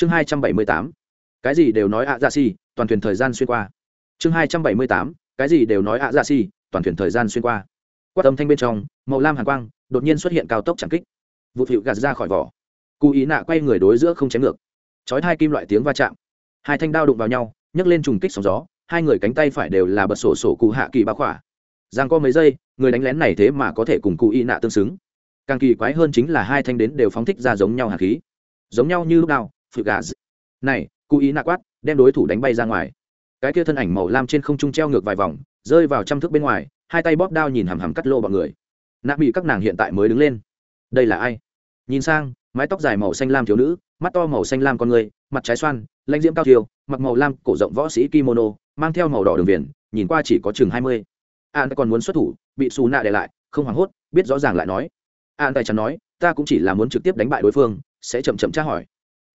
chương hai trăm bảy mươi tám, cái gì đều nói ạ dạ xì toàn thuyền thời gian xuyên qua. Chương hai trăm bảy mươi tám, cái gì đều nói ạ dạ xì toàn thuyền thời gian xuyên qua. Quát âm thanh bên trong, màu lam hàn quang đột nhiên xuất hiện cao tốc chẳng kích. Vụ hiệu gạt ra khỏi vỏ. Cụ ý nạ quay người đối giữa không chém ngược. Chói hai kim loại tiếng va chạm. Hai thanh đao đụng vào nhau, nhấc lên trùng kích sóng gió, hai người cánh tay phải đều là bật sổ sổ cụ hạ kỳ bá khỏa. Giang có mấy giây, người đánh lén này thế mà có thể cùng cụ ý nạ tương xứng. Càng kỳ quái hơn chính là hai thanh đến đều phóng thích ra giống nhau hạt khí. Giống nhau như lúc nào? Phự gà này cụ ý nạ quát, đem đối thủ đánh bay ra ngoài. Cái kia thân ảnh màu lam trên không trung treo ngược vài vòng, rơi vào trăm thước bên ngoài, hai tay bóp đao nhìn hằm hằm cắt lô bọn người. Nạ bị các nàng hiện tại mới đứng lên. Đây là ai? Nhìn sang, mái tóc dài màu xanh lam thiếu nữ, mắt to màu xanh lam con người, mặt trái xoan, lãnh diễm cao thiêu, mặc màu lam cổ rộng võ sĩ kimono, mang theo màu đỏ đường viền, nhìn qua chỉ có chừng hai mươi. An còn muốn xuất thủ, bị xù nạ để lại, không hoảng hốt, biết rõ ràng lại nói. An tài chắn nói, ta cũng chỉ là muốn trực tiếp đánh bại đối phương, sẽ chậm chậm tra hỏi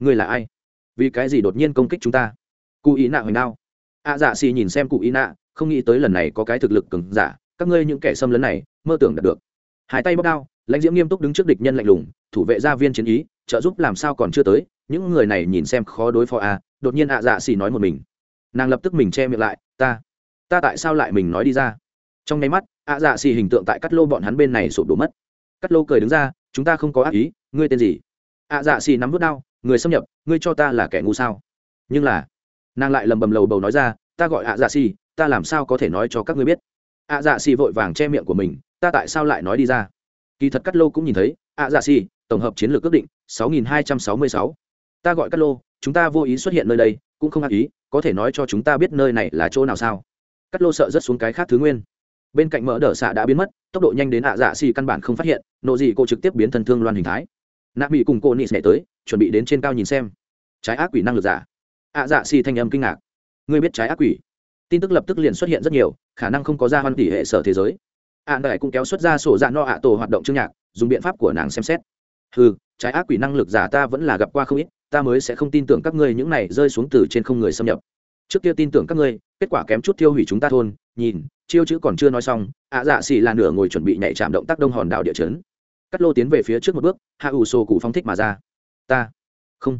ngươi là ai? Vì cái gì đột nhiên công kích chúng ta? Cụ ý nạ hoành đao. A dạ xì nhìn xem cụ ý nạ, không nghĩ tới lần này có cái thực lực cứng giả, các ngươi những kẻ xâm lấn này, mơ tưởng đạt được. Hai tay bóc đao, lãnh diễm nghiêm túc đứng trước địch nhân lạnh lùng, thủ vệ gia viên chiến ý, trợ giúp làm sao còn chưa tới, những người này nhìn xem khó đối phó a, đột nhiên ạ dạ xì nói một mình. Nàng lập tức mình che miệng lại, ta ta tại sao lại mình nói đi ra? Trong nháy mắt ạ dạ xì hình tượng tại cắt lô bọn hắn bên này sụp đổ mất. Cắt lô cười đứng ra, chúng ta không có ác ý, ngươi tên gì? Ạ dạ xì nắm vút đao người xâm nhập, ngươi cho ta là kẻ ngu sao? Nhưng là, nàng lại lầm bầm lầu bầu nói ra, ta gọi ạ dạ xì, ta làm sao có thể nói cho các ngươi biết? ạ dạ xì vội vàng che miệng của mình, ta tại sao lại nói đi ra? Kỳ thật cắt lô cũng nhìn thấy, ạ dạ xì, tổng hợp chiến lược ước định 6266. ta gọi cắt lô, chúng ta vô ý xuất hiện nơi đây, cũng không ác ý, có thể nói cho chúng ta biết nơi này là chỗ nào sao? Cắt lô sợ rất xuống cái khác thứ nguyên. Bên cạnh mỡ đỡ xạ đã biến mất, tốc độ nhanh đến ạ dạ xì căn bản không phát hiện, nộ gì cô trực tiếp biến thân thương loan hình thái nạ bị cùng cô nị nhảy tới, chuẩn bị đến trên cao nhìn xem. Trái ác quỷ năng lực giả. Ạ dạ xì thanh âm kinh ngạc. Ngươi biết trái ác quỷ? Tin tức lập tức liền xuất hiện rất nhiều, khả năng không có ra hoan tỷ hệ sở thế giới. Ạ đại cũng kéo xuất ra sổ dạ no ạ tổ hoạt động chương nhạc, dùng biện pháp của nàng xem xét. Ừ trái ác quỷ năng lực giả ta vẫn là gặp qua không ít, ta mới sẽ không tin tưởng các ngươi những này rơi xuống từ trên không người xâm nhập. Trước kia tin tưởng các ngươi, kết quả kém chút tiêu hủy chúng ta thôn, nhìn, chiêu chữ còn chưa nói xong, ạ dạ xì là nửa ngồi chuẩn bị nhảy chạm động tác đông hòn đảo địa chấn cắt lô tiến về phía trước một bước, hạ ủ sổ cụ phóng thích mà ra. Ta. Không.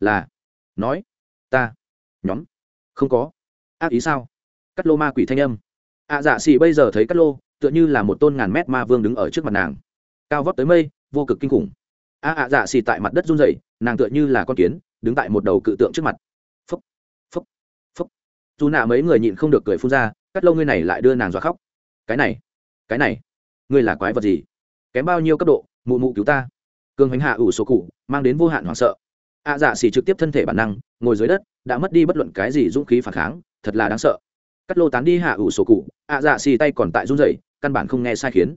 Là. Nói. Ta. Nhóm. Không có. Ác ý sao? Cắt lô ma quỷ thanh âm. Ạ dạ xì bây giờ thấy cắt lô, tựa như là một tôn ngàn mét ma vương đứng ở trước mặt nàng. Cao vót tới mây, vô cực kinh khủng. A ạ dạ xì tại mặt đất run rẩy, nàng tựa như là con kiến, đứng tại một đầu cự tượng trước mặt. Phúc. Phúc. Phúc. Dù nạ mấy người nhịn không được cười phun ra, cắt lâu ngươi này lại đưa nàng dọa khóc. Cái này. Cái này. Ngươi là quái vật gì? Kém bao nhiêu cấp độ, mụ mụ cứu ta. Cường hành hạ ủ số cụ, mang đến vô hạn hoảng sợ. A dạ xì trực tiếp thân thể bản năng, ngồi dưới đất, đã mất đi bất luận cái gì dũng khí phản kháng, thật là đáng sợ. Cắt lô tán đi hạ ủ sổ cụ, a dạ xì tay còn tại run rẩy, căn bản không nghe sai khiến.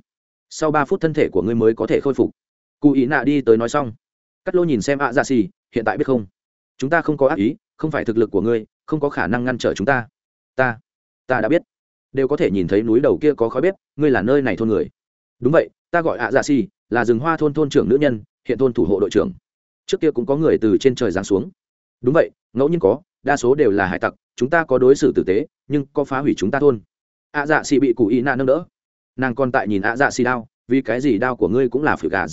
Sau ba phút thân thể của ngươi mới có thể khôi phục. Cụ ý nạ đi tới nói xong. Cắt lô nhìn xem a dạ xì hiện tại biết không? Chúng ta không có ác ý, không phải thực lực của ngươi, không có khả năng ngăn trở chúng ta. Ta ta đã biết. Đều có thể nhìn thấy núi đầu kia có khói bếp, ngươi là nơi này thôn người. Đúng vậy ta gọi ạ dạ xì, là rừng hoa thôn thôn trưởng nữ nhân, hiện thôn thủ hộ đội trưởng. Trước kia cũng có người từ trên trời giáng xuống. Đúng vậy, ngẫu nhiên có, đa số đều là hải tặc, chúng ta có đối xử tử tế, nhưng có phá hủy chúng ta thôn. Ạ dạ xì bị cụ ý nạ nâng đỡ. Nàng còn tại nhìn ạ dạ xì đao, vì cái gì đao của ngươi cũng là phử gà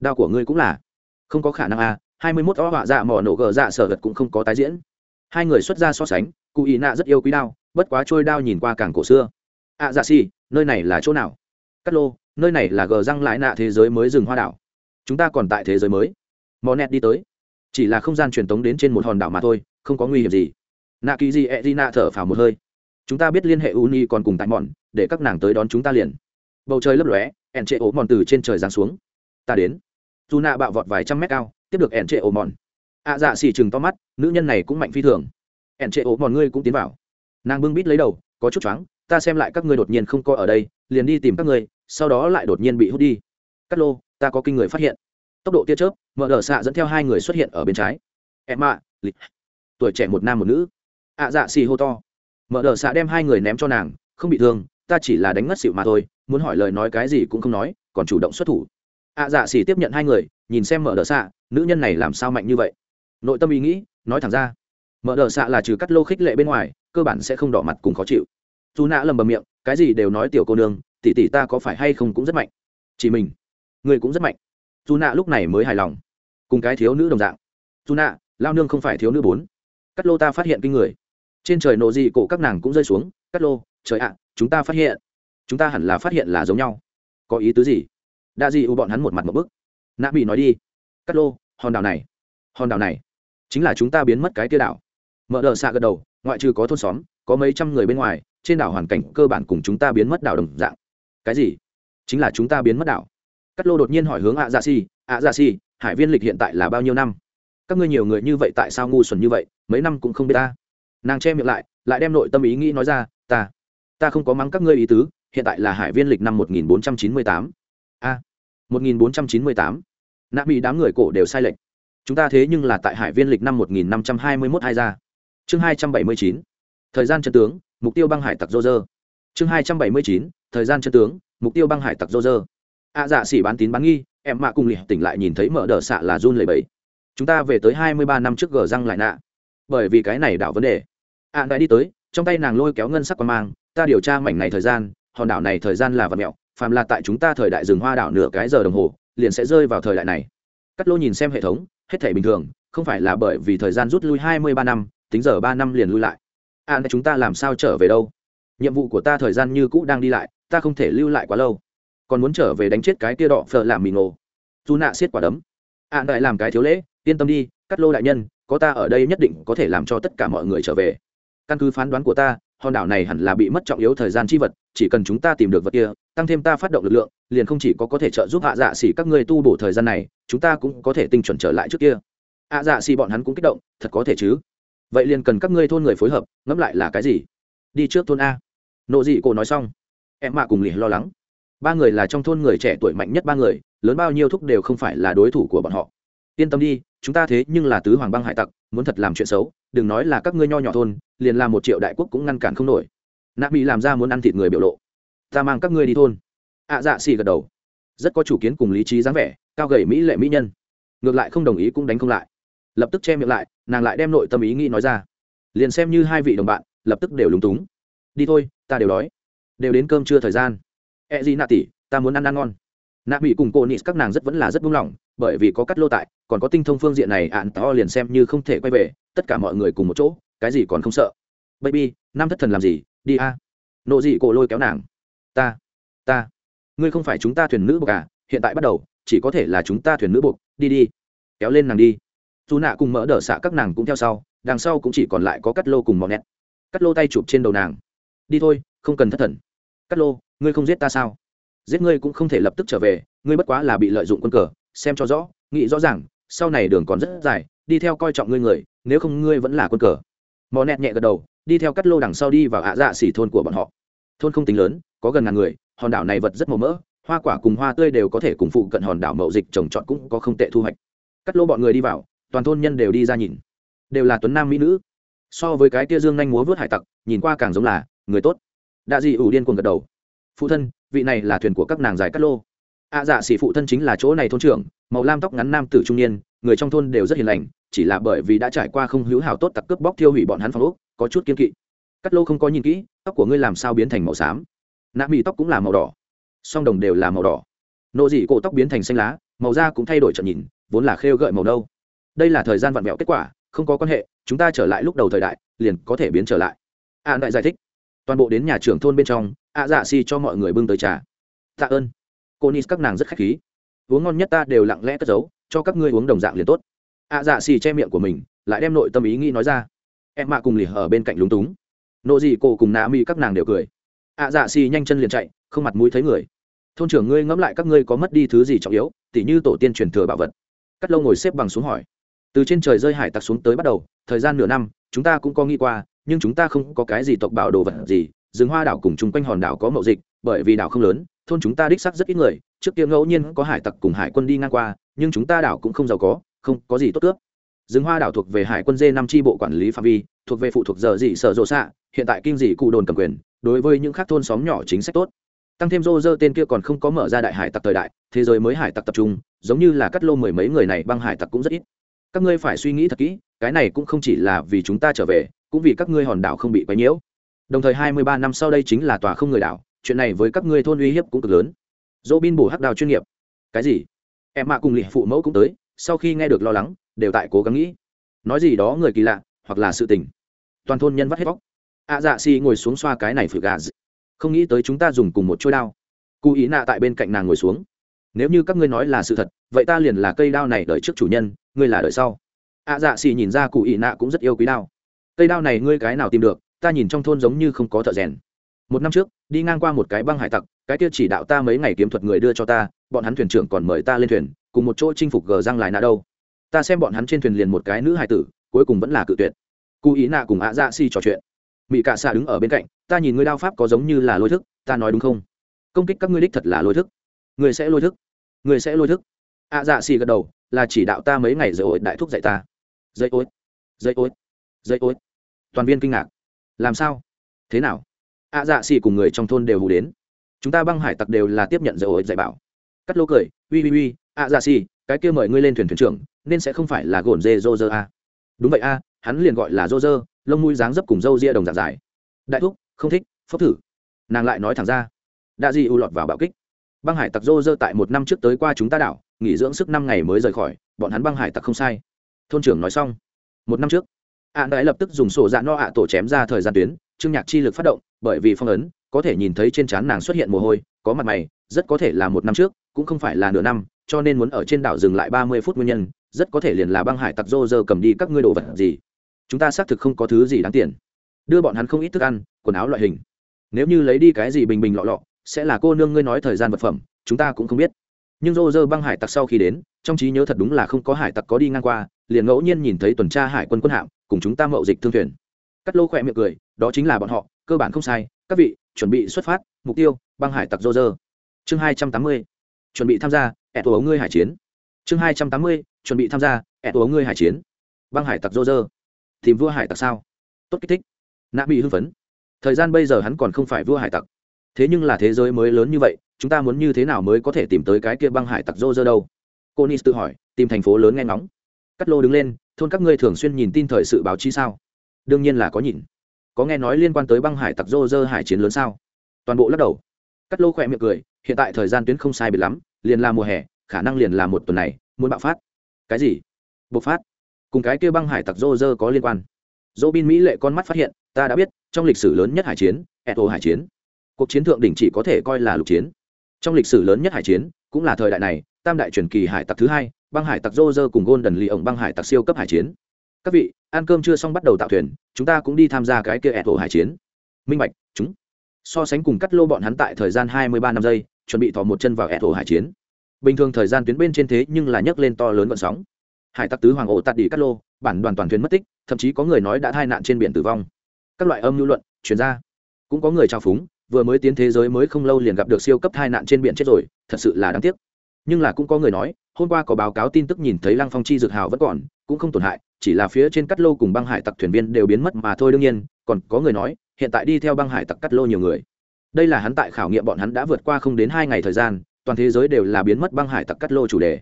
đao của ngươi cũng là. Không có khả năng à hai mươi mốt ó họa dạ mỏ nổ gờ dạ sở vật cũng không có tái diễn. Hai người xuất ra so sánh, cụ ý nạ rất yêu quý đao, bất quá trôi đao nhìn qua càng cổ xưa. Ạ dạ xì, nơi này là chỗ nào? Cắt lô nơi này là gờ răng lái nạ thế giới mới rừng hoa đảo. Chúng ta còn tại thế giới mới. Mò nẹt đi tới. Chỉ là không gian truyền tống đến trên một hòn đảo mà thôi, không có nguy hiểm gì. Nạ kỳ gì e d nạ thở phào một hơi. Chúng ta biết liên hệ uni còn cùng tại mòn để các nàng tới đón chúng ta liền. Bầu trời lấp lóe ẻn trệ ổ mòn từ trên trời giáng xuống. Ta đến. Dù nạ bạo vọt vài trăm mét cao, tiếp được ẻn trệ ổ mòn. Ạ dạ xì chừng to mắt, nữ nhân này cũng mạnh phi thường. Ẻn trệ ổ mòn ngươi cũng tiến vào. Nàng bưng bít lấy đầu, có chút choáng, ta xem lại các ngươi đột nhiên không coi ở đây, liền đi tìm các ngươi sau đó lại đột nhiên bị hút đi. Cắt lô, ta có kinh người phát hiện. Tốc độ tia chớp, mở đờ xạ dẫn theo hai người xuất hiện ở bên trái. Em ạ lịch. Tuổi trẻ một nam một nữ. Ạ dạ xì hô to. Mở đờ xạ đem hai người ném cho nàng, không bị thương, ta chỉ là đánh ngất xịu mà thôi, muốn hỏi lời nói cái gì cũng không nói, còn chủ động xuất thủ. Ạ dạ xì tiếp nhận hai người, nhìn xem mở đờ xạ, nữ nhân này làm sao mạnh như vậy? Nội tâm ý nghĩ, nói thẳng ra. Mở đờ xạ là trừ cắt lô khích lệ bên ngoài, cơ bản sẽ không đỏ mặt cùng khó chịu. Dù nã lầm bầm miệng, cái gì đều nói tiểu cô nương tỷ tỷ ta có phải hay không cũng rất mạnh. Chỉ mình. Người cũng rất mạnh. Dù nạ lúc này mới hài lòng. Cùng cái thiếu nữ đồng dạng. Dù nạ lao nương không phải thiếu nữ bốn. Cắt lô ta phát hiện kinh người. Trên trời nộ dị cổ các nàng cũng rơi xuống. Cắt lô, trời ạ, chúng ta phát hiện. Chúng ta hẳn là phát hiện là giống nhau. Có ý tứ gì? Đa dị u bọn hắn một mặt một bức. Nạ bị nói đi. Cắt lô, hòn đảo này. Hòn đảo này. Chính là chúng ta biến mất cái tia đảo. Mở đờ xạ gật đầu, ngoại trừ có thôn xóm, có mấy trăm người bên ngoài, trên đảo hoàn cảnh cơ bản cùng chúng ta biến mất đảo đồng dạng cái gì? Chính là chúng ta biến mất đảo. Cắt lô đột nhiên hỏi hướng ạ dạ xì ạ dạ xì hải viên lịch hiện tại là bao nhiêu năm? Các ngươi nhiều người như vậy tại sao ngu xuẩn như vậy? Mấy năm cũng không biết ta. Nàng che miệng lại lại đem nội tâm ý nghĩ nói ra, ta ta không có mắng các ngươi ý tứ, hiện tại là hải viên lịch năm 1498. a 1498. nạ bị đám người cổ đều sai lệch. Chúng ta thế nhưng là tại hải viên lịch năm 1521 hai ra chương 279. thời gian chân tướng, mục tiêu băng hải tặc rô rơ chương 279. thời gian chân tướng mục tiêu băng hải tặc dô dơ a dạ xỉ bán tín bán nghi em mạ cùng lìa tỉnh lại nhìn thấy mở đờ xạ là run lầy bẫy chúng ta về tới hai mươi ba năm trước gờ răng lại nạ. Bởi vì cái này đảo vấn đề. A đã đi tới trong tay nàng lôi kéo ngân sắc qua mang ta điều tra mảnh này thời gian hòn đảo này thời gian là vật mẹo phàm là tại chúng ta thời đại rừng hoa đảo nửa cái giờ đồng hồ liền sẽ rơi vào thời đại này. Cắt lô nhìn xem hệ thống hết thể bình thường không phải là bởi vì thời gian rút lui hai mươi ba năm tính giờ ba năm liền lui lại. A à, chúng ta làm sao trở về đâu? Nhiệm vụ của ta thời gian như cũ đang đi lại ta không thể lưu lại quá lâu. Còn muốn trở về đánh chết cái kia đỏ phở làm mì ngộ. Dù nạ xiết quả đấm. Ạ à, đại làm cái thiếu lễ yên tâm đi cắt lô đại nhân có ta ở đây nhất định có thể làm cho tất cả mọi người trở về. Căn cứ phán đoán của ta hòn đảo này hẳn là bị mất trọng yếu thời gian chi vật chỉ cần chúng ta tìm được vật kia tăng thêm ta phát động lực lượng liền không chỉ có có thể trợ giúp hạ dạ xỉ các ngươi tu bổ thời gian này chúng ta cũng có thể tinh chuẩn trở lại trước kia. Hạ dạ xỉ bọn hắn cũng kích động thật có thể chứ? Vậy liền cần các ngươi thôn người phối hợp ngẫm lại là cái gì? Đi trước thôn a nộ dị cổ nói xong, em mạ cùng lì lo lắng. Ba người là trong thôn người trẻ tuổi mạnh nhất ba người, lớn bao nhiêu thúc đều không phải là đối thủ của bọn họ. Yên tâm đi, chúng ta thế nhưng là tứ hoàng băng hải tặc, muốn thật làm chuyện xấu, đừng nói là các ngươi nho nhỏ thôn, liền làm một triệu đại quốc cũng ngăn cản không nổi. Nạp bị làm ra muốn ăn thịt người biểu lộ. Ta mang các ngươi đi thôn. Ạ dạ xì gật đầu. Rất có chủ kiến cùng lý trí dáng vẻ, cao gầy mỹ lệ mỹ nhân. Ngược lại không đồng ý cũng đánh không lại. Lập tức che miệng lại, nàng lại đem nội tâm ý nghĩ nói ra. Liền xem như hai vị đồng bạn, lập tức đều lúng túng đi thôi, ta đều đói. Đều đến cơm trưa thời gian. E gì nạ tỷ, ta muốn ăn ăn ngon. Nạ bị cùng cô nị các nàng rất vẫn là rất buông lỏng, bởi vì có cắt lô tại, còn có tinh thông phương diện này ạn to liền xem như không thể quay về, tất cả mọi người cùng một chỗ, cái gì còn không sợ. Baby nam thất thần làm gì? Đi a. Nộ dị cổ lôi kéo nàng. Ta ta. Ngươi không phải chúng ta thuyền nữ buộc à? Hiện tại bắt đầu, chỉ có thể là chúng ta thuyền nữ buộc đi đi. Kéo lên nàng đi. Dù nạ cùng mỡ đỡ xạ các nàng cũng theo sau, đằng sau cũng chỉ còn lại có cắt lô cùng mò nẹt. Cắt lô tay chụp trên đầu nàng đi thôi, không cần thất thần. Cắt lô, ngươi không giết ta sao? Giết ngươi cũng không thể lập tức trở về, ngươi bất quá là bị lợi dụng quân cờ, xem cho rõ, nghĩ rõ ràng, sau này đường còn rất dài, đi theo coi trọng ngươi người, nếu không ngươi vẫn là quân cờ. Mò nẹt nhẹ gật đầu, đi theo cắt lô đằng sau đi vào ạ dạ xỉ thôn của bọn họ. Thôn không tính lớn, có gần ngàn người, hòn đảo này vật rất màu mỡ, hoa quả cùng hoa tươi đều có thể cùng phụ cận hòn đảo mậu dịch trồng trọt cũng có không tệ thu hoạch. Cắt lô bọn người đi vào, toàn thôn nhân đều đi ra nhìn. Đều là tuấn nam mỹ nữ. So với cái tia dương nhanh múa vớt hải tặc, nhìn qua càng giống là người tốt. Đạ dị ủ điên cuồng gật đầu. Phụ thân, vị này là thuyền của các nàng dài cắt lô. Ạ dạ xỉ phụ thân chính là chỗ này thôn trưởng, màu lam tóc ngắn nam tử trung niên, người trong thôn đều rất hiền lành, chỉ là bởi vì đã trải qua không hữu hảo tốt tặc cướp bóc thiêu hủy bọn hắn phòng úc có chút kiên kỵ. Cắt lô không có nhìn kỹ, tóc của ngươi làm sao biến thành màu xám? Nạ mì tóc cũng là màu đỏ. Song đồng đều là màu đỏ. Nộ dị cổ tóc biến thành xanh lá, màu da cũng thay đổi trận nhìn, vốn là khêu gợi màu đâu đây là thời gian vặn vẹo kết quả, không có quan hệ, chúng ta trở lại lúc đầu thời đại, liền có thể biến trở lại. À đại giải thích toàn bộ đến nhà trưởng thôn bên trong, ạ dạ si cho mọi người bưng tới trà. Tạ ơn. Cô nis các nàng rất khách khí. Uống ngon nhất ta đều lặng lẽ cất giấu, cho các ngươi uống đồng dạng liền tốt. Ạ dạ si che miệng của mình, lại đem nội tâm ý nghĩ nói ra. Em mạ cùng lì ở bên cạnh lúng túng. Nộ gì cô cùng nạ mi các nàng đều cười. Ạ dạ si nhanh chân liền chạy, không mặt mũi thấy người. Thôn trưởng ngươi ngẫm lại các ngươi có mất đi thứ gì trọng yếu, tỉ như tổ tiên truyền thừa bảo vật. Cắt lâu ngồi xếp bằng xuống hỏi. Từ trên trời rơi hải tặc xuống tới bắt đầu, thời gian nửa năm, chúng ta cũng có nghĩ qua nhưng chúng ta không có cái gì tộc bảo đồ vật gì, rừng hoa đảo cùng chung quanh hòn đảo có mậu dịch, bởi vì đảo không lớn, thôn chúng ta đích sắc rất ít người, trước kia ngẫu nhiên có hải tặc cùng hải quân đi ngang qua, nhưng chúng ta đảo cũng không giàu có, không có gì tốt cướp. Rừng hoa đảo thuộc về hải quân dê năm tri bộ quản lý phạm vi, thuộc về phụ thuộc giờ dị sở rộ xạ, hiện tại kinh dị cụ đồn cầm quyền, đối với những khác thôn xóm nhỏ chính sách tốt. Tăng thêm rô rơ tên kia còn không có mở ra đại hải tặc thời đại, thế giới mới hải tặc tập trung, giống như là cắt lô mười mấy người này, băng hải tặc cũng rất ít. Các ngươi phải suy nghĩ thật kỹ, cái này cũng không chỉ là vì chúng ta trở về cũng vì các ngươi hòn đảo không bị quấy nhiễu. Đồng thời hai mươi ba năm sau đây chính là tòa không người đảo, chuyện này với các ngươi thôn uy hiếp cũng cực lớn. Dỗ bin bổ hắc đào chuyên nghiệp. Cái gì? Em mạ cùng liệt phụ mẫu cũng tới, sau khi nghe được lo lắng, đều tại cố gắng nghĩ. Nói gì đó người kỳ lạ, hoặc là sự tình. Toàn thôn nhân vắt hết vóc. ạ dạ xì ngồi xuống xoa cái này phử gà không nghĩ tới chúng ta dùng cùng một chuôi đao. Cụ ý nạ tại bên cạnh nàng ngồi xuống. Nếu như các ngươi nói là sự thật, vậy ta liền là cây đao này đợi trước chủ nhân, ngươi là đợi sau. Ạ dạ xì nhìn ra cụ ý nạ cũng rất yêu quý đao cây đao này ngươi cái nào tìm được, ta nhìn trong thôn giống như không có thợ rèn. Một năm trước, đi ngang qua một cái băng hải tặc, cái kia chỉ đạo ta mấy ngày kiếm thuật người đưa cho ta, bọn hắn thuyền trưởng còn mời ta lên thuyền, cùng một chỗ chinh phục gờ răng lại nạ đâu. Ta xem bọn hắn trên thuyền liền một cái nữ hải tử, cuối cùng vẫn là cự tuyệt. Cụ ý nạ cùng ạ dạ si trò chuyện. Mỹ cạ xạ đứng ở bên cạnh, ta nhìn ngươi đao pháp có giống như là lôi thức, ta nói đúng không? Công kích các ngươi đích thật là lôi thức. Người sẽ lôi thức. Người sẽ lôi thức. Ạ dạ xì gật đầu, là chỉ đạo ta mấy ngày rồi ối đại thúc dạy ta. Dây ối. Dây ối. Dây ối toàn viên kinh ngạc. Làm sao? Thế nào? Ạ dạ xì cùng người trong thôn đều hù đến. Chúng ta băng hải tặc đều là tiếp nhận dây ối dạy bảo. Cắt lô cười ui ui ui ạ dạ xì, cái kia mời ngươi lên thuyền thuyền trưởng, nên sẽ không phải là gồn dê dô dơ a. Đúng vậy a, hắn liền gọi là dô dơ, lông mũi dáng dấp cùng dâu ria đồng dạng dài. Đại thúc, không thích, phốc thử. Nàng lại nói thẳng ra. Đa di u lọt vào bạo kích. Băng hải tặc dô dơ tại một năm trước tới qua chúng ta đảo, nghỉ dưỡng sức năm ngày mới rời khỏi, bọn hắn băng hải tặc không sai. Thôn trưởng nói xong. Một năm trước ạ đại lập tức dùng sổ dạ no ạ tổ chém ra thời gian tuyến, trương nhạc chi lực phát động, bởi vì phong ấn, có thể nhìn thấy trên trán nàng xuất hiện mồ hôi, có mặt mày, rất có thể là một năm trước, cũng không phải là nửa năm, cho nên muốn ở trên đảo dừng lại ba mươi phút nguyên nhân, rất có thể liền là băng hải tặc dô giờ cầm đi các ngươi đồ vật gì. Chúng ta xác thực không có thứ gì đáng tiền. Đưa bọn hắn không ít thức ăn, quần áo loại hình. Nếu như lấy đi cái gì bình bình lọ lọ, sẽ là cô nương ngươi nói thời gian vật phẩm, chúng ta cũng không biết nhưng Rô Rơ băng hải tặc sau khi đến, trong trí nhớ thật đúng là không có hải tặc có đi ngang qua, liền ngẫu nhiên nhìn thấy tuần tra hải quân quân hạm, cùng chúng ta mậu dịch thương thuyền. Cắt lô khỏe miệng cười, đó chính là bọn họ, cơ bản không sai. Các vị, chuẩn bị xuất phát, mục tiêu, băng hải tặc Rô Rơ. chương hai trăm tám mươi, chuẩn bị tham gia ẹ tổ ấu ngươi hải chiến. Chương hai trăm tám mươi, chuẩn bị tham gia ẹ tổ ấu ngươi hải chiến. Băng hải tặc Rô Rơ. tìm vua hải tặc sao? Tốt kích thích. Nạ bị hưng phấn. Thời gian bây giờ hắn còn không phải vua hải tặc. Thế nhưng là thế giới mới lớn như vậy chúng ta muốn như thế nào mới có thể tìm tới cái kia băng hải tặc dô đâu? Cô nis tự hỏi, tìm thành phố lớn nghe ngóng. Cắt lô đứng lên, thôn các ngươi thường xuyên nhìn tin thời sự báo chí sao? Đương nhiên là có nhìn. Có nghe nói liên quan tới băng hải tặc dô hải chiến lớn sao? Toàn bộ lắc đầu. Cắt lô khỏe miệng cười, hiện tại thời gian tuyến không sai biệt lắm, liền là mùa hè, khả năng liền là một tuần này, muốn bạo phát. Cái gì? Bộc phát. Cùng cái kia băng hải tặc dô có liên quan. Dỗ bin mỹ lệ con mắt phát hiện, ta đã biết, trong lịch sử lớn nhất hải chiến, eto hải chiến. Cuộc chiến thượng đỉnh chỉ có thể coi là lục chiến trong lịch sử lớn nhất hải chiến, cũng là thời đại này, tam đại truyền kỳ hải tặc thứ hai, băng hải tặc dô dơ cùng gôn đần lì ổng băng hải tặc siêu cấp hải chiến. Các vị, ăn cơm chưa xong bắt đầu tạo thuyền, chúng ta cũng đi tham gia cái kia eto hải chiến. Minh bạch, chúng. So sánh cùng cắt lô bọn hắn tại thời gian hai mươi ba năm giây, chuẩn bị thò một chân vào eto hải chiến. Bình thường thời gian tuyến bên trên thế nhưng là nhấc lên to lớn vận sóng. Hải tặc tứ hoàng ổ tạt đi cắt lô, bản đoàn toàn thuyền mất tích, thậm chí có người nói đã tai nạn trên biển tử vong. Các loại âm lưu luận chuyển ra cũng có người trao phúng vừa mới tiến thế giới mới không lâu liền gặp được siêu cấp tai nạn trên biển chết rồi, thật sự là đáng tiếc. Nhưng là cũng có người nói, hôm qua có báo cáo tin tức nhìn thấy lăng phong chi dược hào vẫn còn, cũng không tổn hại, chỉ là phía trên cắt lô cùng băng hải tặc thuyền viên đều biến mất mà thôi đương nhiên, còn có người nói, hiện tại đi theo băng hải tặc cắt lô nhiều người. Đây là hắn tại khảo nghiệm bọn hắn đã vượt qua không đến hai ngày thời gian, toàn thế giới đều là biến mất băng hải tặc cắt lô chủ đề.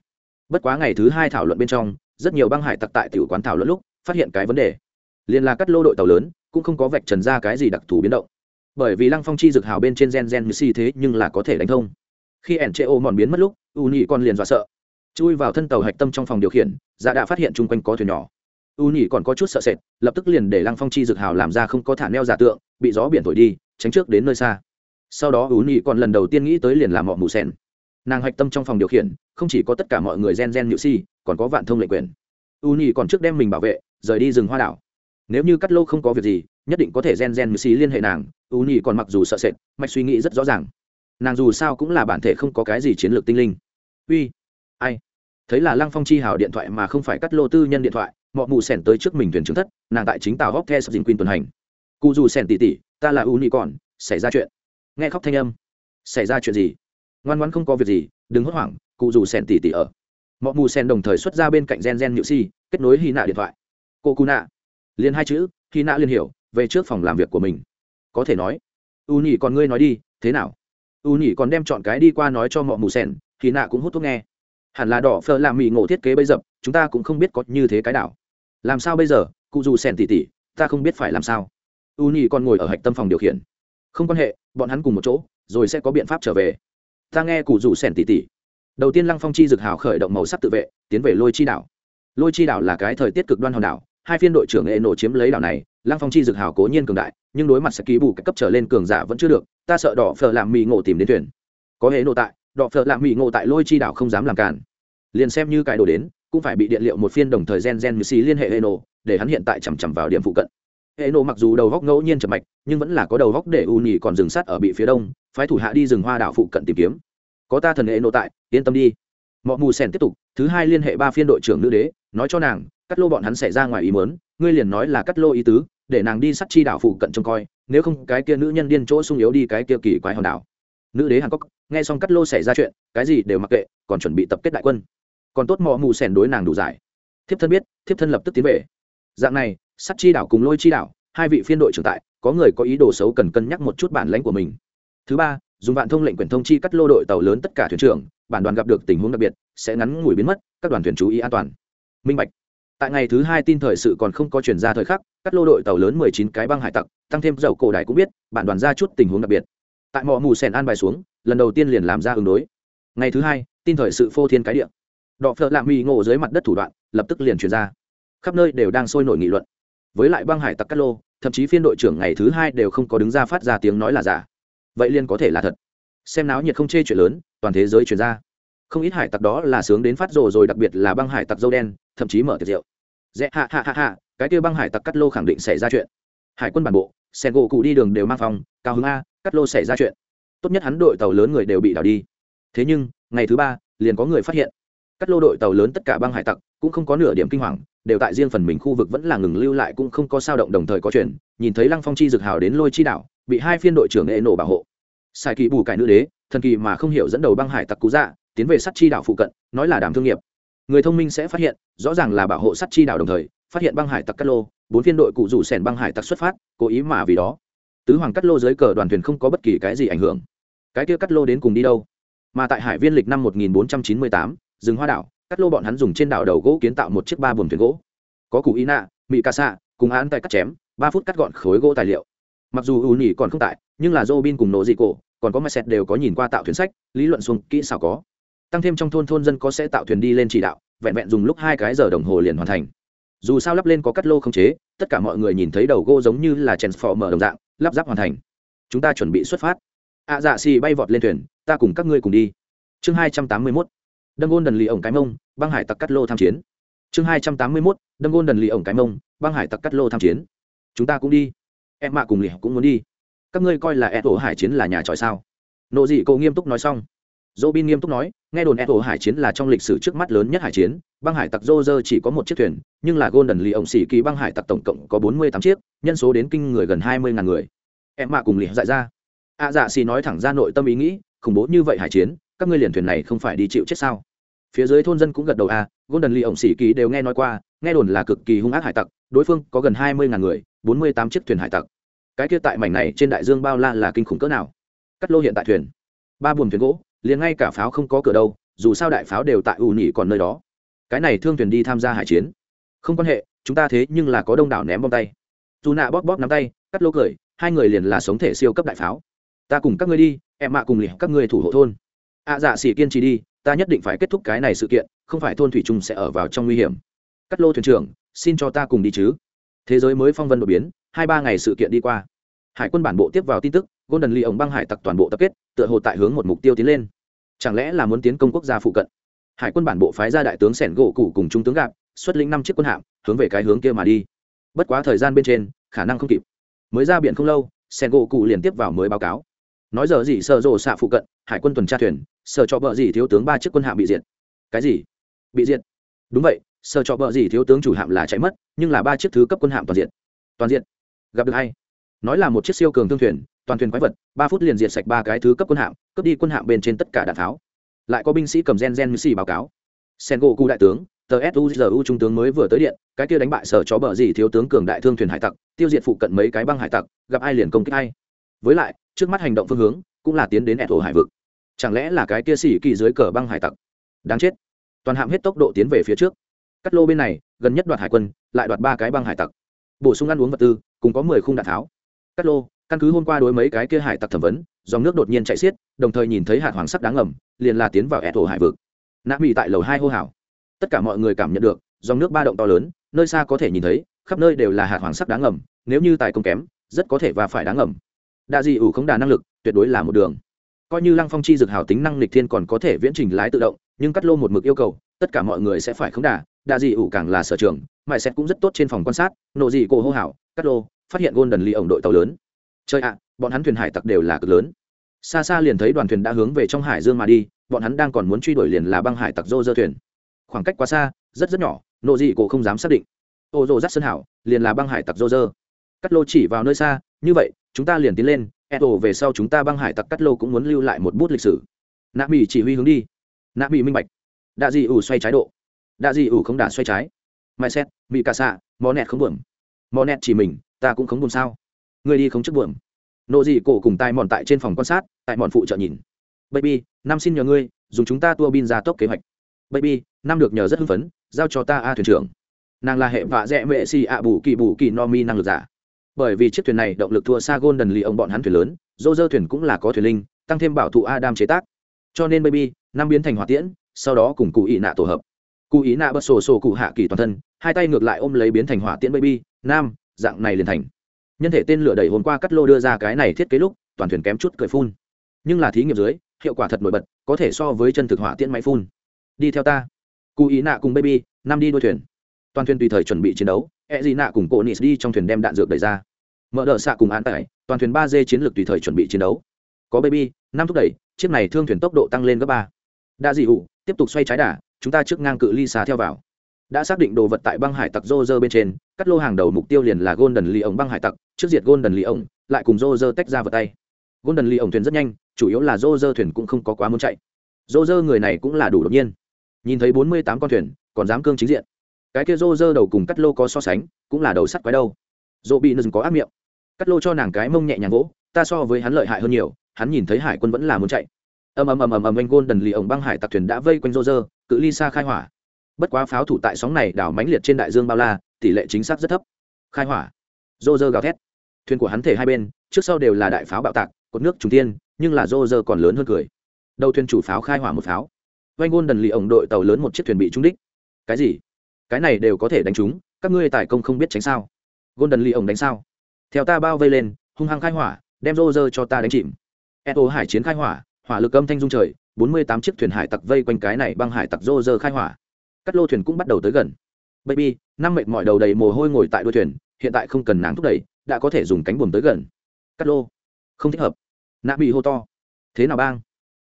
Bất quá ngày thứ hai thảo luận bên trong, rất nhiều băng hải tặc tại tiểu quán thảo luận lúc, phát hiện cái vấn đề. Liền là cắt lô đội tàu lớn, cũng không có vạch trần ra cái gì đặc thù biến động bởi vì lăng phong chi dực hào bên trên gen gen như si thế nhưng là có thể đánh thông. Khi ẻn chê ô mòn biến mất lúc, u nhị còn liền dọa sợ. Chui vào thân tàu hạch tâm trong phòng điều khiển dạ đã phát hiện chung quanh có thuyền nhỏ. U nhị còn có chút sợ sệt, lập tức liền để lăng phong chi dực hào làm ra không có thả neo giả tượng, bị gió biển thổi đi, tránh trước đến nơi xa. Sau đó u nhị còn lần đầu tiên nghĩ tới liền làm mọ mù sen nàng hạch tâm trong phòng điều khiển, không chỉ có tất cả mọi người gen gen nhự si, còn có vạn thông lệnh quyền. U nhị còn trước đem mình bảo vệ, rời đi rừng hoa đảo. Nếu như cắt lô không có việc gì nhất định có thể gen gen như xì liên hệ nàng u nhì còn mặc dù sợ sệt, mạch suy nghĩ rất rõ ràng. Nàng dù sao cũng là bản thể không có cái gì chiến lược tinh linh. Uy, ai? Thấy là lăng phong chi hào điện thoại mà không phải cắt lô tư nhân điện thoại mọi mù sẻn tới trước mình thuyền trưởng thất, nàng tại chính tàu hóc the sập dình quyên tuần hành. Cụ dù sẻn tỉ tỉ, ta là u nhì còn, xảy ra chuyện. Nghe khóc thanh âm. Xảy ra chuyện gì? Ngoan ngoan không có việc gì, đừng hốt hoảng, cụ dù sẻn tỉ tỉ ở. Mọi mù sen đồng thời xuất ra bên cạnh gen gen nhự si, kết nối hy nạ điện thoại. Cô cụ nạ. Liền hai chữ, hy nạ liên hiểu về trước phòng làm việc của mình. Có thể nói, u nhị còn ngươi nói đi, thế nào? U nhị còn đem chọn cái đi qua nói cho mọi mù sen thì nạ cũng hút thuốc nghe. Hẳn là đỏ phờ làm mì ngộ thiết kế bây dập chúng ta cũng không biết có như thế cái đảo. Làm sao bây giờ? Cụ dù sen tỉ tỉ, ta không biết phải làm sao. U nhị còn ngồi ở hạch tâm phòng điều khiển. Không quan hệ, bọn hắn cùng một chỗ, rồi sẽ có biện pháp trở về. Ta nghe cụ dù sen tỉ tỉ. Đầu tiên lăng phong chi dực hào khởi động màu sắc tự vệ, tiến về lôi chi đảo. Lôi chi đảo là cái thời tiết cực đoan hòn đảo, hai phiên đội trưởng hệ nổ chiếm lấy đảo này lăng phong chi dực hào cố nhiên cường đại, nhưng đối mặt sẽ ký bù các cấp trở lên cường giả vẫn chưa được, ta sợ đỏ phở làm mì ngộ tìm đến thuyền. Có hệ nổ tại, đỏ phở làm mì ngộ tại lôi chi đảo không dám làm cản. Liền xem như cài đồ đến, cũng phải bị điện liệu một phiên đồng thời gen gen như xí liên hệ hệ nổ để hắn hiện tại chằm chằm vào điểm phụ cận. Hệ nổ mặc dù đầu góc ngẫu nhiên chậm mạch, nhưng vẫn là có đầu góc để u nhì còn dừng sát ở bị phía đông, phái thủ hạ đi rừng hoa đảo phụ cận tìm kiếm. Có ta thần hệ nổ tại, yên tâm đi. Mọi mù sèn tiếp tục, thứ hai liên hệ ba phiên đội trưởng nữ đế, nói cho nàng, cắt lô bọn hắn xảy ra ngoài ý mớn ngươi liền nói là cắt lô ý tứ để nàng đi sắt chi đảo phụ cận trông coi, nếu không cái kia nữ nhân điên chỗ sung yếu đi cái kia kỳ quái hòn đảo. Nữ đế hàn cốc nghe xong cắt lô xảy ra chuyện, cái gì đều mặc kệ, còn chuẩn bị tập kết đại quân. Còn tốt mò mù sèn đối nàng đủ giải. Thiếp thân biết, thiếp thân lập tức tiến về. Dạng này sắt chi đảo cùng lôi chi đảo, hai vị phiên đội trưởng tại, có người có ý đồ xấu cần cân nhắc một chút bản lãnh của mình. Thứ ba, dùng vạn thông lệnh quyển thông chi cắt lô đội tàu lớn tất cả thuyền trưởng, bản đoàn gặp được tình huống đặc biệt, sẽ ngắn ngủi biến mất, các đoàn thuyền chú ý an toàn. Minh bạch tại ngày thứ hai tin thời sự còn không có chuyển ra thời khắc, các lô đội tàu lớn mười chín cái băng hải tặc, tăng thêm dầu cổ đại cũng biết, bản đoàn ra chút tình huống đặc biệt. Tại mỏ mù sèn an bài xuống, lần đầu tiên liền làm ra ứng đối. Ngày thứ hai, tin thời sự phô thiên cái địa. Đọ phợ lạ mì ngộ dưới mặt đất thủ đoạn, lập tức liền chuyển ra. Khắp nơi đều đang sôi nổi nghị luận. Với lại băng hải tặc các lô, thậm chí phiên đội trưởng ngày thứ hai đều không có đứng ra phát ra tiếng nói là giả. Vậy liền có thể là thật. Xem náo nhiệt không chê chuyện lớn, toàn thế giới chuyển ra không ít hải tặc đó là sướng đến phát rồ rồi, đặc biệt là băng hải tặc dâu đen, thậm chí mở tiệc rượu. Dễ hạ hạ hạ hạ cái kia băng hải tặc cắt lô khẳng định xảy ra chuyện. Hải quân bản bộ sen gỗ cụ đi đường đều mang phòng, cao hứng a cắt lô xảy ra chuyện. Tốt nhất hắn đội tàu lớn người đều bị đảo đi. Thế nhưng, ngày thứ ba, liền có người phát hiện. Cắt lô đội tàu lớn tất cả băng hải tặc cũng không có nửa điểm kinh hoàng, đều tại riêng phần mình khu vực vẫn là ngừng lưu lại cũng không có sao động, đồng thời có chuyện, nhìn thấy lăng phong chi dực hào đến lôi chi đảo, bị hai phiên đội trưởng nghệ nổ bảo hộ. Sai kỳ bù cải nữ đế, thần kỳ mà không hiểu dẫn đầu băng hải tặc cú dạ tiến về sắt chi đảo phụ cận nói là đàm thương nghiệp. Người thông minh sẽ phát hiện rõ ràng là bảo hộ sắt chi đảo đồng thời phát hiện băng hải tặc cắt lô bốn phiên đội cụ rủ sẻn băng hải tặc xuất phát cố ý mà vì đó. Tứ hoàng cắt lô dưới cờ đoàn thuyền không có bất kỳ cái gì ảnh hưởng. Cái kia cắt lô đến cùng đi đâu? Mà tại hải viên lịch năm 1498, rừng hoa đảo cắt lô bọn hắn dùng trên đảo đầu gỗ kiến tạo một chiếc ba buồng thuyền gỗ. Có cụ ý nạ mỹ ca xạ cùng án tại cắt chém ba phút cắt gọn khối gỗ tài liệu. Mặc dù ưu nhỉ còn không tại nhưng là dô bin cùng nổ dị cổ còn có Mercedes đều có nhìn qua tạo thuyền sách, lý luận xuông kỹ xảo có. Tăng thêm trong thôn thôn dân có sẽ tạo thuyền đi lên chỉ đạo, vẹn vẹn dùng lúc hai cái giờ đồng hồ liền hoàn thành. Dù sao lắp lên có cắt lô không chế, tất cả mọi người nhìn thấy đầu gỗ giống như là transformer đồng dạng, lắp ráp hoàn thành. Chúng ta chuẩn bị xuất phát. À dạ xì bay vọt lên thuyền, ta cùng các ngươi cùng đi. Chương hai trăm tám mươi 281. Đâm gôn đần lì ổng cái mông, băng hải tặc cắt lô tham chiến. Chương hai trăm tám mươi 281. Đâm gôn đần lì ổng cái mông, băng hải tặc cắt lô tham chiến. Chúng ta cũng đi. Em mạ cùng lì cũng muốn đi các ngươi coi là ép tổ hải chiến là nhà tròi sao nộ dị cậu nghiêm túc nói xong Robin bin nghiêm túc nói nghe đồn ed hải chiến là trong lịch sử trước mắt lớn nhất hải chiến băng hải tặc dô dơ chỉ có một chiếc thuyền nhưng là golden lì ổng xỉ kỳ băng hải tặc tổng cộng có bốn mươi tám chiếc nhân số đến kinh người gần hai mươi ngàn người. Em mạ cùng lì dại ra. A dạ xì nói thẳng ra nội tâm ý nghĩ khủng bố như vậy hải chiến các ngươi liền thuyền này không phải đi chịu chết sao? Phía dưới thôn dân cũng gật đầu a à, golden lì ổng xỉ kỳ đều nghe nói qua nghe đồn là cực kỳ hung ác hải tặc đối phương có gần hai mươi ngàn người bốn mươi tám chiếc thuyền hải tặc. Cái kia tại mảnh này trên đại dương bao la là kinh khủng cỡ nào? Cắt lô hiện tại thuyền. Ba buồng thuyền gỗ liền ngay cả pháo không có cửa đâu dù sao đại pháo đều tại ủ nhỉ còn nơi đó. Cái này thương thuyền đi tham gia hải chiến. Không quan hệ chúng ta thế nhưng là có đông đảo ném bom tay. Dù nạ bóp bóp nắm tay cắt lô cười hai người liền là sống thể siêu cấp đại pháo. Ta cùng các ngươi đi em mạ cùng liệt các ngươi thủ hộ thôn. Ạ à, dạ xỉ kiên trì đi ta nhất định phải kết thúc cái này sự kiện không phải thôn thủy trung sẽ ở vào trong nguy hiểm. Cắt lô thuyền trưởng xin cho ta cùng đi chứ. Thế giới mới phong vân đột biến hai ba ngày sự kiện đi qua. Hải quân bản bộ tiếp vào tin tức golden lee ổng băng hải tặc toàn bộ tập kết tựa hồ tại hướng một mục tiêu tiến lên chẳng lẽ là muốn tiến công quốc gia phụ cận? Hải quân bản bộ phái ra đại tướng sẻn gỗ cụ cùng trung tướng gạp, xuất lĩnh năm chiếc quân hạm, hướng về cái hướng kia mà đi. Bất quá thời gian bên trên, khả năng không kịp. Mới ra biển không lâu, sẻn gỗ cụ liền tiếp vào mới báo cáo. Nói giờ gì sợ rộ xạ phụ cận, hải quân tuần tra thuyền, sợ cho vợ gì thiếu tướng ba chiếc quân hạm bị diệt. Cái gì? Bị diệt? Đúng vậy, sợ cho vợ gì thiếu tướng chủ hạm là chạy mất, nhưng là ba chiếc thứ cấp quân hạm toàn diện toàn diện gặp được hay. Nói là một chiếc siêu cường thương thuyền, toàn thuyền quái vật, ba phút liền diệt sạch ba cái thứ cấp quân hạm cướp đi quân hạm bên trên tất cả đạn tháo. Lại có binh sĩ cầm gen gen như xì báo cáo. Sen gỗ cụ đại tướng, tờ suzu trung tướng mới vừa tới điện, cái kia đánh bại sở chó bờ gì thiếu tướng cường đại thương thuyền hải tặc, tiêu diệt phụ cận mấy cái băng hải tặc, gặp ai liền công kích ai. Với lại, trước mắt hành động phương hướng, cũng là tiến đến ẹt hồ hải vực. Chẳng lẽ là cái kia xỉ kỳ dưới cờ băng hải tặc? Đáng chết. Toàn hạm hết tốc độ tiến về phía trước. Cắt lô bên này, gần nhất đoạt hải quân, lại đoạt ba cái băng hải tặc. Bổ sung ăn uống vật tư, cùng có mười khung đạn tháo. Cắt lô căn cứ hôm qua đối mấy cái kia hải tặc thẩm vấn dòng nước đột nhiên chạy xiết đồng thời nhìn thấy hạt hoàng sắc đáng ngầm liền là tiến vào ẹ thổ hải vực. Nạ mỹ tại lầu hai hô hào. Tất cả mọi người cảm nhận được dòng nước ba động to lớn nơi xa có thể nhìn thấy khắp nơi đều là hạt hoàng sắc đáng ngầm nếu như tài công kém rất có thể và phải đáng ngầm. Đa dị ủ không đà năng lực tuyệt đối là một đường. Coi như lăng phong chi dược hào tính năng lịch thiên còn có thể viễn trình lái tự động nhưng cắt lô một mực yêu cầu tất cả mọi người sẽ phải không đà đa dị ủ càng là sở trường mãi xét cũng rất tốt trên phòng quan sát nộ dị cổ hô hào, cắt lô phát hiện gôn đần ly ổng đội tàu lớn trời ạ, bọn hắn thuyền hải tặc đều là cực lớn. Xa xa liền thấy đoàn thuyền đã hướng về trong hải dương mà đi, bọn hắn đang còn muốn truy đuổi liền là băng hải tặc rô dơ thuyền. Khoảng cách quá xa, rất rất nhỏ, nộ dị cổ không dám xác định. Ô rô dắt sơn hảo, liền là băng hải tặc rô dơ cắt lô chỉ vào nơi xa, như vậy, chúng ta liền tiến lên, edo về sau chúng ta băng hải tặc cắt lô cũng muốn lưu lại một bút lịch sử. Nạ mỹ chỉ huy hướng đi. Nạ mỹ minh bạch. Đạ dị ủ xoay trái độ. Đạ dị ủ không đả xoay trái. Mai xét mỹ cà xạ mò nẹt không buồm mò nẹt chỉ mình, ta cũng không buồn sao? Người đi không trước buồm. Nộ dị cổ cùng tai mòn tại trên phòng quan sát, tại mòn phụ trợ nhìn. Baby, năm xin nhờ ngươi, dùng chúng ta tua bin ra tốc kế hoạch. Baby, năm được nhờ rất hưng phấn, giao cho ta a thuyền trưởng. Nàng là hệ vạ dẹ mệ xì ạ bù kỳ bù kỳ no mi năng lực giả. Bởi vì chiếc thuyền này động lực thua xa golden lì ông bọn hắn thuyền lớn dô dơ thuyền cũng là có thuyền linh, tăng thêm bảo thụ adam chế tác. Cho nên baby, năm biến thành hỏa tiễn, sau đó cùng cụ ý nạ tổ hợp. Cụ ý nạ bật sổ sổ cụ hạ kỳ toàn thân, hai tay ngược lại ôm lấy biến thành hỏa tiễn baby, nam, dạng này liền thành nhân thể tên lửa đẩy hôm qua cắt lô đưa ra cái này thiết kế lúc, toàn thuyền kém chút cười phun. Nhưng là thí nghiệm dưới, hiệu quả thật nổi bật, có thể so với chân thực hỏa tiễn máy phun. Đi theo ta. Cụ ý nạ cùng baby, năm đi đôi thuyền. Toàn thuyền tùy thời chuẩn bị chiến đấu e gì nạ cùng cộ nịt đi trong thuyền đem đạn dược đẩy ra. Mở đợt xạ cùng an tải, toàn thuyền ba d chiến lược tùy thời chuẩn bị chiến đấu. Có baby, năm thúc đẩy, chiếc này thương thuyền tốc độ tăng lên gấp ba. Đã dị hụ, tiếp tục xoay trái đà, chúng ta trước ngang cự ly xa theo vào đã xác định đồ vật tại băng hải tặc rô rơ bên trên, cắt lô hàng đầu mục tiêu liền là golden ly ổng băng hải tặc, trước diệt golden ly ổng lại cùng rô rơ tách ra vào tay. Golden ly ổng thuyền rất nhanh, chủ yếu là rô rơ thuyền cũng không có quá muốn chạy. Rô rơ người này cũng là đủ đột nhiên. Nhìn thấy bốn mươi tám con thuyền, còn dám cương chính diện. Cái kia rô rơ đầu cùng cắt lô có so sánh, cũng là đầu sắt quái đâu. Dỗ bị nâng có ác miệng. Cắt lô cho nàng cái mông nhẹ nhàng gỗ ta so với hắn lợi hại hơn nhiều, hắn nhìn thấy hải quân vẫn là muốn chạy. Ầm ầm ầm ầm ầm anh gôn đần lì ổng băng hải tặc thuyền đã vây quanh rô rơ cự ly xa khai hỏa bất quá pháo thủ tại sóng này đảo mãnh liệt trên đại dương bao la, tỷ lệ chính xác rất thấp. Khai hỏa. Rô rơ gào thét. Thuyền của hắn thể hai bên, trước sau đều là đại pháo bạo tạc, cột nước trung tiên nhưng là rô rơ còn lớn hơn cười. Đầu thuyền chủ pháo khai hỏa một pháo. Vanh ngôn đần lì ổng đội tàu lớn một chiếc thuyền bị trúng đích. Cái gì? Cái này đều có thể đánh trúng, các ngươi tài công không biết tránh sao? Golden lee ổng đánh sao? Theo ta bao vây lên, hung hăng khai hỏa, đem rô rơ cho ta đánh chìm. Eto hải chiến khai hỏa hỏa lực âm thanh dung trời, bốn mươi tám chiếc thuyền hải tặc vây quanh cái này băng hải tặc rô rơ khai hỏa cắt lô thuyền cũng bắt đầu tới gần. Baby năm mệt mỏi đầu đầy mồ hôi ngồi tại đuôi thuyền hiện tại không cần nàng thúc đẩy đã có thể dùng cánh buồm tới gần. Cắt lô. Không thích hợp. Nạ bị hô to. Thế nào bang?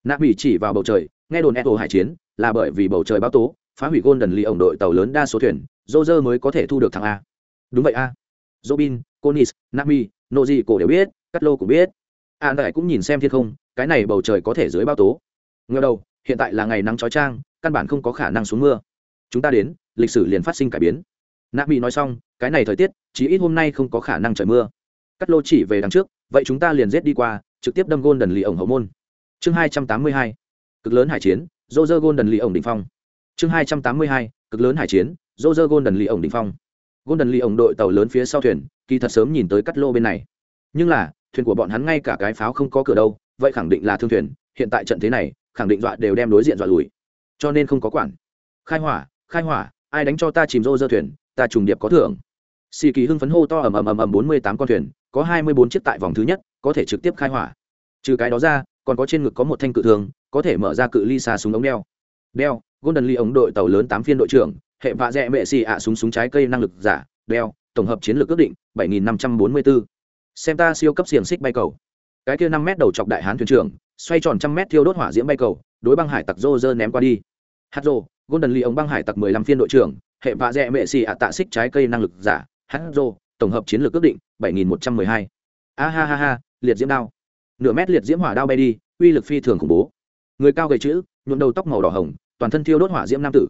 Nạ bị chỉ vào bầu trời nghe đồn eto hải chiến là bởi vì bầu trời báo tố phá hủy golden lee ổng đội tàu lớn đa số thuyền dô dơ mới có thể thu được thằng a. Đúng vậy a. Robin conis nami nô gì cổ đều biết cắt lô cũng biết. A à, cũng nhìn xem thiên không cái này bầu trời có thể dưới bao tố. Ngờ đầu hiện tại là ngày nắng trói trang căn bản không có khả năng xuống mưa chúng ta đến, lịch sử liền phát sinh cải biến. Nami nói xong, cái này thời tiết chỉ ít hôm nay không có khả năng trời mưa. Cắt lô chỉ về đằng trước, vậy chúng ta liền rết đi qua, trực tiếp đâm gôn đần lì ổng hậu môn. Chương hai trăm tám mươi hai, cực lớn hải chiến dô dơ gôn đần lì ổng đình phong. Chương hai trăm tám mươi hai, cực lớn hải chiến dô dơ golden lì ổng đình phong. Golden lì ổng đội tàu lớn phía sau thuyền, kỳ thật sớm nhìn tới cắt lô bên này. Nhưng là, thuyền của bọn hắn ngay cả cái pháo không có cửa đâu, vậy khẳng định là thương thuyền, hiện tại trận thế này, khẳng định dọa đều đem đối diện dọa lùi. Cho nên không có quản. Khai hỏa khai hỏa, ai đánh cho ta chìm rô dơ thuyền, ta trùng điệp có thưởng. Xì kỳ hưng phấn hô to ầm ầm ầm ầm bốn mươi tám con thuyền, có hai mươi bốn chiếc tại vòng thứ nhất, có thể trực tiếp khai hỏa. Trừ cái đó ra, còn có trên ngực có một thanh cự thường, có thể mở ra cự ly xa súng ống đeo. Đeo, golden ly ống đội tàu lớn tám phiên đội trưởng, hệ vạ dẹ mệ xì ạ súng súng trái cây năng lực giả, đeo, tổng hợp chiến lược ước định, bảy nghìn năm trăm bốn mươi bốn xem ta siêu cấp xiềng xích bay cầu. Cái kia năm mét đầu chọc đại hán thuyền trưởng, xoay tròn trăm mét thiêu đốt hỏa diễm bay cầu, đối băng hải tặc rô rơ ném qua đi. Hát rô golden lee ống băng hải tặc mười lăm phiên đội trưởng hệ vạ dẹ mệ xì ạ tạ xích trái cây năng lực giả hát rô tổng hợp chiến lược ước định bảy nghìn một trăm mười hai a ha ha ha liệt diễm đao nửa mét liệt diễm hỏa đao bay đi uy lực phi thường khủng bố người cao gầy chữ nhuộm đầu tóc màu đỏ hồng toàn thân thiêu đốt hỏa diễm nam tử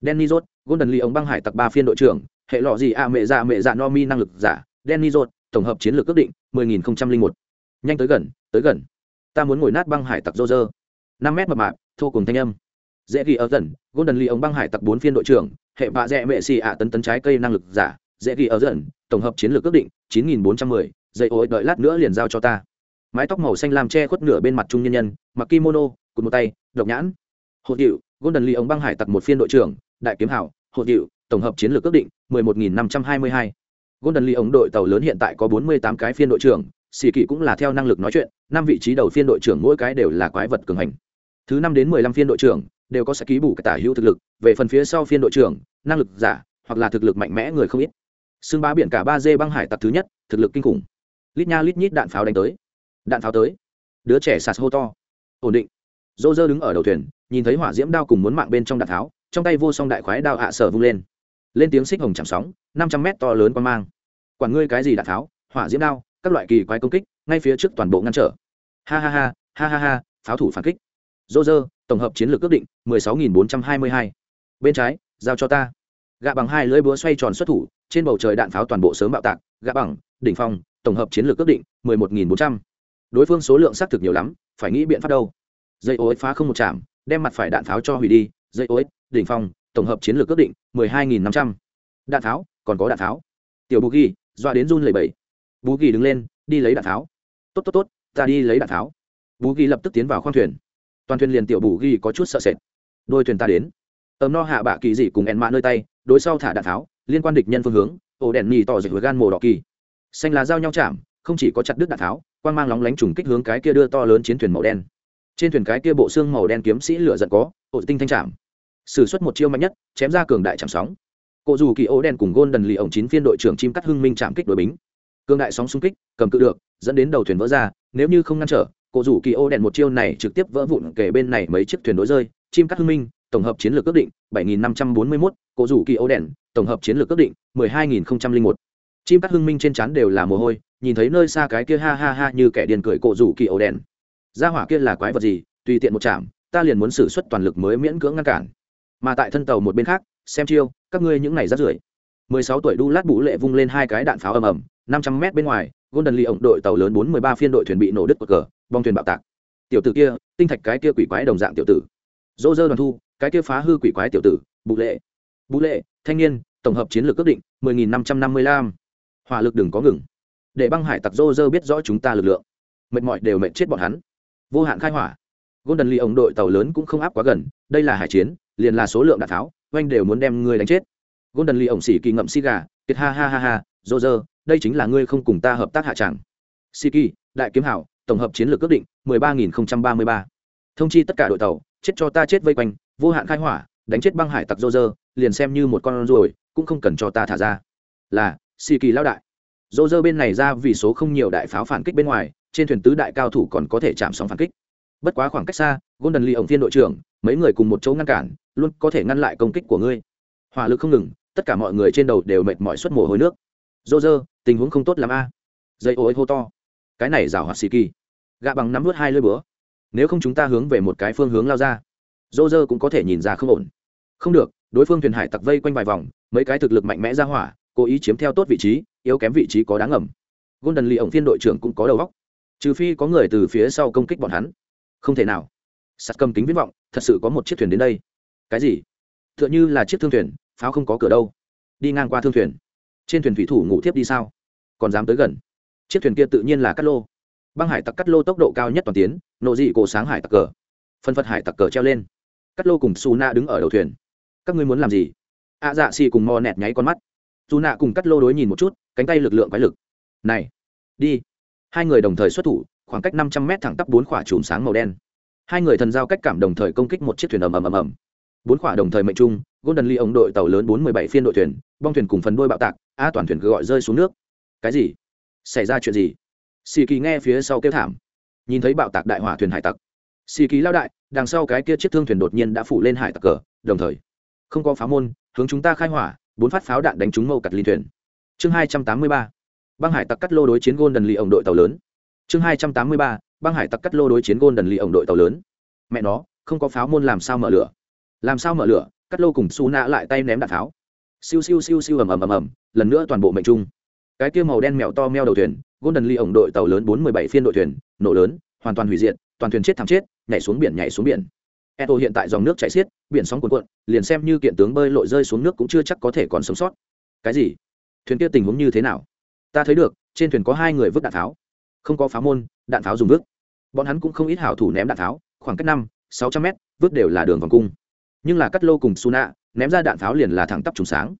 Danny Rốt, Golden Lee ống băng hải tặc ba phiên đội trưởng, hệ lọ gì ạ mẹ dạ mẹ dạ no mi năng lực giả, Danny Rốt, tổng hợp chiến lược ước định 10001. Nhanh tới gần, tới gần. Ta muốn ngồi nát băng hải tặc Roger. 5 mét mập mạp, thô cùng thanh âm. Dễ ghi ở dần, Golden Lee ống băng hải tặc bốn phiên đội trưởng, hệ vạ dẹ mẹ xì ạ tấn tấn trái cây năng lực giả, dễ ghi ở dần, tổng hợp chiến lược ước định 9410, dây ối đợi lát nữa liền giao cho ta. Mái tóc màu xanh lam che khuất nửa bên mặt trung nhân nhân, mặc kimono, cụt một tay, độc nhãn. hộ Diệu, Golden Lee ống băng hải tặc một phiên đội trưởng, đại kiếm hảo, hộ hiệu tổng hợp chiến lược ước định 11.522. golden lee ống đội tàu lớn hiện tại có 48 cái phiên đội trưởng xì kỵ cũng là theo năng lực nói chuyện năm vị trí đầu phiên đội trưởng mỗi cái đều là quái vật cường hành thứ năm đến 15 phiên đội trưởng đều có sẽ ký bù cả tả hữu thực lực, về phần phía sau phiên đội trưởng, năng lực giả, hoặc là thực lực mạnh mẽ người không ít. Xương bá biển cả ba d băng hải tặc thứ nhất, thực lực kinh khủng. Lít nha lít nhít đạn pháo đánh tới. Đạn pháo tới. Đứa trẻ sạt hô to. Ổn định. Dô dơ đứng ở đầu thuyền, nhìn thấy hỏa diễm đao cùng muốn mạng bên trong đạn tháo trong tay vô song đại khoái đao hạ sở vung lên. Lên tiếng xích hồng chạm sóng, năm trăm mét to lớn quan mang. Quản ngươi cái gì đạn tháo hỏa diễm đao, các loại kỳ quái công kích, ngay phía trước toàn bộ ngăn trở. Ha ha ha ha ha ha, pháo thủ phản kích. Dô dơ tổng hợp chiến lược ước định, mười sáu nghìn bốn trăm hai mươi hai. Bên trái, giao cho ta. Gạ bằng hai lưỡi búa xoay tròn xuất thủ, trên bầu trời đạn pháo toàn bộ sớm bạo tạc. Gạ bằng, đỉnh phong, tổng hợp chiến lược ước định, mười một nghìn bốn trăm. Đối phương số lượng xác thực nhiều lắm, phải nghĩ biện pháp đâu. Dây ô phá không một chạm, đem mặt phải đạn pháo cho hủy đi. Dây ô đỉnh phong, tổng hợp chiến lược ước định, mười hai nghìn năm trăm. Đạn pháo, còn có đạn pháo. Tiểu bù ghi, dọa đến run lẩy bẩy. Bù ghi đứng lên, đi lấy đạn pháo. Tốt tốt tốt, ta đi lấy đạn pháo. Bù ghi lập tức tiến vào khoang thuyền toàn thuyền liền tiểu bù ghi có chút sợ sệt. Đôi thuyền ta đến. Ấm no hạ bạ kỳ dị cùng ẹn mạ nơi tay, đối sau thả đạn tháo, liên quan địch nhân phương hướng, ổ đèn nhì tỏ dịch với gan mồ đỏ kỳ. Xanh lá dao nhau chạm, không chỉ có chặt đứt đạn tháo, quang mang lóng lánh trùng kích hướng cái kia đưa to lớn chiến thuyền màu đen. Trên thuyền cái kia bộ xương màu đen kiếm sĩ lửa giận có, ổ tinh thanh chạm. Sử xuất một chiêu mạnh nhất, chém ra cường đại chạm sóng. Cộ dù kỳ ố đen cùng gôn đần lì ổng chín phiên đội trưởng chim cắt hưng minh chạm kích đội bính. Cường đại sóng xung kích, cầm cự được, dẫn đến đầu thuyền vỡ ra, nếu như không ngăn trở cổ rủ kỳ ô đèn một chiêu này trực tiếp vỡ vụn kể bên này mấy chiếc thuyền đối rơi chim cắt hưng minh tổng hợp chiến lược ước định 7.541, cổ rủ kỳ ô đèn tổng hợp chiến lược ước định 12.001. chim cắt hưng minh trên trán đều là mồ hôi nhìn thấy nơi xa cái kia ha ha ha như kẻ điên cười cổ rủ kỳ ô đèn. Gia hỏa kia là quái vật gì? Tùy tiện một chạm ta liền muốn sử xuất toàn lực mới miễn cưỡng ngăn cản. Mà tại thân tàu một bên khác xem chiêu các ngươi những này rắt rưởi. 16 tuổi đu lát bú lệ vung lên hai cái đạn pháo ầm ầm 500 mét bên ngoài golden lee ổng đội tàu lớn 413 phiên đội thuyền bị nổ đứt cột cờ bong thuyền bạo tạc. Tiểu tử kia, tinh thạch cái kia quỷ quái đồng dạng tiểu tử. Dỗ dơ đoàn thu, cái kia phá hư quỷ quái tiểu tử bụ lệ. Bụ lệ, thanh niên, tổng hợp chiến lược ước định, mười nghìn năm trăm năm mươi lăm. Hỏa lực đừng có ngừng. Để băng hải tặc dô dơ biết rõ chúng ta lực lượng. Mệt mỏi đều mệt chết bọn hắn. Vô hạn khai hỏa. Golden lee ổng đội tàu lớn cũng không áp quá gần, đây là hải chiến, liền là số lượng đạn tháo, oanh đều muốn đem ngươi đánh chết. Golden lee ổng xỉ kỳ ngậm xi gà, kiệt ha ha ha ha dô dơ đây chính là ngươi không cùng ta hợp tác hạ tràng si kỳ, đại kiếm hảo tổng hợp chiến lược ước định, mười ba nghìn ba mươi ba. Thông chi tất cả đội tàu, chết cho ta chết vây quanh, vô hạn khai hỏa, đánh chết băng hải tặc dô dơ liền xem như một con ruồi, cũng không cần cho ta thả ra. Là xì kỳ lao đại. Dô dơ bên này ra vì số không nhiều đại pháo phản kích bên ngoài, trên thuyền tứ đại cao thủ còn có thể chạm sóng phản kích. Bất quá khoảng cách xa, golden lee ổng Thiên đội trưởng, mấy người cùng một chỗ ngăn cản, luôn có thể ngăn lại công kích của ngươi. Hỏa lực không ngừng, tất cả mọi người trên đầu đều mệt mỏi suất mồ hôi nước. Dô dơ tình huống không tốt l a. À. dây ối hô to cái này rào hoạt xì kỳ. Gạ bằng nắm vớt hai lưỡi búa. Nếu không chúng ta hướng về một cái phương hướng lao ra dô dơ cũng có thể nhìn ra không ổn. Không được, đối phương thuyền hải tặc vây quanh vài vòng, mấy cái thực lực mạnh mẽ ra hỏa, cố ý chiếm theo tốt vị trí, yếu kém vị trí có đáng ngầm. Golden lì ổng phiên đội trưởng cũng có đầu góc trừ phi có người từ phía sau công kích bọn hắn. Không thể nào. Sắt cầm kính viễn vọng, thật sự có một chiếc thuyền đến đây. Cái gì? T h ư ợ n h ư là chiếc thương thuyền, pháo không có cửa đâu. Đi ngang qua thương thuyền. Trên thuyền thủy thủ ngủ tiếp đi sao? Còn dám tới gần chiếc thuyền kia tự nhiên là cắt lô. Băng hải tặc cắt lô tốc độ cao nhất toàn tiến nộ dị cổ sáng hải tặc cờ. Phân phật hải tặc cờ treo lên. Cắt lô cùng su na đứng ở đầu thuyền. Các ngươi muốn làm gì? Ạ à, dạ xì cùng mò nẹt nháy con mắt. Su na cùng cắt lô đối nhìn một chút cánh tay lực lượng quái lực. Này đi. Hai người đồng thời xuất thủ khoảng cách năm trăm mét thẳng tắp bốn khỏa chùm sáng màu đen. Hai người thần giao cách cảm đồng thời công kích một chiếc thuyền ầm ầm ầm ầm. Bốn khỏa đồng thời mệnh trung golden lee ống đội tàu lớn bốn mươi bảy phiên đội thuyền bong thuyền cùng phần đôi bạo tạc a toàn thuyền cứ gọi rơi xuống nước. Cái gì? Xảy ra chuyện gì? Xì kỳ nghe phía sau kêu thảm, nhìn thấy bạo tạc đại hỏa thuyền hải tặc. Xì kỳ lao đại, đằng sau cái kia chiếc thương thuyền đột nhiên đã phủ lên hải tặc cờ, đồng thời, không có pháo môn, hướng chúng ta khai hỏa, bốn phát pháo đạn đánh trúng mâu cặt ly thuyền. Chương hai trăm tám mươi ba, băng hải tặc cắt lô đối chiến gôn đần lì ổng đội tàu lớn. Chương hai trăm tám mươi ba, băng hải tặc cắt lô đối chiến gôn đần lì ổng đội tàu lớn. Mẹ nó, không có pháo môn làm sao mở lửa? Làm sao mở lửa? Cắt lô cùng Su nạ lại tay ném đạn pháo. Siêu siêu siêu siêu ầm ầm ầm ầm, lần nữa toàn bộ mệnh trung cái kia màu đen mèo to meo đầu thuyền, golden lee ổng đội tàu lớn bốn mươi bảy phiên đội thuyền, nổ lớn, hoàn toàn hủy diệt, toàn thuyền chết thảm chết, nhảy xuống biển, nhảy xuống biển. Eto hiện tại dòng nước chảy xiết, biển sóng cuồn cuộn, liền xem như kiện tướng bơi lội rơi xuống nước cũng chưa chắc có thể còn sống sót. Cái gì? Thuyền kia tình huống như thế nào? Ta thấy được, trên thuyền có hai người vứt đạn tháo. Không có pháo môn, đạn pháo dùng vứt. Bọn hắn cũng không ít hảo thủ ném đạn tháo, khoảng cách năm, sáu trăm mét, vứt đều là đường vòng cung. Nhưng là cắt lô cùng suna, ném ra đạn pháo liền là thẳng tắp trùng sáng.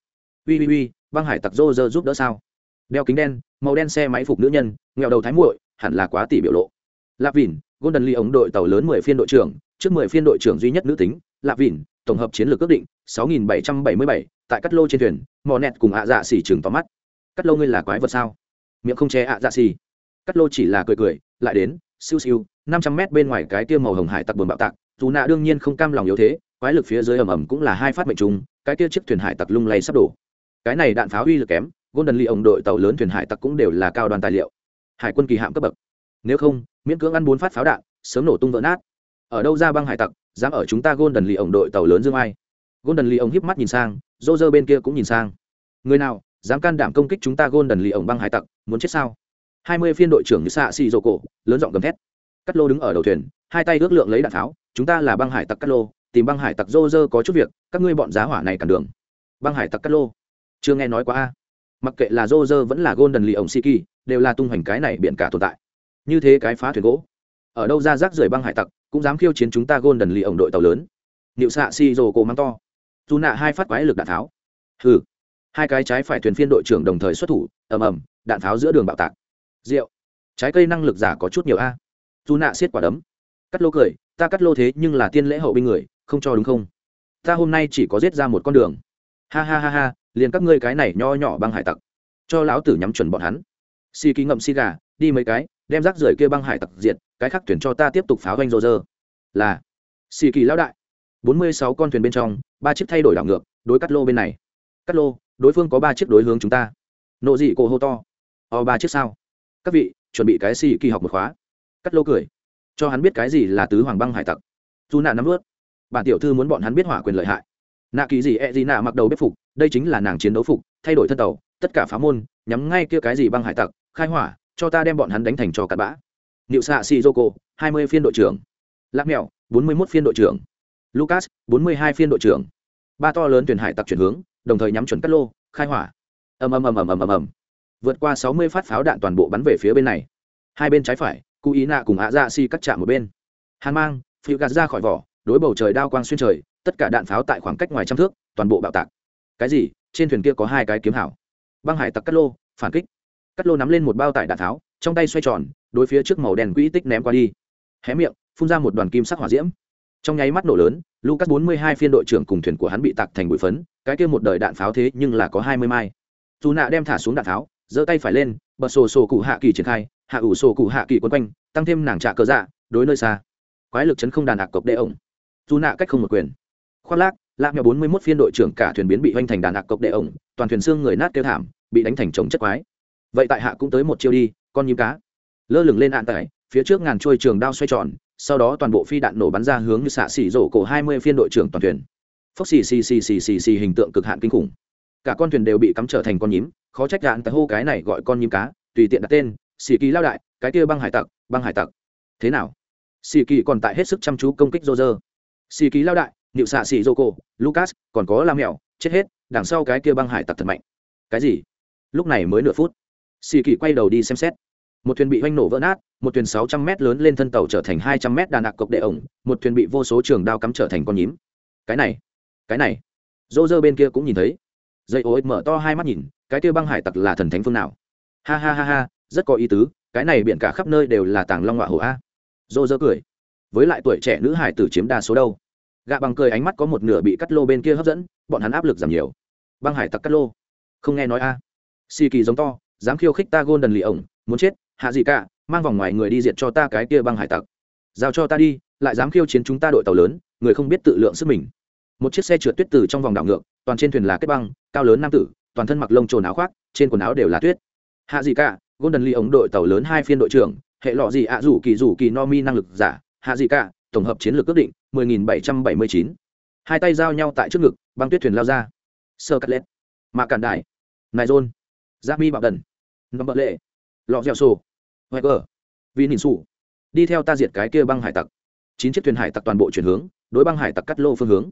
Ui ui ui, băng hải tặc rô rơ giúp đỡ sao? Đeo kính đen, màu đen xe máy phục nữ nhân, nghèo đầu thái muội, hẳn là quá tỷ biểu lộ. Lạp vìn golden lee ống đội tàu lớn mười phiên đội trưởng, trước mười phiên đội trưởng duy nhất nữ tính, lạp vỉn tổng hợp chiến lược ước định, sáu nghìn bảy trăm bảy mươi bảy, tại cắt lô trên thuyền, mò nẹt cùng ạ dạ xỉ chừng tóm mắt. Cắt lô ngươi là quái vật sao? Miệng không che ạ dạ xỉ cắt lô chỉ là cười cười, lại đến, siêu siêu, năm trăm mét bên ngoài cái tiêu màu hồng hải tặc buồn bạo tạc, dù nạ đương nhiên không cam lòng yếu thế, quái lực phía dưới ầm ầm cũng là hai phát mệnh trùng, cái kia chiếc thuyền hải tặc lung lay sắp đổ. Cái này đạn pháo uy lực kém golden lee ổng đội tàu lớn thuyền hải tặc cũng đều là cao đoàn tài liệu. Hải quân kỳ hạm cấp bậc. Nếu không, miễn cưỡng ăn bốn phát pháo đạn, sớm nổ tung vỡ nát. Ở đâu ra băng hải tặc, dám ở chúng ta golden lee ổng đội tàu lớn dương ai? Golden lee ông híp mắt nhìn sang Rô Rơ bên kia cũng nhìn sang. Người nào, dám can đảm công kích chúng ta golden lee ổng băng hải tặc, muốn chết sao? Hai mươi phiên đội trưởng như xạ xì rồ cổ, lớn giọng gầm thét. Cắt lô đứng ở đầu thuyền, hai tay ước lượng lấy đạn tháo chúng ta là băng hải tặc cắt lô, tìm băng hải tặc Rô Rơ có chút việc, các ngươi bọn giá hỏa này cản đường. Băng hải tặc cắt lô. Chưa nghe nói quá a mặc kệ là Roger vẫn là golden lì ổng siki, đều là tung hoành cái này biện cả tồn tại. Như thế cái phá thuyền gỗ. Ở đâu ra rác rưởi băng hải tặc, cũng dám khiêu chiến chúng ta golden lì ổng đội tàu lớn. Nịu xạ si rồ cổ mắng to. Dù nạ hai phát quái lực đạn tháo. Hừ. Hai cái trái phải thuyền phiên đội trưởng đồng thời xuất thủ, ầm ầm, đạn tháo giữa đường bạo tạc. Rượu. Trái cây năng lực giả có chút nhiều a. Dù nạ xiết quả đấm. Cắt lô cười, ta cắt lô thế nhưng là tiên lễ hậu binh người, không cho đúng không? Ta hôm nay chỉ có giết ra một con đường. Ha ha ha ha liền các ngươi cái này nho nhỏ băng hải tặc, cho lão tử nhắm chuẩn bọn hắn. Xì ký ngậm xì gà, đi mấy cái, đem rác rưởi kia băng hải tặc diệt, cái khác thuyền cho ta tiếp tục pháo doanh rô rơ. Là, xì kỳ lão đại. Bốn mươi sáu con thuyền bên trong, ba chiếc thay đổi đảo ngược, đối cắt lô bên này. Cắt lô, đối phương có ba chiếc đối hướng chúng ta. Nộ dị cổ hô to. O, ba chiếc sao? Các vị, chuẩn bị cái xì kỳ học một khóa. Cắt lô cười. Cho hắn biết cái gì là tứ hoàng băng hải tặc. Dù nạn nắm ướt bản tiểu thư muốn bọn hắn biết hỏa quyền lợi hại nạ kỳ gì e gì nạ mặc đầu bếp phục, đây chính là nàng chiến đấu phục, thay đổi thân tàu, tất cả phá môn, nhắm ngay kia cái gì băng hải tặc, khai hỏa, cho ta đem bọn hắn đánh thành trò cặn bã. Niệu xạ si joko hai mươi phiên đội trưởng. Lạc mèo bốn mươi mốt phiên đội trưởng. Lucas, bốn mươi hai phiên đội trưởng. Ba to lớn tuyển hải tặc chuyển hướng, đồng thời nhắm chuẩn cắt lô, khai hỏa. Ầm ầm ầm ầm ầm ầm ầm. Vượt qua sáu mươi phát pháo đạn toàn bộ bắn về phía bên này. Hai bên trái phải cụ ý nạ cùng ạ dạ si cắt chạm một bên. Hàn mang, phiêu gạt ra khỏi vỏ, đối bầu trời đao quang xuyên trời tất cả đạn pháo tại khoảng cách ngoài trăm thước toàn bộ bạo tạc. Cái gì? Trên thuyền kia có hai cái kiếm hảo. Băng hải tặc cắt lô phản kích. Cắt lô nắm lên một bao tải đạn pháo, trong tay xoay tròn đối phía trước màu đen quỹ tích ném qua đi. Hé miệng phun ra một đoàn kim sắc hỏa diễm. Trong nháy mắt nổ lớn lucas bốn mươi hai phiên đội trưởng cùng thuyền của hắn bị tạc thành bụi phấn cái kia một đời đạn pháo thế nhưng là có hai mươi mai. Dù nạ đem thả xuống đạn pháo giơ tay phải lên bật sổ sổ cụ hạ kỳ triển khai hạ ủ sổ cụ hạ kỳ quấn quanh tăng thêm nàng trạ cờ dạ đối nơi xa. Quái lực chấn không đàn ạc cộc đệ ổng. Dù nạ cách không một quyền khoác lác lạc nhỏ bốn mươi mốt phiên đội trưởng cả thuyền biến bị hoành thành đàn ạc cộc đệ ổng, toàn thuyền xương người nát kêu thảm, bị đánh thành trống chất quái. Vậy tại hạ cũng tới một chiêu đi, con nhím cá. Lơ lửng lên hạn tải, phía trước ngàn trôi trường đao xoay tròn, sau đó toàn bộ phi đạn nổ bắn ra hướng như xạ xỉ rổ cổ hai mươi phiên đội trưởng toàn thuyền. Phốc xì xì xì xì xì xì hình tượng cực hạn kinh khủng. Cả con thuyền đều bị cắm trở thành con nhím, khó trách hạn tại hô cái này gọi con nhím cá, tùy tiện đặt tên, xì kỳ lao đại, cái kia băng hải tặc, băng hải tặc. Thế nào? Xì kỳ còn tại hết sức chăm chú công kích rô rơ xì kỳ lao đại nịu xạ xì dô cô, lucas, còn có la mèo chết hết, đằng sau cái kia băng hải tặc thật mạnh. Cái gì? Lúc này mới nửa phút. Xì kỳ quay đầu đi xem xét. Một thuyền bị oanh nổ vỡ nát, một thuyền sáu trăm m lớn lên thân tàu trở thành hai trăm m đàn nạc cộc đệ ổng, một thuyền bị vô số trường đao cắm trở thành con nhím. Cái này cái này. Dô dơ bên kia cũng nhìn thấy. Dây ô mở to hai mắt nhìn, cái kia băng hải tặc là thần thánh phương nào? Ha ha ha ha, rất có ý tứ, cái này biển cả khắp nơi đều là tàng long họa hổ a. Dô dơ cười. Với lại tuổi trẻ nữ hải tử chiếm đa số đâu? Gạ bằng cười ánh mắt có một nửa bị cắt lô bên kia hấp dẫn, bọn hắn áp lực giảm nhiều. Băng hải tặc cắt lô. Không nghe nói a. Xì kỳ giống to, dám khiêu khích ta gôn đần lì ổng muốn chết, hạ gì cả, mang vòng ngoài người đi diệt cho ta cái kia băng hải tặc. Giao cho ta đi, lại dám khiêu chiến chúng ta đội tàu lớn, người không biết tự lượng sức mình. Một chiếc xe trượt tuyết từ trong vòng đảo ngược, toàn trên thuyền là kết băng, cao lớn nam tử, toàn thân mặc lông trồn áo khoác, trên quần áo đều là tuyết. Hạ gì cả, golden lee ống đội tàu lớn hai phiên đội trưởng, hệ lọ gì ạ rủ kỳ rủ kỳ no mi năng lực giả, hạ gì cả tổng hợp chiến lược ước định 10.779. hai tay giao nhau tại trước ngực, băng tuyết thuyền lao ra. Sơ cắt lét Mà cản đại. Nài rôn giáp mi bạo đần. Nấm bợ lệ. Lọ dẻo sổ huệ gờ. Vì nhìn sủ. Đi theo ta diệt cái kia băng hải tặc. Chín chiếc thuyền hải tặc toàn bộ chuyển hướng, đối băng hải tặc cắt lô phương hướng.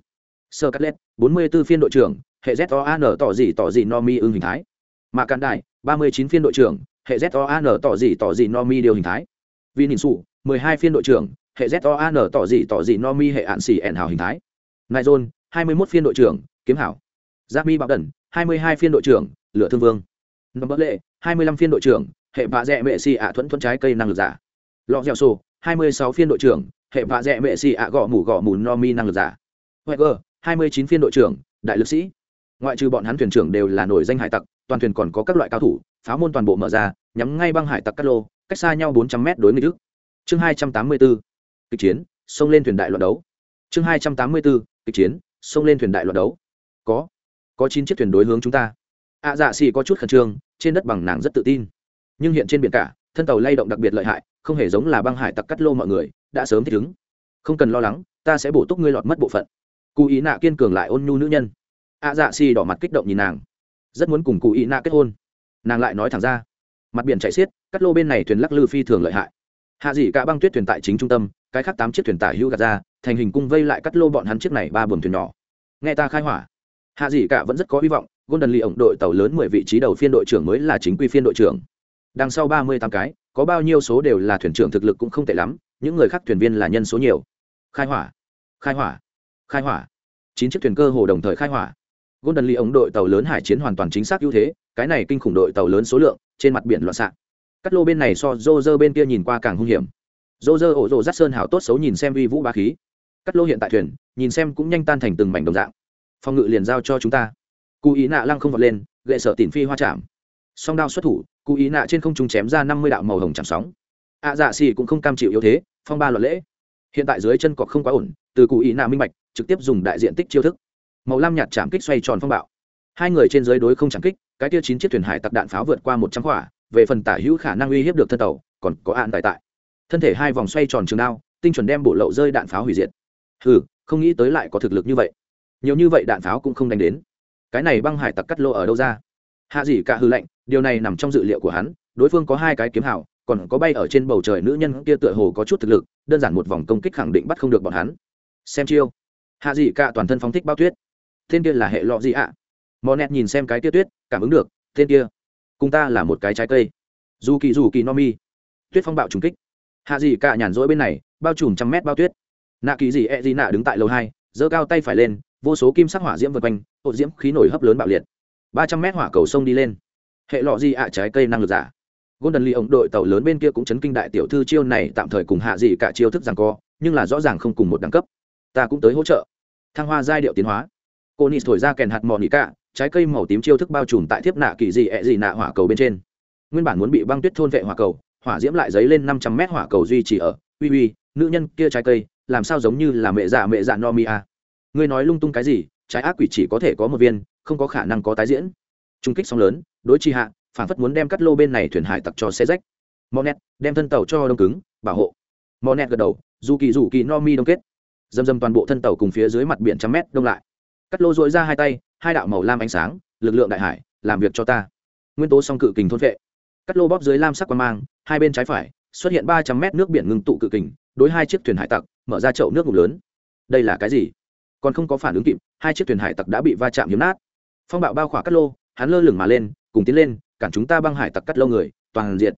Sơ cắt lét bốn phiên đội trưởng, hệ z o n tỏ gì tỏ gì no mi ưng hình thái. Mà cản đại, ba mươi chín phiên đội trưởng, hệ z o n tỏ gì tỏ gì no mi điều hình thái. Vì nhìn sủ, mười hai phiên đội trưởng hệ z o an tỏ dị tỏ dị no mi hệ ạn xỉ ẻn hào hình thái nai john hai mươi mốt phiên đội trưởng kiếm hảo giáp mi bạo đần hai mươi hai phiên đội trưởng lửa thương vương nấm bất lệ hai mươi lăm phiên đội trưởng hệ vạ dẹ mệ xì ạ thuẫn thuẫn trái cây năng lực giả lọ dẻo sổ hai mươi sáu phiên đội trưởng hệ vạ dẹ mệ xì ạ gõ mủ gõ mù no mi năng lực giả Weger, 29 phiên đội trưởng, đại lực sĩ. Ngoại trừ bọn hắn thuyền trưởng đều là nổi danh hải tặc, toàn thuyền còn có các loại cao thủ, pháo môn toàn bộ mở ra, nhắm ngay băng hải tặc Cát Lô, cách xa nhau 400 mét đối với đức. Chương 284 kịch chiến xông lên thuyền đại loạn đấu. Chương hai trăm tám mươi bốn kịch chiến xông lên thuyền đại loạn đấu. Có có chín chiếc thuyền đối hướng chúng ta. Ạ à, dạ xì có chút khẩn trương trên đất bằng nàng rất tự tin. Nhưng hiện trên biển cả thân tàu lay động đặc biệt lợi hại không hề giống là băng hải tặc cắt lô mọi người đã sớm thích ứng. Không cần lo lắng ta sẽ bổ túc ngươi lọt mất bộ phận. Cụ ý nạ kiên cường lại ôn nhu nữ nhân. Ạ à, dạ xì đỏ mặt kích động nhìn nàng. Rất muốn cùng cụ ý nạ kết hôn. Nàng lại nói thẳng ra. Mặt biển chạy xiết cắt lô bên này thuyền lắc lư phi thường lợi hại. Hạ dị cả băng tuyết thuyền tại chính trung tâm cái khác tám chiếc thuyền tả hữu gạt ra, thành hình cung vây lại cắt lô bọn hắn chiếc này ba buồng thuyền nhỏ. Nghe ta khai hỏa, hạ dị cả vẫn rất có hy vọng, golden lee ổng đội tàu lớn mười vị trí đầu phiên đội trưởng mới là chính quy phiên đội trưởng. Đằng sau ba mươi tám cái, có bao nhiêu số đều là thuyền trưởng thực lực cũng không tệ lắm, những người khác thuyền viên là nhân số nhiều. Khai hỏa khai hỏa khai hỏa. Chín chiếc thuyền cơ hồ đồng thời khai hỏa. Golden lee ổng đội tàu lớn hải chiến hoàn toàn chính xác ưu thế, cái này kinh khủng đội tàu lớn số lượng, trên mặt biển loạn xạ. Cắt lô bên này so dô dơ bên kia nhìn qua càng hung hiểm dô dơ ổ rồ rát sơn hảo tốt xấu nhìn xem uy vũ ba khí. Cắt lô hiện tại thuyền nhìn xem cũng nhanh tan thành từng mảnh đồng dạng. Phòng ngự liền giao cho chúng ta. Cụ ý nạ lăng không vọt lên gậy sợ tỉn phi hoa chạm. Song đao xuất thủ cụ ý nạ trên không trung chém ra năm mươi đạo màu hồng chạm sóng. Ạ à, dạ xì cũng không cam chịu yếu thế phong ba luật lễ. Hiện tại dưới chân cọc không quá ổn từ cụ ý nạ minh bạch trực tiếp dùng đại diện tích chiêu thức. Màu lam nhạt chạm kích xoay tròn phong bạo. Hai người trên dưới đối không chạm kích cái tia chín chiếc thuyền hải tặc đạn pháo vượt qua một trăm quả về phần tả hữu khả năng uy hiếp được thân tàu còn có ạn tại tại thân thể hai vòng xoay tròn trường đao, tinh chuẩn đem bổ lậu rơi đạn pháo hủy diệt. Hừ, không nghĩ tới lại có thực lực như vậy. Nhiều như vậy đạn pháo cũng không đánh đến. Cái này băng hải tặc cắt lô ở đâu ra? Hạ gì cả hư lệnh điều này nằm trong dự liệu của hắn, đối phương có hai cái kiếm hảo còn có bay ở trên bầu trời nữ nhân kia tựa hồ có chút thực lực, đơn giản một vòng công kích khẳng định bắt không được bọn hắn. Xem chiêu. Hạ dị cả toàn thân phóng thích bao tuyết. Tên kia là hệ lọ gì ạ? À? mò nẹt nhìn xem cái tuyết tuyết, cảm ứng được, tên kia, cùng ta là một cái trái cây. Dù kỳ dù kỳ no mi. Tuyết phong bạo trùng kích hạ dị cả nhàn rỗi bên này, bao trùm trăm mét bao tuyết. Nạ kỳ dị e dị nạ đứng tại lầu hai, giơ cao tay phải lên, vô số kim sắc hỏa diễm vượt quanh hộ diễm khí nổi hấp lớn bạo liệt. Ba trăm mét hỏa cầu sông đi lên. Hệ lọ gì ạ trái cây năng lực giả. Golden lee ổng đội tàu lớn bên kia cũng chấn kinh đại tiểu thư chiêu này, tạm thời cùng hạ dị cả chiêu thức rằng co, nhưng là rõ ràng không cùng một đẳng cấp. Ta cũng tới hỗ trợ. Thăng hoa giai điệu tiến hóa. Cô nị thổi ra kèn hạt mò nị cả, trái cây màu tím chiêu thức bao trùm tại thiếp nạ kỳ dị ẹ e dị nạ hỏa cầu bên trên. Nguyên bản muốn bị băng tuyết thôn vệ hỏa cầu hỏa diễm lại dấy lên năm trăm mét hỏa cầu duy trì ở. Uy uy, nữ nhân kia trái cây, làm sao giống như là mẹ dạ mẹ dạ no mi a ngươi nói lung tung cái gì? Trái ác quỷ chỉ có thể có một viên, không có khả năng có tái diễn. Trung kích sóng lớn, đối chi hạ, phản phất muốn đem cắt lô bên này thuyền hải tặc cho xe rách. Monet đem thân tàu cho đông cứng, bảo hộ. Monet gật đầu, dù kỳ dù kỳ no mi đông kết. Dầm dầm toàn bộ thân tàu cùng phía dưới mặt biển trăm mét đông lại. Cắt lô dội ra hai tay, hai đạo màu lam ánh sáng, lực lượng đại hải, làm việc cho ta. Nguyên tố song cự kình thôn vệ cắt lô bóp dưới lam sắc quan mang, hai bên trái phải, xuất hiện ba trăm mét nước biển ngưng tụ cự kình, đối hai chiếc thuyền hải tặc, mở ra chậu nước ngủ lớn. Đây là cái gì? Còn không có phản ứng kịp, hai chiếc thuyền hải tặc đã bị va chạm hiếm nát. Phong bạo bao khỏa cắt lô, hắn lơ lửng mà lên, cùng tiến lên, cản chúng ta băng hải tặc cắt lâu người, toàn diện.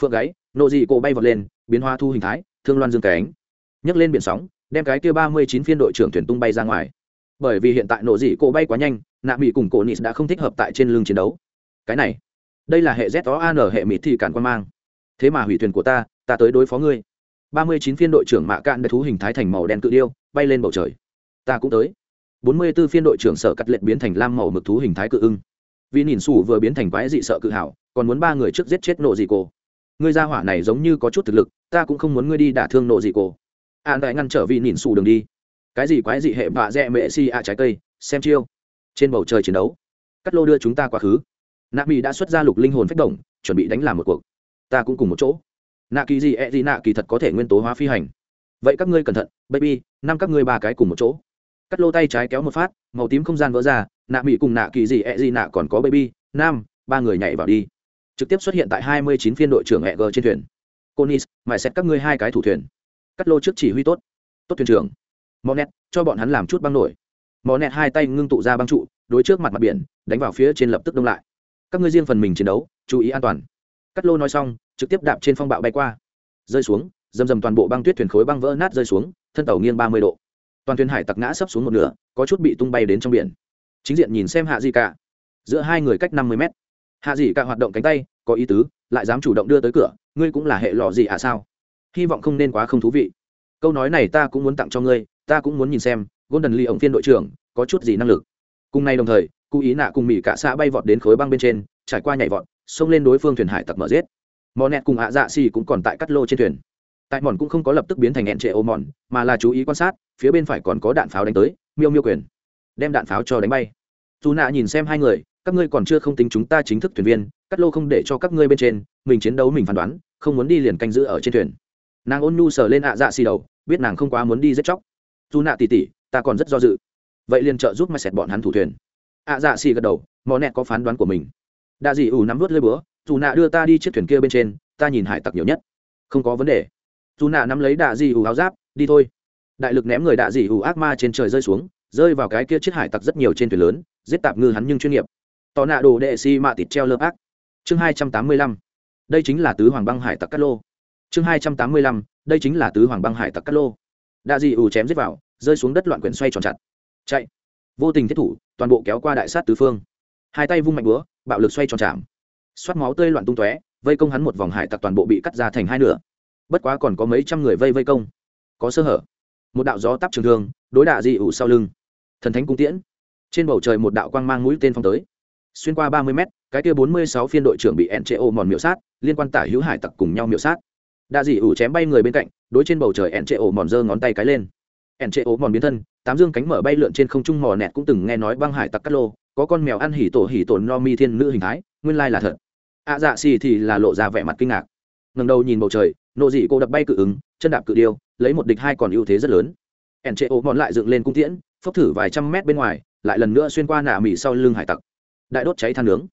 Phượng gáy, nộ dị cổ bay vọt lên, biến hoa thu hình thái, thương loan dương cánh nhấc lên biển sóng, đem cái kia ba mươi chín phiên đội trưởng thuyền tung bay ra ngoài. Bởi vì hiện tại nộ dị cổ bay quá nhanh, nạ bị cùng cổ nịt đã không thích hợp tại trên lưng chiến đấu. Cái này đây là hệ z o an hệ mịt thì cản quan mang. Thế mà hủy thuyền của ta ta tới đối phó ngươi. Ba mươi chín phiên đội trưởng mạ cạn đã thú hình thái thành màu đen cự điêu, bay lên bầu trời. Ta cũng tới. Bốn mươi b ố phiên đội trưởng sở cắt lệnh biến thành lam màu mực thú hình thái cự ưng. Vì nhìn xù vừa biến thành quái dị sợ cự hảo, còn muốn ba người trước giết chết nộ dị cô ngươi ra hỏa này giống như có chút thực lực, ta cũng không muốn ngươi đi đả thương nộ dị cô an đại ngăn trở vì nhìn xù đường đi. Cái gì quái dị hệ vạ dẹ mệ si a trái cây, xem chiêu. Trên bầu trời chiến đấu, cắt lô đưa chúng ta quá khứ nạ mỹ đã xuất ra lục linh hồn phách đồng chuẩn bị đánh làm một cuộc. Ta cũng cùng một chỗ. Nạ kỳ gì e gì nạ kỳ thật có thể nguyên tố hóa phi hành. Vậy các ngươi cẩn thận, baby, năm các ngươi ba cái cùng một chỗ. Cắt lô tay trái kéo một phát, màu tím không gian vỡ ra nạ mỹ cùng nạ kỳ gì e gì, nạ còn có baby, nam, ba người nhảy vào đi. Trực tiếp xuất hiện tại hai mươi chín phiên đội trưởng e g trên thuyền. Conis mãi xét các ngươi hai cái thủ thuyền. Cắt lô trước chỉ huy tốt. Tốt thuyền trưởng. Monet, cho bọn hắn làm chút băng nổi. Monet hai tay ngưng tụ ra băng trụ, đối trước mặt mặt biển, đánh vào phía trên lập tức đông lại các ngươi riêng phần mình chiến đấu, chú ý an toàn. Cắt lô nói xong, trực tiếp đạp trên phong bạo bay qua. Rơi xuống, dầm dầm toàn bộ băng tuyết thuyền khối băng vỡ nát rơi xuống, thân tàu nghiêng ba mươi độ. Toàn thuyền hải tặc ngã sấp xuống một nửa, có chút bị tung bay đến trong biển. Chính diện nhìn xem hạ di cả giữa hai người cách năm mươi mét. Hạ dị cả hoạt động cánh tay, có ý tứ, lại dám chủ động đưa tới cửa, ngươi cũng là hệ lọ gì à sao? Hy vọng không nên quá không thú vị. Câu nói này ta cũng muốn tặng cho ngươi, ta cũng muốn nhìn xem, golden lee ổng phiên đội trưởng, có chút gì năng lực. Cùng nay đồng thời cụ ý nạ cùng mỹ cả xạ bay vọt đến khối băng bên trên, trải qua nhảy vọt, xông lên đối phương thuyền hải tặc mở giết. Mò nẹt cùng ạ dạ xì cũng còn tại cắt lô trên thuyền. Tại mòn cũng không có lập tức biến thành hẹn trệ ô mòn mà là chú ý quan sát, phía bên phải còn có đạn pháo đánh tới, miêu miêu quyền. Đem đạn pháo cho đánh bay. Dù nạ nhìn xem hai người, các ngươi còn chưa không tính chúng ta chính thức thuyền viên, cắt lô không để cho các ngươi bên trên, mình chiến đấu mình phán đoán, không muốn đi liền canh giữ ở trên thuyền. Nàng ôn nhu sờ lên ạ dạ xì đầu, biết nàng không quá muốn đi giết chóc. Dù nạ tỉ tỉ, ta còn rất do dự. Vậy liền trợ giúp mà xẹt bọn hắn thủ thuyền ạ dạ xì gật đầu, mò nẹt có phán đoán của mình. Đa dị ủ nắm vớt lơi búa, dù nạ đưa ta đi chiếc thuyền kia bên trên, ta nhìn hải tặc nhiều nhất. Không có vấn đề. Dù nạ nắm lấy đạ dị ủ áo giáp, đi thôi. Đại lực ném người đạ dị ủ ác ma trên trời rơi xuống, rơi vào cái kia chiếc hải tặc rất nhiều trên thuyền lớn, giết tạp ngư hắn nhưng chuyên nghiệp. Tò nạ đồ đệ si mạ tịt treo lớp ác. Chương hai trăm tám mươi lăm. Đây chính là tứ hoàng băng hải tặc cát lô. Chương hai trăm tám mươi lăm. Đây chính là tứ hoàng băng hải tặc cát lô. Đạ dị ủ chém giết vào, rơi xuống đất loạn quyển xoay tròn chặt. Chạy vô tình thiết thủ, toàn bộ kéo qua đại sát tứ phương. Hai tay vung mạnh búa, bạo lực xoay tròn chạm. Xoát máu tươi loạn tung tóe, vây công hắn một vòng hải tặc toàn bộ bị cắt ra thành hai nửa. Bất quá còn có mấy trăm người vây vây công. Có sơ hở. Một đạo gió tắp trường thương, đối đạ dị ủ sau lưng. Thần thánh cung tiễn. Trên bầu trời một đạo quang mang mũi tên phong tới. Xuyên qua ba mươi mét, cái kia bốn mươi sáu phiên đội trưởng bị ẹn trệ ô mòn miệu sát, liên quan tả hữu hải tặc cùng nhau miệu sát. Đạ dị ủ chém bay người bên cạnh, đối trên bầu trời ẹn trệ ô mòn giơ ngón tay cái lên ẻn trệ ố mòn biến thân, tám dương cánh mở bay lượn trên không trung mò nẹt cũng từng nghe nói băng hải tặc cắt lô, có con mèo ăn hỉ tổ hỉ tổ no mi thiên nữ hình thái, nguyên lai là thật. Ạ dạ xì thì là lộ ra vẻ mặt kinh ngạc. Ngầm đầu nhìn bầu trời, nộ dị cô đập bay cự ứng, chân đạp cự điêu, lấy một địch hai còn ưu thế rất lớn. Ẻn trệ ố mòn lại dựng lên cung tiễn, phốc thử vài trăm mét bên ngoài, lại lần nữa xuyên qua nạ mỹ sau lưng hải tặc. Đại đốt cháy than nướng.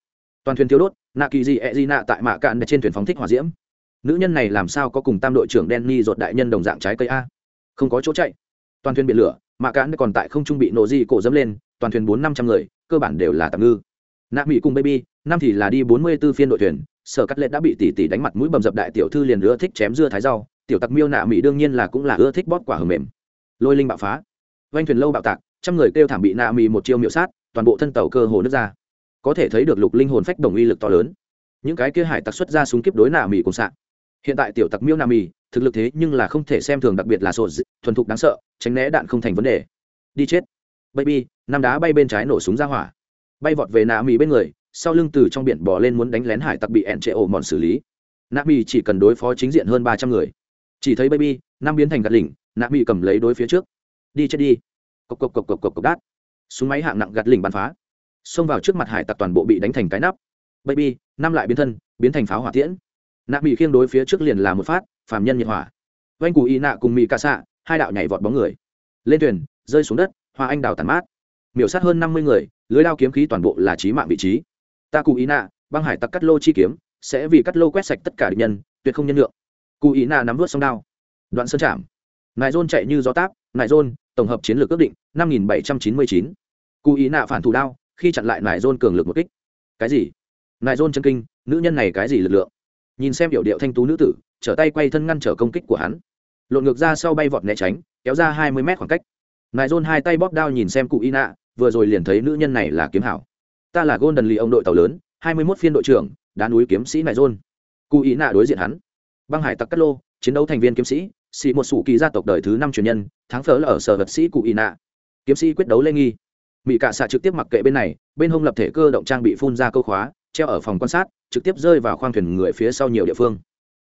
Toàn thuyền tiêu đốt, nạ kỳ dị ẹ di nạ tại mạ cạn trên thuyền phóng thích hỏa diễm. Nữ nhân này làm sao có cùng tam đội trưởng đen ni dột đại nhân đồng dạng trái cây a? Không có chỗ chạy toàn thuyền biển lửa mạ cạn còn tại không trung bị nổ di cổ dẫm lên, toàn thuyền bốn năm trăm người, cơ bản đều là tạm ngư. Nạ mỹ cùng baby, năm thì là đi bốn mươi b ố phiên đội thuyền, sở cắt lệ đã bị tỷ tỷ đánh mặt mũi bầm dập đại tiểu thư liền ưa thích chém dưa thái rau, tiểu tặc miêu nạ mỹ đương nhiên là cũng là ưa thích bóp quả hầm mềm. Lôi linh bạo phá. Vanh thuyền lâu bạo tạc, trăm người kêu thảm bị nạ mỹ một chiêu miệu sát, toàn bộ thân tàu cơ hồ nước ra. Có thể thấy được lục linh hồn phách đồng uy lực to lớn. Những cái kia hải tặc xuất ra súng kiếp đối nạ mỹ cùng sạn hiện tại tiểu tặc miêu nạ mỹ thực lực thế nhưng là không thể xem thường đặc biệt là sột thuần thục đáng sợ, tránh né đạn không thành vấn đề. Đi chết. Baby, năm đá bay bên trái nổ súng ra hỏa. Bay vọt về nạ mỹ bên người, sau lưng từ trong biển bỏ lên muốn đánh lén hải tặc bị ẹn trệ ổ mòn xử lý. Nạ mỹ chỉ cần đối phó chính diện hơn ba trăm người. Chỉ thấy baby, năm biến thành gạt lỉnh nạ mỹ cầm lấy đối phía trước. Đi chết đi. Cộc cộc cộc cộc cộc cộc, đát. Súng máy hạng nặng gạt lỉnh bắn phá. Xông vào trước mặt hải tặc toàn bộ bị đánh thành cái nắp. Baby, năm lại biến thân, biến thành pháo hỏa tiễn nạ mỹ khiêng đối phía trước liền là một phát, phàm nhân nhiệt hỏa. Oanh cụ y nạ cùng mỹ ca xạ hai đạo nhảy vọt bóng người. Lên thuyền, rơi xuống đất, hoa anh đào tàn mát. Miểu sát hơn năm mươi người, lưới đao kiếm khí toàn bộ là trí mạng vị trí. Ta cụ ý nạ, băng hải tặc cắt lô chi kiếm, sẽ vì cắt lô quét sạch tất cả địch nhân, tuyệt không nhân lượng cụ ý nạ nắm vớt song đao. Đoạn sơn chạm nại dôn chạy như gió táp nại dôn, tổng hợp chiến lược ước định, năm nghìn bảy trăm chín mươi chín. Cụ ý nạ phản thủ đao, khi chặn lại nại dôn cường lực một kích. Cái gì? Nại dôn chân kinh, nữ nhân này cái gì lực lượng? Nhìn xem biểu điệu thanh tú nữ tử, trở tay quay thân ngăn trở công kích của hắn. Lộn ngược ra sau bay vọt né tránh, kéo ra hai mươi mét khoảng cách. Nại dôn hai tay bóp đao nhìn xem cụ y nạ vừa rồi liền thấy nữ nhân này là kiếm hảo. Ta là golden lì ông đội tàu lớn, hai mươi mốt phiên đội trưởng, đá núi kiếm sĩ nại dôn. Cụ y nạ đối diện hắn. Băng hải tặc cát lô, chiến đấu thành viên kiếm sĩ sĩ một sủ kỳ gia tộc đời thứ năm truyền nhân, thắng phở là ở sở vật sĩ cụ y nạ kiếm sĩ quyết đấu lê nghi. Mỹ cạ xạ trực tiếp mặc kệ bên này, bên hông lập thể cơ động trang bị phun ra câu khóa treo ở phòng quan sát, trực tiếp rơi vào khoang thuyền người phía sau nhiều địa phương.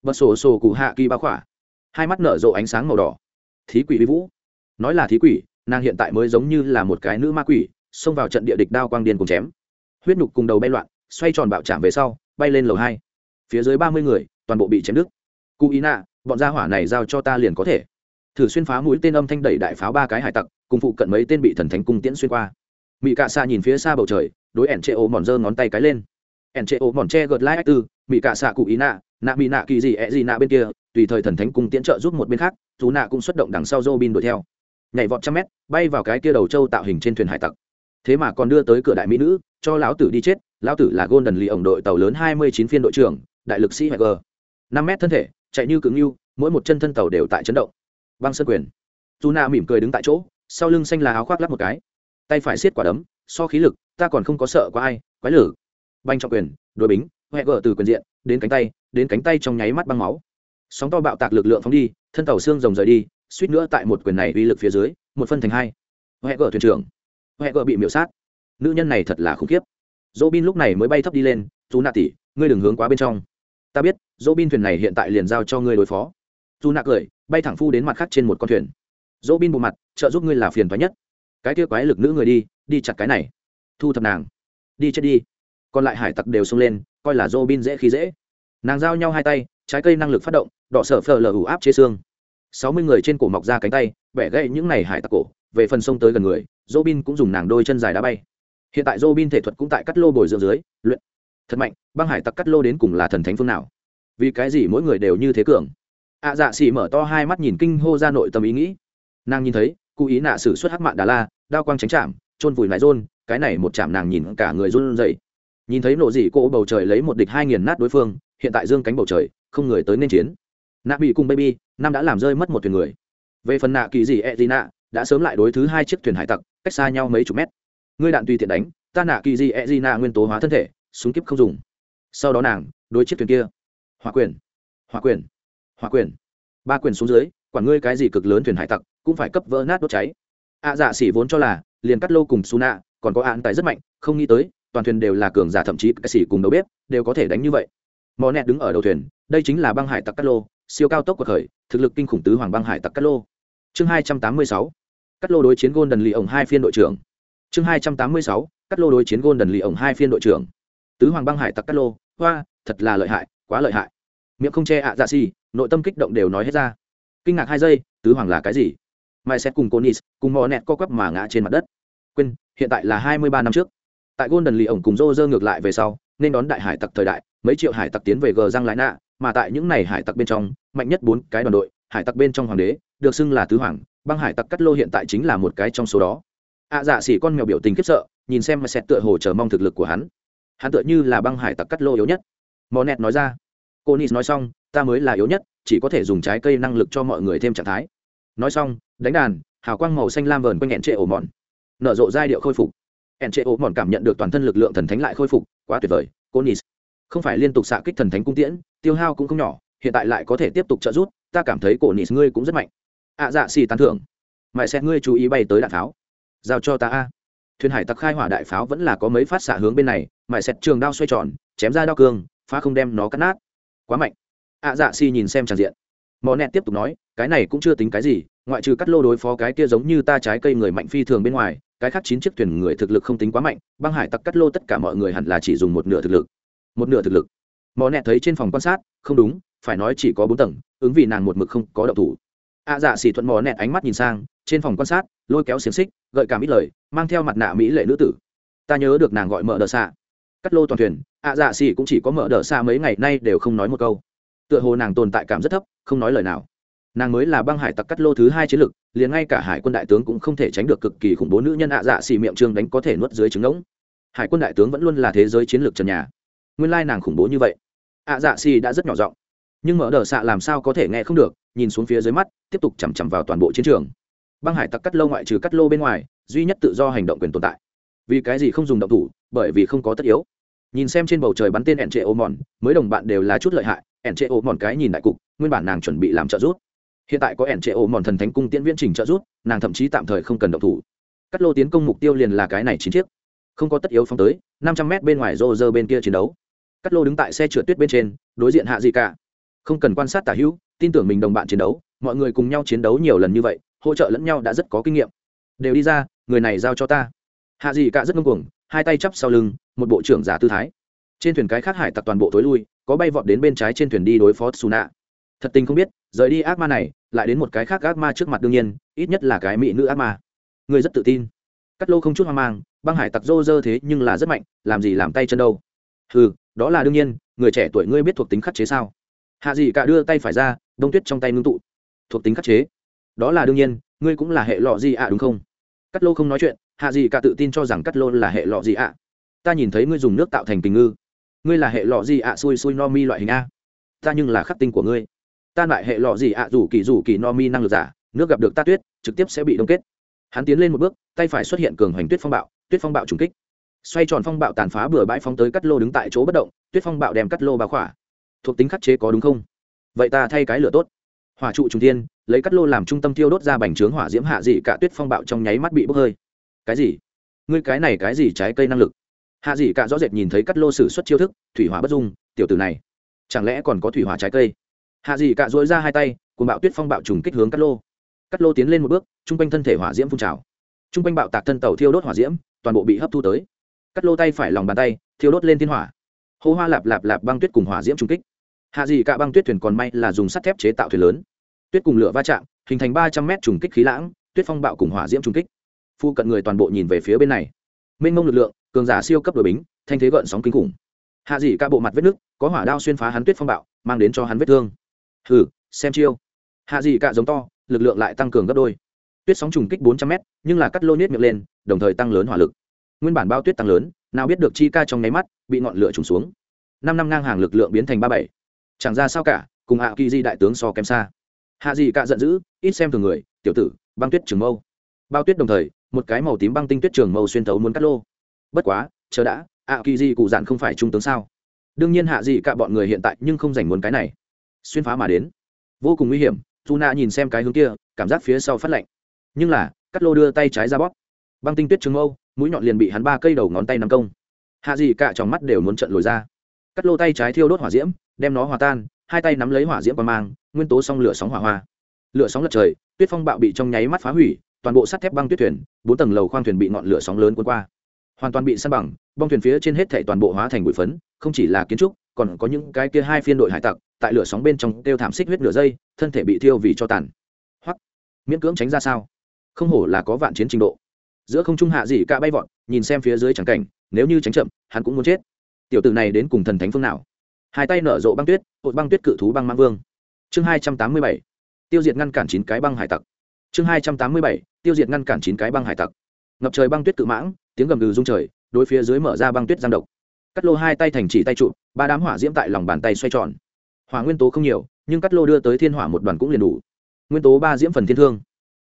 Bật sổ sổ cụ hạ kỳ bao khỏa. Hai mắt nở rộ ánh sáng màu đỏ. Thí quỷ vi vũ. Nói là thí quỷ, nàng hiện tại mới giống như là một cái nữ ma quỷ, xông vào trận địa địch đao quang điên cùng chém. Huyết nhục cùng đầu bay loạn, xoay tròn bạo chạm về sau, bay lên lầu hai. Phía dưới ba mươi người, toàn bộ bị chém đứt. Cụ ý nạ, bọn gia hỏa này giao cho ta liền có thể. Thử xuyên phá mũi tên âm thanh đẩy đại pháo ba cái hải tặc, cùng phụ cận mấy tên bị thần thánh cung tiễn xuyên qua. Mỹ cạ xa nhìn phía xa bầu trời, đối ẻn chê ô mòn giơ ngón tay cái lên ẻn chế ô mòn che gợt lai ách tư mỹ cạ xạ cụ ý nạ nạ mỹ nạ kỳ gì ẹ gì nạ bên kia, tùy thời thần thánh cung tiễn trợ giúp một bên khác, dù nạ cũng xuất động đằng sau dô bin đuổi theo. Nhảy vọt trăm mét, bay vào cái kia đầu châu tạo hình trên thuyền hải tặc. Thế mà còn đưa tới cửa đại mỹ nữ, cho lão tử đi chết, lão tử là golden lì ổng đội tàu lớn hai mươi chín phiên đội trưởng, đại lực sĩ heger năm mét thân thể, chạy như cứng như, mỗi một chân thân tàu đều tại chấn động. Băng sân quyền. Dù nạ mỉm cười đứng tại chỗ, sau lưng xanh là áo khoác lắp một cái. Tay phải xiết quả đấm, so khí lực, ta còn không có sợ có ai, quái lử banh trọng quyền, đối bính huệ gở từ quyền diện, đến cánh tay, đến cánh tay trong nháy mắt băng máu. Sóng to bạo tạc lực lượng phóng đi, thân tàu xương rồng rời đi, suýt nữa tại một quyền này uy lực phía dưới, một phân thành hai. Huệ gở thuyền trưởng huệ gở bị miễu sát. Nữ nhân này thật là khủng khiếp. Dỗ bin lúc này mới bay thấp đi lên dù nạ tỉ ngươi đừng hướng quá bên trong. Ta biết dỗ bin thuyền này hiện tại liền giao cho ngươi đối phó. Dù nạ cười, bay thẳng phu đến mặt khác trên một con thuyền. Dỗ bin bộ mặt, trợ giúp ngươi là phiền thoái nhất. Cái kia quái lực nữ người đi đi chặt cái này. Thu thập nàng. Đi chết đi còn lại hải tặc đều xông lên coi là robin bin dễ khi dễ. Nàng giao nhau hai tay trái cây năng lực phát động đọ sở phờ lờ ủ áp chế xương. Sáu mươi người trên cổ mọc ra cánh tay bẻ gãy những này hải tặc cổ về phần sông tới gần người robin bin cũng dùng nàng đôi chân dài đá bay. Hiện tại robin bin thể thuật cũng tại cắt lô bồi dưỡng dưới luyện. Thật mạnh băng hải tặc cắt lô đến cùng là thần thánh phương nào? Vì cái gì mỗi người đều như thế cường? Ạ à, dạ xỉ mở to hai mắt nhìn kinh hô ra nội tâm ý nghĩ. Nàng nhìn thấy cụ ý nạ sử xuất hắc mạn đà la đao quang tránh chạm trôn vùi lại rôn cái này một chạm nàng nhìn cả người run dậy nhìn thấy nộ dị cỗ bầu trời lấy một địch hai nghiền nát đối phương hiện tại dương cánh bầu trời không người tới nên chiến. Nạ bị cùng baby nam đã làm rơi mất một thuyền người. Về phần nạ kỳ dị e dị nạ đã sớm lại đối thứ hai chiếc thuyền hải tặc cách xa nhau mấy chục mét. Ngươi đạn tùy tiện đánh ta nạ kỳ dị e dị nạ nguyên tố hóa thân thể súng kiếp không dùng. Sau đó nàng đối chiếc thuyền kia. Hỏa quyền hỏa quyền hỏa quyền. Ba quyền xuống dưới quản ngươi cái gì cực lớn thuyền hải tặc cũng phải cấp vỡ nát đốt cháy. Ạ à, dạ xỉ vốn cho là liền cắt lô cùng su nạ còn có án tài rất mạnh không nghĩ tới toàn thuyền đều là cường giả, thậm chí cái xỉ cùng đầu bếp đều có thể đánh như vậy. Mò nẹt đứng ở đầu thuyền, đây chính là băng hải tặc cắt lô, siêu cao tốc của khởi, thực lực kinh khủng tứ hoàng băng hải tặc cắt lô. Chương hai trăm tám mươi sáu cắt lô đối chiến gôn đần lì ổng hai phiên đội trưởng. Chương hai trăm tám mươi sáu cắt lô đối chiến gôn đần lì ổng hai phiên đội trưởng. Tứ hoàng băng hải tặc cắt lô, hoa, thật là lợi hại, quá lợi hại. Miệng không che ạ dạ xì, nội tâm kích động đều nói hết ra. Kinh ngạc hai giây, tứ hoàng là cái gì? Mai xét cùng conis cùng mò nẹt co quắp mà ngã trên mặt đất. Quên, hiện tại là hai mươi ba năm trước tại golden lì ổng cùng rô rơ ngược lại về sau, nên đón đại hải tặc thời đại, mấy triệu hải tặc tiến về gờ răng lái nạ mà tại những này hải tặc bên trong, mạnh nhất bốn cái đoàn đội, hải tặc bên trong hoàng đế, được xưng là tứ hoàng, băng hải tặc cắt lô hiện tại chính là một cái trong số đó. Ạ dạ xỉ con mèo biểu tình khiếp sợ, nhìn xem mà xét tựa hồ chờ mong thực lực của hắn. Hắn tựa như là băng hải tặc cắt lô yếu nhất. Mò nẹt nói ra. Cô nis nói xong, ta mới là yếu nhất, chỉ có thể dùng trái cây năng lực cho mọi người thêm trạng thái. Nói xong, đánh đàn, hào quang màu xanh lam vờn quanh hẹn trệ ổ mòn. Nở rộ giai điệu khôi phục. En trệ ổ mòn cảm nhận được toàn thân lực lượng thần thánh lại khôi phục quá tuyệt vời cô nis không phải liên tục xạ kích thần thánh cung tiễn tiêu hao cũng không nhỏ hiện tại lại có thể tiếp tục trợ giúp ta cảm thấy cổ nis ngươi cũng rất mạnh. Ạ à, dạ xì tán thưởng. Mãi xét ngươi chú ý bay tới đạn pháo. Giao cho ta a. Thuyền hải tặc khai hỏa đại pháo vẫn là có mấy phát xạ hướng bên này mãi xét trường đao xoay tròn chém ra đao cương phá không đem nó cắt nát. Quá mạnh. Ạ à, dạ xì nhìn xem tràn diện. Mò nẹt tiếp tục nói cái này cũng chưa tính cái gì ngoại trừ cắt lô đối phó cái kia giống như ta trái cây người mạnh phi thường bên ngoài cái khác chín chiếc thuyền người thực lực không tính quá mạnh băng hải tặc cắt lô tất cả mọi người hẳn là chỉ dùng một nửa thực lực. Một nửa thực lực. Mò nẹt thấy trên phòng quan sát không đúng phải nói chỉ có bốn tầng ứng vì nàng một mực không có động thủ. Ạ à, dạ xỉ thuận mò nẹt ánh mắt nhìn sang trên phòng quan sát lôi kéo xiềng xích gợi cảm ít lời mang theo mặt nạ mỹ lệ nữ tử. Ta nhớ được nàng gọi mở đờ xạ. Cắt lô toàn thuyền ạ à, dạ xỉ cũng chỉ có mở đờ xa mấy ngày nay đều không nói một câu. Tựa hồ nàng tồn tại cảm rất thấp không nói lời nào nàng mới là băng hải tặc cắt lô thứ hai chiến lực, liền ngay cả hải quân đại tướng cũng không thể tránh được cực kỳ khủng bố nữ nhân ạ dạ xì miệng trương đánh có thể nuốt dưới trứng ngỗng. Hải quân đại tướng vẫn luôn là thế giới chiến lược trần nhà. Nguyên lai nàng khủng bố như vậy. Ạ dạ xì đã rất nhỏ giọng. Nhưng mở đờ xạ làm sao có thể nghe không được, nhìn xuống phía dưới mắt, tiếp tục chằm chằm vào toàn bộ chiến trường. Băng hải tặc cắt lô ngoại trừ cắt lô bên ngoài, duy nhất tự do hành động quyền tồn tại. Vì cái gì không dùng động thủ, bởi vì không có tất yếu. Nhìn xem trên bầu trời bắn tên ẻn trệ ô mòn mới đồng bạn đều là chút lợi hại. Ẻn trệ ô mòn cái nhìn đại cục, nguyên bản nàng chuẩn bị làm trợ giúp hiện tại có ẻn trệ ổ mòn thần thánh cung tiễn viễn trình trợ giúp, nàng thậm chí tạm thời không cần động thủ. Cắt lô tiến công mục tiêu liền là cái này chín chiếc. Không có tất yếu phóng tới, năm trăm mét bên ngoài rô rơ bên kia chiến đấu. Cắt lô đứng tại xe trượt tuyết bên trên, đối diện hạ gì cả. Không cần quan sát tả hữu, tin tưởng mình đồng bạn chiến đấu, mọi người cùng nhau chiến đấu nhiều lần như vậy, hỗ trợ lẫn nhau đã rất có kinh nghiệm. Đều đi ra, người này giao cho ta. Hạ gì cả rất ngông cuồng, hai tay chắp sau lưng, một bộ trưởng giả tư thái. Trên thuyền cái khác hải tặc toàn bộ tối lui, có bay vọt đến bên trái trên thuyền đi đối phó Suna. thật tình không biết rời đi ác ma này, lại đến một cái khác ác ma trước mặt đương nhiên, ít nhất là cái mỹ nữ ác ma. Người rất tự tin. Cắt lô không chút hoang mang, băng hải tặc rô rơ thế nhưng là rất mạnh, làm gì làm tay chân đâu. Ừ đó là đương nhiên, người trẻ tuổi ngươi biết thuộc tính khắc chế sao? Hạ dị cả đưa tay phải ra, đông tuyết trong tay ngưng tụ. Thuộc tính khắc chế. Đó là đương nhiên, ngươi cũng là hệ lọ gì ạ, đúng không? Cắt lô không nói chuyện, hạ dị cả tự tin cho rằng cắt lô là hệ lọ gì ạ. Ta nhìn thấy ngươi dùng nước tạo thành tình ngư. Ngươi là hệ lọ gì ạ, xui xui no mi loại hình a. Ta nhưng là khắc tinh của ngươi ta lại hệ lọ gì ạ rủ kỳ rủ kỳ no mi năng lực giả, nước gặp được ta tuyết, trực tiếp sẽ bị đông kết. Hắn tiến lên một bước, tay phải xuất hiện cường hoành tuyết phong bạo, tuyết phong bạo trùng kích. Xoay tròn phong bạo tàn phá bừa bãi phong tới cắt lô đứng tại chỗ bất động, tuyết phong bạo đem cắt lô bao khỏa. Thuộc tính khắc chế có đúng không? Vậy ta thay cái lửa tốt. Hỏa trụ trung tiên lấy cắt lô làm trung tâm tiêu đốt ra bành trướng hỏa diễm hạ dị cả tuyết phong bạo trong nháy mắt bị bốc hơi. Cái gì? Ngươi cái này cái gì trái cây năng lực? Hạ dị cả rõ rệt nhìn thấy cắt lô sử xuất chiêu thức, thủy hỏa bất dung, tiểu tử này, chẳng lẽ còn có thủy hỏa trái cây? Hạ dị cả dối ra hai tay cùng bạo tuyết phong bạo trùng kích hướng cắt lô. Cắt lô tiến lên một bước chung quanh thân thể hỏa diễm phun trào. Chung quanh bạo tạc thân tàu thiêu đốt hỏa diễm toàn bộ bị hấp thu tới. Cắt lô tay phải lòng bàn tay thiêu đốt lên thiên hỏa. Hô hoa lạp lạp lạp băng tuyết cùng hỏa diễm trung kích. Hạ dị cả băng tuyết thuyền còn may là dùng sắt thép chế tạo thuyền lớn. Tuyết cùng lửa va chạm hình thành ba trăm mét trùng kích khí lãng tuyết phong bạo cùng hỏa diễm trùng kích. Phu cận người toàn bộ nhìn về phía bên này. Mênh mông lực lượng cường giả siêu cấp đội bính thanh thế gợn sóng kinh khủng. Hạ dị cả bộ mặt vết nước, có hỏa đao xuyên phá hắn tuyết phong bạo mang đến cho hắn vết thương hừ, xem chiêu. Hạ dị cả giống to, lực lượng lại tăng cường gấp đôi. Tuyết sóng trùng kích bốn trăm m nhưng là cắt lô niết miệng lên, đồng thời tăng lớn hỏa lực. Nguyên bản bao tuyết tăng lớn, nào biết được chi ca trong nháy mắt, bị ngọn lửa trùng xuống. Năm năm ngang hàng lực lượng biến thành ba bảy. Chẳng ra sao cả, cùng hạ kỳ di đại tướng so kém xa. Hạ dị cả giận dữ, ít xem thường người, tiểu tử, băng tuyết trường mâu. Bao tuyết đồng thời, một cái màu tím băng tinh tuyết trường mâu xuyên thấu muốn cắt lô. Bất quá, chờ đã ạ kỳ di cụ dạn không phải trung tướng sao? Đương nhiên hạ dị cả bọn người hiện tại nhưng không dành muốn cái này xuyên phá mà đến. Vô cùng nguy hiểm dù nạ nhìn xem cái hướng kia, cảm giác phía sau phát lạnh. Nhưng là, cắt lô đưa tay trái ra bóp. Băng tinh tuyết trứng mâu, mũi nhọn liền bị hắn ba cây đầu ngón tay nắm công. Hạ gì cả trong mắt đều muốn trận lồi ra. Cắt lô tay trái thiêu đốt hỏa diễm, đem nó hòa tan, hai tay nắm lấy hỏa diễm qua mang, nguyên tố xong lửa sóng hỏa hoa. Lửa sóng lật trời, tuyết phong bạo bị trong nháy mắt phá hủy, toàn bộ sắt thép băng tuyết thuyền, bốn tầng lầu khoang thuyền bị ngọn lửa sóng lớn cuốn qua. Hoàn toàn bị săn bằng, bong thuyền phía trên hết thảy toàn bộ hóa thành bụi phấn, không chỉ là kiến trúc còn có những cái kia hai phiên đội hải tặc, tại lửa sóng bên trong tiêu thảm xích huyết nửa dây thân thể bị thiêu vì cho tàn. Hoặc miễn cưỡng tránh ra sao? Không hổ là có vạn chiến trình độ. Giữa không trung hạ dị cả bay vọt, nhìn xem phía dưới chẳng cảnh, nếu như tránh chậm, hắn cũng muốn chết. Tiểu tử này đến cùng thần thánh phương nào? Hai tay nở rộ băng tuyết, hột băng tuyết cự thú băng mang vương. Chương hai trăm tám mươi bảy, tiêu diệt ngăn cản chín cái băng hải tặc. Chương hai trăm tám mươi bảy, tiêu diệt ngăn cản chín cái băng hải tặc. Ngập trời băng tuyết cự mãng, tiếng gầm gừ rung trời, đối phía dưới mở ra băng tuyết giang độc cắt lô hai tay thành chỉ tay trụ, ba đám hỏa diễm tại lòng bàn tay xoay tròn. Hỏa nguyên tố không nhiều, nhưng cắt lô đưa tới thiên hỏa một đoàn cũng liền đủ. Nguyên tố ba diễm phần thiên thương.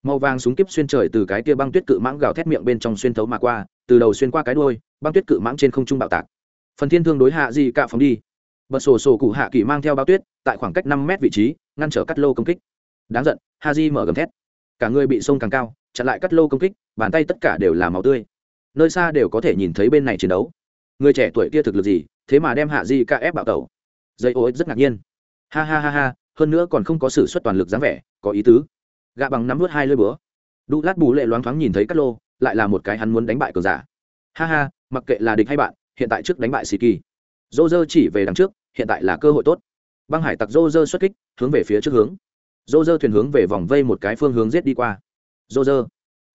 Màu vàng súng kíp xuyên trời từ cái kia băng tuyết cự mãng gào thét miệng bên trong xuyên thấu mà qua, từ đầu xuyên qua cái đuôi, băng tuyết cự mãng trên không trung bạo tạc. Phần thiên thương đối hạ gì cạ phóng đi. Bật sổ sổ cụ hạ kỳ mang theo bao tuyết, tại khoảng cách năm mét vị trí, ngăn trở cắt lô công kích. Đáng giận ha di mở gầm thét. Cả người bị sông càng cao, chặn lại cắt lô công kích, bàn tay tất cả đều là màu tươi. Nơi xa đều có thể nhìn thấy bên này chiến đấu người trẻ tuổi kia thực lực gì, thế mà đem hạ di ca ép bạo tẩu. Dây ô rất ngạc nhiên. Ha ha ha ha, hơn nữa còn không có sự xuất toàn lực dáng vẻ, có ý tứ. Gạ bằng nắm vớt hai lơi búa. Đu lát bù lệ loáng thoáng nhìn thấy cắt lô, lại là một cái hắn muốn đánh bại cờ giả. Ha ha, mặc kệ là địch hay bạn, hiện tại trước đánh bại sĩ kỳ dô dơ chỉ về đằng trước, hiện tại là cơ hội tốt. Băng hải tặc dô dơ xuất kích, hướng về phía trước hướng. Dô dơ thuyền hướng về vòng vây một cái phương hướng giết đi qua. Dô dơ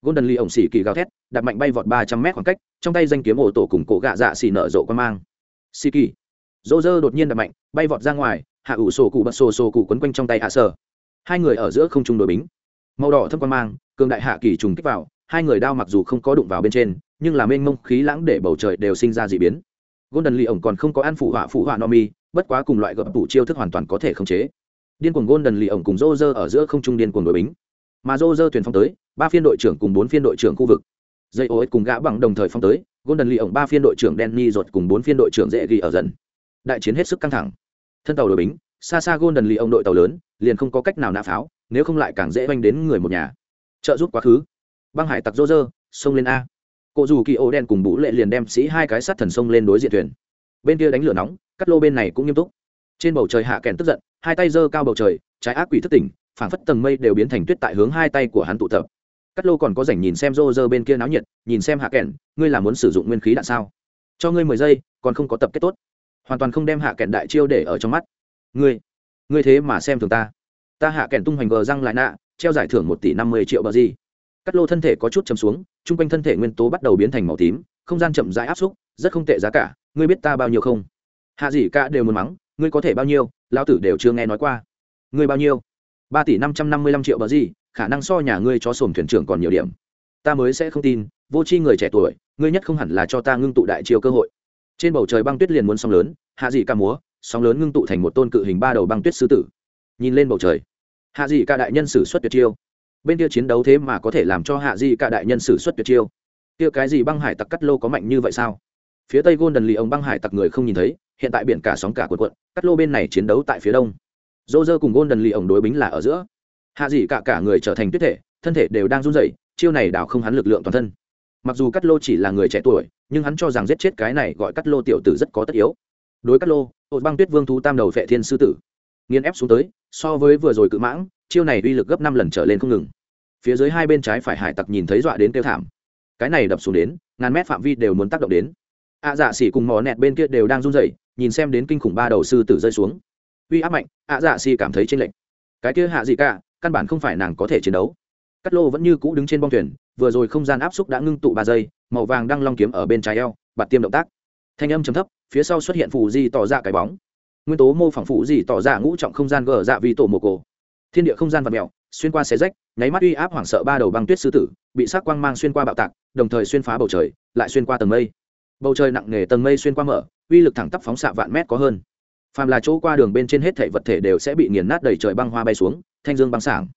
golden lee ổng xỉ kỳ gào thét, đặt mạnh bay vọt ba trăm mét khoảng cách trong tay danh kiếm ổ tổ cùng cổ gạ dạ xì nở rộ quan mang. Xì kỳ. Dỗ dơ đột nhiên đập mạnh, bay vọt ra ngoài, hạ ủ sổ cụ bật sổ sổ cụ quấn quanh trong tay hạ sở. Hai người ở giữa không trung đội bính. Màu đỏ thâm quan mang, cường đại hạ kỳ trùng kích vào, hai người đao mặc dù không có đụng vào bên trên, nhưng là mênh mông khí lãng để bầu trời đều sinh ra d ị biến. Golden lì ổng còn không có ăn phụ họa phụ họa no mi, bất quá cùng loại gập tủ chiêu thức hoàn toàn có thể khống chế. Điên cuồng golden lì ổng cùng rô rơ ở giữa không trung điên cuồng đội bính. Mà rô rơ thuyền phong tới, ba phiên đội trưởng cùng bốn phiên đội trưởng khu vực dây ô cùng gã bằng đồng thời phong tới, golden lee ổng ba phiên đội trưởng denny ruột cùng bốn phiên đội trưởng dễ ghi ở dần. Đại chiến hết sức căng thẳng. Thân tàu đội bính, xa xa golden lee ổng đội tàu lớn, liền không có cách nào nã pháo, nếu không lại càng dễ oanh đến người một nhà. Trợ giúp quá khứ. Băng hải tặc rô rơ xông lên a. Cụ dù kỳ ô đen cùng bú lệ liền đem sĩ hai cái sắt thần sông lên đối diện thuyền. Bên kia đánh lửa nóng, cắt lô bên này cũng nghiêm túc. Trên bầu trời hạ kèn tức giận, hai tay giơ cao bầu trời, trái ác quỷ thất tỉnh, phảng phất tầng mây đều biến thành tuyết tại hướng hai tay của hắn tụ tập cắt lô còn có rảnh nhìn xem rô rơ bên kia náo nhiệt, nhìn xem hạ kèn, ngươi là muốn sử dụng nguyên khí đạn sao? Cho ngươi mười giây, còn không có tập kết tốt. Hoàn toàn không đem hạ kèn đại chiêu để ở trong mắt. Ngươi ngươi thế mà xem thường ta. Ta hạ kèn tung hoành gờ răng lại nạ, treo giải thưởng một tỷ năm mươi triệu bờ gì. Cắt lô thân thể có chút chấm xuống, chung quanh thân thể nguyên tố bắt đầu biến thành màu tím, không gian chậm rãi áp xúc, rất không tệ giá cả, ngươi biết ta bao nhiêu không? Hạ gì cả đều muốn mắng, ngươi có thể bao nhiêu lao tử đều chưa nghe nói qua. Ngươi bao nhiêu? Ba tỷ năm trăm năm mươi lăm triệu bờ gì khả năng so nhà ngươi cho sổm thuyền trưởng còn nhiều điểm. Ta mới sẽ không tin, vô c h i người trẻ tuổi, ngươi nhất không hẳn là cho ta ngưng tụ đại chiều cơ hội. Trên bầu trời băng tuyết liền muốn sóng lớn, hạ dị ca múa, sóng lớn ngưng tụ thành một tôn cự hình ba đầu băng tuyết sư tử. Nhìn lên bầu trời, hạ dị ca đại nhân sử xuất tuyệt chiêu. Bên kia chiến đấu thế mà có thể làm cho hạ dị ca đại nhân sử xuất tuyệt chiêu. Kia cái gì băng hải tặc cắt lô có mạnh như vậy sao? Phía tây gôn đần lì ông băng hải tặc người không nhìn thấy, hiện tại biển cả sóng cả cuộn cuộn, cắt lô bên này chiến đấu tại phía đông. Dô dơ cùng gôn đần lì ông đối bính là ở giữa hạ dị cả cả người trở thành tuyết thể, thân thể đều đang run rẩy, chiêu này đảo không hắn lực lượng toàn thân. Mặc dù cắt lô chỉ là người trẻ tuổi, nhưng hắn cho rằng giết chết cái này gọi cắt lô tiểu tử rất có tất yếu. Đối cắt lô ột băng tuyết vương thú tam đầu vệ thiên sư tử nghiên ép xuống tới, so với vừa rồi cự mãng, chiêu này uy lực gấp năm lần trở lên không ngừng. Phía dưới hai bên trái phải hải tặc nhìn thấy dọa đến kêu thảm. Cái này đập xuống đến, ngàn mét phạm vi đều muốn tác động đến. Ạ dạ xỉ cùng mò nẹt bên kia đều đang run rẩy, nhìn xem đến kinh khủng ba đầu sư tử rơi xuống. Uy áp mạnh ạ dạ xỉ cảm thấy chênh lệch. Cái kia hạ gì cả căn bản không phải nàng có thể chiến đấu. Cắt lô vẫn như cũ đứng trên bong thuyền, vừa rồi không gian áp xúc đã ngưng tụ ba giây, màu vàng đang long kiếm ở bên trái eo, bạt tiêm động tác. Thanh âm chấm thấp, phía sau xuất hiện phù di tỏ ra cái bóng. Nguyên tố mô phỏng phù di tỏ ra ngũ trọng không gian gờ dạ vì tổ mồ cổ. Thiên địa không gian vật mèo, xuyên qua xé rách, nháy mắt uy áp hoảng sợ ba đầu băng tuyết sư tử, bị sắc quang mang xuyên qua bạo tạc, đồng thời xuyên phá bầu trời, lại xuyên qua tầng mây. Bầu trời nặng nề tầng mây xuyên qua mở, uy lực thẳng tắp phóng xạ vạn mét có hơn. Phàm là chỗ qua đường bên trên hết thể vật thể đều sẽ bị nghiền nát đầy trời băng hoa bay xuống thanh dương băng sảng.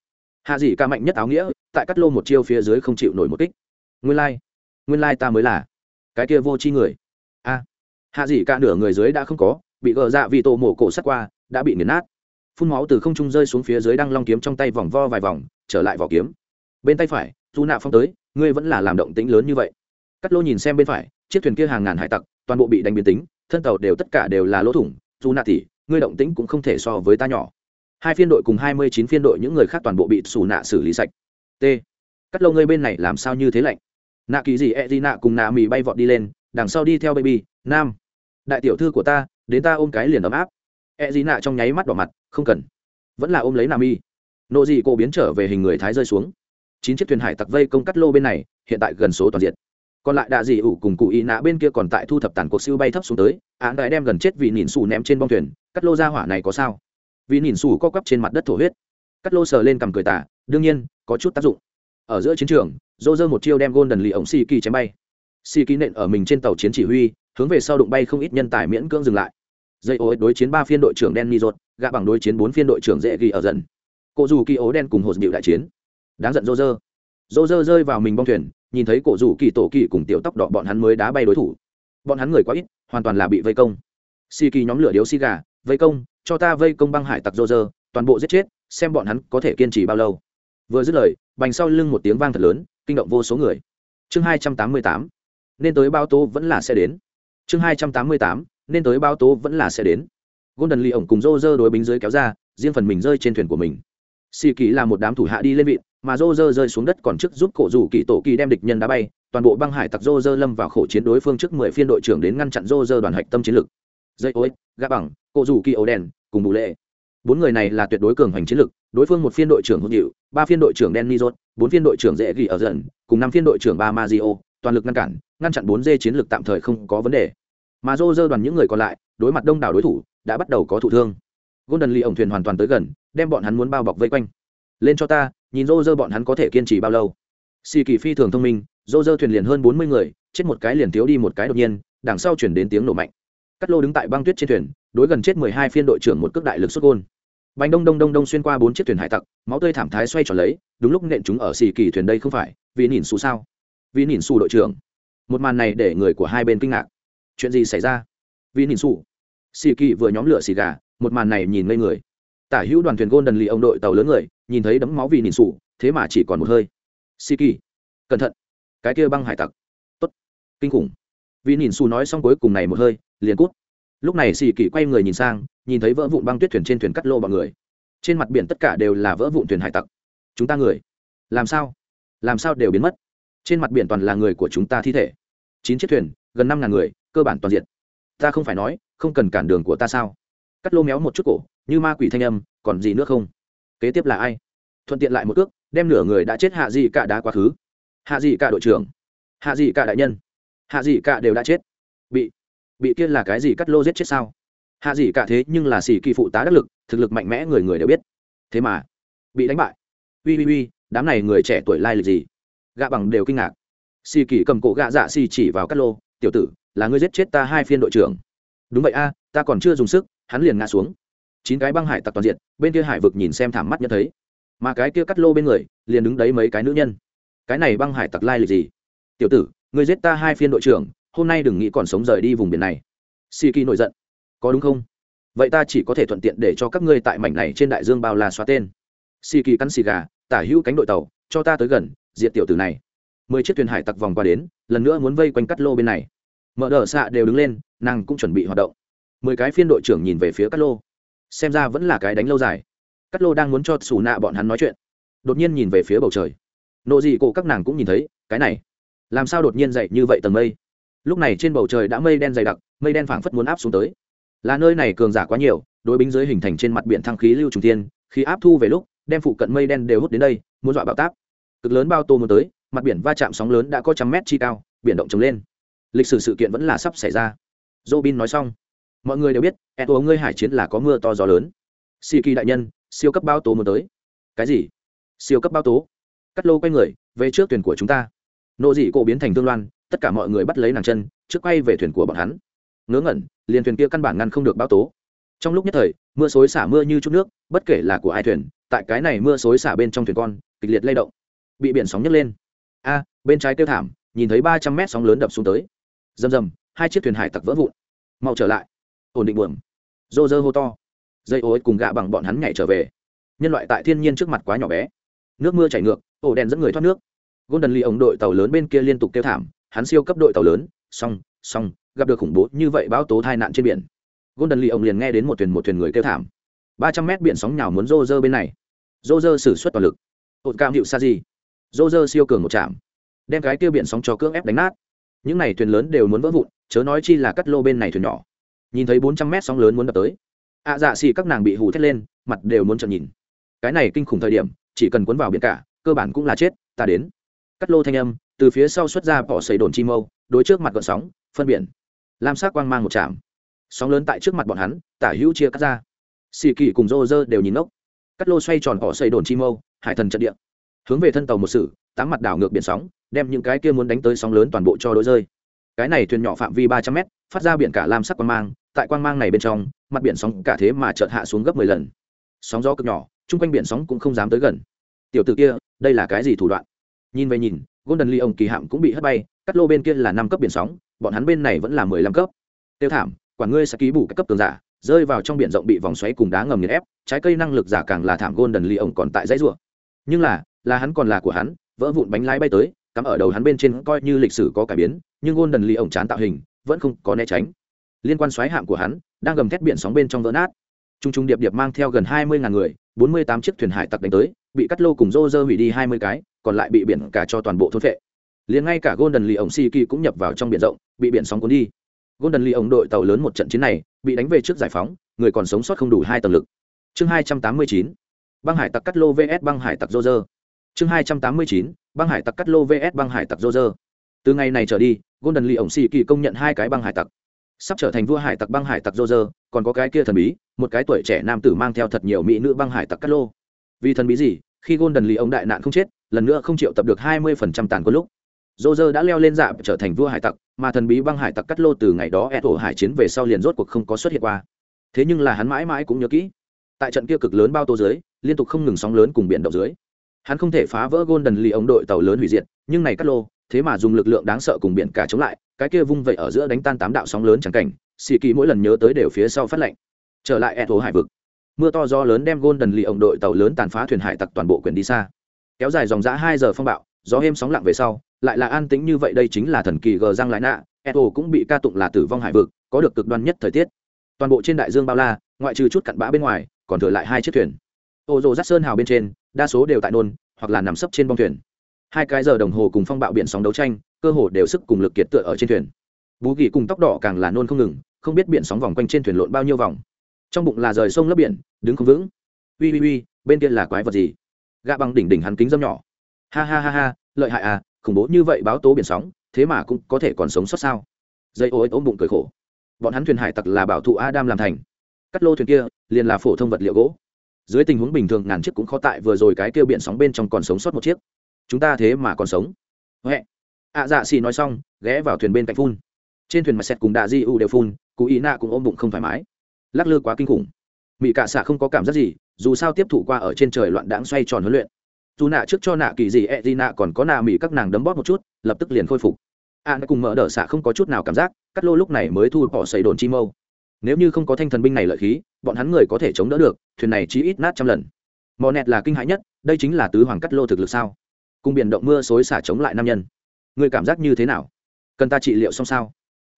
Hạ dị ca mạnh nhất áo nghĩa, tại cắt lô một chiêu phía dưới không chịu nổi một kích. Nguyên lai、like. nguyên lai、like、ta mới là cái kia vô c h i người. A, hạ dị ca nửa người dưới đã không có, bị gờ dạ vì tổ mổ cổ sắt qua, đã bị nghiền nát. Phun máu từ không trung rơi xuống phía dưới đang long kiếm trong tay vòng vo vài vòng, trở lại vỏ kiếm. Bên tay phải dù nạ phong tới, ngươi vẫn là làm động tĩnh lớn như vậy. Cắt lô nhìn xem bên phải, chiếc thuyền kia hàng ngàn hải tặc, toàn bộ bị đánh biến tính, thân tàu đều tất cả đều là lỗ thủng. Dù nạ tỉ ngươi động tĩnh cũng không thể so với ta nhỏ hai phiên đội cùng hai mươi chín phiên đội những người khác toàn bộ bị xù nạ xử lý sạch. T. Cắt lâu ngươi bên này làm sao như thế lạnh? Nạ kỳ gì e d nạ cùng nạ mì bay vọt đi lên, đằng sau đi theo baby, nam. Đại tiểu thư của ta, đến ta ôm cái liền ấm áp. E d nạ trong nháy mắt đỏ mặt, không cần. Vẫn là ôm lấy nạ mi nộ dị cô biến trở về hình người thái rơi xuống. Chín chiếc thuyền hải tặc vây công cắt lô bên này, hiện tại gần số toàn diện. Còn lại đạ dị ủ cùng cụ y nạ bên kia còn tại thu thập tàn cuộc siêu bay thấp xuống tới, án đại đem gần chết vì nhìn xù ném trên bong thuyền, cắt lô ra hỏa này có sao? Vì nhìn xù co quắp trên mặt đất thổ huyết. Cắt lô sờ lên cầm cười tả đương nhiên, có chút tác dụng. Ở giữa chiến trường dô dơ một chiêu đem gôn đần lì ổng xì kỳ chém bay. Xì kỳ nện ở mình trên tàu chiến chỉ huy, hướng về sau đụng bay không ít nhân tài miễn cưỡng dừng lại. Dây ô đối chiến ba phiên đội trưởng đen ni rột gạ bằng đối chiến bốn phiên đội trưởng dễ ghi ở dần. Cổ dù kỳ ố đen cùng hột điệu đại chiến. Đáng giận dô dơ dô dơ rơi vào mình bong thuyền, nhìn thấy cổ rủ kỳ, tổ kỳ cùng tiểu tóc đỏ bọn hắn mới đá bay đối thủ. Bọn hắn người quá ít, hoàn toàn là bị vây công. Xì kỳ nhóm lửa điếu xì gà vây công, cho ta vây công băng hải tặc dô dơ, toàn bộ giết chết, xem bọn hắn có thể kiên trì bao lâu. Vừa dứt lời, bành sau lưng một tiếng vang thật lớn, kinh động vô số người. Chương hai trăm tám mươi tám, nên tới bao tố vẫn là sẽ đến. Chương hai trăm tám mươi tám, nên tới bao tố vẫn là sẽ đến. Golden lee ổng cùng dô dơ đối bính dưới kéo ra, riêng phần mình rơi trên thuyền của mình. Xì kỳ là một đám thủ hạ đi lên vịn, mà rô rơ rơi xuống đất còn trước giúp cổ rủ kỳ tổ kỳ đem địch nhân đá bay, toàn bộ băng hải tặc rô rơ lâm vào khổ chiến đối phương trước mười phiên đội trưởng đến ngăn chặn rô rơ đoàn hạch tâm chiến lực dây ối gã bằng cổ rủ kỳ ấu đèn, cùng bù lệ. Bốn người này là tuyệt đối cường hành chiến lực, đối phương một phiên đội trưởng hữu hiệu, ba phiên đội trưởng đen nizot bốn phiên đội trưởng dễ ghi ở dần, cùng năm phiên đội trưởng ba mazio toàn lực ngăn cản, ngăn chặn bốn dê chiến lực tạm thời không có vấn đề. Mà dô dơ đoàn những người còn lại, đối mặt đông đảo đối thủ, đã bắt đầu có thụ thương. Golden lee ổng thuyền hoàn toàn tới gần, đem bọn hắn muốn bao bọc vây quanh. Lên cho ta, nhìn dô dơ bọn hắn có thể kiên trì bao lâu? Xì kỳ phi thường thông minh dô dơ thuyền liền hơn bốn mươi người, chết một cái liền thiếu đi một cái đột nhiên, đằng sau chuyển đến tiếng nổ mạnh cắt lô đứng tại băng tuyết trên thuyền đối gần chết mười hai phiên đội trưởng một cước đại lực xuất gôn. Bánh đông đông đông đông xuyên qua bốn chiếc thuyền hải tặc máu tươi thảm thái xoay tròn lấy đúng lúc nện chúng ở xì kỳ thuyền đây không phải vì nhìn xù sao? Vì nhìn xù đội trưởng. Một màn này để người của hai bên kinh ngạc. Chuyện gì xảy ra? Vì nhìn xù. Xì kỳ vừa nhóm lửa xì gà một màn này nhìn ngây người. Tả hữu đoàn thuyền gôn đần lì ông đội tàu lớn người nhìn thấy đấm máu vì nhìn xù, thế mà chỉ còn một hơi. Xì kỳ. Cẩn thận. Cái kia băng hải tặc. Tốt. Kinh khủng vì nhìn xù nói xong cuối cùng này một hơi, liền cút. Lúc này xì kỳ quay người nhìn sang, nhìn thấy vỡ vụn băng tuyết thuyền trên thuyền cắt lô bọn người. Trên mặt biển tất cả đều là vỡ vụn thuyền hải tặc. Chúng ta người, làm sao? Làm sao đều biến mất? Trên mặt biển toàn là người của chúng ta thi thể. Chín chiếc thuyền, gần năm ngàn người, cơ bản toàn diện ta không phải nói, không cần cản đường của ta sao? Cắt lô méo một chút cổ, như ma quỷ thanh âm, còn gì nữa không? Kế tiếp là ai? Thuận tiện lại một cước, đem nửa người đã chết hạ dị cả đá quá khứ. Hạ dị cả đội trưởng. Hạ dị cả đại nhân hạ dị cả đều đã chết. Bị bị kia là cái gì cắt lô giết chết sao? Hạ dị cả thế nhưng là xì kỳ phụ tá đắc lực, thực lực mạnh mẽ người người đều biết. Thế mà, bị đánh bại. Ui ui ui, đám này người trẻ tuổi lai lịch gì? Gạ bằng đều kinh ngạc. Xì kỳ cầm cổ gạ dạ xì chỉ vào cắt lô, tiểu tử, là ngươi giết chết ta hai phiên đội trưởng. Đúng vậy a, ta còn chưa dùng sức, hắn liền ngã xuống. Chín cái băng hải tặc toàn diện, bên kia hải vực nhìn xem thảm mắt nhận thấy. Mà cái kia cắt lô bên người, liền đứng đấy mấy cái nữ nhân. Cái này băng hải tặc lai lịch gì? Tiểu tử người giết ta hai phiên đội trưởng, hôm nay đừng nghĩ còn sống rời đi vùng biển này. Si kỳ nổi giận. Có đúng không? Vậy ta chỉ có thể thuận tiện để cho các ngươi tại mảnh này trên đại dương bao la xóa tên. Si kỳ cắn xì gà, tả hữu cánh đội tàu, cho ta tới gần diện tiểu tử này. Mười chiếc thuyền hải tặc vòng qua đến, lần nữa muốn vây quanh cắt lô bên này. Mở đờ xạ đều đứng lên, nàng cũng chuẩn bị hoạt động. Mười cái phiên đội trưởng nhìn về phía cắt lô. Xem ra vẫn là cái đánh lâu dài. Cắt lô đang muốn cho xù nạ bọn hắn nói chuyện. Đột nhiên nhìn về phía bầu trời. Nộ dị cổ các nàng cũng nhìn thấy, cái này làm sao đột nhiên dậy như vậy tầng mây? Lúc này trên bầu trời đã mây đen dày đặc, mây đen phảng phất muốn áp xuống tới. Là nơi này cường giả quá nhiều, đối binh dưới hình thành trên mặt biển thăng khí lưu trùng tiên khi áp thu về lúc, đem phụ cận mây đen đều hút đến đây, muốn dọa bạo táp. Cực lớn bao tô muốn tới, mặt biển va chạm sóng lớn đã có trăm mét chi cao, biển động trồng lên. Lịch sử sự kiện vẫn là sắp xảy ra. Robin nói xong. Mọi người đều biết e tố ngươi hải chiến là có mưa to gió lớn. Si kỳ đại nhân, siêu cấp bao tố muốn tới. Cái gì? Siêu cấp bao tố cắt lô quay người, về trước thuyền của chúng ta nộ dị cổ biến thành tương loan, tất cả mọi người bắt lấy nàng chân, trước quay về thuyền của bọn hắn. Ngớ ngẩn, liền thuyền kia căn bản ngăn không được bao tố. Trong lúc nhất thời, mưa xối xả mưa như chút nước, bất kể là của ai thuyền, tại cái này mưa xối xả bên trong thuyền con, kịch liệt lay động. Bị biển sóng nhấc lên. A, bên trái kêu thảm, nhìn thấy ba trăm mét sóng lớn đập xuống tới. Rầm rầm, hai chiếc thuyền hải tặc vỡ vụn. Mau trở lại. Ổn định buồm. Rô rơ hô to. Dây ối cùng gạ bằng bọn hắn nhảy trở về. Nhân loại tại thiên nhiên trước mặt quá nhỏ bé. Nước mưa chảy ngược, ổ đèn dẫn người thoát nước golden lee ổng đội tàu lớn bên kia liên tục kêu thảm, hắn siêu cấp đội tàu lớn xong xong gặp được khủng bố như vậy báo tố tai nạn trên biển. Golden lee ông liền nghe đến một thuyền một thuyền người kêu thảm. ba trăm mét biển sóng nhào muốn rô rơ bên này. Rô rơ xử suất toàn lực. Ột cam hiệu sa gì rô rơ siêu cường một chạm đem cái kia biển sóng cho cưỡng ép đánh nát. Những này thuyền lớn đều muốn vỡ vụn, chớ nói chi là cắt lô bên này thuyền nhỏ. Nhìn thấy bốn trăm mét sóng lớn muốn đập tới. Ạ dạ xì các nàng bị hù thét lên, mặt đều muốn trợn nhìn. Cái này kinh khủng thời điểm, chỉ cần cuốn vào biển cả, cơ bản cũng là chết, ta đến cắt lô thanh âm, từ phía sau xuất ra bỏ xầy đồn chi mâu, đối trước mặt gọn sóng, phân biển. Lam sắc quang mang một chạm sóng lớn tại trước mặt bọn hắn, tả hữu chia cắt ra. Xì kỳ cùng rô rơ đều nhìn ngốc. Cắt lô xoay tròn bỏ xầy đồn chi mâu, hải thần trận địa. Hướng về thân tàu một sử tám mặt đảo ngược biển sóng, đem những cái kia muốn đánh tới sóng lớn toàn bộ cho đôi rơi. Cái này thuyền nhỏ phạm vi ba trăm mét, phát ra biển cả lam sắc quang mang, tại quang mang này bên trong, mặt biển sóng cả thế mà chợt hạ xuống gấp mười lần. Sóng gió cực nhỏ, chung quanh biển sóng cũng không dám tới gần. Tiểu t ử kia, đây là cái gì thủ đoạn? Nhìn về nhìn, golden lee ông kỳ hạm cũng bị hất bay, cắt lô bên kia là năm cấp biển sóng, bọn hắn bên này vẫn là mười lăm cấp. Tiêu thảm, quản ngươi sẽ ký bù các cấp tường giả, rơi vào trong biển rộng bị vòng xoáy cùng đá ngầm nghiền ép, trái cây năng lực giả càng là thảm golden lee ông còn tại dãy rùa nhưng là là hắn còn là của hắn, vỡ vụn bánh lái bay tới, cắm ở đầu hắn bên trên coi như lịch sử có cải biến, nhưng golden lee ông chán tạo hình, vẫn không có né tránh. Liên quan xoáy hạm của hắn, đang gầm thét biển sóng bên trong vỡ nát. T r u n g t r u n g điệp điệp mang theo gần hai mươi ngàn người, bốn mươi tám chiếc thuyền hải tặc đánh tới bị cắt lô cùng rô rơ hủy đi hai mươi cái, còn lại bị biển cả cho toàn bộ thôn vệ liền ngay cả golden lee ổng si kỳ cũng nhập vào trong biển rộng, bị biển sóng cuốn đi. Golden lee ổng đội tàu lớn một trận chiến này, bị đánh về trước giải phóng, người còn sống sót không đủ hai tầng lực. Chương hai trăm tám mươi chín, băng hải tặc cắt lô vs băng hải tặc rô rơ. Chương hai trăm tám mươi chín, băng hải tặc cắt lô vs băng hải tặc rô rơ. Từ ngày này trở đi, golden lee ổng si kỳ công nhận hai cái băng hải tặc. Sắp trở thành vua hải tặc băng hải tặc rô rơ, còn có cái kia thần bí, một cái tuổi trẻ nam tử mang theo thật nhiều mỹ nữ băng hải tặc cắt lô vì thần bí gì, khi golden lì ông đại nạn không chết, lần nữa không chịu tập được hai mươi phần trăm tàn quân lúc. Dô dơ đã leo lên dạ trở thành vua hải tặc, mà thần bí băng hải tặc cắt lô từ ngày đó ép ổ hải chiến về sau liền rốt cuộc không có xuất hiện qua. Thế nhưng là hắn mãi mãi cũng nhớ kỹ, tại trận kia cực lớn bao tô dưới, liên tục không ngừng sóng lớn cùng biển động dưới. Hắn không thể phá vỡ golden lì ông đội tàu lớn hủy diệt, nhưng này cắt lô, thế mà dùng lực lượng đáng sợ cùng biển cả chống lại, cái kia vung vậy ở giữa đánh tan tám đạo sóng lớn chẳng cảnh xì kỳ mỗi lần nhớ tới đều phía sau phát lệnh. Trở lại ép ổ hải vực mưa to gió lớn đem golden lì ổng đội tàu lớn tàn phá thuyền hải tặc toàn bộ quyền đi xa. Kéo dài dòng dã hai giờ phong bạo, gió êm sóng lặng về sau, lại là an tĩnh như vậy đây chính là thần kỳ gờ răng lại nạ, eto cũng bị ca tụng là tử vong hải vực, có được cực đoan nhất thời tiết. Toàn bộ trên đại dương bao la, ngoại trừ chút cặn bã bên ngoài, còn thừa lại hai chiếc thuyền. Ô rồ rắt sơn hào bên trên, đa số đều tại nôn, hoặc là nằm sấp trên bong thuyền. Hai cái giờ đồng hồ cùng phong bạo biển sóng đấu tranh, cơ hồ đều sức cùng lực kiệt tựa ở trên thuyền. Bú kỳ cùng tóc đỏ càng là nôn không ngừng, không biết biển sóng vòng quanh trên thuyền lộn bao nhiêu vòng trong bụng là rời sông lấp biển, đứng không vững. Ui ui ui bên kia là quái vật gì? Gạ bằng đỉnh đỉnh hắn kính dâm nhỏ. Ha ha ha ha, lợi hại à khủng bố như vậy báo tố biển sóng, thế mà cũng có thể còn sống sót sao? Dây ô ôm bụng cười khổ. Bọn hắn thuyền hải tặc là bảo thụ adam làm thành. Cắt lô thuyền kia, liền là phổ thông vật liệu gỗ. Dưới tình huống bình thường, ngàn chiếc cũng khó tại vừa rồi cái kêu biển sóng bên trong còn sống sót một chiếc. Chúng ta thế mà còn sống. Huệ. Ạ dạ xì nói xong, ghé vào thuyền bên cạnh phun. Trên thuyền mặt sẹt cùng đạ di u đều phun cụ ý nạ cũng ôm bụng không thoải mái lắc lư quá kinh khủng. Mỹ cạ xạ không có cảm giác gì dù sao tiếp thụ qua ở trên trời loạn đáng xoay tròn huấn luyện. Dù nạ trước cho nạ kỳ gì e gì nạ còn có nạ mỹ các nàng đấm bóp một chút lập tức liền khôi phục. An à, cùng mở đỡ xạ không có chút nào cảm giác cắt lô lúc này mới thu bỏ xây đồn chi mâu. Nếu như không có thanh thần binh này lợi khí bọn hắn người có thể chống đỡ được thuyền này chỉ ít nát trăm lần. Mò nẹt là kinh hãi nhất đây chính là tứ hoàng cắt lô thực lực sao? Cùng biển động mưa xối xả chống lại nam nhân. Người cảm giác như thế nào? Cần ta trị liệu xong sao?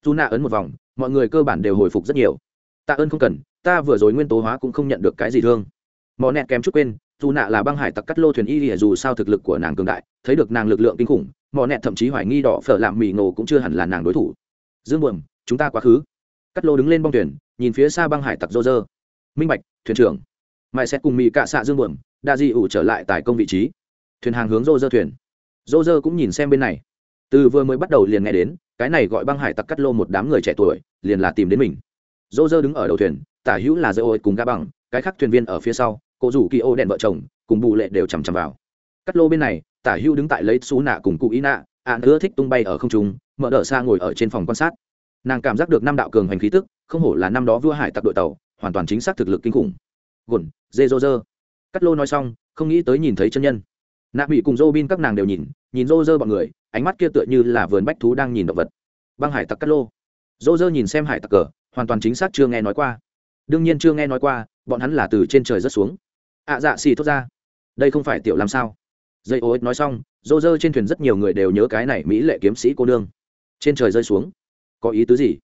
Dù nạ ấn một vòng mọi người cơ bản đều hồi phục rất nhiều tạ ơn không cần, ta vừa rồi nguyên tố hóa cũng không nhận được cái gì thương. Mò nẹt kém chút quên, dù nạ là băng hải tặc cắt lô thuyền y dù sao thực lực của nàng cường đại, thấy được nàng lực lượng kinh khủng mò nẹt thậm chí hoài nghi đỏ phở làm mì ngộ cũng chưa hẳn là nàng đối thủ. Dương buồm, chúng ta quá khứ. Cắt lô đứng lên bong thuyền, nhìn phía xa băng hải tặc rô rơ minh bạch, thuyền trưởng. Mày xét cùng mì cạ xạ dương buồm, đa di ủ trở lại tại công vị trí. Thuyền hàng hướng rô rơ thuyền. Rô rơ cũng nhìn xem bên này. Từ vừa mới bắt đầu liền nghe đến, cái này gọi băng hải tặc cắt lô một đám người trẻ tuổi, liền là tìm đến mình dô dơ đứng ở đầu thuyền, tả hữu là dơ ô cùng ga bằng, cái khác thuyền viên ở phía sau, cô rủ kỳ ô đèn vợ chồng, cùng bù lệ đều chằm chằm vào. Cắt lô bên này, tả hữu đứng tại lấy xú nạ cùng cụ ý nạ ạn ưa thích tung bay ở không trung, mở đỡ xa ngồi ở trên phòng quan sát. Nàng cảm giác được năm đạo cường hành khí tức, không hổ là năm đó vua hải tặc đội tàu, hoàn toàn chính xác thực lực kinh khủng. Gồn, dê dô dơ. Cắt lô nói xong, không nghĩ tới nhìn thấy chân nhân. Nạ bị cùng dô bin các nàng đều nhìn nhìn dô dơ bọn người, ánh mắt kia tựa như là vườn bách thú đang nhìn động vật. Băng hải tặc cắt lô. Dô dơ nhìn xem hải tặc cờ hoàn toàn chính xác chưa nghe nói qua. Đương nhiên chưa nghe nói qua bọn hắn là từ trên trời rớt xuống. Ạ à, dạ xì thốt ra. Đây không phải tiểu làm sao? Dây ô ích nói xong dô dơ trên thuyền rất nhiều người đều nhớ cái này mỹ lệ kiếm sĩ cô nương. Trên trời rơi xuống. Có ý tứ gì?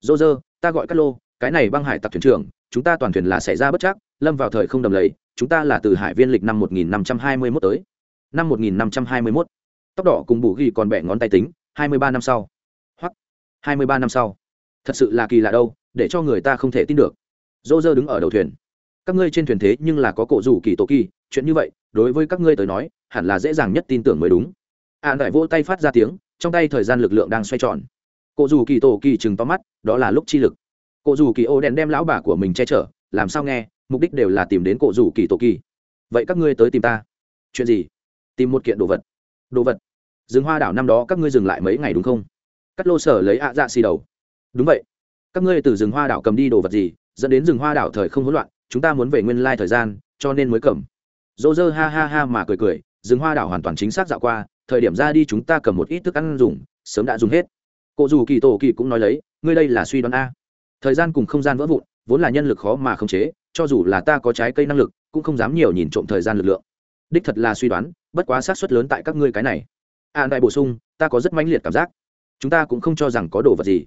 Dô dơ ta gọi cát lô cái này băng hải tặc thuyền trưởng chúng ta toàn thuyền là xảy ra bất chắc lâm vào thời không đầm lầy chúng ta là từ hải viên lịch năm 1521 tới. Năm 1521. tóc đỏ cùng bù ghi còn bẻ ngón tay tính 23 năm sau. Hoặc 23 năm sau thật sự là kỳ lạ đâu, để cho người ta không thể tin được. Dô dơ đứng ở đầu thuyền. Các ngươi trên thuyền thế nhưng là có cổ rủ kỳ tổ kỳ, chuyện như vậy, đối với các ngươi tới nói, hẳn là dễ dàng nhất tin tưởng mới đúng. A đại vỗ tay phát ra tiếng, trong tay thời gian lực lượng đang xoay tròn. Cổ rủ kỳ tổ kỳ chừng to mắt, đó là lúc chi lực. Cổ rủ kỳ ô đèn đem lão bà của mình che chở, làm sao nghe, mục đích đều là tìm đến cổ rủ kỳ tổ kỳ. Vậy các ngươi tới tìm ta. Chuyện gì? Tìm một kiện đồ vật. Đồ vật. Rừng hoa đảo năm đó các ngươi dừng lại mấy ngày đúng không? Cắt lô sở lấy ạ dạ xì đầu đúng vậy. Các ngươi từ rừng hoa đảo cầm đi đồ vật gì, dẫn đến rừng hoa đảo thời không hỗn loạn, chúng ta muốn về nguyên lai thời gian, cho nên mới cầm. Dỗ dơ ha ha ha mà cười cười, rừng hoa đảo hoàn toàn chính xác dạo qua, thời điểm ra đi chúng ta cầm một ít thức ăn dùng, sớm đã dùng hết. Cụ dù kỳ tổ kỳ cũng nói lấy, ngươi đây là suy đoán a. Thời gian cùng không gian vỡ vụn, vốn là nhân lực khó mà khống chế, cho dù là ta có trái cây năng lực, cũng không dám nhiều nhìn trộm thời gian lực lượng. Đích thật là suy đoán, bất quá xác suất lớn tại các ngươi cái này. À đại bổ sung, ta có rất mãnh liệt cảm giác. Chúng ta cũng không cho rằng có đồ vật gì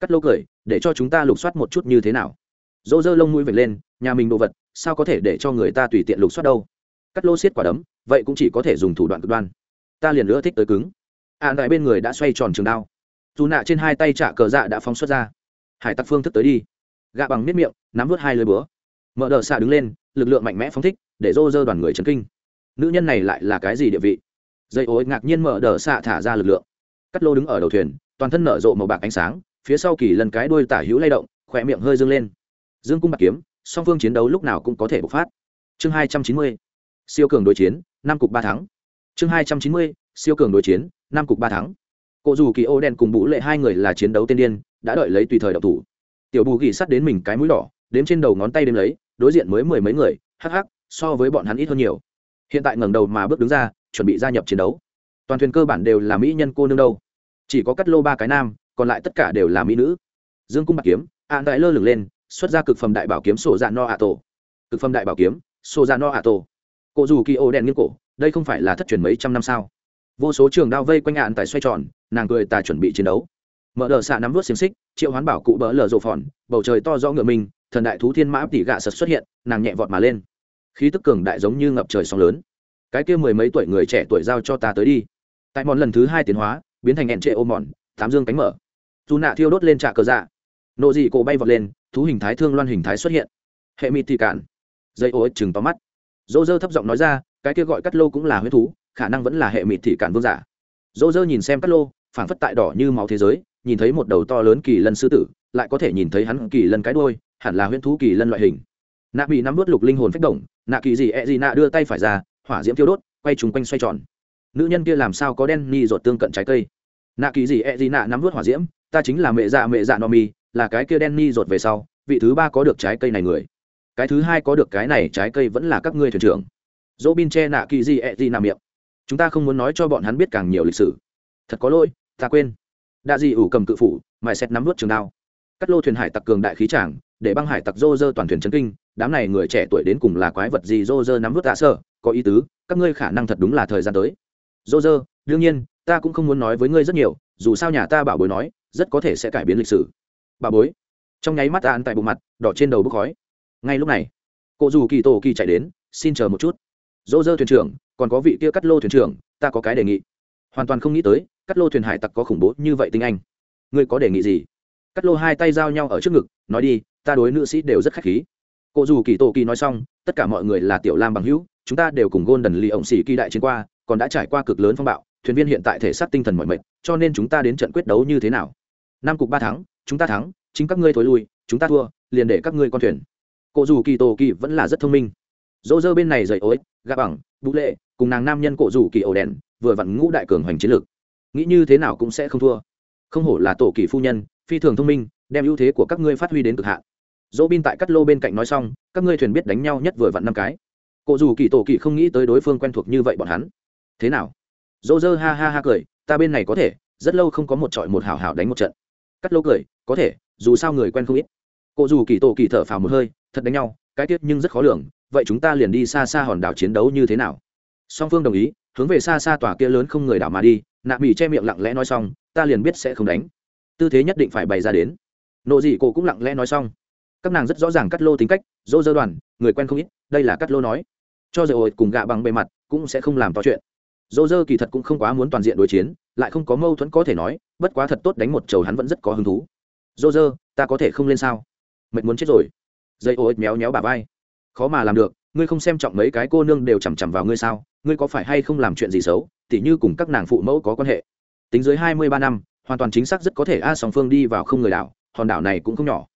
cắt lô cười, để cho chúng ta lục soát một chút như thế nào. Dỗ dơ lông mũi vệt lên, nhà mình đồ vật, sao có thể để cho người ta tùy tiện lục soát đâu? Cắt lô xiết quả đấm, vậy cũng chỉ có thể dùng thủ đoạn cực đoan. Ta liền nữa thích tới cứng. Ạn đại bên người đã xoay tròn trường đao. Dù nạ trên hai tay trả cờ dạ đã phóng xuất ra. Hải tặc phương thức tới đi. Gạ bằng miết miệng, nắm vớt hai lưới búa. Mở đờ xạ đứng lên, lực lượng mạnh mẽ phóng thích, để rô dơ đoàn người chấn kinh. Nữ nhân này lại là cái gì địa vị? Dây ối ngạc nhiên mở đờ xạ thả ra lực lượng. Cắt lô đứng ở đầu thuyền, toàn thân nở rộ màu bạc ánh sáng phía sau kỳ lần cái đuôi tả hữu lay động, khỏe miệng hơi dương lên. Dương cung bạc kiếm, song phương chiến đấu lúc nào cũng có thể bộc phát. Chương hai trăm chín mươi, siêu cường đối chiến, năm cục ba thắng. Chương hai trăm chín mươi, siêu cường đối chiến, năm cục ba thắng. Cụ dù kỳ ô đen cùng bú lệ hai người là chiến đấu tiên điên, đã đợi lấy tùy thời độc thủ. Tiểu bù ghi sắt đến mình cái mũi đỏ, đếm trên đầu ngón tay đếm lấy, đối diện mới mười mấy người, hắc hắc, so với bọn hắn ít hơn nhiều. Hiện tại ngẩng đầu mà bước đứng ra, chuẩn bị gia nhập chiến đấu. Toàn thuyền cơ bản đều là mỹ nhân cô nương đâu. Chỉ có cắt lô ba cái nam còn lại tất cả đều là mỹ nữ. Dương cung bạc kiếm an đại lơ lửng lên, xuất ra cực phẩm đại bảo kiếm sổ dạ no ạ tổ. Cực phẩm đại bảo kiếm, sổ dạ no ạ tổ. Cụ dù kỳ ô đen nghiêng cổ, đây không phải là thất truyền mấy trăm năm sao? Vô số trường đao vây quanh ạn tại xoay tròn, nàng cười ta chuẩn bị chiến đấu. Mở đờ xạ nắm vớt xiềng xích, triệu hoán bảo cụ bỡ lờ rộ phòn, bầu trời to rõ ngựa mình, thần đại thú thiên mã tỉ gạ sật xuất hiện, nàng nhẹ vọt mà lên. Khí tức cường đại giống như ngập trời sóng lớn. Cái kia mười mấy tuổi người trẻ tuổi giao cho ta tới đi. Tại mòn lần thứ hai tiến hóa, biến thành hẹn trệ ôm mòn, tám dương cánh mở dù nạ thiêu đốt lên trạ cờ dạ. Nộ dị cổ bay vọt lên, thú hình thái thương loan hình thái xuất hiện. Hệ mịt thì cản dây ô ích chừng to mắt. Dỗ dơ thấp giọng nói ra, cái kia gọi cắt lô cũng là huyết thú, khả năng vẫn là hệ mịt thì cản vương giả. Dỗ dơ nhìn xem cắt lô, phảng phất tại đỏ như máu thế giới, nhìn thấy một đầu to lớn kỳ lân sư tử, lại có thể nhìn thấy hắn kỳ lân cái đôi hẳn là huyễn thú kỳ lân loại hình. Nạ bị nắm vớt lục linh hồn phách động, nạ kỳ gì e gì nạ đưa tay phải ra, hỏa diễm thiêu đốt, quay trúng quanh xoay tròn. Nữ nhân kia làm sao có đen ni ruột tương cận trái cây? Nạ kỳ gì e gì nạ nắm vớt hỏa diễm, ta chính là mẹ dạ mẹ dạ no mi là cái kia đen ni rột về sau, vị thứ ba có được trái cây này người. Cái thứ hai có được cái này trái cây vẫn là các ngươi thuyền trưởng. Dỗ bin che nạ kỳ gì e gì nằm miệng. Chúng ta không muốn nói cho bọn hắn biết càng nhiều lịch sử. Thật có lỗi, ta quên. Đa dị ủ cầm cự phủ, mài xét nắm vớt trường đao. Cắt lô thuyền hải tặc cường đại khí tràng, để băng hải tặc dô dơ toàn thuyền chấn kinh, đám này người trẻ tuổi đến cùng là quái vật gì dô dơ nắm vớt tạ sơ, có ý tứ, các ngươi khả năng thật đúng là thời gian tới dô dơ, đương nhiên, ta cũng không muốn nói với ngươi rất nhiều, dù sao nhà ta bảo bối nói, rất có thể sẽ cải biến lịch sử. Bà bối. Trong nháy mắt ta an tại bộ mặt, đỏ trên đầu bốc khói. Ngay lúc này, cô dù kỳ tổ kỳ chạy đến, xin chờ một chút. Dô dơ thuyền trưởng, còn có vị kia cắt lô thuyền trưởng, ta có cái đề nghị. Hoàn toàn không nghĩ tới, cắt lô thuyền hải tặc có khủng bố như vậy tinh anh. Ngươi có đề nghị gì? Cắt lô hai tay giao nhau ở trước ngực, nói đi, ta đối nữ sĩ đều rất khách khí. Cô dù kỳ tổ kỳ nói xong, tất cả mọi người là tiểu lam bằng hữu, chúng ta đều cùng gôn đần lì ổng xì kỳ đại chiến qua còn đã trải qua cực lớn phong bạo, thuyền viên hiện tại thể xác tinh thần mọi mệt, cho nên chúng ta đến trận quyết đấu như thế nào? Năm cục ba thắng, chúng ta thắng, chính các ngươi thối lui, chúng ta thua, liền để các ngươi con thuyền. Cô dù kỳ tổ kỳ vẫn là rất thông minh. Dỗ dơ bên này dậy ối, gạ bằng vũ lệ, cùng nàng nam nhân cổ dù kỳ ổ đèn, vừa vặn ngũ đại cường hoành chiến lược. Nghĩ như thế nào cũng sẽ không thua. Không hổ là tổ kỳ phu nhân, phi thường thông minh, đem ưu thế của các ngươi phát huy đến cực hạn. Dỗ bin tại cắt lô bên cạnh nói xong, các ngươi thuyền biết đánh nhau nhất vừa vặn năm cái. Cổ dù kỳ tổ kỳ không nghĩ tới đối phương quen thuộc như vậy bọn hắn thế nào? Dô dơ ha ha ha cười, ta bên này có thể, rất lâu không có một trọi một hảo hảo đánh một trận. Cắt lô cười, có thể, dù sao người quen không ít. Cụ dù kỳ tổ kỳ thở phào một hơi, thật đánh nhau, cái tiết nhưng rất khó lường, vậy chúng ta liền đi xa xa hòn đảo chiến đấu như thế nào? Song phương đồng ý, hướng về xa xa tòa kia lớn không người đảo mà đi, nạ mỹ che miệng lặng lẽ nói xong, ta liền biết sẽ không đánh. Tư thế nhất định phải bày ra đến. Nộ dị cổ cũng lặng lẽ nói xong. Các nàng rất rõ ràng cắt lô tính cách, dỗ dơ đoàn, người quen không ít, đây là cắt lô nói. Cho dầu ổi cùng gạ bằng bề mặt, cũng sẽ không làm to chuyện dô dơ kỳ thật cũng không quá muốn toàn diện đối chiến, lại không có mâu thuẫn có thể nói, bất quá thật tốt đánh một chầu hắn vẫn rất có hứng thú. Dô dơ, ta có thể không lên sao? Mệt muốn chết rồi. Dây ô ích méo méo bà vai. Khó mà làm được, ngươi không xem trọng mấy cái cô nương đều chằm chằm vào ngươi sao? Ngươi có phải hay không làm chuyện gì xấu, tỉ như cùng các nàng phụ mẫu có quan hệ? Tính dưới hai mươi ba năm, hoàn toàn chính xác rất có thể a song phương đi vào không người đảo, hòn đảo này cũng không nhỏ.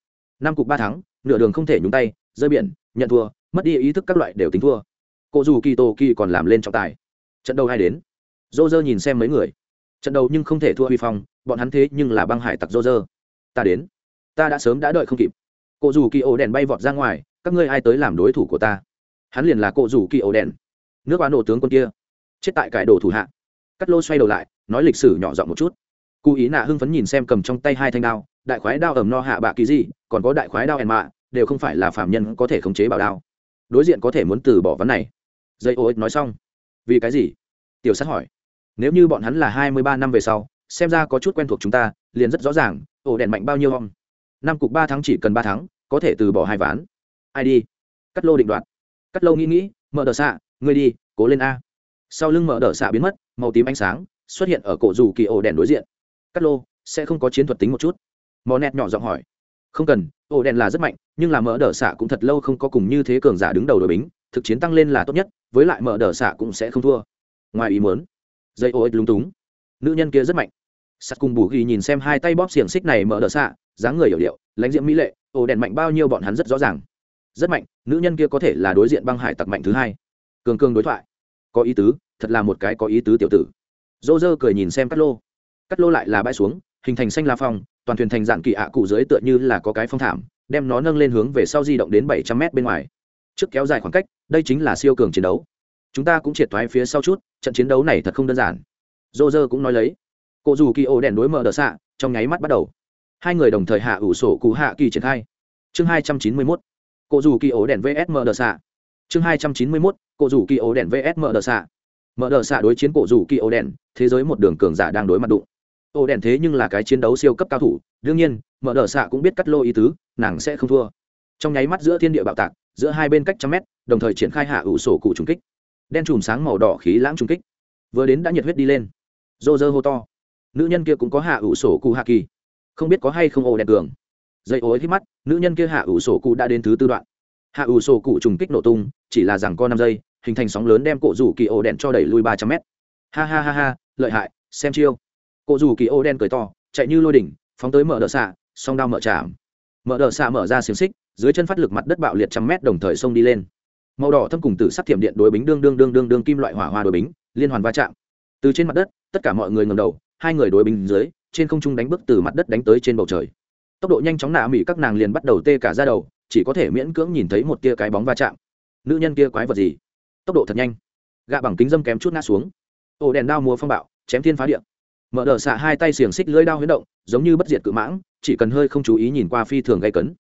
Năm cục ba tháng nửa đường không thể nhúng tay, rơi biển, nhận thua, mất đi ý thức các loại đều tính thua. Cô dù kỳ tô kỳ còn làm lên trọng tài trận đầu hai đến? Dô dơ nhìn xem mấy người. Trận đầu nhưng không thể thua huy phong, bọn hắn thế nhưng là băng hải tặc dô dơ ta đến. Ta đã sớm đã đợi không kịp. Cụ dù kỳ ổ đèn bay vọt ra ngoài, các ngươi ai tới làm đối thủ của ta? Hắn liền là cụ dù kỳ ổ đèn. Nước bán nổ tướng quân kia. Chết tại cải đồ thủ hạ. Cắt lô xoay đầu lại, nói lịch sử nhỏ giọng một chút. Cụ ý nạ hưng phấn nhìn xem cầm trong tay hai thanh đao, đại khoái đao ẩm no hạ bạ kỳ gì, còn có đại khoái đao ẻn mạ, đều không phải là phạm nhân có thể khống chế bảo đao. Đối diện có thể muốn từ bỏ vấn này. Dây ô ích nói xong vì cái gì? Tiểu sát hỏi. Nếu như bọn hắn là hai mươi ba năm về sau, xem ra có chút quen thuộc chúng ta, liền rất rõ ràng, ổ đèn mạnh bao nhiêu hong năm cục ba tháng chỉ cần ba tháng có thể từ bỏ hai ván. Ai đi? Cắt lô định đoạt. Cắt lô nghĩ nghĩ, mở đờ xạ, ngươi đi, cố lên a. Sau lưng mở đờ xạ biến mất, màu tím ánh sáng xuất hiện ở cổ dù kỳ ổ đèn đối diện. Cắt lô, sẽ không có chiến thuật tính một chút. Mò nẹt nhỏ giọng hỏi. Không cần, ổ đèn là rất mạnh, nhưng là mở đờ xạ cũng thật lâu không có cùng như thế cường giả đứng đầu đội bính, thực chiến tăng lên là tốt nhất với lại mở đờ xạ cũng sẽ không thua. Ngoài ý muốn, dây ô ích lúng túng. Nữ nhân kia rất mạnh. Sắt cùng bù ghi nhìn xem hai tay bóp xiềng xích này mở đờ xạ, dáng người hiểu điệu, lãnh diễm mỹ lệ ổ đèn mạnh bao nhiêu bọn hắn rất rõ ràng. Rất mạnh, nữ nhân kia có thể là đối diện băng hải tặc mạnh thứ hai. Cường cường đối thoại. Có ý tứ, thật là một cái có ý tứ tiểu tử. Dô dơ cười nhìn xem cắt lô. Cắt lô lại là bãi xuống, hình thành xanh la phong, toàn thuyền thành dạng kỳ ạ cụ dưới tựa như là có cái phong thảm, đem nó nâng lên hướng về sau di động đến bảy trăm mét bên ngoài. Trước kéo dài khoảng cách đây chính là siêu cường chiến đấu. Chúng ta cũng triệt thoái phía sau chút, trận chiến đấu này thật không đơn giản. Dô dơ cũng nói lấy. Cụ dù kỳ ô đèn đối mở đờ xạ, trong nháy mắt bắt đầu. Hai người đồng thời hạ ủ sổ cụ hạ kỳ triển khai. Chương hai trăm chín mươi mốt. Cụ dù kỳ ô đèn vs mở đờ xạ. Chương hai trăm chín mươi mốt. Cụ dù kỳ ô đèn vs mở đờ xạ. Mở đờ xạ đối chiến cụ dù kỳ ô đèn, thế giới một đường cường giả đang đối mặt đụng. Ô đèn thế nhưng là cái chiến đấu siêu cấp cao thủ, đương nhiên, mở đờ xạ cũng biết cắt lô ý tứ, nàng sẽ không thua. Trong nháy mắt giữa thiên địa bạo tạc giữa hai bên cách trăm mét, đồng thời triển khai hạ ủ sổ cụ trùng kích. Đen chùm sáng màu đỏ khí lãng trùng kích. Vừa đến đã nhiệt huyết đi lên. Rô rơ hô to. Nữ nhân kia cũng có hạ ủ sổ cụ hạ kỳ. Không biết có hay không ồ đèn cường. Dây ối hít mắt, nữ nhân kia hạ ủ sổ cụ đã đến thứ tư đoạn. Hạ ủ sổ cụ trùng kích nổ tung, chỉ là rằng co năm giây, hình thành sóng lớn đem cổ rủ kỳ ồ đèn cho đẩy lui ba trăm mét. Ha ha ha ha, lợi hại, xem chiêu. Cổ rủ kỳ ồ đen cười to, chạy như lôi đỉnh, phóng tới mở đỡ xạ, song đao mở chạm. Mở đỡ xạ mở ra xiềng xích dưới chân phát lực mặt đất bạo liệt trăm mét đồng thời xông đi lên. Màu đỏ thâm cùng tử sắc thiểm điện đối bính đương đương đương đương đương kim loại hỏa hoa đối bính, liên hoàn va chạm. Từ trên mặt đất, tất cả mọi người ngầm đầu, hai người đối bính dưới, trên không trung đánh bước từ mặt đất đánh tới trên bầu trời. Tốc độ nhanh chóng nạ mỹ các nàng liền bắt đầu tê cả ra đầu, chỉ có thể miễn cưỡng nhìn thấy một tia cái bóng va chạm. Nữ nhân kia quái vật gì? Tốc độ thật nhanh. Gạ bằng kính dâm kém chút ngã xuống. Ổ đèn đao mùa phong bạo, chém thiên phá điện mở đờ xạ hai tay xiềng xích lưỡi đao huyết động, giống như bất diệt cự mãng, chỉ cần hơi không chú ý nhìn qua phi thường gây cấn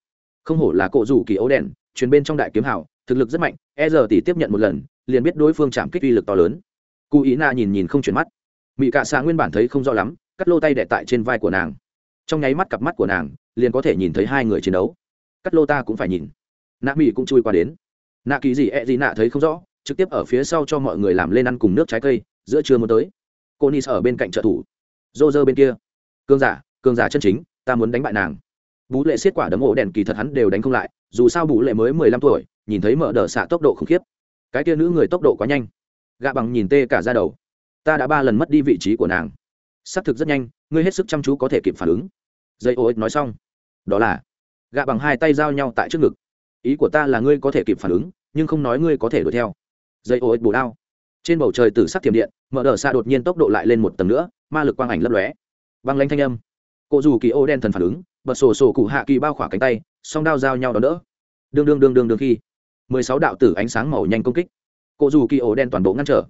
không hổ là cổ rủ kỳ ấu đèn, truyền bên trong đại kiếm hảo thực lực rất mạnh e giờ tỷ tiếp nhận một lần, liền biết đối phương chạm kích uy lực to lớn. Cụ ý na nhìn nhìn không chuyển mắt. Mỹ cạ xạ nguyên bản thấy không rõ lắm, cắt lô tay đẻ tại trên vai của nàng. Trong nháy mắt cặp mắt của nàng, liền có thể nhìn thấy hai người chiến đấu. Cắt lô ta cũng phải nhìn. Nạ mỹ cũng chui qua đến. Nạ kỳ gì e gì nạ thấy không rõ, trực tiếp ở phía sau cho mọi người làm lên ăn cùng nước trái cây, giữa trưa muốn tới. Cô nis ở bên cạnh trợ thủ. Dô dơ bên kia. Cương giả cương giả chân chính, ta muốn đánh bại nàng bú lệ xiết quả đấm ổ đèn kỳ thật hắn đều đánh không lại, dù sao bú lệ mới mười lăm tuổi, nhìn thấy mở đờ xạ tốc độ khủng khiếp. Cái kia nữ người tốc độ quá nhanh. Gạ bằng nhìn tê cả ra đầu. Ta đã ba lần mất đi vị trí của nàng. Xác thực rất nhanh, ngươi hết sức chăm chú có thể kịp phản ứng. Dây ô ích nói xong. Đó là, gạ bằng hai tay giao nhau tại trước ngực. Ý của ta là ngươi có thể kịp phản ứng, nhưng không nói ngươi có thể đuổi theo. Dây ô ích bù đao. Trên bầu trời từ sắc thiểm điện, mở đờ xa đột nhiên tốc độ lại lên một tầng nữa, ma lực quang ảnh lấp lóe. Băng lanh thanh âm. Cụ dù kỳ ô đen thần phản ứng bật sổ sổ cụ hạ kỳ bao khỏa cánh tay, song đao giao nhau đó đỡ. Đương đương đương đương đương khi, mười sáu đạo tử ánh sáng màu nhanh công kích. Cụ dù kỳ ổ đen toàn bộ ngăn trở.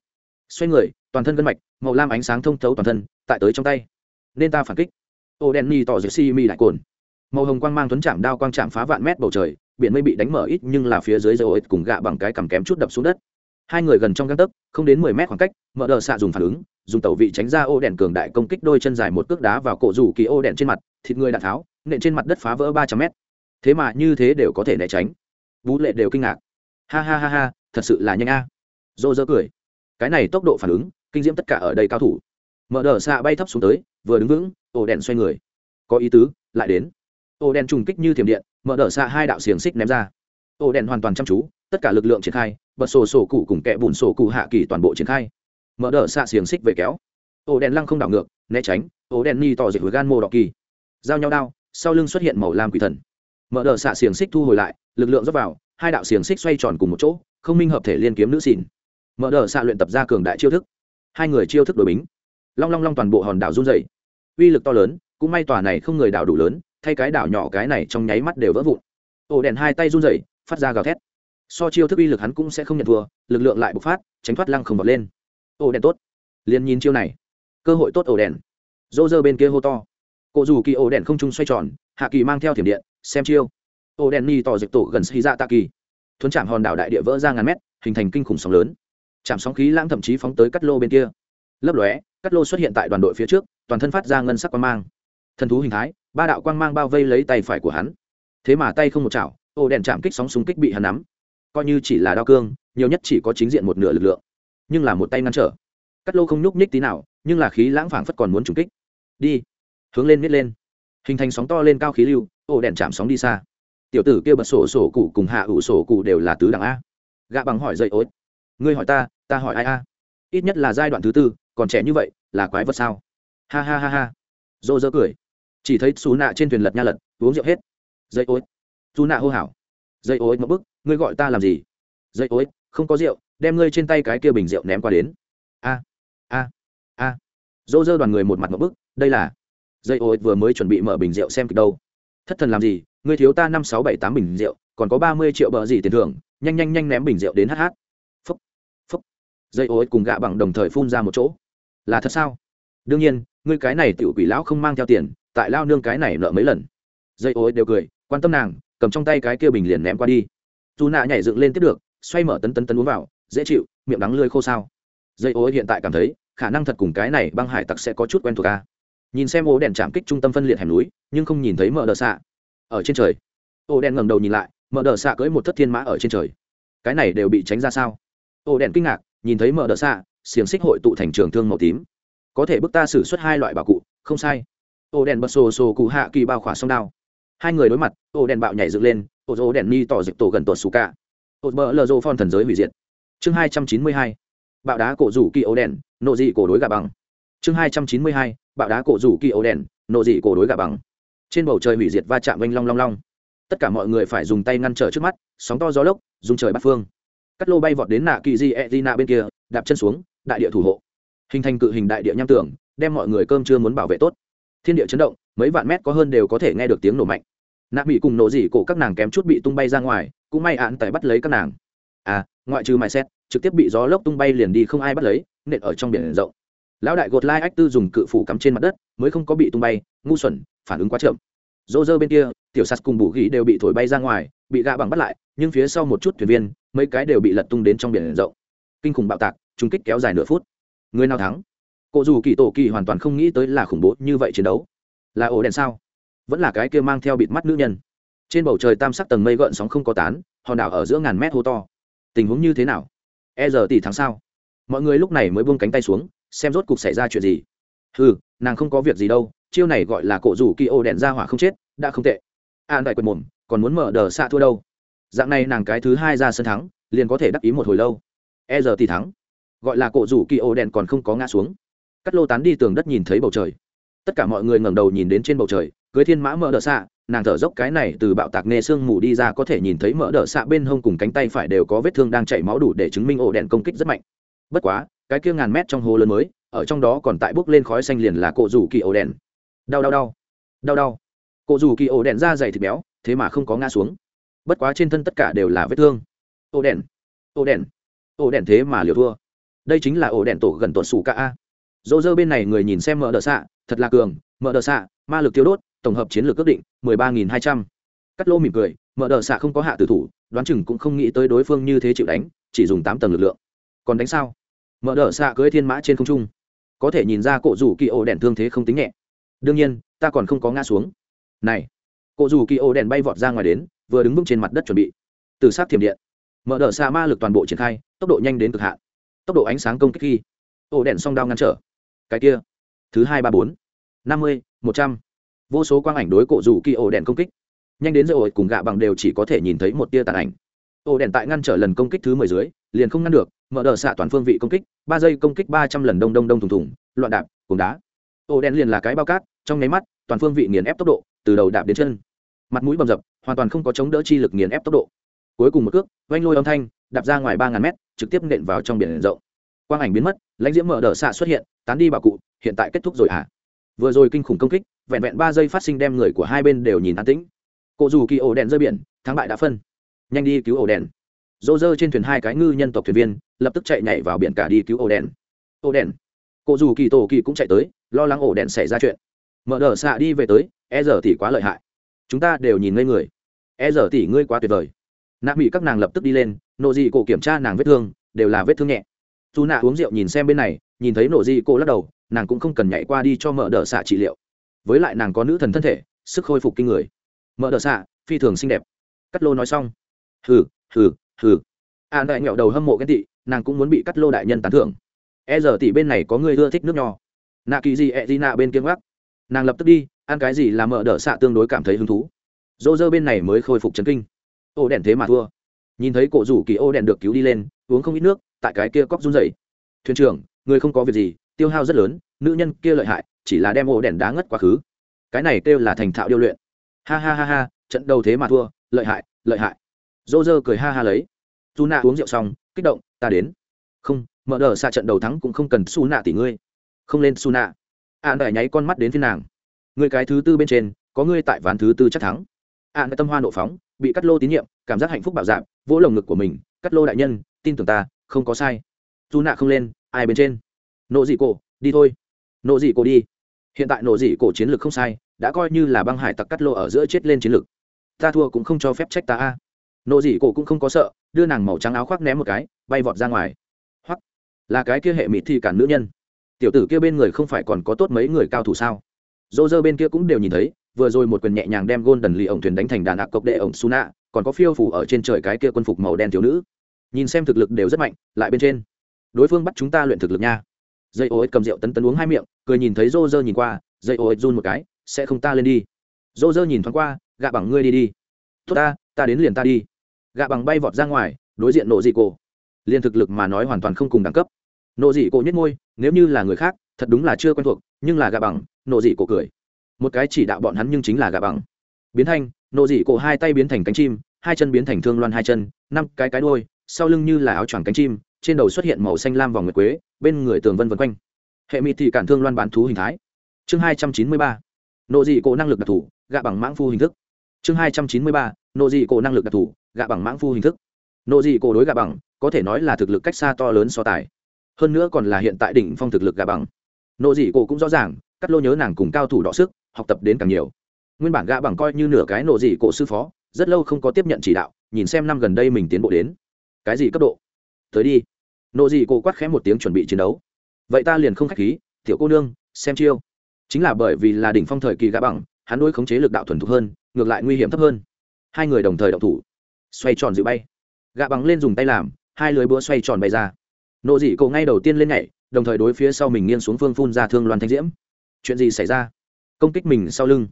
Xoay người, toàn thân gân mạch, màu lam ánh sáng thông thấu toàn thân, tại tới trong tay. Nên ta phản kích. Ổ đen ni tỏ dệt si mi đại cồn. Màu hồng quang mang tuấn chạm đao quang chạm phá vạn mét bầu trời, biển mây bị đánh mở ít nhưng là phía dưới dầu ích cùng gạ bằng cái cằm kém chút đập xuống đất. Hai người gần trong găng tấc, không đến mười mét khoảng cách, mở đờ xạ dùng phản ứng, dùng tẩu vị tránh ra ô đèn cường đại công kích đôi chân dài một cước đá vào cổ rủ kỳ ô đèn trên mặt, thịt người đạn tháo nện trên mặt đất phá vỡ ba trăm mét. Thế mà như thế đều có thể né tránh. Vũ lệ đều kinh ngạc. Ha ha ha ha, thật sự là nhanh a. À. dô dơ cười. Cái này tốc độ phản ứng, kinh diễm tất cả ở đây cao thủ. Mở đờ xạ bay thấp xuống tới, vừa đứng vững, ổ đèn xoay người. Có ý tứ, lại đến. Ổ đèn trùng kích như thiểm điện, mở đờ xạ hai đạo xiềng xích ném ra. Ổ đèn hoàn toàn chăm chú, tất cả lực lượng triển khai, bật sổ sổ cụ cùng kẹ bùn sổ cụ hạ kỳ toàn bộ triển khai. Mở đờ xạ xiềng xích về kéo. Ổ đèn lăng không đảo ngược, né tránh. Ổ đèn ni tỏ dịch với gan mô đỏ kỳ. Giao nhau đao sau lưng xuất hiện màu lam quỷ thần. Mở đờ xạ xiềng xích thu hồi lại, lực lượng dốc vào, hai đạo xiềng xích xoay tròn cùng một chỗ, không minh hợp thể liên kiếm nữ xỉn. Mở đờ xạ luyện tập ra cường đại chiêu thức. Hai người chiêu thức đổi bính. Long long long toàn bộ hòn đảo run dày uy lực to lớn, cũng may tòa này không người đảo đủ lớn, thay cái đảo nhỏ cái này trong nháy mắt đều vỡ vụn. Ổ đèn hai tay run dày phát ra gào thét. So chiêu thức uy lực hắn cũng sẽ không nhận thua, lực lượng lại bộc phát, tránh thoát lăng không bật lên. Ổ đèn tốt. Liền nhìn chiêu này. Cơ hội tốt ổ đèn. Dô dơ bên kia hô to cụ dù kỳ ổ đèn không trung xoay tròn, hạ kỳ mang theo thiểm điện, xem chiêu. Ổ đèn ni tỏ dịch tổ gần xì ra tạ kỳ thuấn chạm hòn đảo đại địa vỡ ra ngàn mét, hình thành kinh khủng sóng lớn. Chạm sóng khí lãng thậm chí phóng tới cắt lô bên kia. Lấp lóe, cắt lô xuất hiện tại đoàn đội phía trước, toàn thân phát ra ngân sắc quang mang. Thần thú hình thái, ba đạo quang mang bao vây lấy tay phải của hắn. Thế mà tay không một chảo, ổ đèn chạm kích sóng súng kích bị hắn nắm. Coi như chỉ là đao cương, nhiều nhất chỉ có chính diện một nửa lực lượng. Nhưng là một tay ngăn trở. Cắt lô không nhúc nhích tí nào, nhưng là khí lãng phảng phất còn muốn trúng kích. Đi hướng lên miết lên. Hình thành sóng to lên cao khí lưu, ổ đèn chạm sóng đi xa. Tiểu tử kia bật sổ sổ cụ cùng hạ ủ sổ cụ đều là tứ đẳng a. Gạ bằng hỏi dậy ối ngươi hỏi ta ta hỏi ai a? Ít nhất là giai đoạn thứ tư, còn trẻ như vậy, là quái vật sao? Ha ha ha ha. Dô dơ cười. Chỉ thấy xù nạ trên thuyền lật nha lật, uống rượu hết. Dây ối xù nạ hô hảo dây ối ngậm bức, ngươi gọi ta làm gì? Dây ối không có rượu, đem ngươi trên tay cái kia bình rượu ném qua đến. A a a. Dô dơ đoàn người một mặt ngậm bức, đây là dây ối vừa mới chuẩn bị mở bình rượu xem kịch đâu. Thất thần làm gì? Ngươi thiếu ta năm sáu bảy tám bình rượu, còn có ba mươi triệu bờ gì tiền thưởng, nhanh nhanh nhanh ném bình rượu đến hh phúc phúc. Dây ối cùng gạ bằng đồng thời phun ra một chỗ. Là thật sao? Đương nhiên, ngươi cái này tiểu quỷ lão không mang theo tiền, tại lao nương cái này nợ mấy lần. Dây ối đều cười, quan tâm nàng, cầm trong tay cái kia bình liền ném qua đi. Dù nạ nhảy dựng lên tiếp được, xoay mở tấn tấn tấn uống vào, dễ chịu, miệng đắng lươi khô sao. Dây ối hiện tại cảm thấy, khả năng thật cùng cái này băng hải tặc sẽ có chút quen thuộc ca nhìn xem ố đèn chạm kích trung tâm phân liệt hẻm núi, nhưng không nhìn thấy mở đờ xạ. Ở trên trời ố đèn ngẩng đầu nhìn lại mở đờ xạ cưỡi một thất thiên mã ở trên trời. Cái này đều bị tránh ra sao? Ố đèn kinh ngạc, nhìn thấy mở đờ xạ, xiềng xích hội tụ thành trường thương màu tím. Có thể bức ta xử suất hai loại bảo cụ, không sai. Ổ đèn bật sổ sổ cụ hạ kỳ bao khỏa sông đao. Hai người đối mặt, ổ đèn bạo nhảy dựng lên, ổ dỗ đèn ni tỏ dịch tổ gần tuột xù cả. Ổ bờ lờ dô phon thần giới hủy diệt. Chương hai trăm chín mươi hai. Bạo đá cổ rủ kỳ ổ đèn, nộ dị cổ đối gà bằng chương hai trăm chín mươi hai, bạo đá cổ rủ kỳ ấu đèn, nộ dị cổ đối gà bằng. Trên bầu trời hủy diệt va chạm vanh long long long. Tất cả mọi người phải dùng tay ngăn trở trước mắt, sóng to gió lốc dùng trời bắt phương. Cắt lô bay vọt đến nạ kỳ di e di nạ bên kia, đạp chân xuống, đại địa thủ hộ. Hình thành cự hình đại địa nham tưởng, đem mọi người cơm chưa muốn bảo vệ tốt. Thiên địa chấn động, mấy vạn mét có hơn đều có thể nghe được tiếng nổ mạnh. Nạ bị cùng nổ dỉ cổ các nàng kém chút bị tung bay ra ngoài, cũng may án tại bắt lấy các nàng. À ngoại trừ mài xét, trực tiếp bị gió lốc tung bay liền đi không ai bắt lấy, nện ở trong biển rộng lão đại gột lai ách tư dùng cự phủ cắm trên mặt đất, mới không có bị tung bay, ngu xuẩn, phản ứng quá chậm. Dô dơ bên kia, tiểu sắt cùng bù ghi đều bị thổi bay ra ngoài, bị gạ bằng bắt lại, nhưng phía sau một chút thuyền viên, mấy cái đều bị lật tung đến trong biển rộng. Kinh khủng bạo tạc trung kích kéo dài nửa phút. Người nào thắng? Cụ dù kỳ tổ kỳ hoàn toàn không nghĩ tới là khủng bố như vậy chiến đấu. Là ổ đèn sao? Vẫn là cái kia mang theo bịt mắt nữ nhân. Trên bầu trời tam sắc tầng mây gợn sóng không có tán, hòn đảo ở giữa ngàn mét hô to. Tình huống như thế nào? E giờ tỷ thắng sao? Mọi người lúc này mới buông cánh tay xuống xem rốt cục xảy ra chuyện gì. Ừ nàng không có việc gì đâu, chiêu này gọi là cổ rủ kỳ ô đèn ra hỏa không chết, đã không tệ. An đại quật mồm, còn muốn mở đờ xạ thua đâu. Dạng này nàng cái thứ hai ra sân thắng, liền có thể đắc ý một hồi lâu. E giờ thì thắng. Gọi là cổ rủ kỳ ô đèn còn không có ngã xuống. Cắt lô tán đi tường đất nhìn thấy bầu trời. Tất cả mọi người ngẩng đầu nhìn đến trên bầu trời, cưới thiên mã mở đờ xạ, nàng thở dốc cái này từ bạo tạc nghe sương mù đi ra có thể nhìn thấy mở đờ xạ bên hông cùng cánh tay phải đều có vết thương đang chảy máu đủ để chứng minh ổ đèn công kích rất mạnh. Bất quá cái kia ngàn mét trong hồ lớn mới, ở trong đó còn tại bốc lên khói xanh liền là cổ rủ kỳ ổ đèn. Đau đau đau. Đau đau. Cổ rủ kỳ ổ đèn da dày thịt béo, thế mà không có ngã xuống. Bất quá trên thân tất cả đều là vết thương. Ổ đèn. Ổ đèn. Ổ đèn thế mà liều thua. Đây chính là ổ đèn tổ gần tuột xù ca a. Dỗ dơ bên này người nhìn xem mỡ đỡ xạ, thật là cường. Mỡ đỡ xạ, ma lực tiêu đốt, tổng hợp chiến lược ước định, mười ba nghìn hai trăm. Cắt lô mỉm cười mỡ đỡ xạ không có hạ tử thủ, đoán chừng cũng không nghĩ tới đối phương như thế chịu đánh, chỉ dùng tám tầng lực lượng. Còn đánh sao? Mở đỡ xạ cưỡi thiên mã trên không trung. Có thể nhìn ra cổ rủ kỳ ổ đèn thương thế không tính nhẹ. Đương nhiên, ta còn không có ngã xuống. Này, cổ rủ kỳ ổ đèn bay vọt ra ngoài đến, vừa đứng vững trên mặt đất chuẩn bị. Từ sát thiểm điện, mở đỡ xạ ma lực toàn bộ triển khai, tốc độ nhanh đến cực hạn. Tốc độ ánh sáng công kích khi, ổ đèn song đao ngăn trở. Cái kia, thứ hai ba bốn, năm mươi, một trăm. Vô số quang ảnh đối cổ rủ kỳ ổ đèn công kích. Nhanh đến rồi ổi cùng gạ bằng đều chỉ có thể nhìn thấy một tia tàn ảnh. Ổ đèn tại ngăn trở lần công kích thứ mười dưới, liền không ngăn được, mở đờ xạ toàn phương vị công kích ba giây công kích ba trăm lần đông đông đông thùng thùng, loạn đạp cùng đá. Ô đen liền là cái bao cát, trong nháy mắt, toàn phương vị nghiền ép tốc độ, từ đầu đạp đến chân. Mặt mũi bầm dập, hoàn toàn không có chống đỡ chi lực nghiền ép tốc độ. Cuối cùng một cước vanh lôi âm thanh, đạp ra ngoài ba ngàn mét, trực tiếp nện vào trong biển rộng. Quang ảnh biến mất, lãnh diễm mở đờ xạ xuất hiện, tán đi bảo cụ, hiện tại kết thúc rồi à vừa rồi kinh khủng công kích, vẹn vẹn ba giây phát sinh đem người của hai bên đều nhìn an tĩnh. Cụ dù kỳ ổ đèn rơi biển, thắng bại đã phân. Nhanh đi cứu ổ đèn rô rơ trên thuyền hai cái ngư nhân tộc thuyền viên, lập tức chạy nhảy vào biển cả đi cứu ổ đèn ổ đèn cụ dù kỳ tổ kỳ cũng chạy tới, lo lắng ổ đèn xảy ra chuyện. Mở đờ xạ đi về tới e giờ tỷ quá lợi hại. Chúng ta đều nhìn ngây người. E giờ tỷ ngươi quá tuyệt vời. Nạ bị các nàng lập tức đi lên, nộ dị cổ kiểm tra nàng vết thương, đều là vết thương nhẹ. Dù nạ uống rượu nhìn xem bên này, nhìn thấy nộ dị cổ lắc đầu, nàng cũng không cần nhảy qua đi cho mở đờ xạ trị liệu. Với lại nàng có nữ thần thân thể, sức khôi phục kinh người. Mở đờ xạ, phi thường xinh đẹp. Cắt lô nói xong. Hừ hừ hừ. An đại nghẹo đầu hâm mộ ghen tị, nàng cũng muốn bị cắt lô đại nhân tán thưởng. E giờ tỷ bên này có người ưa thích nước nho. Nạ kỳ gì e gì nạ bên kiêng gác nàng lập tức đi, ăn cái gì làm mở đỡ xạ tương đối cảm thấy hứng thú. Dô dơ bên này mới khôi phục chấn kinh. Ô đèn thế mà thua. Nhìn thấy cổ rủ kỳ ô đèn được cứu đi lên, uống không ít nước, tại cái kia cóc run dậy thuyền trưởng, người không có việc gì, tiêu hao rất lớn, nữ nhân kia lợi hại, chỉ là đem ô đèn đá ngất quá khứ. Cái này kêu là thành thạo điêu luyện. Ha ha ha ha, trận đầu thế mà thua, lợi hại lợi hại dô dơ cười ha ha lấy. Dù nạ uống rượu xong, kích động, ta đến. Không, mở đờ xa trận đầu thắng cũng không cần su nạ tỷ ngươi. Không lên su nạ an đại nháy con mắt đến phía nàng. Người cái thứ tư bên trên, có ngươi tại ván thứ tư chắc thắng. An tâm hoa nộ phóng, bị cắt lô tín nhiệm, cảm giác hạnh phúc bảo dạng vỗ lồng ngực của mình, cắt lô đại nhân, tin tưởng ta, không có sai. Dù nạ không lên, ai bên trên? Nộ dị cổ, đi thôi. Nộ dị cổ đi. Hiện tại nộ dị cổ chiến lược không sai, đã coi như là băng hải tặc cắt lô ở giữa chết lên chiến lược. Ta thua cũng không cho phép trách ta a nộ dị cổ cũng không có sợ, đưa nàng màu trắng áo khoác ném một cái, bay vọt ra ngoài. Hoặc là cái kia hệ mịt thì cản nữ nhân. Tiểu tử kia bên người không phải còn có tốt mấy người cao thủ sao? Dô dơ bên kia cũng đều nhìn thấy, vừa rồi một quyền nhẹ nhàng đem gôn đần lì ổng thuyền đánh thành đàn ạc cộc đệ ổng su nạ còn có phiêu phủ ở trên trời cái kia quân phục màu đen thiếu nữ. Nhìn xem thực lực đều rất mạnh, lại bên trên. Đối phương bắt chúng ta luyện thực lực nha. Dây ô ích cầm rượu tấn tấn uống hai miệng, cười nhìn thấy dô dơ nhìn qua, dây ô ích run một cái, sẽ không ta lên đi. Dô dơ nhìn thoáng qua, gạ bằng ngươi đi đi. Tốt ta ta đến liền ta đi gạ bằng bay vọt ra ngoài, đối diện nộ dị cổ. Liền thực lực mà nói hoàn toàn không cùng đẳng cấp. Nộ dị cổ nhất ngôi nếu như là người khác, thật đúng là chưa quen thuộc, nhưng là gạ bằng, nộ dị cổ cười. Một cái chỉ đạo bọn hắn nhưng chính là gạ bằng. Biến thanh, nộ dị cổ hai tay biến thành cánh chim, hai chân biến thành thương loan hai chân, năm cái cái đôi sau lưng như là áo choàng cánh chim, trên đầu xuất hiện màu xanh lam vòng nguyệt quế, bên người tường vân vân quanh. Hệ mị thị cản thương loan bán thú hình thái. Chương hai trăm chín mươi ba. Nộ dị cổ năng lực đặc thù, gạ bằng mãng phu hình thức. Chương hai trăm chín mươi ba nộ dị cổ năng lực đặc thù, gạ bằng mãng phu hình thức. Nộ dị cổ đối gạ bằng, có thể nói là thực lực cách xa to lớn so tài. Hơn nữa còn là hiện tại đỉnh phong thực lực gạ bằng. Nộ dị cổ cũng rõ ràng, cắt lô nhớ nàng cùng cao thủ đọ sức, học tập đến càng nhiều. Nguyên bản gạ bằng coi như nửa cái nộ dị cổ sư phó, rất lâu không có tiếp nhận chỉ đạo, nhìn xem năm gần đây mình tiến bộ đến. Cái gì cấp độ? Tới đi. Nộ dị cổ quát khẽ một tiếng chuẩn bị chiến đấu. Vậy ta liền không khách khí, tiểu cô nương, xem chiêu. Chính là bởi vì là đỉnh phong thời kỳ gạ bằng, hắn đôi khống chế lực đạo thuần thục hơn, ngược lại nguy hiểm thấp hơn hai người đồng thời động thủ. Xoay tròn dịu bay. Gạ bằng lên dùng tay làm, hai lưới búa xoay tròn bay ra. Nộ dị cổ ngay đầu tiên lên nhảy, đồng thời đối phía sau mình nghiêng xuống phương phun ra thương loan thanh diễm. Chuyện gì xảy ra? Công kích mình sau lưng.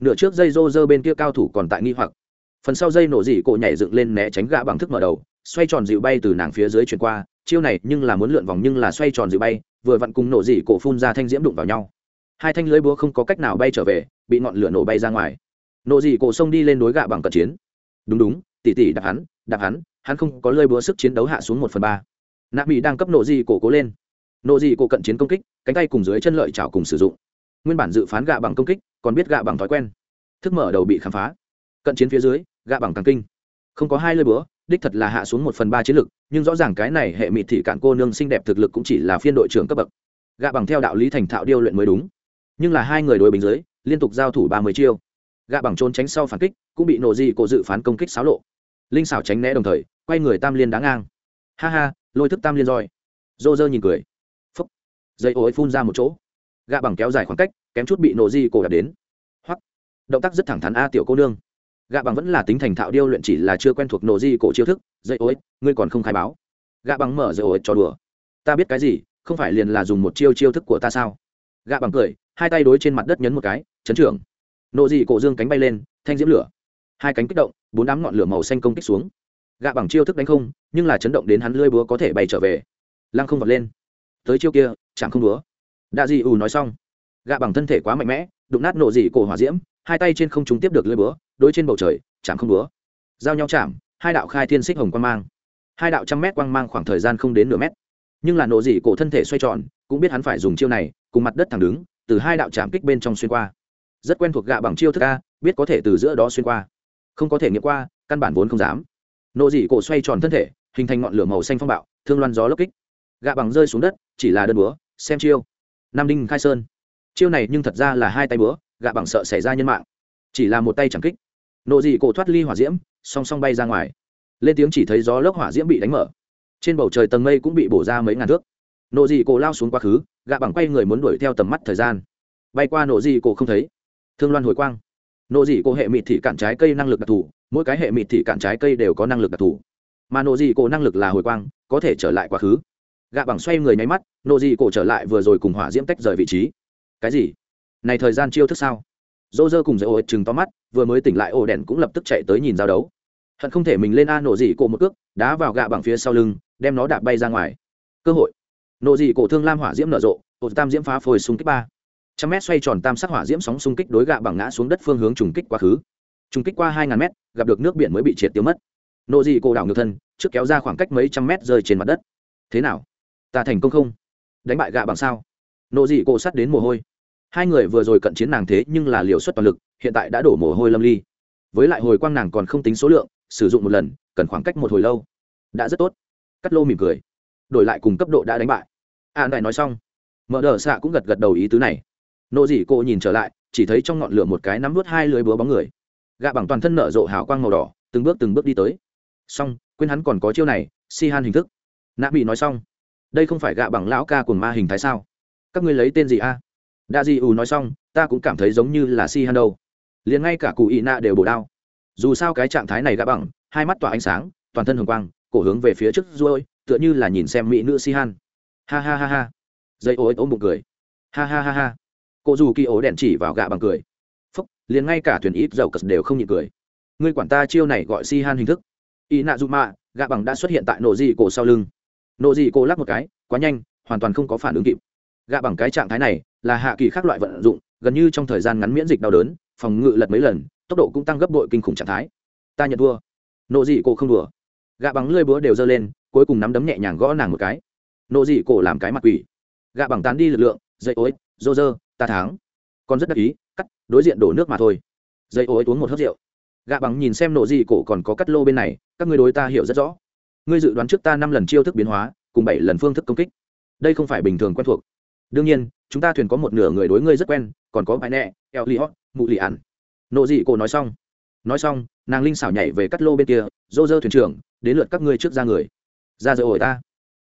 Nửa trước dây rô rơ bên kia cao thủ còn tại nghi hoặc. Phần sau dây nổ dị cổ nhảy dựng lên né tránh gạ bằng thức mở đầu, xoay tròn dịu bay từ nàng phía dưới chuyển qua, chiêu này nhưng là muốn lượn vòng nhưng là xoay tròn dịu bay, vừa vặn cùng nổ dị cổ phun ra thanh diễm đụng vào nhau. Hai thanh lưới búa không có cách nào bay trở về, bị ngọn lửa nổ bay ra ngoài nộ dị cổ sông đi lên đối gạ bằng cận chiến. Đúng đúng tỉ tỉ đạp hắn đạp hắn hắn không có lơi búa sức chiến đấu hạ xuống một phần ba. Nạ bị đang cấp nộ dị cổ cố lên. Nộ dị cổ cận chiến công kích, cánh tay cùng dưới chân lợi chảo cùng sử dụng. Nguyên bản dự phán gạ bằng công kích, còn biết gạ bằng thói quen. Thức mở đầu bị khám phá. Cận chiến phía dưới, gạ bằng càng kinh. Không có hai lơi búa, đích thật là hạ xuống một phần ba chiến lực, nhưng rõ ràng cái này hệ mị thị cạn cô nương xinh đẹp thực lực cũng chỉ là phiên đội trưởng cấp bậc. Gạ bằng theo đạo lý thành thạo điêu luyện mới đúng. Nhưng là hai người đối bình dưới, liên tục giao thủ ba mươi chiêu gạ bằng trốn tránh sau phản kích, cũng bị nổ di cổ dự phán công kích xáo lộ. Linh xảo tránh né đồng thời, quay người tam liên đáng ngang. Ha ha, lôi thức tam liên roi. Dô dơ nhìn cười. Phúc. Dây ối phun ra một chỗ. Gạ bằng kéo dài khoảng cách, kém chút bị nổ di cổ đạp đến. Hoặc động tác rất thẳng thắn a tiểu cô nương. Gạ bằng vẫn là tính thành thạo điêu luyện chỉ là chưa quen thuộc nổ di cổ chiêu thức, dây ối ngươi còn không khai báo. Gạ bằng mở dây ối cho đùa. Ta biết cái gì, không phải liền là dùng một chiêu chiêu thức của ta sao? Gạ bằng cười, hai tay đối trên mặt đất nhấn một cái, chấn trưởng nộ dị cổ dương cánh bay lên, thanh diễm lửa. Hai cánh kích động, bốn đám ngọn lửa màu xanh công kích xuống. Gạ bằng chiêu thức đánh không, nhưng là chấn động đến hắn lưỡi búa có thể bay trở về. Lăng không vọt lên. Tới chiêu kia, chẳng không búa đạ dị ù nói xong. Gạ bằng thân thể quá mạnh mẽ, đụng nát nộ dị cổ hỏa diễm, hai tay trên không trúng tiếp được lưỡi búa, đối trên bầu trời, chẳng không búa giao nhau chạm, hai đạo khai thiên xích hồng quang mang. Hai đạo trăm mét quang mang khoảng thời gian không đến nửa mét. Nhưng là nộ dị cổ thân thể xoay tròn, cũng biết hắn phải dùng chiêu này, cùng mặt đất thẳng đứng, từ hai đạo chạm kích bên trong xuyên qua rất quen thuộc gạ bằng chiêu thức a, biết có thể từ giữa đó xuyên qua. Không có thể nghiệm qua, căn bản vốn không dám. Nộ dị cổ xoay tròn thân thể, hình thành ngọn lửa màu xanh phong bạo, thương loan gió lốc kích. Gạ bằng rơi xuống đất, chỉ là đơn búa, xem chiêu. Nam đinh khai sơn. Chiêu này nhưng thật ra là hai tay búa, gạ bằng sợ xảy ra nhân mạng. Chỉ là một tay chẳng kích. Nộ dị cổ thoát ly hỏa diễm, song song bay ra ngoài. Lên tiếng chỉ thấy gió lốc hỏa diễm bị đánh mở. Trên bầu trời tầng mây cũng bị bổ ra mấy ngàn thước. Nộ dị cổ lao xuống quá khứ, gạ bằng quay người muốn đuổi theo tầm mắt thời gian. Bay qua nộ dị cổ không thấy thương loan hồi quang. Nộ dị cổ hệ mịt thị cạn trái cây năng lực đặc thù, mỗi cái hệ mịt thị cạn trái cây đều có năng lực đặc thù. Mà nộ dị cổ năng lực là hồi quang, có thể trở lại quá khứ. Gạ bằng xoay người nháy mắt, nộ dị cổ trở lại vừa rồi cùng hỏa diễm tách rời vị trí. Cái gì? Này thời gian chiêu thức sao? Dô dơ cùng dễ ổ chừng to mắt, vừa mới tỉnh lại, ổ đèn cũng lập tức chạy tới nhìn giao đấu. Hận không thể mình lên a nộ dị cổ một cước, đá vào gạ bằng phía sau lưng, đem nó đạp bay ra ngoài. Cơ hội. Nộ dị cổ thương lam hỏa diễm nở rộ, ổ tam diễm phá phồi súng kích ba trăm mét xoay tròn tam sắc hỏa diễm sóng xung kích đối gạ bằng ngã xuống đất phương hướng trùng kích quá khứ. Trùng kích qua hai ngàn mét, gặp được nước biển mới bị triệt tiêu mất. Nộ dị cổ đảo ngược thân, trước kéo ra khoảng cách mấy trăm mét rơi trên mặt đất. Thế nào? Ta thành công không? Đánh bại gạ bằng sao? Nộ dị cổ sắt đến mồ hôi. Hai người vừa rồi cận chiến nàng thế nhưng là liều suất toàn lực, hiện tại đã đổ mồ hôi lâm ly. Với lại hồi quang nàng còn không tính số lượng, sử dụng một lần, cần khoảng cách một hồi lâu. Đã rất tốt. Cắt lô mỉm cười. Đổi lại cùng cấp độ đã đánh bại. An đại nói xong. Mở đờ xạ cũng gật gật đầu ý tứ này nộ dị cô nhìn trở lại, chỉ thấy trong ngọn lửa một cái nắm vút hai lưới búa bóng người. Gạ bằng toàn thân nở rộ hào quang màu đỏ, từng bước từng bước đi tới. Xong, quên hắn còn có chiêu này, si han hình thức. Nạ bị nói xong. Đây không phải gạ bằng lão ca của ma hình thái sao? Các ngươi lấy tên gì a? À? đa di ù nói xong, ta cũng cảm thấy giống như là si han đâu. Liền ngay cả cụ ị nạ đều bổ đao. Dù sao cái trạng thái này gạ bằng, hai mắt tỏa ánh sáng, toàn thân hồng quang, cổ hướng về phía trước ruôi tựa như là nhìn xem mỹ nữ si han. Ha ha ha ha. Dây ối ôm bụng cười. Ha ha ha ha cô dù kỳ ố đèn chỉ vào gạ bằng cười. Phúc, liền ngay cả thuyền ít dầu cật đều không nhịn cười. Ngươi quản ta chiêu này gọi si han hình thức. Y nạ dù mạ, gạ bằng đã xuất hiện tại nổ dị cổ sau lưng. Nổ dị cổ lắc một cái, quá nhanh, hoàn toàn không có phản ứng kịp. Gạ bằng cái trạng thái này là hạ kỳ khác loại vận dụng, gần như trong thời gian ngắn miễn dịch đau đớn, phòng ngự lật mấy lần, tốc độ cũng tăng gấp bội kinh khủng trạng thái. Ta nhận thua. Nộ dị cổ không đùa. Gạ bằng lơi búa đều giơ lên, cuối cùng nắm đấm nhẹ nhàng gõ nàng một cái. Nộ dị cổ làm cái mặt quỷ. Gạ bằng tán đi lực lượng, dậy ối, dô dơ ta thắng. Còn rất đắc ý, cắt, đối diện đổ nước mà thôi. Dây ối uống một hớt rượu. Gạ bằng nhìn xem nộ gì cổ còn có cắt lô bên này, các ngươi đối ta hiểu rất rõ. Ngươi dự đoán trước ta năm lần chiêu thức biến hóa, cùng bảy lần phương thức công kích. Đây không phải bình thường quen thuộc. Đương nhiên, chúng ta thuyền có một nửa người đối ngươi rất quen, còn có bài nẹ eo li hót mụ li ạn nộ dị cổ nói xong. Nói xong, nàng linh xảo nhảy về cắt lô bên kia dô dơ thuyền trưởng, đến lượt các ngươi trước ra người. Ra dỡ ổi ta.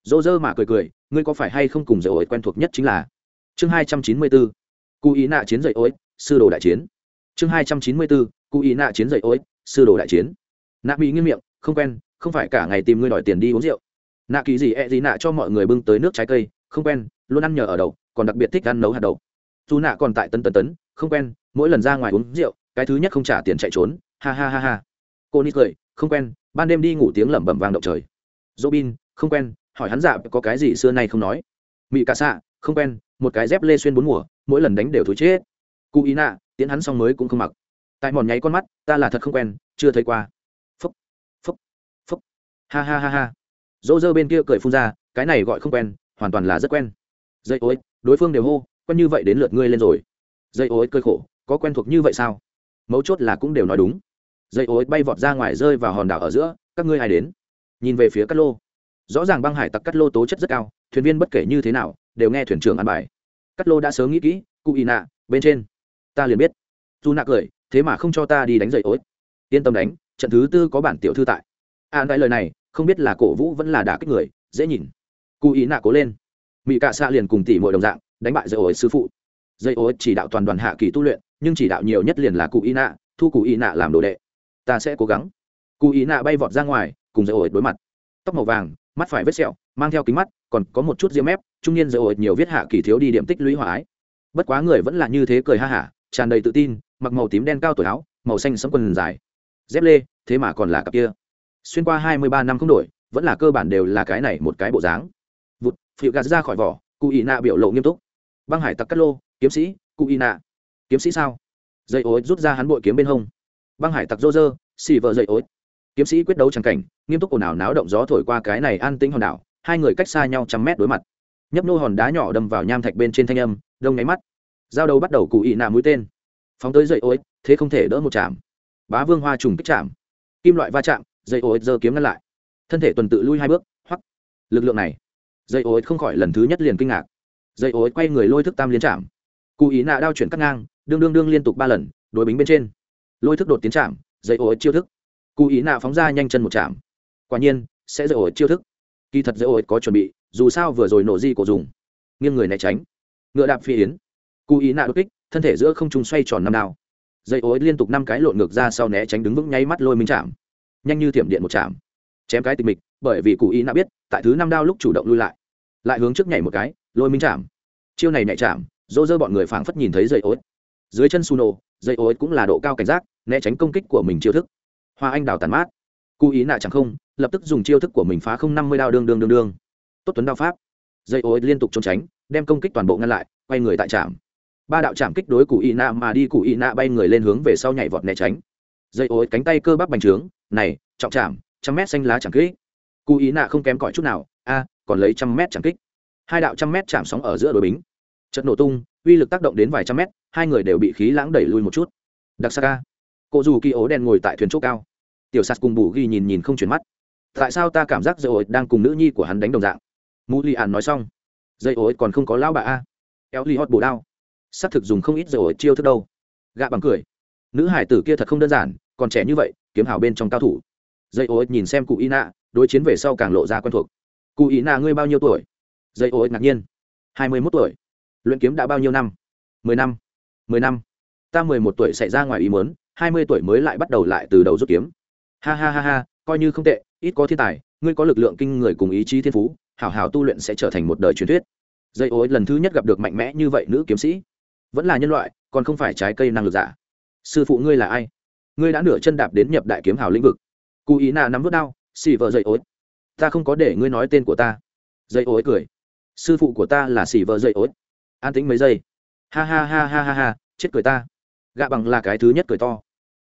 Dô dơ mà cười cười, ngươi có phải hay không cùng dỡ ổi quen thuộc nhất chính là? Chương hai trăm chín mươi bốn cụ ý nạ chiến dậy ối sư đồ đại chiến. Chương hai trăm chín mươi bốn cụ ý nạ chiến dậy ối sư đồ đại chiến. Nạ bị nghiêm miệng, không quen, không phải cả ngày tìm ngươi đòi tiền đi uống rượu. Nạ kỳ gì e gì nạ cho mọi người bưng tới nước trái cây, không quen, luôn ăn nhờ ở đầu còn đặc biệt thích ăn nấu hạt đậu. Dù nạ còn tại tân tân tấn, không quen, mỗi lần ra ngoài uống rượu, cái thứ nhất không trả tiền chạy trốn, ha ha ha ha. Cô ni cười, không quen, ban đêm đi ngủ tiếng lẩm bẩm vang động trời. Dỗ bin không quen, hỏi hắn dạ có cái gì xưa nay không nói. Mị cà xạ không quen, một cái dép lê xuyên bốn mùa mỗi lần đánh đều thối chết. Cụ ý nạ tiến hắn xong mới cũng không mặc. Tại mòn nháy con mắt, ta là thật không quen, chưa thấy qua. Phúc phúc phúc. Ha ha ha ha. Dỗ dơ bên kia cười phun ra, cái này gọi không quen, hoàn toàn là rất quen. Dây ối đối phương đều hô, quen như vậy đến lượt ngươi lên rồi. Dây ối cơi khổ, có quen thuộc như vậy sao? Mấu chốt là cũng đều nói đúng. Dây ối bay vọt ra ngoài rơi vào hòn đảo ở giữa, các ngươi ai đến? Nhìn về phía cát lô. Rõ ràng băng hải tặc cát lô tố chất rất cao, thuyền viên bất kể như thế nào, đều nghe thuyền trưởng ăn bài cát lô đã sớm nghĩ kỹ cụ ý nạ bên trên. Ta liền biết. Dù nạ cười thế mà không cho ta đi đánh dậy ối. Yên tâm đánh trận thứ tư có bản tiểu thư tại. An à, đại lời này không biết là cổ vũ vẫn là đả kích người dễ nhìn. Cụ ý nạ cố lên. Mỹ cạ xạ liền cùng tỷ mọi đồng dạng đánh bại dây ối sư phụ. Dây ối chỉ đạo toàn đoàn hạ kỳ tu luyện nhưng chỉ đạo nhiều nhất liền là cụ ý nạ thu cụ ý nạ làm đồ đệ. Ta sẽ cố gắng. Cụ ý nạ bay vọt ra ngoài cùng dây ối đối mặt. Tóc màu vàng mắt phải vết sẹo mang theo kính mắt còn có một chút diêm ép, trung niên dây ổi nhiều viết hạ kỳ thiếu đi điểm tích lũy hóa. ái. Bất quá người vẫn là như thế cười ha hả tràn đầy tự tin mặc màu tím đen cao tuổi áo màu xanh sẫm quần dài. Dép lê thế mà còn là cặp kia. Xuyên qua hai mươi ba năm không đổi vẫn là cơ bản đều là cái này một cái bộ dáng. Vụt phịu gạt ra khỏi vỏ cụ ý nạ biểu lộ nghiêm túc. Băng hải tặc cát lô kiếm sĩ cụ ý nạ. Kiếm sĩ sao? Dây ối rút ra hắn bội kiếm bên hông. Băng hải tặc rô rơ xì vợ dây ối kiếm sĩ quyết đấu trắng cảnh nghiêm túc ồn ào náo động gió thổi qua cái này an tĩnh hòn đảo hai người cách xa nhau trăm mét đối mặt. Nhấp nô hòn đá nhỏ đâm vào nham thạch bên trên thanh âm, đông nháy mắt. Giao đầu bắt đầu cụ ý nạ mũi tên. Phóng tới dậy ối thế không thể đỡ một chạm. Bá vương hoa trùng kích chạm. Kim loại va chạm dây ối giơ kiếm ngăn lại. Thân thể tuần tự lui hai bước hoặc lực lượng này dây ối không khỏi lần thứ nhất liền kinh ngạc. Dây ối quay người lôi thức tam liên chạm. Cụ ý nạ đao chuyển cắt ngang, đương đương đương liên tục ba lần, đối bính bên trên. Lôi thức đột tiến chạm dây ối chiêu thức. Cụ ý nạ phóng ra nhanh chân một chạm. Quả nhiên, sẽ dây ối chiêu thức kỳ thật dây ối có chuẩn bị, dù sao vừa rồi nổ di cổ dùng. Nghiêng người né tránh. Ngựa đạp phi yến. Cụ ý nạ đột kích, thân thể giữa không trung xoay tròn năm đao. Dây ối liên tục năm cái lộn ngược ra sau né tránh đứng vững nháy mắt lôi minh chạm. Nhanh như thiểm điện một chạm. Chém cái tịch mịch, bởi vì cụ ý nạ biết, tại thứ năm đao lúc chủ động lui lại. Lại hướng trước nhảy một cái, lôi minh chạm. Chiêu này nhảy chạm dỗ dơ bọn người phảng phất nhìn thấy dây ối dưới chân suno, dây ối cũng là độ cao cảnh giác, né tránh công kích của mình chiêu thức. Hoa anh đào tàn mát cụ ý nạ chẳng không, lập tức dùng chiêu thức của mình phá không năm mươi đao đương đương đương đương. Tốt tuấn đao pháp. Dây ối liên tục trốn tránh, đem công kích toàn bộ ngăn lại, quay người tại trạm. Ba đạo chạm kích đối cụ ý nạ mà đi cụ ý nạ bay người lên hướng về sau nhảy vọt né tránh. Dây ối cánh tay cơ bắp bành trướng, này, trọng chạm trăm mét xanh lá chẳng kích. Cụ ý nạ không kém cỏi chút nào, a, còn lấy trăm mét chẳng kích. Hai đạo trăm mét chạm sóng ở giữa đội bính. Trận nổ tung, uy lực tác động đến vài trăm mét, hai người đều bị khí lãng đẩy lui một chút. Đặc sa ca cô dù kỳ ố đen ngồi tại thuyền chỗ cao tiểu sạt cùng bù ghi nhìn nhìn không chuyển mắt. Tại sao ta cảm giác dây ối đang cùng nữ nhi của hắn đánh đồng dạng? Mù li ạn nói xong. Dây ối còn không có lão bà a. Éo li hót bổ đao. S ắ c thực dùng không ít dây ối chiêu thức đâu. Gạ bằng cười. Nữ hải tử kia thật không đơn giản, còn trẻ như vậy, kiếm hào bên trong cao thủ. Dây ối nhìn xem cụ y nạ đối chiến về sau càng lộ ra quen thuộc. Cụ y nạ ngươi bao nhiêu tuổi? Dây ối ngạc nhiên. Hai mươi mốt tuổi. Luyện kiếm đã bao nhiêu năm? mười năm. mười năm. Ta mười một tuổi xảy ra ngoài ý muốn, hai mươi tuổi mới lại bắt đầu lại từ đầu rút kiếm ha ha ha ha, coi như không tệ, ít có thiên tài, ngươi có lực lượng kinh người cùng ý chí thiên phú, hảo hảo tu luyện sẽ trở thành một đời truyền thuyết. Dây ối lần thứ nhất gặp được mạnh mẽ như vậy nữ kiếm sĩ, vẫn là nhân loại, còn không phải trái cây năng lực giả. Sư phụ ngươi là ai? Ngươi đã nửa chân đạp đến nhập đại kiếm hào lĩnh vực. Cụ ý nà nắm vút đao, xì vợ dậy ối. Ta không có để ngươi nói tên của ta. Dậy ối cười. Sư phụ của ta là xì vợ dậy ối. An tính mấy giây. Ha ha ha ha ha ha, chết cười ta. Gạ bằng là cái thứ nhất cười to.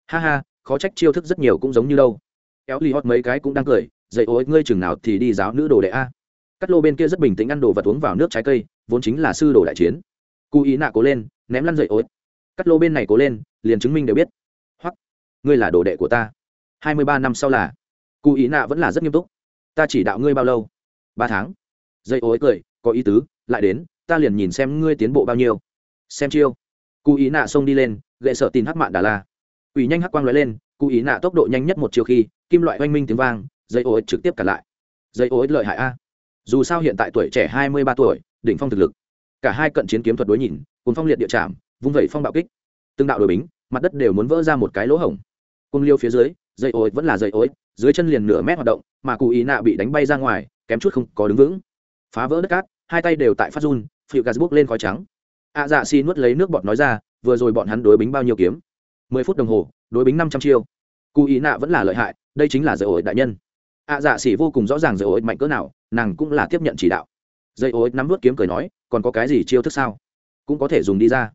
Ha ha khó trách chiêu thức rất nhiều cũng giống như đâu. Kéo ly hót mấy cái cũng đang cười, dậy ối ngươi chừng nào thì đi giáo nữ đồ đệ a. Cắt lô bên kia rất bình tĩnh ăn đồ vật uống vào nước trái cây, vốn chính là sư đồ đại chiến. Cụ ý nạ cố lên, ném lăn dậy ối cắt lô bên này cố lên, liền chứng minh đều biết. Hoặc ngươi là đồ đệ của ta. Hai mươi ba năm sau là cụ ý nạ vẫn là rất nghiêm túc. Ta chỉ đạo ngươi bao lâu? Ba tháng. Dây ối cười, có ý tứ, lại đến, ta liền nhìn xem ngươi tiến bộ bao nhiêu. Xem chiêu. Cụ ý nạ xông đi lên, gậy sợ tin hắc mạn đà la ủy nhanh hắc quang lóe lên, cụ ý nạ tốc độ nhanh nhất một chiều khi, kim loại oanh minh tiếng vang, dây ô trực tiếp cả lại. Dây ô lợi hại a. Dù sao hiện tại tuổi trẻ hai mươi ba tuổi, đỉnh phong thực lực. Cả hai cận chiến kiếm thuật đối nhìn cùng phong liệt địa chạm, vung vẩy phong bạo kích. Từng đạo đội bính, mặt đất đều muốn vỡ ra một cái lỗ hổng. Cung liêu phía dưới, dây ối vẫn là dây ối dưới chân liền nửa mét hoạt động, mà cụ ý nạ bị đánh bay ra ngoài, kém chút không có đứng vững. Phá vỡ đất cát, hai tay đều tại phát run, phiêu gà bước lên khói trắng. A dạ xi nuốt lấy nước bọt nói ra, vừa rồi bọn hắn đối bính bao nhiêu kiếm? Mười phút đồng hồ, đối bính năm trăm chiêu. Cụ ý nạ vẫn là lợi hại, đây chính là dây ổi đại nhân. Ạ dạ xỉ vô cùng rõ ràng dây ổi mạnh cỡ nào, nàng cũng là tiếp nhận chỉ đạo. Dây ổi nắm vớt kiếm cười nói, còn có cái gì chiêu thức sao? Cũng có thể dùng đi ra.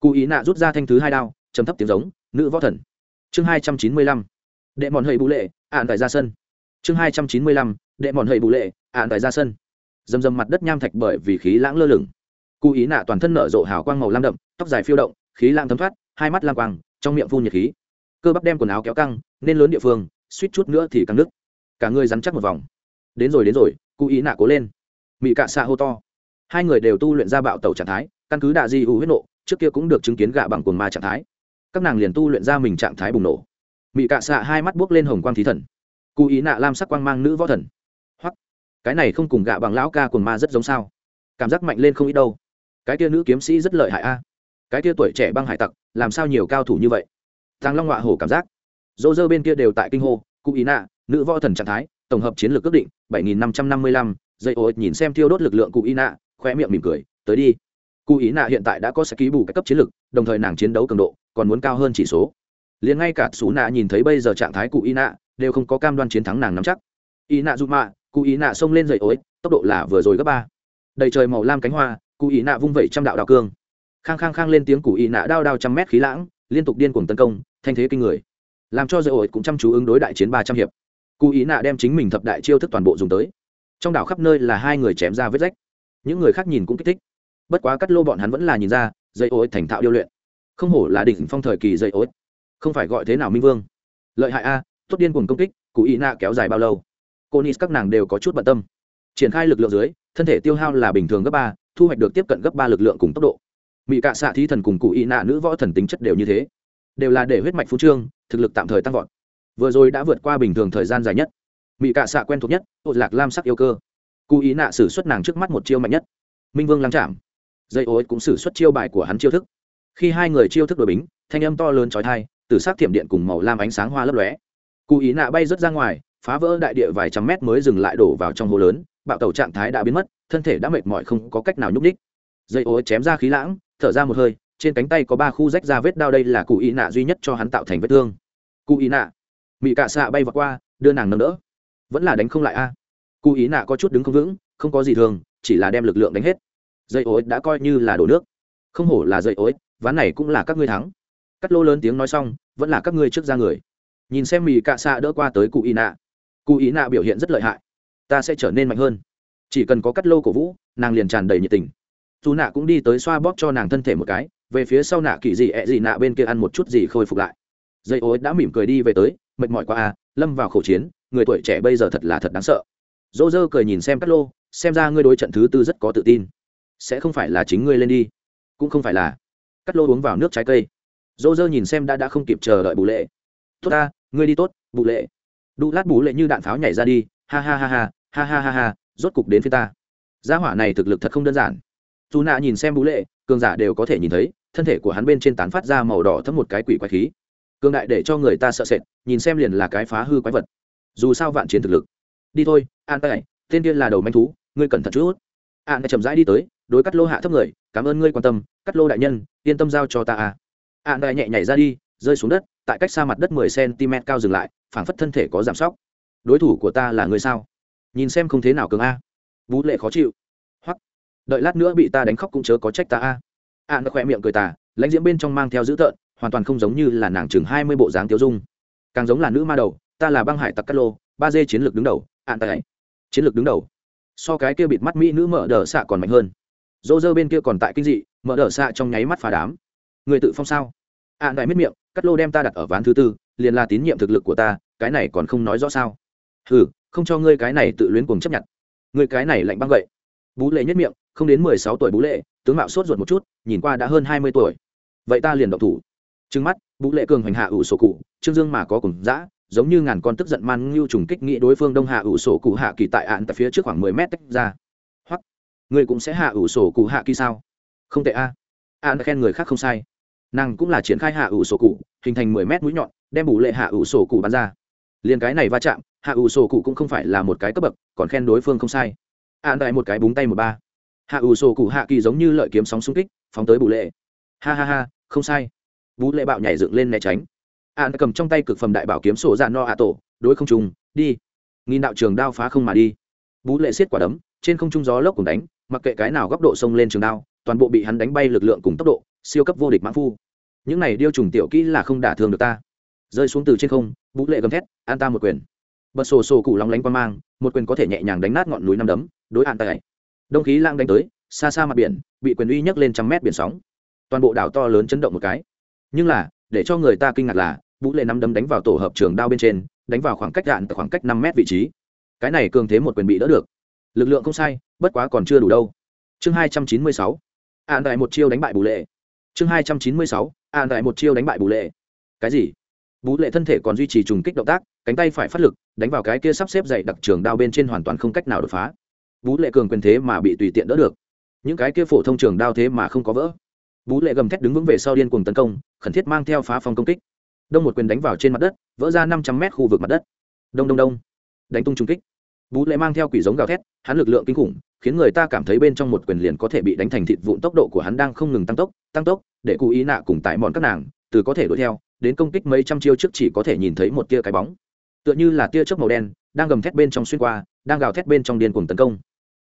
Cụ ý nạ rút ra thanh thứ hai đao chấm thấp tiếng giống, nữ võ thần. Chương hai trăm chín mươi lăm. Đệ mòn hầy bù lệ, ạn tại ra sân. Chương hai trăm chín mươi lăm. Đệ mòn hầy bù lệ, ạn tại ra sân. Dầm dầm mặt đất nham thạch bởi vì khí lãng lơ lửng. Cụ ý nạ toàn thân nở rộ hào quang màu lam đậm, tóc dài phiêu động, khí lãng thấm thoát, hai mắt lam quang trong miệng phun nhiệt khí. Cơ bắp đem quần áo kéo căng, nên lớn địa phương, suýt chút nữa thì căng nứt. Cả người rắn chắc một vòng. Đến rồi đến rồi, cụ ý nạ cố lên. Mị cạ xạ hô to. Hai người đều tu luyện ra bạo tàu trạng thái, căn cứ đạ di hữu huyết nộ, trước kia cũng được chứng kiến gạ bằng cồn ma trạng thái. Các nàng liền tu luyện ra mình trạng thái bùng nổ. Mị cạ xạ hai mắt buốc lên hồng quang thí thần. Cụ ý nạ lam sắc quang mang nữ võ thần. Hoặc cái này không cùng gạ bằng lão ca cồn ma rất giống sao? Cảm giác mạnh lên không ít đâu. Cái kia nữ kiếm sĩ rất lợi hại a cái tia tuổi trẻ băng hải tặc, làm sao nhiều cao thủ như vậy? Thằng long họa hổ cảm giác. Dô dơ bên kia đều tại kinh hô, cụ ý nạ, nữ võ thần trạng thái, tổng hợp chiến lược ước định, bảy nghìn năm trăm năm mươi lăm, dây ô nhìn xem thiêu đốt lực lượng cụ ý nạ khoe miệng mỉm cười, tới đi. Cụ ý nạ hiện tại đã có sẽ ký bù các cấp chiến lược, đồng thời nàng chiến đấu cường độ còn muốn cao hơn chỉ số. Liền ngay cả xú nạ nhìn thấy bây giờ trạng thái cụ ý nạ, đều không có cam đoan chiến thắng nàng nắm chắc. Ý nạ dù mạ, cụ ý nạ xông lên dậy ối, tốc độ là vừa rồi gấp ba. Đầy trời màu lam cánh hoa, cụ ý nạ vung vẩy trăm đạo đạo cương khang khang khang lên tiếng củ ý nạ đao đao trăm mét khí lãng, liên tục điên cuồng tấn công, thanh thế kinh người. Làm cho dây ối cũng chăm chú ứng đối đại chiến ba trăm hiệp. Cụ ý nạ đem chính mình thập đại chiêu thức toàn bộ dùng tới. Trong đảo khắp nơi là hai người chém ra vết rách. Những người khác nhìn cũng kích thích. Bất quá cắt lô bọn hắn vẫn là nhìn ra, dây ối thành thạo điêu luyện. Không hổ là đỉnh phong thời kỳ dây ối không phải gọi thế nào minh vương. Lợi hại a, tốt điên cùng công kích cụ ý nạ kéo dài bao lâu? Cô nis các nàng đều có chút bận tâm. Triển khai lực lượng dưới, thân thể tiêu hao là bình thường gấp ba, thu hoạch được tiếp cận gấp ba lực lượng cùng tốc độ mỹ cạ xạ thí thần cùng cụ y nạ nữ võ thần tính chất đều như thế. Đều là để huyết mạch phú trương, thực lực tạm thời tăng vọt. Vừa rồi đã vượt qua bình thường thời gian dài nhất. Mỹ cạ xạ quen thuộc nhất hộ lạc lam sắc yêu cơ. Cụ ý nạ xử suất nàng trước mắt một chiêu mạnh nhất. Minh vương lăng chạm dây ối cũng xử suất chiêu bài của hắn chiêu thức. Khi hai người chiêu thức đội bính, thanh âm to lớn trói thai từ sát thiểm điện cùng màu lam ánh sáng hoa lấp lóe. Cụ ý nạ bay rớt ra ngoài, phá vỡ đại địa vài trăm mét mới dừng lại đổ vào trong hồ lớn, bạo tàu trạng thái đã biến mất, thân thể đã mệt mỏi không có cách nào nhúc ních dây ối chém ra khí lãng thở ra một hơi, trên cánh tay có ba khu rách ra vết đao đây là cụ ý nạ duy nhất cho hắn tạo thành vết thương. Cụ ý nạ. Mị cạ xạ bay vào qua, đưa nàng nâng đỡ. Vẫn là đánh không lại a. Cụ ý nạ có chút đứng không vững, không có gì thường, chỉ là đem lực lượng đánh hết. Dây ối đã coi như là đổ nước. Không hổ là dây ối, ván này cũng là các ngươi thắng. Cắt lô lớn tiếng nói xong, vẫn là các ngươi trước ra người. Nhìn xem mỹ cạ xạ đỡ qua tới cụ ý nạ. Cụ ý nạ biểu hiện rất lợi hại. Ta sẽ trở nên mạnh hơn. Chỉ cần có cắt lô cổ vũ, nàng liền tràn đầy nhiệt tình dù nạ cũng đi tới xoa bóp cho nàng thân thể một cái, về phía sau nạ kỳ gì ẹ gì nạ bên kia ăn một chút gì khôi phục lại. Dây ối đã mỉm cười đi về tới, mệt mỏi qua a à, lâm vào khẩu chiến, người tuổi trẻ bây giờ thật là thật đáng sợ. Dỗ dơ cười nhìn xem cắt lô xem ra ngươi đối trận thứ tư rất có tự tin. Sẽ không phải là chính ngươi lên đi, cũng không phải là. Cắt lô uống vào nước trái cây. Dỗ dơ nhìn xem đã đã không kịp chờ đợi bù lệ. Tốt ta, ngươi đi tốt, bù lệ. Đu lát bù lệ như đạn pháo nhảy ra đi, ha ha ha ha ha ha ha ha, rốt cục đến phía ta. Gia hỏa này thực lực thật không đơn giản dù nạ nhìn xem bú lệ, cường giả đều có thể nhìn thấy, thân thể của hắn bên trên tán phát ra màu đỏ thấm một cái quỷ quái khí. Cường đại để cho người ta sợ sệt, nhìn xem liền là cái phá hư quái vật. Dù sao vạn chiến thực lực. Đi thôi, an tay tên kia là đầu manh thú, ngươi cẩn thận chút. An chậm rãi đi tới, đối cắt lô hạ thấp người, cảm ơn ngươi quan tâm, cắt lô đại nhân, yên tâm giao cho ta à. An đại nhẹ nhảy ra đi, rơi xuống đất, tại cách xa mặt đất mười cm cao dừng lại, phảng phất thân thể có giảm sóc. Đối thủ của ta là người sao? Nhìn xem không thế nào cường a. Vũ lệ khó chịu đợi lát nữa bị ta đánh khóc cũng chớ có trách ta a. A nó khỏe miệng cười tà, lãnh diễm bên trong mang theo dữ tợn, hoàn toàn không giống như là nàng chừng hai mươi bộ dáng tiêu dung. Càng giống là nữ ma đầu, ta là băng hải tặc cát lô, ba dê chiến lược đứng đầu à, ạn tại chiến lược đứng đầu. So cái kia bịt mắt mỹ nữ mở đờ xạ còn mạnh hơn. Dô dơ bên kia còn tại kinh dị, mở đờ xạ trong nháy mắt phá đám. Người tự phong sao? Ạn đại miết miệng, cát lô đem ta đặt ở ván thứ tư, liền là tín nhiệm thực lực của ta, cái này còn không nói rõ sao? Hừ, không cho ngươi cái này tự luyến cuồng chấp nhận. Ngươi cái này lạnh băng vậy bú lệ nhất miệng, không đến mười sáu tuổi bú lệ, tướng mạo sốt ruột một chút, nhìn qua đã hơn hai mươi tuổi. Vậy ta liền động thủ. Trừng mắt, bú lệ cường hành hạ ủ sổ cụ, trương dương mà có cùng dã, giống như ngàn con tức giận man ngưu trùng kích nghĩ đối phương đông hạ ủ sổ cụ hạ kỳ tại ạn tại phía trước khoảng mười mét tách ra. Hoặc người cũng sẽ hạ ủ sổ cụ hạ kỳ sao? Không tệ a. À. ạn khen người khác không sai. Nàng cũng là triển khai hạ ủ sổ cụ, hình thành mười mét mũi nhọn, đem bù lệ hạ ủ sổ cụ bắn ra. Liền cái này va chạm, hạ ủ sổ cụ cũng không phải là một cái cấp bậc, còn khen đối phương không sai. An đại một cái búng tay một ba. Hạ ủ sổ cụ hạ kỳ giống như lợi kiếm sóng xung kích, phóng tới bù lệ. Ha ha ha, không sai. Bú lệ bạo nhảy dựng lên né tránh. An cầm trong tay cực phẩm đại bảo kiếm sổ dạ no hạ tổ, đối không trùng đi. Nghìn đạo trường đao phá không mà đi. Bú lệ xiết quả đấm, trên không trung gió lốc cùng đánh, mặc kệ cái nào góc độ xông lên trường đao, toàn bộ bị hắn đánh bay lực lượng cùng tốc độ, siêu cấp vô địch mãn phu. Những này điêu trùng tiểu kỹ là không đả thương được ta. Rơi xuống từ trên không bú lệ gầm thét, an ta một quyền bật sổ sổ cụ lóng lánh qua mang, một quyền có thể nhẹ nhàng đánh nát ngọn núi năm đấm, đối an tài đông khí lang đánh tới, xa xa mặt biển, bị quyền uy nhấc lên trăm mét biển sóng. Toàn bộ đảo to lớn chấn động một cái. Nhưng là, để cho người ta kinh ngạc là, vũ lệ năm đấm đánh vào tổ hợp trường đao bên trên, đánh vào khoảng cách đạn khoảng cách năm mét vị trí. Cái này cường thế một quyền bị đỡ được. Lực lượng không sai, bất quá còn chưa đủ đâu. Chương hai trăm chín mươi sáu. An đại một chiêu đánh bại bù lệ. Chương hai trăm chín mươi sáu. An đại một chiêu đánh bại bù lệ. Cái gì? Bú lệ thân thể còn duy trì trùng kích động tác cánh tay phải phát lực, đánh vào cái kia sắp xếp dậy đặc trường đao bên trên hoàn toàn không cách nào đột phá. Bú lệ cường quyền thế mà bị tùy tiện đỡ được. Những cái kia phổ thông trường đao thế mà không có vỡ. Bú lệ gầm thét đứng vững về sau điên cuồng tấn công, khẩn thiết mang theo phá phong công kích. Đông một quyền đánh vào trên mặt đất, vỡ ra năm trăm mét khu vực mặt đất. Đông đông đông. Đánh tung trung kích. Bú lệ mang theo quỷ giống gào thét, hắn lực lượng kinh khủng, khiến người ta cảm thấy bên trong một quyền liền có thể bị đánh thành thịt vụn, tốc độ của hắn đang không ngừng tăng tốc tăng tốc, để cụ ý nạ cùng tại mòn các nàng, từ có thể đuổi theo, đến công kích mấy trăm chiêu trước chỉ có thể nhìn thấy một tia cái bóng tựa như là tia chớp màu đen, đang gầm thét bên trong xuyên qua, đang gào thét bên trong điên cuồng tấn công.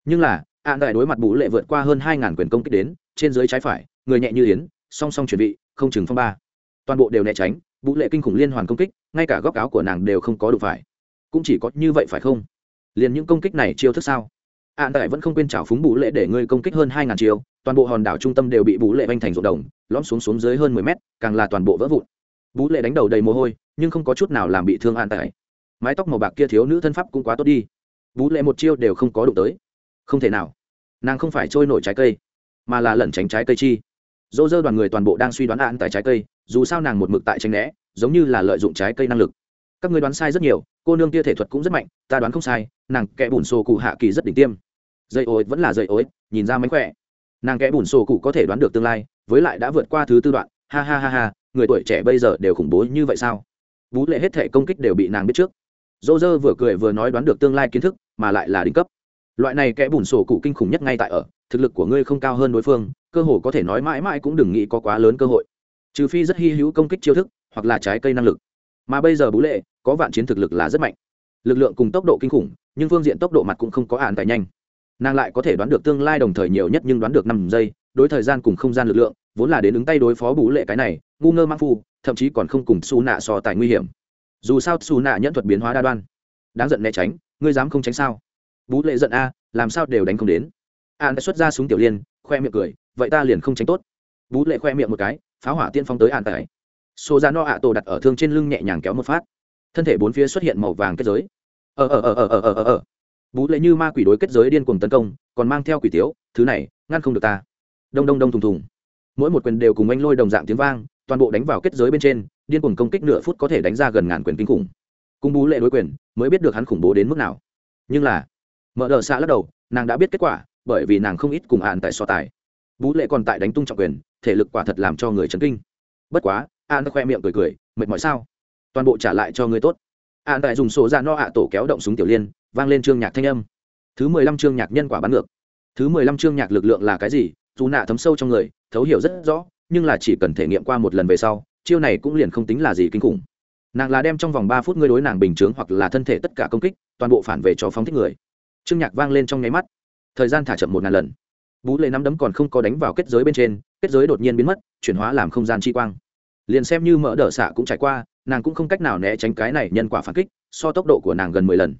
Nhưng là, ạ đại đối mặt bù lệ vượt qua hơn hai ngàn quyền công kích đến, trên dưới trái phải, người nhẹ như yến, song song chuẩn bị, không chừng phong ba. Toàn bộ đều né tránh, bù lệ kinh khủng liên hoàn công kích, ngay cả góc áo của nàng đều không có đủ phải. Cũng chỉ có như vậy phải không? Liền những công kích này chiêu thức sao? An đại vẫn không quên trào phúng bù lệ để ngươi công kích hơn hai ngàn chiêu, toàn bộ hòn đảo trung tâm đều bị bù lệ vanh thành ruộng đồng, lõm xuống xuống dưới hơn mười mét, càng là toàn bộ vỡ vụn. Bú lệ đánh đầu đầy mồ hôi, nhưng không có chút nào làm bị thương an tại mái tóc màu bạc kia thiếu nữ thân pháp cũng quá tốt đi. Bú lệ một chiêu đều không có đụng tới. Không thể nào. Nàng không phải trôi nổi trái cây, mà là lẩn tránh trái cây chi. Dỗ dơ đoàn người toàn bộ đang suy đoán án tại trái cây, dù sao nàng một mực tại tranh né, giống như là lợi dụng trái cây năng lực. Các người đoán sai rất nhiều, cô nương kia thể thuật cũng rất mạnh, ta đoán không sai, nàng kẽ bùn sổ cụ hạ kỳ rất đỉnh tiêm. Dây ối, vẫn là dây ối, nhìn ra mánh khỏe. Nàng kẽ bùn sổ cụ có thể đoán được tương lai, với lại đã vượt qua thứ tư đoạn, ha ha ha ha, người tuổi trẻ bây giờ đều khủng bố như vậy sao? Bú lệ hết thể công kích đều bị nàng biết trước dô dơ vừa cười vừa nói đoán được tương lai kiến thức, mà lại là đỉnh cấp. Loại này kẽ bùn sổ cụ kinh khủng nhất ngay tại ở, thực lực của ngươi không cao hơn đối phương, cơ hồ có thể nói mãi mãi cũng đừng nghĩ có quá lớn cơ hội. Trừ phi rất hy hữu công kích chiêu thức, hoặc là trái cây năng lực. Mà bây giờ bú lệ, có vạn chiến thực lực là rất mạnh. Lực lượng cùng tốc độ kinh khủng, nhưng phương diện tốc độ mặt cũng không có ạn tài nhanh. Nàng lại có thể đoán được tương lai đồng thời nhiều nhất nhưng đoán được năm giây, đối thời gian cùng không gian lực lượng, vốn là đến ứng tay đối phó bú lệ cái này, ngu ngơ mang phu, thậm chí còn không cùng xù nạ so tài nguy hiểm dù sao xù nạ nhẫn thuật biến hóa đa đoan. Đáng giận né tránh, ngươi dám không tránh sao? Bú lệ giận a, làm sao đều đánh không đến. An đã xuất ra súng tiểu liên, khoe miệng cười, vậy ta liền không tránh tốt. Bú lệ khoe miệng một cái pháo hỏa tiên phong tới an tải xô ra no ạ tổ đặt ở thương trên lưng nhẹ nhàng kéo một phát. Thân thể bốn phía xuất hiện màu vàng kết giới. Ờ, ờ ờ ờ ờ ờ ờ ờ. Bú lệ như ma quỷ đối kết giới điên cuồng tấn công, còn mang theo quỷ tiếu, thứ này, ngăn không được ta. Đông đông đông thùng thùng. Mỗi một quyền đều cùng anh lôi đồng dạng tiếng vang toàn bộ đánh vào kết giới bên trên, điên cuồng công kích nửa phút có thể đánh ra gần ngàn quyền kinh khủng. Cung bú lệ đối quyền, mới biết được hắn khủng bố đến mức nào. Nhưng là, mở đờ xạ lắc đầu, nàng đã biết kết quả, bởi vì nàng không ít cùng ạn tại so tài. Bú lệ còn tại đánh tung trọng quyền, thể lực quả thật làm cho người chấn kinh. Bất quá, an khoe miệng cười cười, mệt mỏi sao? Toàn bộ trả lại cho người tốt. An tại dùng sổ ra no ạ tổ kéo động súng tiểu liên, vang lên chương nhạc thanh âm. Thứ mười lăm chương nhạc nhân quả bắn ngược. Thứ mười lăm chương nhạc lực lượng là cái gì? Dù nạ thấm sâu trong người, thấu hiểu rất rõ nhưng là chỉ cần thể nghiệm qua một lần về sau, chiêu này cũng liền không tính là gì kinh khủng. Nàng là đem trong vòng ba phút ngươi đối nàng bình chướng hoặc là thân thể tất cả công kích, toàn bộ phản về cho phóng thích người. Chương nhạc vang lên trong nháy mắt. Thời gian thả chậm một ngàn lần. Bú lệ nắm đấm còn không có đánh vào kết giới bên trên, kết giới đột nhiên biến mất, chuyển hóa làm không gian chi quang. Liền xem như mỡ đỡ xạ cũng trải qua, nàng cũng không cách nào né tránh cái này nhân quả phản kích, so tốc độ của nàng gần mười lần.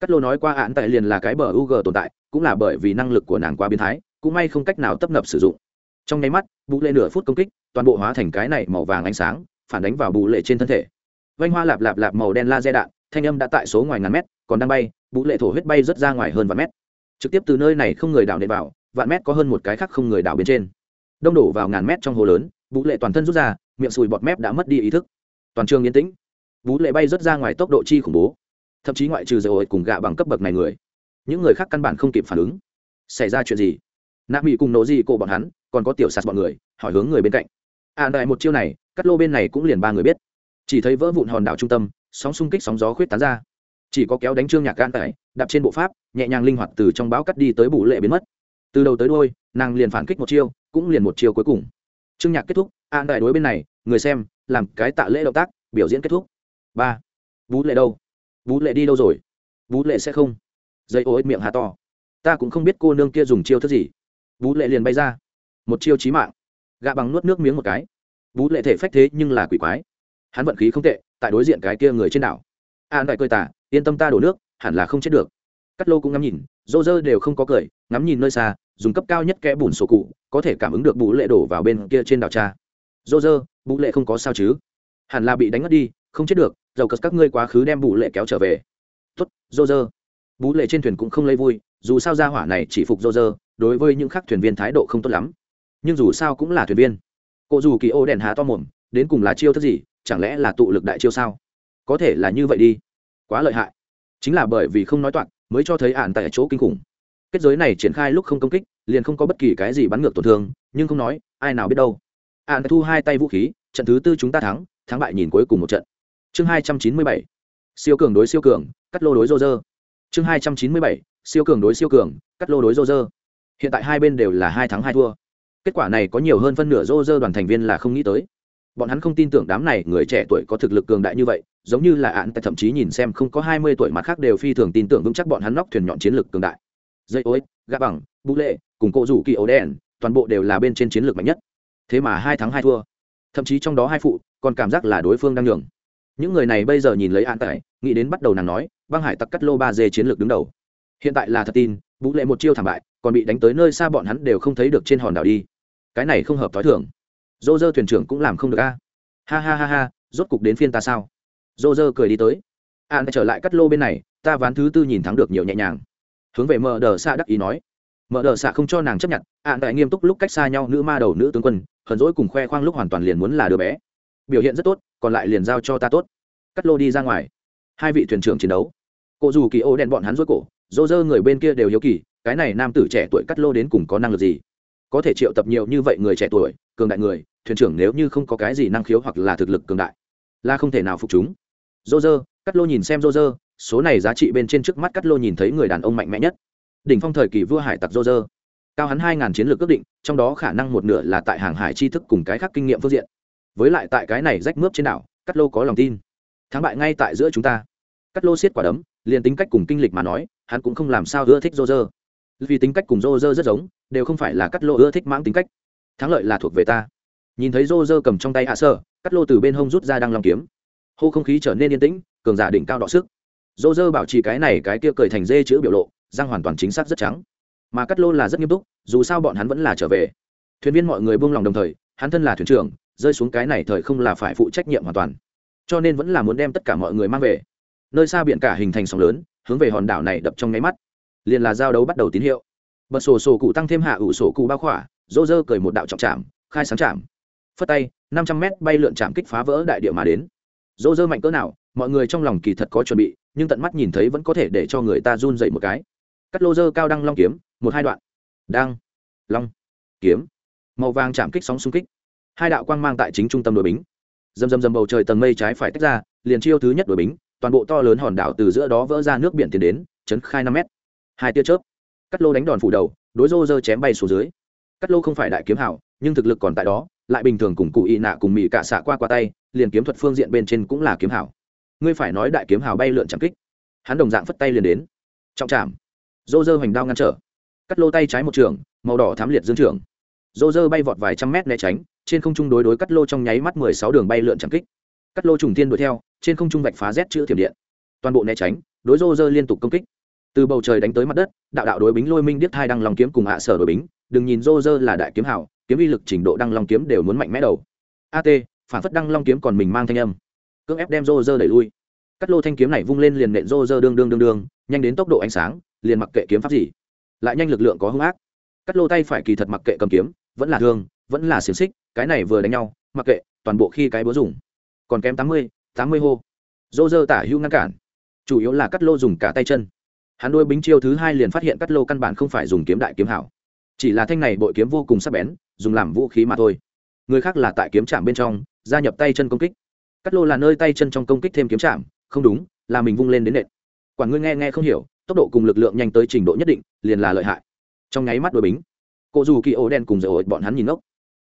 Cắt lô nói qua án tại liền là cái bờ u g tồn tại, cũng là bởi vì năng lực của nàng quá biến thái, cũng may không cách nào tấp nập sử dụng trong nháy mắt bú lệ nửa phút công kích, toàn bộ hóa thành cái này màu vàng ánh sáng, phản đánh vào bú lệ trên thân thể. Vanh hoa lạp lạp lạp màu đen laser đạn, thanh âm đã tại số ngoài ngàn mét, còn đang bay bú lệ thổ huyết bay rất ra ngoài hơn vạn mét. Trực tiếp từ nơi này không người đảo nệ vào, vạn mét có hơn một cái khác không người đảo bên trên. Đông đổ vào ngàn mét trong hồ lớn vũ lệ toàn thân rút ra, miệng sùi bọt mép đã mất đi ý thức. Toàn trường yên tĩnh. Vũ lệ bay rớt ra ngoài tốc độ chi khủng bố. Thậm chí ngoại trừ dầu ổi cùng gạ bằng cấp bậc này người, những người khác căn bản không kịp phản ứng. Xảy ra chuyện gì? Nạ mỹ cùng nổ gì cô bọn hắn còn có tiểu sạt bọn người, hỏi hướng người bên cạnh. À đại một chiêu này, cắt lô bên này cũng liền ba người biết. Chỉ thấy vỡ vụn hòn đảo trung tâm, sóng xung kích sóng gió khuyết tán ra. Chỉ có kéo đánh trương nhạc gan tải đạp trên bộ pháp, nhẹ nhàng linh hoạt từ trong bão cắt đi tới bù lệ biến mất. Từ đầu tới đôi nàng liền phản kích một chiêu, cũng liền một chiêu cuối cùng. Trương nhạc kết thúc an đại đối bên này, người xem, làm cái tạ lễ động tác, biểu diễn kết thúc. Ba. Bú lệ đâu? Bú lệ đi đâu rồi? Bú lệ sẽ không? Dây ô ích miệng hà to. Ta cũng không biết cô nương kia dùng chiêu thức gì. Bú lệ liền bay ra một chiêu chí mạng. Gạ bằng nuốt nước miếng một cái. Bú lệ thể phách thế nhưng là quỷ quái. Hắn vận khí không tệ, tại đối diện cái kia người trên đảo. An đại cười tả yên tâm ta đổ nước, hẳn là không chết được. Cắt lô cũng ngắm nhìn dô dơ đều không có cười, ngắm nhìn nơi xa, dùng cấp cao nhất kẽ bùn sổ cụ, có thể cảm ứng được bú lệ đổ vào bên kia trên đảo cha. Dô dơ bú lệ không có sao chứ? Hẳn là bị đánh mất đi, không chết được, dầu cất các ngươi quá khứ đem bù lệ kéo trở về. Tuất dô dơ bú lệ trên thuyền cũng không lấy vui, dù sao ra hỏa này chỉ phục dô dơ đối với những khác thuyền viên thái độ không tốt lắm nhưng dù sao cũng là thuyền viên. Cô dù kỳ ô đèn há to mồm, đến cùng là chiêu thức gì, chẳng lẽ là tụ lực đại chiêu sao? Có thể là như vậy đi. Quá lợi hại. Chính là bởi vì không nói toạc, mới cho thấy ạn tại chỗ kinh khủng. Kết giới này triển khai lúc không công kích, liền không có bất kỳ cái gì bắn ngược tổn thương, nhưng không nói, ai nào biết đâu. Ạn thu hai tay vũ khí, trận thứ tư chúng ta thắng thắng bại nhìn cuối cùng một trận. Chương hai trăm chín mươi bảy. Siêu cường đối siêu cường, cắt lô đối rô rơ. Chương hai trăm chín mươi bảy. Siêu cường đối siêu cường, cắt lô đối rô rơ. Hiện tại hai bên đều là hai thắng hai thua kết quả này có nhiều hơn phân nửa rô rơ đoàn thành viên là không nghĩ tới. Bọn hắn không tin tưởng đám này người trẻ tuổi có thực lực cường đại như vậy, giống như là ạn tại thậm chí nhìn xem không có hai mươi tuổi mặt khác đều phi thường tin tưởng vững chắc bọn hắn nóc thuyền nhọn chiến lược cường đại. Dây ối gã bằng bú lệ, cùng cộ rủ kỳ ấu đen toàn bộ đều là bên trên chiến lược mạnh nhất. Thế mà hai thắng hai thua. Thậm chí trong đó hai phụ còn cảm giác là đối phương đang nhường. Những người này bây giờ nhìn lấy an tải nghĩ đến bắt đầu nàng nói, băng hải tặc cắt lô ba dê chiến lược đứng đầu. Hiện tại là thật tin vũ lệ một chiêu thảm bại, còn bị đánh tới nơi xa bọn hắn đều không thấy được trên hòn đảo đi cái này không hợp t h ó i thưởng dô dơ thuyền trưởng cũng làm không được a. Ha ha ha ha, rốt cục đến phiên ta sao? Dô dơ cười đi tới. An trở lại cắt lô bên này, ta ván thứ tư nhìn thắng được nhiều nhẹ nhàng. Hướng về mở đờ xa đắc ý nói. Mở đờ xạ không cho nàng chấp nhận ạn đại nghiêm túc lúc cách xa nhau nữ ma đầu nữ tướng quân, hờn dỗi cùng khoe khoang lúc hoàn toàn liền muốn là đứa bé. Biểu hiện rất tốt, còn lại liền giao cho ta tốt. Cắt lô đi ra ngoài. Hai vị thuyền trưởng chiến đấu. Cụ dù kỳ ô đen bọn hắn dối cổ dô dơ người bên kia đều hiếu kỳ, cái này nam tử trẻ tuổi cắt lô đến cùng có năng lực gì? Có thể triệu tập nhiều như vậy người trẻ tuổi, cường đại người, thuyền trưởng nếu như không có cái gì năng khiếu hoặc là thực lực cường đại, là không thể nào phục chúng. Dô dơ cắt lô nhìn xem dô dơ số này giá trị bên trên trước mắt cắt lô nhìn thấy người đàn ông mạnh mẽ nhất. Đỉnh phong thời kỳ vua hải tặc dô dơ cao hắn hai ngàn chiến lược ước định, trong đó khả năng một nửa là tại hàng hải tri thức cùng cái khác kinh nghiệm phương diện. Với lại tại cái này rách mướp trên đảo cắt lô có lòng tin. Thắng bại ngay tại giữa chúng ta. Cắt lô xiết quả đấm, liền tính cách cùng kinh lịch mà nói, hắn cũng không làm sao ưa thích dô dơ vì tính cách cùng rô rơ rất giống, đều không phải là cắt lô ưa thích mãng tính cách. Thắng lợi là thuộc về ta. Nhìn thấy rô rơ cầm trong tay hạ sơ, cắt lô từ bên hông rút ra đang lòng kiếm. Hô không khí trở nên yên tĩnh, cường giả đỉnh cao đọ sức. Rô rơ bảo trì cái này cái kia cười thành dê chữ biểu lộ, răng hoàn toàn chính xác rất trắng. Mà cắt lô là rất nghiêm túc, dù sao bọn hắn vẫn là trở về. Thuyền viên mọi người buông lòng đồng thời, hắn thân là thuyền trưởng, rơi xuống cái này thời không là phải phụ trách nhiệm hoàn toàn. Cho nên vẫn là muốn đem tất cả mọi người mang về. Nơi xa biển cả hình thành sóng lớn, hướng về hòn đảo này đập trong nháy mắt liền là giao đấu bắt đầu tín hiệu. Bật sổ sổ cụ tăng thêm hạ ủ sổ cụ bao khỏa dỗ dơ cười một đạo trọng chạm khai sáng chạm phất tay, năm trăm mét bay lượn chạm kích phá vỡ đại địa mà đến. Dỗ dơ mạnh cỡ nào, mọi người trong lòng kỳ thật có chuẩn bị, nhưng tận mắt nhìn thấy vẫn có thể để cho người ta run dậy một cái. Cắt lô dơ cao đăng long kiếm, một hai đoạn. Đăng, long, kiếm. Màu vàng chạm kích sóng xung kích. Hai đạo quang mang tại chính trung tâm đội bính. Dầm dầm dầm bầu trời tầng mây trái phải tách ra, liền chiêu thứ nhất đội bính, toàn bộ to lớn hòn đảo từ giữa đó vỡ ra nước biển tiến đến, chấn khai năm mét hai tia chớp. Cắt lô đánh đòn phủ đầu, đối rô rơ chém bay xuống dưới. Cắt lô không phải đại kiếm hảo, nhưng thực lực còn tại đó, lại bình thường cùng cụ y nạ cùng mỹ cả xạ qua qua tay, liền kiếm thuật phương diện bên trên cũng là kiếm hảo. Ngươi phải nói đại kiếm hảo bay lượn chạm kích. Hắn đồng dạng phất tay liền đến. Trọng chạm rô rơ hoành đao ngăn trở. Cắt lô tay trái một trường, màu đỏ thám liệt dương trường. Rô rơ bay vọt vài trăm mét né tránh, trên không trung đối đối cắt lô trong nháy mắt mười sáu đường bay lượn chạm kích. Cắt lô trùng tiên đuổi theo, trên không trung vạch phá rét chữ thiểm điện. Toàn bộ né tránh, đối rô rơ liên tục công kích từ bầu trời đánh tới mặt đất, đạo đạo đối bính lôi minh điếc thai đăng lòng kiếm cùng hạ sở đối bính. Đừng nhìn rô rơ là đại kiếm hảo, kiếm uy lực trình độ đăng long kiếm đều muốn mạnh mẽ đầu. At phản phất đăng long kiếm còn mình mang thanh âm. Cưỡng ép đem rô rơ đẩy lui. Cắt lô thanh kiếm này vung lên liền nện rô rơ đương đương đương đương, nhanh đến tốc độ ánh sáng, liền mặc kệ kiếm pháp gì. Lại nhanh lực lượng có hung ác. Cắt lô tay phải kỳ thật mặc kệ cầm kiếm, vẫn là thương, vẫn là xiềng xích, cái này vừa đánh nhau, mặc kệ, toàn bộ khi cái búa dùng. Còn kém tám mươi tám mươi hô. Rô rơ tả hữu ngăn cản. Chủ yếu là cắt lô dùng cả tay chân hắn đôi bính chiêu thứ hai liền phát hiện cắt lô căn bản không phải dùng kiếm đại kiếm hảo. Chỉ là thanh này bội kiếm vô cùng sắc bén, dùng làm vũ khí mà thôi. Người khác là tại kiếm chạm bên trong, gia nhập tay chân công kích. Cắt lô là nơi tay chân trong công kích thêm kiếm chạm không đúng, là mình vung lên đến nện. Quản ngươi nghe nghe không hiểu, tốc độ cùng lực lượng nhanh tới trình độ nhất định, liền là lợi hại. Trong nháy mắt đôi bính, cô dù kỳ ổ đen cùng dầu bọn hắn nhìn ngốc.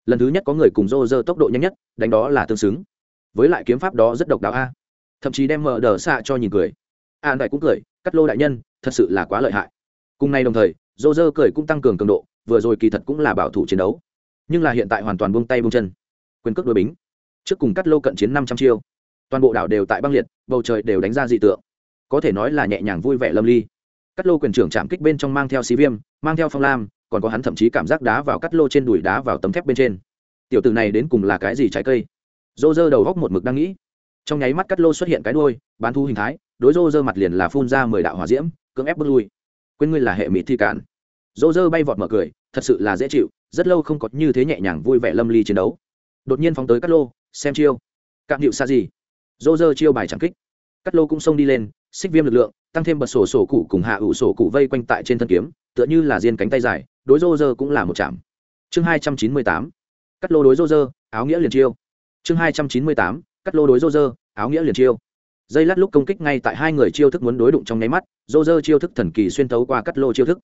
Lần thứ nhất có người cùng rô rơ tốc độ nhanh nhất, đánh đó là tương xứng. Với lại kiếm pháp đó rất độc đáo a. Thậm chí đem mở đờ xạ cho nhìn cười. An đại cũng cười, cắt lô đại nhân thật sự là quá lợi hại. Cùng nay đồng thời rô dơ cười cũng tăng cường cường độ, vừa rồi kỳ thật cũng là bảo thủ chiến đấu. Nhưng là hiện tại hoàn toàn buông tay buông chân. Quyền cước đôi bính. Trước cùng cắt lô cận chiến năm trăm chiêu. Toàn bộ đảo đều tại băng liệt, bầu trời đều đánh ra dị tượng. Có thể nói là nhẹ nhàng vui vẻ lâm ly. Cắt lô quyền trưởng chạm kích bên trong mang theo xí viêm, mang theo phong lam, còn có hắn thậm chí cảm giác đá vào cắt lô trên đùi đá vào tấm thép bên trên. Tiểu tử này đến cùng là cái gì trái cây? Dô dơ đầu góc một mực đang nghĩ. Trong nháy mắt cắt lô xuất hiện cái đôi bán thu hình thái, đối dô dơ mặt liền là phun ra mười đạo hòa diễm cưỡng ép bước lui. Quên ngươi là hệ mỹ thi cản. Dỗ dơ bay vọt mở cười, thật sự là dễ chịu, rất lâu không có như thế nhẹ nhàng vui vẻ lâm ly chiến đấu. Đột nhiên phóng tới cắt lô, xem chiêu. Cạm hiệu xa gì? Dỗ dơ chiêu bài trảm kích. Cắt lô cũng xông đi lên, xích viêm lực lượng, tăng thêm bật sổ sổ cụ cùng hạ ủ sổ cụ vây quanh tại trên thân kiếm, tựa như là diên cánh tay dài, đối dô dơ cũng là một chạm. Chương hai trăm chín mươi tám, cắt lô đối dô dơ, áo nghĩa liền chiêu. Chương hai trăm chín mươi tám, cắt lô đối dô dơ, áo nghĩa liền chiêu dây lát lúc công kích ngay tại hai người chiêu thức muốn đối đụng trong nháy mắt, rô rơ chiêu thức thần kỳ xuyên tấu qua cắt lô chiêu thức.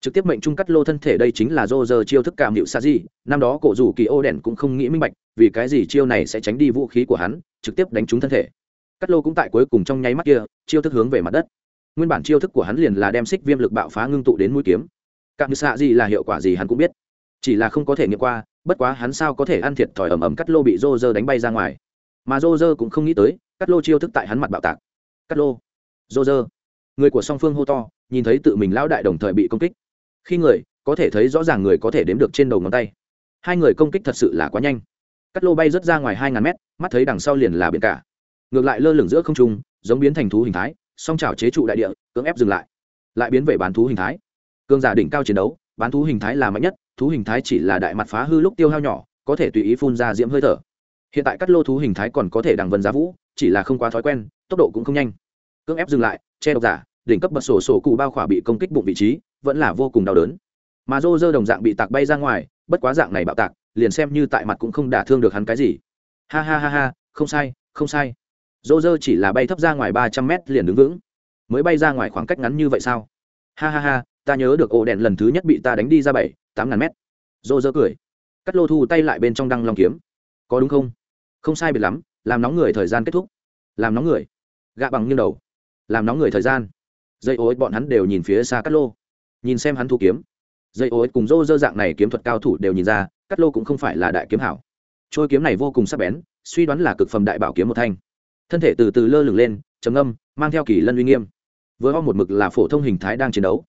Trực tiếp mệnh trung cắt lô thân thể đây chính là rô rơ chiêu thức cảm hiệu sa di năm đó cổ rủ kỳ ô đèn cũng không nghĩ minh bạch, vì cái gì chiêu này sẽ tránh đi vũ khí của hắn, trực tiếp đánh trúng thân thể. Cắt lô cũng tại cuối cùng trong nháy mắt kia, chiêu thức hướng về mặt đất. Nguyên bản chiêu thức của hắn liền là đem xích viêm lực bạo phá ngưng tụ đến mũi kiếm. Cạm sa di là hiệu quả gì hắn cũng biết. Chỉ là không có thể nghiệm qua, bất quá hắn sao có thể ăn thiệt thòi ẩm ẩm cắt lô bị rô rơ đánh bay ra ngoài mà dô dơ cũng không nghĩ tới cắt lô chiêu thức tại hắn mặt bạo tạc. Cắt lô dô dơ người của song phương hô to, nhìn thấy tự mình lão đại đồng thời bị công kích. Khi người, có thể thấy rõ ràng người có thể đếm được trên đầu ngón tay. Hai người công kích thật sự là quá nhanh. Cắt lô bay rớt ra ngoài hai ngàn mét, mắt thấy đằng sau liền là biển cả. Ngược lại lơ lửng giữa không trung, giống biến thành thú hình thái, song trào chế trụ đại địa, cưỡng ép dừng lại. Lại biến về bán thú hình thái. Cương giả đỉnh cao chiến đấu, bán thú hình thái là mạnh nhất, thú hình thái chỉ là đại mặt phá hư lúc tiêu hao nhỏ, có thể tùy ý phun ra diễm hơi thở hiện tại cắt lô thú hình thái còn có thể đằng vân giá vũ, chỉ là không quá thói quen, tốc độ cũng không nhanh. Cưỡng ép dừng lại, che độc giả, đỉnh cấp bật sổ sổ cụ bao khỏa bị công kích bụng vị trí, vẫn là vô cùng đau đớn. Mà rô rơ đồng dạng bị tạc bay ra ngoài, bất quá dạng này bạo tạc, liền xem như tại mặt cũng không đả thương được hắn cái gì. Ha ha ha ha, không sai không sai. Rô rơ chỉ là bay thấp ra ngoài ba trăm mét liền đứng vững. Mới bay ra ngoài khoảng cách ngắn như vậy sao? Ha ha ha, ta nhớ được ổ đèn lần thứ nhất bị ta đánh đi ra bảy, tám ngàn mét. Rô rơ cười. Cắt lô thu tay lại bên trong đăng long kiếm. Có đúng không? Không sai biệt lắm, làm nóng người thời gian kết thúc. Làm nóng người. Gạ bằng nghiêng đầu. Làm nóng người thời gian. Dây ô bọn hắn đều nhìn phía xa cắt lô. Nhìn xem hắn thu kiếm. Dây ô cùng rô dơ dạng này kiếm thuật cao thủ đều nhìn ra cắt lô cũng không phải là đại kiếm hảo. Trôi kiếm này vô cùng sắc bén, suy đoán là cực phẩm đại bảo kiếm một thanh. Thân thể từ từ lơ lửng lên, trầm âm mang theo kỳ lân uy nghiêm. Vừa ho một mực là phổ thông hình thái đang chiến đấu.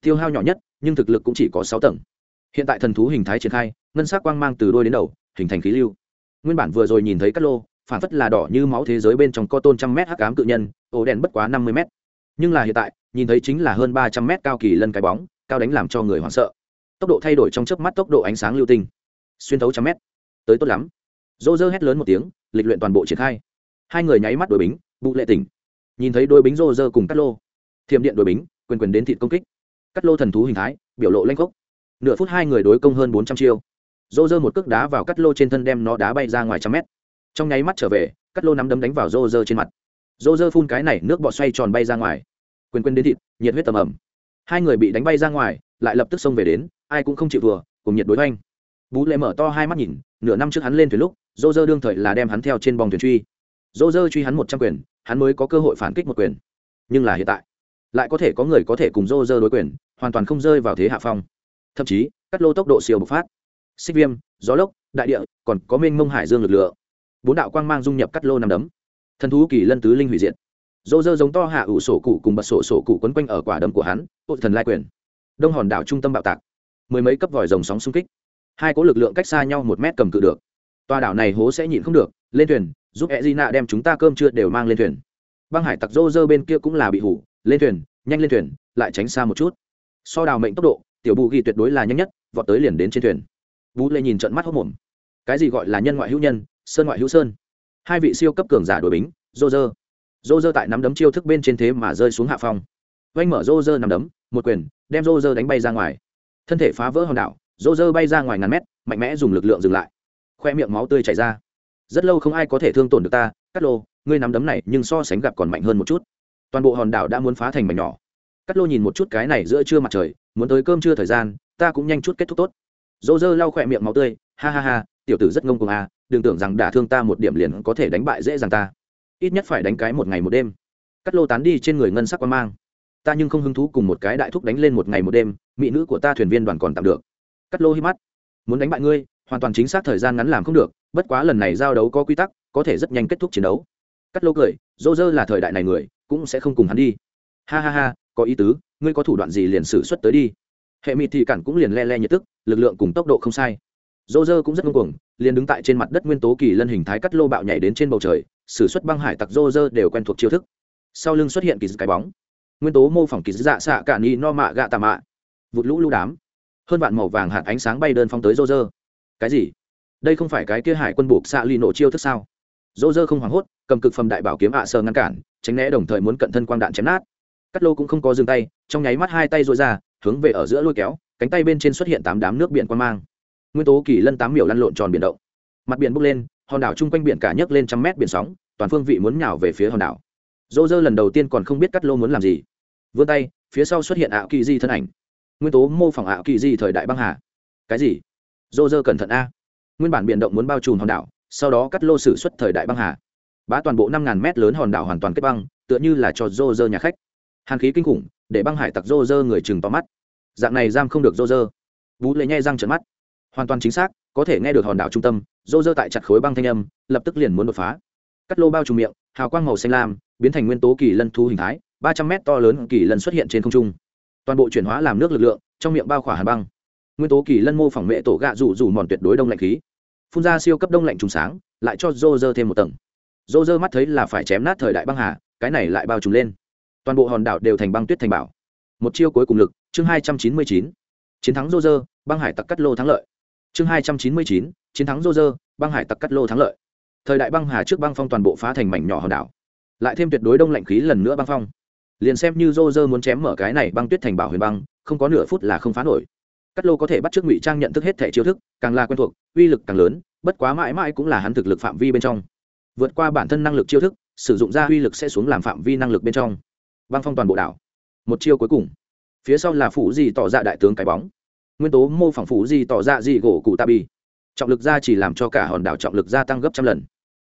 Tiêu hao nhỏ nhất, nhưng thực lực cũng chỉ có sáu tầng. Hiện tại thần thú hình thái triển khai, ngân sắc quang mang từ đôi đến đầu, hình thành khí lưu nguyên bản vừa rồi nhìn thấy cắt lô phản phất là đỏ như máu thế giới bên trong co tôn trăm mét hắc ám cự nhân, ổ đèn bất quá năm mươi mét. Nhưng là hiện tại, nhìn thấy chính là hơn ba trăm mét cao kỳ lân cái bóng, cao đánh làm cho người hoảng sợ. Tốc độ thay đổi trong chớp mắt tốc độ ánh sáng lưu tinh. Xuyên thấu trăm mét. Tới tốt lắm. Dô dơ hét lớn một tiếng, lịch luyện toàn bộ triển khai. Hai người nháy mắt đôi bính, bụ lệ tỉnh. Nhìn thấy đôi bính dô dơ cùng cắt lô. Thiềm điện đôi bính, quyền quyền đến thịt công kích. Cắt lô thần thú hình thái, biểu lộ lanh cốc nửa phút hai người đối công hơn bốn trăm chiêu rô rơ một cước đá vào cắt lô trên thân đem nó đá bay ra ngoài trăm mét. Trong nháy mắt trở về, cắt lô nắm đấm đánh vào rô rơ trên mặt. Rô rơ phun cái này nước bọt xoay tròn bay ra ngoài. Quên quên đến thịt, nhiệt huyết tầm ẩm. Hai người bị đánh bay ra ngoài, lại lập tức xông về đến, ai cũng không chịu vừa, cùng nhiệt đối oanh bú lệ mở to hai mắt nhìn, nửa năm trước hắn lên thuyền lúc, rô rơ đương thời là đem hắn theo trên bong thuyền truy. Rô rơ truy hắn một trăm quyền, hắn mới có cơ hội phản kích một quyền. Nhưng là hiện tại, lại có thể có người có thể cùng rô rơ đối quyền, hoàn toàn không rơi vào thế hạ phong. Thậm chí, cắt lô tốc độ siêu bộc phát xích viêm, gió lốc, đại địa, còn có mênh mông hải dương lực lượng. Bốn đạo quang mang dung nhập cắt lô nằm đấm. Thần thú kỳ lân tứ linh hủy diệt. Dô dơ giống to hạ ủ sổ cụ cùng bật sổ sổ cụ quấn quanh ở quả đấm của hắn tội thần lai quyền. Đông hòn đảo trung tâm bạo tạc. Mười mấy cấp vòi rồng sóng xung kích. Hai có lực lượng cách xa nhau một mét cầm cự được. Tòa đảo này hố sẽ nhịn không được, lên thuyền, giúp e d đem chúng ta cơm chưa đều mang lên thuyền. Băng hải tặc rô rơ bên kia cũng là bị hủ, lên thuyền, nhanh lên thuyền, lại tránh xa một chút. So đào mệnh tốc độ, tiểu bù ghi tuyệt đối là nhanh nhất, vọt tới liền đến trên thuyền vũ lệ nhìn trận mắt hốc mồm. Cái gì gọi là nhân ngoại hữu nhân, sơn ngoại hữu sơn? Hai vị siêu cấp cường giả đội bính rô rơ rô rơ tại nắm đấm chiêu thức bên trên thế mà rơi xuống hạ phong. Oanh mở rô rơ nắm đấm, một quyền, đem rô rơ đánh bay ra ngoài. Thân thể phá vỡ hòn đảo rô rơ bay ra ngoài ngàn mét, mạnh mẽ dùng lực lượng dừng lại. Khoe miệng máu tươi chảy ra. Rất lâu không ai có thể thương tổn được ta cắt lô, ngươi nắm đấm này nhưng so sánh gặp còn mạnh hơn một chút. Toàn bộ hòn đảo đã muốn phá thành mảnh nhỏ. Cắt lô nhìn một chút cái này giữa trưa mặt trời, muốn tới cơm trưa thời gian, ta cũng nhanh chút kết thúc tốt dô dơ lau khỏe miệng máu tươi, ha ha ha, tiểu tử rất ngông cuồng à đừng tưởng rằng đả thương ta một điểm liền có thể đánh bại dễ dàng ta. Ít nhất phải đánh cái một ngày một đêm. Cắt lô tán đi trên người ngân sắc quan mang. Ta nhưng không hứng thú cùng một cái đại thúc đánh lên một ngày một đêm, mỹ nữ của ta thuyền viên đoàn còn tạm được. Cắt lô hi mắt. Muốn đánh bại ngươi, hoàn toàn chính xác thời gian ngắn làm không được, bất quá lần này giao đấu có quy tắc, có thể rất nhanh kết thúc chiến đấu. Cắt lô cười dô dơ là thời đại này người, cũng sẽ không cùng hắn đi. Ha ha ha, có ý tứ, ngươi có thủ đoạn gì liền xử xuất tới đi hệ mịt thì cản cũng liền le le nhiệt tức, lực lượng cùng tốc độ không sai. Dô dơ cũng rất ngưng cuồng, liền đứng tại trên mặt đất nguyên tố kỳ lân hình thái cắt lô bạo nhảy đến trên bầu trời xử xuất băng hải tặc dô dơ đều quen thuộc chiêu thức. Sau lưng xuất hiện kỳ cái bóng. Nguyên tố mô phỏng kỳ dạ xạ cả ni no mạ gạ tà mạ. Vụt lũ lũ đám. Hơn vạn màu vàng hạt ánh sáng bay đơn phong tới dô dơ cái gì? Đây không phải cái kia hải quân buộc xạ ly nổ chiêu thức sao? Dô dơ không hoảng hốt, cầm cực phẩm đại bảo kiếm ạ à sờ ngăn cản, tránh né đồng thời muốn cận thân quang đạn chém nát. Cắt lô cũng không có dừng tay, trong nháy mắt hai tay dội ra hướng về ở giữa lôi kéo, cánh tay bên trên xuất hiện tám đám nước biển quan mang. Nguyên tố kỳ lân tám miểu lăn lộn tròn biển động. Mặt biển bốc lên, hòn đảo chung quanh biển cả nhấc lên trăm mét biển sóng, toàn phương vị muốn nhào về phía hòn đảo. Dô dơ lần đầu tiên còn không biết cắt lô muốn làm gì. Vươn tay, phía sau xuất hiện ảo kỳ di thân ảnh. Nguyên tố mô phỏng ảo kỳ di thời đại băng hà. Cái gì? Dô dơ cẩn thận a. Nguyên bản biển động muốn bao trùm hòn đảo, sau đó cắt lô sử xuất thời đại băng hà. Bá toàn bộ năm ngàn mét lớn hòn đảo hoàn toàn kết băng, tựa như là cho dô dơ nhà khách. Hàn khí kinh khủng để băng hải tặc rô rơ người chừng to mắt. Dạng này giam không được rô rơ. Vũ lệ nhai răng trận mắt. Hoàn toàn chính xác, có thể nghe được hòn đảo trung tâm, rô rơ tại chặt khối băng thanh âm, lập tức liền muốn đột phá. Cắt lô bao trùm miệng, hào quang màu xanh lam, biến thành nguyên tố kỳ lân thu hình thái, ba trăm mét to lớn kỳ lân xuất hiện trên không trung. Toàn bộ chuyển hóa làm nước lực lượng, trong miệng bao khỏa hàn băng. Nguyên tố kỳ lân mô phỏng mệ tổ gạ rủ rủ mòn tuyệt đối đông lạnh khí. Phun ra siêu cấp đông lạnh trùng sáng, lại cho rô rơ thêm một tầng. Rô rơ mắt thấy là phải chém nát thời đại băng hà, cái này lại bao trùm lên toàn bộ hòn đảo đều thành băng tuyết thành bảo. Một chiêu cuối cùng lực, chương hai trăm chín mươi chín. Chiến thắng rô rơ băng hải tặc cắt lô thắng lợi. Chương hai trăm chín mươi chín, chiến thắng rô rơ băng hải tặc cắt lô thắng lợi. Thời đại băng hà trước băng phong toàn bộ phá thành mảnh nhỏ hòn đảo. Lại thêm tuyệt đối đông lạnh khí lần nữa băng phong. Liền xem như rô rơ muốn chém mở cái này băng tuyết thành bảo huyền băng, không có nửa phút là không phá nổi. Cắt lô có thể bắt t r ư ớ c ngụy trang nhận thức hết thẻ chiêu thức, càng là quen thuộc, uy lực càng lớn, bất quá mãi mãi cũng là hắn thực lực phạm vi bên trong. Vượt qua bản thân năng lực chiêu thức, sử dụng ra uy lực sẽ xuống làm phạm vi năng lực bên trong băng phong toàn bộ đảo. Một chiêu cuối cùng. Phía sau là phủ di tỏ ra đại tướng cái bóng. Nguyên tố mô phỏng phủ di tỏ dạ ra gì gỗ cụ ta bi. Trọng lực ra chỉ làm cho cả hòn đảo trọng lực gia tăng gấp trăm lần.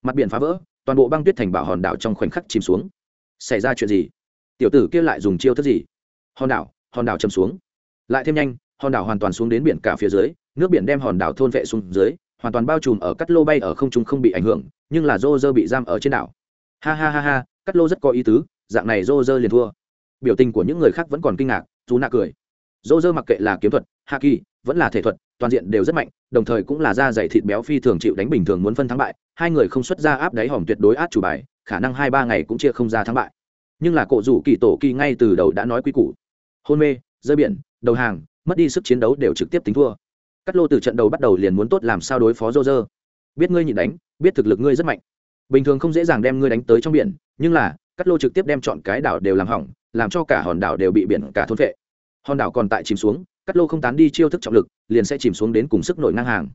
Mặt biển phá vỡ, toàn bộ băng tuyết thành bảo hòn đảo trong khoảnh khắc chìm xuống. Xảy ra chuyện gì? Tiểu tử kia lại dùng chiêu thức gì? Hòn đảo hòn đảo chầm xuống. Lại thêm nhanh, hòn đảo hoàn toàn xuống đến biển cả phía dưới, nước biển đem hòn đảo thôn vệ xuống dưới, hoàn toàn bao trùm ở cắt lô bay ở không trung không bị ảnh hưởng, nhưng là rô rơ bị giam ở trên đảo. Ha ha ha ha, cắt lô rất có ý tứ dạng này rô rơ liền thua. Biểu tình của những người khác vẫn còn kinh ngạc chú nạ cười. Rô rơ mặc kệ là kiếm thuật hạ kỳ vẫn là thể thuật, toàn diện đều rất mạnh, đồng thời cũng là da dày thịt béo phi thường chịu đánh bình thường muốn phân thắng bại. Hai người không xuất ra áp đáy hòm tuyệt đối át chủ bài, khả năng hai ba ngày cũng chia không ra thắng bại. Nhưng là cổ rủ kỳ tổ kỳ ngay từ đầu đã nói quy củ. Hôn mê, rơi biển, đầu hàng, mất đi sức chiến đấu đều trực tiếp tính thua. Cắt lô từ trận đầu bắt đầu liền muốn tốt làm sao đối phó rô rơ. Biết ngươi nhịn đánh, biết thực lực ngươi rất mạnh. Bình thường không dễ dàng đem ngươi đánh tới trong biển, nhưng là cắt lô trực tiếp đem chọn cái đảo đều làm hỏng, làm cho cả hòn đảo đều bị biển, cả thôn vệ hòn đảo còn tại chìm xuống, cắt lô không tán đi chiêu thức trọng lực, liền sẽ chìm xuống đến cùng sức nổi ngang hàng.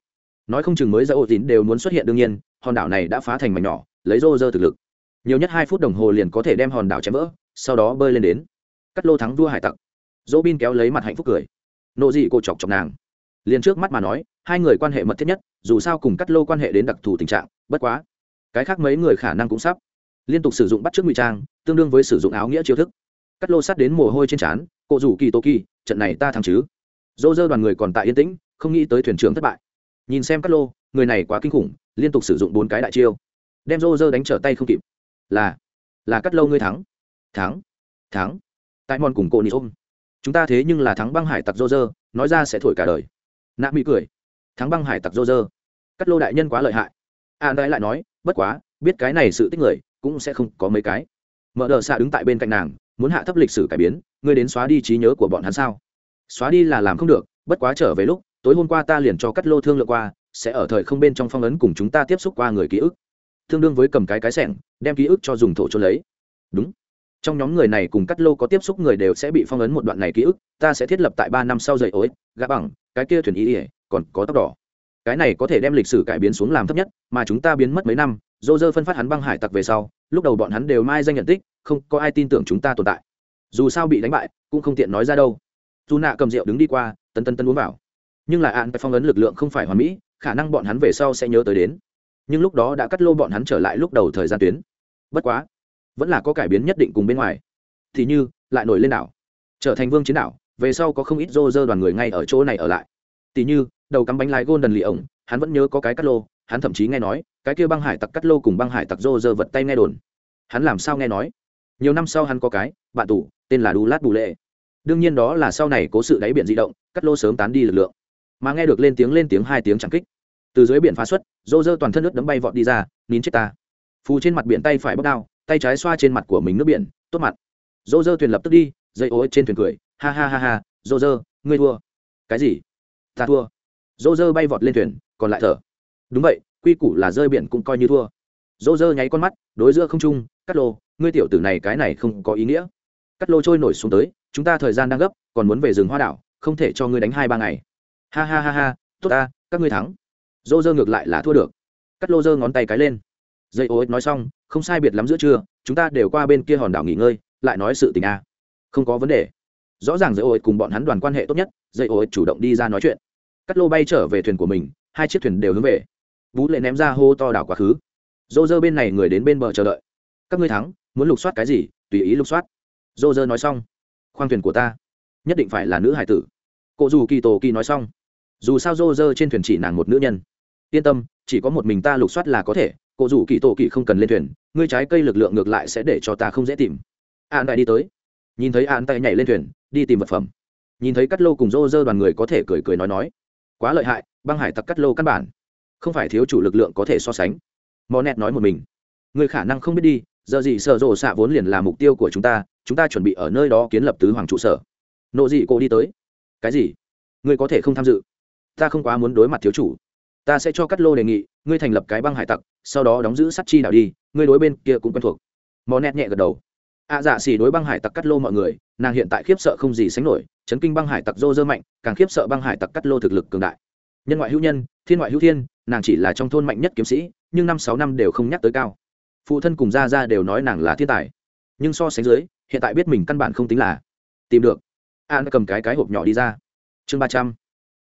Nói không chừng mới ra ô tín đều muốn xuất hiện đương nhiên, hòn đảo này đã phá thành mảnh nhỏ, lấy rô rơ thực lực. Nhiều nhất hai phút đồng hồ liền có thể đem hòn đảo chém vỡ, sau đó bơi lên đến. Cắt lô thắng vua hải tặc. Dỗ bin kéo lấy mặt hạnh phúc cười. Nộ dị cô chọc chọc nàng. Liền trước mắt mà nói, hai người quan hệ mật thiết nhất, dù sao cùng cắt lô quan hệ đến đặc thù tình trạng, bất quá, cái khác mấy người khả năng cũng sắp liên tục sử dụng bắt trước ngụy trang tương đương với sử dụng áo nghĩa chiêu thức. Cắt lô sát đến mồ hôi trên trán cộ rủ kỳ tô kỳ trận này ta thắng chứ. Dô dơ đoàn người còn tại yên tĩnh không nghĩ tới thuyền trưởng thất bại. Nhìn xem cắt lô người này quá kinh khủng liên tục sử dụng bốn cái đại chiêu. Đem dô dơ đánh trở tay không kịp. Là là cắt lô ngươi thắng. Thắng thắng. Tại mòn cùng cộ nị ôm. Chúng ta thế nhưng là thắng băng hải tặc dô dơ nói ra sẽ thổi cả đời. Nạ mỹ cười. Thắng băng hải tặc dô dơ. Cắt lô đại nhân quá lợi hại. A à, đại lại nói bất quá biết cái này sự tích người cũng sẽ không có mấy cái. Mở đờ xạ đứng tại bên cạnh nàng, muốn hạ thấp lịch sử cải biến, ngươi đến xóa đi trí nhớ của bọn hắn sao? Xóa đi là làm không được, bất quá trở về lúc, tối hôm qua ta liền cho cắt lô thương lượng qua, sẽ ở thời không bên trong phong ấn cùng chúng ta tiếp xúc qua người ký ức. Tương đương với cầm cái cái sẻng, đem ký ức cho dùng thổ cho lấy. Đúng. Trong nhóm người này cùng cắt lô có tiếp xúc người đều sẽ bị phong ấn một đoạn này ký ức, ta sẽ thiết lập tại ba năm sau dậy ối gã bằng, cái kia thuyền ý ỉa, còn có tóc đỏ cái này có thể đem lịch sử cải biến xuống làm thấp nhất, mà chúng ta biến mất mấy năm, dô dơ phân phát hắn băng hải tặc về sau, lúc đầu bọn hắn đều mai danh nhận tích, không có ai tin tưởng chúng ta tồn tại. Dù sao bị đánh bại, cũng không tiện nói ra đâu. Dù nạ cầm rượu đứng đi qua tân tân tân uống vào. Nhưng lại ạn phong ấn lực lượng không phải hoàn mỹ, khả năng bọn hắn về sau sẽ nhớ tới đến. Nhưng lúc đó đã cắt lô bọn hắn trở lại lúc đầu thời gian tuyến. Bất quá, vẫn là có cải biến nhất định cùng bên ngoài. Thì như, lại nổi lên đảo. Trở thành vương chiến đảo, về sau có không ít rô rơ đoàn người ngay ở chỗ này ở lại tỷ như, đầu cắm bánh lái gôn đần lì ổng, hắn vẫn nhớ có cái cắt lô, hắn thậm chí nghe nói, cái kia băng hải tặc cắt lô cùng băng hải tặc rô rơ vật tay nghe đồn. Hắn làm sao nghe nói? Nhiều năm sau hắn có cái, bạn tù, tên là đu lát bù lệ. Đương nhiên đó là sau này có sự đáy biển di động, cắt lô sớm tán đi lực lượng. Mà nghe được lên tiếng lên tiếng hai tiếng chẳng kích. Từ dưới biển phá xuất, rô rơ toàn thân nước đấm bay vọt đi ra, nín chết ta. Phù trên mặt biển tay phải bóc đao, tay trái xoa trên mặt của mình nước biển, tốt mặt. Rô rơ thuyền lập tức đi dây ô trên thuyền cười, ha ha ha ha, rô rơ, ngươi thua. Cái gì? Ta thua. Rô dơ bay vọt lên thuyền, còn lại thở. Đúng vậy, quy củ là rơi biển cũng coi như thua. Rô dơ nháy con mắt, đối giữa không trung cắt lô, ngươi tiểu tử này cái này không có ý nghĩa. Cắt lô trôi nổi xuống tới, chúng ta thời gian đang gấp, còn muốn về rừng hoa đảo, không thể cho ngươi đánh hai ba ngày. Ha ha ha ha, tốt ta, các ngươi thắng. Dô dơ ngược lại là thua được. Cắt lô dơ ngón tay cái lên. Dây ô ích nói xong, không sai biệt lắm giữa trưa, chúng ta đều qua bên kia hòn đảo nghỉ ngơi, lại nói sự tình a. Không có vấn đề. Rõ ràng dây ô ích cùng bọn hắn đoàn quan hệ tốt nhất dây ô ích chủ động đi ra nói chuyện. Cắt lô bay trở về thuyền của mình, hai chiếc thuyền đều hướng về. Vũ lệ ném ra hô to đảo quá khứ. Dô dơ bên này người đến bên bờ chờ đợi. Các ngươi thắng, muốn lục soát cái gì, tùy ý lục soát. Dô dơ nói xong. Khoang thuyền của ta. Nhất định phải là nữ hải tử. Cụ dù kỳ tổ kỳ nói xong. Dù sao dô dơ trên thuyền chỉ nàng một nữ nhân. Yên tâm, chỉ có một mình ta lục soát là có thể. Cụ dù kỳ tổ kỳ không cần lên thuyền, ngươi trái cây lực lượng ngược lại sẽ để cho ta không dễ tìm. An đại đi tới. Nhìn thấy an tay nhảy lên thuyền, đi tìm vật phẩm nhìn thấy cắt lô cùng rô rơ đoàn người có thể cười cười nói nói. Quá lợi hại, băng hải tặc cắt lô căn bản. Không phải thiếu chủ lực lượng có thể so sánh. Mò nẹt nói một mình. Người khả năng không biết đi, giờ gì sợ rộ xạ vốn liền là mục tiêu của chúng ta chúng ta chuẩn bị ở nơi đó kiến lập tứ hoàng trụ sở. Nộ dị cô đi tới. Cái gì? Ngươi có thể không tham dự? Ta không quá muốn đối mặt thiếu chủ. Ta sẽ cho cắt lô đề nghị, ngươi thành lập cái băng hải tặc, sau đó đóng giữ sắt chi đảo đi, ngươi đối bên kia cũng quen thuộc. Mò nẹt nhẹ gật đầu ạ à, dạ xỉ đối băng hải tặc cắt lô mọi người nàng hiện tại khiếp sợ không gì sánh nổi chấn kinh băng hải tặc dô dơ mạnh càng khiếp sợ băng hải tặc cắt lô thực lực cường đại. Nhân ngoại hữu nhân thiên ngoại hữu thiên nàng chỉ là trong thôn mạnh nhất kiếm sĩ nhưng năm sáu năm đều không nhắc tới cao. Phụ thân cùng gia gia đều nói nàng là thiên tài. Nhưng so sánh dưới hiện tại biết mình căn bản không tính là. Tìm được. An cầm cái cái hộp nhỏ đi ra. Chương ba trăm.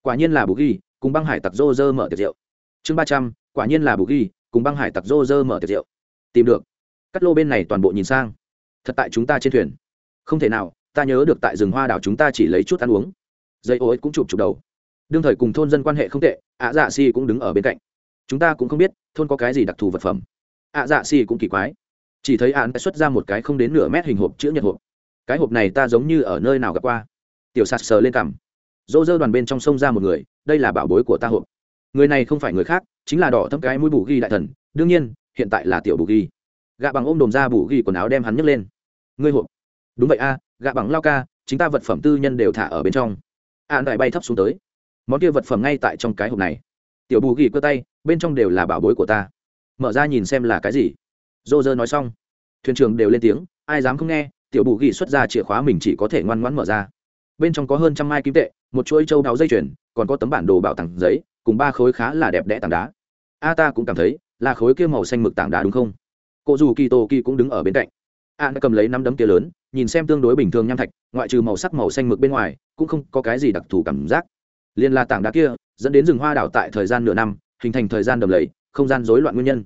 Quả nhiên là bù ghi cùng băng hải tặc dô dơ mở tiệc rượu. Chương ba trăm. Quả nhiên là bù ghi cùng băng hải tặc dô dơ mở tiệc rượu. Tìm được. Cắt lô bên này toàn bộ nhìn sang thật tại chúng ta trên thuyền. Không thể nào, ta nhớ được tại rừng hoa đảo chúng ta chỉ lấy chút ăn uống. Dây ô ấy cũng chụp chụp đầu. Đương thời cùng thôn dân quan hệ không tệ, ạ dạ si cũng đứng ở bên cạnh. Chúng ta cũng không biết thôn có cái gì đặc thù vật phẩm. Ạ dạ si cũng kỳ quái. Chỉ thấy án xuất ra một cái không đến nửa mét hình hộp chữ nhật hộp. Cái hộp này ta giống như ở nơi nào gặp qua. Tiểu sạt sờ lên cằm. Dỗ dơ đoàn bên trong sông ra một người, đây là bảo bối của ta hộp. Người này không phải người khác, chính là đỏ thâm cái mũi bù ghi đại thần, đương nhiên, hiện tại là tiểu bù ghi gạ bằng ôm đồm ra bù ghi quần áo đem hắn nhấc lên. Ngươi hộp. Đúng vậy a, gạ bằng lao ca, chính ta vật phẩm tư nhân đều thả ở bên trong. An đại bay thấp xuống tới. Món kia vật phẩm ngay tại trong cái hộp này. Tiểu bù ghi cơ tay, bên trong đều là bảo bối của ta. Mở ra nhìn xem là cái gì. Dô dơ nói xong. Thuyền trưởng đều lên tiếng, ai dám không nghe, tiểu bù ghi xuất ra chìa khóa mình chỉ có thể ngoan ngoãn mở ra. Bên trong có hơn trăm mai kim tệ, một chuỗi châu đáo dây chuyền, còn có tấm bản đồ bảo tàng giấy, cùng ba khối khá là đẹp đẽ tảng đá. A ta cũng cảm thấy, là khối kia màu xanh mực tảng đá đúng không? Cô dù kỳ tô kỳ cũng đứng ở bên cạnh. An cầm lấy năm đấm kia lớn, nhìn xem tương đối bình thường nham thạch, ngoại trừ màu sắc màu xanh mực bên ngoài, cũng không có cái gì đặc thù cảm giác. Liên là tảng đá kia, dẫn đến rừng hoa đảo tại thời gian nửa năm, hình thành thời gian đầm lầy, không gian rối loạn nguyên nhân.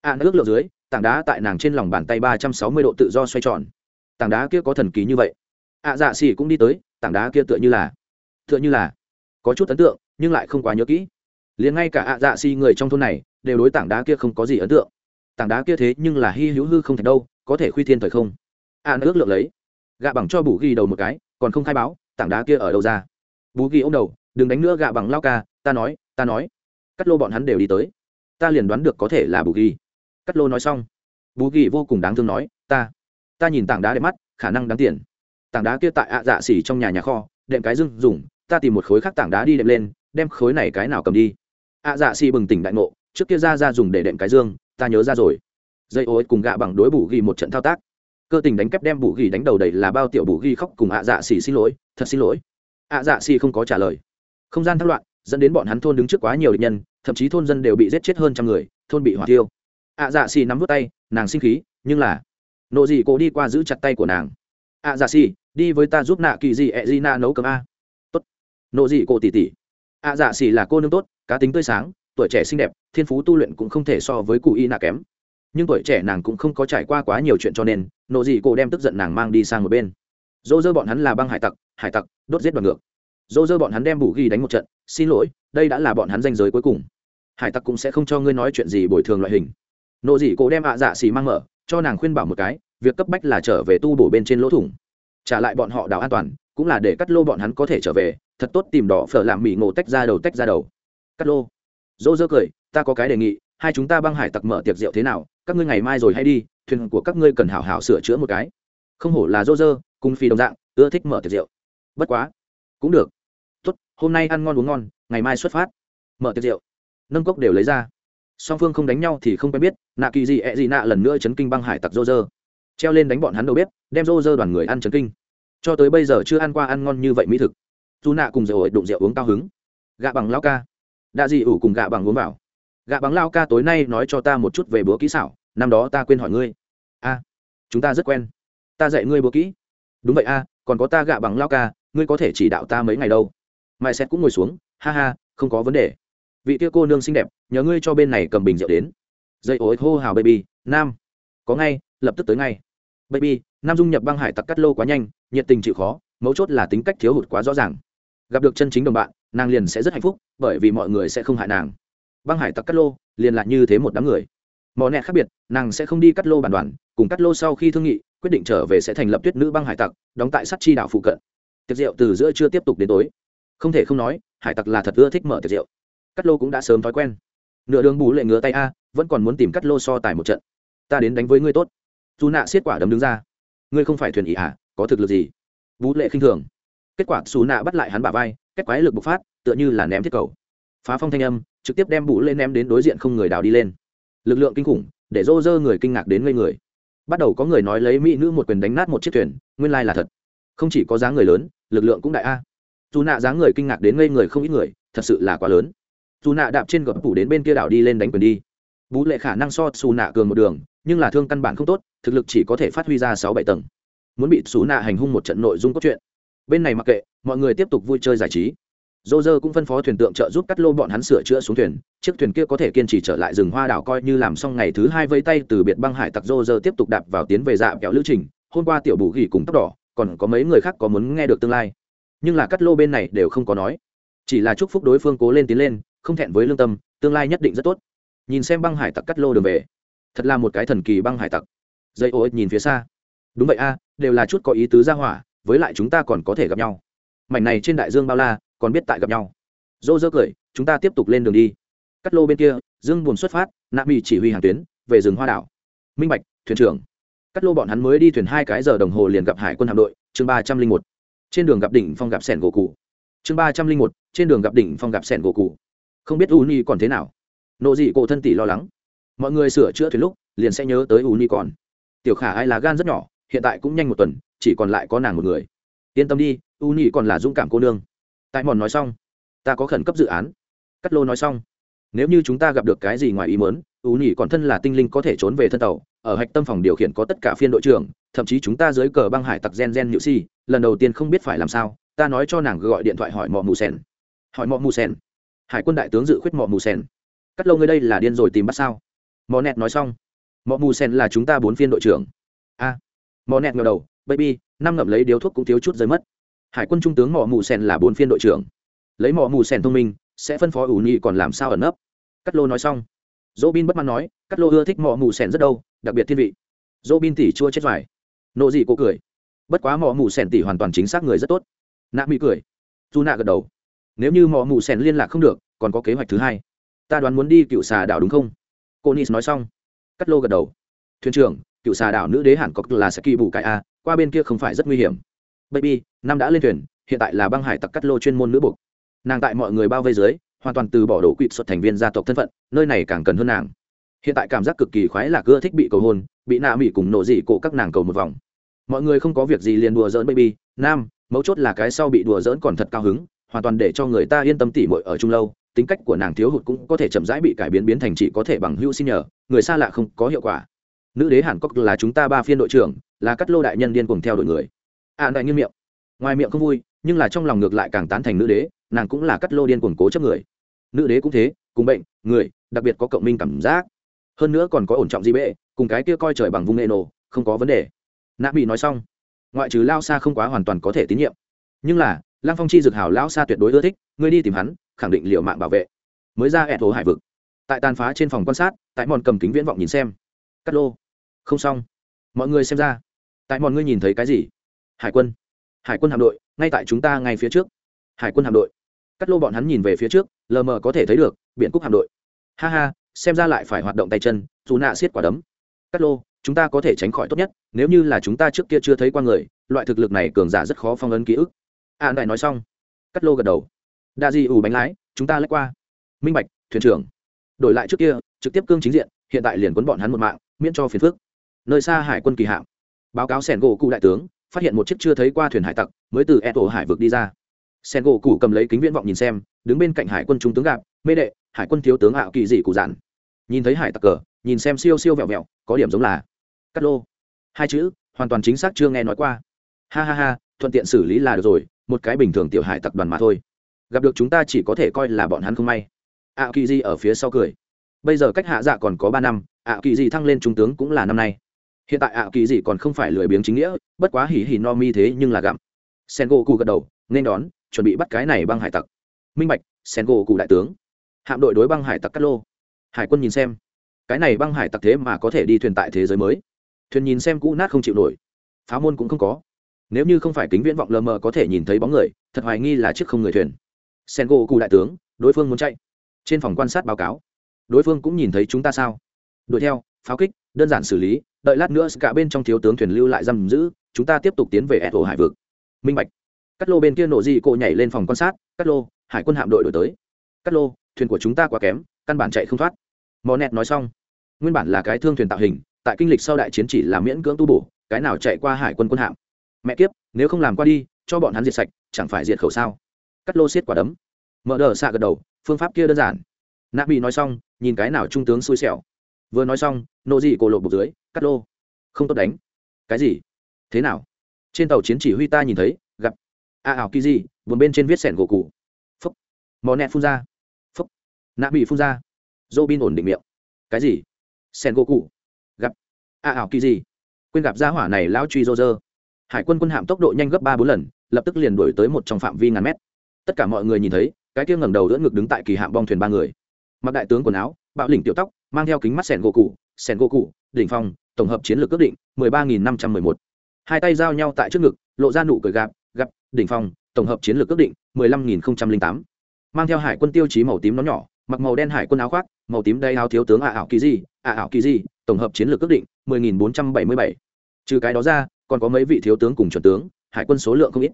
A ước lượng dưới, tảng đá tại nàng trên lòng bàn tay ba trăm sáu mươi độ tự do xoay tròn. Tảng đá kia có thần kỳ như vậy. Ạ dạ xỉ cũng đi tới, tảng đá kia tựa như là, tựa như là, có chút ấn tượng, nhưng lại không quá nhớ kỹ. Liền ngay cả ạ dạ xỉ người trong thôn này, đều đối tảng đá kia không có gì ấn tượng tảng đá kia thế nhưng là hy hữu hư không thành đâu, có thể khuy thiên thời không? Ạ ước lượng lấy. Gạ bằng cho bù ghi đầu một cái, còn không khai báo, tảng đá kia ở đâu ra? Bù ghi ô m đầu, đừng đánh nữa gạ bằng lao ca, ta nói ta nói. Cắt lô bọn hắn đều đi tới. Ta liền đoán được có thể là bù ghi. Cắt lô nói xong. Bù ghi vô cùng đáng thương nói, ta ta nhìn tảng đá đẹp mắt, khả năng đáng tiền. Tảng đá kia tại ạ dạ xỉ trong nhà nhà kho, đệm cái dưng dùng, ta tìm một khối khác tảng đá đi đệm lên, đem khối này cái nào cầm đi. ạ dạ xỉ bừng tỉnh đại ngộ, trước kia ra ra dùng để đệm cái dương ta nhớ ra rồi. Dây ô cùng gạ bằng đối bù ghi một trận thao tác. Cơ tình đánh kép đem bù ghi đánh đầu đầy là bao tiểu bù ghi khóc cùng ạ dạ xì xin lỗi, thật xin lỗi. Ạ dạ xì không có trả lời. Không gian thác loạn, dẫn đến bọn hắn thôn đứng trước quá nhiều địch nhân, thậm chí thôn dân đều bị giết chết hơn trăm người, thôn bị hỏa tiêu ạ dạ xì nắm vút tay, nàng sinh khí, nhưng là, nộ dị cô đi qua giữ chặt tay của nàng. Ạ dạ xì, đi với ta giúp nạ kỳ dị ẹ di na nấu cơm a. Tốt. Nộ dị cổ tỉ tỉ. Ạ dạ xì là cô nương tốt, cá tính tươi sáng tuổi trẻ xinh đẹp, thiên phú tu luyện cũng không thể so với cụ y nạ kém. Nhưng tuổi trẻ nàng cũng không có trải qua quá nhiều chuyện cho nên, nộ dị cổ đem tức giận nàng mang đi sang một bên. Dỗ dơ bọn hắn là băng hải tặc hải tặc, đốt giết đoàn ngược. Dỗ dơ bọn hắn đem bù ghi đánh một trận, xin lỗi, đây đã là bọn hắn danh giới cuối cùng. Hải tặc cũng sẽ không cho ngươi nói chuyện gì bồi thường loại hình. Nộ dị cổ đem ạ dạ xì mang mở, cho nàng khuyên bảo một cái, việc cấp bách là trở về tu bổ bên trên lỗ thủng. Trả lại bọn họ đào an toàn, cũng là để cắt lô bọn hắn có thể trở về, thật tốt tìm đỏ phở làm mỹ ngộ tách ra đầu tách ra đầu. Cắt lô dỗ dơ cười, ta có cái đề nghị, hai chúng ta băng hải tặc mở tiệc rượu thế nào, các ngươi ngày mai rồi hay đi, thuyền của các ngươi cần hảo hảo sửa chữa một cái. Không hổ là dỗ dơ, cùng phi đồng dạng, ưa thích mở tiệc rượu. Bất quá. Cũng được. Tốt, hôm nay ăn ngon uống ngon, ngày mai xuất phát. Mở tiệc rượu. Nâng cốc đều lấy ra. Song phương không đánh nhau thì không quen biết, nạ kỳ gì, ẹ gì nạ lần nữa chấn kinh băng hải tặc rô rơ treo lên đánh bọn hắn đầu bếp, đem rô rơ đoàn người ăn chấn kinh. Cho tới bây giờ chưa ăn qua ăn ngon như vậy mỹ thực. Dù nạ cùng rượu đụng rượu uống cao hứng. Gạ bằng lao ca đã gì ủ cùng gạ bằng uống vào. Gạ bằng lao ca tối nay nói cho ta một chút về búa kỹ xảo, năm đó ta quên hỏi ngươi. A, chúng ta rất quen. Ta dạy ngươi búa kỹ đúng vậy a, còn có ta gạ bằng lao ca, ngươi có thể chỉ đạo ta mấy ngày đâu. Mai xét cũng ngồi xuống, ha ha, không có vấn đề. Vị kia cô nương xinh đẹp, nhờ ngươi cho bên này cầm bình rượu đến. Dây ối hô hào baby, nam. Có ngay, lập tức tới ngay. Baby, nam dung nhập băng hải tặc cắt lô quá nhanh, nhiệt tình chịu khó, mấu chốt là tính cách thiếu hụt quá rõ ràng. Gặp được chân chính đồng bạn nàng liền sẽ rất hạnh phúc, bởi vì mọi người sẽ không hại nàng. Băng hải tặc cắt lô, liền lại như thế một đám người. Mò nẹ khác biệt, nàng sẽ không đi cắt lô bản đoàn, cùng cắt lô sau khi thương nghị, quyết định trở về sẽ thành lập tuyết nữ băng hải tặc, đóng tại sắt chi đảo phụ cận. Tiệc rượu từ giữa chưa tiếp tục đến tối. Không thể không nói, hải tặc là thật ưa thích mở tiệc rượu. Cắt lô cũng đã sớm thói quen. Nửa đường bù lệ ngứa tay a, vẫn còn muốn tìm cắt lô so tài một trận. Ta đến đánh với ngươi tốt. Dù nạ xiết quả đấm đứng ra. Ngươi không phải thuyền ý à có thực lực gì? Bú lệ khinh thường kết quả xù nạ bắt lại hắn bả vai kết quái lực bộc phát, tựa như là ném thiết cầu. Phá phong thanh âm, trực tiếp đem bụ lên ném đến đối diện không người đào đi lên. Lực lượng kinh khủng, để rô rơ người kinh ngạc đến ngây người. Bắt đầu có người nói lấy mỹ nữ một quyền đánh nát một chiếc thuyền, nguyên lai là thật. Không chỉ có dáng người lớn, lực lượng cũng đại a. Dù nạ dáng người kinh ngạc đến ngây người không ít người, thật sự là quá lớn. Dù nạ đạp trên gập phủ đến bên kia đảo đi lên đánh quyền đi. Bú lệ khả năng so xù nạ cường một đường, nhưng là thương căn bản không tốt, thực lực chỉ có thể phát huy ra sáu bảy tầng. Muốn bị xù nạ hành hung một trận nội dung cốt truyện bên này mặc kệ, mọi người tiếp tục vui chơi giải trí. Dô dơ cũng phân phó thuyền tượng trợ giúp cắt lô bọn hắn sửa chữa xuống thuyền, chiếc thuyền kia có thể kiên trì trở lại rừng hoa đảo coi như làm xong ngày thứ hai vây tay từ biệt băng hải tặc dô dơ tiếp tục đạp vào tiến về dạ kéo lữ trình, hôm qua tiểu bù gỉ cùng tóc đỏ, còn có mấy người khác có muốn nghe được tương lai. Nhưng là cắt lô bên này đều không có nói. Chỉ là chúc phúc đối phương cố lên tiến lên, không thẹn với lương tâm, tương lai nhất định rất tốt. Nhìn xem băng hải tặc cắt lô đường về. Thật là một cái thần kỳ băng hải tặc. Dây ô nhìn phía xa. Đúng vậy a, đều là chút có ý tứ ra hỏa với lại chúng ta còn có thể gặp nhau. Mảnh này trên đại dương bao la, còn biết tại gặp nhau. Dô dơ cười, chúng ta tiếp tục lên đường đi. Cắt lô bên kia, dương buồn xuất phát, nạ mỹ chỉ huy hàng tuyến, về rừng hoa đảo. Minh bạch, thuyền trưởng. Cắt lô bọn hắn mới đi thuyền hai cái giờ đồng hồ liền gặp hải quân hạm đội, chương ba trăm linh một. Trên đường gặp đỉnh phong gặp sẻn gỗ cụ chương ba trăm linh một, trên đường gặp đỉnh phong gặp sẻn gỗ cụ không biết u ni còn thế nào. Nộ dị cổ thân tỷ lo lắng. Mọi người sửa chữa thuyền lúc, liền sẽ nhớ tới u ni còn. Tiểu khả ai là gan rất nhỏ, hiện tại cũng nhanh một tuần chỉ còn lại có nàng một người. Yên tâm đi u ni còn là dũng cảm cô nương. Tại mòn nói xong ta có khẩn cấp dự án. Cắt lô nói xong nếu như chúng ta gặp được cái gì ngoài ý mớn u nhỉ còn thân là tinh linh có thể trốn về thân tàu ở hạch tâm phòng điều khiển có tất cả phiên đội trưởng thậm chí chúng ta dưới cờ băng hải tặc gen gen nhự si lần đầu tiên không biết phải làm sao ta nói cho nàng gọi điện thoại hỏi mọ mù sen hỏi mọ mù sen hải quân đại tướng dự khuyết mọ mù sen cắt lâu ngươi đây là điên rồi tìm bắt sao? Mò nẹt nói xong. Mọ mù sen là chúng ta bốn phiên đội trưởng. A. À, mọ nẹt ngờ đầu baby, năm ngậm lấy điếu thuốc cũng thiếu chút rơi mất. Hải quân trung tướng mỏ mù sen là bốn phiên đội trưởng. Lấy mỏ mù sen thông minh, sẽ phân phó ủ nhị còn làm sao ẩn nấp? Cắt lô nói xong. Dỗ bin bất mãn nói cắt lô ưa thích mỏ mù sen rất đâu, đặc biệt thiên vị. Dỗ bin tỉ chua chết vải nộ dị cô cười. Bất quá mỏ mù sen tỉ hoàn toàn chính xác người rất tốt. Nạ mỹ cười. Dù nạ gật đầu. Nếu như mỏ mù sen liên lạc không được, còn có kế hoạch thứ hai. Ta đoán muốn đi cựu xà đảo đúng không? Cô nis nói xong. Cắt lô gật đầu. Thuyền trưởng cựu xà đảo nữ đế hẳn có là sẽ kỳ bù cải a, qua bên kia không phải rất nguy hiểm. Baby, năm đã lên thuyền, hiện tại là băng hải tặc cắt lô chuyên môn nữ buộc. Nàng tại mọi người bao vây dưới, hoàn toàn từ bỏ đổ quỵt xuất thành viên gia tộc thân phận, nơi này càng cần hơn nàng. Hiện tại cảm giác cực kỳ khoái là ưa thích bị cầu hôn, bị nạ mỹ cùng nổ dị cổ các nàng cầu một vòng. Mọi người không có việc gì liền đùa dỡn baby, nam, mấu chốt là cái sau bị đùa dỡn còn thật cao hứng, hoàn toàn để cho người ta yên tâm tỉ mội ở chung lâu, tính cách của nàng thiếu hụt cũng có thể chậm rãi bị cải biến biến thành chỉ có thể bằng hưu xin nhờ, người xa lạ không có hiệu quả nữ đế hàn cốc là chúng ta ba phiên đội trưởng, là cắt lô đại nhân điên cùng theo đội người. À đại như miệng. Ngoài miệng không vui, nhưng là trong lòng ngược lại càng tán thành nữ đế, nàng cũng là cắt lô điên cuồng cố chấp người. Nữ đế cũng thế, cùng bệnh, người, đặc biệt có cộng minh cảm giác. Hơn nữa còn có ổn trọng di bệ, cùng cái kia coi trời bằng vung nghệ nổ, không có vấn đề. Nạ bị nói xong, ngoại trừ lao xa không quá hoàn toàn có thể tín nhiệm. Nhưng là lang phong chi dược hào lao xa tuyệt đối ưa thích, ngươi đi tìm hắn, khẳng định liệu mạng bảo vệ. Mới ra ẹt hồ hải vực. Tại tàn phá trên phòng quan sát, tại mòn cầm kính viễn vọng nhìn xem. Cắt lô không xong. Mọi người xem ra, tại mọi ngươi nhìn thấy cái gì? Hải quân. Hải quân hạm đội, ngay tại chúng ta ngay phía trước. Hải quân hạm đội. Cắt lô bọn hắn nhìn về phía trước, lờ mờ có thể thấy được, biển cúc hạm đội. Ha ha, xem ra lại phải hoạt động tay chân, dù nạ xiết quả đấm. Cắt lô, chúng ta có thể tránh khỏi tốt nhất, nếu như là chúng ta trước kia chưa thấy qua người, loại thực lực này cường giả rất khó phong ấn ký ức. An đại nói xong. Cắt lô gật đầu. Đa di ủ bánh lái, chúng ta lách qua. Minh bạch, thuyền trưởng. Đổi lại trước kia, trực tiếp cương chính diện, hiện tại liền quấn bọn hắn một mạng, miễn cho phiền phước nơi xa hải quân kỳ hạm. Báo cáo sẻn gỗ cụ đại tướng, phát hiện một chiếc chưa thấy qua thuyền hải tặc, mới từ e tổ hải vực đi ra. Sẻn gỗ cụ cầm lấy kính viễn vọng nhìn xem, đứng bên cạnh hải quân trung tướng gạp, mê đệ, hải quân thiếu tướng ảo kỳ dị cụ giản nhìn thấy hải tặc cờ, nhìn xem siêu siêu vẹo vẹo, có điểm giống là cắt lô. Hai chữ, hoàn toàn chính xác chưa nghe nói qua. Ha ha ha, thuận tiện xử lý là được rồi, một cái bình thường tiểu hải tặc đoàn mà thôi. Gặp được chúng ta chỉ có thể coi là bọn hắn không may. Ạ, kỳ di ở phía sau cười. Bây giờ cách hạ dạ còn có ba năm, ạ, kỳ di thăng lên trung tướng cũng là năm nay hiện tại ạ kỳ gì còn không phải lười biếng chính nghĩa, bất quá hỉ hỉ no mi thế nhưng là gặm. Sen gỗ cụ gật đầu, nên đón, chuẩn bị bắt cái này băng hải tặc. Minh bạch sen gỗ cụ đại tướng. Hạm đội đối băng hải tặc cắt lô. Hải quân nhìn xem. Cái này băng hải tặc thế mà có thể đi thuyền tại thế giới mới. Thuyền nhìn xem cũ nát không chịu nổi. Pháo môn cũng không có. Nếu như không phải kính viễn vọng lờ mờ có thể nhìn thấy bóng người, thật hoài nghi là chiếc không người thuyền. Sen gỗ cụ đại tướng, đối phương muốn chạy. Trên phòng quan sát báo cáo. Đối phương cũng nhìn thấy chúng ta sao? Đuổi theo, pháo kích đơn giản xử lý, đợi lát nữa cả bên trong thiếu tướng thuyền lưu lại giam giữ, chúng ta tiếp tục tiến về ẹt hồ hải vực. Minh bạch. Cắt lô bên kia nổ dị cộ nhảy lên phòng quan sát cắt lô, hải quân hạm đội đổi tới. Cắt lô, thuyền của chúng ta quá kém, căn bản chạy không thoát. Mò nẹt nói xong, nguyên bản là cái thương thuyền tạo hình, tại kinh lịch sau đại chiến chỉ là miễn cưỡng tu bổ, cái nào chạy qua hải quân quân hạm? Mẹ kiếp, nếu không làm qua đi, cho bọn hắn diệt sạch, chẳng phải diệt khẩu sao? Cắt lô xiết quả đấm. Mở đờ xạ gật đầu, phương pháp kia đơn giản. Nạ bị nói xong, nhìn cái nào trung tướng xui xẻo vừa nói xong nộ dị cổ lột bục dưới, cắt lô. Không tốt đánh. Cái gì? Thế nào? Trên tàu chiến chỉ huy ta nhìn thấy, gặp. A ảo kỳ gì vườn bên trên viết sẻn gỗ cụ phúc. Mò nẹt phun ra. Phúc. Nạ bị phun ra. Dô bin ổn định miệng. Cái gì? Sẻn gỗ cụ gặp. A ảo kỳ gì. Quên gặp gia hỏa này lão truy dô dơ hải quân quân hạm tốc độ nhanh gấp ba bốn lần, lập tức liền đuổi tới một trong phạm vi ngàn mét. Tất cả mọi người nhìn thấy, cái kia ngẩng đầu đỡ ngực đứng tại kỳ hạm bong thuyền ba người. Mặc đại tướng quần áo, bạo lĩnh tiểu tóc mang theo kính mắt sẻn gỗ cụ, sẻn gỗ cụ, đỉnh phong, tổng hợp chiến lược ước định, mười ba nghìn năm trăm mười một. Hai tay giao nhau tại trước ngực, lộ ra nụ cười gạp gặp đỉnh phong, tổng hợp chiến lược ước định, mười lăm nghìn tám. Mang theo hải quân tiêu chí màu tím nó nhỏ, mặc màu đen hải quân áo khoác, màu tím đay áo thiếu tướng ả ảo kỳ di ả ảo kỳ di, tổng hợp chiến lược ước định, mười nghìn bốn trăm bảy mươi bảy. Trừ cái đó ra, còn có mấy vị thiếu tướng cùng chuẩn tướng, hải quân số lượng không ít.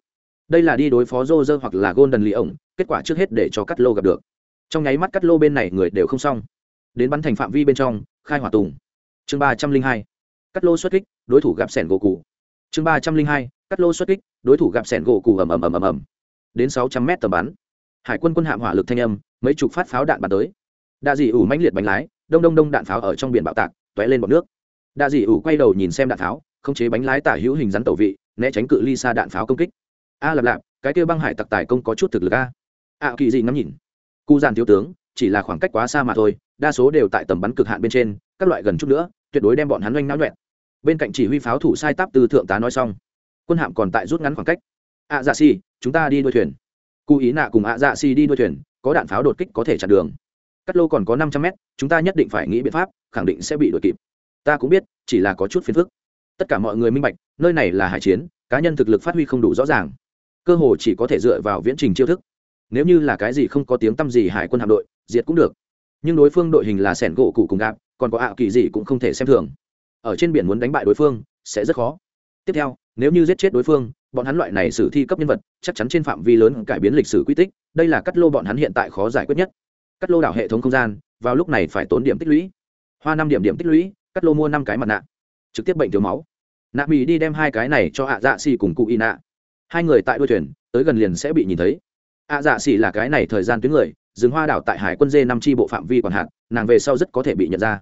Đây là đi đối phó rô rơ hoặc là golden lì ổng kết quả trước hết để cho cắt lô gặp được. Trong nháy mắt cắt lô bên này người đều không xong đến bắn thành phạm vi bên trong khai hỏa tùng. Chương ba trăm linh hai cắt lô xuất kích đối thủ gặp sẻn gỗ cụ chương ba trăm linh hai cắt lô xuất kích đối thủ gặp sẻn gỗ cụ ầm ầm ầm ầm ầm. Đến sáu trăm mét tầm bắn hải quân quân hạm hỏa lực thanh âm mấy chục phát pháo đạn bắn tới. Đa dị ủ mãnh liệt bánh lái đông đông đông đạn pháo ở trong biển bạo tạc t lên bọc nước. Đa dị ủ quay đầu nhìn xem đạn pháo khống chế bánh lái tả hữu hình rắn tẩu vị né tránh cự ly xa đạn pháo công kích. A à, lạp lạp cái kia băng hải tặc tài công có chút thực lực a. Ạ kỳ dị ngắm nhìn. Cụ giàn thiếu tướng chỉ là khoảng cách quá xa mà thôi, đa số đều tại tầm bắn cực hạn bên trên, các loại gần chút nữa, tuyệt đối đem bọn hắn oanh náo nhuẹn. Bên cạnh chỉ huy pháo thủ sai táp từ thượng tá nói xong, quân hạm còn tại rút ngắn khoảng cách. Ạ dạ xì chúng ta đi đuôi thuyền. Cụ ý nạ cùng ạ dạ xì đi đuôi thuyền, có đạn pháo đột kích có thể chặn đường. Cắt lô còn có năm trăm mét, chúng ta nhất định phải nghĩ biện pháp, khẳng định sẽ bị đuổi kịp. Ta cũng biết, chỉ là có chút phiền phức. Tất cả mọi người minh bạch, nơi này là hải chiến, cá nhân thực lực phát huy không đủ rõ ràng. Cơ hồ chỉ có thể dựa vào viễn trình chiêu thức nếu như là cái gì không có tiếng tăm gì hải quân hạm đội, diệt cũng được. Nhưng đối phương đội hình là sẻn gỗ cụ cùng gạp còn có ạo kỳ gì cũng không thể xem thường. Ở trên biển muốn đánh bại đối phương, sẽ rất khó. Tiếp theo, nếu như giết chết đối phương, bọn hắn loại này sử thi cấp nhân vật, chắc chắn trên phạm vi lớn cải biến lịch sử quy tích, đây là cắt lô bọn hắn hiện tại khó giải quyết nhất. Cắt lô đảo hệ thống không gian, vào lúc này phải tốn điểm tích lũy. Hoa năm điểm điểm tích lũy, cắt lô mua năm cái mặt nạ. Trực tiếp bệnh thiếu máu. Nạ mỹ đi đem hai cái này cho ạ dạ xì cùng cụ y nạ hai người tại đuôi thuyền, tới gần liền sẽ bị nhìn thấy ạ dạ xỉ là cái này thời gian tuyến người rừng hoa đảo tại hải quân dê năm tri bộ phạm vi còn hạn nàng về sau rất có thể bị nhận ra.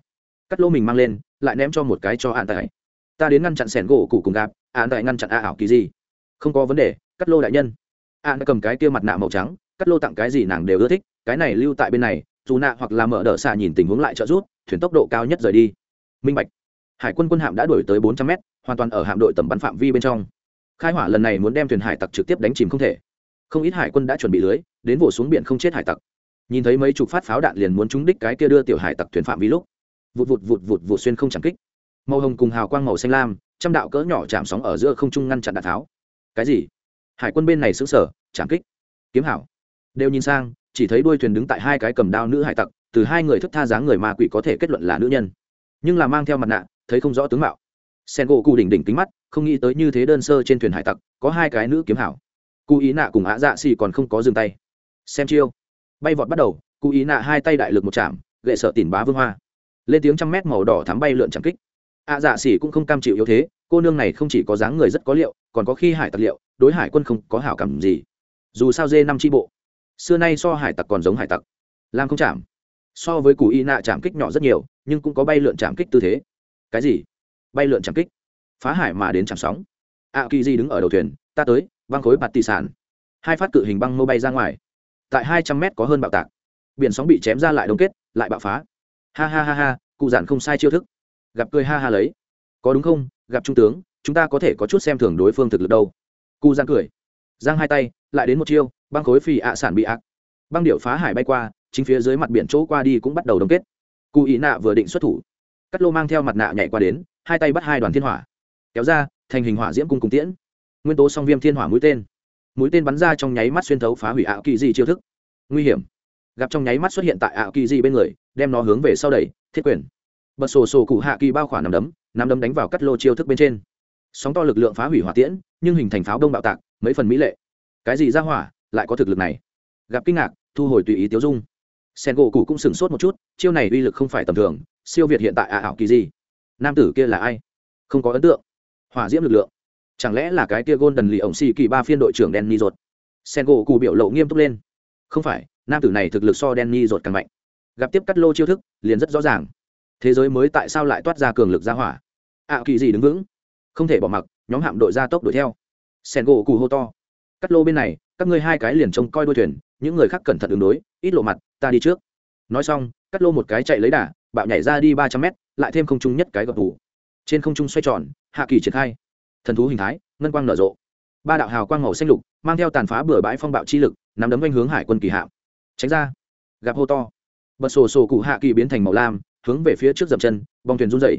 Cắt lô mình mang lên lại ném cho một cái cho an tại ta đến ngăn chặn sẻn gỗ cụ cùng gạp, an tại ngăn chặn a ảo kỳ gì không có vấn đề cắt lô đại nhân. An cầm cái kia mặt nạ màu trắng cắt lô tặng cái gì nàng đều ưa thích cái này lưu tại bên này dù nạ hoặc là mở đỡ xạ nhìn tình huống lại trợ rút thuyền tốc độ cao nhất rời đi. Minh bạch. Hải quân quân hạm đã đuổi tới bốn trăm mét hoàn toàn ở hạm đội tầm bắn phạm vi bên trong. Khai hỏa lần này muốn đem thuyền hải tặc trực tiếp đánh chìm không thể không ít hải quân đã chuẩn bị lưới, đến vỗ xuống biển không chết hải tặc. Nhìn thấy mấy chục phát pháo đạn liền muốn trúng đích cái kia đưa tiểu hải tặc thuyền phạm vi lúc, vụt vụt vụt vụt vụt xuyên không chẳng kích. Màu hồng cùng hào quang màu xanh lam, trăm đạo cỡ nhỏ chạm sóng ở giữa không trung ngăn chặn đạn tháo. Cái gì? Hải quân bên này xứng sở chạm kích. Kiếm hảo. Đều nhìn sang, chỉ thấy đuôi thuyền đứng tại hai cái cầm đao nữ hải tặc, từ hai người thức tha dáng người ma quỷ có thể kết luận là nữ nhân. Nhưng là mang theo mặt nạ, thấy không rõ tướng mạo. Sen gỗ cụ đỉnh đỉnh kính mắt, không nghĩ tới như thế đơn sơ trên thuyền hải tặc, có hai cái nữ kiếm hảo cụ ý nạ cùng ạ dạ xì còn không có dừng tay. Xem chiêu. Bay vọt bắt đầu, cụ ý nạ hai tay đại lực một chạm, gậy sợ tìm bá vương hoa. Lên tiếng trăm mét màu đỏ thắm bay lượn chẳng kích. Ạ dạ xỉ cũng không cam chịu yếu thế, cô nương này không chỉ có dáng người rất có liệu, còn có khi hải tặc liệu, đối hải quân không có hảo cảm gì. Dù sao dê năm tri bộ, xưa nay so hải tặc còn giống hải tặc. Làm không chạm. So với cụ y nạ chạm kích nhỏ rất nhiều, nhưng cũng có bay lượn chạm kích tư thế. Cái gì? Bay lượn chạm kích. Phá hải mà đến chạm sóng. Ạ kỳ di đứng ở đầu thuyền, ta tới băng khối bạt tỷ sản. Hai phát cự hình băng mô bay ra ngoài. Tại hai trăm mét có hơn bạo tạc. Biển sóng bị chém ra lại đông kết, lại bạo phá. Ha ha ha ha, cụ giản không sai chiêu thức. Gặp cười ha ha lấy. Có đúng không, gặp trung tướng, chúng ta có thể có chút xem thường đối phương thực lực đâu. Cụ giản cười. Giang hai tay, lại đến một chiêu, băng khối phi ạ sản bị ác băng điệu phá hải bay qua, chính phía dưới mặt biển chỗ qua đi cũng bắt đầu đông kết. Cụ ý nạ vừa định xuất thủ. Cắt lô mang theo mặt nạ nhảy qua đến, hai tay bắt hai đoàn thiên hỏa. Kéo ra, thành hình hỏa diễm cung cùng tiễn nguyên tố song viêm thiên hỏa mũi tên. Mũi tên bắn ra trong nháy mắt xuyên thấu phá hủy ảo kỳ di chiêu thức. Nguy hiểm. Gặp trong nháy mắt xuất hiện tại ảo kỳ di bên người, đem nó hướng về sau đẩy, thiết quyền. Bật sổ sổ cụ hạ kỳ bao khỏa nằm đấm nằm đấm đánh vào cắt lô chiêu thức bên trên. Sóng to lực lượng phá hủy hỏa tiễn, nhưng hình thành pháo đông bạo tạc, mấy phần mỹ lệ. Cái gì ra hỏa, lại có thực lực này? Gặp kinh ngạc, thu hồi tùy ý tiêu dung. Sen gỗ cụ cũng sửng sốt một chút, chiêu này uy lực không phải tầm thường, siêu việt hiện tại ả ảo kỳ gì nam tử kia là ai? Không có ấn tượng. Hỏa diễm lực lượng chẳng lẽ là cái kia gôn đần lì ổng xì kỳ ba phiên đội trưởng đen ni rột sen gỗ cụ biểu lộ nghiêm túc lên. Không phải, nam tử này thực lực so đen ni rột càng mạnh. Gặp tiếp cắt lô chiêu thức, liền rất rõ ràng. Thế giới mới tại sao lại toát ra cường lực ra hỏa? Ạ, kỳ gì đứng vững. Không thể bỏ mặc, nhóm hạm đội ra tốc đuổi theo. Sen gỗ cụ hô to. Cắt lô bên này, các ngươi hai cái liền trông coi đôi thuyền, những người khác cẩn thận ứng đối, ít lộ mặt, ta đi trước. Nói xong, cắt lô một cái chạy lấy đà, bạo nhảy ra đi ba trăm mét, lại thêm không trung nhất cái gập tủ. Trên không trung xoay tròn, hạ kỳ triển khai thần thú hình thái, ngân quang nở rộ. Ba đạo hào quang màu xanh lục, mang theo tàn phá bừa bãi phong bạo chi lực, nắm đấm quanh hướng hải quân kỳ hạm. Tránh ra. Gặp hô to. Bật sổ sổ cụ hạ kỳ biến thành màu lam, hướng về phía trước dậm chân, bong thuyền run dậy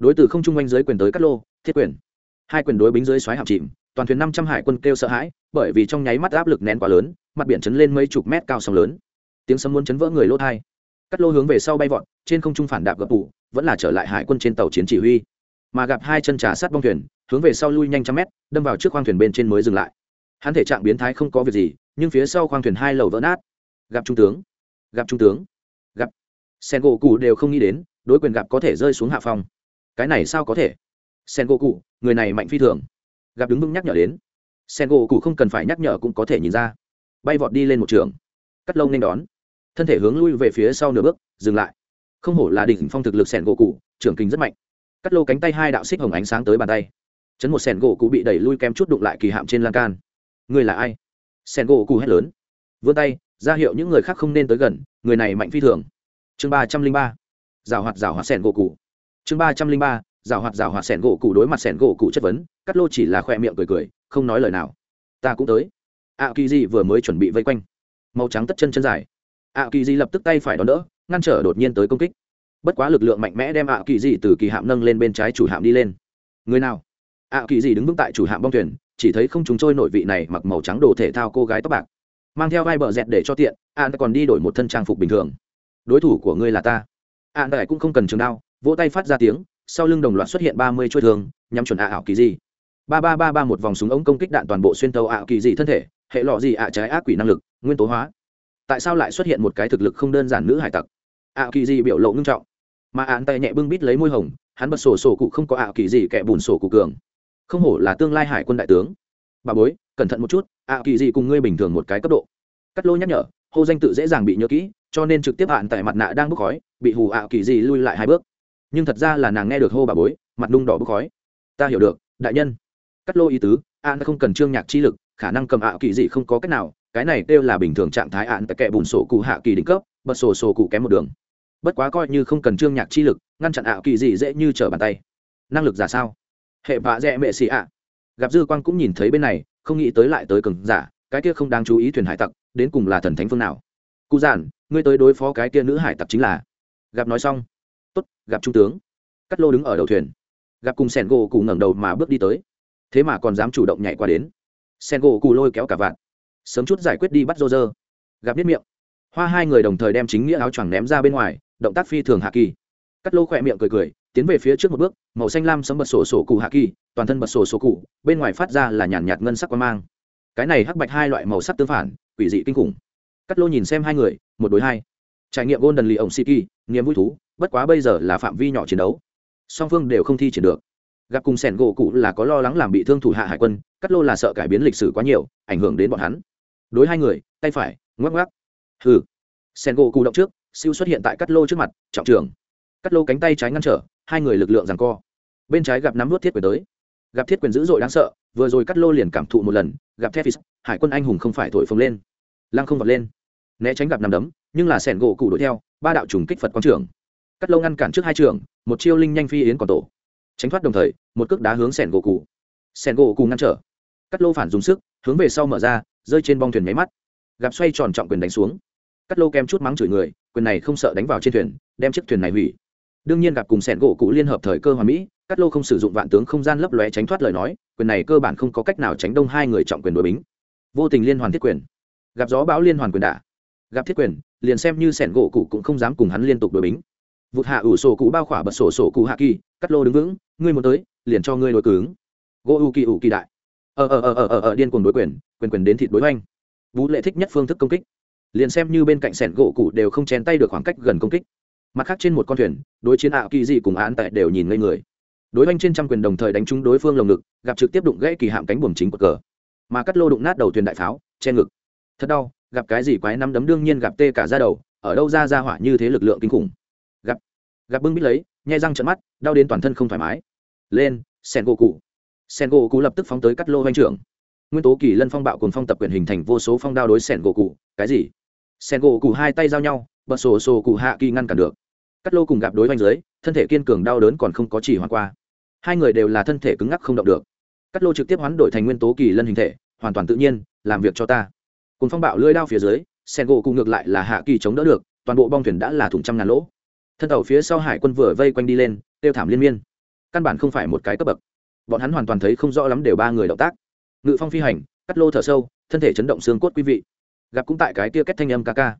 đối từ không trung quanh dưới quyền tới cắt lô, thiết quyền. Hai quyền đối bính dưới xoáy hạm chìm, toàn thuyền năm trăm hải quân kêu sợ hãi, bởi vì trong nháy mắt áp lực nén quá lớn, mặt biển chấn lên mấy chục mét cao sóng lớn. Tiếng sấm muốn chấn vỡ người lỗ thai cắt lô hướng về sau bay vọt, trên không trung phản đạp gập tủ, vẫn là trở lại hải quân trên tàu chiến chỉ huy mà gặp hai chân trà sát bong thuyền, hướng về sau lui nhanh trăm mét, đâm vào trước khoang thuyền bên trên mới dừng lại. Hắn thể trạng biến thái không có việc gì, nhưng phía sau khoang thuyền hai lầu vỡ nát. Gặp trung tướng. Gặp trung tướng. Gặp. Sen gỗ cụ đều không nghĩ đến, đối quyền gặp có thể rơi xuống hạ phòng cái này sao có thể? Sen gỗ cụ, người này mạnh phi thường. Gặp đứng vững nhắc nhở đến. Sen gỗ cụ không cần phải nhắc nhở cũng có thể nhìn ra. Bay vọt đi lên một trường. Cắt lông nên đón. Thân thể hướng lui về phía sau nửa bước, dừng lại. Không hổ là đỉnh phong thực lực sẻn gỗ cụ, trưởng kinh rất mạnh cắt lô cánh tay hai đạo xích hồng ánh sáng tới bàn tay. Chấn một sẻn gỗ cụ bị đẩy lui kem chút đụng lại kỳ hạm trên lan can. Người là ai? Sẻn gỗ cụ hét lớn. Vươn tay, ra hiệu những người khác không nên tới gần, người này mạnh phi thường. Chương ba trăm linh ba. Rào hoạt rào hoạt sẻn gỗ cụ. Chương ba trăm linh ba. Rào hoạt rào hoạt sẻn gỗ cụ đối mặt sẻn gỗ cụ chất vấn, cắt lô chỉ là khoe miệng cười cười, không nói lời nào. Ta cũng tới. Ạ kỳ di vừa mới chuẩn bị vây quanh. Màu trắng tất chân chân dài. Ạ kỳ di lập tức tay phải đón đỡ, ngăn trở đột nhiên tới công kích bất quá lực lượng mạnh mẽ đem ạ kỳ dị từ kỳ hạm nâng lên bên trái chủ hạm đi lên. Người nào? Ạ kỳ dị đứng vững tại chủ hạm bong thuyền, chỉ thấy không chúng trôi nội vị này mặc màu trắng đồ thể thao cô gái tóc bạc. Mang theo vai bờ dẹt để cho tiện an còn đi đổi một thân trang phục bình thường. Đối thủ của ngươi là ta. An đại cũng không cần trường đao, vỗ tay phát ra tiếng, sau lưng đồng loạt xuất hiện ba mươi chuôi thường nhắm chuẩn ạ ảo kỳ dị. ba ba ba ba một vòng súng ống công kích đạn toàn bộ xuyên tàu ạ kỳ dị thân thể, hệ lọ gì ạ trái ác quỷ năng lực, nguyên tố hóa. Tại sao lại xuất hiện một cái thực lực không đơn giản nữ hải tặc? Ạ kỳ dị biểu lộ ngưng trọng mà ạn tay nhẹ bưng bít lấy môi hồng, hắn bật sổ sổ cụ không có ảo kỳ gì kẻ bùn sổ cụ cường. Không hổ là tương lai hải quân đại tướng. Bà bối, cẩn thận một chút, ảo kỳ gì cùng ngươi bình thường một cái cấp độ. Cắt lô nhắc nhở, hô danh tự dễ dàng bị nhớ kỹ, cho nên trực tiếp hạn tại mặt nạ đang bốc khói, bị hù ảo kỳ gì lui lại hai bước. Nhưng thật ra là nàng nghe được hô bà bối, mặt nung đỏ bốc khói. Ta hiểu được, đại nhân. Cắt lô ý tứ an không cần trương nhạc chi lực, khả năng cầm ảo kỳ gì không có cách nào, cái này kêu là bình thường trạng thái ạn tại kẻ bùn sổ cụ hạ kỳ đỉnh cấp, bật sổ sổ cụ kém một đường bất quá coi như không cần trương nhạc chi lực, ngăn chặn ảo kỳ dị dễ như trở bàn tay. Năng lực giả sao? Hệ vạ dẹ mệ xì ạ. Gặp dư quang cũng nhìn thấy bên này, không nghĩ tới lại tới cường giả, cái kia không đáng chú ý thuyền hải tặc, đến cùng là thần thánh phương nào? Cụ giản, ngươi tới đối phó cái kia nữ hải tặc chính là. Gặp nói xong. Tốt, gặp trung tướng. Cắt lô đứng ở đầu thuyền. Gặp cùng sẻn gỗ cụ ngẩng đầu mà bước đi tới. Thế mà còn dám chủ động nhảy qua đến. Sẻn gỗ cụ lôi kéo cả vạn. Sớm chút giải quyết đi bắt rô rơ gặp biết miệng. Hoa hai người đồng thời đem chính nghĩa áo choàng ném ra bên ngoài động tác phi thường hạ kỳ. Cắt lô khỏe miệng cười cười, tiến về phía trước một bước, màu xanh lam sấm bật sổ sổ cụ hạ kỳ, toàn thân bật sổ sổ cụ, bên ngoài phát ra là nhàn nhạt ngân sắc quan mang. Cái này hắc bạch hai loại màu sắc tương phản, quỷ dị kinh khủng. Cắt lô nhìn xem hai người, một đối hai. Trải nghiệm gôn đần lì ổng siki, niềm vui thú, bất quá bây giờ là phạm vi nhỏ chiến đấu. Song phương đều không thi triển được. Gặp cùng sẻn gỗ cụ là có lo lắng làm bị thương thủ hạ hải quân, cắt lô là sợ cải biến lịch sử quá nhiều, ảnh hưởng đến bọn hắn. Đối hai người, tay phải, ngoắc ngoắc. Hừ. Sẻn gỗ cụ động trước siêu xuất hiện tại cắt lô trước mặt, trọng trường cắt lô cánh tay trái ngăn trở, hai người lực lượng rằng co. Bên trái gặp nắm vút thiết quyền tới. Gặp thiết quyền dữ dội đáng sợ, vừa rồi cắt lô liền cảm thụ một lần, gặp thép hải quân anh hùng không phải thổi phồng lên. Lăng không vọt lên. Né tránh gặp nằm đấm, nhưng là sẻn gỗ cụ đuổi theo, ba đạo trùng kích phật quang trưởng. Cắt lô ngăn cản trước hai trường một chiêu linh nhanh phi yến còn tổ. Tránh thoát đồng thời, một cước đá hướng sẻn gỗ cụ. Sẻn gỗ cụ ngăn trở. Cắt lô phản dùng sức, hướng về sau mở ra, rơi trên bong thuyền máy mắt. Gặp xoay tròn trọng quyền đánh xuống. Cắt lô kem chút mắng chửi người quyền này không sợ đánh vào trên thuyền, đem chiếc thuyền này hủy. Đương nhiên gặp cùng sẻn gỗ cụ liên hợp thời cơ hòa mỹ Cát lô không sử dụng vạn tướng không gian lấp lóe tránh thoát lời nói, quyền này cơ bản không có cách nào tránh đông hai người trọng quyền đội bính. Vô tình liên hoàn thiết quyền. Gặp gió bão liên hoàn quyền đả. Gặp thiết quyền, liền xem như sẻn gỗ cụ cũng không dám cùng hắn liên tục đội bính. Vụt hạ ủ sổ cụ bao khỏa bật sổ sổ cụ hạ kỳ, cắt lô đứng vững, ngươi muốn tới, liền cho ngươi đối cứng. Gỗ u kỳ ủ kỳ đại. Ờ ờ ờ ờ ờ ờ điên cuồng đối quyền quyền quyền đến thịt đối hoành. Vũ lệ thích nhất phương thức công kích liền xem như bên cạnh sẻn gỗ cụ đều không chen tay được khoảng cách gần công kích. Mặt khác trên một con thuyền, đối chiến ảo kỳ dị cùng án tại đều nhìn ngây người. Đối oanh trên trăm quyền đồng thời đánh trúng đối phương lồng ngực, gặp trực tiếp đụng gãy kỳ hạm cánh buồm chính của cờ. Mà cắt lô đụng nát đầu thuyền đại pháo, che ngực. Thật đau, gặp cái gì quái năm đấm đương nhiên gặp tê cả ra đầu, ở đâu ra ra hỏa như thế lực lượng kinh khủng. Gặp gặp bưng bít lấy, nhai răng trận mắt, đau đến toàn thân không thoải mái. Lên sen gỗ cụ sen gỗ cụ lập tức phóng tới cắt lô oanh trưởng. Nguyên tố kỳ lân phong bạo cùng phong tập quyền hình thành vô số phong đao đối sen gỗ cụ cái gì? Sen gỗ cụ hai tay giao nhau bật sổ sổ cụ hạ kỳ ngăn cản được. Cắt lô cùng gặp đối vanh dưới, thân thể kiên cường đau đớn còn không có chỉ hoàn qua. Hai người đều là thân thể cứng ngắc không động được. Cắt lô trực tiếp hoán đổi thành nguyên tố kỳ lân hình thể, hoàn toàn tự nhiên, làm việc cho ta. Cùng phong bạo lưỡi đao phía dưới sen gỗ cụ ngược lại là hạ kỳ chống đỡ được, toàn bộ bong thuyền đã là thủng trăm ngàn lỗ. Thân tàu phía sau hải quân vừa vây quanh đi lên, tiêu thảm liên miên. Căn bản không phải một cái cấp bậc. Bọn hắn hoàn toàn thấy không rõ lắm đều ba người động tác. Ngự phong phi hành, cắt lô thở sâu, thân thể chấn động xương cốt quý vị gặp cũng tại cái kia kết thanh âm ca ca.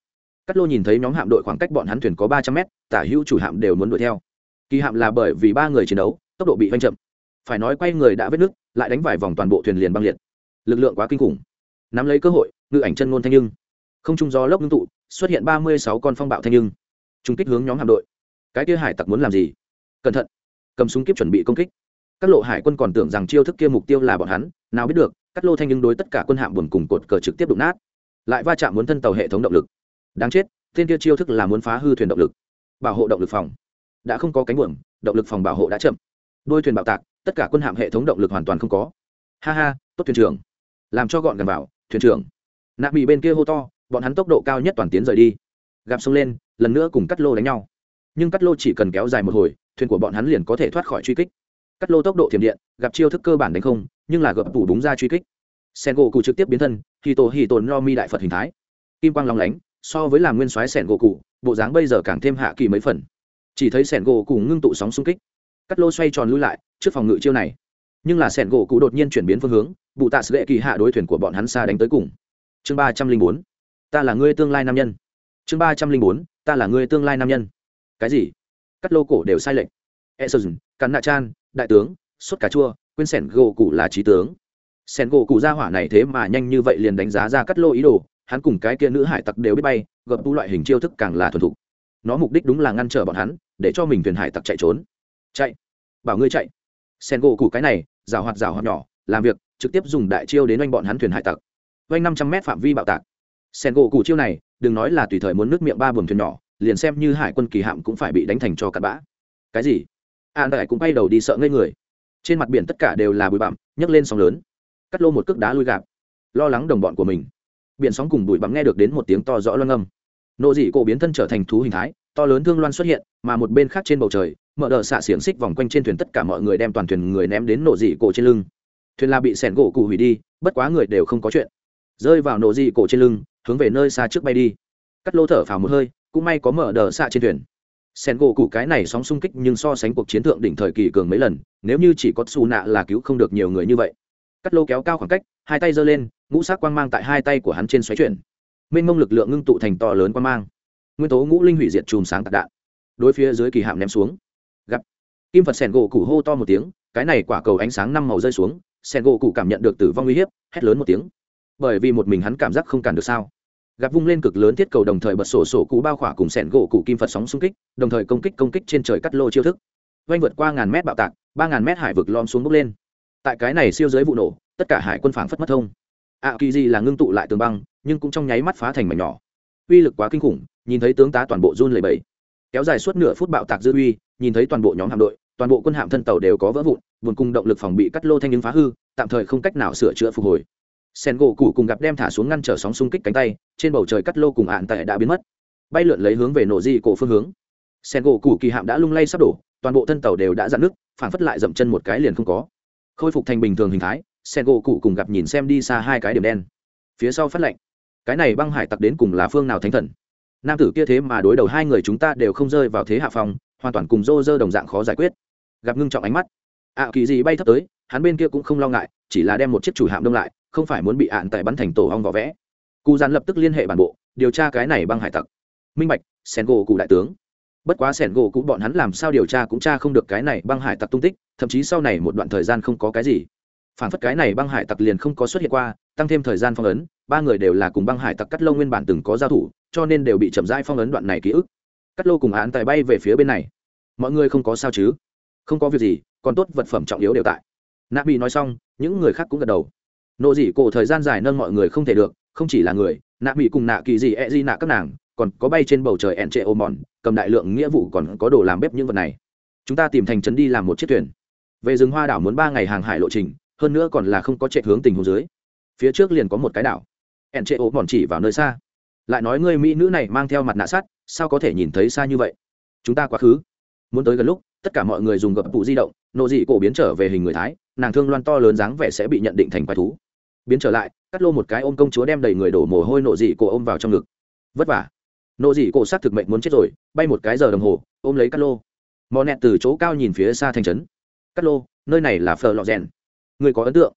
Cắt lô nhìn thấy nhóm hạm đội khoảng cách bọn hắn thuyền có ba trăm mét, tả hữu chủ hạm đều muốn đuổi theo. Kỳ hạm là bởi vì ba người chiến đấu, tốc độ bị vanh chậm. Phải nói quay người đã vết nước lại đánh vài vòng toàn bộ thuyền liền băng liệt. Lực lượng quá kinh khủng. Nắm lấy cơ hội, ngự ảnh chân ngôn thanh nhưng không trung gió lốc ngưng tụ, xuất hiện ba mươi sáu con phong bạo thanh nhưng trung kích hướng nhóm hạm đội. Cái kia hải tặc muốn làm gì? Cẩn thận. Cầm súng kiếp chuẩn bị công kích. Các lộ hải quân còn tưởng rằng chiêu thức kia mục tiêu là bọn hắn, nào biết được cắt lô thanh nhưng đối tất cả quân hạm buồn cùng cột cờ trực tiếp đụng nát lại va chạm muốn thân tàu hệ thống động lực. Đáng chết, tên kia chiêu thức là muốn phá hư thuyền động lực. Bảo hộ động lực phòng. Đã không có cánh buồm, động lực phòng bảo hộ đã chậm. Đôi thuyền bạo tạc, tất cả quân hạm hệ thống động lực hoàn toàn không có. Ha ha, tốt thuyền trưởng. Làm cho gọn gần vào, thuyền trưởng. Nạ bị bên kia hô to, bọn hắn tốc độ cao nhất toàn tiến rời đi. Gặp sông lên, lần nữa cùng cắt lô đánh nhau. Nhưng cắt lô chỉ cần kéo dài một hồi, thuyền của bọn hắn liền có thể thoát khỏi truy kích. Cắt lô tốc độ thiểm điện, gặp chiêu thức cơ bản đánh không, nhưng là gập tủ đúng ra truy kích. Sen gỗ cụ trực tiếp biến thân thì tổ hì tồn no mi đại phật hình thái. Kim quang long lánh, so với làm nguyên soái sẻn gỗ cụ, bộ dáng bây giờ càng thêm hạ kỳ mấy phần. Chỉ thấy sẻn gỗ cụ ngưng tụ sóng xung kích. Cắt lô xoay tròn lui lại, trước phòng ngự chiêu này. Nhưng là sẻn gỗ cụ đột nhiên chuyển biến phương hướng bụ tạ sự lệ kỳ hạ đối thuyền của bọn hắn xa đánh tới cùng. Chương ba trăm linh bốn. Ta là ngươi tương lai nam nhân. Chương ba trăm linh bốn. Ta là ngươi tương lai nam nhân. Cái gì? Cắt lô cổ đều sai lệch. E sơn cắn nạ chan, đại tướng, xuất cà chua, quên sẻn gỗ cụ là trí tướng sen gỗ cụ ra hỏa này thế mà nhanh như vậy liền đánh giá ra cắt lô ý đồ, hắn cùng cái kia nữ hải tặc đều biết bay gập tu loại hình chiêu thức càng là thuần thục. Nó mục đích đúng là ngăn trở bọn hắn, để cho mình thuyền hải tặc chạy trốn. Chạy. Bảo ngươi chạy. Sen gỗ cụ cái này, rào hoạt rào hoạt nhỏ, làm việc, trực tiếp dùng đại chiêu đến oanh bọn hắn thuyền hải tặc. Oanh năm trăm mét phạm vi bạo tạc. Sen gỗ cụ chiêu này, đừng nói là tùy thời muốn nước miệng ba buồng thuyền nhỏ, liền xem như hải quân kỳ hạm cũng phải bị đánh thành cho cặn bã. Cái gì? An đại cũng bay đầu đi sợ ngây người. Trên mặt biển tất cả đều là bụi bặm, nhấc lên sóng lớn cắt lô một cước đá lui gạp. Lo lắng đồng bọn của mình. Biển sóng cùng bụi bặm nghe được đến một tiếng to rõ loan âm. Nộ dị cổ biến thân trở thành thú hình thái, to lớn thương loan xuất hiện, mà một bên khác trên bầu trời, mở đờ xạ xiềng xích vòng quanh trên thuyền tất cả mọi người đem toàn thuyền người ném đến nộ dị cổ trên lưng. Thuyền là bị sẻn gỗ cụ hủy đi, bất quá người đều không có chuyện. Rơi vào nộ dị cổ trên lưng, hướng về nơi xa trước bay đi. Cắt lô thở phào một hơi, cũng may có mở đờ xạ trên thuyền. Sen gỗ cụ cái này sóng xung kích nhưng so sánh cuộc chiến thượng đỉnh thời kỳ cường mấy lần, nếu như chỉ có xù nạ là cứu không được nhiều người như vậy cắt lô kéo cao khoảng cách, hai tay giơ lên, ngũ sắc quang mang tại hai tay của hắn trên xoáy chuyển. Mênh mông lực lượng ngưng tụ thành to lớn quang mang. Nguyên tố ngũ linh hủy diệt chùm sáng tạc đạn. Đối phía dưới kỳ hạm ném xuống. Gặp. Kim phật sẻn gỗ cụ hô to một tiếng, cái này quả cầu ánh sáng năm màu rơi xuống, sẻn gỗ cụ cảm nhận được tử vong uy hiếp, hét lớn một tiếng. Bởi vì một mình hắn cảm giác không cản được sao. Gặp vung lên cực lớn thiết cầu đồng thời bật sổ sổ cụ bao khỏa cùng sẻn gỗ cụ kim phật sóng xung kích, đồng thời công kích công kích trên trời cắt lô chiêu thức. Oanh vượt qua ngàn mét bạo tạc, ba ngàn mét hải vực lom xuống bốc lên tại cái này siêu giới vụ nổ, tất cả hải quân phảng phất mất thông. Ạ kỳ gì là ngưng tụ lại tường băng, nhưng cũng trong nháy mắt phá thành mảnh nhỏ. Uy lực quá kinh khủng, nhìn thấy tướng tá toàn bộ run lầy bẩy. kéo dài suốt nửa phút bạo tạc dư uy, nhìn thấy toàn bộ nhóm hạm đội, toàn bộ quân hạm thân tàu đều có vỡ vụn vườn cung động lực phòng bị cắt lô thanh những phá hư, tạm thời không cách nào sửa chữa phục hồi. Sen gỗ cụ cùng gặp đem thả xuống ngăn trở sóng xung kích cánh tay, trên bầu trời cắt lô cùng hạn tại đã biến mất. Bay lượn lấy hướng về nổ di cổ phương hướng. Sen gỗ cụ kỳ hạm đã lung lay sắp đổ, toàn bộ thân tàu đều đã dạn nước phản phất lại dậm chân một cái liền không có khôi phục thành bình thường hình thái sen gỗ cụ cùng gặp nhìn xem đi xa hai cái điểm đen. Phía sau phát lệnh. Cái này băng hải tặc đến cùng là phương nào thánh thần? Nam tử kia thế mà đối đầu hai người chúng ta đều không rơi vào thế hạ phòng hoàn toàn cùng rô rơ đồng dạng khó giải quyết. Gặp ngưng trọng ánh mắt. Ạ kỳ gì bay thấp tới, hắn bên kia cũng không lo ngại, chỉ là đem một chiếc chủ hạm đông lại, không phải muốn bị ạn tại bắn thành tổ hong vỏ vẽ. Cụ giàn lập tức liên hệ bản bộ, điều tra cái này băng hải tặc. Minh bạch sen gỗ cụ đại tướng bất quá sẻn gỗ cũ bọn hắn làm sao điều tra cũng tra không được cái này băng hải tặc tung tích, thậm chí sau này một đoạn thời gian không có cái gì. Phản phất cái này băng hải tặc liền không có xuất hiện qua, tăng thêm thời gian phong ấn, ba người đều là cùng băng hải tặc cắt lô nguyên bản từng có giao thủ, cho nên đều bị chậm rãi phong ấn đoạn này ký ức. Cắt lô cùng án tài bay về phía bên này. Mọi người không có sao chứ? Không có việc gì, còn tốt vật phẩm trọng yếu đều tại. Nạ bị nói xong, những người khác cũng gật đầu. Nộ dị cổ thời gian dài nâng mọi người không thể được, không chỉ là người, nạ bị cùng nạ kỳ gì e di nạ các nàng còn có bay trên bầu trời ẹn trệ ô mòn cầm đại lượng nghĩa vụ còn có đồ làm bếp những vật này. Chúng ta tìm thành trấn đi làm một chiếc thuyền. Về rừng hoa đảo muốn ba ngày hàng hải lộ trình, hơn nữa còn là không có chạy hướng tình hồ dưới. Phía trước liền có một cái đảo. Ẹn trệ ô mòn chỉ vào nơi xa. Lại nói người mỹ nữ này mang theo mặt nạ sắt, sao có thể nhìn thấy xa như vậy? Chúng ta quá khứ. Muốn tới gần lúc, tất cả mọi người dùng gập vụ di động, nộ dị cổ biến trở về hình người thái, nàng thương loan to lớn dáng vẻ sẽ bị nhận định thành quái thú. Biến trở lại, cắt lô một cái ôm công chúa đem đầy người đổ mồ hôi nộ dị cổ ôm vào trong ngực. Vất vả nộ dị cổ sát thực mệnh muốn chết rồi, bay một cái giờ đồng hồ, ôm lấy cắt lô. Mò nẹt từ chỗ cao nhìn phía xa thành trấn. Cắt lô, nơi này là phờ lọ rèn. Người có ấn tượng?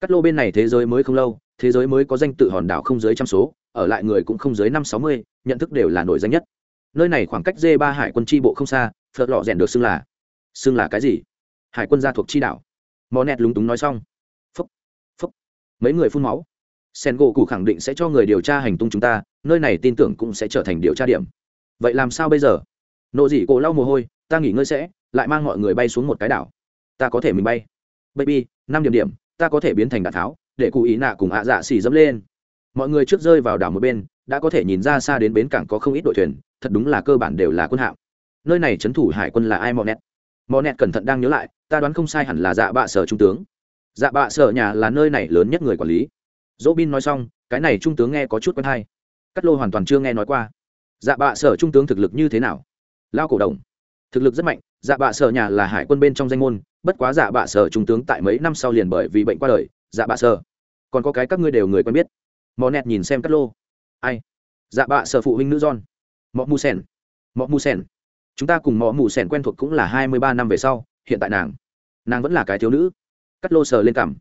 Cắt lô bên này thế giới mới không lâu, thế giới mới có danh tự hòn đảo không dưới trăm số, ở lại người cũng không dưới năm sáu mươi, nhận thức đều là nổi danh nhất. Nơi này khoảng cách d ba hải quân tri bộ không xa phật lọ rèn được xưng là xưng là cái gì? Hải quân gia thuộc chi đảo. Mò nẹt lúng túng nói xong. Phúc phúc mấy người phun máu sen gỗ cụ khẳng định sẽ cho người điều tra hành tung chúng ta, nơi này tin tưởng cũng sẽ trở thành điều tra điểm. Vậy làm sao bây giờ? Nộ dị cổ lau mồ hôi, ta nghỉ ngơi sẽ, lại mang mọi người bay xuống một cái đảo. Ta có thể mình bay. Baby, năm điểm điểm, ta có thể biến thành đạn tháo, để cụ ý nạ cùng ạ dạ xì dẫm lên. Mọi người trước rơi vào đảo một bên, đã có thể nhìn ra xa đến bến cảng có không ít đội thuyền, thật đúng là cơ bản đều là quân hạm. Nơi này trấn thủ hải quân là ai mò nét mò nét cẩn thận đang nhớ lại, ta đoán không sai hẳn là dạ bạ sở trung tướng. Dạ bạ sở nhà là nơi này lớn nhất người quản lý dỗ bin nói xong, cái này trung tướng nghe có chút quen hay. Cắt lô hoàn toàn chưa nghe nói qua. Dạ bạ sở trung tướng thực lực như thế nào? Lao cổ đồng. Thực lực rất mạnh dạ bạ sở nhà là hải quân bên trong danh môn, bất quá dạ bạ sở trung tướng tại mấy năm sau liền bởi vì bệnh qua đời dạ bạ sở. Còn có cái các ngươi đều người quen biết. Mò nẹt nhìn xem cắt lô. Ai? Dạ bạ sở phụ huynh nữ john. Mọ mù sen mọ mù sen chúng ta cùng mọ mù sen quen thuộc cũng là hai mươi ba năm về sau, hiện tại nàng. Nàng vẫn là cái thiếu nữ. Cắt lô sờ lên cảm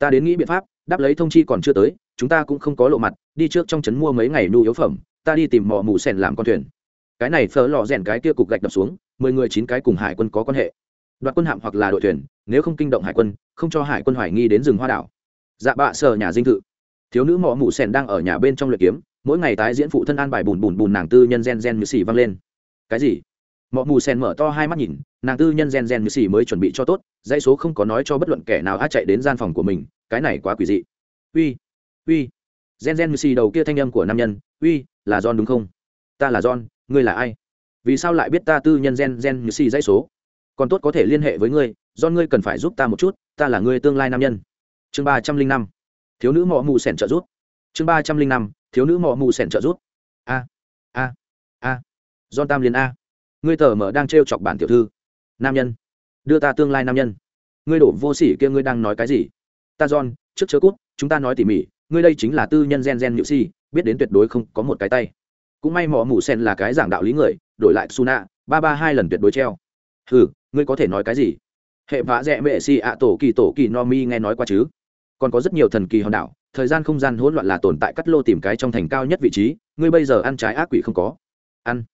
ta đến nghĩ biện pháp đáp lấy thông chi còn chưa tới, chúng ta cũng không có lộ mặt, đi trước trong trấn mua mấy ngày nhu yếu phẩm, ta đi tìm mò mù sèn làm con thuyền. Cái này phở lò rèn cái kia cục gạch đập xuống, mười người chín cái cùng hải quân có quan hệ. Đoạt quân hạm hoặc là đội thuyền, nếu không kinh động hải quân, không cho hải quân hoài nghi đến rừng hoa đảo. Dạ bạ sở nhà dinh thự. Thiếu nữ mò mù sèn đang ở nhà bên trong luyện kiếm, mỗi ngày tái diễn phụ thân an bài bùn bùn bùn nàng tư nhân gen gen như xì văng lên. Cái gì? Mọi mù sen mở to hai mắt nhìn, nàng tư nhân gen gen như xì mới chuẩn bị cho tốt, dãy số không có nói cho bất luận kẻ nào á chạy đến gian phòng của mình, cái này quá quỷ dị. Uy uy, gen gen như xì đầu kia thanh âm của nam nhân, uy, là john đúng không? Ta là john, ngươi là ai? Vì sao lại biết ta tư nhân gen gen như xì dãy số? Còn tốt có thể liên hệ với ngươi do ngươi cần phải giúp ta một chút, ta là ngươi tương lai nam nhân. Chương ba trăm linh năm, thiếu nữ mọ mù sẻn trợ giúp. Chương ba trăm linh năm, thiếu nữ mọ mù sẻn trợ giúp. A a a don tam liên a ngươi tờ mở đang t chọc bản tiểu thư. Nam nhân. Đưa ta tương lai nam nhân. Ngươi đổ vô sỉ kia ngươi đang nói cái gì? Ta John, trước chớ cút chúng ta nói tỉ mỉ ngươi đây chính là tư nhân gen gen nhự si biết đến tuyệt đối không có một cái tay. Cũng may mỏ mù sen là cái giảng đạo lý người đổi lại suna ba ba hai lần tuyệt đối treo. Ừ ngươi có thể nói cái gì? Hệ vã rẽ mệ si ạ tổ kỳ tổ kỳ no mi nghe nói qua chứ? Còn có rất nhiều thần kỳ hòn đảo thời gian không gian hỗn loạn là tồn tại cắt lô tìm cái trong thành cao nhất vị trí ngươi bây giờ ăn trái ác quỷ không có. Ăn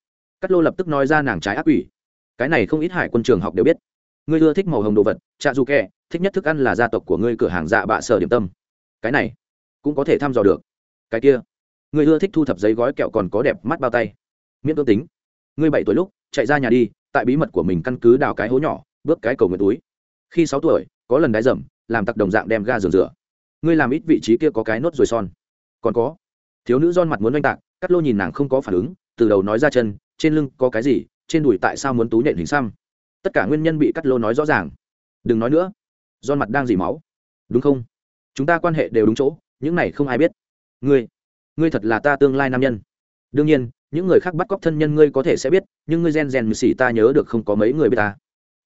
cắt lô lập tức nói ra nàng trái ác quỷ. Cái này không ít hải quân trường học đều biết. Ngươi ưa thích màu hồng đồ vật trà du kẹ, thích nhất thức ăn là gia tộc của ngươi cửa hàng dạ bạ sở điểm tâm. Cái này, cũng có thể thăm dò được. Cái kia, ngươi ưa thích thu thập giấy gói kẹo còn có đẹp mắt bao tay. Miễn tương tính. Ngươi bảy tuổi lúc, chạy ra nhà đi, tại bí mật của mình căn cứ đào cái hố nhỏ, bước cái cầu nguyện túi. Khi sáu tuổi, có lần đái dầm, làm tặc đồng dạng đem ga giường rửa. Ngươi làm ít vị trí kia có cái nốt rồi son. Còn có, thiếu nữ don mặt muốn oanh tạc cắt lô nhìn nàng không có phản ứng, từ đầu nói ra chân trên lưng có cái gì, trên đùi tại sao muốn tú nhện hình xăm? Tất cả nguyên nhân bị cắt lô nói rõ ràng. Đừng nói nữa. Giòn mặt đang dỉ máu. Đúng không? Chúng ta quan hệ đều đúng chỗ, những này không ai biết. Ngươi ngươi thật là ta tương lai nam nhân. Đương nhiên, những người khác bắt cóc thân nhân ngươi có thể sẽ biết, nhưng ngươi gen gen mười xỉ ta nhớ được không có mấy người biết ta.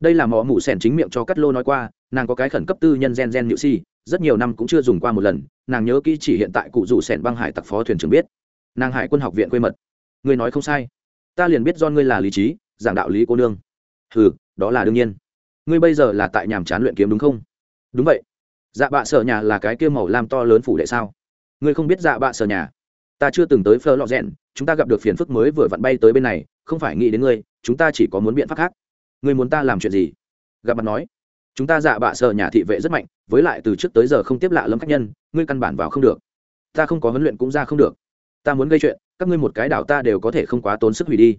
Đây là mỏ mụ sẻn chính miệng cho cắt lô nói qua, nàng có cái khẩn cấp tư nhân gen gen nhự xỉ, rất nhiều năm cũng chưa dùng qua một lần, nàng nhớ kỹ chỉ hiện tại cụ rủ sẻn băng hải tặc phó thuyền trưởng biết. Nàng hải quân học viện quê mật. Ngươi nói không sai ta liền biết do ngươi là lý trí, giảng đạo lý cô nương. Ừ đó là đương nhiên. Ngươi bây giờ là tại nhàm chán luyện kiếm đúng không? Đúng vậy. Dạ bạ sở nhà là cái kia màu lam to lớn phủ đệ sao? Ngươi không biết dạ bạ sở nhà? Ta chưa từng tới phơ lọ rẽn chúng ta gặp được phiền phức mới vừa vặn bay tới bên này, không phải nghĩ đến ngươi, chúng ta chỉ có muốn biện pháp khác. Ngươi muốn ta làm chuyện gì? Gặp mặt nói. Chúng ta dạ bạ sở nhà thị vệ rất mạnh, với lại từ trước tới giờ không tiếp lạ lâm khách nhân, ngươi căn bản vào không được. Ta không có huấn luyện cũng ra không được. Ta muốn gây chuyện các ngươi một cái đảo ta đều có thể không quá tốn sức hủy đi.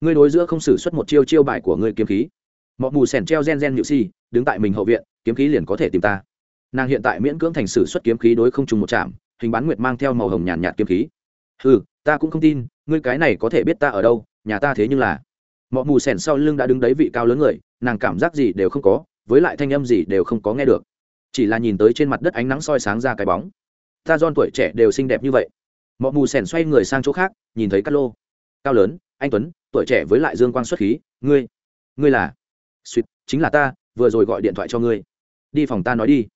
Ngươi đối giữa không xử suất một chiêu chiêu bài của ngươi kiếm khí. Mọi mù sèn treo gen gen nhự si, đứng tại mình hậu viện, kiếm khí liền có thể tìm ta. Nàng hiện tại miễn cưỡng thành sử xuất kiếm khí đối không trùng một chạm hình bán nguyệt mang theo màu hồng nhàn nhạt kiếm khí. Ừ ta cũng không tin, ngươi cái này có thể biết ta ở đâu, nhà ta thế nhưng là. Mọi mù sèn sau lưng đã đứng đấy vị cao lớn người, nàng cảm giác gì đều không có, với lại thanh âm gì đều không có nghe được. Chỉ là nhìn tới trên mặt đất ánh nắng soi sáng ra cái bóng. Ta don tuổi trẻ đều xinh đẹp như vậy mọi mù sèn xoay người sang chỗ khác, nhìn thấy cát lô cao lớn, anh tuấn, tuổi trẻ với lại dương quang xuất khí, ngươi ngươi là? Suýt, chính là ta, vừa rồi gọi điện thoại cho ngươi. Đi phòng ta nói đi.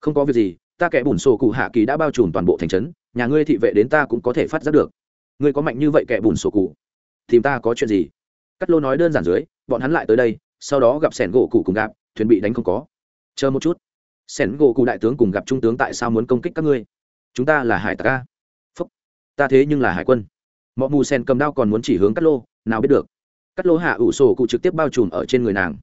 Không có việc gì, ta kẻ bùn sổ cụ hạ kỳ đã bao trùm toàn bộ thành trấn, nhà ngươi thị vệ đến ta cũng có thể phát giác được. Ngươi có mạnh như vậy kẻ bùn sổ cụ? Tìm ta có chuyện gì? Cắt lô nói đơn giản dưới, bọn hắn lại tới đây, sau đó gặp sẻn gỗ cụ cùng gặp, thuyền bị đánh không có. Chờ một chút. Sẻn gỗ cụ đại tướng cùng gặp trung tướng tại sao muốn công kích các ngươi? Chúng ta là hải tặc a ta thế nhưng là hải quân. Mọi mù sen cầm đao còn muốn chỉ hướng cắt lô, nào biết được. Cắt lô hạ ủ sổ cụ trực tiếp bao trùm ở trên người nàng.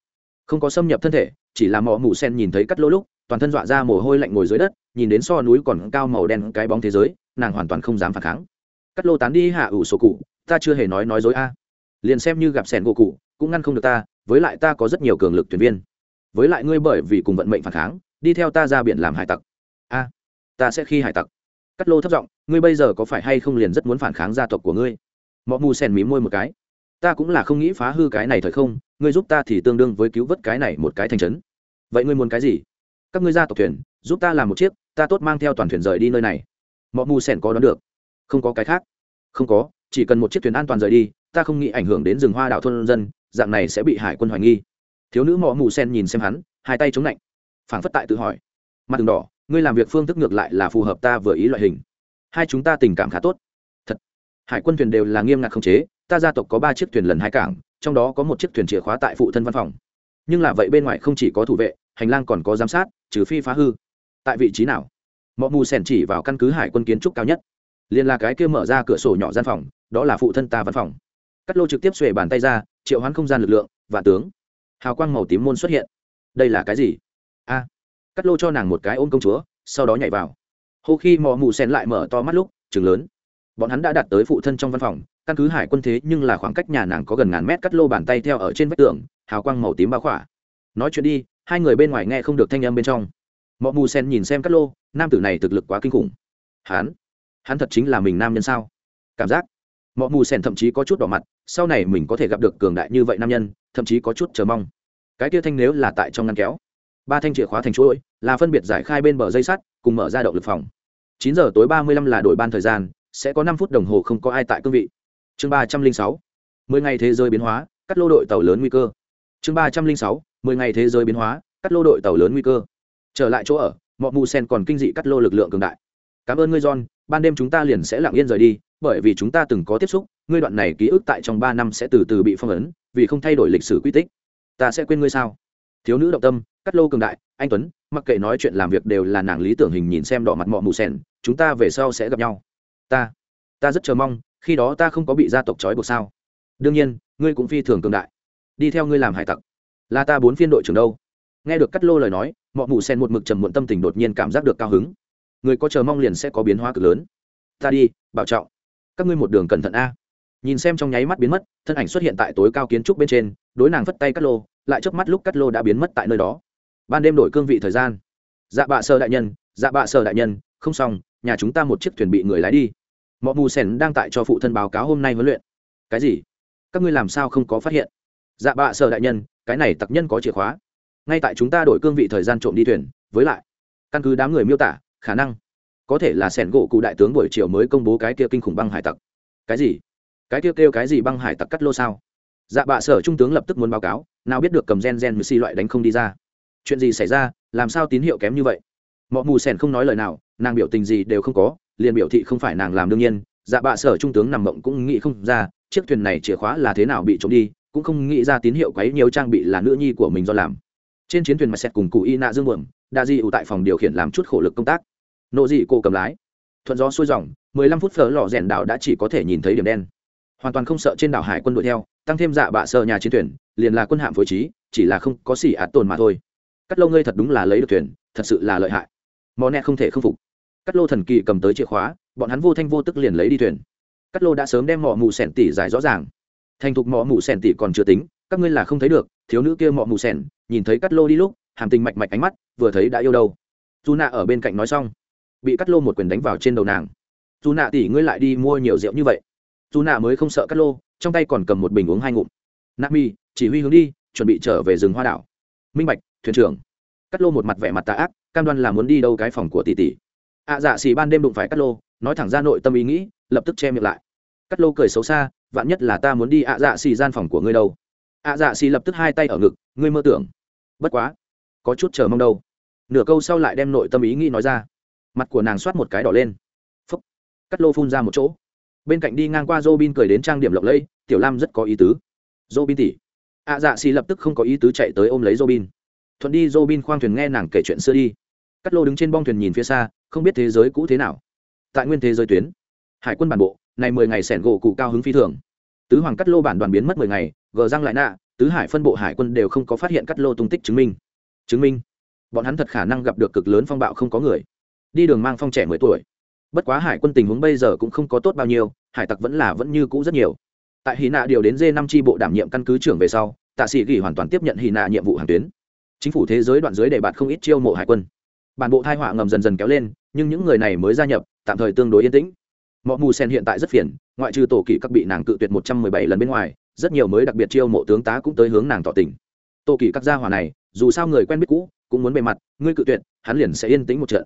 Không có xâm nhập thân thể, chỉ là mỏ mù sen nhìn thấy cắt lô lúc, toàn thân dọa ra mồ hôi lạnh ngồi dưới đất, nhìn đến so núi còn cao màu đen cái bóng thế giới, nàng hoàn toàn không dám phản kháng. Cắt lô tán đi hạ ủ sổ cụ, ta chưa hề nói nói dối a. Liền xem như gặp sẻn gỗ cụ, cũng ngăn không được ta, với lại ta có rất nhiều cường lực thuyền viên. Với lại ngươi bởi vì cùng vận mệnh phản kháng, đi theo ta ra biển làm hải tặc. A, ta sẽ khi hải tặc. Cắt lô thấp giọng ngươi bây giờ có phải hay không liền rất muốn phản kháng gia tộc của ngươi? Mọi mù sen mí môi một cái. Ta cũng là không nghĩ phá hư cái này thời không, ngươi giúp ta thì tương đương với cứu vớt cái này một cái thành trấn. Vậy ngươi muốn cái gì? Các ngươi gia tộc thuyền, giúp ta làm một chiếc, ta tốt mang theo toàn thuyền rời đi nơi này. Mọi mù sen có đón được. Không có cái khác. Không có, chỉ cần một chiếc thuyền an toàn rời đi, ta không nghĩ ảnh hưởng đến rừng hoa đạo thôn dân, dạng này sẽ bị hải quân hoài nghi. Thiếu nữ mọ mù sen nhìn xem hắn, hai tay chống lạnh. Phảng phất tại tự hỏi. Mặt đường đỏ, ngươi làm việc phương thức ngược lại là phù hợp ta vừa ý loại hình hai chúng ta tình cảm khá tốt. Thật. Hải quân thuyền đều là nghiêm ngặt khống chế, ta gia tộc có ba chiếc thuyền lần hai cảng, trong đó có một chiếc thuyền chìa khóa tại phụ thân văn phòng. Nhưng là vậy bên ngoài không chỉ có thủ vệ, hành lang còn có giám sát, trừ phi phá hư. Tại vị trí nào? Mọi mù sẻn chỉ vào căn cứ hải quân kiến trúc cao nhất. Liền là cái kia mở ra cửa sổ nhỏ gian phòng, đó là phụ thân ta văn phòng. Cắt lô trực tiếp xuề bàn tay ra, triệu hoán không gian lực lượng, và tướng. Hào quang màu tím môn xuất hiện. Đây là cái gì? A. Cắt lô cho nàng một cái ôm công chúa, sau đó nhảy vào hô khi mò mù sen lại mở to mắt lúc, chừng lớn. Bọn hắn đã đạt tới phụ thân trong văn phòng, căn cứ hải quân thế nhưng là khoảng cách nhà nàng có gần ngàn mét cắt lô bàn tay theo ở trên vách tường, hào quang màu tím bao khỏa. Nói chuyện đi, hai người bên ngoài nghe không được thanh âm bên trong. Mọ mù sen nhìn xem cắt lô, nam tử này thực lực quá kinh khủng. Hắn? Hắn thật chính là mình nam nhân sao? Cảm giác. Mọ mù sen thậm chí có chút đỏ mặt, sau này mình có thể gặp được cường đại như vậy nam nhân, thậm chí có chút chờ mong. Cái kia thanh nếu là tại trong ngăn kéo. Ba thanh chìa khóa thành chuỗi, là phân biệt giải khai bên bờ dây sắt, cùng mở ra động lực phòng chín giờ tối ba mươi lăm là đổi ban thời gian, sẽ có năm phút đồng hồ không có ai tại cương vị. Chương ba trăm linh sáu, mười ngày thế giới biến hóa, cắt lô đội tàu lớn nguy cơ. Chương ba trăm linh sáu, mười ngày thế giới biến hóa, cắt lô đội tàu lớn nguy cơ. Trở lại chỗ ở Mộ mù sen còn kinh dị cắt lô lực lượng cường đại. Cảm ơn ngươi, john, ban đêm chúng ta liền sẽ lặng yên rời đi, bởi vì chúng ta từng có tiếp xúc, ngươi đoạn này ký ức tại trong ba năm sẽ từ từ bị phong ấn, vì không thay đổi lịch sử quy tích. Ta sẽ quên ngươi sao? Thiếu nữ động tâm, cắt lô cường đại anh tuấn, mặc kệ nói chuyện làm việc đều là nàng lý tưởng hình nhìn xem đỏ mặt mọ mù sen chúng ta về sau sẽ gặp nhau. Ta ta rất chờ mong, khi đó ta không có bị gia tộc trói buộc sao? Đương nhiên, ngươi cũng phi thường cường đại. Đi theo ngươi làm hải tặc. Là ta bốn phiên đội trưởng đâu? Nghe được cắt lô lời nói, mọ mù sen một mực trầm muộn tâm tình đột nhiên cảm giác được cao hứng. Người có chờ mong liền sẽ có biến hóa cực lớn. Ta đi, bảo trọng. Các ngươi một đường cẩn thận a. Nhìn xem trong nháy mắt biến mất, thân ảnh xuất hiện tại tối cao kiến trúc bên trên, đối nàng vất tay cắt lô, lại trước mắt lúc cắt lô đã biến mất tại nơi đó ban đêm đổi cương vị thời gian. Dạ bạ sơ đại nhân dạ bạ sơ đại nhân, không xong, nhà chúng ta một chiếc thuyền bị người lái đi. Mọ mù sen đang tại cho phụ thân báo cáo hôm nay huấn luyện. Cái gì? Các ngươi làm sao không có phát hiện? Dạ bạ sơ đại nhân, cái này tặc nhân có chìa khóa. Ngay tại chúng ta đổi cương vị thời gian trộm đi thuyền, với lại, căn cứ đám người miêu tả, khả năng có thể là sẻn gỗ cụ đại tướng buổi chiều mới công bố cái kia kinh khủng băng hải tặc. Cái gì? Cái kia kêu cái gì băng hải tặc cắt lô sao? Dạ bạ sở trung tướng lập tức muốn báo cáo, nào biết được cầm gen gen mười loại đánh không đi ra chuyện gì xảy ra, làm sao tín hiệu kém như vậy? Mọi mù sèn không nói lời nào, nàng biểu tình gì đều không có, liền biểu thị không phải nàng làm đương nhiên. Dạ bạ sở trung tướng nằm mộng cũng nghĩ không ra, chiếc thuyền này chìa khóa là thế nào bị trộm đi, cũng không nghĩ ra tín hiệu quấy nhiều trang bị là nữ nhi của mình do làm. Trên chiến thuyền mặt sẹt cùng cụ y nạ dương buồm, đa di ủ tại phòng điều khiển làm chút khổ lực công tác. Nộ dị cô cầm lái. Thuận gió xuôi dòng, mười lăm phút phở lò rèn đảo đã chỉ có thể nhìn thấy điểm đen. Hoàn toàn không sợ trên đảo hải quân đuổi theo, tăng thêm dạ bạ sợ nhà chiến thuyền, liền là quân hạm phối trí, chỉ là không có xỉ ạt tồn mà thôi cắt lô ngươi thật đúng là lấy được thuyền, thật sự là lợi hại. Mò nẹ không thể không phục. Cắt lô thần kỳ cầm tới chìa khóa, bọn hắn vô thanh vô tức liền lấy đi thuyền. Cắt lô đã sớm đem mỏ mù sẻn tỉ giải rõ ràng. Thành thục mỏ mù sẻn tỉ còn chưa tính, các ngươi là không thấy được, thiếu nữ kia mỏ mù sẻn, nhìn thấy cắt lô đi lúc, hàm tình mạch mạch ánh mắt, vừa thấy đã yêu đâu. Dù nạ ở bên cạnh nói xong, bị cắt lô một quyền đánh vào trên đầu nàng. Dù nạ tỉ ngươi lại đi mua nhiều rượu như vậy. Dù nạ mới không sợ cắt lô, trong tay còn cầm một bình uống hai ngụm. Nạ mi, chỉ huy hướng đi, chuẩn bị trở về rừng hoa đảo. Minh bạch thuyền trưởng. Cắt lô một mặt vẻ mặt tà ác, cam đoan là muốn đi đâu cái phòng của tỷ tỷ. Ạ dạ xì ban đêm đụng phải cắt lô, nói thẳng ra nội tâm ý nghĩ, lập tức che miệng lại. Cắt lô cười xấu xa, vạn nhất là ta muốn đi ạ dạ xì gian phòng của ngươi đâu? Ạ dạ xì lập tức hai tay ở ngực, ngươi mơ tưởng. Bất quá, có chút chờ mong đâu. Nửa câu sau lại đem nội tâm ý nghĩ nói ra. Mặt của nàng soát một cái đỏ lên. Phúc. Cắt lô phun ra một chỗ. Bên cạnh đi ngang qua dô bin cười đến trang điểm lộng lẫy, tiểu lam rất có ý tứ. Dô bin tỉ ạ dạ xì lập tức không có ý tứ chạy tới ôm lấy dô bin thuận đi Robin khoang thuyền nghe nàng kể chuyện xưa đi. Cát lô đứng trên bong thuyền nhìn phía xa, không biết thế giới cũ thế nào. Tại nguyên thế giới tuyến, hải quân bản bộ, này mười ngày sẻn gỗ cụ cao hứng phi thường. Tứ hoàng Cát lô bản đoàn biến mất mười ngày, gờ răng lại nạ, tứ hải phân bộ hải quân đều không có phát hiện Cát lô tung tích chứng minh. Chứng minh? Bọn hắn thật khả năng gặp được cực lớn phong bạo không có người. Đi đường mang phong trẻ mười tuổi. Bất quá hải quân tình huống bây giờ cũng không có tốt bao nhiêu, hải tặc vẫn là vẫn như cũ rất nhiều. Tại Hỉ nạ điều đến d năm tri bộ đảm nhiệm căn cứ trưởng về sau, tạ sĩ Gỉ hoàn toàn tiếp nhận Hỉ nạ nhiệm vụ hàng tuyến chính phủ thế giới đoạn dưới để bạn không ít chiêu mộ hải quân. Bản bộ thai họa ngầm dần dần kéo lên, nhưng những người này mới gia nhập, tạm thời tương đối yên tĩnh. Mọi mù sen hiện tại rất phiền, ngoại trừ tổ kỷ các bị nàng cự tuyệt một trăm mười bảy lần bên ngoài, rất nhiều mới đặc biệt chiêu mộ tướng tá cũng tới hướng nàng tỏ tình. Tổ kỷ các gia hỏa này, dù sao người quen biết cũ, cũng muốn bề mặt, ngươi cự tuyệt, hắn liền sẽ yên tĩnh một trận.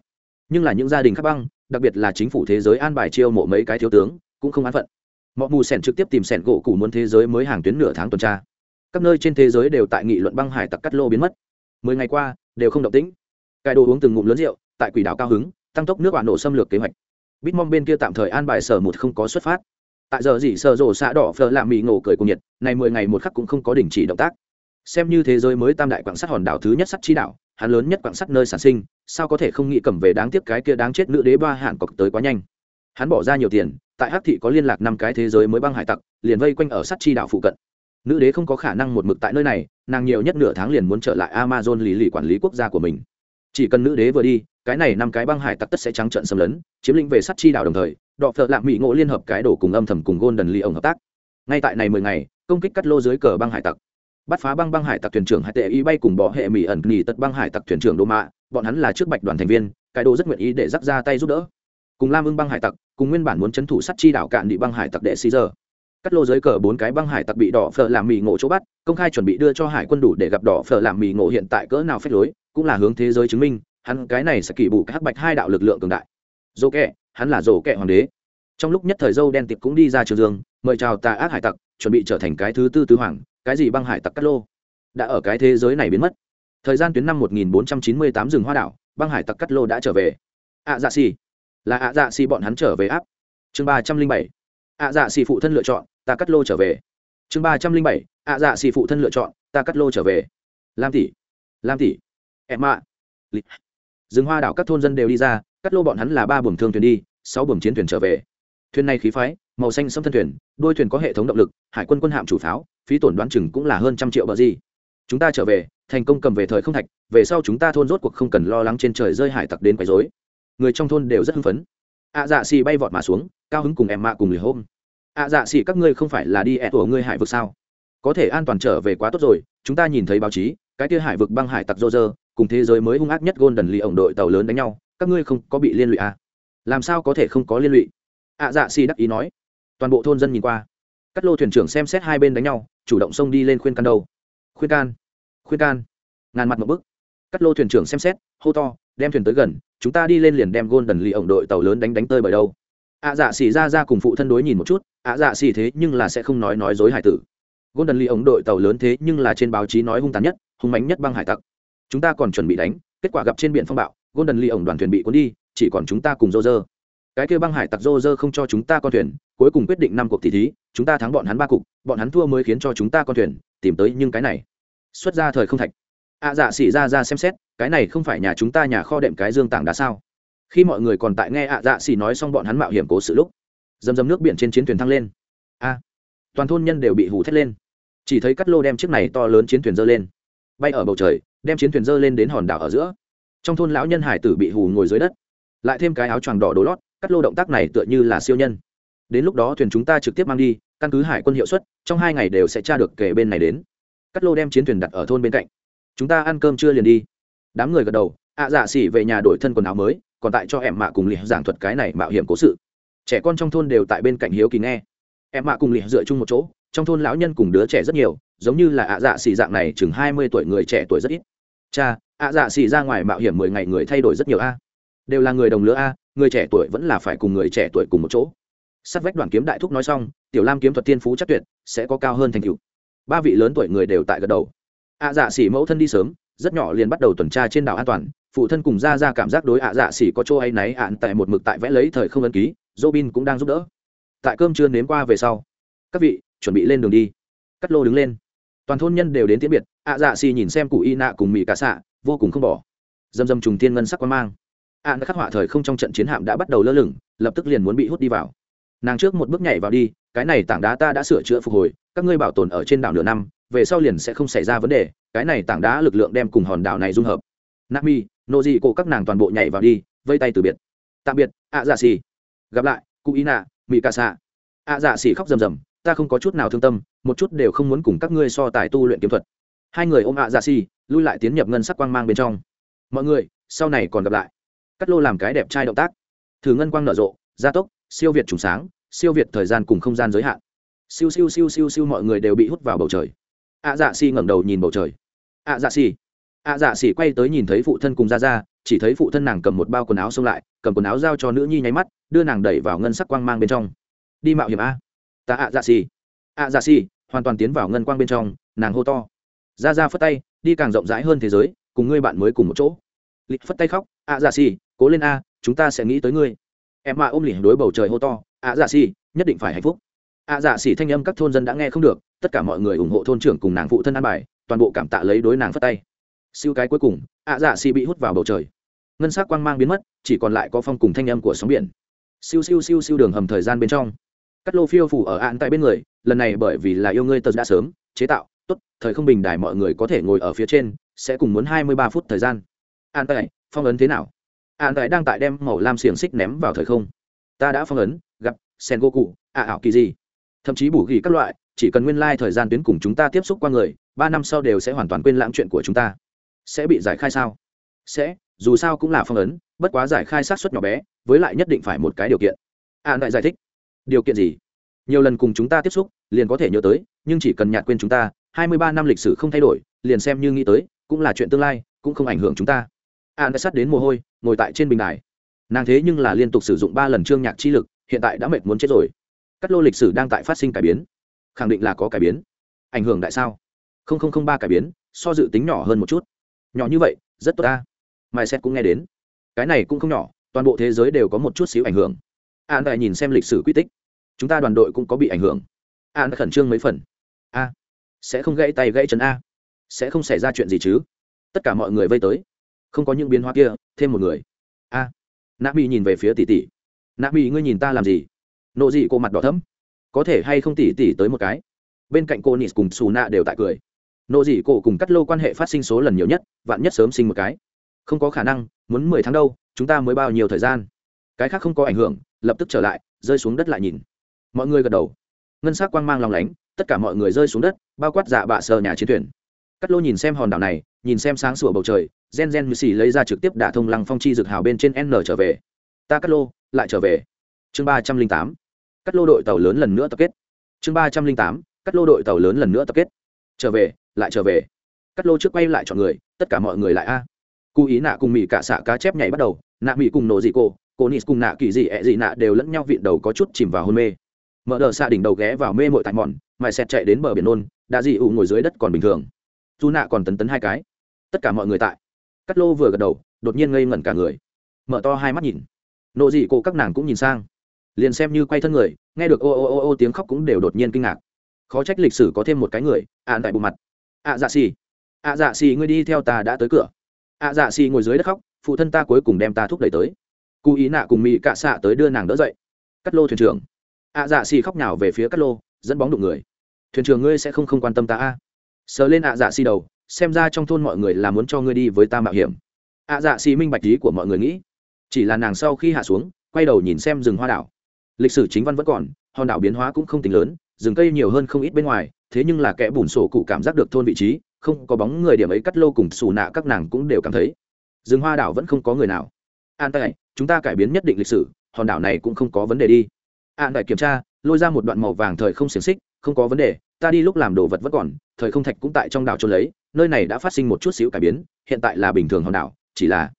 Nhưng là những gia đình khắc băng, đặc biệt là chính phủ thế giới an bài chiêu mộ mấy cái thiếu tướng, cũng không an phận. Mọi mù sẻn trực tiếp tìm sẻn gỗ cũ muốn thế giới mới hàng tuyến nửa tháng tuần tra. Các nơi trên thế giới đều tại nghị luận băng hải tặc cắt lô biến mất mười ngày qua, đều không động tĩnh. Cải đồ uống từng ngụm lớn rượu, tại quỷ đảo cao hứng, tăng tốc nước bạn nổ xâm lược kế hoạch. Bít mong bên kia tạm thời an bài sở một không có xuất phát. Tại giờ gì sở rộ xã đỏ phờ làm mì ngộ cười cùng nhiệt, này mười ngày một khắc cũng không có đình chỉ động tác. Xem như thế giới mới tam đại quảng sắt hòn đảo thứ nhất sắt chi đảo, hắn lớn nhất quảng sắt nơi sản sinh, sao có thể không nghĩ cầm về đáng tiếc cái kia đáng chết nữ đế ba hạn cọc tới quá nhanh. Hắn bỏ ra nhiều tiền, tại hắc thị có liên lạc năm cái thế giới mới băng hải tặc, liền vây quanh ở sắt chi đảo phụ cận nữ đế không có khả năng một mực tại nơi này, nàng nhiều nhất nửa tháng liền muốn trở lại amazon lì lì quản lý quốc gia của mình. Chỉ cần nữ đế vừa đi, cái này năm cái băng hải tặc tất sẽ trắng trận xâm lấn, chiếm lĩnh về sắt chi đảo đồng thời, đọ phợ lạm mỹ ngộ liên hợp cái đổ cùng âm thầm cùng golden lee ông hợp tác. Ngay tại này mười ngày, công kích cắt lô dưới cờ băng hải tặc. Bắt phá băng băng hải tặc thuyền trưởng hải tệ y bay cùng bỏ hệ mỹ ẩn nghỉ tật băng hải tặc thuyền trưởng đô mạ, bọn hắn là trước bạch đoàn thành viên, cái đồ rất nguyện ý để dắt ra tay giúp đỡ. Cùng lam ưng băng hải tặc, cùng nguyên bản muốn chấn thủ sắt chi đảo cạn bị băng hải tặc đệ xí giờ cắt lô dưới cờ bốn cái băng hải tặc bị đỏ phở làm mì ngộ chỗ bắt, công khai chuẩn bị đưa cho hải quân đủ để gặp đỏ phở làm mì ngộ hiện tại cỡ nào phép lối, cũng là hướng thế giới chứng minh, hắn cái này sẽ kỳ bù các hắc bạch hai đạo lực lượng cường đại. Dô kẹ, hắn là dô kẹ hoàng đế. Trong lúc nhất thời dâu đen tiệp cũng đi ra trường dương, mời chào tà ác hải tặc, chuẩn bị trở thành cái thứ tư tứ hoàng, cái gì băng hải tặc cắt lô? Đã ở cái thế giới này biến mất. Thời gian tuyến năm 1498 rừng hoa đảo, băng hải tặc cắt lô đã trở về. Ạ dạ xì. Là ạ dạ xì bọn hắn trở về áp. Chương ba trăm linh bảy ạ dạ xì phụ thân lựa chọn, ta cắt lô trở về. Chương ba trăm linh bảy, ạ dạ xì phụ thân lựa chọn, ta cắt lô trở về. Lam tỷ lam tỷ em ạ lịch rừng hoa đảo các thôn dân đều đi ra, cắt lô bọn hắn là ba buồng thương thuyền đi, sáu buồng chiến thuyền trở về. Thuyền này khí phái, màu xanh xâm thân thuyền, đôi thuyền có hệ thống động lực, hải quân quân hạm chủ pháo, phí tổn đoán chừng cũng là hơn trăm triệu bờ gì. Chúng ta trở về, thành công cầm về thời không thạch, về sau chúng ta thôn rốt cuộc không cần lo lắng trên trời rơi hải tặc đến quấy rối. Người trong thôn đều rất hưng phấn ạ dạ xì bay vọt mà xuống, cao hứng cùng em mạ cùng lì hôm. ạ dạ xì, các ngươi không phải là đi ẹ của ngươi hải vực sao? Có thể an toàn trở về quá tốt rồi, chúng ta nhìn thấy báo chí, cái kia hải vực băng hải tặc rô rơ cùng thế giới mới hung ác nhất gôn đần lì ổng đội tàu lớn đánh nhau, các ngươi không có bị liên lụy à? làm sao có thể không có liên lụy? ạ dạ xì đắc ý nói. Toàn bộ thôn dân nhìn qua. Các lô thuyền trưởng xem xét hai bên đánh nhau, chủ động xông đi lên khuyên can đâu. Khuyên can khuyên can. Ngàn mặt một bức. Cắt lô thuyền trưởng xem xét, hô to đem thuyền tới gần, chúng ta đi lên liền đem gôn đần lì ổng đội tàu lớn đánh đánh tơi bởi đâu. Ạ dạ xì ra ra cùng phụ thân đối nhìn một chút, ạ dạ xì thế nhưng là sẽ không nói nói dối hải tử. Gôn đần lì ổng đội tàu lớn thế nhưng là trên báo chí nói hung tàn nhất, hung mánh nhất băng hải tặc. Chúng ta còn chuẩn bị đánh, kết quả gặp trên biển phong bạo gôn đần lì ổng đoàn thuyền bị cuốn đi, chỉ còn chúng ta cùng rô rơ cái kêu băng hải tặc rô rơ không cho chúng ta con thuyền, cuối cùng quyết định năm cuộc tỷ thí, chúng ta thắng bọn hắn ba cục, bọn hắn thua mới khiến cho chúng ta con thuyền, tìm tới nhưng cái này. Xuất ra thời không thạch ạ dạ xỉ ra ra xem xét, cái này không phải nhà chúng ta nhà kho đệm cái dương tảng đá sao? Khi mọi người còn tại nghe ạ dạ xỉ nói xong bọn hắn mạo hiểm cố sự lúc dầm dầm nước biển trên chiến thuyền thăng lên. A, toàn thôn nhân đều bị hù thét lên. Chỉ thấy cắt lô đem chiếc này to lớn chiến thuyền dơ lên. Bay ở bầu trời, đem chiến thuyền dơ lên đến hòn đảo ở giữa. Trong thôn lão nhân hải tử bị hù ngồi dưới đất. Lại thêm cái áo choàng đỏ đổ lót, cắt lô động tác này tựa như là siêu nhân. Đến lúc đó thuyền chúng ta trực tiếp mang đi, căn cứ hải quân hiệu suất, trong hai ngày đều sẽ tra được kể bên này đến. Cắt lô đem chiến thuyền đặt ở thôn bên cạnh chúng ta ăn cơm chưa liền đi. Đám người gật đầu, ạ dạ xỉ về nhà đổi thân quần áo mới, còn tại cho em mạ cùng lìa giảng thuật cái này mạo hiểm cố sự. Trẻ con trong thôn đều tại bên cạnh hiếu kỳ nghe. Em mạ cùng lìa dựa chung một chỗ, trong thôn lão nhân cùng đứa trẻ rất nhiều, giống như là ạ dạ xỉ dạng này chừng hai mươi tuổi người trẻ tuổi rất ít. Cha, ạ dạ xỉ ra ngoài mạo hiểm mười ngày người thay đổi rất nhiều a. Đều là người đồng lứa a, người trẻ tuổi vẫn là phải cùng người trẻ tuổi cùng một chỗ. Sắt vách đoàn kiếm đại thúc nói xong, tiểu lam kiếm thuật tiên phú chắc tuyệt, sẽ có cao hơn thành cựu ba vị lớn tuổi người đều tại gật đầu ạ dạ xỉ mẫu thân đi sớm, rất nhỏ liền bắt đầu tuần tra trên đảo an toàn. Phụ thân cùng ra ra cảm giác đối ạ dạ xỉ có chỗ hay náy ạn tại một mực tại vẽ lấy thời không ân ký, robin cũng đang giúp đỡ. Tại cơm trưa nếm qua về sau, các vị, chuẩn bị lên đường đi. Cắt lô đứng lên. Toàn thôn nhân đều đến tiễn biệt, ạ dạ xỉ nhìn xem cụ y nạ cùng mỹ cả xạ, vô cùng không bỏ. Dầm dầm trùng tiên ngân sắc quan mang. Ạn khắc họa thời không trong trận chiến hạm đã bắt đầu lơ lửng, lập tức liền muốn bị hút đi vào. Nàng trước một bước nhảy vào đi, cái này tảng đá ta đã sửa chữa phục hồi, các ngươi bảo tồn ở trên đảo nửa năm về sau liền sẽ không xảy ra vấn đề, cái này tảng đá lực lượng đem cùng hòn đảo này dung hợp. Nami nô dị cổ các nàng toàn bộ nhảy vào đi, vây tay từ biệt. Tạm biệt ạ dạ xì gặp lại cụ ý nạ mỹ ca xạ ạ dạ xì khóc rầm rầm, ta không có chút nào thương tâm, một chút đều không muốn cùng các ngươi so tài tu luyện kiếm thuật. Hai người ôm ạ dạ xì lui lại tiến nhập ngân sắc quang mang bên trong. Mọi người, sau này còn gặp lại. Cắt lô làm cái đẹp trai động tác. Thử ngân quang nở rộ, gia tốc, siêu việt trùng sáng, siêu việt thời gian cùng không gian giới hạn. Siêu siêu siêu siêu siêu, mọi người đều bị hút vào bầu trời ạ dạ xì ngẩng đầu nhìn bầu trời. ạ dạ xì. ạ dạ xì quay tới nhìn thấy phụ thân cùng ra ra chỉ thấy phụ thân nàng cầm một bao quần áo xông lại, cầm quần áo giao cho nữ nhi nháy mắt, đưa nàng đẩy vào ngân sắc quang mang bên trong. Đi mạo hiểm a. Ta ạ dạ xì. ạ dạ xì, hoàn toàn tiến vào ngân quang bên trong, nàng hô to. Ra ra phất tay, đi càng rộng rãi hơn thế giới, cùng ngươi bạn mới cùng một chỗ. Lịch phất tay khóc, ạ dạ xì, cố lên a, chúng ta sẽ nghĩ tới ngươi. Em mạ ôm lỉ đối bầu trời hô to, ạ dạ xì, nhất định phải hạnh phúc ạ dạ xỉ thanh âm các thôn dân đã nghe không được, tất cả mọi người ủng hộ thôn trưởng cùng nàng phụ thân an bài, toàn bộ cảm tạ lấy đối nàng phất tay. Siêu cái cuối cùng, ạ dạ xỉ bị hút vào bầu trời. Ngân sắc quang mang biến mất, chỉ còn lại có phong cùng thanh âm của sóng biển. Siêu siêu siêu siêu đường hầm thời gian bên trong. Cắt lô phiêu phủ ở ạn tại bên người, lần này bởi vì là yêu ngươi tật đã sớm, chế tạo, tốt, thời không bình đài mọi người có thể ngồi ở phía trên, sẽ cùng muốn hai mươi ba phút thời gian. An tại, phong ấn thế nào? An tại đang tại đem màu lam xiềng xích ném vào thời không. Ta đã phong ấn, gặp sen goku ạ ảo kỳ gì? Thậm chí bù ghi các loại, chỉ cần nguyên lai、like、thời gian tuyến cùng chúng ta tiếp xúc qua người, ba năm sau đều sẽ hoàn toàn quên lãng chuyện của chúng ta. Sẽ bị giải khai sao? Sẽ, dù sao cũng là phong ấn, bất quá giải khai sát xuất nhỏ bé, với lại nhất định phải một cái điều kiện. À, An đại giải thích. Điều kiện gì? Nhiều lần cùng chúng ta tiếp xúc, liền có thể nhớ tới, nhưng chỉ cần nhạt quên chúng ta, hai mươi ba năm lịch sử không thay đổi, liền xem như nghĩ tới, cũng là chuyện tương lai, cũng không ảnh hưởng chúng ta. À, An đã sắt đến mồ hôi, ngồi tại trên bình đài. Nàng thế nhưng là liên tục sử dụng ba lần trương nhạc chi lực, hiện tại đã mệt muốn chết rồi cắt lô lịch sử đang tại phát sinh cải biến. Khẳng định là có cải biến. Ảnh hưởng tại sao? Không không không ba cải biến, so dự tính nhỏ hơn một chút. Nhỏ như vậy, rất tốt ta. Mai xét cũng nghe đến. Cái này cũng không nhỏ, toàn bộ thế giới đều có một chút xíu ảnh hưởng. An đại nhìn xem lịch sử quy tích. Chúng ta đoàn đội cũng có bị ảnh hưởng. An khẩn trương mấy phần. A, sẽ không gãy tay gãy chân a. Sẽ không xảy ra chuyện gì chứ? Tất cả mọi người vây tới. Không có những biến hóa kia, thêm một người. A nabi bị nhìn về phía tỷ tỷ. Nabi bị ngươi nhìn ta làm gì? Nộ dị cô mặt đỏ thấm có thể hay không tỷ tỷ tới một cái. Bên cạnh cô nịt cùng xù nạ đều tại cười. Nộ dị cô cùng cắt lô quan hệ phát sinh số lần nhiều nhất, vạn nhất sớm sinh một cái. Không có khả năng, muốn mười tháng đâu, chúng ta mới bao nhiêu thời gian. Cái khác không có ảnh hưởng, lập tức trở lại, rơi xuống đất lại nhìn. Mọi người gật đầu. Ngân s ắ c quang mang lòng lánh, tất cả mọi người rơi xuống đất, bao quát dạ bạ sờ nhà chiến thuyền. Cắt lô nhìn xem hòn đảo này, nhìn xem sáng sủa bầu trời, gen gen như xì lấy ra trực tiếp đả thông lăng phong chi dực hào bên trên n trở về. Ta cắt lô, lại trở về chương ba trăm linh tám, cắt lô đội tàu lớn lần nữa tập kết. Chương ba trăm linh tám, cắt lô đội tàu lớn lần nữa tập kết. Trở về, lại trở về. Cắt lô trước quay lại chọn người, tất cả mọi người lại a. Cụ ý nạ cùng mỹ cả xạ cá chép nhảy bắt đầu, nạ mỹ cùng nổ dị cô cô nít cùng nạ kỳ dị ẹ dị nạ đều lẫn nhau vịn đầu có chút chìm vào hôn mê. Mở đờ xạ đỉnh đầu ghé vào mê mội tại mòn mày xẹt chạy đến bờ biển nôn đã dị ủ ngồi dưới đất còn bình thường. Dù nạ còn tấn tấn hai cái. Tất cả mọi người tại. Cắt lô vừa gật đầu, đột nhiên ngây ngẩn cả người. Mở to hai mắt nhìn. Nộ dị cô các nàng cũng nhìn sang liền xem như quay thân người, nghe được ô ô ô ô tiếng khóc cũng đều đột nhiên kinh ngạc. Khó trách lịch sử có thêm một cái người ạn tại bộ mặt. Ạ dạ xì. Ạ dạ xì, ngươi đi theo ta đã tới cửa. Ạ dạ xì ngồi dưới đất khóc, phụ thân ta cuối cùng đem ta thúc đẩy tới. Cụ ý nạ cùng mỹ cạ xạ tới đưa nàng đỡ dậy. Cắt lô thuyền trưởng. Ạ dạ xì khóc nào về phía cắt lô, dẫn bóng đụng người. Thuyền trưởng ngươi sẽ không không quan tâm ta a? Sờ lên ạ dạ xì đầu, xem ra trong thôn mọi người là muốn cho ngươi đi với ta mạo hiểm. Ạ dạ xì minh bạch lý của mọi người nghĩ. Chỉ là nàng sau khi hạ xuống, quay đầu nhìn xem rừng hoa đảo lịch sử chính văn vẫn còn hòn đảo biến hóa cũng không tính lớn rừng cây nhiều hơn không ít bên ngoài thế nhưng là kẻ bùn sổ cụ cảm giác được thôn vị trí không có bóng người điểm ấy cắt lô cùng xù nạ các nàng cũng đều cảm thấy rừng hoa đảo vẫn không có người nào. An tại chúng ta cải biến nhất định lịch sử hòn đảo này cũng không có vấn đề đi. An đại kiểm tra lôi ra một đoạn màu vàng thời không xiềng xích không có vấn đề ta đi lúc làm đồ vật vẫn còn thời không thạch cũng tại trong đảo trôn lấy nơi này đã phát sinh một chút xíu cải biến hiện tại là bình thường hòn đảo chỉ là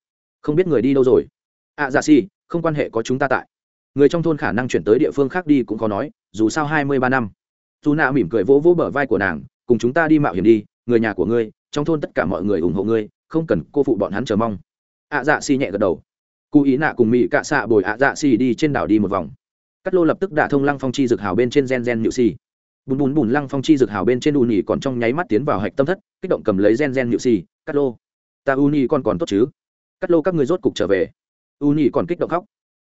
không biết người đi đâu rồi. Ạ à, dạ si không quan hệ có chúng ta tại người trong thôn khả năng chuyển tới địa phương khác đi cũng có nói dù sao hai mươi ba năm. Dù nạ mỉm cười vỗ vỗ bờ vai của nàng cùng chúng ta đi mạo hiểm đi người nhà của ngươi trong thôn tất cả mọi người ủng hộ ngươi không cần cô phụ bọn hắn chờ mong. Ạ à, dạ xì nhẹ gật đầu. Cụ ý nạ cùng mỹ cạ xạ bồi ạ à, dạ xì đi trên đảo đi một vòng. Cắt lô lập tức đả thông lăng phong chi dược hào bên trên gen gen nhự xì. Bùn bùn bùn lăng phong chi dược hào bên trên u nhì còn trong nháy mắt tiến vào hạch tâm thất kích động cầm lấy gen gen nhự xì. Cắt lô ta u nhì còn còn tốt chứ? Cắt lô các ngươi rốt cục trở về. U nhì còn kích động khóc.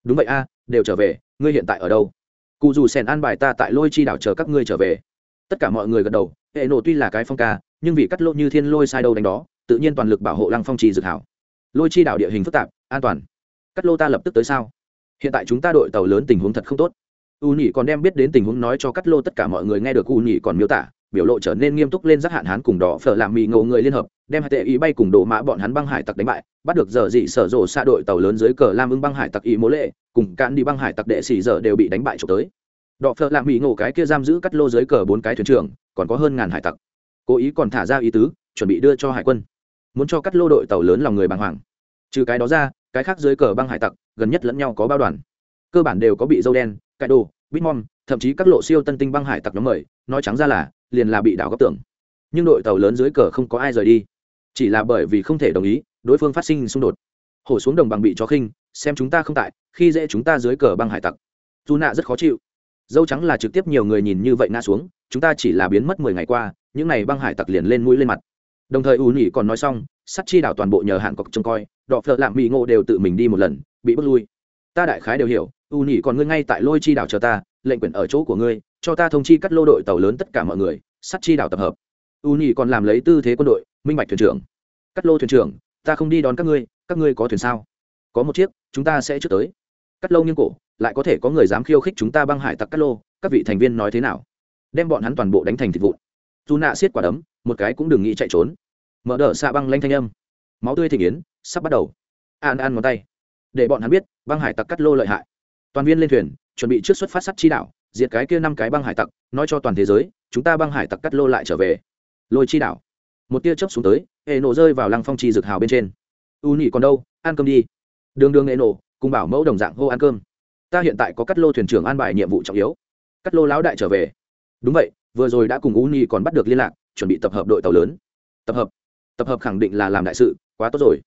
Đúng vậy a đều trở về, ngươi hiện tại ở đâu? Cụ dù sèn an bài ta tại lôi chi đảo chờ các ngươi trở về. Tất cả mọi người gật đầu, hệ nổ tuy là cái phong ca, nhưng vì cắt lỗ như thiên lôi sai đâu đánh đó, tự nhiên toàn lực bảo hộ lăng phong trì dược hảo. Lôi chi đảo địa hình phức tạp, an toàn. Cắt lô ta lập tức tới sao? Hiện tại chúng ta đội tàu lớn tình huống thật không tốt. U nhị còn đem biết đến tình huống nói cho cắt lô tất cả mọi người nghe được u nhị còn miêu tả biểu lộ trở nên nghiêm túc lên giác hạn hán cùng đỏ phở làm mì ngầu người liên hợp, đem hai tệ ý bay cùng đổ mã bọn hắn băng hải tặc đánh bại, bắt được giờ dị sở rộ xa đội tàu lớn dưới cờ lam ưng băng hải tặc ý mố lệ, cùng cạn đi băng hải tặc đệ xì giờ đều bị đánh bại trộm tới. Đỏ phở làm mì ngộ cái kia giam giữ cắt lô dưới cờ bốn cái thuyền trưởng, còn có hơn ngàn hải tặc. Cố ý còn thả ra ý tứ, chuẩn bị đưa cho hải quân. Muốn cho cắt lô đội tàu lớn lòng người bàng hoàng. Trừ cái đó ra, cái khác dưới cờ băng hải tặc, gần nhất lẫn nhau có bao đoàn. Cơ bản đều có bị dâu đen cãi đồ bitmom thậm chí các lộ siêu tân tinh băng hải tặc nhóm mời, nói trắng ra là, liền là bị đảo góc tưởng nhưng đội tàu lớn dưới cờ không có ai rời đi. Chỉ là bởi vì không thể đồng ý, đối phương phát sinh xung đột. Hổ xuống đồng bằng bị chó khinh, xem chúng ta không tại, khi dễ chúng ta dưới cờ băng hải tặc. Dù nạ rất khó chịu. Dâu trắng là trực tiếp nhiều người nhìn như vậy ngã xuống, chúng ta chỉ là biến mất mười ngày qua, những n à y băng hải tặc liền lên mũi lên mặt. Đồng thời ù nhỉ còn nói xong, sắt chi đảo toàn bộ nhờ hạn cọc trông coi, đọ phợ lạm mỹ ngộ đều tự mình đi một lần, bị bước lui. Ta đại khái đều hiểu ù nhỉ còn ngươi ngay tại lôi chi đảo chờ ta lệnh quyển ở chỗ của ngươi, cho ta thông chi cắt lô đội tàu lớn tất cả mọi người sắt chi đảo tập hợp. U nhị còn làm lấy tư thế quân đội, minh bạch thuyền trưởng. Cắt lô thuyền trưởng, ta không đi đón các ngươi các ngươi có thuyền sao? Có một chiếc, chúng ta sẽ trước tới. Cắt lô nghiêng cổ, lại có thể có người dám khiêu khích chúng ta băng hải tặc cắt lô, các vị thành viên nói thế nào? Đem bọn hắn toàn bộ đánh thành thịt vụn. Dù nạ xiết quả đấm, một cái cũng đừng nghĩ chạy trốn. Mở đỡ xạ băng lanh thanh âm. Máu tươi thịnh yến, sắp bắt đầu. An an ngón tay. Để bọn hắn biết, băng hải tặc cắt lô lợi hại. Toàn viên lên thuyền chuẩn bị trước xuất phát sắt chi đảo, diệt cái kia năm cái băng hải tặc, nói cho toàn thế giới, chúng ta băng hải tặc cắt lô lại trở về. Lôi chi đảo. Một tia chớp xuống tới hệ nổ rơi vào lăng phong chi dực hào bên trên. U nhị còn đâu, ăn cơm đi. Đường đường hệ nổ, cùng bảo mẫu đồng dạng hô ăn cơm. Ta hiện tại có cắt lô thuyền trưởng an bài nhiệm vụ trọng yếu. Cắt lô lão đại trở về. Đúng vậy, vừa rồi đã cùng u nhị còn bắt được liên lạc, chuẩn bị tập hợp đội tàu lớn. Tập hợp. Tập hợp khẳng định là làm đại sự, quá tốt rồi.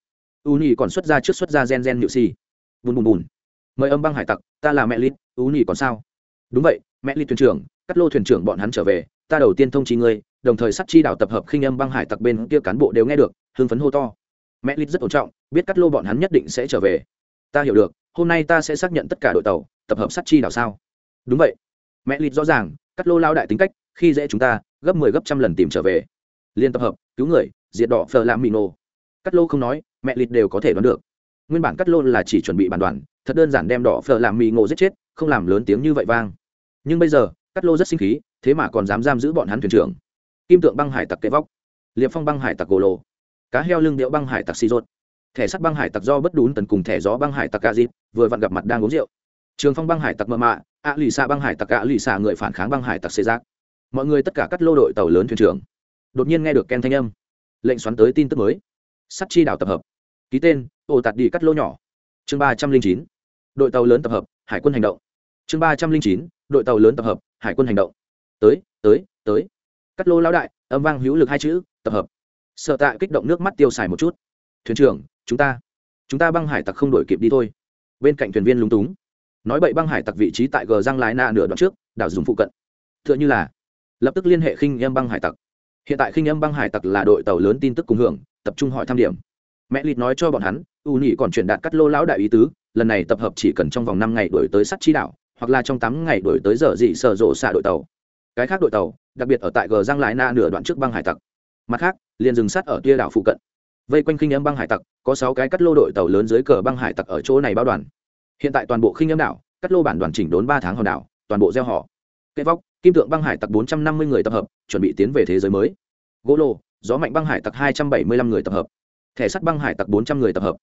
U nhị còn xuất ra trước xuất ra gen gen nhự si. Bùn bùn bùn mời âm băng hải tặc, ta là mẹ lít, ú nhì còn sao? Đúng vậy, mẹ lít thuyền trưởng, cắt lô thuyền trưởng bọn hắn trở về, ta đầu tiên thông trí ngươi, đồng thời sắt chi đảo tập hợp khinh âm băng hải tặc bên kia cán bộ đều nghe được, hưng phấn hô to. Mẹ lít rất ổn trọng, biết cắt lô bọn hắn nhất định sẽ trở về. Ta hiểu được, hôm nay ta sẽ xác nhận tất cả đội tàu, tập hợp sắt chi đảo sao? Đúng vậy. Mẹ lít rõ ràng, cắt lô lao đại tính cách, khi dễ chúng ta, gấp mười 10 gấp trăm lần tìm trở về. Liên tập hợp, cứu người, diệt đỏ phờ làm mì nô. cắt lô không nói, mẹ lịt đều có thể đoán được. Nguyên bản cắt lô là chỉ chuẩn bị bản đoàn thật đơn giản đem đỏ phờ làm mì ngộ giết chết, không làm lớn tiếng như vậy vang. Nhưng bây giờ, cắt lô rất sinh khí, thế mà còn dám giam giữ bọn hắn thuyền trưởng. Kim tượng băng hải tặc kế vóc. Liệp phong băng hải tặc gồ lồ. Cá heo lưng điệu băng hải tặc xì rột. Thẻ sắt băng hải tặc do bất đún tần cùng thẻ gió băng hải tặc ca dịp, vừa vặn gặp mặt đang uống rượu. Trường phong băng hải tặc mơ mạ, ạ lì xạ băng hải tặc ạ lì xạ người phản kháng băng hải tặc xê giác. Mọi người tất cả cắt lô đội tàu lớn thuyền trưởng. Đột nhiên nghe được ken thanh âm. Lệnh xoắn tới tin tức mới. Sắt chi đảo tập hợp. Ký tên ồ tạt đi cắt lô nhỏ. Chương ba trăm linh chín đội tàu lớn tập hợp, hải quân hành động. Chương ba trăm linh chín, đội tàu lớn tập hợp, hải quân hành động. Tới tới tới. Cắt lô lão đại, âm vang hữu lực hai chữ, tập hợp. Sợ tạ kích động nước mắt tiêu xài một chút. Thuyền trưởng, chúng ta chúng ta băng hải tặc không đổi kịp đi thôi. Bên cạnh thuyền viên lúng túng. Nói bậy băng hải tặc vị trí tại gờ giang lái na nửa đoạn trước, đảo dùng phụ cận. T h ư ợ n h ư là, lập tức liên hệ khinh em băng hải tặc. Hiện tại khinh em băng hải tặc là đội tàu lớn tin tức cùng hưởng, tập trung hỏi thăm điểm. Mẹ lịt nói cho bọn hắn, u nhị còn truyền đạt cắt lô lão đại ý tứ lần này tập hợp chỉ cần trong vòng năm ngày đổi tới sắt chi đảo, hoặc là trong tám ngày đổi tới giờ dị sở rộ xạ đội tàu. Cái khác đội tàu, đặc biệt ở tại gờ giang lái na nửa đoạn trước băng hải tặc. Mặt khác, liền dừng sát ở tia đảo phụ cận. Vây quanh khinh âm băng hải tặc, có sáu cái cắt lô đội tàu lớn dưới cờ băng hải tặc ở chỗ này bao đoàn. Hiện tại toàn bộ khinh âm đảo, cắt lô bản đoàn chỉnh đốn ba tháng hòn đảo, toàn bộ gieo họ. Cây vóc, kim tượng băng hải tặc bốn trăm năm mươi người tập hợp, chuẩn bị tiến về thế giới mới. Gỗ lô, gió mạnh băng hải tặc hai trăm bảy mươi lăm người tập hợp. Thẻ sắt băng hải tặc bốn trăm người tập hợp.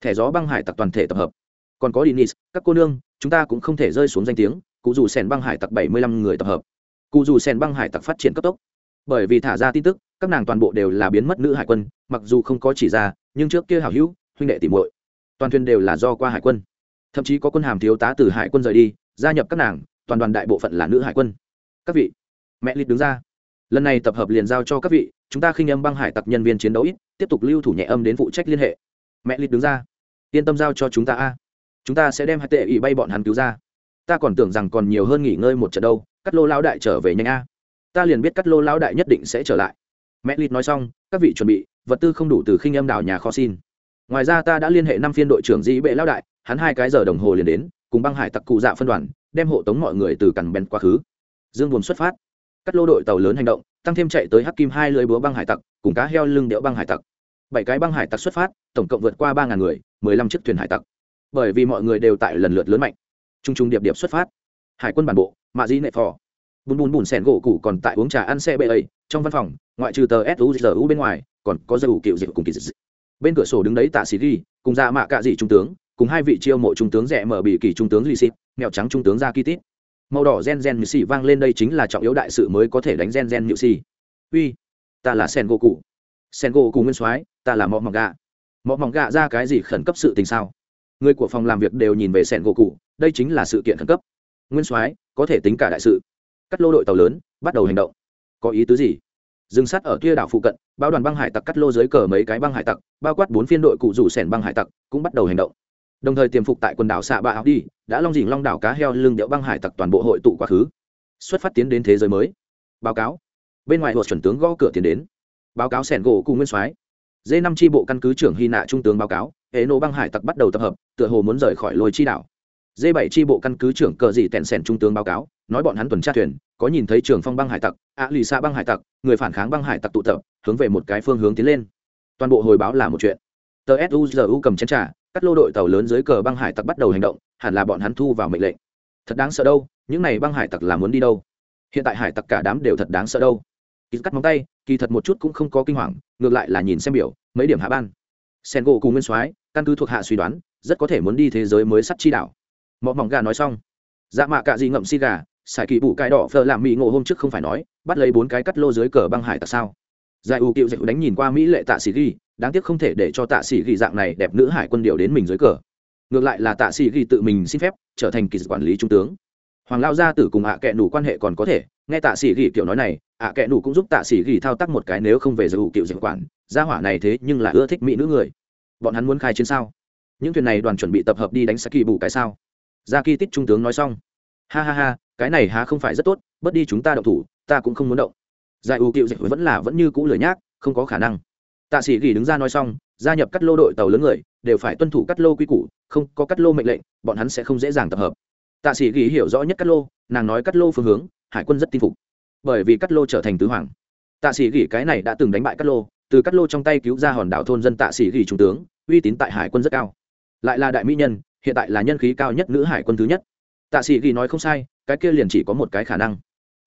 Thẻ gió băng hải tặc toàn thể tập hợp còn có dinis các cô nương, chúng ta cũng không thể rơi xuống danh tiếng, cụ dù sèn băng hải tặc bảy mươi lăm người tập hợp. Cụ dù sèn băng hải tặc phát triển cấp tốc. Bởi vì thả ra tin tức, các nàng toàn bộ đều là biến mất nữ hải quân, mặc dù không có chỉ ra, nhưng trước kia hảo hữu, huynh đệ tìm muội, toàn thuyền đều là do qua hải quân. Thậm chí có quân hàm thiếu tá từ hải quân rời đi, gia nhập các nàng, toàn đoàn đại bộ phận là nữ hải quân. Các vị, mẹ lịt đứng ra. Lần này tập hợp liền giao cho các vị, chúng ta khinh âm băng hải tặc nhân viên chiến đấu ít, tiếp tục lưu thủ nhẹ âm đến phụ trách liên hệ. Mẹ lịt đứng ra. Yên tâm giao cho chúng ta a chúng ta sẽ đem hai tệ ỷ bay bọn hắn cứu ra. Ta còn tưởng rằng còn nhiều hơn nghỉ ngơi một trận đâu, cắt lô lão đại trở về nhanh a. Ta liền biết cắt lô lão đại nhất định sẽ trở lại. Mẹ lịt nói xong, các vị chuẩn bị, vật tư không đủ từ khinh âm đảo nhà kho xin. Ngoài ra ta đã liên hệ năm phiên đội trưởng dĩ bệ lão đại, hắn hai cái giờ đồng hồ liền đến, cùng băng hải tặc cụ dạ phân đoàn, đem hộ tống mọi người từ cằn bèn quá khứ. Dương buồn xuất phát. Cắt lô đội tàu lớn hành động, tăng thêm chạy tới hắc kim hai lưới búa băng hải tặc, cùng cá heo lưng điệu băng hải tặc. Bảy cái băng hải tặc xuất phát, tổng cộng vượt qua ba ngàn người, mười lăm chiếc thuyền hải tặc bởi vì mọi người đều tại lần lượt lớn mạnh. T r u n g t r u n g điệp điệp xuất phát. Hải quân bản bộ, mạ di nệ phò. Bùn bùn bùn sẻn gỗ cũ còn tại uống trà ăn xe bê ấy trong văn phòng, ngoại trừ tờ suzu bên ngoài, còn có dầu kiệu dịch cùng kỳ dịch bên cửa sổ đứng đấy tạ sĩ ghi, cùng ra mạ cạ dị trung tướng, cùng hai vị chiêu mộ trung tướng rẻ mở bị kỳ trung tướng lì xịt, mèo trắng trung tướng ra kỳ tít. Màu đỏ gen gen nhự xì vang lên đây chính là trọng yếu đại sự mới có thể đánh gen gen nhự xì. Uy, ta là sen gỗ cụ sen gỗ cụ nguyên soái, ta là mọ mỏng gà mọ mỏng gà ra cái gì khẩn cấp sự tình sao? Người của phòng làm việc đều nhìn về sẹn gỗ cụ, đây chính là sự kiện khẩn cấp. Nguyên soái, có thể tính cả đại sự. Cắt lô đội tàu lớn, bắt đầu hành động. Có ý tứ gì? Dừng sát ở kia đảo phụ cận bao đoàn băng hải tặc cắt lô dưới cờ mấy cái băng hải tặc, bao quát bốn phiên đội cụ rủ sẻn băng hải tặc, cũng bắt đầu hành động. Đồng thời tiềm phục tại quần đảo xạ bạ áo đi, đã long dình long đảo cá heo lưng điệu băng hải tặc toàn bộ hội tụ quá khứ. Xuất phát tiến đến thế giới mới. Báo cáo. Bên ngoài hồ chuẩn tướng gõ cửa tiến đến. Báo cáo sẻn gỗ cùng nguyên soái. D năm tri bộ căn cứ trưởng hy nạ trung tướng báo cáo hệ nổ băng hải tặc bắt đầu tập hợp, tựa hồ muốn rời khỏi lôi chi đảo. D bảy tri bộ căn cứ trưởng cờ dị tẹn sẻn trung tướng báo cáo, nói bọn hắn tuần tra thuyền, có nhìn thấy trường phong băng hải tặc, ạ lì xa băng hải tặc, người phản kháng băng hải tặc tụ tập, hướng về một cái phương hướng tiến lên. Toàn bộ hồi báo là một chuyện. Tờ suzu cầm chén trả cắt lô đội tàu lớn dưới cờ băng hải tặc bắt đầu hành động, hẳn là bọn hắn thu vào mệnh lệnh. Thật đáng sợ đâu, những này băng hải tặc là muốn đi đâu? Hiện tại hải tặc cả đám đều thật đáng sợ đâu. Kỳ cắt móng tay, kỳ thật một chút cũng không có kinh hoàng, ngược lại là nhìn xem biểu, mấy điểm hạ ban sen gỗ cùng nguyên soái, căn cứ thuộc hạ suy đoán, rất có thể muốn đi thế giới mới sắt chi đảo. Mọi mỏng gà nói xong. Dạ mạ cạ gì ngậm si gà xài kỳ bụ cái đỏ phờ làm mỹ ngộ hôm trước không phải nói, bắt lấy bốn cái cắt lô dưới cờ băng hải tặc sao. Giải ưu cựu dạy đánh nhìn qua mỹ lệ tạ sĩ ghi, đáng tiếc không thể để cho tạ sĩ ghi dạng này đẹp nữ hải quân điều đến mình dưới cờ. Ngược lại là tạ sĩ ghi tự mình xin phép, trở thành kỳ quản lý trung tướng. Hoàng lao gia tử cùng ạ à kệ nủ quan hệ còn có thể, nghe tạ sĩ ghi kiểu nói này, ạ à kệ nủ cũng giúp tạ sĩ ghi thao tác một cái nếu không về giải ưu cựu dạy quản gia hỏa này thế nhưng là ưa thích mỹ nữ người. Bọn hắn muốn khai chiến sao? Những thuyền này đoàn chuẩn bị tập hợp đi đánh saki bù cái sao? Gia kỳ tích trung tướng nói xong. Ha ha ha, cái này há không phải rất tốt, bớt đi chúng ta động thủ, ta cũng không muốn động. Giải ưu cựu dịch vẫn là vẫn như cũ lười nhác, không có khả năng. Tạ sĩ gỉ đứng ra nói xong, gia nhập cắt lô đội tàu lớn người, đều phải tuân thủ cắt lô quy củ, không có cắt lô mệnh lệnh, bọn hắn sẽ không dễ dàng tập hợp. Tạ sĩ gỉ hiểu rõ nhất cắt lô, nàng nói cắt lô phương hướng, hải quân rất tin phục. Bởi vì cắt lô trở thành tứ hoàng. Tạ sĩ gỉ cái này đã từng đánh bại cắt lô từ cắt lô trong tay cứu ra hòn đảo thôn dân tạ sĩ ghi trung tướng, uy tín tại hải quân rất cao. Lại là đại mỹ nhân, hiện tại là nhân khí cao nhất nữ hải quân thứ nhất. Tạ sĩ ghi nói không sai, cái kia liền chỉ có một cái khả năng.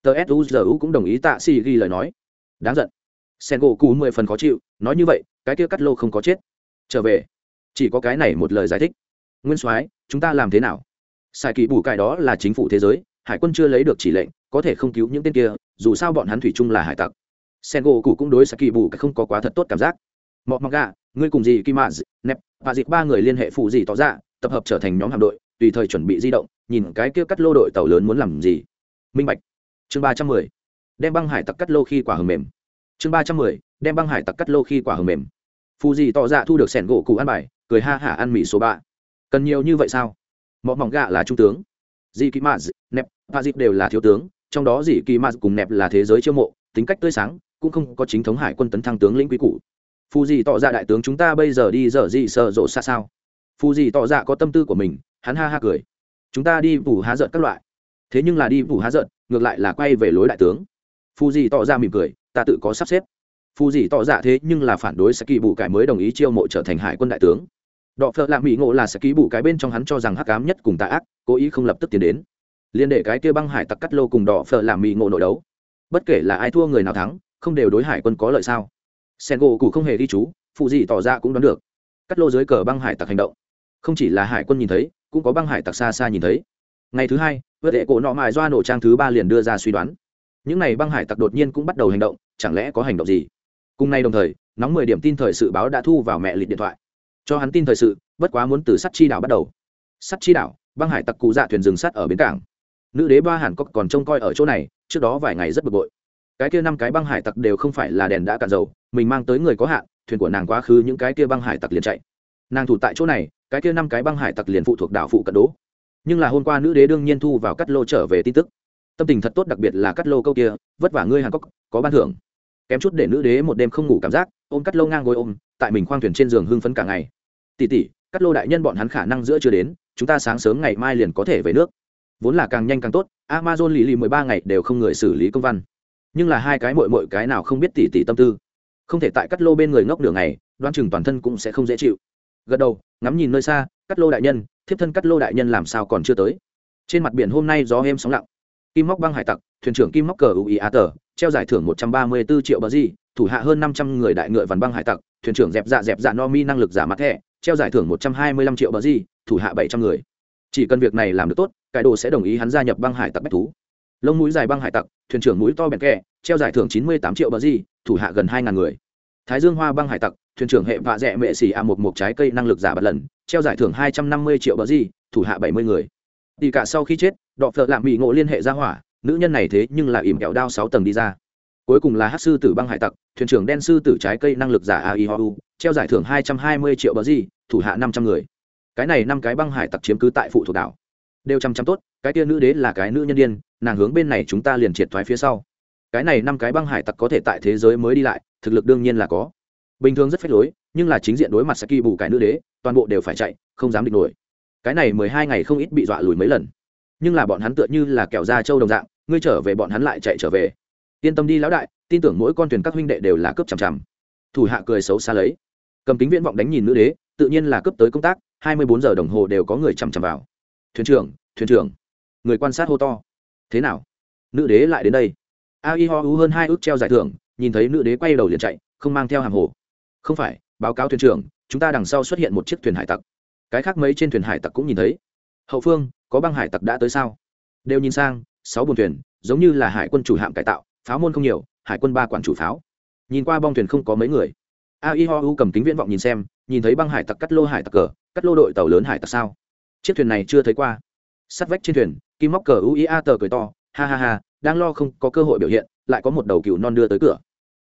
Tờ suzu cũng đồng ý tạ sĩ ghi lời nói. Đáng giận. Sen gỗ cù mười phần khó chịu, nói như vậy, cái kia cắt lô không có chết. Trở về. Chỉ có cái này một lời giải thích. Nguyên soái, chúng ta làm thế nào? Sai kỳ bù cải đó là chính phủ thế giới, hải quân chưa lấy được chỉ lệnh, có thể không cứu những tên kia, dù sao bọn hắn thủy chung là hải tặc sen gỗ cụ cũng đối saki kỳ cái không có quá thật tốt cảm giác. Mọc mọc gà, ngươi cùng gì kim maz, nep và dịp ba người liên hệ phụ gì tỏ ra, tập hợp trở thành nhóm hạm đội, tùy thời chuẩn bị di động, nhìn cái kia cắt lô đội tàu lớn muốn làm gì. Minh bạch. Chương ba trăm mười. Đem băng hải tặc cắt lô khi quả hầm mềm. Chương ba trăm mười. Đem băng hải tặc cắt lô khi quả hầm mềm. Phụ gì tỏ ra thu được sẻn gỗ cụ ăn bài, cười ha hả ăn mì số ba. Cần nhiều như vậy sao? Mọc mỏng gạ là trung tướng. Dì kỳ maz, nep và dịp đều là thiếu tướng, trong đó dì kỳ maz cùng nep là thế giới chiêu mộ, tính cách tươi sáng cũng không có chính thống hải quân tấn thăng tướng lĩnh quý cụ phù gì tỏ ra đại tướng chúng ta bây giờ đi dở gì sợ rộ xa sao? Phù gì tỏ ra có tâm tư của mình, hắn ha ha cười. Chúng ta đi phủ há giận các loại. Thế nhưng là đi phủ há giận, ngược lại là quay về lối đại tướng. Phù gì tỏ ra mỉm cười, ta tự có sắp xếp. Phù gì tỏ ra thế nhưng là phản đối saki bù cải mới đồng ý chiêu mộ trở thành hải quân đại tướng. Đọ phợ lạ mỹ ngộ là saki bù cái bên trong hắn cho rằng hắc cám nhất cùng tà ác, cố ý không lập tức tiến đến. Liên để cái kia băng hải tặc cắt lô cùng đọ phở làm mỹ ngộ nội đấu. Bất kể là ai thua người nào thắng không đều đối hải quân có lợi sao? Sen gỗ cụ không hề ghi chú, phụ gì tỏ ra cũng đoán được. Cắt lô dưới cờ băng hải tặc hành động. Không chỉ là hải quân nhìn thấy, cũng có băng hải tặc xa xa nhìn thấy. Ngày thứ hai vượt hệ cổ nọ mài doa nổ trang thứ ba liền đưa ra suy đoán. Những n à y băng hải tặc đột nhiên cũng bắt đầu hành động, chẳng lẽ có hành động gì? Cùng nay đồng thời, nóng mười điểm tin thời sự báo đã thu vào mẹ lịch điện thoại. Cho hắn tin thời sự, bất quá muốn từ sắt chi đảo bắt đầu. Sắt chi đảo, băng hải tặc cụ dạ thuyền rừng sắt ở bến cảng. Nữ đế ba hàn cốc còn trông coi ở chỗ này, trước đó vài ngày rất bực bội cái kia năm cái băng hải tặc đều không phải là đèn đã cạn dầu, mình mang tới người có hạn, thuyền của nàng quá khứ những cái kia băng hải tặc liền chạy. Nàng thủ tại chỗ này, cái kia năm cái băng hải tặc liền phụ thuộc đảo phụ cận đố. Nhưng là hôm qua nữ đế đương nhiên thu vào cắt lô trở về tin tức. Tâm tình thật tốt đặc biệt là cắt lô câu kia, vất vả ngươi hàn cốc có ban thưởng. Kém chút để nữ đế một đêm không ngủ cảm giác, ôm cắt lô ngang gối ôm, tại mình khoang thuyền trên giường hưng phấn cả ngày. Tỉ tỉ cắt lô đại nhân bọn hắn khả năng giữa chưa đến, chúng ta sáng sớm ngày mai liền có thể về nước. Vốn là càng nhanh càng tốt, amazon lì lì mười ba ngày đều không người xử lý công văn nhưng là hai cái mội mội cái nào không biết tỉ tỉ tâm tư. Không thể tại cắt lô bên người ngốc đường này đoan chừng toàn thân cũng sẽ không dễ chịu. Gật đầu, ngắm nhìn nơi xa, cắt lô đại nhân, thiếp thân cắt lô đại nhân làm sao còn chưa tới. Trên mặt biển hôm nay gió êm sóng lặng. Kim móc băng hải tặc, thuyền trưởng kim móc cờ ui á tờ treo giải thưởng một trăm ba mươi bốn triệu bờ di thủ hạ hơn năm trăm người đại ngựa vằn băng hải tặc, thuyền trưởng dẹp dạ dẹp dạ no mi năng lực giả mặt thẻ, treo giải thưởng một trăm hai mươi lăm triệu bờ di thủ hạ bảy trăm người. Chỉ cần việc này làm được tốt cải đồ sẽ đồng ý hắn gia nhập băng hải tặc bách thú lông mũi dài băng hải tặc, thuyền trưởng mũi to bẹn kẹ treo giải thưởng chín mươi tám triệu bờ di thủ hạ gần hai ngàn người. Thái dương hoa băng hải tặc, thuyền trưởng hệ vạ dẹ mệ xỉ a một một trái cây năng lực giả bật lần, treo giải thưởng hai trăm năm mươi triệu bờ di thủ hạ bảy mươi người. Tỷ cả sau khi chết, đọ phợ lạm bị ngộ liên hệ ra hỏa, nữ nhân này thế nhưng là ỉm kẹo đao sáu tầng đi ra. Cuối cùng là hát sư tử băng hải tặc, thuyền trưởng đen sư tử trái cây năng lực giả ai ho treo giải thưởng hai trăm hai mươi triệu bờ di thủ hạ năm trăm người. Cái này năm cái băng hải tặc chiếm cứ tại phụ thuộc đảo đều chăm chăm tốt, cái tia nữ đế là cái nữ nhân đ i ê n nàng hướng bên này chúng ta liền triệt thoái phía sau. Cái này năm cái băng hải tặc có thể tại thế giới mới đi lại, thực lực đương nhiên là có. Bình thường rất phép lối, nhưng là chính diện đối mặt saki bù cái nữ đế, toàn bộ đều phải chạy, không dám địch nổi. Cái này mười hai ngày không ít bị dọa lùi mấy lần. Nhưng là bọn hắn tựa như là kẹo da trâu đồng dạng, ngươi trở về bọn hắn lại chạy trở về. Yên tâm đi lão đại, tin tưởng mỗi con thuyền các huynh đệ đều là cướp chằm chằm. Thủ hạ cười xấu xa lấy. Cầm kính viễn vọng đánh nhìn nữ đế, tự nhiên là cướp tới công tác, hai mươi bốn giờ đồng hồ đều có người chằm chằm vào thuyền trưởng thuyền trưởng. Người quan sát hô to. Thế nào? Nữ đế lại đến đây. A y ho u hơn hai ước treo giải thưởng, nhìn thấy nữ đế quay đầu liền chạy, không mang theo hàng hồ. Không phải, báo cáo thuyền trưởng, chúng ta đằng sau xuất hiện một chiếc thuyền hải tặc. Cái khác mấy trên thuyền hải tặc cũng nhìn thấy. Hậu phương, có băng hải tặc đã tới sao? Đều nhìn sang, sáu buồn thuyền, giống như là hải quân chủ hạm cải tạo, pháo môn không nhiều, hải quân ba quản chủ pháo. Nhìn qua bong thuyền không có mấy người. A i ho u cầm kính viễn vọng nhìn xem, nhìn thấy băng hải tặc cắt lô hải tặc cờ, cắt lô đội tàu lớn hải tặc sao? Chiếc thuyền này chưa thấy qua. Sắt vách trên thuyền, kim móc cờ uia tờ cười to, ha ha ha, đang lo không có cơ hội biểu hiện, lại có một đầu cừu non đưa tới cửa.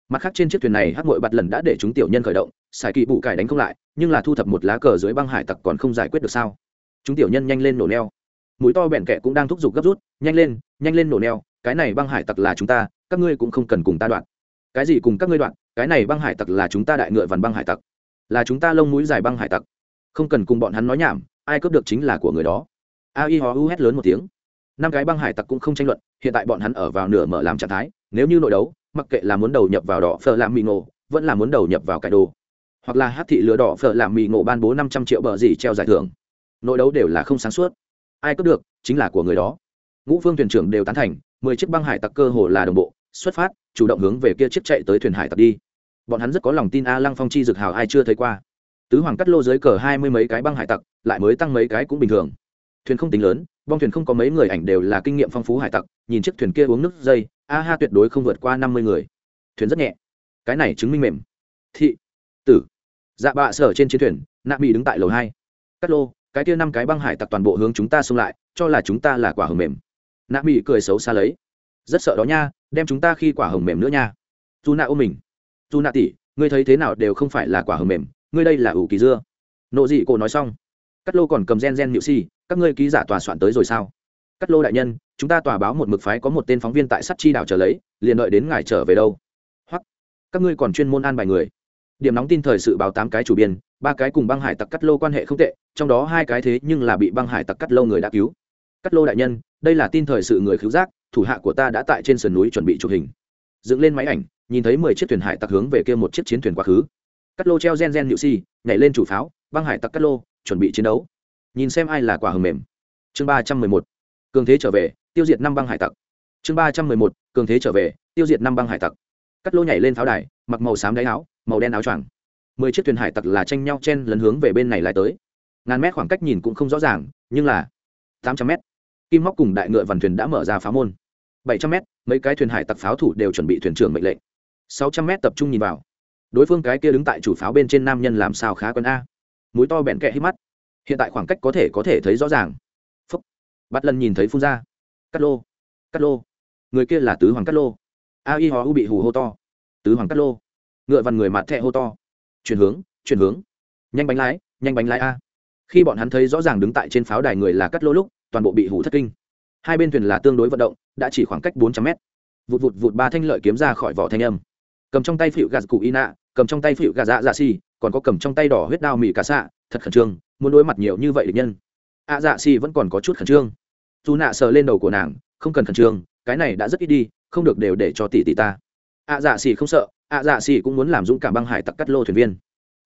Mặt khác trên chiếc thuyền này hắc mội bặt lần đã để chúng tiểu nhân khởi động, xài kỳ bụ cải đánh không lại, nhưng là thu thập một lá cờ dưới băng hải tặc còn không giải quyết được sao? Chúng tiểu nhân nhanh lên nổ neo. Mũi to bẹn kẹ cũng đang thúc giục gấp rút, nhanh lên nhanh lên nổ neo, cái này băng hải tặc là chúng ta, các ngươi cũng không cần cùng ta đoạn. Cái gì cùng các ngươi đoạn, cái này băng hải tặc là chúng ta đại ngựa vằn băng hải tặc. Là chúng ta lông mũi dài băng hải tặc. Không cần cùng bọn hắn nói nhảm ai cướp được chính là của người đó. A i ho u hét lớn một tiếng. Năm cái băng hải tặc cũng không tranh luận, hiện tại bọn hắn ở vào nửa mở làm trạng thái, nếu như nội đấu, mặc kệ là muốn đầu nhập vào đỏ phở làm mì ngộ, vẫn là muốn đầu nhập vào cải đồ. Hoặc là hát thị lừa đỏ phở làm mì ngộ ban bố năm trăm triệu bờ gì treo giải thưởng. Nội đấu đều là không sáng suốt. Ai cướp được, chính là của người đó. Ngũ phương thuyền trưởng đều tán thành, mười chiếc băng hải tặc cơ hồ là đồng bộ, xuất phát, chủ động hướng về kia chiếc chạy tới thuyền hải tặc đi. Bọn hắn rất có lòng tin a lăng phong chi dực hào ai chưa thấy qua. Tứ hoàng cắt lô dưới cờ hai mươi mấy cái băng hải tặc lại mới tăng mấy cái cũng bình thường. Thuyền không tính lớn, bong thuyền không có mấy người ảnh đều là kinh nghiệm phong phú hải tặc, nhìn chiếc thuyền kia uống nước dây, a ha tuyệt đối không vượt qua năm mươi người. Thuyền rất nhẹ. Cái này chứng minh mềm. Thị. Tử. Dạ bạ sở trên chiến thuyền, nạ mỹ đứng tại lầu hai. Cắt lô, cái kia năm cái băng hải tặc toàn bộ hướng chúng ta xông lại, cho là chúng ta là quả hồng mềm. Nạ mỹ cười xấu xa lấy. Rất sợ đó nha, đem chúng ta khi quả hồng mềm nữa nha. Dù nạ ôm mình. Dù nạ tỉ ngươi thấy thế nào đều không phải là quả hồng mềm, ngươi đây là ủ kỳ dưa. Nộ dị cổ nói xong cắt lô còn cầm gen gen nhự si, các ngươi ký giả tòa soạn tới rồi sao? Cắt lô đại nhân, chúng ta tòa báo một mực phái có một tên phóng viên tại sắt chi đảo trở lấy, liền đợi đến ngài trở về đâu. Hoặc, các ngươi còn chuyên môn an bài người. Điểm nóng tin thời sự báo tám cái chủ biên, ba cái cùng băng hải tặc cắt lô quan hệ không tệ, trong đó hai cái thế nhưng là bị băng hải tặc cắt lô người đã cứu. Cắt lô đại nhân, đây là tin thời sự người cứu giác, thủ hạ của ta đã tại trên sườn núi chuẩn bị chụp hình. Dựng lên máy ảnh, nhìn thấy mười chiếc thuyền hải tặc hướng về kia một chiếc chiến thuyền quá khứ. Cắt lô treo gen gen nhự si, nhảy lên chủ pháo, băng hải tặc cắt lô chuẩn bị chiến đấu. Nhìn xem ai là quả hầm mềm. Chương ba trăm mười một, cường thế trở về, tiêu diệt năm băng hải tặc. Chương ba trăm mười một, cường thế trở về, tiêu diệt năm băng hải tặc. Cắt lô nhảy lên pháo đài, mặc màu xám đáy áo, màu đen áo choàng. Mười chiếc thuyền hải tặc là tranh nhau chen lấn hướng về bên này lại tới. Ngàn mét khoảng cách nhìn cũng không rõ ràng, nhưng là tám trăm mét. Kim móc cùng đại ngựa vằn thuyền đã mở ra pháo môn. Bảy trăm mét, mấy cái thuyền hải tặc pháo thủ đều chuẩn bị thuyền trưởng mệnh lệnh. Sáu trăm mét tập trung nhìn vào. Đối phương cái kia đứng tại chủ pháo bên trên nam nhân làm sao khá quân a? Mũi to bẹn kẹ hít mắt. Hiện tại khoảng cách có thể có thể thấy rõ ràng. Phúc. Bắt lần nhìn thấy phun ra. Cắt lô. Cắt lô. Người kia là tứ hoàng cắt lô. A y họ u bị hù hô to. Tứ hoàng cắt lô. Ngựa vằn người mặt thẹ hô to. Chuyển hướng chuyển hướng. Nhanh bánh lái, nhanh bánh lái a. Khi bọn hắn thấy rõ ràng đứng tại trên pháo đài người là cắt lô lúc, toàn bộ bị hủ thất kinh. Hai bên thuyền là tương đối vận động, đã chỉ khoảng cách bốn trăm mét. Vụt vụt vụt ba thanh lợi kiếm ra khỏi vỏ thanh âm. Cầm trong tay phịu gạt cụ y nạ cầm trong tay phịu gạt dạ dạ xì còn có cầm trong tay đỏ huyết đao mì cà xạ thật khẩn trương muốn đối mặt nhiều như vậy địch nhân. Ạ à, dạ xì vẫn còn có chút khẩn trương. Dù nạ sờ lên đầu của nàng không cần khẩn trương cái này đã rất ít đi không được đều để cho tỷ tỷ ta. Ạ à, dạ xì không sợ ạ à, dạ xì cũng muốn làm dũng cảm băng hải tặc cắt lô thuyền viên.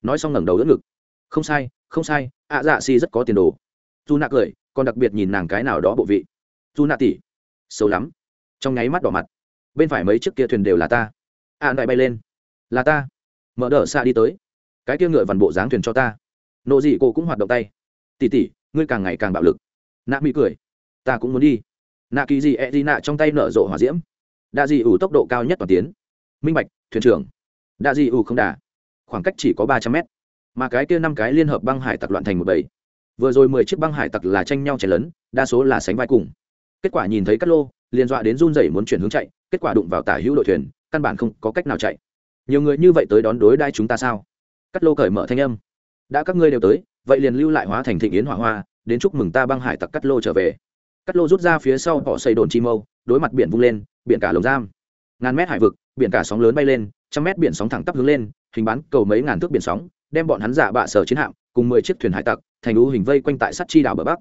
Nói xong ngẩng đầu đỡ ngực. Không sai không sai ạ dạ xì rất có tiền đồ. Dù nạ cười còn đặc biệt nhìn nàng cái nào đó bộ vị. Dù nạ tỷ xấu lắm. Trong nháy mắt đỏ mặt. Bên phải mấy chiếc kia thuyền đều là ta. Ạ đại bay lên. Là ta. Mở đỡ xa đi tới cái kia ngựa vằn bộ dáng thuyền cho ta. Nộ dị cô cũng hoạt động tay. Tỉ tỉ ngươi càng ngày càng bạo lực. Nạ mỹ cười. Ta cũng muốn đi. Nạ kỳ gì e d nạ trong tay nở rộ hỏa diễm. Đa dị ủ tốc độ cao nhất toàn tiến. Minh bạch, thuyền trưởng. Đa dị ủ không đà. Khoảng cách chỉ có ba trăm mét. Mà cái kia năm cái liên hợp băng hải tặc loạn thành một bảy. vừa rồi mười chiếc băng hải tặc là tranh nhau chảy lớn đa số là sánh vai cùng. Kết quả nhìn thấy cát lô, liền dọa đến run rẩy muốn chuyển hướng chạy, kết quả đụng vào tả hữu đội thuyền, căn bản không có cách nào chạy. Nhiều người như vậy tới đón đối đai chúng ta sao? Cát lô cởi mở thanh âm. Đã các ngươi đều tới, vậy liền lưu lại hóa thành thịnh yến hỏa hoa, đến chúc mừng ta băng hải tặc cát lô trở về. Cát lô rút ra phía sau họ xây đồn chi mâu, đối mặt biển vung lên, biển cả lồng giam. Ngàn mét hải vực, biển cả sóng lớn bay lên, trăm mét biển sóng thẳng tắp hướng lên, hình bán cầu mấy ngàn thước biển sóng, đem bọn hắn giả bạ sở chiến hạm, cùng mười chiếc thuyền hải tặc, thành ưu hình vây quanh tại sắt chi đảo bờ bắc.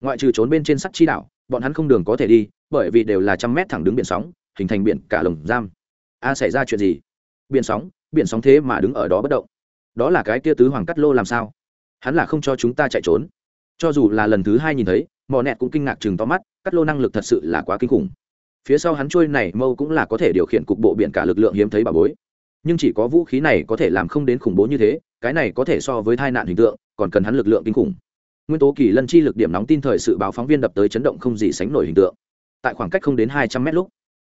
Ngoại trừ trốn bên trên sắt chi đảo, bọn hắn không đường có thể đi, bởi vì đều là trăm mét thẳng đứng biển sóng, hình thành biển cả lồng giam. A, xảy ra chuyện gì? Biển sóng biển sóng thế mà đứng ở đó bất động đó là cái kia tứ hoàng cắt lô làm sao? Hắn là không cho chúng ta chạy trốn. Cho dù là lần thứ hai nhìn thấy, mò nẹt cũng kinh ngạc chừng to mắt, cắt lô năng lực thật sự là quá kinh khủng. Phía sau hắn trôi này mâu cũng là có thể điều khiển cục bộ biển cả lực lượng hiếm thấy bà bối. Nhưng chỉ có vũ khí này có thể làm không đến khủng bố như thế, cái này có thể so với tai nạn hình tượng, còn cần hắn lực lượng kinh khủng. Nguyên tố kỳ lân chi lực điểm nóng tin thời sự báo phóng viên đập tới chấn động không gì sánh nổi hình tượng. Tại khoảng cách không đến hai trăm mét lúc,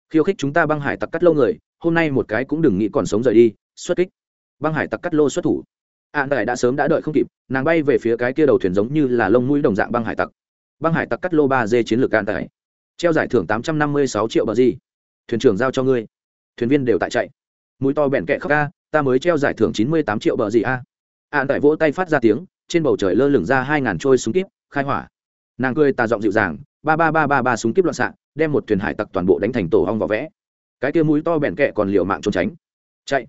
khiêu khích chúng ta băng hải tặc cắt lâu người, hôm nay một cái cũng đừng nghĩ còn sống rời đi, xuất kích băng hải tặc cắt lô xuất thủ. An đại đã sớm đã đợi không kịp, nàng bay về phía cái kia đầu thuyền giống như là lông mũi đồng dạng băng hải tặc. Băng hải tặc cắt lô ba d chiến lược an tài treo giải thưởng tám trăm năm mươi sáu triệu bờ gì thuyền trưởng giao cho ngươi. Thuyền viên đều tại chạy. Mũi to bẹn kẹ khóc ca, ta mới treo giải thưởng chín mươi tám triệu bờ gì a. An đại vỗ tay phát ra tiếng, trên bầu trời lơ lửng ra hai ngàn trôi súng kíp, khai hỏa. Nàng cười tà giọng dịu dàng, ba ba ba ba ba súng kíp loạn xạ, đem một thuyền hải tặc toàn bộ đánh thành tổ hong vỏ vẽ. Cái kia mũi to bẹn kẹ còn liệu mạng trốn tránh. Chạy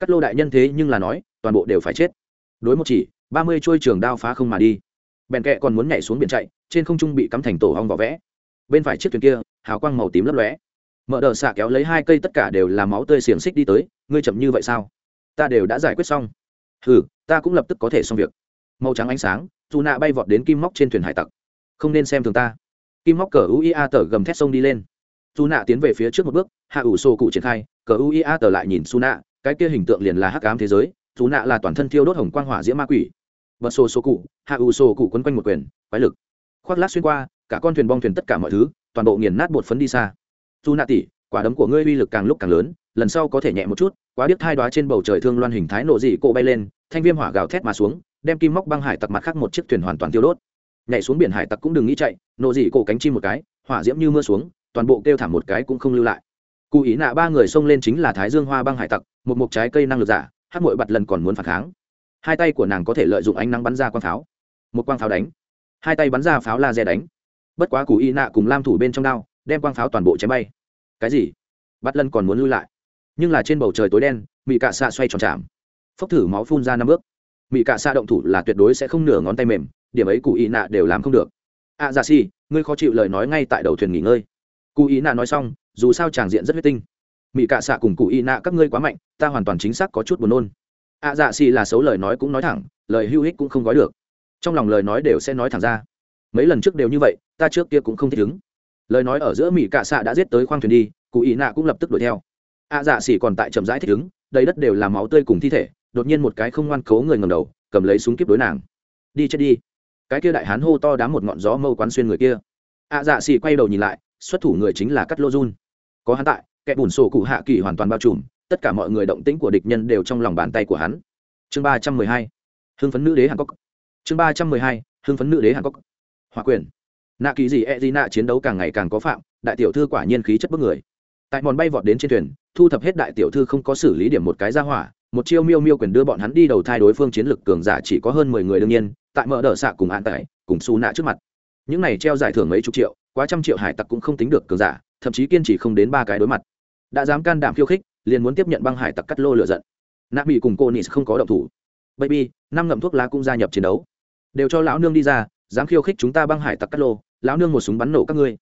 cắt lô đại nhân thế nhưng là nói, toàn bộ đều phải chết. Đối một chỉ, ba mươi trôi trường đao phá không mà đi. Bèn kẹ còn muốn nhảy xuống biển chạy, trên không trung bị cắm thành tổ hong vỏ vẽ. Bên phải chiếc thuyền kia, hào quang màu tím lấp lóe. Mở đờ xạ kéo lấy hai cây tất cả đều là máu tươi xiềng xích đi tới, ngươi chậm như vậy sao? Ta đều đã giải quyết xong. Hừ, ta cũng lập tức có thể xong việc. Màu trắng ánh sáng, dù nạ bay vọt đến kim móc trên thuyền hải tặc. Không nên xem thường ta. Kim móc cờ uia tờ gầm thét sông đi lên. Dù nạ tiến về phía trước một bước, hạ ủ sô cụ triển khai, cờ uia tờ lại nhìn su nạ cái kia hình tượng liền là hắc ám thế giới, dù nạ là toàn thân thiêu đốt hồng quang hỏa diễm ma quỷ. Bật sô số cụ, hạ ủ sô cụ quấn quanh một quyền, quái lực. Khoác lát xuyên qua, cả con thuyền bong thuyền tất cả mọi thứ, toàn bộ nghiền nát bột phấn đi xa. Dù nạ tỉ quả đấm của ngươi uy lực càng lúc càng lớn, lần sau có thể nhẹ một chút, quá biết thai đoá trên bầu trời thương loan hình thái nộ dị cộ bay lên, thanh viêm hỏa gào thét mà xuống, đem kim móc băng hải tặc mặt khác một chiếc thuyền hoàn toàn tiêu đốt. Nhảy xuống biển hải tặc cũng đừng nghĩ chạy nộ dị cổ cánh chim một cái, hỏa diễm như mưa xuống, toàn bộ kêu thảm một cái cũng không lưu lại. Cụ ý nạ ba người xông lên chính là thái dương hoa băng hải tặc một mục trái cây năng lực giả, hát mội bặt lần còn muốn phản kháng. Hai tay của nàng có thể lợi dụng ánh nắng bắn ra quang pháo. Một quang pháo đánh. Hai tay bắn ra pháo laser đánh. Bất quá cụ Y nạ cùng lam thủ bên trong đao, đem quang pháo toàn bộ chém bay. Cái gì? Bắt lần còn muốn lui lại. Nhưng là trên bầu trời tối đen, mị cạ xạ xoay tròn chạm. Phốc thử máu phun ra năm bước. Mị cạ xạ động thủ là tuyệt đối sẽ không nửa ngón tay mềm, điểm ấy cụ ý nạ đều làm không được. A ra si ngươi khó chịu lời nói ngay tại đầu thuyền nghỉ ngơi. Cụ ý nạ nói xong, dù sao tràng diện rất huyết tinh mỹ cạ xạ cùng cụ y nạ, các ngươi quá mạnh, ta hoàn toàn chính xác có chút buồn nôn. Ạ dạ xì là xấu lời nói cũng nói thẳng, lời hưu hích cũng không gói được. Trong lòng lời nói đều sẽ nói thẳng ra. Mấy lần trước đều như vậy, ta trước kia cũng không thích ứng. Lời nói ở giữa mỹ cạ xạ đã giết tới khoang thuyền đi, cụ y nạ cũng lập tức đuổi theo. Ạ dạ xì còn tại chậm rãi thích ứng, đầy đất đều là máu tươi cùng thi thể, đột nhiên một cái không ngoan cố người ngầm đầu, cầm lấy súng kiếp đối nàng. Đi chết đi. Cái kia đại hán hô to đám một ngọn gió mâu quán xuyên người kia. Ạ dạ xì quay đầu nhìn lại, xuất thủ người chính là cắt lô dun. Có hắn tại kẻ bùn sổ cụ hạ kỳ hoàn toàn bao trùm, tất cả mọi người động tĩnh của địch nhân đều trong lòng bàn tay của hắn. Chương ba trăm mười hai, hưng phấn nữ đế hàn cốc chương ba trăm mười hai, hưng phấn nữ đế hàn cốc hòa quyền. Nạ kỳ gì e d nạ chiến đấu càng ngày càng có phạm, đại tiểu thư quả nhiên khí chất bức người. Tại mòn bay vọt đến trên thuyền, thu thập hết đại tiểu thư không có xử lý điểm một cái ra hỏa, một chiêu miêu miêu quyền đưa bọn hắn đi đầu thai đối phương chiến lược cường giả chỉ có hơn mười người đương nhiên, tại mở đờ xạ cùng an tải, cùng xù nạ trước mặt. Những này treo giải thưởng mấy chục triệu, quá trăm triệu hải tặc cũng không tính được cường giả thậm chí kiên trì không đến ba cái đối mặt. Đã dám can đảm khiêu khích, liền muốn tiếp nhận băng hải tặc cắt lô lựa giận. Nạp bị cùng cô nis không có động thủ. Baby, năm ngậm thuốc lá cũng gia nhập chiến đấu. Đều cho lão nương đi ra, dám khiêu khích chúng ta băng hải tặc cắt lô, lão nương một súng bắn nổ các ngươi.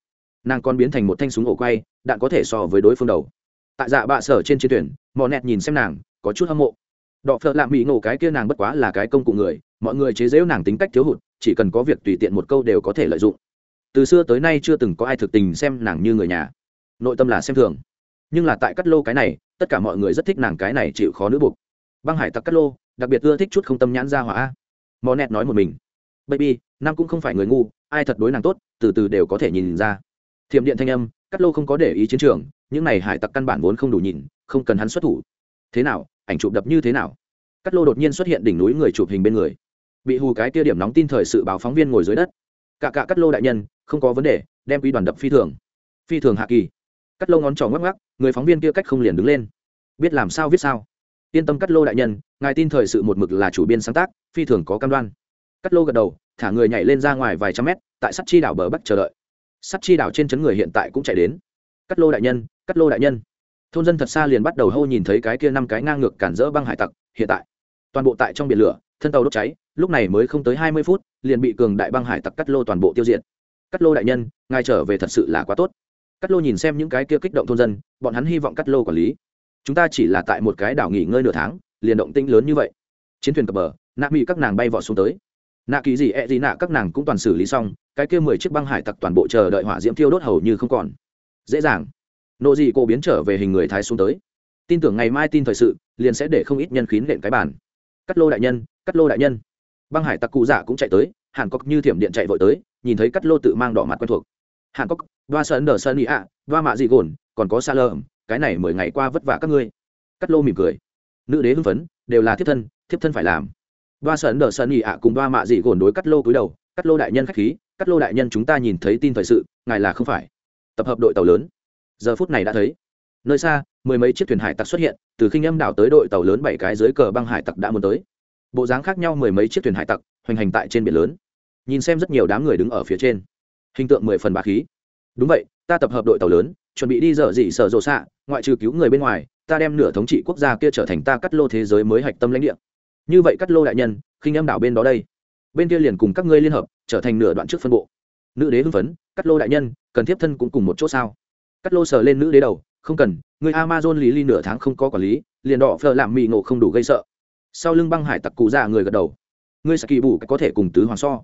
Nàng còn biến thành một thanh súng ổ quay, đạn có thể so với đối phương đầu. Tại dạ bạ sở trên chiến tuyển mò nẹt nhìn xem nàng, có chút hâm mộ. Đọ phợ lạ mỹ nổ cái kia nàng bất quá là cái công cụ người, mọi người chế giễu nàng tính cách thiếu hụt, chỉ cần có việc tùy tiện một câu đều có thể lợi dụng từ xưa tới nay chưa từng có ai thực tình xem nàng như người nhà. Nội tâm là xem thường. Nhưng là tại cắt lô cái này, tất cả mọi người rất thích nàng cái này chịu khó nữ buộc. Băng hải tặc cắt lô, đặc biệt ưa thích chút không tâm nhãn ra hỏa. Mò nẹt nói một mình. Baby, nam cũng không phải người ngu, ai thật đối nàng tốt, từ từ đều có thể nhìn ra. Thiểm điện thanh âm, cắt lô không có để ý chiến trường, những này hải tặc căn bản vốn không đủ nhìn, không cần hắn xuất thủ. Thế nào, ảnh chụp đập như thế nào? Cắt lô đột nhiên xuất hiện đỉnh núi người chụp hình bên người. Bị hù cái kia điểm nóng tin thời sự báo phóng viên ngồi dưới đất. Cả cả cắt lô đại nhân không có vấn đề, đem quy đoàn đập phi thường. Phi thường hạ kỳ. Cắt lô ngón trỏ ngắc ngắc người phóng viên kia cách không liền đứng lên. Biết làm sao viết sao? Yên tâm cắt lô đại nhân, ngài tin thời sự một mực là chủ biên sáng tác, phi thường có cam đoan. Cắt lô gật đầu, thả người nhảy lên ra ngoài vài trăm mét, tại sắt chi đảo bờ bắc chờ đợi. Sắt chi đảo trên chấn người hiện tại cũng chạy đến. Cắt lô đại nhân, cắt lô đại nhân. Thôn dân thật xa liền bắt đầu hô nhìn thấy cái kia năm cái ngang ngược cản rỡ băng hải tặc, hiện tại. Toàn bộ tại trong biển lửa, thân tàu đốt cháy, lúc này mới không tới hai mươi phút, liền bị cường đại băng hải tặc cắt lô toàn bộ tiêu diệt cắt lô đại nhân, ngài trở về thật sự là quá tốt. Cắt lô nhìn xem những cái kia kích động thôn dân, bọn hắn hy vọng cắt lô quản lý. Chúng ta chỉ là tại một cái đảo nghỉ ngơi nửa tháng, liền động tinh lớn như vậy. Chiến thuyền cập bờ, nạ mỹ các nàng bay vọt xuống tới. Nạ kỳ gì, ẹ、e、gì nạ các nàng cũng toàn xử lý xong, cái kia mười chiếc băng hải tặc toàn bộ chờ đợi hỏa diễm thiêu đốt hầu như không còn. Dễ dàng. Nộ gì cô biến trở về hình người thái xuống tới. Tin tưởng ngày mai tin thời sự, liền sẽ để không ít nhân khí nện cái bàn. Cắt lô đại nhân, cắt lô đại nhân. Băng hải tặc cụ dạ cũng chạy tới, hàn cốc như thiểm điện chạy vội tới nhìn thấy cắt lô tự mang đỏ mặt quen thuộc. Hàn cốc đoa sơn đờ sơn ý ạ, đoa mạ dị gồn, còn có xa lờ cái này mười ngày qua vất vả các ngươi. Cắt lô mỉm cười. Nữ đế hưng phấn, đều là thiếp thân thiếp thân phải làm. Đoa sơn đờ sơn ý ạ cùng đoa mạ dị gồn đối cắt lô cúi đầu, cắt lô đại nhân khách khí, cắt lô đại nhân chúng ta nhìn thấy tin thời sự, ngài là không phải. Tập hợp đội tàu lớn. Giờ phút này đã thấy, nơi xa, mười mấy chiếc thuyền hải tặc xuất hiện, từ khinh âm đảo tới đội tàu lớn bảy cái dưới cờ băng hải tặc đã muốn tới. Bộ dáng khác nhau mười mấy chiếc thuyền hải tặc, hoành hành tại trên biển lớn nhìn xem rất nhiều đám người đứng ở phía trên. Hình tượng mười phần bà khí. Đúng vậy, ta tập hợp đội tàu lớn, chuẩn bị đi dở dị sở rộ xạ, ngoại trừ cứu người bên ngoài, ta đem nửa thống trị quốc gia kia trở thành ta cắt lô thế giới mới hạch tâm lãnh địa. Như vậy cắt lô đại nhân, khinh em đảo bên đó đây. Bên kia liền cùng các ngươi liên hợp, trở thành nửa đoạn trước phân bộ. Nữ đế hưng phấn, cắt lô đại nhân, cần thiếp thân cũng cùng một chỗ sao? Cắt lô sờ lên nữ đế đầu, không cần, người amazon lý ly nửa tháng không có quản lý, liền đỏ phờ làm mì nổ không đủ gây sợ. Sau lưng băng hải tặc cụ già người gật đầu. Ngươi sẽ kỳ bù có thể cùng tứ hoàng so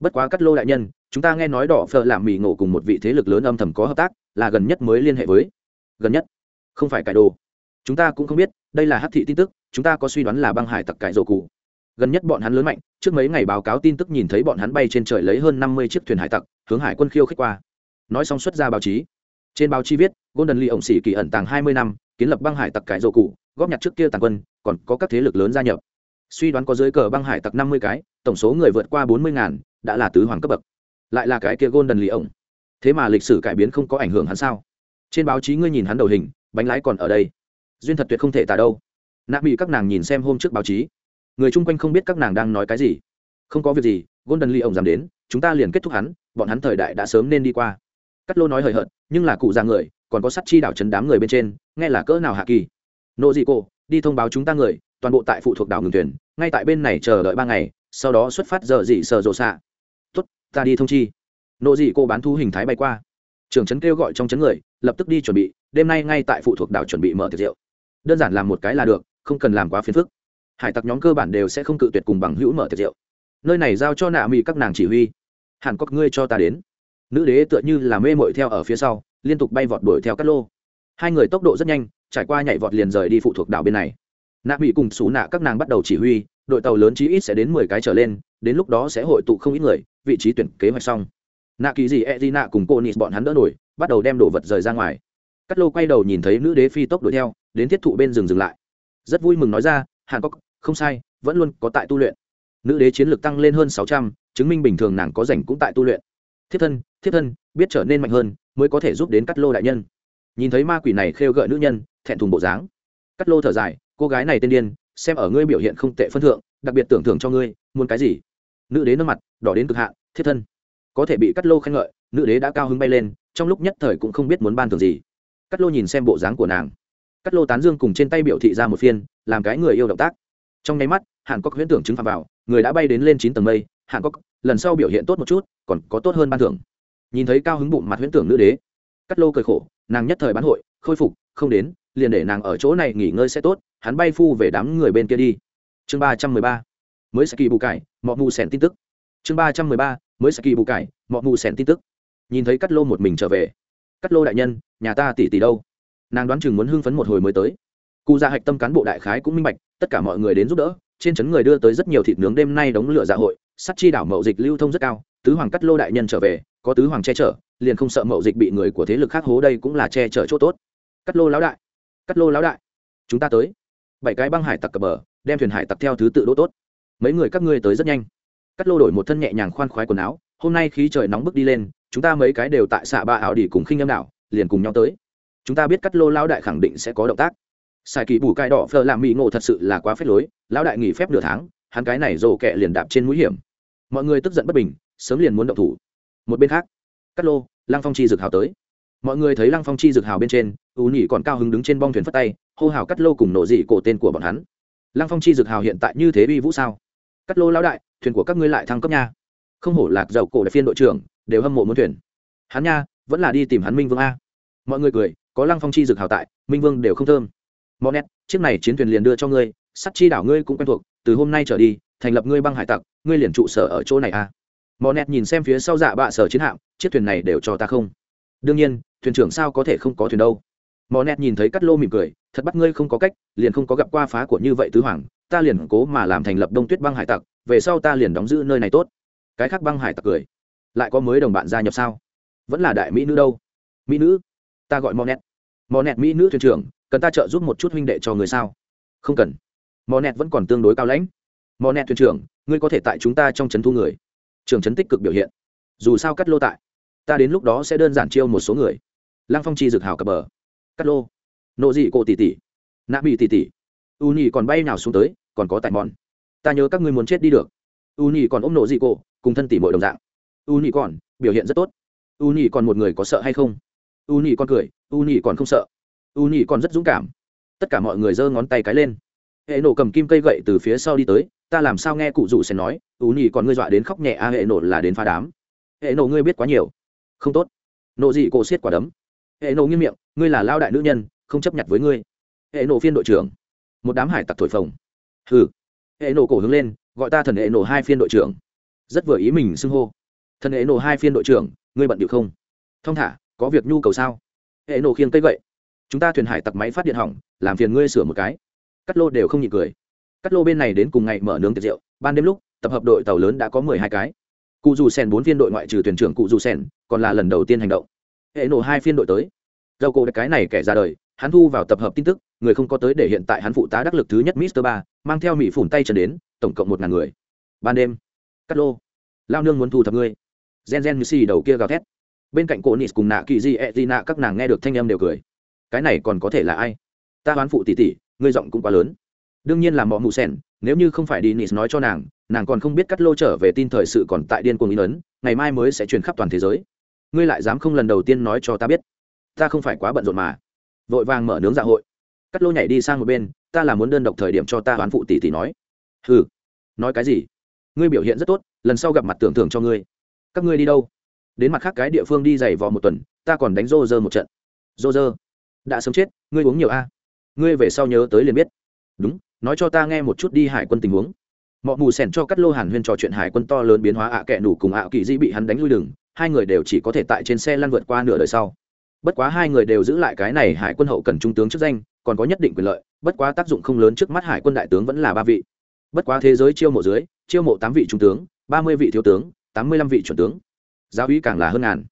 bất quá cắt lô đại nhân, chúng ta nghe nói đỏ phở làm mì ngộ cùng một vị thế lực lớn âm thầm có hợp tác, là gần nhất mới liên hệ với. Gần nhất? Không phải cải đồ. Chúng ta cũng không biết, đây là hát thị tin tức, chúng ta có suy đoán là băng hải tặc cải rổ cụ. Gần nhất bọn hắn lớn mạnh, trước mấy ngày báo cáo tin tức nhìn thấy bọn hắn bay trên trời lấy hơn năm mươi chiếc thuyền hải tặc, hướng hải quân khiêu khích qua. Nói xong xuất ra báo chí. Trên báo chí viết, golden lee ổng xỉ kỳ ẩn tàng hai mươi năm, kiến lập băng hải tặc cải rổ cụ, góp nhặt trước kia tàng quân, còn có các thế lực lớn gia nhập. Suy đoán có dưới cờ băng hải tặc năm mươi cái, tổng số người vượt qua bốn mươi ngàn đã là tứ hoàng cấp bậc, lại là cái kia golden lì ổng. Thế mà lịch sử cải biến không có ảnh hưởng hắn sao? Trên báo chí ngươi nhìn hắn đầu hình, bánh lái còn ở đây. Duyên thật tuyệt không thể tả đâu. Nạp bị các nàng nhìn xem hôm trước báo chí. Người chung quanh không biết các nàng đang nói cái gì. Không có việc gì, golden lee ổng dám đến, chúng ta liền kết thúc hắn, bọn hắn thời đại đã sớm nên đi qua. Cắt lô nói hời hợt, nhưng là cụ già người, còn có sắt chi đảo chấn đám người bên trên, nghe là cỡ nào hạ kỳ. Nộ dị cô, đi thông báo chúng ta người, toàn bộ tại phụ thuộc đảo ngừng thuyền, ngay tại bên này chờ đợi ba ngày, sau đó xuất phát giờ dị sờ rộ xạ ta đi thông chi. Nộ dị cô bán thu hình thái bay qua. Trưởng trấn kêu gọi trong trấn người, lập tức đi chuẩn bị, đêm nay ngay tại phụ thuộc đảo chuẩn bị mở tiệc rượu. Đơn giản làm một cái là được, không cần làm quá phiền phức. Hải tặc nhóm cơ bản đều sẽ không cự tuyệt cùng bằng hữu mở tiệc rượu. Nơi này giao cho nạ mỹ các nàng chỉ huy. Hàn cóc ngươi cho ta đến. Nữ đế tựa như là mê mội theo ở phía sau, liên tục bay vọt đuổi theo các lô. Hai người tốc độ rất nhanh, trải qua nhảy vọt liền rời đi phụ thuộc đảo bên này. Nạ mỹ cùng xú nạ các nàng bắt đầu chỉ huy đội tàu lớn chí ít sẽ đến mười cái trở lên, đến lúc đó sẽ hội tụ không ít người, vị trí tuyển kế hoạch xong. Nạ kỳ gì e d nạ cùng cô nis bọn hắn đỡ nổi, bắt đầu đem đồ vật rời ra ngoài. Cát lô quay đầu nhìn thấy nữ đế phi tốc đuổi theo, đến thiết thụ bên rừng dừng lại. Rất vui mừng nói ra, hàn cốc không sai, vẫn luôn có tại tu luyện. Nữ đế chiến lược tăng lên hơn sáu trăm, chứng minh bình thường nàng có rảnh cũng tại tu luyện. Thiết thân thiết thân, biết trở nên mạnh hơn, mới có thể giúp đến cắt lô đại nhân. Nhìn thấy ma quỷ này khêu gợi nữ nhân, thẹn thùng bộ dáng. Cắt lô thở dài, cô gái này tên điên xem ở ngươi biểu hiện không tệ phân thượng, đặc biệt tưởng thưởng cho ngươi, muốn cái gì? Nữ đế nâng mặt, đỏ đến cực hạn thiết thân. Có thể bị cắt lô khen ngợi, nữ đế đã cao hứng bay lên, trong lúc nhất thời cũng không biết muốn ban thưởng gì. Cắt lô nhìn xem bộ dáng của nàng. Cắt lô tán dương cùng trên tay biểu thị ra một phiên, làm cái người yêu động tác. Trong nháy mắt, hàn cốc huyễn tưởng chứng phạm vào, người đã bay đến lên chín tầng mây, hàn cốc lần sau biểu hiện tốt một chút, còn có tốt hơn ban thưởng. Nhìn thấy cao hứng bụng mặt huyễn tưởng nữ đế cắt lô cười khổ, nàng nhất thời bán hội, khôi phục, không đến, liền để nàng ở chỗ này nghỉ ngơi sẽ tốt hắn bay phu về đám người bên kia đi. Chương ba trăm mười ba, mới sẽ kỳ bù cải, mọ mù sèn tin tức. Chương ba trăm mười ba, mới sẽ kỳ bù cải, mọ mù sèn tin tức. Nhìn thấy cắt lô một mình trở về. Cắt lô đại nhân, nhà ta tỷ tỷ đâu? Nàng đoán chừng muốn hưng phấn một hồi mới tới. Cụ gia hạch tâm cán bộ đại khái cũng minh bạch, tất cả mọi người đến giúp đỡ, trên trấn người đưa tới rất nhiều thịt nướng đêm nay đóng lửa dạ hội, sắt chi đảo mậu dịch lưu thông rất cao, tứ hoàng cắt lô đại nhân trở về, có tứ hoàng che chở, liền không sợ mậu dịch bị người của thế lực khác hố đây cũng là che chở chỗ tốt. Cắt lô lão đại cắt lô lão đại, chúng ta tới bảy cái băng hải tặc cập bờ, đem thuyền hải tặc theo thứ tự đỗ tốt. Mấy người các ngươi tới rất nhanh. Cắt lô đổi một thân nhẹ nhàng khoan khoái quần áo, hôm nay khí trời nóng bức đi lên, chúng ta mấy cái đều tại xạ ba ảo đi cùng khinh âm đảo, liền cùng nhau tới. Chúng ta biết cắt lô lão đại khẳng định sẽ có động tác. Sai kỳ bù cai đỏ phờ làm mỹ ngộ thật sự là quá phép lối, lão đại nghỉ phép nửa tháng, hắn cái này rồ kẹ liền đạp trên mũi hiểm. Mọi người tức giận bất bình, sớm liền muốn động thủ. Một bên khác, cắt lô, lăng phong chi dược hào tới. Mọi người thấy lăng phong chi dược hào bên trên u nhị còn cao hứng đứng trên bong thuyền phất tay hô hào cắt lô cùng nổ dị cổ tên của bọn hắn. Lăng phong chi dược hào hiện tại như thế uy vũ sao? Cắt lô lão đại, thuyền của các ngươi lại thăng cấp nha. Không hổ lạc dầu cổ đại phiên đội trưởng, đều hâm mộ muốn thuyền. Hắn nha, vẫn là đi tìm hắn minh vương a. Mọi người cười, có lăng phong chi dược hào tại, minh vương đều không thơm. Mò nét, chiếc này chiến thuyền liền đưa cho ngươi, sắt chi đảo ngươi cũng quen thuộc, từ hôm nay trở đi, thành lập ngươi băng hải tặc, ngươi liền trụ sở ở chỗ này a. Mò nét nhìn xem phía sau dạ bạ sở chiến hạm, chiếc thuyền này đều cho ta không. Đương nhiên, thuyền trưởng sao có thể không có thuyền đâu? Mò nét nhìn thấy cắt lô mỉm cười, thật bắt ngươi không có cách, liền không có gặp qua phá của như vậy tứ hoàng, ta liền cố mà làm thành lập đông tuyết băng hải tặc, về sau ta liền đóng giữ nơi này tốt. Cái khác băng hải tặc cười. Lại có mới đồng bạn gia nhập sao? Vẫn là đại mỹ nữ đâu? Mỹ nữ? Ta gọi monet monet mỹ nữ thuyền trưởng, cần ta trợ giúp một chút huynh đệ cho người sao? Không cần. Monet vẫn còn tương đối cao lãnh. Monet thuyền trưởng, ngươi có thể tại chúng ta trong trấn thu người. Trường trấn tích cực biểu hiện. Dù sao cắt lô tại, ta đến lúc đó sẽ đơn giản chiêu một số người. Lăng phong chi dực hào cập bờ cắt lô. Nộ dị cổ tỷ tỷ. Nạ bị tỷ tỷ. U nhì còn bay nào xuống tới, còn có tại mòn. Ta nhớ các ngươi muốn chết đi được. U nhì còn ôm nộ dị cổ, cùng thân tỷ mọi đồng dạng. U nhì còn, biểu hiện rất tốt. U nhì còn một người có sợ hay không? U nhì còn cười, u nhì còn không sợ. U nhì còn rất dũng cảm. Tất cả mọi người giơ ngón tay cái lên. Hệ nổ cầm kim cây gậy từ phía sau đi tới, ta làm sao nghe cụ rủ sẽ nói, u nhì còn ngươi dọa đến khóc nhẹ a, hệ nổ là đến phá đám. Hệ nổ ngươi biết quá nhiều. Không tốt. Nộ dị cổ xiết quả đấm hệ nổ nghiêm miệng, ngươi là lao đại nữ nhân, không chấp nhận với ngươi. Hệ nổ phiên đội trưởng. Một đám hải tặc thổi phồng. Hừ. Hệ nổ cổ hướng lên, gọi ta thần hệ nổ hai phiên đội trưởng. Rất vừa ý mình xưng hô. Thần hệ nổ hai phiên đội trưởng, ngươi bận điệu không? Thong thả, có việc nhu cầu sao? Hệ nổ khiêng cây gậy. Chúng ta thuyền hải tặc máy phát điện hỏng, làm phiền ngươi sửa một cái. Cắt lô đều không nhịn cười. Cắt lô bên này đến cùng ngày mở nướng tiệc rượu, ban đêm lúc, tập hợp đội tàu lớn đã có mười hai cái. Cụ dù sen bốn phiên đội ngoại trừ thuyền trưởng cụ dù sen còn là lần đầu tiên hành động hệ nổ hai phiên đội tới. Dầu cổ cái này kẻ ra đời, hắn thu vào tập hợp tin tức, người không có tới để hiện tại hắn phụ tá đắc lực thứ nhất mister ba, mang theo mỹ phủn tay trần đến, tổng cộng một ngàn người. Ban đêm, cắt lô. Lao nương muốn thu thập ngươi. Gen gen như xì đầu kia gào thét. Bên cạnh cổ nịt cùng nạ kỳ di e di nạ các nàng nghe được thanh âm đều cười. Cái này còn có thể là ai? Ta đoán phụ tỷ tỷ, ngươi giọng cũng quá lớn. Đương nhiên là mọ mụ sen nếu như không phải đi nịt nói cho nàng nàng còn không biết cắt lô trở về tin thời sự còn tại điên cuồng ý lớn. ngày mai mới sẽ truyền khắp toàn thế giới ngươi lại dám không lần đầu tiên nói cho ta biết. Ta không phải quá bận rộn mà. Vội vàng mở nướng dạ hội. Cắt lô nhảy đi sang một bên, ta là muốn đơn độc thời điểm cho ta đoán phụ tỷ tỷ nói. Ừ nói cái gì? Ngươi biểu hiện rất tốt, lần sau gặp mặt tưởng thưởng cho ngươi. Các ngươi đi đâu? Đến mặt khác cái địa phương đi giày vò một tuần, ta còn đánh rô rơ một trận. Rô rơ? Đã sớm chết, ngươi uống nhiều a. Ngươi về sau nhớ tới liền biết. Đúng, nói cho ta nghe một chút đi hải quân tình huống. Mọi mù sẻn cho cắt lô hàn huyên trò chuyện hải quân to lớn biến hóa ạ à kẹ nủ cùng ạ kỳ di bị hắn đánh lui đừng hai người đều chỉ có thể tại trên xe lăn vượt qua nửa đời sau. Bất quá hai người đều giữ lại cái này hải quân hậu cần trung tướng chức danh, còn có nhất định quyền lợi, bất quá tác dụng không lớn trước mắt hải quân đại tướng vẫn là ba vị. Bất quá thế giới chiêu mộ dưới, chiêu mộ tám vị trung tướng, ba mươi vị thiếu tướng, tám mươi lăm vị chuẩn tướng. Giáo uy càng là hơn ngàn.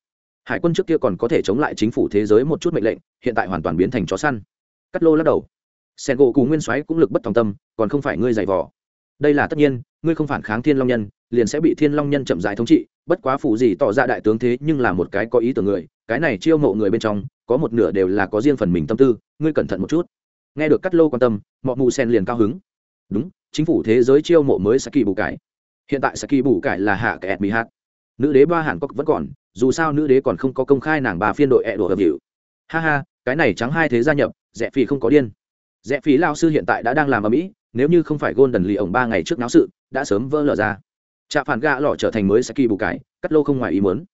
Hải quân trước kia còn có thể chống lại chính phủ thế giới một chút mệnh lệnh, hiện tại hoàn toàn biến thành chó săn. Cắt lô lắc đầu. Sen gỗ cù nguyên soái cũng lực bất tòng tâm, còn không phải ngươi giày vò đây là tất nhiên, ngươi không phản kháng thiên long nhân, liền sẽ bị thiên long nhân chậm dài thống trị. Bất quá phụ gì tỏ ra đại tướng thế nhưng là một cái có ý tưởng người, cái này chiêu mộ người bên trong, có một nửa đều là có riêng phần mình tâm tư, ngươi cẩn thận một chút. Nghe được cắt lô quan tâm mọi mù sen liền cao hứng. Đúng, chính phủ thế giới chiêu mộ mới saki bù cải. Hiện tại saki bù cải là hạ cái mỹ hát nữ đế ba hàn cốc vẫn còn, dù sao nữ đế còn không có công khai nàng bà phiên đội ẹ đổ hợp hiệu ha ha, cái này trắng hai thế gia nhập, rẽ phi không có điên. Rẽ phi lao sư hiện tại đã đang làm ở mỹ nếu như không phải golden lì ổng ba ngày trước náo sự, đã sớm vỡ lở ra. Trạ phản gạ lọ trở thành mới saki bù cái cắt lô không ngoài ý muốn.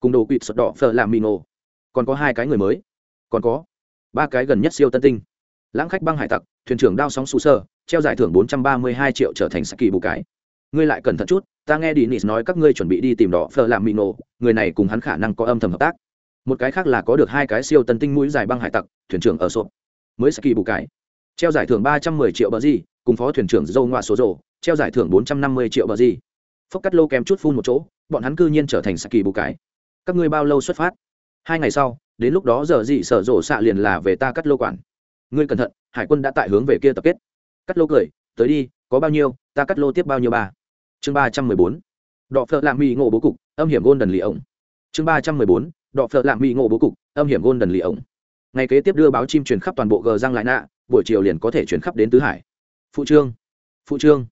Cùng đồ quỵt sọt đỏ phờ làm mì ngộ. Còn có hai cái người mới. Còn có ba cái gần nhất siêu tân tinh. Lãng khách băng hải tặc, thuyền trưởng đao sóng su sơ treo giải thưởng bốn trăm ba mươi hai triệu trở thành saki bù cái ngươi lại cẩn thận chút, ta nghe đi nis nói các ngươi chuẩn bị đi tìm đỏ phờ làm mì người này cùng hắn khả năng có âm thầm hợp tác. Một cái khác là có được hai cái siêu tân tinh mũi dài băng hải tặc, thuyền trưởng ở sộp. Mới saki bù cái treo giải thưởng ba trăm mười triệu bờ gì, cùng phó thuyền trưởng dâu ngoại số rổ treo giải thưởng bốn trăm năm mươi triệu bờ gì. Phốc cắt lô kém chút phun một chỗ, bọn hắn cư nhiên trở thành saki bù cái. Các ngươi bao lâu xuất phát? Hai ngày sau, đến lúc đó giờ gì sở rổ xạ liền là về ta cắt lô quản. Ngươi cẩn thận, hải quân đã tại hướng về kia tập kết. Cắt lô cười, tới đi, có bao nhiêu, ta cắt lô tiếp bao nhiêu ba. Chương ba trăm mười bốn, đọ phợ lạm mỹ ngộ bố cục, âm hiểm gôn đần lì ổng. Chương ba trăm mười bốn, đọ phợ lạm mỹ ngộ bố cục, âm hiểm gôn đần lì ổng. Ngày kế tiếp đưa báo chim truyền khắp toàn bộ gờ giang lại nạ buổi chiều liền có thể chuyển khắp đến tứ hải. Phụ trương phụ trương.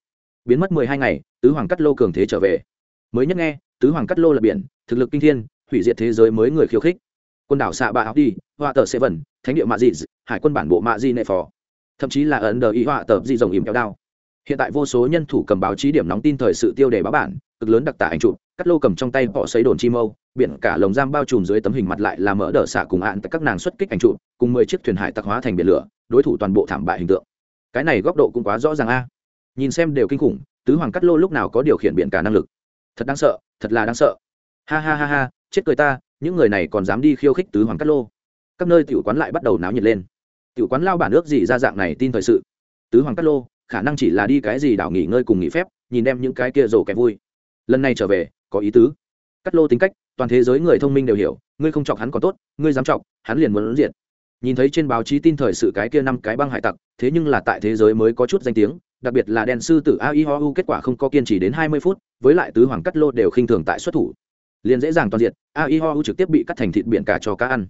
Biến mất mười hai ngày, tứ hoàng cắt lô cường thế trở về. Mới nhất nghe, tứ hoàng cắt lô là biển, thực lực kinh thiên, hủy diệt thế giới mới người khiêu khích. Quân đảo xạ bạ áo đi họa tờ sẽ vẩn, thánh địa mạ dị hải quân bản bộ mạ di nệ phò. Thậm chí là ấn đờ ý họa tờ di rồng ìm kéo đao. Hiện tại vô số nhân thủ cầm báo chí điểm nóng tin thời sự tiêu đề báo bản, cực lớn đặc tả ảnh chụp, cắt lô cầm trong tay họ xấy đồn chi mâu, biển cả lồng giam bao trùm dưới tấm hình mặt lại là mỡ đỡ xạ cùng hạn tại các nàng xuất kích ảnh trụ cùng mười chiếc thuyền hải tặc hóa thành biển lửa đối thủ toàn bộ thảm bại hình tượng. Cái này góc độ cũng quá rõ ràng a. Nhìn xem đều kinh khủng, tứ hoàng cắt lô lúc nào có điều khiển biển cả năng lực. Thật đáng sợ, thật là đáng sợ. Ha ha ha ha, chết cười ta, những người này còn dám đi khiêu khích tứ hoàng cắt lô. Các nơi tiểu quán lại bắt đầu náo nhiệt lên. Tiểu quán lao bản ước gì ra dạng này tin thời sự. Tứ hoàng cắt lô, khả năng chỉ là đi cái gì đảo nghỉ ngơi cùng nghỉ phép, nhìn đem những cái kia rổ kẻ vui. Lần này trở về, có ý tứ. Cắt lô tính cách, toàn thế giới người thông minh đều hiểu, ngươi không chọc hắn còn tốt, ngươi dám chọc, hắn liền muốn diện nhìn thấy trên báo chí tin thời sự cái kia năm cái băng hải tặc, thế nhưng là tại thế giới mới có chút danh tiếng, đặc biệt là đèn sư tử aihu kết quả không có kiên trì đến hai mươi phút, với lại tứ hoàng cắt lô đều khinh thường tại xuất thủ. Liền dễ dàng toàn diện aihu trực tiếp bị cắt thành thịt biển cả cho cá ăn.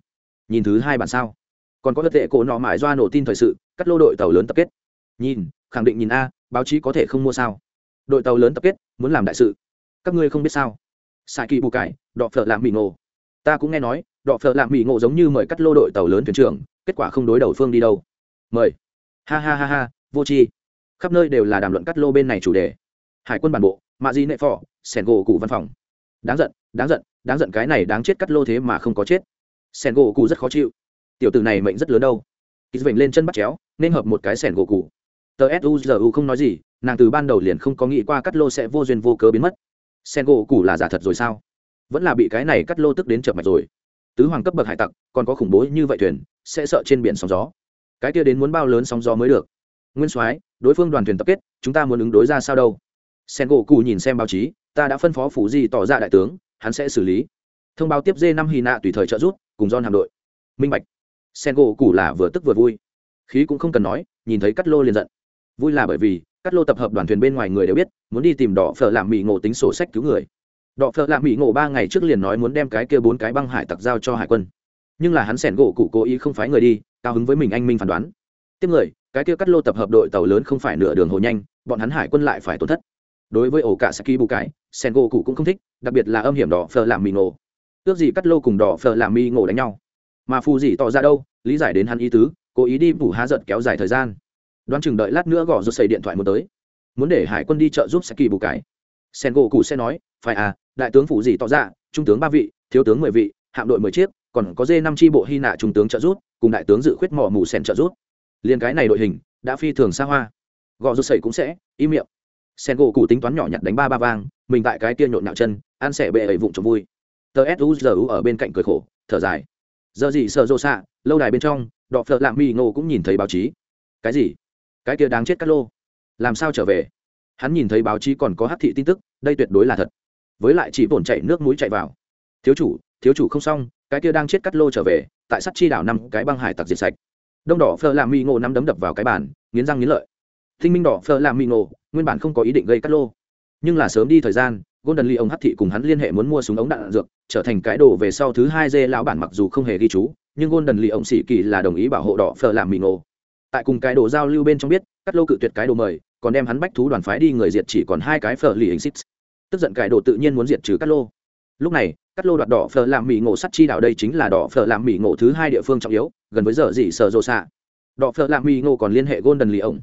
Nhìn thứ hai bản sao. Còn có vật tệ cổ nọ mãi doa nổ tin thời sự, cắt lô đội tàu lớn tập kết. Nhìn, khẳng định nhìn a, báo chí có thể không mua sao? Đội tàu lớn tập kết, muốn làm đại sự. Các ngươi không biết sao? Sai kỳ bù cải đọ phở làm bị nổ ta cũng nghe nói, đọ phợ làm mỹ ngộ giống như mời cắt lô đội tàu lớn thuyền trưởng, kết quả không đối đầu phương đi đâu. Mời. Ha ha ha ha, vô tri. Khắp nơi đều là đàm luận cắt lô bên này chủ đề. Hải quân bản bộ, mạ di nệ phò, sẻn gỗ cụ văn phòng. Đáng giận đáng giận đáng giận cái này đáng chết cắt lô thế mà không có chết. Sẻn gỗ cụ rất khó chịu. Tiểu tử này mệnh rất lớn đâu. Ít vểnh lên chân bắt chéo, nên hợp một cái sẻn gỗ cụ. Tờ suzu không nói gì, nàng từ ban đầu liền không có nghĩ qua cắt lô sẽ vô duyên vô cớ biến mất. Sen gỗ cụ là giả thật rồi sao? Vẫn là bị cái này cắt lô tức đến chập mạch rồi. Tứ hoàng cấp bậc hải tặc, còn có khủng bố như vậy thuyền, sẽ sợ trên biển sóng gió. Cái kia đến muốn bao lớn sóng gió mới được? Nguyên soái, đối phương đoàn thuyền tập kết, chúng ta muốn ứng đối ra sao đâu? Sen gỗ cù nhìn xem báo chí, ta đã phân phó phủ di tỏ ra đại tướng, hắn sẽ xử lý. Thông báo tiếp d năm hy nạ tùy thời trợ giúp, cùng don hạm đội. Minh bạch. Sen gỗ cù là vừa tức vừa vui. Khí cũng không cần nói, nhìn thấy cắt lô liền giận. Vui là bởi vì, cắt lô tập hợp đoàn thuyền bên ngoài người đều biết, muốn đi tìm đỏ phở làm mỹ ngộ tính sổ sách cứu người đọ phợ làm mỹ ngộ ba ngày trước liền nói muốn đem cái kia bốn cái băng hải tặc giao cho hải quân. Nhưng là hắn sẻn gỗ cụ cố ý không phái người đi, cao hứng với mình anh minh phán đoán. Tiếp người, cái kia cắt lô tập hợp đội tàu lớn không phải nửa đường hồ nhanh, bọn hắn hải quân lại phải tổn thất. Đối với ổ cả saki bù cái sen gỗ cụ cũng không thích, đặc biệt là âm hiểm đỏ phờ làm mỹ ngộ. Ước gì cắt lô cùng đỏ phờ làm mỹ ngộ đánh nhau. Mà phù gì tỏ ra đâu, lý giải đến hắn ý tứ, cố ý đi bù há giận kéo dài thời gian. Đoán chừng đợi lát nữa gõ rút xây điện thoại muốn tới. Muốn để hải quân đi trợ giúp saki bù cái sen gỗ cụ sẽ nói, phải à đại tướng phủ gì tỏ ra trung tướng ba vị thiếu tướng mười vị hạm đội mười chiếc còn có dê năm tri bộ hy nạ trung tướng trợ rút, cùng đại tướng dự khuyết mỏ mù sen trợ rút. Liên cái này đội hình đã phi thường xa hoa. Gò rút sẩy cũng sẽ im miệng. Sen gỗ cụ tính toán nhỏ nhặt đánh ba ba vang mình tại cái kia nhộn nhạo chân ăn sẻ bệ ấy vụng trộm vui. Tờ suzu ở bên cạnh cười khổ thở dài. Giờ gì sợ rô xạ lâu đài bên trong đọ phợ lạng mi ngô cũng nhìn thấy báo chí. Cái gì? Cái kia đáng chết cát lô. Làm sao trở về? Hắn nhìn thấy báo chí còn có hát thị tin tức đây tuyệt đối là thật với lại chỉ bổn chạy nước mũi chạy vào. Thiếu chủ thiếu chủ không xong, cái kia đang chết cắt lô trở về, tại sắt chi đảo năm cái băng hải tặc diệt sạch. Đông đỏ phờ làm mi ngộ năm đấm đập vào cái bàn, nghiến răng nghiến lợi. Thinh minh đỏ phờ làm mi ngộ, nguyên bản không có ý định gây cắt lô. Nhưng là sớm đi thời gian, golden lee ông hát thị cùng hắn liên hệ muốn mua súng ống đạn dược, trở thành cái đồ về sau thứ hai dê lão bản mặc dù không hề ghi chú, nhưng golden lee ông sĩ kỳ là đồng ý bảo hộ đỏ phờ làm mi ngộ. Tại cùng cái đồ giao lưu bên trong biết, cắt lô cự tuyệt cái đồ mời, còn đem hắn bách thú đoàn phái đi người diệt chỉ còn hai cái phở lì hình xích tức giận cải đồ tự nhiên muốn diệt trừ cắt lô. Lúc này cắt lô đoạt đỏ phở làm mỹ ngộ sắt chi đảo đây chính là đỏ phở làm mỹ ngộ thứ hai địa phương trọng yếu, gần với giờ gì sở rộ xạ. Đỏ phở làm mỹ ngộ còn liên hệ golden lì ổng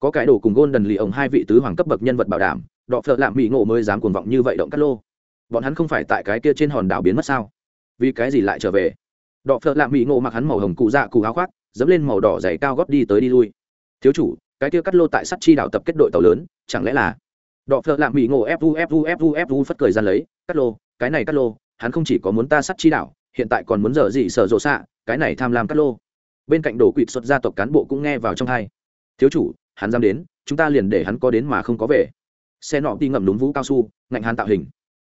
có cải đồ cùng golden lì ổng hai vị tứ hoàng cấp bậc nhân vật bảo đảm, đỏ phở làm mỹ ngộ mới dám cuồng vọng như vậy động cắt lô. Bọn hắn không phải tại cái kia trên hòn đảo biến mất sao? Vì cái gì lại trở về? Đỏ phở làm mỹ ngộ mặc hắn màu hồng cụ dạ cụ áo khoác, dẫm lên màu đỏ dày cao gót đi tới đi lui. Thiếu chủ, cái kia cắt lô tại sắt chi đảo tập kết đội tàu lớn, chẳng lẽ là đọ phợ lạm mỹ ngộ fu fu fu fu phất cười ra lấy cắt lô, cái này cắt lô, hắn không chỉ có muốn ta sắt chi đảo, hiện tại còn muốn dở gì sở rộ xạ, cái này tham lam cắt lô. Bên cạnh đồ quỵt xuất gia tộc cán bộ cũng nghe vào trong hai. Thiếu chủ, hắn dám đến, chúng ta liền để hắn có đến mà không có về. Xe nọ đi ngậm đúng vũ cao su, ngạnh hắn tạo hình.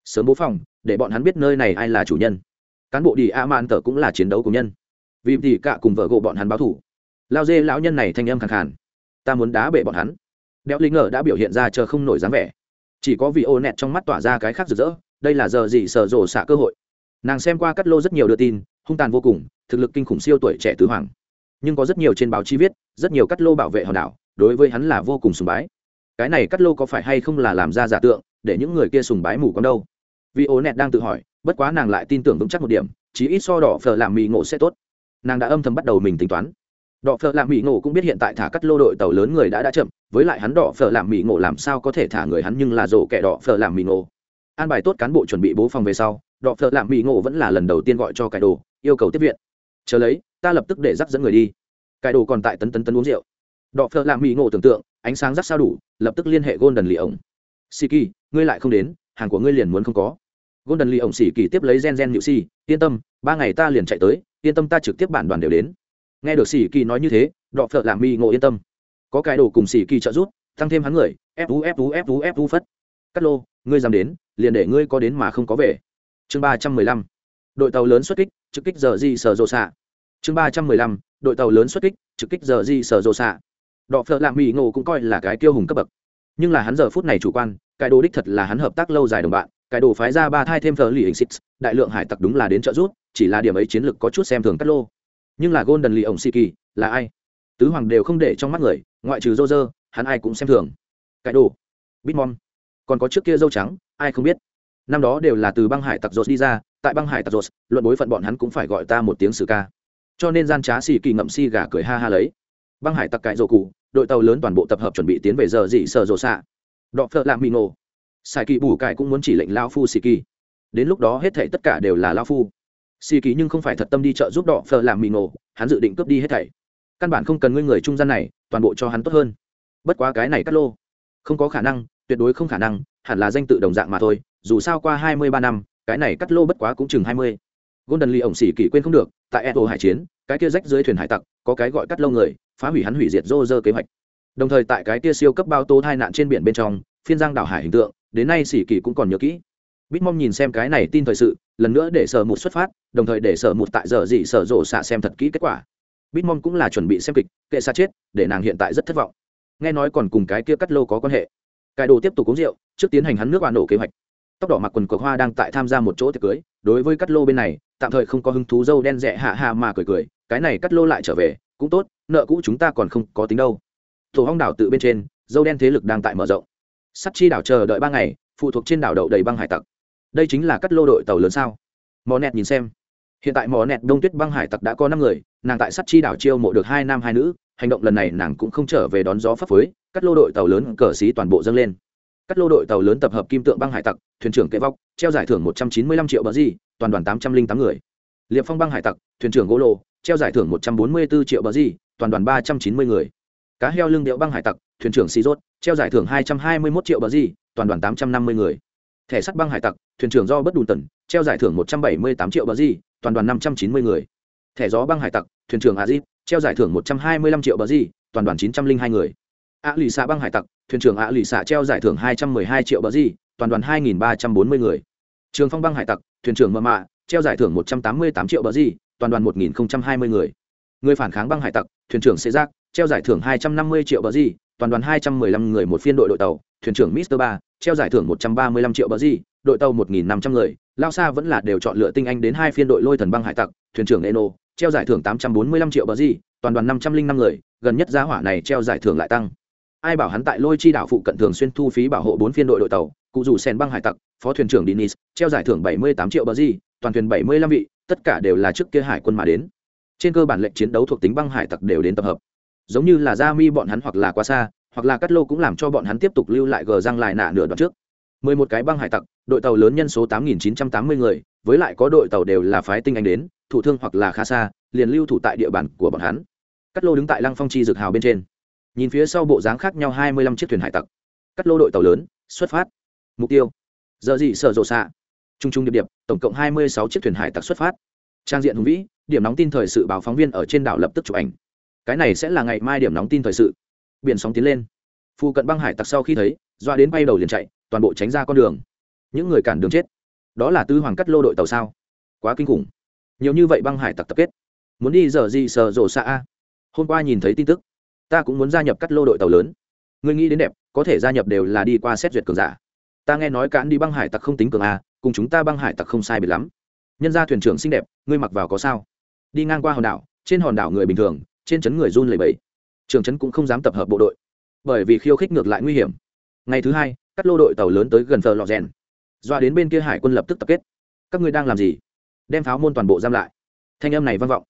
Sớm bố phòng, để bọn hắn biết nơi này ai là chủ nhân. Cán bộ đi a man tờ cũng là chiến đấu của nhân. Vì thì cả cùng vợ gộ bọn hắn báo thủ. Lao dê lão nhân này thanh âm khẳng khàn. Ta muốn đá bể bọn hắn đeo linh ngờ đã biểu hiện ra chờ không nổi dáng vẻ. Chỉ có vị ô nẹt trong mắt tỏa ra cái khác rực rỡ, đây là giờ gì sở rộ xạ cơ hội. Nàng xem qua cắt lô rất nhiều đưa tin, hung tàn vô cùng, thực lực kinh khủng siêu tuổi trẻ tứ hoàng. Nhưng có rất nhiều trên báo chí viết, rất nhiều cắt lô bảo vệ hòn đảo, đối với hắn là vô cùng sùng bái. Cái này cắt lô có phải hay không là làm ra giả tượng, để những người kia sùng bái mù con đâu? Vì ố nẹt đang tự hỏi, bất quá nàng lại tin tưởng vững chắc một điểm chỉ ít so đỏ phở làm mì ngộ sẽ tốt. Nàng đã âm thầm bắt đầu mình tính toán đỏ phở làm mỹ ngộ cũng biết hiện tại thả cắt lô đội tàu lớn người đã đã chậm, với lại hắn đỏ phở làm mỹ ngộ làm sao có thể thả người hắn nhưng là rổ kẻ đỏ phở làm mỹ ngộ. An bài tốt cán bộ chuẩn bị bố phòng về sau đọ phở làm mỹ ngộ vẫn là lần đầu tiên gọi cho cải đồ, yêu cầu tiếp viện. Chờ lấy, ta lập tức để dắt dẫn người đi. Cải đồ còn tại tấn tấn tấn uống rượu. Đọ phở làm mỹ ngộ tưởng tượng, ánh sáng rắc sao đủ, lập tức liên hệ golden lì ổng. Xì kỳ ngươi lại không đến, hàng của ngươi liền muốn không có. Golden lì ổng xì kỳ tiếp lấy gen gen nhự si yên tâm, ba ngày ta liền chạy tới, yên tâm ta trực tiếp bản đoàn đều đến nghe được sĩ kỳ nói như thế đọ phợ làm mi ngộ yên tâm. Có cái đồ cùng sĩ kỳ trợ giúp tăng thêm hắn người ép ú, ép ú, ép fu ép fu phất. Cắt lô ngươi dám đến liền để ngươi có đến mà không có về. Chương ba trăm mười lăm. Đội tàu lớn xuất kích trực kích giờ di sở rộ xạ. Chương ba trăm mười lăm. Đội tàu lớn xuất kích trực kích giờ di sở rộ xạ. Đọ phợ lạ mỹ ngộ cũng coi là cái kiêu hùng cấp bậc. Nhưng là hắn giờ phút này chủ quan cái đồ đích thật là hắn hợp tác lâu dài đồng bạn cái đồ phái ra ba thai thêm thờ lì hình xích đại lượng hải tặc đúng là đến trợ rút chỉ là điểm ấy chiến lược có chút xem thường cắt lô nhưng là golden lì ổng xì kỳ là ai? Tứ hoàng đều không để trong mắt người, ngoại trừ dô dơ hắn ai cũng xem thường. Cái đồ bitmon còn có trước kia dâu trắng, ai không biết. Năm đó đều là từ băng hải tặc rột đi ra, tại băng hải tặc rột luận bối phận bọn hắn cũng phải gọi ta một tiếng sử ca. Cho nên gian trá xì kỳ ngậm si gà cười ha ha lấy. Băng hải tặc cải rổ cụ đội tàu lớn toàn bộ tập hợp chuẩn bị tiến về giờ dị sở rổ xạ. Đọ phợ lạm mì ngộ. Xài kỳ bù cải cũng muốn chỉ lệnh lao phu xì kỳ. Đến lúc đó hết thảy tất cả đều là lao phu xì kỳ nhưng không phải thật tâm đi chợ giúp đỏ phợ làm mì ngộ, hắn dự định cướp đi hết thảy. Căn bản không cần ngươi người trung gian này, toàn bộ cho hắn tốt hơn. Bất quá cái này cắt lô, không có khả năng, tuyệt đối không khả năng, hẳn là danh tự đồng dạng mà thôi, dù sao qua hai mươi ba năm, cái này cắt lô bất quá cũng chừng hai mươi. Golden lee ổng xỉ kỳ quên không được, tại eto hải chiến, cái kia rách dưới thuyền hải tặc, có cái gọi cắt lô người, phá hủy hắn hủy diệt rô rơ kế hoạch. Đồng thời tại cái kia siêu cấp bao tố tai nạn trên biển bên trong, phiên giang đảo hải hình tượng, đến nay xỉ kỳ cũng còn nhớ kỹ. Bitmom nhìn xem cái này tin thời sự lần nữa để sở một xuất phát, đồng thời để sở một tại giờ gì sở rộ xạ xem thật kỹ kết quả. Bitmom cũng là chuẩn bị xem kịch, kệ xa chết, để nàng hiện tại rất thất vọng. Nghe nói còn cùng cái kia cắt lô có quan hệ. Cải đồ tiếp tục uống rượu, trước tiến hành hắn nước hoa nổ kế hoạch. Tóc đỏ mặc quần cờ hoa đang tại tham gia một chỗ tiệc cưới, đối với cắt lô bên này, tạm thời không có hứng thú dâu đen rẽ hạ hạ mà cười cười, cái này cắt lô lại trở về, cũng tốt, nợ cũ chúng ta còn không có tính đâu. Thổ hong đảo tự bên trên, dâu đen thế lực đang tại mở rộng. Sắt chi đảo chờ đợi ba ngày, phụ thuộc trên đảo đậu đầy băng hải tặc đây chính là cắt lô đội tàu lớn sao? Mò nẹt nhìn xem. Hiện tại mò nẹt đông tuyết băng hải tặc đã có năm người, nàng tại sắt chi đảo chiêu mộ được hai nam hai nữ, hành động lần này nàng cũng không trở về đón gió pháp phối cắt lô đội tàu lớn cờ xí toàn bộ dâng lên. Cắt lô đội tàu lớn tập hợp kim tượng băng hải tặc, thuyền trưởng kệ vóc, treo giải thưởng một trăm chín mươi lăm triệu bờ di toàn đoàn tám trăm linh tám người. Liệp phong băng hải tặc, thuyền trưởng gỗ lô, treo giải thưởng một trăm bốn mươi bốn triệu bờ di toàn đoàn ba trăm chín mươi người. Cá heo lương điệu băng hải tặc, thuyền trưởng xì rốt, treo giải thưởng hai trăm hai mươi một triệu bờ di toàn đoàn tám trăm năm mươi người thẻ sắt băng hải tặc, thuyền trưởng do bất đùn tần, treo giải thưởng một trăm bảy mươi tám triệu bờ di, toàn đoàn năm trăm chín mươi người. Thẻ gió băng hải tặc, thuyền trưởng a di treo giải thưởng một trăm hai mươi lăm triệu bờ di, toàn đoàn chín trăm linh hai người. A lì xạ băng hải tặc, thuyền trưởng a lì xạ treo giải thưởng hai trăm mười hai triệu bờ di, toàn đoàn hai nghìn ba trăm bốn mươi người. Trường phong băng hải tặc, thuyền trưởng mơ mạ treo giải thưởng một trăm tám mươi tám triệu bờ di, toàn đoàn một nghìn hai mươi người. Người phản kháng băng hải tặc, thuyền trưởng xê giác treo giải thưởng hai trăm năm mươi triệu bờ di toàn đoàn hai trăm mười lăm người một phiên đội đội tàu thuyền trưởng mister ba treo giải thưởng một trăm ba mươi lăm triệu bờ gì, đội tàu một nghìn năm trăm người lao xa vẫn là đều chọn lựa tinh anh đến hai phiên đội lôi thần băng hải tặc thuyền trưởng eno treo giải thưởng tám trăm bốn mươi lăm triệu bờ gì, toàn đoàn năm trăm linh năm người gần nhất giá hỏa này treo giải thưởng lại tăng. Ai bảo hắn tại lôi chi đảo phụ cận thường xuyên thu phí bảo hộ bốn phiên đội đội tàu cụ rủ sen băng hải tặc phó thuyền trưởng Dennis, treo giải thưởng bảy mươi tám triệu bờ gì, toàn thuyền bảy mươi lăm vị tất cả đều là trước kia hải quân mà đến. Trên cơ bản lệnh chiến đấu thuộc tính băng hải tặc đều đến tập hợp giống như là gia mi bọn hắn hoặc là quá xa hoặc là cắt lô cũng làm cho bọn hắn tiếp tục lưu lại gờ răng lại nạ nửa đoạn trước. Mười một cái băng hải tặc, đội tàu lớn nhân số tám nghìn chín trăm tám mươi người, với lại có đội tàu đều là phái tinh anh đến, thủ thương hoặc là khá xa, liền lưu thủ tại địa bàn của bọn hắn. Cắt lô đứng tại lăng phong chi dược hào bên trên. Nhìn phía sau bộ dáng khác nhau hai mươi lăm chiếc thuyền hải tặc. Cắt lô đội tàu lớn, xuất phát. Mục tiêu. Giờ gì sở rộ xạ. T r u n g t r u n g điệp điệp, tổng cộng hai mươi sáu chiếc thuyền hải tặc xuất phát. Trang diện hùng vĩ, điểm nóng tin thời sự báo phóng viên ở trên đảo lập tức chụp ảnh cái này sẽ là ngày mai điểm nóng tin thời sự. Biển sóng tiến lên. Phu cận băng hải tặc sau khi thấy, doa đến bay đầu liền chạy, toàn bộ tránh ra con đường. Những người cản đường chết. Đó là tư hoàng cắt lô đội tàu sao? Quá kinh khủng. Nhiều như vậy băng hải tặc tập kết. Muốn đi giờ gì sờ rộ xa a? Hôm qua nhìn thấy tin tức. Ta cũng muốn gia nhập cắt lô đội tàu lớn. Ngươi nghĩ đến đẹp, có thể gia nhập đều là đi qua xét duyệt cường giả. Ta nghe nói cản đi băng hải tặc không tính cường a, cùng chúng ta băng hải tặc không sai biệt lắm. Nhân gia thuyền trưởng xinh đẹp, ngươi mặc vào có sao? Đi ngang qua hòn đảo, trên hòn đảo người bình thường trên trấn người run lẩy bẩy, trường trấn cũng không dám tập hợp bộ đội bởi vì khiêu khích ngược lại nguy hiểm. Ngày thứ hai các lô đội tàu lớn tới gần phờ lò rèn. Doa đến bên kia hải quân lập tức tập kết. Các ngươi đang làm gì? Đem pháo môn toàn bộ giam lại. Thanh âm này vang vọng.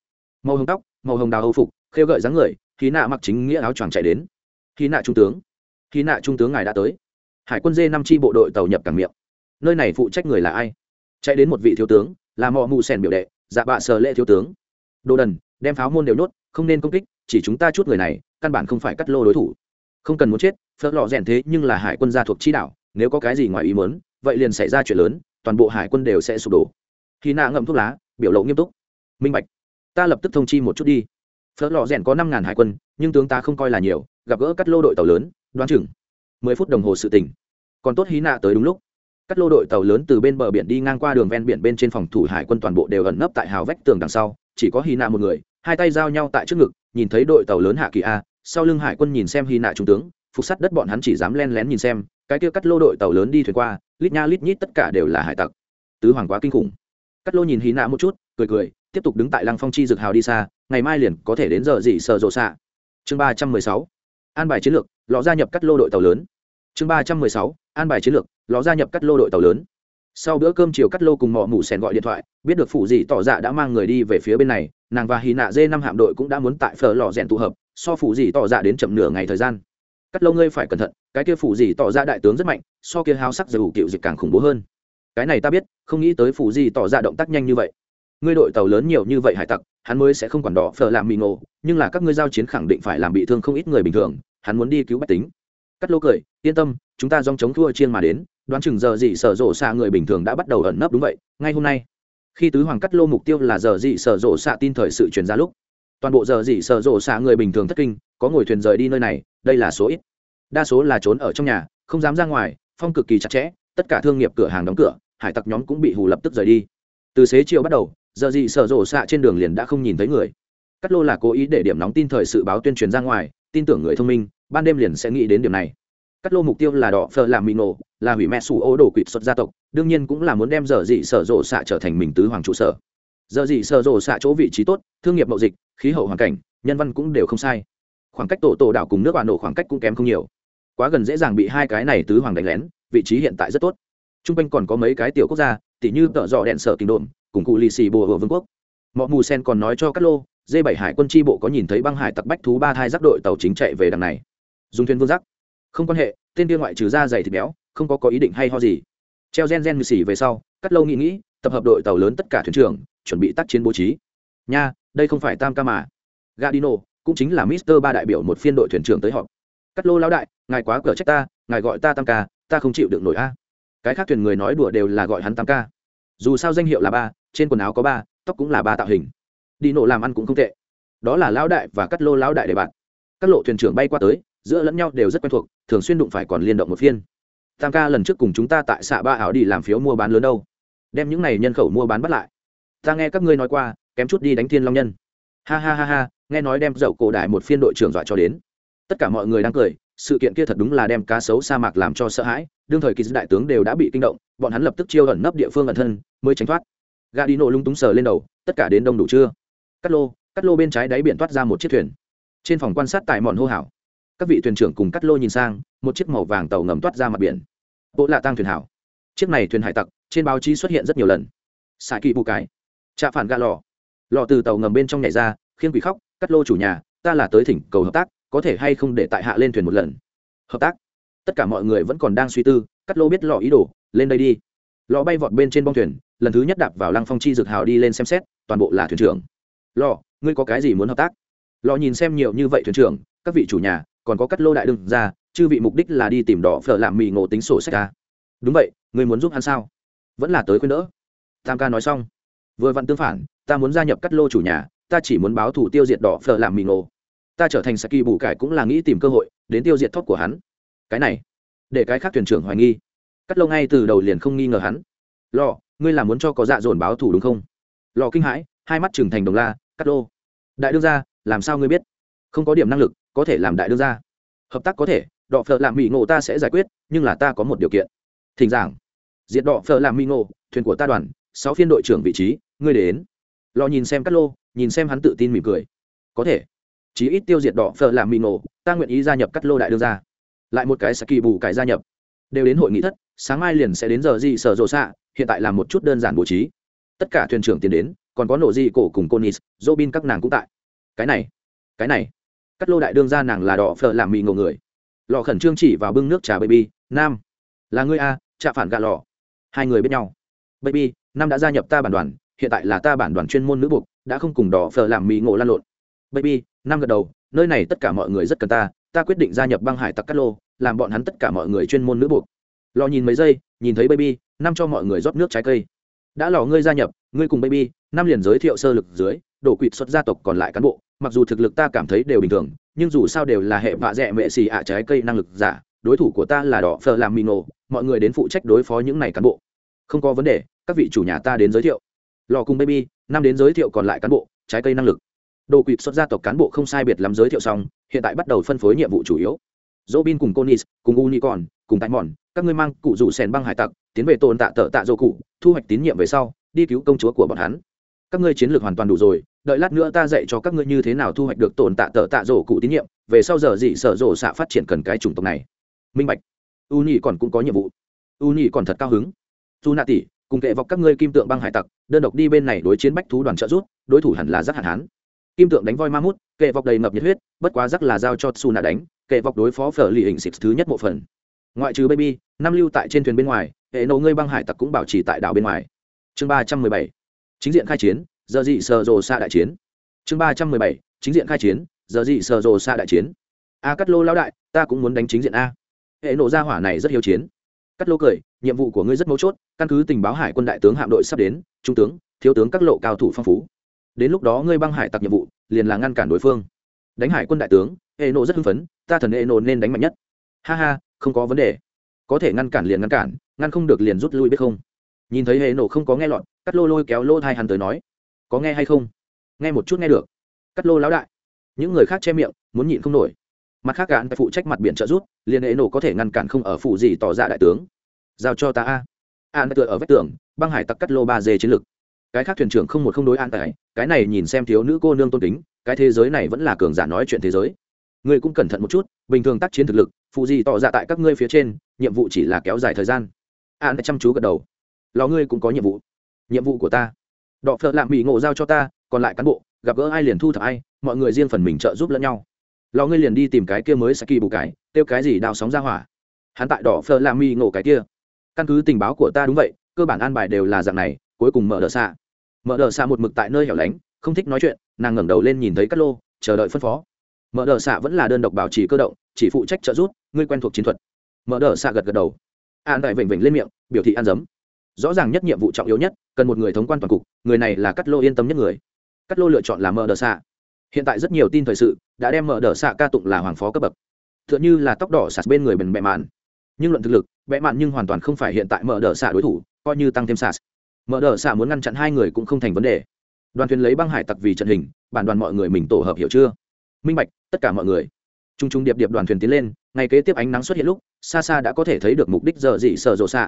Màu hồng tóc màu hồng đào hầu phục khêu gợi dáng người khí nạ mặc chính nghĩa áo choàng chạy đến. Khí nạ trung tướng. Khí nạ trung tướng ngài đã tới. Hải quân dê năm chi bộ đội tàu nhập cảng miệng. Nơi này phụ trách người là ai? Chạy đến một vị thiếu tướng là mọ mù sèn biểu đệ dạ bạ sờ lệ thiếu tướng. Đồ đần đem pháo môn đều nhốt không nên công kích, chỉ chúng ta chút người này, căn bản không phải cắt lô đối thủ. Không cần muốn chết, phớt lò rèn thế nhưng là hải quân gia thuộc chi đạo, nếu có cái gì ngoài ý muốn, vậy liền xảy ra chuyện lớn, toàn bộ hải quân đều sẽ sụp đổ. Khi nạ ngậm thuốc lá, biểu lộ nghiêm túc. Minh bạch, ta lập tức thông chi một chút đi. Phớt lò rèn có năm ngàn hải quân, nhưng tướng ta không coi là nhiều, gặp gỡ cắt lô đội tàu lớn, đoán chừng mười phút đồng hồ sự tình. Còn tốt hí nạ tới đúng lúc. Cắt lô đội tàu lớn từ bên bờ biển đi ngang qua đường ven biển bên trên phòng thủ hải quân toàn bộ đều ẩn nấp tại hào vách tường đằng sau, chỉ có hy nạ một người hai tay giao nhau tại trước ngực, nhìn thấy đội tàu lớn hạ kỳ a, sau lưng hải quân nhìn xem hy nạ trung tướng, phục sắt đất bọn hắn chỉ dám len lén nhìn xem, cái kia cắt lô đội tàu lớn đi thuyền qua, lít nha lít nhít tất cả đều là hải tặc. Tứ hoàng quá kinh khủng. Cắt lô nhìn hy nạ một chút, cười cười, tiếp tục đứng tại lăng phong chi dực hào đi xa, ngày mai liền có thể đến giờ gì sợ rộ xạ. Chương ba trăm mười sáu, an bài chiến lược, lọ gia nhập cắt lô đội tàu lớn. Chương ba trăm mười sáu, an bài chiến lược, lọ gia nhập cắt lô đội tàu lớn sau bữa cơm chiều cắt lô cùng mọ mủ sèn gọi điện thoại, biết được phụ dị tỏ dạ đã mang người đi về phía bên này, nàng và hì nạ dê năm hạm đội cũng đã muốn tại phở lò rèn tụ hợp, so phụ dị tỏ dạ đến chậm nửa ngày thời gian. Cắt lô ngươi phải cẩn thận, cái kia phụ dị tỏ dạ đại tướng rất mạnh, so kia háo sắc dù kiệu dịch càng khủng bố hơn. Cái này ta biết, không nghĩ tới phụ dị tỏ dạ động tác nhanh như vậy. Ngươi đội tàu lớn nhiều như vậy hải tặc, hắn mới sẽ không quản đỏ phở làm mì ngộ, nhưng là các ngươi giao chiến khẳng định phải làm bị thương không ít người bình thường, hắn muốn đi cứu bách tính. Cắt lô cười, yên tâm, chúng ta dòng chống thua chiên mà đến đoán chừng giờ dị sở rộ xạ người bình thường đã bắt đầu ẩn nấp đúng vậy, ngay hôm nay. Khi tứ hoàng cắt lô mục tiêu là giờ dị sở rộ xạ tin thời sự truyền ra lúc. Toàn bộ giờ dị sở rộ xạ người bình thường thất kinh, có ngồi thuyền rời đi nơi này, đây là số ít. Đa số là trốn ở trong nhà, không dám ra ngoài, phong cực kỳ chặt chẽ, tất cả thương nghiệp cửa hàng đóng cửa, hải tặc nhóm cũng bị hù lập tức rời đi. Từ xế chiều bắt đầu, giờ dị sở rộ xạ trên đường liền đã không nhìn thấy người. Cắt lô là cố ý để điểm nóng tin thời sự báo tuyên truyền ra ngoài, tin tưởng người thông minh, ban đêm liền sẽ nghĩ đến điểm này cắt lô mục tiêu là đỏ phờ làm mì nổ, là hủy mẹ sủ ô đồ quỵt xuất gia tộc, đương nhiên cũng là muốn đem giờ dị sở rộ xạ trở thành mình tứ hoàng trụ sở. Giờ dị sở rộ xạ chỗ vị trí tốt, thương nghiệp mậu dịch, khí hậu hoàn cảnh, nhân văn cũng đều không sai. Khoảng cách tổ tổ đảo cùng nước bà nổ khoảng cách cũng kém không nhiều. Quá gần dễ dàng bị hai cái này tứ hoàng đánh lén, vị trí hiện tại rất tốt. T r u n g quanh còn có mấy cái tiểu quốc gia, tỉ như tợ dọ đèn sở kinh đồn, cùng cụ lì xì bồ ở vương quốc. Mọi mù sen còn nói cho cắt lô d bảy hải quân tri bộ có nhìn thấy băng hải tặc bách thú ba thai giác đội tàu chính chạy về đằng này. Dùng thuyền vương giác không quan hệ, tên kia ngoại trừ da dày thịt béo, không có có ý định hay ho gì. Treo gen gen mười xỉ về sau, cắt lâu nghĩ nghĩ, tập hợp đội tàu lớn tất cả thuyền trưởng, chuẩn bị tác chiến bố trí. Nha, đây không phải tam ca mà. Gadino, cũng chính là mister ba đại biểu một phiên đội thuyền trưởng tới họp. Cắt lô lão đại, ngài quá cờ trách ta, ngài gọi ta tam ca, ta không chịu được nổi a. Cái khác thuyền người nói đùa đều là gọi hắn tam ca. Dù sao danh hiệu là ba, trên quần áo có ba, tóc cũng là ba tạo hình. Đi nổ làm ăn cũng không tệ. Đó là lão đại và cắt lô lão đại để bạn. Các lộ thuyền trưởng bay qua tới giữa lẫn nhau đều rất quen thuộc, thường xuyên đụng phải còn liên động một phiên. Tam ca lần trước cùng chúng ta tại xạ ba ảo đi làm phiếu mua bán lớn đâu. Đem những này nhân khẩu mua bán bắt lại. Ta nghe các ngươi nói qua, kém chút đi đánh thiên long nhân. Ha ha ha ha, nghe nói đem dậu cổ đại một phiên đội trưởng dọa cho đến. Tất cả mọi người đang cười, sự kiện kia thật đúng là đem cá sấu sa mạc làm cho sợ hãi, đương thời kỳ đại tướng đều đã bị kinh động, bọn hắn lập tức chiêu ẩn nấp địa phương ẩn thân, mới tránh thoát. Gà đi nổ lung túng sờ lên đầu, tất cả đến đông đủ chưa cắt lô cắt lô bên trái đáy biển toát ra một chiếc thuyền. Trên phòng quan sát tại mòn hô hảo các vị thuyền trưởng cùng cắt lô nhìn sang, một chiếc màu vàng tàu ngầm toát ra mặt biển. Bộ lạ tăng thuyền hảo. Chiếc này thuyền hải tặc, trên báo chí xuất hiện rất nhiều lần. Xạ kỳ bù cái. Trạ phản gà lò. Lò từ tàu ngầm bên trong nhảy ra khiến quỷ khóc, cắt lô chủ nhà, ta là tới thỉnh cầu hợp tác, có thể hay không để tại hạ lên thuyền một lần. Hợp tác. Tất cả mọi người vẫn còn đang suy tư, cắt lô biết lò ý đồ, lên đây đi. Lò bay vọt bên trên bong thuyền, lần thứ nhất đạp vào lăng phong chi dược hào đi lên xem xét, toàn bộ là thuyền trưởng. Lò, ngươi có cái gì muốn hợp tác? Lò nhìn xem nhiều như vậy thuyền trưởng, các vị chủ nhà còn có cắt lô đại đương ra, chư vị mục đích là đi tìm đỏ phở làm mì ngộ tính sổ sách ca. Đúng vậy, người muốn giúp hắn sao? Vẫn là tới khuyên đỡ. Tam ca nói xong. Vừa vặn tương phản, ta muốn gia nhập cắt lô chủ nhà, ta chỉ muốn báo thủ tiêu diệt đỏ phở làm mì ngộ. Ta trở thành saki bù cải cũng là nghĩ tìm cơ hội, đến tiêu diệt thóc của hắn. Cái này, để cái khác thuyền trưởng hoài nghi. Cắt lô ngay từ đầu liền không nghi ngờ hắn. Lò, ngươi là muốn cho có dạ dồn báo thủ đúng không? Lò kinh hãi, hai mắt trừng thành đồng la, cắt lô, đại đương gia, làm sao ngươi biết? Không có điểm năng lực có thể làm đại đương gia. Hợp tác có thể, đọ phở làm mỹ ngộ ta sẽ giải quyết, nhưng là ta có một điều kiện. Thỉnh giảng. Diệt đọ phở làm mỹ ngộ, thuyền của ta đoàn, sáu phiên đội trưởng vị trí, ngươi đến. Lo nhìn xem cắt lô, nhìn xem hắn tự tin mỉm cười. Có thể. Chí ít tiêu diệt đỏ phở làm mì nổ ta nguyện ý gia nhập cắt lô đại đương gia. Lại một cái saki bù cải gia nhập. Đều đến hội nghị thất, sáng mai liền sẽ đến giờ gì sở rộ xạ, hiện tại làm một chút đơn giản bố trí. Tất cả thuyền trưởng tiến đến, còn có nổ di cổ cùng conis robin các nàng cũng tại. Cái này cái này cắt lô đại đương ra nàng là đỏ phở làm mì ngộ người. Lò khẩn trương chỉ vào bưng nước trà baby, nam, là ngươi a trạ phản gạ lò. Hai người biết nhau. Baby, Nam đã gia nhập ta bản đoàn, hiện tại là ta bản đoàn chuyên môn nữ buộc, đã không cùng đỏ phở làm mì ngộ lan lộn. Baby, Nam gật đầu, nơi này tất cả mọi người rất cần ta ta quyết định gia nhập băng hải tặc cát lô, làm bọn hắn tất cả mọi người chuyên môn nữ buộc. Lò nhìn mấy giây, nhìn thấy baby, Nam cho mọi người rót nước trái cây. Đã lò ngươi gia nhập ngươi cùng baby, năm liền giới thiệu sơ lực dưới, đổ quỵt xuất gia tộc còn lại cán bộ, mặc dù thực lực ta cảm thấy đều bình thường, nhưng dù sao đều là hệ vạ dẹ mệ xì ạ trái cây năng lực giả, đối thủ của ta là đỏ phờ làm mì nổ, mọi người đến phụ trách đối phó những này cán bộ. Không có vấn đề, các vị chủ nhà ta đến giới thiệu. Lò cùng baby, năm đến giới thiệu còn lại cán bộ, trái cây năng lực. Đồ quỵt xuất gia tộc cán bộ không sai biệt lắm giới thiệu xong, hiện tại bắt đầu phân phối nhiệm vụ chủ yếu. Dỗ bin cùng conis cùng unicorn, cùng tại mòn các ngươi mang cụ rủ sèn băng hải tặc, tiến về tồn tạ tợ tạ dỗ cụ, thu hoạch tín nhiệm về sau đi cứu công chúa của bọn hắn. Các ngươi chiến lược hoàn toàn đủ rồi, đợi lát nữa ta dạy cho các ngươi như thế nào thu hoạch được tồn tạ tờ tạ rổ cụ tín nhiệm, về sau giờ gì sở rổ xạ phát triển cần cái chủng tộc này. Minh bạch. U nhị còn cũng có nhiệm vụ. U nhị còn thật cao hứng. Dù nạ tỷ, cùng kệ vọc các ngươi kim tượng băng hải tặc, đơn độc đi bên này đối chiến bách thú đoàn trợ rút đối thủ hẳn là giác hạn hán. Kim tượng đánh voi ma mút, kệ vọc đầy ngập nhiệt huyết, bất quá rắc là giao cho su nạ đánh, kệ vọc đối phó phở lì hình xịt thứ nhất bộ phận. Ngoại trừ baby, năm lưu tại trên thuyền bên ngoài, hệ nổ ngươi băng hải tặc cũng bảo trì tại đảo bên ngoài chương ba trăm mười bảy, chính diện khai chiến, giờ dị sờ rồ xa đại chiến. Chương ba trăm mười bảy, chính diện khai chiến, giờ dị sờ rồ xa đại chiến. A cắt lô lao đại, ta cũng muốn đánh chính diện a. Hệ nổ ra hỏa này rất hiếu chiến. Cắt lô cười, nhiệm vụ của ngươi rất mấu chốt, căn cứ tình báo hải quân đại tướng hạm đội sắp đến, trung tướng, thiếu tướng các lộ cao thủ phong phú. Đến lúc đó ngươi băng hải tặc nhiệm vụ, liền là ngăn cản đối phương. Đánh hải quân đại tướng, hệ nổ rất hưng phấn, ta thần hệ nổ nên đánh mạnh nhất. Ha ha, không có vấn đề. Có thể ngăn cản liền ngăn cản, ngăn không được liền rút lui biết không? Nhìn thấy hệ nổ không có nghe lọt, cắt lô lôi kéo lô thai hắn tới nói, có nghe hay không? Nghe một chút nghe được. Cắt lô lão đại. Những người khác che miệng, muốn nhịn không nổi. Mặt khác gạn phải phụ trách mặt biển trợ rút liền hệ nổ có thể ngăn cản không ở phụ gì tỏ ra đại tướng. Giao cho ta a. An tựa ở vách tường, băng hải tặc cắt lô ba dê chiến lực. Cái khác thuyền trưởng không một không đối an tài cái này nhìn xem thiếu nữ cô nương tôn kính, cái thế giới này vẫn là cường giả nói chuyện thế giới. Ngươi cũng cẩn thận một chút, bình thường tác chiến thực lực, phụ gì tỏ ra tại các ngươi phía trên, nhiệm vụ chỉ là kéo dài thời gian. An chăm chú gật đầu lò ngươi cũng có nhiệm vụ. Nhiệm vụ của ta. Đọ phợ lạm mỹ ngộ giao cho ta, còn lại cán bộ, gặp gỡ ai liền thu thập ai, mọi người riêng phần mình trợ giúp lẫn nhau. Lò ngươi liền đi tìm cái kia mới sẽ kỳ bù cái tiêu cái gì đào sóng ra hỏa. Hắn tại đỏ phờ làm mi ngộ cái kia. Căn cứ tình báo của ta đúng vậy, cơ bản an bài đều là dạng này, cuối cùng mở đờ xạ. Mở đờ xạ một mực tại nơi hẻo lánh, không thích nói chuyện, nàng ngẩng đầu lên nhìn thấy cát lô, chờ đợi phân phó. Mở đờ xạ vẫn là đơn độc bảo trì cơ động, chỉ phụ trách trợ giúp, ngươi quen thuộc chiến thuật. Mở đờ xạ gật gật đầu. An đại vểnh vểnh lên miệng, biểu thị ăn dấm rõ ràng nhất nhiệm vụ trọng yếu nhất, cần một người thống quan toàn cục, người này là cát lô yên tâm nhất người. Cát lô lựa chọn là mở đờ xạ hiện tại rất nhiều tin thời sự đã đem mở đờ xạ ca tụng là hoàng phó cấp bậc. T h ư ợ n h ư là tóc đỏ sạt bên người bần bẹ mạn. Nhưng luận thực lực bẹ mạn nhưng hoàn toàn không phải hiện tại mở đờ xạ đối thủ, coi như tăng thêm sạt. Mở đờ xạ muốn ngăn chặn hai người cũng không thành vấn đề. Đoàn thuyền lấy băng hải tặc vì trận hình, bản đoàn mọi người mình tổ hợp hiểu chưa? Minh bạch, tất cả mọi người. T r u n g t r u n g điệp điệp đoàn thuyền tiến lên ngay kế tiếp ánh nắng xuất hiện lúc, xa xa đã có thể thấy được mục đích giờ dị sợ rộ xạ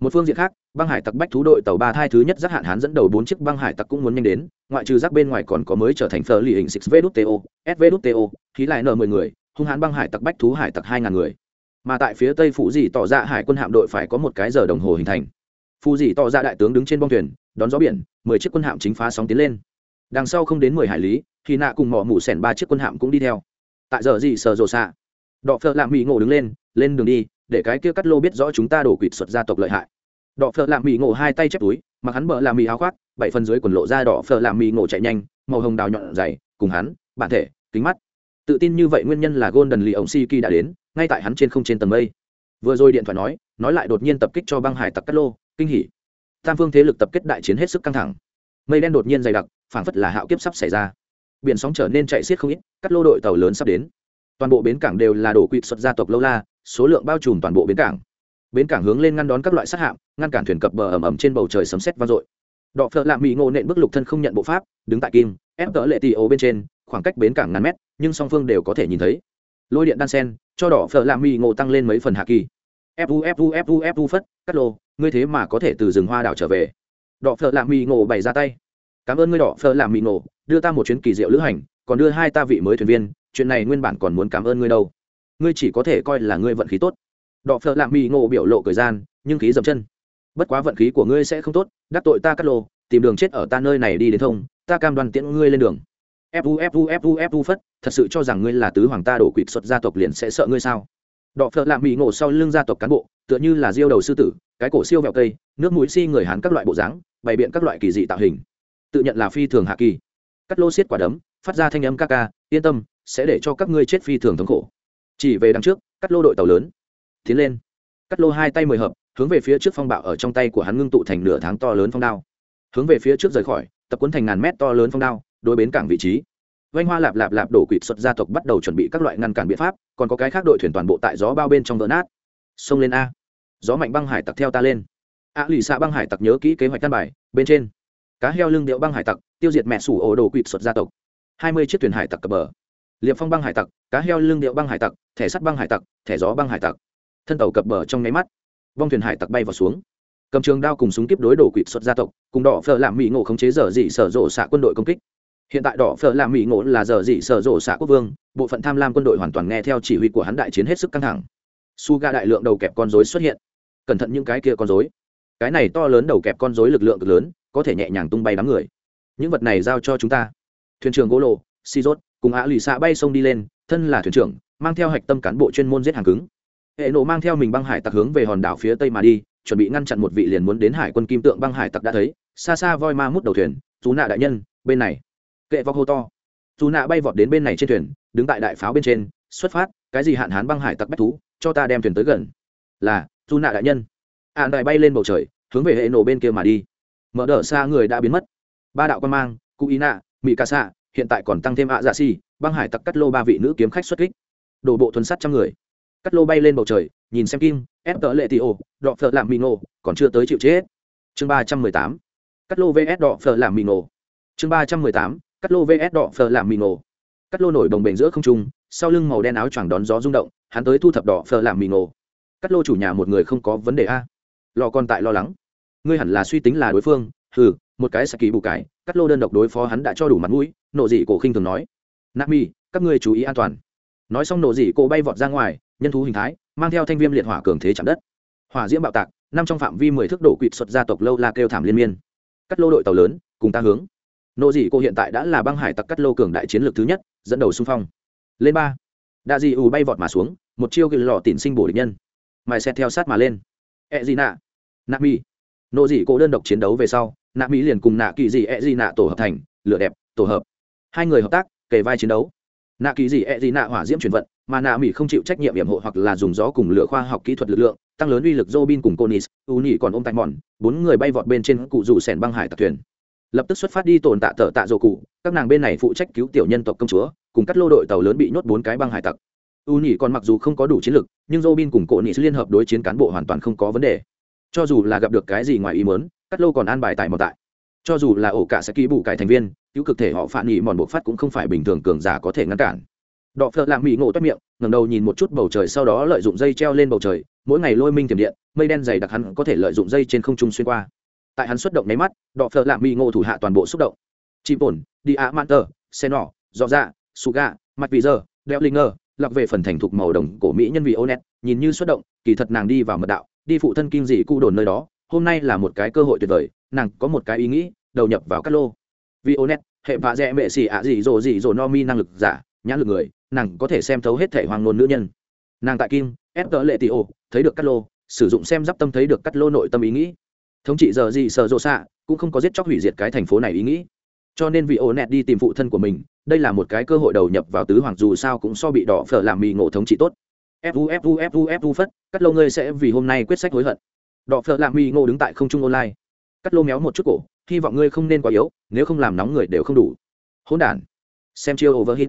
một phương diện khác, băng hải tặc bách thú đội tàu ba thai thứ nhất giác hạn hán dẫn đầu bốn chiếc băng hải tặc cũng muốn nhanh đến, ngoại trừ giác bên ngoài còn có mới trở thành thờ lì hình six vto svto khí lại nợ mười người, hung hãn băng hải tặc bách thú hải tặc hai ngàn người. Mà tại phía tây phụ dì tỏ ra hải quân hạm đội phải có một cái giờ đồng hồ hình thành. Phụ dì tỏ ra đại tướng đứng trên bong thuyền, đón gió biển, mười chiếc quân hạm chính phá sóng tiến lên. Đằng sau không đến mười hải lý khi nạ cùng mỏ mủ sẻn ba chiếc quân hạm cũng đi theo. Tại giờ gì sờ rồ xạ đọ phợ lạng mỹ ngộ đứng lên lên đường đi để cái kia cắt lô biết rõ chúng ta đổ quỵt xuất gia tộc lợi hại. Đỏ phở làm mì ngộ hai tay chép túi, mặc hắn bờ làm mì áo khoác, bảy phần dưới quần lộ ra đỏ phở làm mì ngộ chạy nhanh, màu hồng đào nhọn dày, cùng hắn, bản thể, kính mắt. Tự tin như vậy nguyên nhân là golden lì ổng si kỳ đã đến, ngay tại hắn trên không trên tầng mây. Vừa rồi điện thoại nói nói lại đột nhiên tập kích cho băng hải tặc cắt lô, kinh hỉ. Tam phương thế lực tập kết đại chiến hết sức căng thẳng. Mây đen đột nhiên dày đặc, phảng phất là hạo kiếp sắp xảy ra. Biển sóng trở nên chạy xiết không ít, cắt lô đội tàu lớn sắp đến. Toàn bộ bến cảng đều là đổ quỵt xuất gia tộc lâu la số lượng bao trùm toàn bộ bến cảng. Bến cảng hướng lên ngăn đón các loại sát hạm, ngăn cản thuyền cập bờ ẩm ẩm trên bầu trời sấm sét vang dội. Đọ phợ lạ mỹ ngộ nện bước lục thân không nhận bộ pháp, đứng tại kim, ép tỡ lệ tì ô bên trên, khoảng cách bến cảng ngàn mét, nhưng song phương đều có thể nhìn thấy. Lôi điện đan sen, cho đỏ phở lạ mỹ ngộ tăng lên mấy phần hạ kỳ. Fu fu fu fu phất, cắt lô, ngươi thế mà có thể từ rừng hoa đảo trở về. Đỏ phở lạ mỹ ngộ bày ra tay. Cảm ơn ngươi đỏ phở lạ mỹ ngộ, đưa ta một chuyến kỳ diệu lữ hành, còn đưa hai ta vị mới thuyền viên, chuyện này nguyên bản còn muốn cảm ơn ngươi đâu ngươi chỉ có thể coi là ngươi vận khí tốt. Đọ phợ lạm mỹ ngộ biểu lộ thời gian, nhưng khí dầm chân. Bất quá vận khí của ngươi sẽ không tốt, đắc tội ta cắt lô, tìm đường chết ở ta nơi này đi đến thông, ta cam đoan tiễn ngươi lên đường. Fu fu fu fu phất, thật sự cho rằng ngươi là tứ hoàng ta đổ quỵt xuất gia tộc liền sẽ sợ ngươi sao? Đọ phợ lạm mỹ ngộ sau lưng gia tộc cán bộ, tựa như là diêu đầu sư tử, cái cổ siêu vẹo cây, nước mũi si người hán các loại bộ dáng, bày biện các loại kỳ dị tạo hình. Tự nhận là phi thường hạ kỳ. Cắt lô xiết quả đấm, phát ra thanh âm ca ca, yên tâm, sẽ để cho các ngươi chết phi thường thống khổ chỉ về đằng trước, cắt lô đội tàu lớn. Tiến lên. Cắt lô hai tay mười hợp, hướng về phía trước phong bạo ở trong tay của hắn ngưng tụ thành nửa tháng to lớn phong đao. Hướng về phía trước rời khỏi, tập cuốn thành ngàn mét to lớn phong đao, đối bến cảng vị trí. Vanh hoa lạp lạp lạp đổ quỵt xuất gia tộc bắt đầu chuẩn bị các loại ngăn cản biện pháp, còn có cái khác đội thuyền toàn bộ tại gió bao bên trong vỡ nát. Xông lên a. Gió mạnh băng hải tặc theo ta lên. A lì xạ băng hải tặc nhớ kỹ kế hoạch căn bài, bên trên. Cá heo lưng điệu băng hải tặc, tiêu diệt mẹ sủ ổ đồ quỵt xuất gia tộc. Hai mươi chiếc thuyền hải tặc cập bờ. Liệp phong băng hải tặc, cá heo lưng điệu băng hải tặc thẻ sắt băng hải tặc, thẻ gió băng hải tặc. Thân tàu cập bờ trong nháy mắt vong thuyền hải tặc bay vào xuống. Cầm trường đao cùng súng kiếp đối đổ quỵ xuất gia tộc, cùng đỏ phở làm mỹ ngộ khống chế dở dị sở rộ xạ quân đội công kích. Hiện tại đỏ phở làm mỹ ngộ là dở dị sở rộ xạ quốc vương, bộ phận tham lam quân đội hoàn toàn nghe theo chỉ huy của hắn đại chiến hết sức căng thẳng. Su ga đại lượng đầu kẹp con dối xuất hiện. Cẩn thận những cái kia con dối cái này to lớn đầu kẹp con dối lực lượng cực lớn, có thể nhẹ nhàng tung bay đám người. Những vật này giao cho chúng ta. Thuyền trưởng gỗ lộ si rốt cùng ạ lì xạ bay sông đi lên, thân là thuyền trưởng mang theo hạch tâm cán bộ chuyên môn giết hàng cứng. Hệ nộ mang theo mình băng hải tặc hướng về hòn đảo phía tây mà đi chuẩn bị ngăn chặn một vị liền muốn đến hải quân kim tượng băng hải tặc đã thấy xa xa voi ma mút đầu thuyền chú nạ đại nhân bên này. Kệ vọc hô to. Chú nạ bay vọt đến bên này trên thuyền đứng tại đại pháo bên trên xuất phát cái gì hạn hán băng hải tặc bách thú cho ta đem thuyền tới gần. Là chú nạ đại nhân. Ạn đại bay lên bầu trời hướng về hệ nổ bên kia mà đi. Mở đỡ xa người đã biến mất. Ba đạo quan mang cụ ý nạ mỹ ca xạ hiện tại còn tăng thêm ạ dạ xì, băng hải tặc cắt lô ba vị nữ kiếm khách xuất kích đổ bộ thuần sắt trăm người. Cắt lô bay lên bầu trời nhìn xem kim ép tợ lệ tị ô đọ phợ làm mì ngộ còn chưa tới chịu chết. Chương ba trăm mười tám. Cắt lô vs đọ phờ làm mì ngộ chương ba trăm mười tám. Cắt lô vs đọ phờ làm mì ngộ cắt lô nổi đồng bền giữa không trung sau lưng màu đen áo choàng đón gió rung động hắn tới thu thập đỏ phở làm mì ngộ cắt lô chủ nhà một người không có vấn đề a. Lò còn tại lo lắng. Ngươi hẳn là suy tính là đối phương hừ, một cái saki bù cái cắt lô đơn độc đối phó hắn đã cho đủ mặt mũi nộ dị cổ khinh thường nói. Nami các ngươi chú ý an toàn nói xong nổ dị cô bay vọt ra ngoài, nhân thú hình thái, mang theo thanh viêm liệt hỏa cường thế chạm đất. Hỏa diễm bạo tạc nằm trong phạm vi mười thước đổ quỵt xuất gia tộc lâu la kêu thảm liên miên. Cắt lô đội tàu lớn, cùng ta hướng. Nộ dị cô hiện tại đã là băng hải tặc cắt lô cường đại chiến lược thứ nhất, dẫn đầu xung phong. Lên ba. Đa dị ù bay vọt mà xuống, một chiêu ghi lò tỉn sinh bổ địch nhân. Mài xe theo sát mà lên. E gì nạ nạ mi. Nộ dị cô đơn độc chiến đấu về sau, nạ mỹ liền cùng nạ kỳ dị e gì nạ tổ hợp thành, lửa đẹp, tổ hợp. Hai người hợp tác, kề vai chiến đấu nạ kỳ gì e gì nạ hỏa diễm chuyển vận mà nạ mỹ không chịu trách nhiệm hiểm hộ hoặc là dùng gió cùng lửa khoa học kỹ thuật lực lượng tăng lớn uy lực Robin cùng Conis, U nhị còn ôm tại mòn, bốn người bay vọt bên trên cụ rủ sẻn băng hải tặc thuyền. Lập tức xuất phát đi tồn tạ tờ tạ rồ cụ, các nàng bên này phụ trách cứu tiểu nhân tộc công chúa, cùng cắt lô đội tàu lớn bị nhốt bốn cái băng hải tặc. U nhị còn mặc dù không có đủ chiến lực, nhưng Robin cùng Conis liên hợp đối chiến cán bộ hoàn toàn không có vấn đề. Cho dù là gặp được cái gì ngoài ý muốn, cắt lô còn an bài tại một tại. Cho dù là ổ cả sẽ ký bù cải thành viên, cứu cực thể họ phản nghị mòn bộ phát cũng không phải bình thường cường giả có thể ngăn cản. Đọ phợ lạng mỹ ngộ toát miệng ngẩng đầu nhìn một chút bầu trời sau đó lợi dụng dây treo lên bầu trời mỗi ngày lôi minh tiềm điện mây đen dày đặc hắn có thể lợi dụng dây trên không trung xuyên qua. Tại hắn xuất động nháy mắt đọ phợ lạng mỹ ngộ thủ hạ toàn bộ xúc động. Chị bổn đi ạ man tờ xe nỏ dọ dạ suga mặt vị giờ đeo linh ngơ lọc về phần thành thục màu đồng cổ mỹ nhân vị ô nét, nhìn như xuất động kỳ thật nàng đi vào mật đạo đi phụ thân kim dị cu đồn nơi đó hôm nay là một cái cơ hội tuyệt vời, nàng có một cái ý nghĩ, đầu nhập vào các lô. Vì ô hệ vạ dẹ mệ xì ạ gì rồ gì rồ no mi năng lực giả, nhãn lực người, nàng có thể xem thấu hết thể hoàng nôn nữ nhân. Nàng tại kim ép tớ lệ tị ô thấy được cắt lô, sử dụng xem giáp tâm thấy được cắt lô nội tâm ý nghĩ. Thống trị giờ gì sợ rộ xạ, cũng không có giết chóc hủy diệt cái thành phố này ý nghĩ. Cho nên vị ô nẹt đi tìm phụ thân của mình, đây là một cái cơ hội đầu nhập vào tứ hoàng dù sao cũng so bị đỏ phở làm mì ngộ thống trị tốt. Fu fu fu fu phất cắt lô ngươi sẽ vì hôm nay quyết sách hối hận đọ phở lạ mi ngô đứng tại không trung online. Cắt lô méo một chút cổ, hy vọng ngươi không nên quá yếu, nếu không làm nóng người đều không đủ. Hỗn đản. Xem chiêu overhit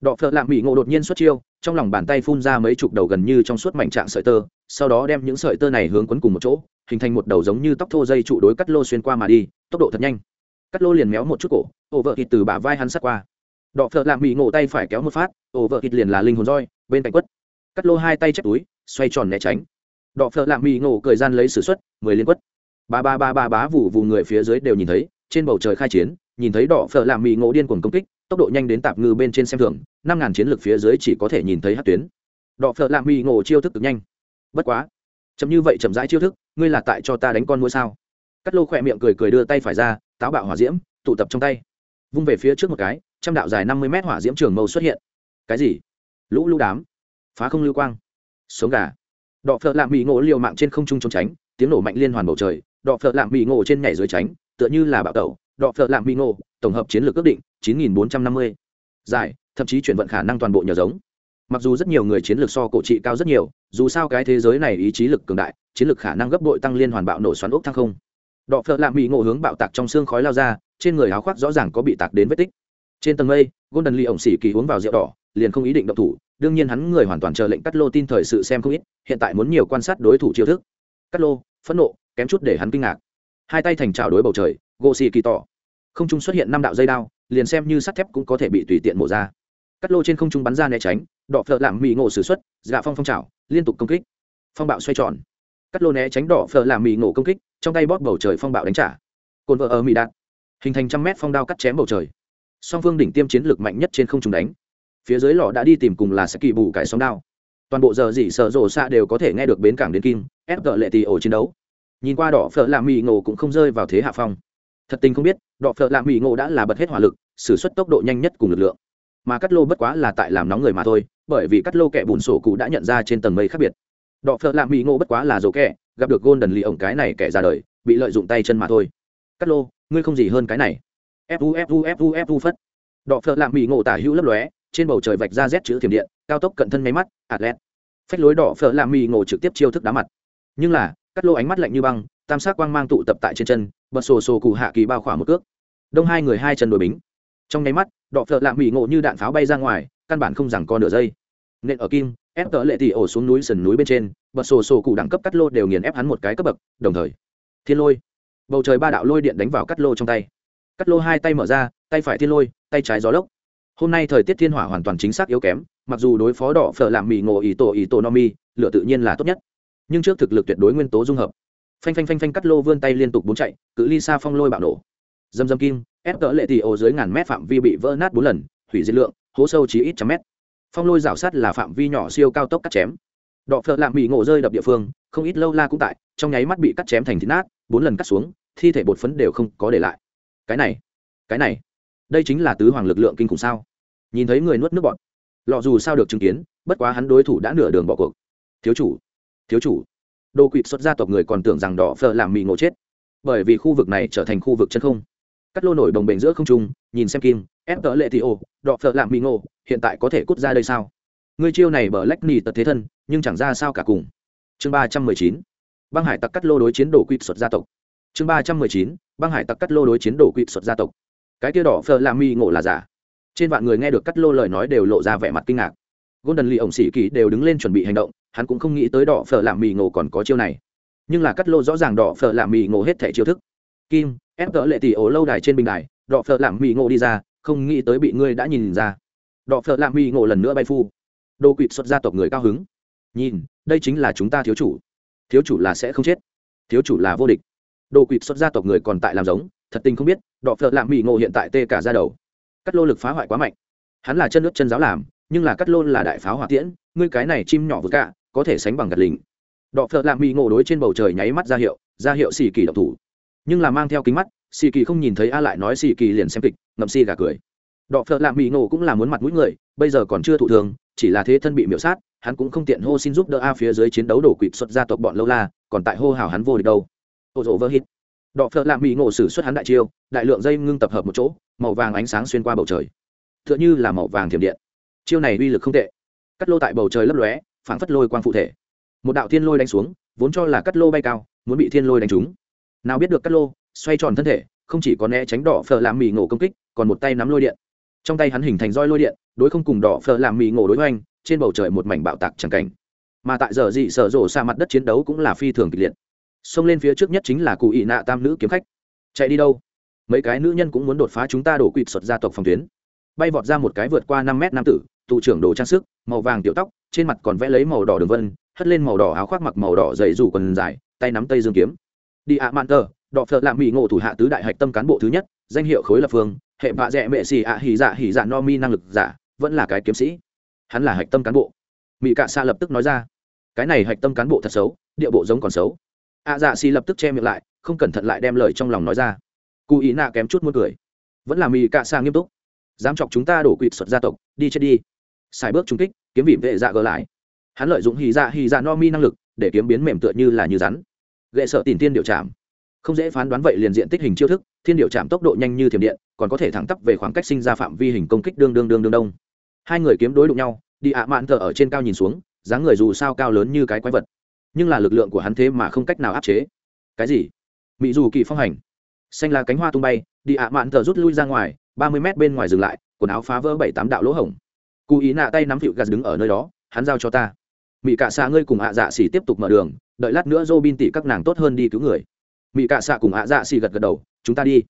đọ phợ lạ mỹ ngộ đột nhiên xuất chiêu, trong lòng bàn tay phun ra mấy chục đầu gần như trong suốt mảnh trạng sợi tơ, sau đó đem những sợi tơ này hướng quấn cùng một chỗ, hình thành một đầu giống như tóc thô dây trụ đối cắt lô xuyên qua mà đi, tốc độ thật nhanh. Cắt lô liền méo một chút cổ ổ vợ thịt từ bả vai hắn sát qua. Đọ phợ lạ mỹ ngộ tay phải kéo một phát ổ vợ thịt liền là linh hồn roi, bên cạnh quất. Cắt lô hai tay chép túi, xoay tròn né tránh đọ phợ lạ mì ngộ cười gian lấy s ử suất mười liên quất. Ba ba ba ba bá vụ vụ người phía dưới đều nhìn thấy, trên bầu trời khai chiến, nhìn thấy đỏ phở làm mì ngộ điên cuồng công kích, tốc độ nhanh đến tạp ngư bên trên xem thường, năm ngàn chiến lược phía dưới chỉ có thể nhìn thấy hát tuyến. Đỏ phở làm mì ngộ chiêu thức cực nhanh. Bất quá, chậm như vậy chậm rãi chiêu thức, ngươi là tại cho ta đánh con mũi sao? Cắt lô khỏe miệng cười cười đưa tay phải ra, táo bạo hỏa diễm, tụ tập trong tay. Vung về phía trước một cái, trăm đạo dài năm mươi mét hỏa diễm trường mâu xuất hiện. Cái gì? Lũ lũ đám. Phá không lưu quang. Sống gà đọ phợ lạm bị ngộ liều mạng trên không trung trốn tránh, tiếng nổ mạnh liên hoàn bầu trời, đọ phợ lạm bị ngộ trên nhảy dưới tránh, tựa như là bạo tẩu. Đọ phợ lạm bị ngộ, tổng hợp chiến lược ước định 9450. giải, thậm chí chuyển vận khả năng toàn bộ nhờ giống. Mặc dù rất nhiều người chiến lược so cổ trị cao rất nhiều, dù sao cái thế giới này ý chí lực cường đại, chiến lược khả năng gấp đội tăng liên hoàn bạo nổ xoắn ốc thăng không. Đọ phợ lạm bị ngộ hướng bạo tạc trong xương khói lao ra, trên người áo khoác rõ ràng có bị tạc đến vết tích. Trên tầng mây, golden lee ổng xỉ kỳ uống vào rượu đỏ, liền không ý định động thủ đương nhiên hắn người hoàn toàn chờ lệnh cắt lô tin thời sự xem không ít, hiện tại muốn nhiều quan sát đối thủ chiêu thức. Cắt lô, phẫn nộ, kém chút để hắn kinh ngạc. Hai tay thành trào đối bầu trời, gỗ xì kỳ tỏ. Không trung xuất hiện năm đạo dây đao, liền xem như sắt thép cũng có thể bị tùy tiện mổ ra. Cắt lô trên không trung bắn ra né tránh, đỏ phở làm mì ngộ s ử x u ấ t dạ phong phong trào liên tục công kích. Phong bạo xoay tròn. Cắt lô né tránh đỏ phở làm mì ngộ công kích, trong tay bóp bầu trời phong bạo đánh trả. Cồn vợ ở mì đạn. Hình thành trăm mét phong đao cắt chém bầu trời. Song phương đỉnh tiêm chiến lược mạnh nhất trên không trung đánh phía dưới lò đã đi tìm cùng là sẽ kỳ bù cải sóng đao. Toàn bộ giờ dỉ sợ rộ xạ đều có thể nghe được bến cảng đến kim ép tợ lệ tì ổ chiến đấu. Nhìn qua đỏ phở làm mỹ ngộ cũng không rơi vào thế hạ phong. Thật tình không biết, đỏ phở làm mỹ ngộ đã là bật hết hỏa lực s ử suất tốc độ nhanh nhất cùng lực lượng. Mà cắt lô bất quá là tại làm nóng người mà thôi, bởi vì cắt lô kẻ bùn sổ cụ đã nhận ra trên tầng mây khác biệt. Đỏ phở làm mỹ ngộ bất quá là dỗ kẻ, gặp được gôn đần lì ổng cái này kẻ ra đời, bị lợi dụng tay chân mà thôi. Cắt lô, ngươi không gì hơn cái này. Fu fu fu fu phất. Đỏ phở làm mỹ ngộ tả hữu lấp lóe trên bầu trời vạch ra rét chữ thiểm điện, cao tốc cận thân máy mắt, atlet. Phách lối đỏ phở làm mì ngộ trực tiếp chiêu thức đá mặt. Nhưng là, cắt lô ánh mắt lạnh như băng, tam sát quang mang tụ tập tại trên chân, bật sổ sổ cụ hạ kỳ bao khỏa một cước. Đông hai người hai chân đổi bính. Trong nháy mắt, đỏ phở làm mì ngộ như đạn pháo bay ra ngoài, căn bản không rằng co nửa giây. Nên ở kim, ép tợ lệ thì ổ xuống núi sườn núi bên trên, bật sổ sổ cụ đẳng cấp cắt lô đều nghiền ép hắn một cái cấp bậc, đồng thời. Thiên lôi. Bầu trời ba đạo lôi điện đánh vào cắt lô trong tay. Cắt lô hai tay mở ra, tay phải thiên lôi, tay trái gió lốc hôm nay thời tiết thiên hỏa hoàn toàn chính xác yếu kém, mặc dù đối phó đỏ phở làm mì ngộ ý tổ ý tổ no mi, lửa tự nhiên là tốt nhất. Nhưng trước thực lực tuyệt đối nguyên tố dung hợp. Phanh phanh phanh phanh cắt lô vươn tay liên tục bốn chạy, cự ly xa phong lôi bạo nổ. Dâm dâm kim, ép cỡ lệ tỷ ô dưới ngàn mét phạm vi bị vỡ nát bốn lần hủy diệt lượng, hố sâu chỉ ít trăm mét. Phong lôi rào sát là phạm vi nhỏ siêu cao tốc cắt chém. Đọ phở làm mì ngộ rơi đập địa phương, không ít lâu la cũng tại, trong nháy mắt bị cắt chém thành thịt nát, bốn lần cắt xuống, thi thể bột phấn đều không có để lại. Cái này cái này, đây chính là tứ hoàng lực lượng kinh khủng sao? Nhìn thấy người nuốt nước bọn lọ dù sao được chứng kiến, bất quá hắn đối thủ đã nửa đường bỏ cuộc. Thiếu chủ thiếu chủ. Đồ quỵt xuất gia tộc người còn tưởng rằng đỏ phở làm mì ngộ chết. Bởi vì khu vực này trở thành khu vực chân không. Cắt lô nổi đồng bền giữa không trung, nhìn xem kim, ép tớ lệ thì ô, đỏ phở làm mì ngộ, hiện tại có thể cút ra đây sao? Ngươi chiêu này bờ lách nì tật thế thân, nhưng chẳng ra sao cả cùng. Chương ba trăm mười chín, băng hải tặc cắt lô đối chiến đồ quỵt xuất gia tộc. Chương ba trăm mười chín, băng hải tặc cắt lô đối chiến đồ quỵt xuất gia tộc. Cái kia đỏ phở làm mì ngộ là giả? Trên vạn người nghe được cắt lô lời nói đều lộ ra vẻ mặt kinh ngạc. Golden lì ổng sĩ kỳ đều đứng lên chuẩn bị hành động, hắn cũng không nghĩ tới đỏ phở làm mì ngộ còn có chiêu này. Nhưng là cắt lô rõ ràng đỏ phở làm mì ngộ hết thẻ chiêu thức. Kim, ép cỡ lệ tỷ ổ lâu đài trên bình đài, đỏ phở làm mì ngộ đi ra, không nghĩ tới bị ngươi đã nhìn ra. Đỏ phở làm mì ngộ lần nữa bay phu. Đô quỵt xuất gia tộc người cao hứng. Nhìn, đây chính là chúng ta thiếu chủ. Thiếu chủ là sẽ không chết. Thiếu chủ là vô địch. Đô quỵt xuất gia tộc người còn tại làm giống, thật tình không biết, đỏ phở lạ mì ngộ hiện tại tê cả ra đầu cắt lô lực phá hoại quá mạnh. Hắn là chân nước chân giáo làm, nhưng là cắt lô là đại pháo hỏa tiễn, ngươi cái này chim nhỏ vượt cả, có thể sánh bằng gạt lình. Đọ phợ lạ mỹ ngộ đối trên bầu trời nháy mắt ra hiệu ra hiệu xì kỳ độc thủ. Nhưng là mang theo kính mắt, xì kỳ không nhìn thấy a lại nói xì kỳ liền xem kịch, ngậm xì gà cười. Đọ phợ lạ mỹ ngộ cũng là muốn mặt mũi người, bây giờ còn chưa thụ thường, chỉ là thế thân bị miễu sát, hắn cũng không tiện hô xin giúp đỡ a phía dưới chiến đấu đổ quỵt xuất gia tộc bọn lâu la, còn tại hô hào hắn vô địch đâu. Ô rộ vơ hít. Đọ phợ lạ mỹ ngộ xử xuất hắn đại chiêu, đại lượng dây ngưng tập hợp một chỗ màu vàng ánh sáng xuyên qua bầu trời. T h ư ợ n h ư là màu vàng thiểm điện. Chiêu này uy lực không tệ. Cắt lô tại bầu trời lấp lóe, phảng phất lôi quang phụ thể. Một đạo thiên lôi đánh xuống, vốn cho là cắt lô bay cao, muốn bị thiên lôi đánh trúng. Nào biết được cắt lô, xoay tròn thân thể, không chỉ có né tránh đỏ phở làm mì ngộ công kích, còn một tay nắm lôi điện. Trong tay hắn hình thành roi lôi điện, đối không cùng đỏ phở làm mì ngộ đối hoành, trên bầu trời một mảnh bạo tạc chẳng cảnh. Mà tại giờ dị sở rộ xa mặt đất chiến đấu cũng là phi thường kịch liệt. Xông lên phía trước nhất chính là cụ ị nạ tam nữ kiếm khách. Chạy đi đâu? Mấy cái nữ nhân cũng muốn đột phá chúng ta đổ quỵt xuất gia tộc phòng tuyến. Bay vọt ra một cái vượt qua năm mét nam tử, tụ trưởng đồ trang sức, màu vàng tiểu tóc, trên mặt còn vẽ lấy màu đỏ đường vân, hất lên màu đỏ áo khoác mặc màu đỏ dày dù quần dài, tay nắm tay dương kiếm. Đi ạ, mạn tờ, đọ phợ lạ mỹ ngộ thủ hạ tứ đại hạch tâm cán bộ thứ nhất, danh hiệu khối lập phương, hệ vạ dẹ mệ xì ạ, hỉ dạ hỉ dạ no mi năng lực giả, vẫn là cái kiếm sĩ. Hắn là hạch tâm cán bộ. Mỹ cạ xa lập tức nói ra, cái này hạch tâm cán bộ thật xấu, địa bộ giống còn xấu. Ạ dạ xì lập tức che miệng lại, không cẩn thận lại đem lời trong lòng nói ra cụ ý nạ kém chút muốn cười. Vẫn là mì cạ xa nghiêm túc. Dám chọc chúng ta đổ quỵt xuất gia tộc, đi chết đi. Xài bước trung kích, kiếm vị vệ dạ gỡ lại. Hắn lợi dụng hì dạ hì dạ no mi năng lực, để kiếm biến mềm tựa như là như rắn. Gậy sợ tìm tiên điệu chạm không dễ phán đoán vậy liền diện tích hình chiêu thức, thiên điệu chạm tốc độ nhanh như thiểm điện, còn có thể thẳng tắp về khoảng cách sinh ra phạm vi hình công kích đương đương đương đương đông. Hai người kiếm đối đụng nhau, đi ạ mạn thờ ở trên cao nhìn xuống, dáng người dù sao cao lớn như cái quái vật. Nhưng là lực lượng của hắn thế mà không cách nào áp chế. Cái gì? Mỹ dù kỳ phong hành xanh là cánh hoa tung bay, đi ạ mạn thờ rút lui ra ngoài, ba mươi mét bên ngoài dừng lại, quần áo phá vỡ bảy tám đạo lỗ hổng. Cụ ý nạ tay nắm phịu gạt đứng ở nơi đó, hắn giao cho ta. Mỹ cạ xạ ngươi cùng ạ dạ xỉ tiếp tục mở đường, đợi lát nữa dô bin tỉ các nàng tốt hơn đi cứu người. Mỹ cạ xạ cùng ạ dạ xỉ gật gật đầu, chúng ta đi.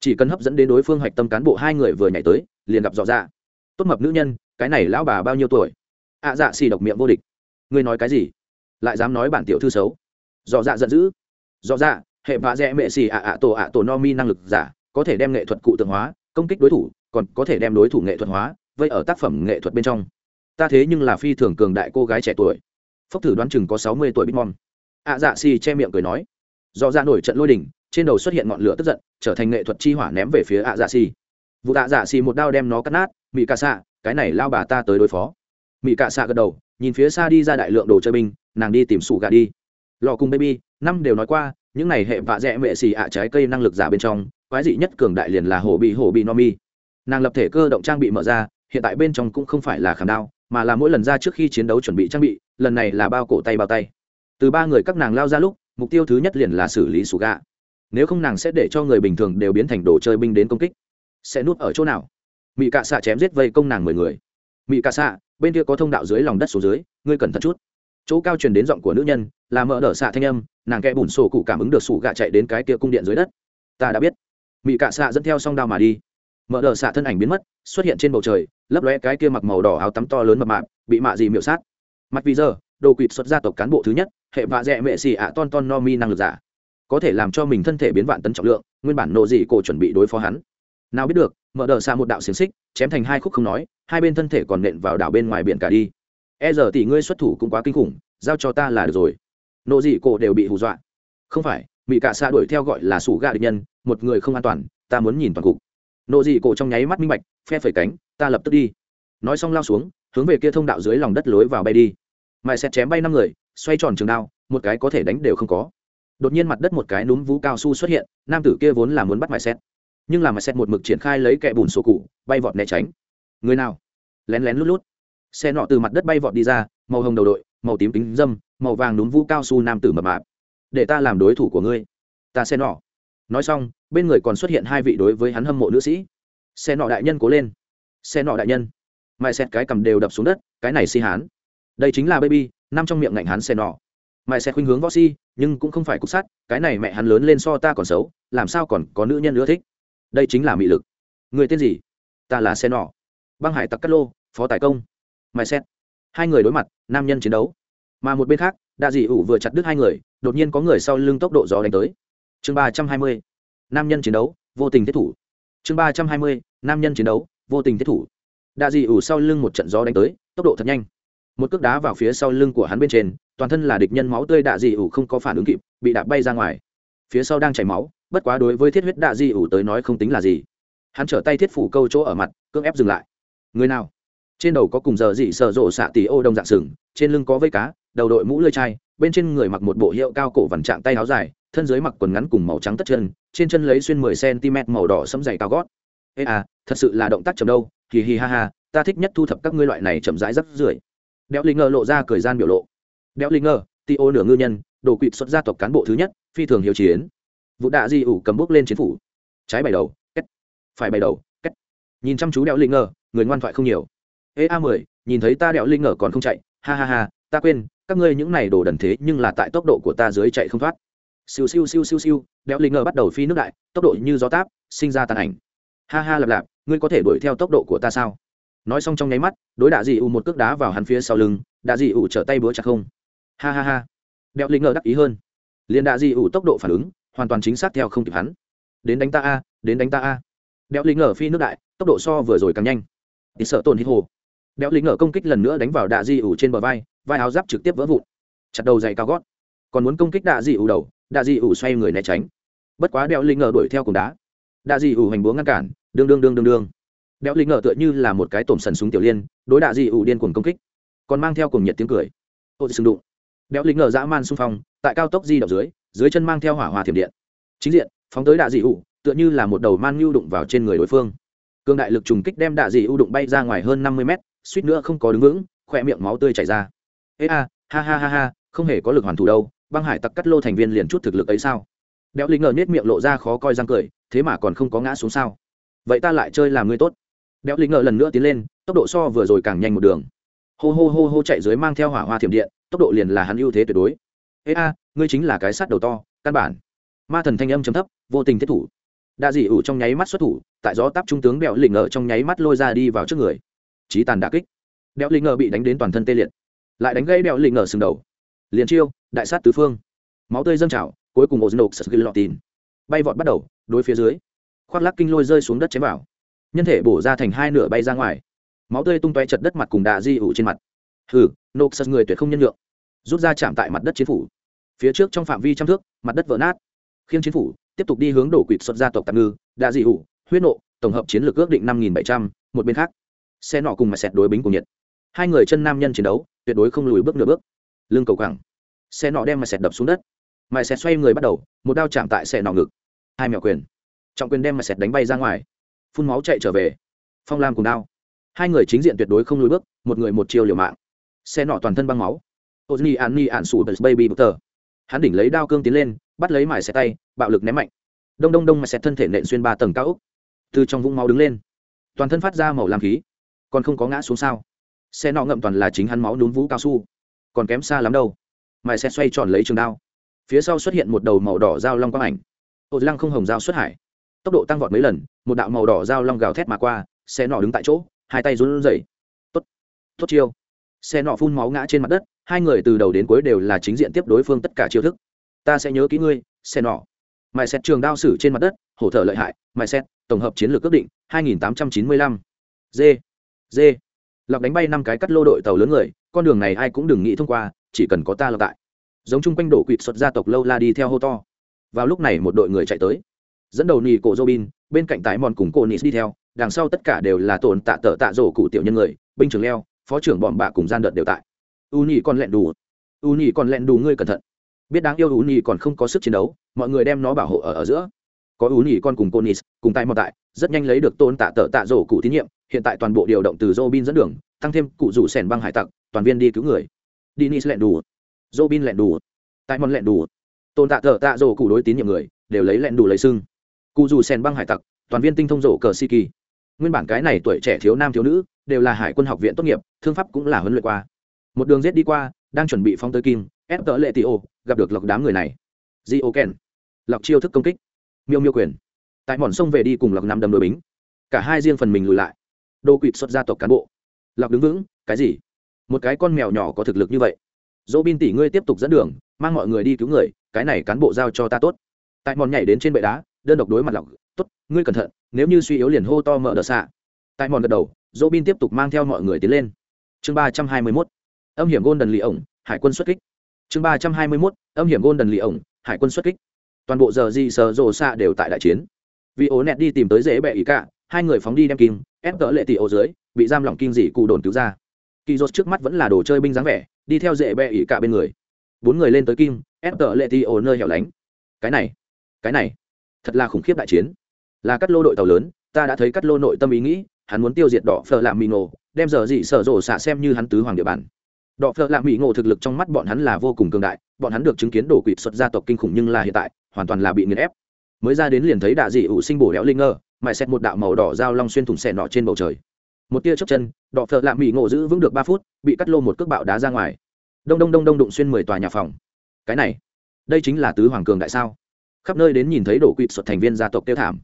Chỉ cần hấp dẫn đến đối phương hạch tâm cán bộ hai người vừa nhảy tới, liền gặp dò dạ tốt mập nữ nhân, cái này lão bà bao nhiêu tuổi? Ạ dạ xỉ độc miệng vô địch. Ngươi nói cái gì? Lại dám nói bản tiểu thư xấu. Dò dạ giận dữ. Dò dạ hệ vạ rẽ mệ xì ạ ạ tổ ạ tổ no mi năng lực giả, có thể đem nghệ thuật cụ tượng hóa, công kích đối thủ, còn có thể đem đối thủ nghệ thuật hóa, vây ở tác phẩm nghệ thuật bên trong. Ta thế nhưng là phi thường cường đại cô gái trẻ tuổi. Phốc thử đoán chừng có sáu mươi tuổi bitmom ạ dạ xì che miệng cười nói. Do ra nổi trận lôi đỉnh, trên đầu xuất hiện ngọn lửa tức giận, trở thành nghệ thuật chi hỏa ném về phía ạ dạ xì. Vụ ạ dạ xì một đao đem nó cắt nát mỹ cà xạ cái này lao bà ta tới đối phó. Mỹ cà xạ gật đầu, nhìn phía xa đi ra đại lượng đồ chơi binh, nàng đi tìm sủ gà đi. Lò cùng baby, năm đều nói qua những này hệ vạ rẽ mệ xì ạ trái cây năng lực giả bên trong, quái dị nhất cường đại liền là hổ bị hổ bị no mi. Nàng lập thể cơ động trang bị mở ra, hiện tại bên trong cũng không phải là khảm đao, mà là mỗi lần ra trước khi chiến đấu chuẩn bị trang bị, lần này là bao cổ tay bao tay. Từ ba người các nàng lao ra lúc, mục tiêu thứ nhất liền là xử lý sủ gạ nếu không nàng sẽ để cho người bình thường đều biến thành đồ chơi binh đến công kích. Sẽ núp ở chỗ nào? Mỹ cạ xạ chém giết vây công nàng mười người. Mỹ cạ xạ bên kia có thông đạo dưới lòng đất số dưới, ngươi cẩn thận chút chỗ cao truyền đến giọng của nữ nhân, là mở đỡ xạ thanh âm, nàng kẽ bùn sổ cụ cảm ứng được sủ gạ chạy đến cái kia cung điện dưới đất. Ta đã biết. Mỹ cạ xạ dẫn theo song đao mà đi. Mở đờ xạ thân ảnh biến mất, xuất hiện trên bầu trời, lấp lóe cái kia mặc màu đỏ áo tắm to lớn mập mạp, bị mạ gì miệu sát. Mặt vì giờ, đồ quỵt xuất gia tộc cán bộ thứ nhất, hệ vạ dẹ mệ xì ạ ton ton no mi năng lực giả. Có thể làm cho mình thân thể biến vạn tấn trọng lượng, nguyên bản nộ dị cổ chuẩn bị đối phó hắn. Nào biết được mở đờ xạ một đạo xiềng xích, chém thành hai khúc không nói, hai bên thân thể còn nện vào đảo bên ngoài biển cả đi e giờ tỷ ngươi xuất thủ cũng quá kinh khủng, giao cho ta là được rồi. Nộ dị cổ đều bị hù dọa. Không phải mỹ cạ xạ đuổi theo gọi là sủ gà địch nhân, một người không an toàn, ta muốn nhìn toàn cục. Nộ dị cổ trong nháy mắt minh bạch, phe phẩy cánh, ta lập tức đi. Nói xong lao xuống, hướng về kia thông đạo dưới lòng đất lối vào bay đi. Mãi xét chém bay năm người, xoay tròn trường đao, một cái có thể đánh đều không có. Đột nhiên mặt đất một cái núm vú cao su xuất hiện, nam tử kia vốn là muốn bắt mãi xét nhưng là mãi xét một mực triển khai lấy kẹ bùn sổ cụ, bay vọt né tránh. Người nào? Lén lén lút lút xe nọ từ mặt đất bay vọt đi ra, màu hồng đầu đội, màu tím kính dâm, màu vàng núm vu cao su nam tử mập mạp. Để ta làm đối thủ của ngươi. Ta xe nọ. Nói xong, bên người còn xuất hiện hai vị đối với hắn hâm mộ nữ sĩ. Xe nọ đại nhân cố lên. Xe nọ đại nhân. Mãi xẹt cái cầm đều đập xuống đất, cái này si hán. Đây chính là baby nằm trong miệng ngạnh hắn xe nọ. Mãi xẹt khuynh hướng võ si nhưng cũng không phải cục sắt, cái này mẹ hắn lớn lên so ta còn xấu, làm sao còn có nữ nhân ưa thích? Đây chính là mị lực. Người tên gì? Ta là xe nọ. Băng hải tặc cát lô, phó tài công mai xét. Hai người đối mặt, nam nhân chiến đấu. Mà một bên khác, đạ dị ủ vừa chặt đứt hai người, đột nhiên có người sau lưng tốc độ gió đánh tới. Chương ba trăm hai mươi, nam nhân chiến đấu, vô tình thiết thủ. Chương ba trăm hai mươi, nam nhân chiến đấu, vô tình thiết thủ. Đạ dị ủ sau lưng một trận gió đánh tới, tốc độ thật nhanh. Một cước đá vào phía sau lưng của hắn bên trên, toàn thân là địch nhân máu tươi, đạ dị ủ không có phản ứng kịp, bị đạp bay ra ngoài. Phía sau đang chảy máu, bất quá đối với thiết huyết đạ dị ủ tới nói không tính là gì. Hắn trở tay thiết phủ câu chỗ ở mặt, cưỡng ép dừng lại. Người nào? Trên đầu có cùng giờ dị sợ rộ xạ tỷ ô đông dạng sừng, trên lưng có vây cá, đầu đội mũ lơi chai, bên trên người mặc một bộ hiệu cao cổ vằn trạng tay áo dài, thân dưới mặc quần ngắn cùng màu trắng tất chân, trên chân lấy xuyên mười cm màu đỏ sẫm dày cao gót. Ê à thật sự là động tác chậm đâu, hì hì ha ha, ta thích nhất thu thập các ngươi loại này chậm rãi rắp rưởi. Đeo linh ngờ lộ ra cười gian biểu lộ. Đeo linh ngờ ti ô nửa ngư nhân, đồ quỵt xuất gia tộc cán bộ thứ nhất, phi thường hiếu chiến. Vụ đạ di ủ cầm bước lên chiến phủ. Trái bày đầu cách phải bày đầu cách nhìn chăm chú đeo linh ngờ người ngoan thoại không nhiều ê a mười, nhìn thấy ta đeo linh ngờ còn không chạy, ha ha ha, ta quên, các ngươi những này đồ đần thế nhưng là tại tốc độ của ta dưới chạy không thoát. Siêu siêu siêu siêu siêu đeo linh ngờ bắt đầu phi nước đại, tốc độ như gió táp, sinh ra tàn ảnh. Ha ha lạp lạp, ngươi có thể đuổi theo tốc độ của ta sao? Nói xong trong nháy mắt, đối đạ dị ủ một cước đá vào hắn phía sau lưng, đạ dị ủ trở tay búa chặt không. Ha ha ha. Đeo linh ngờ đắc ý hơn. Liền đạ dị ủ tốc độ phản ứng, hoàn toàn chính xác theo không kịp hắn. Đến đánh ta a, đến đánh ta a. Đeo linh ngờ phi nước đại, tốc độ so vừa rồi càng nhanh. Thì sợ tồn hít hồ béo lính ở công kích lần nữa đánh vào đạ di ủ trên bờ vai vai áo giáp trực tiếp vỡ vụn. Chặt đầu dày cao gót. Còn muốn công kích đạ di ủ đầu, đạ di ủ xoay người né tránh. Bất quá béo lính ở đuổi theo cùng đá. Đạ di ủ hành búa ngăn cản, đương đương đương đương đương. Béo lính ở tựa như là một cái tổm sần súng tiểu liên, đối đạ di ủ điên cuồng công kích. Còn mang theo cùng nhiệt tiếng cười. Ô, sừng đụng. Béo lính ở dã man xung phong, tại cao tốc di động dưới dưới chân mang theo hỏa hòa thiểm điện. Chính diện, phóng tới đạ dị ủ, tựa như là một đầu man nhu đụng vào trên người đối phương. Cương đại lực trùng kích đem đạ dị ưu đụng bay ra ngoài hơn năm mươi mét suýt nữa không có đứng vững, khỏe miệng máu tươi chảy ra. Ê a, ha ha ha ha, không hề có lực hoàn thủ đâu, băng hải tặc cắt lô thành viên liền chút thực lực ấy sao? Đéo lính ngờ nết miệng lộ ra khó coi răng cười, thế mà còn không có ngã xuống sao? Vậy ta lại chơi làm ngươi tốt. Đéo lính ngờ lần nữa tiến lên, tốc độ so vừa rồi càng nhanh một đường. Hô hô hô hô chạy dưới mang theo hỏa hoa thiểm điện, tốc độ liền là hắn ưu thế tuyệt đối. Ê a, ngươi chính là cái sát đầu to, căn bản. Ma thần thanh âm chấm thấp, vô tình thiết thủ. Đa dị ủ trong nháy mắt xuất thủ, tại gió tắp trung tướng Béo lỉnh ở trong nháy mắt lôi ra đi vào trước người trí tàn đà kích. Đeo lỉnh ngờ bị đánh đến toàn thân tê liệt, lại đánh gây đeo lỉnh ngờ sừng đầu. Liền chiêu, đại sát tứ phương. Máu tươi dâng trào, cuối cùng ổ dân độc sật ghi lọ tin. Bay vọt bắt đầu, đối phía dưới. Khoác lắc kinh lôi rơi xuống đất chém vào. Nhân thể bổ ra thành hai nửa bay ra ngoài. Máu tươi tung toe chật đất mặt cùng đà di ủ trên mặt. Hừ nộp sật người tuyệt không nhân lượng rút ra chạm tại mặt đất chiến phủ. Phía trước trong phạm vi trăm thước, mặt đất vỡ nát. Khiến chiến phủ, tiếp tục đi hướng đổ quỵt xuất gia tộc tạm ngư đà di ủ, huyết nộ, tổng hợp chiến lược ước định năm nghìn bảy trăm, một bên khác xe nọ cùng mà xẹt đối bính cùng nhiệt. Hai người chân nam nhân chiến đấu tuyệt đối không lùi bước nửa bước. Lưng cầu cẳng xe nọ đem mà xẹt đập xuống đất. Mà xẹt xoay người bắt đầu một đao chạm tại xe nọ ngực. Hai mẹo quyền. Trọng quyền đem mà xẹt đánh bay ra ngoài. Phun máu chạy trở về. Phong lam cùng đao. Hai người chính diện tuyệt đối không lùi bước một người một chiều liều mạng. Xe nọ toàn thân băng máu. Ô ni an ni an sủ Baby Butter. Hắn đỉnh lấy đao cương tiến lên, bắt lấy mài xe tay, bạo lực ném mạnh. Đông đông đông mà xe thân thể nện xuyên ba tầng cao úc Từ trong vũng máu đứng lên, toàn thân phát ra màu lam khí, còn không có ngã xuống sao? Xe nọ ngậm toàn là chính hắn máu núm vũ cao su, còn kém xa lắm đâu. Mài xe xoay tròn lấy trường đao. Phía sau xuất hiện một đầu màu đỏ dao long quang ảnh. Ô Lăng không hồng dao xuất hải. Tốc độ tăng vọt mấy lần, một đạo màu đỏ dao long gào thét mà qua, xe nọ đứng tại chỗ, hai tay run rẩy. Tốt, tốt chiêu. Xe nọ phun máu ngã trên mặt đất, hai người từ đầu đến cuối đều là chính diện tiếp đối phương tất cả chiêu thức ta sẽ nhớ kỹ ngươi xe nọ mày xét trường đao sử trên mặt đất hổ thở lợi hại mày xét tổng hợp chiến lược ước định 2895. g d lọc đánh bay năm cái cắt lô đội tàu lớn người, con đường này ai cũng đừng nghĩ thông qua, chỉ cần có ta lọc tại. Giống chung quanh đổ quỵt xuất gia tộc lâu la đi theo hô to. Vào lúc này một đội người chạy tới. Dẫn đầu nì cổ robin bên cạnh tái mòn cùng cô nis đi theo, đằng sau tất cả đều là tổn tạ tở tạ rổ cụ tiểu nhân người, binh trưởng leo, phó trưởng bọn bạ cùng gian đợt đều tại. U nhị còn lẹn đủ. U nhị còn lẹn đủ, ngươi cẩn thận. Biết đáng yêu u nhị còn không có sức chiến đấu, mọi người đem nó bảo hộ ở ở giữa có ưu nhị con cùng cô nis cùng tay mọt tại, rất nhanh lấy được tôn tạ tợ tạ rổ cụ tín nhiệm hiện tại toàn bộ điều động từ robin dẫn đường, tăng thêm cụ rủ sẻn băng hải tặc, toàn viên đi cứu người. Dinis lẹn đủ robin lẹn đủ tay mọt lẹn đủ tôn tạ tợ tạ rổ cụ đối tín nhiệm người, đều lấy lẹn đủ lấy xưng. Cụ rủ sẻn băng hải tặc, toàn viên tinh thông rổ cờ si kỳ nguyên bản cái này tuổi trẻ thiếu nam thiếu nữ, đều là hải quân học viện tốt nghiệp, thương pháp cũng là huấn luyện qua. Một đường rết đi qua, đang chuẩn bị phóng tới kim, ép tợ lệ tị ô, gặp được lọc đám người này. Di ô ken. Lọc chiêu thức công kích miêu miêu quyền. Tại mòn sông về đi cùng lọc năm đầm đôi bính. Cả hai riêng phần mình lùi lại. Đô quỵt xuất gia tộc cán bộ. Lọc đứng vững, cái gì? Một cái con mèo nhỏ có thực lực như vậy. Dỗ bin tỷ ngươi tiếp tục dẫn đường, mang mọi người đi cứu người, cái này cán bộ giao cho ta tốt. Tại mòn nhảy đến trên bệ đá, đơn độc đối mặt lọc tốt, ngươi cẩn thận, nếu như suy yếu liền hô to mở đợt xạ. Tại mòn gật đầu, dỗ bin tiếp tục mang theo mọi người tiến lên. Chương ba trăm hai mươi mốt, âm hiểm gôn đần lì ổng, hải quân xuất kích. Chương ba trăm hai mươi mốt, âm hiểm gôn đần lì ổng, hải quân xuất kích toàn bộ giờ gì sờ rồ xạ đều tại đại chiến. Vì ố nẹt đi tìm tới dễ bẹ ý cả, hai người phóng đi đem kim ép cỡ lệ tỷ ô dưới, bị giam lỏng kim dị cụ đồn cứu ra. Kỳ dốt trước mắt vẫn là đồ chơi binh dáng vẻ, đi theo dễ bẹ ý cả bên người. Bốn người lên tới kim ép cỡ lệ tỷ ô nơi hẻo lánh. Cái này cái này, thật là khủng khiếp đại chiến. Là cắt lô đội tàu lớn, ta đã thấy cắt lô nội tâm ý nghĩ, hắn muốn tiêu diệt đỏ phờ làm mì nổ đem giờ dị sở rộ xạ xem như hắn tứ hoàng địa bàn đọ phợ lạ mỹ ngộ thực lực trong mắt bọn hắn là vô cùng cường đại, bọn hắn được chứng kiến đổ quỵt xuất gia tộc kinh khủng nhưng là hiện tại, hoàn toàn là bị nghiền ép. Mới ra đến liền thấy đạ dị ủ sinh bổ đéo linh ngơ mại xét một đạo màu đỏ dao long xuyên thủng xẻ nọ trên bầu trời. Một tia chốc chân, đọ phợ lạ mỹ ngộ giữ vững được ba phút, bị cắt lô một cước bạo đá ra ngoài. Đông đông đông đông đụng xuyên mười tòa nhà phòng. Cái này, đây chính là tứ hoàng cường đại sao? Khắp nơi đến nhìn thấy đổ quỵt xuất thành viên gia tộc tiêu thảm.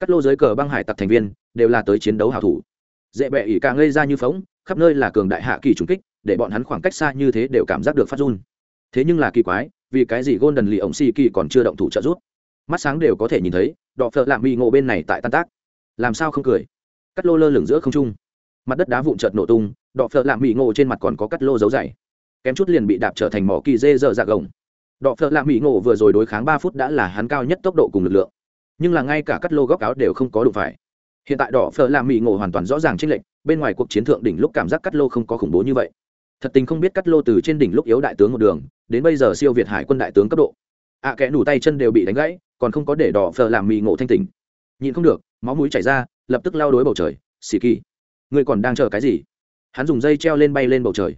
Cắt lô dưới cờ băng hải tặc thành viên, đều là tới chiến đấu hào thủ. Dễ bẹ ỉ ca ngây ra như phóng khắp nơi là cường đại hạ kỳ trùng kích để bọn hắn khoảng cách xa như thế đều cảm giác được phát run. Thế nhưng là kỳ quái vì cái gì golden lì ổng xì kỳ còn chưa động thủ trợ giúp? Mắt sáng đều có thể nhìn thấy đọ phợ lạ bị ngộ bên này tại tan tác. Làm sao không cười? Cắt lô lơ lửng giữa không trung. Mặt đất đá vụn chợt nổ tung đọ phợ lạ bị ngộ trên mặt còn có cắt lô dấu dày. Kém chút liền bị đạp trở thành mỏ kỳ dê dở dạ gồng. Đọ phợ lạ bị ngộ vừa rồi đối kháng ba phút đã là hắn cao nhất tốc độ cùng lực lượng. Nhưng là ngay cả cắt lô góc áo đều không có đủ phải. Hiện tại đỏ phở làm mỹ ngộ hoàn toàn rõ ràng trên lệch, bên ngoài cuộc chiến thượng đỉnh lúc cảm giác cắt lô không có khủng bố như vậy thật tình không biết cắt lô từ trên đỉnh lúc yếu đại tướng một đường đến bây giờ siêu việt hải quân đại tướng cấp độ. Ạ à, kẽ đủ tay chân đều bị đánh gãy còn không có để đỏ phờ làm mì ngộ thanh tỉnh. Nhìn không được máu mũi chảy ra lập tức lao đối bầu trời xì kỳ người còn đang chờ cái gì? Hắn dùng dây treo lên bay lên bầu trời.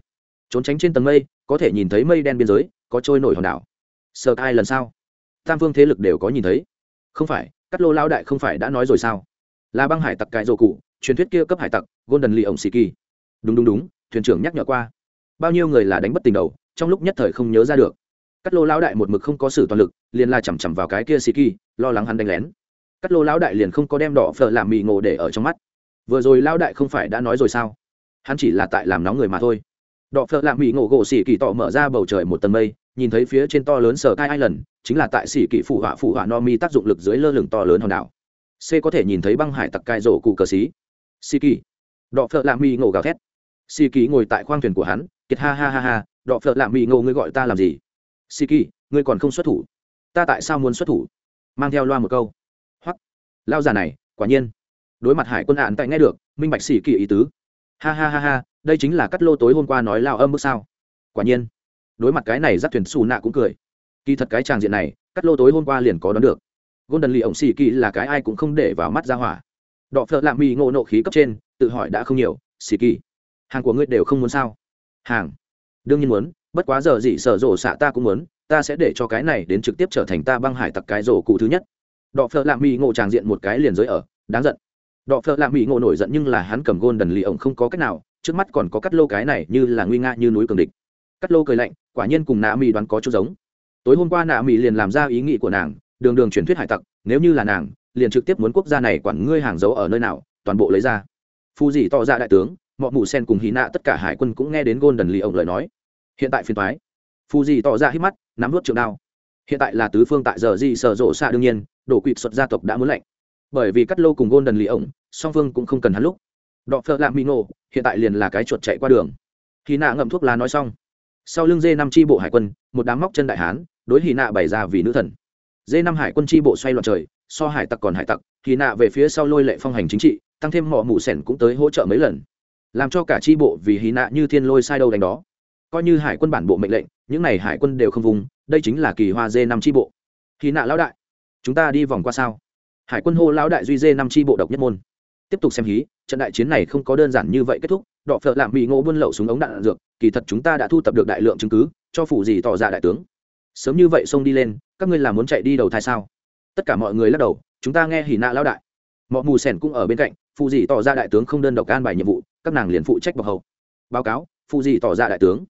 Trốn tránh trên tầng mây có thể nhìn thấy mây đen biên giới có trôi nổi hòn đảo. Sợ ai lần sau tam phương thế lực đều có nhìn thấy. Không phải cắt lô lao đại không phải đã nói rồi sao? Là băng hải tặc cái rổ cụ truyền thuyết kia cấp hải tặc golden lì ổng xì kỳ. Đúng đúng đúng thuyền trưởng nhắc nhở qua bao nhiêu người là đánh bất tình đầu, trong lúc nhất thời không nhớ ra được. Cắt lô lão đại một mực không có sử toàn lực, liền la chằm chằm vào cái kia xì kỳ lo lắng hắn đánh lén. Cắt lô lão đại liền không có đem đỏ phở làm mì ngộ để ở trong mắt. Vừa rồi lão đại không phải đã nói rồi sao? Hắn chỉ là tại làm nóng người mà thôi. Đỏ phở làm mì ngộ gỗ xì kỳ tỏ mở ra bầu trời một tầng mây, nhìn thấy phía trên to lớn sở cai lần chính là tại xì kỳ phụ họa phụ họa no mi tác dụng lực dưới lơ lửng to lớn hòn đảo. C có thể nhìn thấy băng hải tặc cai rổ cụ cờ xí. Xì kỳ đỏ phở làm mì ngộ gào thét. Xì kỳ ngồi tại khoang thuyền của hắn kiệt ha ha ha ha, đọ phợ lạ mỹ ngộ ngươi gọi ta làm gì? Xì kỳ, ngươi còn không xuất thủ. Ta tại sao muốn xuất thủ? Mang theo loa một câu. Hoặc lao già này, quả nhiên. Đối mặt hải quân hạn tại nghe được, minh bạch xì kỳ ý tứ. Ha ha ha ha, đây chính là cắt lô tối hôm qua nói lao âm bước sao? Quả nhiên. Đối mặt cái này dắt thuyền xù nạ cũng cười. Kỳ thật cái tràng diện này, cắt lô tối hôm qua liền có đón được. Golden lì ổng xì kỳ là cái ai cũng không để vào mắt ra hỏa. Đọ phợ lạ mỹ ngộ nộ khí cấp trên, tự hỏi đã không nhiều, xì kỳ. Hàng của ngươi đều không muốn sao? Hàng. Đương nhiên muốn, bất quá giờ gì sở rộ xạ ta cũng muốn, ta sẽ để cho cái này đến trực tiếp trở thành ta băng hải tặc cái rổ cụ thứ nhất. Đọ phợ lạ mỹ ngộ tràng diện một cái liền giới ở, đáng giận. Đọ phợ lạ mỹ ngộ nổi giận nhưng là hắn cầm gôn đần lì ổng không có cách nào, trước mắt còn có cắt lô cái này như là nguy nga như núi cường địch. Cắt lô cười lạnh, quả nhiên cùng nạ mỹ đoán có chút giống. Tối hôm qua nạ mỹ liền làm ra ý nghĩ của nàng, đường đường truyền thuyết hải tặc, nếu như là nàng, liền trực tiếp muốn quốc gia này quản ngươi hàng giấu ở nơi nào, toàn bộ lấy ra. Phu dì tỏ ra đại tướng mọi mù sen cùng hí nạ tất cả hải quân cũng nghe đến gôn đần lì ổng lời nói. Hiện tại phiền thoái phù dì tỏ ra hít mắt, nắm vớt trường đao. Hiện tại là tứ phương tại giờ gì sở rộ xạ đương nhiên, đổ quỵt xuất gia tộc đã muốn lạnh bởi vì cắt lô cùng gôn đần lì ổng song phương cũng không cần hắn lúc. Đọ phợ lạ mino hiện tại liền là cái chuột chạy qua đường. Hy nạ ngậm thuốc lá nói xong. Sau lưng dê năm tri bộ hải quân, một đám móc chân đại hán, đối hy nạ bày ra vì nữ thần. Dê năm hải quân tri bộ xoay loạn trời, so hải tặc còn hải tặc hy nạ về phía sau lôi lệ phong hành chính trị, tăng thêm mỏ mù sẻn cũng tới hỗ trợ mấy lần làm cho cả tri bộ vì hy nạ như thiên lôi sai đâu đánh đó. Coi như hải quân bản bộ mệnh lệnh những n à y hải quân đều không vùng đây chính là kỳ hoa dê năm tri bộ. Hy nạ lão đại chúng ta đi vòng qua sao? Hải quân hô lão đại duy dê năm tri bộ độc nhất môn. Tiếp tục xem hí trận đại chiến này không có đơn giản như vậy kết thúc đọ phợ lạm bị ngộ buôn lậu súng ống đạn, đạn dược kỳ thật chúng ta đã thu tập được đại lượng chứng cứ cho phủ gì tỏ ra đại tướng. Sớm như vậy xông đi lên các ngươi là muốn chạy đi đầu thai sao? Tất cả mọi người lắc đầu chúng ta nghe hỉ nạ lão đại. Mọi mù sẻn cũng ở bên cạnh phụ gì tỏ ra đại tướng không đơn độc an bài nhiệm vụ các nàng liền phụ trách bọc hậu. Báo cáo phụ gì tỏ ra đại tướng.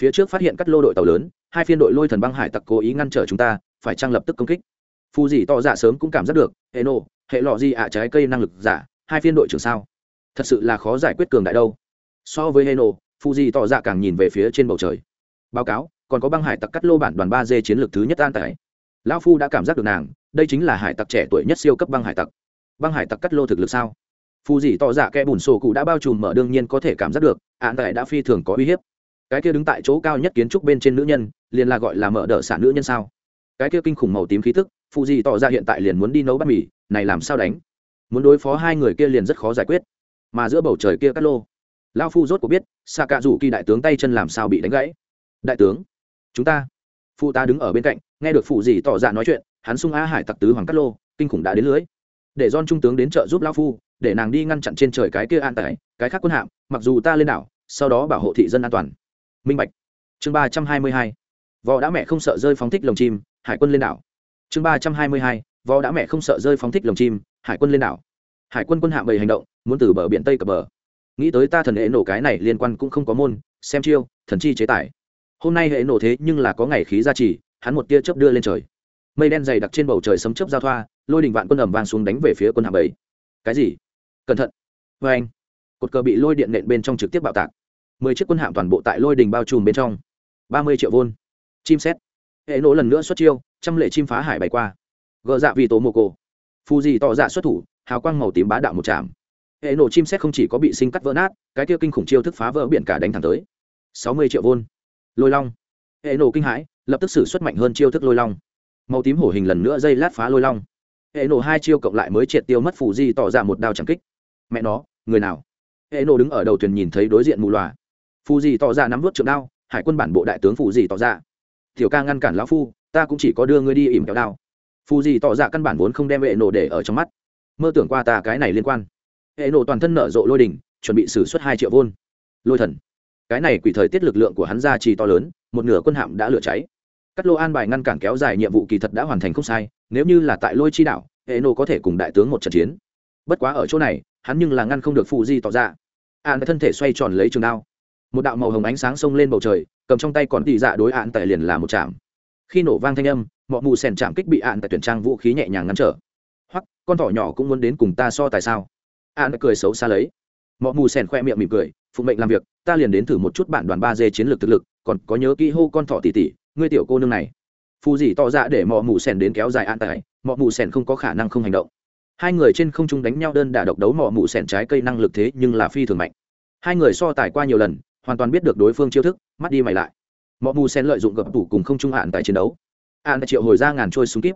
Phía trước phát hiện cắt lô đội tàu lớn, hai phiên đội lôi thần băng hải tặc cố ý ngăn trở chúng ta, phải trang lập tức công kích? Phù dì tỏ ra sớm cũng cảm giác được, hệ nộ hệ lọ gì ạ trái cây năng lực giả, hai phiên đội trưởng sao? Thật sự là khó giải quyết cường đại đâu. So với hệ nộ phù dì tỏ ra càng nhìn về phía trên bầu trời. Báo cáo, còn có băng hải tặc cắt lô bản đoàn ba d chiến lược thứ nhất an tải. Lão phu đã cảm giác được nàng, đây chính là hải tặc trẻ tuổi nhất siêu cấp băng hải tặc. Băng hải tặc cắt lô thực lực sao? Phù dì tỏ dạ kẽ bùn sổ cụ đã bao trùm mở đương nhiên có thể cảm giác được ạn tại đã phi thường có uy hiếp. Cái kia đứng tại chỗ cao nhất kiến trúc bên trên nữ nhân, liền là gọi là mở đỡ sản nữ nhân sao? Cái kia kinh khủng màu tím khí thức phụ gì tỏ ra dạ hiện tại liền muốn đi nấu bát mì, này làm sao đánh? Muốn đối phó hai người kia liền rất khó giải quyết. Mà giữa bầu trời kia cắt lô lao phu rốt cuộc biết xạ cạ rủ kỳ đại tướng tay chân làm sao bị đánh gãy. Đại tướng, chúng ta, phụ ta đứng ở bên cạnh, nghe được phụ gì tỏ ra nói chuyện, hắn sung á hải tặc tứ hoàng cắt lô, kinh khủng đã đến lưới. Để don trung tướng đến trợ giúp lao phu để nàng đi ngăn chặn trên trời cái kia an tải, cái khác quân hạm, mặc dù ta lên đảo, sau đó bảo hộ thị dân an toàn. Minh bạch. Chương ba trăm hai mươi hai. Vò đã mẹ không sợ rơi phóng thích lồng chim, hải quân lên đảo. Chương ba trăm hai mươi hai. Vò đã mẹ không sợ rơi phóng thích lồng chim, hải quân lên đảo. Hải quân quân hạm bầy hành động, muốn từ bờ biển tây cập bờ. Nghĩ tới ta thần hệ nổ cái này liên quan cũng không có môn, xem chiêu, thần chi chế tải. hôm nay hệ nổ thế nhưng là có ngày khí gia trì, hắn một tia chớp đưa lên trời. Mây đen dày đặc trên bầu trời sấm chớp giao thoa, lôi đình vạn quân ẩm vang xuống đánh về phía quân hạm bầy. Cái gì? Cẩn thận. Vê anh, cột cờ bị lôi điện nện bên trong trực tiếp bạo tạc. Mười chiếc quân hạm toàn bộ tại lôi đình bao trùm bên trong. Ba mươi triệu vôn. Chim xét hệ nổ lần nữa xuất chiêu, trăm lệ chim phá hải bày qua. Gờ dạ vì tổ mồ cổ. Phù gì tỏ dạ xuất thủ, hào quang màu tím bá đạo một chạm hệ nổ chim xét không chỉ có bị sinh cắt vỡ nát, cái kia kinh khủng chiêu thức phá vỡ biển cả đánh thẳng tới. Sáu mươi triệu vôn. Lôi long. Hệ nổ kinh hãi, lập tức xử xuất mạnh hơn chiêu thức lôi long. Màu tím hổ hình lần nữa dây lát phá lôi long. Hệ nổ hai chiêu cộng lại mới triệt tiêu mất phù di tỏ ra một đao chẳng kích mẹ nó, người nào? Hệ nổ đứng ở đầu thuyền nhìn thấy đối diện mù loà. Phù gì tỏ ra nắm vớt trượng đao, hải quân bản bộ đại tướng phù gì tỏ ra. Tiểu ca ngăn cản lão phu, ta cũng chỉ có đưa ngươi đi ỉm kéo đao. Phù gì tỏ ra căn bản vốn không đem hệ nổ để ở trong mắt. Mơ tưởng qua ta cái này liên quan. Hệ nổ toàn thân nở rộ lôi đỉnh, chuẩn bị xử suất hai triệu vôn. Lôi thần. Cái này quỷ thời tiết lực lượng của hắn ra trì to lớn, một nửa quân hạm đã lửa cháy. Cắt lô an bài ngăn cản kéo dài nhiệm vụ kỳ thật đã hoàn thành không sai, nếu như là tại lôi chi đạo hệ nổ có thể cùng đại tướng một trận chiến. Bất quá ở chỗ này hắn nhưng là ngăn không được phụ di tỏ ra. An thân thể xoay tròn lấy trường đao. Một đạo màu hồng ánh sáng xông lên bầu trời cầm trong tay còn tỉ dạ đối ạn tại liền là một chạm. Khi nổ vang thanh âm mọi mù sèn chạm kích bị ạn tại tuyển trang vũ khí nhẹ nhàng ngăn trở. Hoặc con thỏ nhỏ cũng muốn đến cùng ta so tại sao? Ạn cười xấu xa lấy. Mọi mù sèn khoe miệng mỉm cười phụ mệnh làm việc ta liền đến thử một chút bản đoàn ba dê chiến lược thực lực còn có nhớ kỹ hô con thỏ tỉ tỉ ngươi tiểu cô nương này. Phù gì to ra để mọi mù sèn đến kéo dài an tại, mọi mù sèn không có khả năng không hành động hai người trên không trung đánh nhau đơn đả độc đấu mọ mụ sẻn trái cây năng lực thế nhưng là phi thường mạnh. Hai người so tài qua nhiều lần, hoàn toàn biết được đối phương chiêu thức, mắt đi mày lại. Mọ mù sen lợi dụng gập tủ cùng không trung hạn tại chiến đấu. Hạn triệu hồi ra ngàn trôi súng kíp.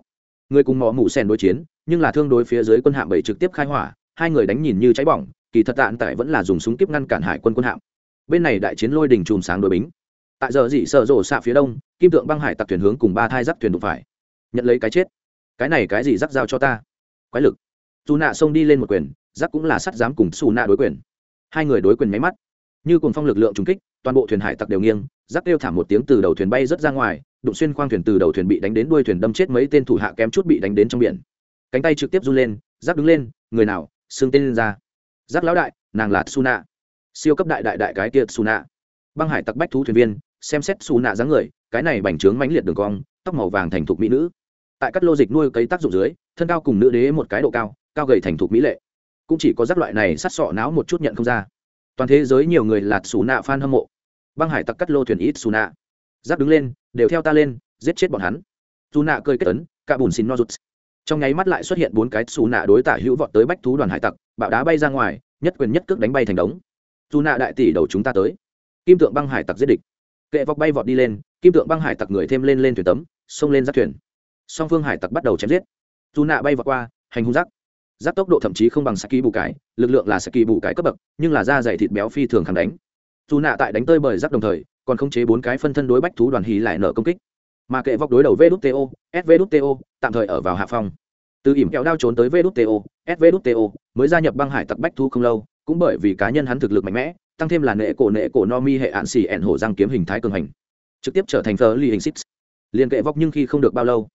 Người cùng mọ mù sen đối chiến, nhưng là thương đối phía dưới quân hạm bảy trực tiếp khai hỏa, hai người đánh nhìn như cháy bỏng, kỳ thật tạn tại vẫn là dùng súng kíp ngăn cản hải quân quân hạm. Bên này đại chiến lôi đình chùm sáng đối bính. Tại giờ dị sợ rổ xạ phía đông, kim tượng băng hải tặc thuyền hướng cùng ba thai rắc thuyền đụng phải. Nhận lấy cái chết. Cái này cái gì rắc giao cho ta? Quái lực dù nạ xông đi lên một quyền Giáp cũng là sắt dám cùng xù nạ đối quyền. Hai người đối quyền máy mắt. Như cùng phong lực lượng trúng kích, toàn bộ thuyền hải tặc đều nghiêng Giáp kêu thảm một tiếng từ đầu thuyền bay rớt ra ngoài, đụng xuyên khoang thuyền từ đầu thuyền bị đánh đến đuôi thuyền đâm chết mấy tên thủ hạ kém chút bị đánh đến trong biển. Cánh tay trực tiếp run lên Giáp đứng lên, người nào, xương tên lên ra. Giáp lão đại, nàng là suna siêu cấp đại đại đại cái kia suna băng hải tặc bách thú thuyền viên, xem xét suna dáng người, cái này bành trướng mãnh liệt đường cong, tóc màu vàng thành thục mỹ nữ. Tại các lô dịch nuôi cấy tác dụng dưới, thân cao cùng nữ đế một cái độ cao cao gầy thành thục mỹ lệ. Cũng chỉ có rác loại này sắt sọ não một chút nhận không ra. Toàn thế giới nhiều người lạt xù nạ f hâm mộ. Băng hải tặc cắt lô thuyền ít xù nạ. Giáp đứng lên, đều theo ta lên, giết chết bọn hắn. Dù nạ cơi kết tấn cả bùn xin no rút trong nháy mắt lại xuất hiện bốn cái xù nạ đối tả hữu vọt tới bách thú đoàn hải tặc, bạo đá bay ra ngoài, nhất quyền nhất cước đánh bay thành đống. Dù nạ đại tỷ đầu chúng ta tới. Kim tượng băng hải tặc giết địch. Kệ vọc bay vọt đi lên, kim tượng băng hải tặc người thêm lên lên thuyền tấm, xông lên giáp thuyền. Song phương hải tặc bắt đầu chém giết. Dù nạ bay vọt qua, hành hung rắc giáp tốc độ thậm chí không bằng saki bù cái lực lượng là saki bù cái cấp bậc nhưng là da dày thịt béo phi thường khẳng đánh. Dù nạ tại đánh tơi bởi giáp đồng thời còn khống chế bốn cái phân thân đối bách thú đoàn hí lại nở công kích. Mà kệ vóc đối đầu vđto svđto tạm thời ở vào hạ phòng, từ ỉm kẹo đao trốn tới vđto svđto mới gia nhập băng hải tặc bách thú không lâu cũng bởi vì cá nhân hắn thực lực mạnh mẽ tăng thêm là nệ cổ nệ cổ no mi hệ ạn xỉ ẹn hổ răng kiếm hình thái cường hành. Trực tiếp trở thành thờ ly hình xích liền kệ vóc nhưng khi không được bao lâu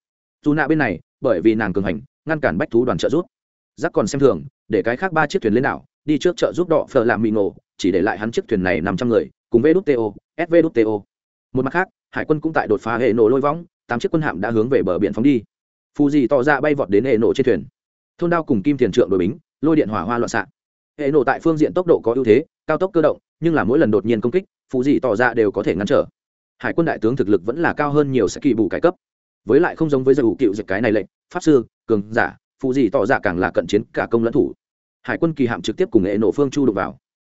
dù nạ bên này bởi vì nàng cường hành ngăn cản bách thú đoàn trợ rút giác còn xem thường, để cái khác ba chiếc thuyền lên đảo, đi trước chợ giúp đỏ phở làm mì ngộ, chỉ để lại hắn chiếc thuyền này năm trăm người, cùng vđto svđto một mặt khác, hải quân cũng tại đột phá hệ nổ lôi võng, tám chiếc quân hạm đã hướng về bờ biển phóng đi. Phù dì tỏ ra bay vọt đến hệ nổ trên thuyền. Thôn đao cùng kim tiền trượng đội bính, lôi điện hỏa hoa loạn xạ. Hệ nổ tại phương diện tốc độ có ưu thế, cao tốc cơ động, nhưng là mỗi lần đột nhiên công kích phù dì tỏ ra đều có thể ngăn trở. Hải quân đại tướng thực lực vẫn là cao hơn nhiều sẽ kỳ bù cải cấp. Với lại không giống với giải ủ cựu dịch cái này lệnh, pháp sư, cường giả phụ gì tỏ ra càng là cận chiến cả công lẫn thủ. Hải quân kỳ hạm trực tiếp cùng nghệ nổ phương chu đụng vào.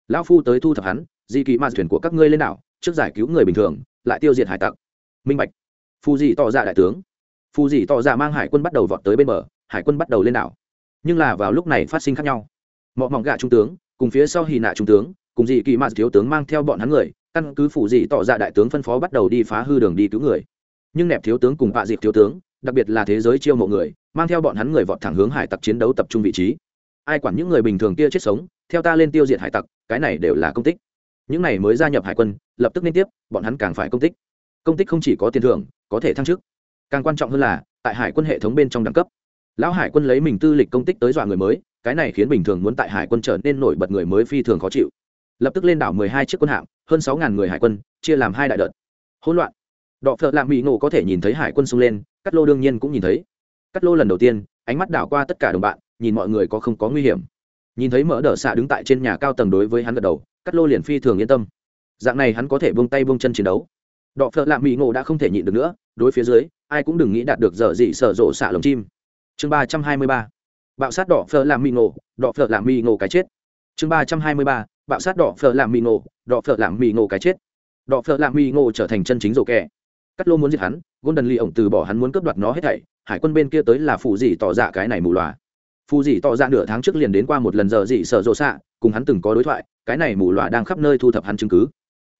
Lão phu tới thu thập hắn, di kỳ ma thuyền của các ngươi lên đảo, trước giải cứu người bình thường, lại tiêu diệt hải tặc. Minh bạch. Phù dị tỏ ra đại tướng. Phù dị tỏ ra mang hải quân bắt đầu vọt tới bên bờ, hải quân bắt đầu lên đảo. Nhưng là vào lúc này phát sinh khác nhau. Mọi mỏng gạ trung tướng, cùng phía sau hì nạ trung tướng, cùng dị kỳ ma thiếu tướng mang theo bọn hắn người, căn cứ phụ dị tỏ ra đại tướng phân phó bắt đầu đi phá hư đường đi cứu người. Nhưng nẹp thiếu tướng cùng bạ dịp thiếu tướng đặc biệt là thế giới chiêu mộ người, mang theo bọn hắn người vọt thẳng hướng hải tặc chiến đấu tập trung vị trí. Ai quản những người bình thường kia chết sống, theo ta lên tiêu diệt hải tặc, cái này đều là công tích. Những này mới gia nhập hải quân, lập tức liên tiếp, bọn hắn càng phải công tích. Công tích không chỉ có tiền thưởng, có thể thăng chức. Càng quan trọng hơn là, tại hải quân hệ thống bên trong đẳng cấp. Lão hải quân lấy mình tư lịch công tích tới dọa người mới, cái này khiến bình thường muốn tại hải quân trở nên nổi bật người mới phi thường khó chịu. Lập tức lên đảo mười hai chiếc quân hạm, hơn sáu ngàn người hải quân, chia làm hai đại đợt. Hỗn loạn đọ phợ lạ mỹ ngộ có thể nhìn thấy hải quân xông lên cắt lô đương nhiên cũng nhìn thấy. Cắt lô lần đầu tiên, ánh mắt đảo qua tất cả đồng bạn, nhìn mọi người có không có nguy hiểm. Nhìn thấy mỡ đỡ xạ đứng tại trên nhà cao tầng đối với hắn gật đầu cắt lô liền phi thường yên tâm. Dạng này hắn có thể buông tay buông chân chiến đấu. Đọ phợ lạ mỹ ngộ đã không thể nhịn được nữa, đối phía dưới, ai cũng đừng nghĩ đạt được dở dị sở rộ xạ lồng chim. Chương ba trăm hai mươi ba. Bạo sát đỏ phở làm mì ngộ, đỏ phở làm mì ngộ cái chết. Chương ba trăm hai mươi ba. Bạo sát đỏ phở làm mì ngộ, đỏ phở làm mì ngộ cái chết. Đỏ phở làm mì ngộ trở thành chân chính rổ kẻ cắt lô muốn giết hắn, golden lee ổng từ bỏ hắn muốn cướp đoạt nó hết thảy, hải quân bên kia tới là phụ dì tỏ dạ cái này mù loà. Phụ dì tỏ dạ nửa tháng trước liền đến qua một lần giờ dị sợ rộ xạ, cùng hắn từng có đối thoại, cái này mù loà đang khắp nơi thu thập hắn chứng cứ.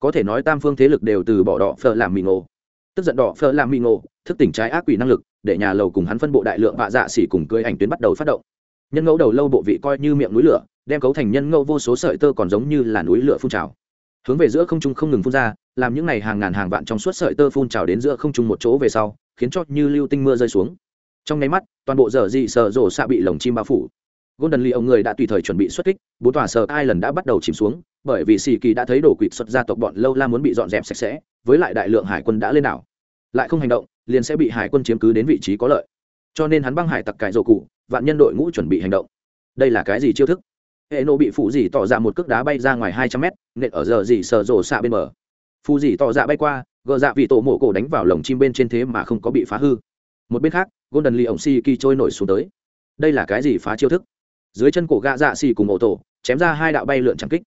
Có thể nói tam phương thế lực đều từ bỏ đỏ phở làm mì ngộ. Tức giận đỏ phờ làm mì ngộ, thức tỉnh trái ác quỷ năng lực, để nhà lầu cùng hắn phân bộ đại lượng vạ dạ xỉ cùng cưới ảnh tuyến bắt đầu phát động. Nhân ngẫu đầu lâu bộ vị coi như miệng núi lửa, đem cấu thành nhân ngẫu vô số sợi tơ còn giống như là núi lửa phun trào hướng về giữa không trung không ngừng phun ra, làm những n à y hàng ngàn hàng vạn trong suốt sợi tơ phun trào đến giữa không trung một chỗ về sau, khiến cho như lưu tinh mưa rơi xuống. Trong nháy mắt, toàn bộ dở dị sợ rổ xạ bị lồng chim bao phủ. Golden lee ông người đã tùy thời chuẩn bị xuất kích, bốn tòa sợ ai lần đã bắt đầu chìm xuống, bởi vì xì kỳ đã thấy đổ quỵt xuất gia tộc bọn lâu la muốn bị dọn dẹp sạch sẽ, với lại đại lượng hải quân đã lên đảo. Lại không hành động, liền sẽ bị hải quân chiếm cứ đến vị trí có lợi. Cho nên hắn băng hải tặc cải rổ cụ, vạn nhân đội ngũ chuẩn bị hành động. Đây là cái gì chiêu thức? Hệ nộ bị phụ dì tỏ ra một cước đá bay ra ngoài hai trăm mét, nện ở giờ dì sờ rổ xạ bên bờ. Phụ dì tỏ ra bay qua, gờ dạ vị tổ mổ cổ đánh vào lồng chim bên trên thế mà không có bị phá hư. Một bên khác, golden lee ổng si kỳ trôi nổi xuống tới. Đây là cái gì phá chiêu thức? Dưới chân cổ gạ dạ xì cùng ổ tổ, chém ra hai đạo bay lượn trắng kích.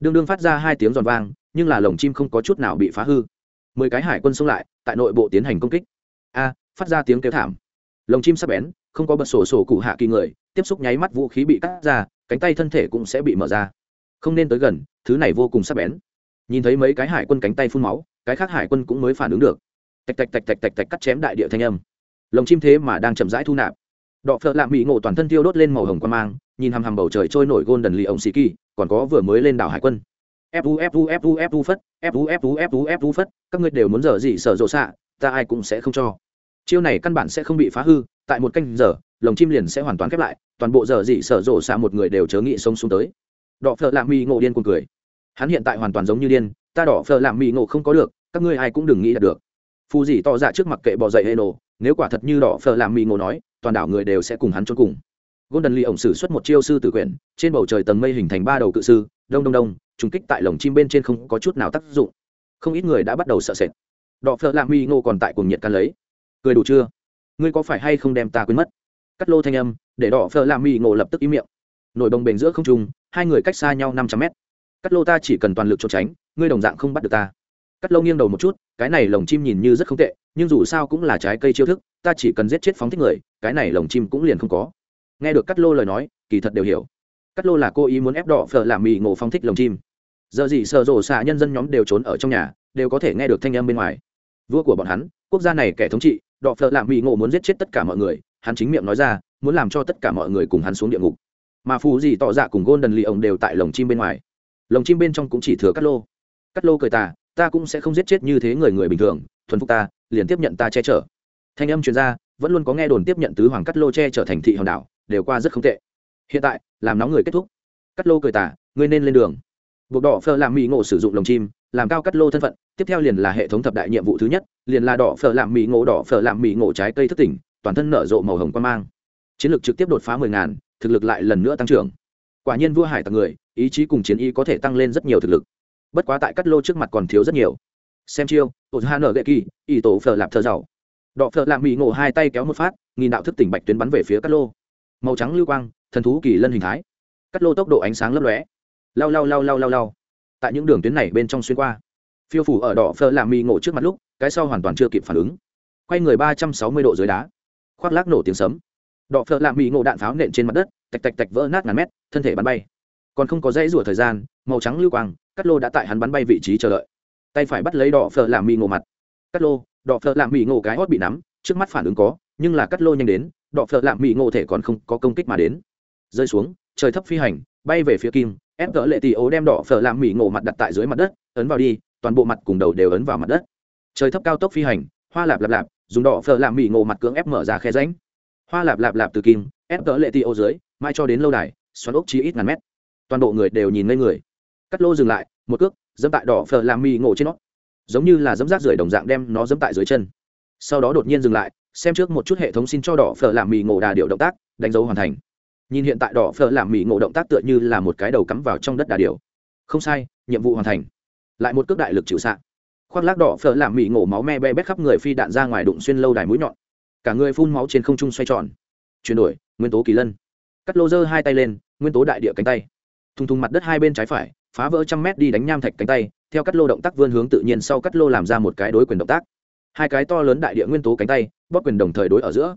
Đương đương phát ra hai tiếng giòn vang, nhưng là lồng chim không có chút nào bị phá hư. Mười cái hải quân xông lại, tại nội bộ tiến hành công kích. A, phát ra tiếng kêu thảm. Lồng chim sắp bén không có bật sổ sổ cụ hạ kỳ người, tiếp xúc nháy mắt vũ khí bị cắt ra, cánh tay thân thể cũng sẽ bị mở ra. Không nên tới gần, thứ này vô cùng sắc bén. Nhìn thấy mấy cái hải quân cánh tay phun máu, cái khác hải quân cũng mới phản ứng được. Tạch tạch tạch tạch tạch tạch cắt chém đại địa thanh âm. Lồng chim thế mà đang chậm rãi thu nạp. Đọ phợ lạ mỹ ngộ toàn thân tiêu đốt lên màu hồng quan mang, nhìn hằm hằm bầu trời trôi nổi gôn đần lì ông xì kỳ, còn có vừa mới lên đảo hải quân. Fu fu fu fu phất fu fu fu fu phất, các ngươi đều muốn dở gì sở rộ xạ, ta ai cũng sẽ không cho. Chiêu này căn bản sẽ không bị phá hư tại một canh giờ, lồng chim liền sẽ hoàn toàn khép lại, toàn bộ giờ dị sở rộ xạ một người đều chớ nghĩ sống xuống tới. Đỏ phở lạ mỹ ngộ điên cuồng cười. Hắn hiện tại hoàn toàn giống như điên, ta đỏ phở lạ mỹ ngộ không có được, các ngươi ai cũng đừng nghĩ đạt được. Phù dị to dạ trước mặt kệ bỏ dậy hệ nổ, nếu quả thật như đỏ phở lạ mỹ ngộ nói, toàn đảo người đều sẽ cùng hắn cho cùng. Golden lee ổng sử xuất một chiêu sư tử quyển, trên bầu trời tầng mây hình thành ba đầu cự sư, đông đông đông, trùng kích tại lồng chim bên trên không có chút nào tác dụng. Không ít người đã bắt đầu sợ sệt. Đỏ phở lạ mỹ ngộ còn tại cùng nhiệt can lấy. Cười đủ chưa? Ngươi có phải hay không đem ta quên mất? Cắt lô thanh âm, để đỏ phở làm mì ngộ lập tức im miệng. Nổi bồng bềnh giữa không trung, hai người cách xa nhau năm trăm mét. Cắt lô ta chỉ cần toàn lực trốn tránh, ngươi đồng dạng không bắt được ta. Cắt lô nghiêng đầu một chút, cái này lồng chim nhìn như rất không tệ, nhưng dù sao cũng là trái cây chiêu thức, ta chỉ cần giết chết phóng thích người, cái này lồng chim cũng liền không có. Nghe được cắt lô lời nói, kỳ thật đều hiểu. Cắt lô là cô ý muốn ép đỏ phở làm mì ngộ phóng thích lồng chim. Giờ gì sợ rổ xạ nhân dân nhóm đều trốn ở trong nhà, đều có thể nghe được thanh âm bên ngoài. Vua của bọn hắn, quốc gia này kẻ thống trị đọ phợ lạm mỹ ngộ muốn giết chết tất cả mọi người, hắn chính miệng nói ra, muốn làm cho tất cả mọi người cùng hắn xuống địa ngục. Mà phù gì tỏ dạ cùng gôn đần lì ông đều tại lồng chim bên ngoài. Lồng chim bên trong cũng chỉ thừa cắt lô. Cắt lô cười ta ta cũng sẽ không giết chết như thế người người bình thường, thuần phục ta, liền tiếp nhận ta che chở. Thanh âm chuyên gia vẫn luôn có nghe đồn tiếp nhận tứ hoàng cắt lô che chở thành thị hòn đảo, đều qua rất không tệ. Hiện tại, làm nóng người kết thúc. Cắt lô cười tả ngươi nên lên đường buộc đỏ phở làm mỹ ngộ sử dụng lồng chim, làm cao cắt lô thân phận, tiếp theo liền là hệ thống thập đại nhiệm vụ thứ nhất, liền là đỏ phở làm mỹ ngộ, đỏ phở làm mỹ ngộ trái cây thất tỉnh, toàn thân nở rộ màu hồng quan mang. Chiến lược trực tiếp đột phá mười ngàn, thực lực lại lần nữa tăng trưởng. Quả nhiên vua hải tặc người, ý chí cùng chiến y có thể tăng lên rất nhiều thực lực. Bất quá tại cắt lô trước mặt còn thiếu rất nhiều. Xem chiêu, tổ hà nở gậy kỳ ý tổ phở lạp thơ giàu. Đỏ phở làm mỹ ngộ hai tay kéo một phát, nghìn đạo thức tỉnh bạch tuyến bắn về phía cắt lô. Màu trắng lưu quang, thần thú kỳ lân hình thái. Cắt lô tốc độ ánh sáng lấp lóe lao lao lao lao lao lao tại những đường tuyến này bên trong xuyên qua. Phiêu phủ ở đỏ phơ làm mì ngộ trước mặt lúc, cái sau hoàn toàn chưa kịp phản ứng. Quay người ba trăm sáu mươi độ dưới đá. Khoác lác nổ tiếng sấm. Đỏ phơ làm mì ngộ đạn pháo nện trên mặt đất, tạch tạch tạch vỡ nát ngàn mét, thân thể bắn bay. Còn không có dãy rủa thời gian, màu trắng lưu quang cắt lô đã tại hắn bắn bay vị trí chờ đợi. Tay phải bắt lấy đỏ phở làm mì ngộ mặt. Cắt lô, đỏ phở làm mì ngộ cái hót bị nắm, trước mắt phản ứng có, nhưng là cắt lô nhanh đến, đỏ phở làm mì ngộ thể còn không có công kích mà đến. Rơi xuống, trời thấp phi hành, bay về phía kim ép cỡ lệ tỷ ố đem đỏ phở làm mì ngộ mặt đặt tại dưới mặt đất, ấn vào đi, toàn bộ mặt cùng đầu đều ấn vào mặt đất. Trời thấp cao tốc phi hành, hoa lạp lạp lạp, dùng đỏ phở làm mì ngộ mặt cưỡng ép mở ra khe ránh hoa lạp lạp lạp từ kim, ép cỡ lệ tỷ ố dưới mai cho đến lâu đài, xoắn ốc chí ít ngàn mét. Toàn bộ người đều nhìn ngây người. Cắt lô dừng lại, một cước, dẫm tại đỏ phở làm mì ngộ trên nó. Giống như là dẫm rác rưởi đồng dạng đem nó dẫm tại dưới chân. Sau đó đột nhiên dừng lại, xem trước một chút hệ thống xin cho đỏ phở làm mì ngộ đà điệu động tác, đánh dấu hoàn thành nhìn hiện tại đỏ phở làm mỹ ngộ động tác tựa như là một cái đầu cắm vào trong đất đà điều không sai, nhiệm vụ hoàn thành. Lại một cước đại lực chịu xạ khoác lác đỏ phở làm mỹ ngộ máu me be bét khắp người phi đạn ra ngoài đụng xuyên lâu đài mũi nhọn. Cả người phun máu trên không trung xoay tròn. Chuyển đổi, nguyên tố kỳ lân. Cắt lô dơ hai tay lên, nguyên tố đại địa cánh tay. Thùng thùng mặt đất hai bên trái phải, phá vỡ trăm mét đi đánh nham thạch cánh tay, theo cắt lô động tác vươn hướng tự nhiên sau cắt lô làm ra một cái đối quyền động tác. Hai cái to lớn đại địa nguyên tố cánh tay, bóp quyền đồng thời đối ở giữa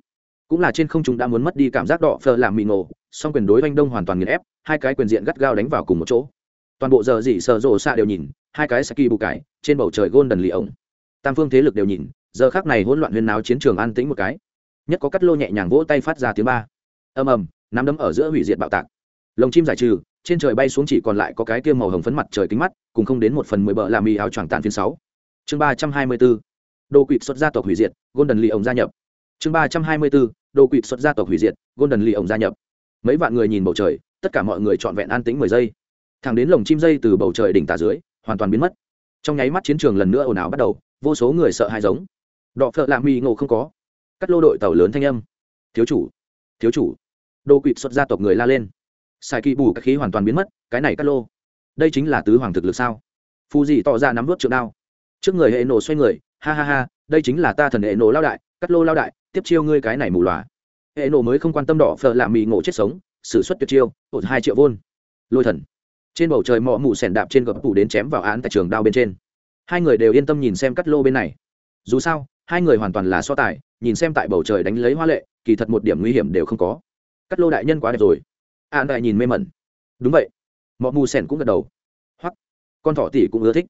cũng là trên không chúng đã muốn mất đi cảm giác đỏ phờ làm mì ngộ, song quyền đối oanh đông hoàn toàn nghiền ép, hai cái quyền diện gắt gao đánh vào cùng một chỗ. Toàn bộ giờ dỉ sợ rộ xạ đều nhìn, hai cái saki bù cải, trên bầu trời gôn đần lì ổng. Tam phương thế lực đều nhìn, giờ khác này hỗn loạn huyên náo chiến trường an tĩnh một cái. Nhất có cắt lô nhẹ nhàng vỗ tay phát ra tiếng ba. Ầm ầm, nắm đấm ở giữa hủy diệt bạo tạc. Lồng chim giải trừ, trên trời bay xuống chỉ còn lại có cái kia màu hồng phấn mặt trời kính mắt, cùng không đến một phần mười bờ làm mì áo choàng tàn phiên sáu. Chương ba trăm hai mươi bốn đồ quỵt xuất gia tộc hủy diệt, golden lì ông gia nhập. Chương ba trăm hai mươi bốn đồ quỵt xuất gia tộc hủy diệt, golden lee ông gia nhập. Mấy vạn người nhìn bầu trời, tất cả mọi người trọn vẹn an tĩnh mười giây. Thẳng đến lồng chim dây từ bầu trời đỉnh tà dưới, hoàn toàn biến mất. Trong nháy mắt chiến trường lần nữa ồn ào bắt đầu, vô số người sợ hãi giống. Đọ phợ lạ mi ngộ không có. Cắt lô đội tàu lớn thanh âm. Thiếu chủ thiếu chủ. Đô quỵt xuất gia tộc người la lên. Sai kỳ bù các khí hoàn toàn biến mất, cái này cắt lô. Đây chính là tứ hoàng thực lực sao? Phù dị tỏ ra nắm vớt trượng đao. Trước người hệ nổ xoay người, ha ha ha, đây chính là ta thần hệ nổ lao đại, cắt lô lao đại tiếp chiêu ngươi cái này mù loà. Hệ nổ mới không quan tâm đỏ phở làm mì ngộ chết sống xử suất tuyệt chiêu ổn hai triệu vôn. Lôi thần. Trên bầu trời mọ mù sẻn đạp trên gập tủ đến chém vào án tại trường đao bên trên. Hai người đều yên tâm nhìn xem cắt lô bên này. Dù sao, hai người hoàn toàn là so tài, nhìn xem tại bầu trời đánh lấy hoa lệ, kỳ thật một điểm nguy hiểm đều không có. Cắt lô đại nhân quá đẹp rồi. An đại nhìn mê mẩn. Đúng vậy. Mọ mù sẻn cũng gật đầu. Hoặc con thỏ tỷ cũng ưa thích.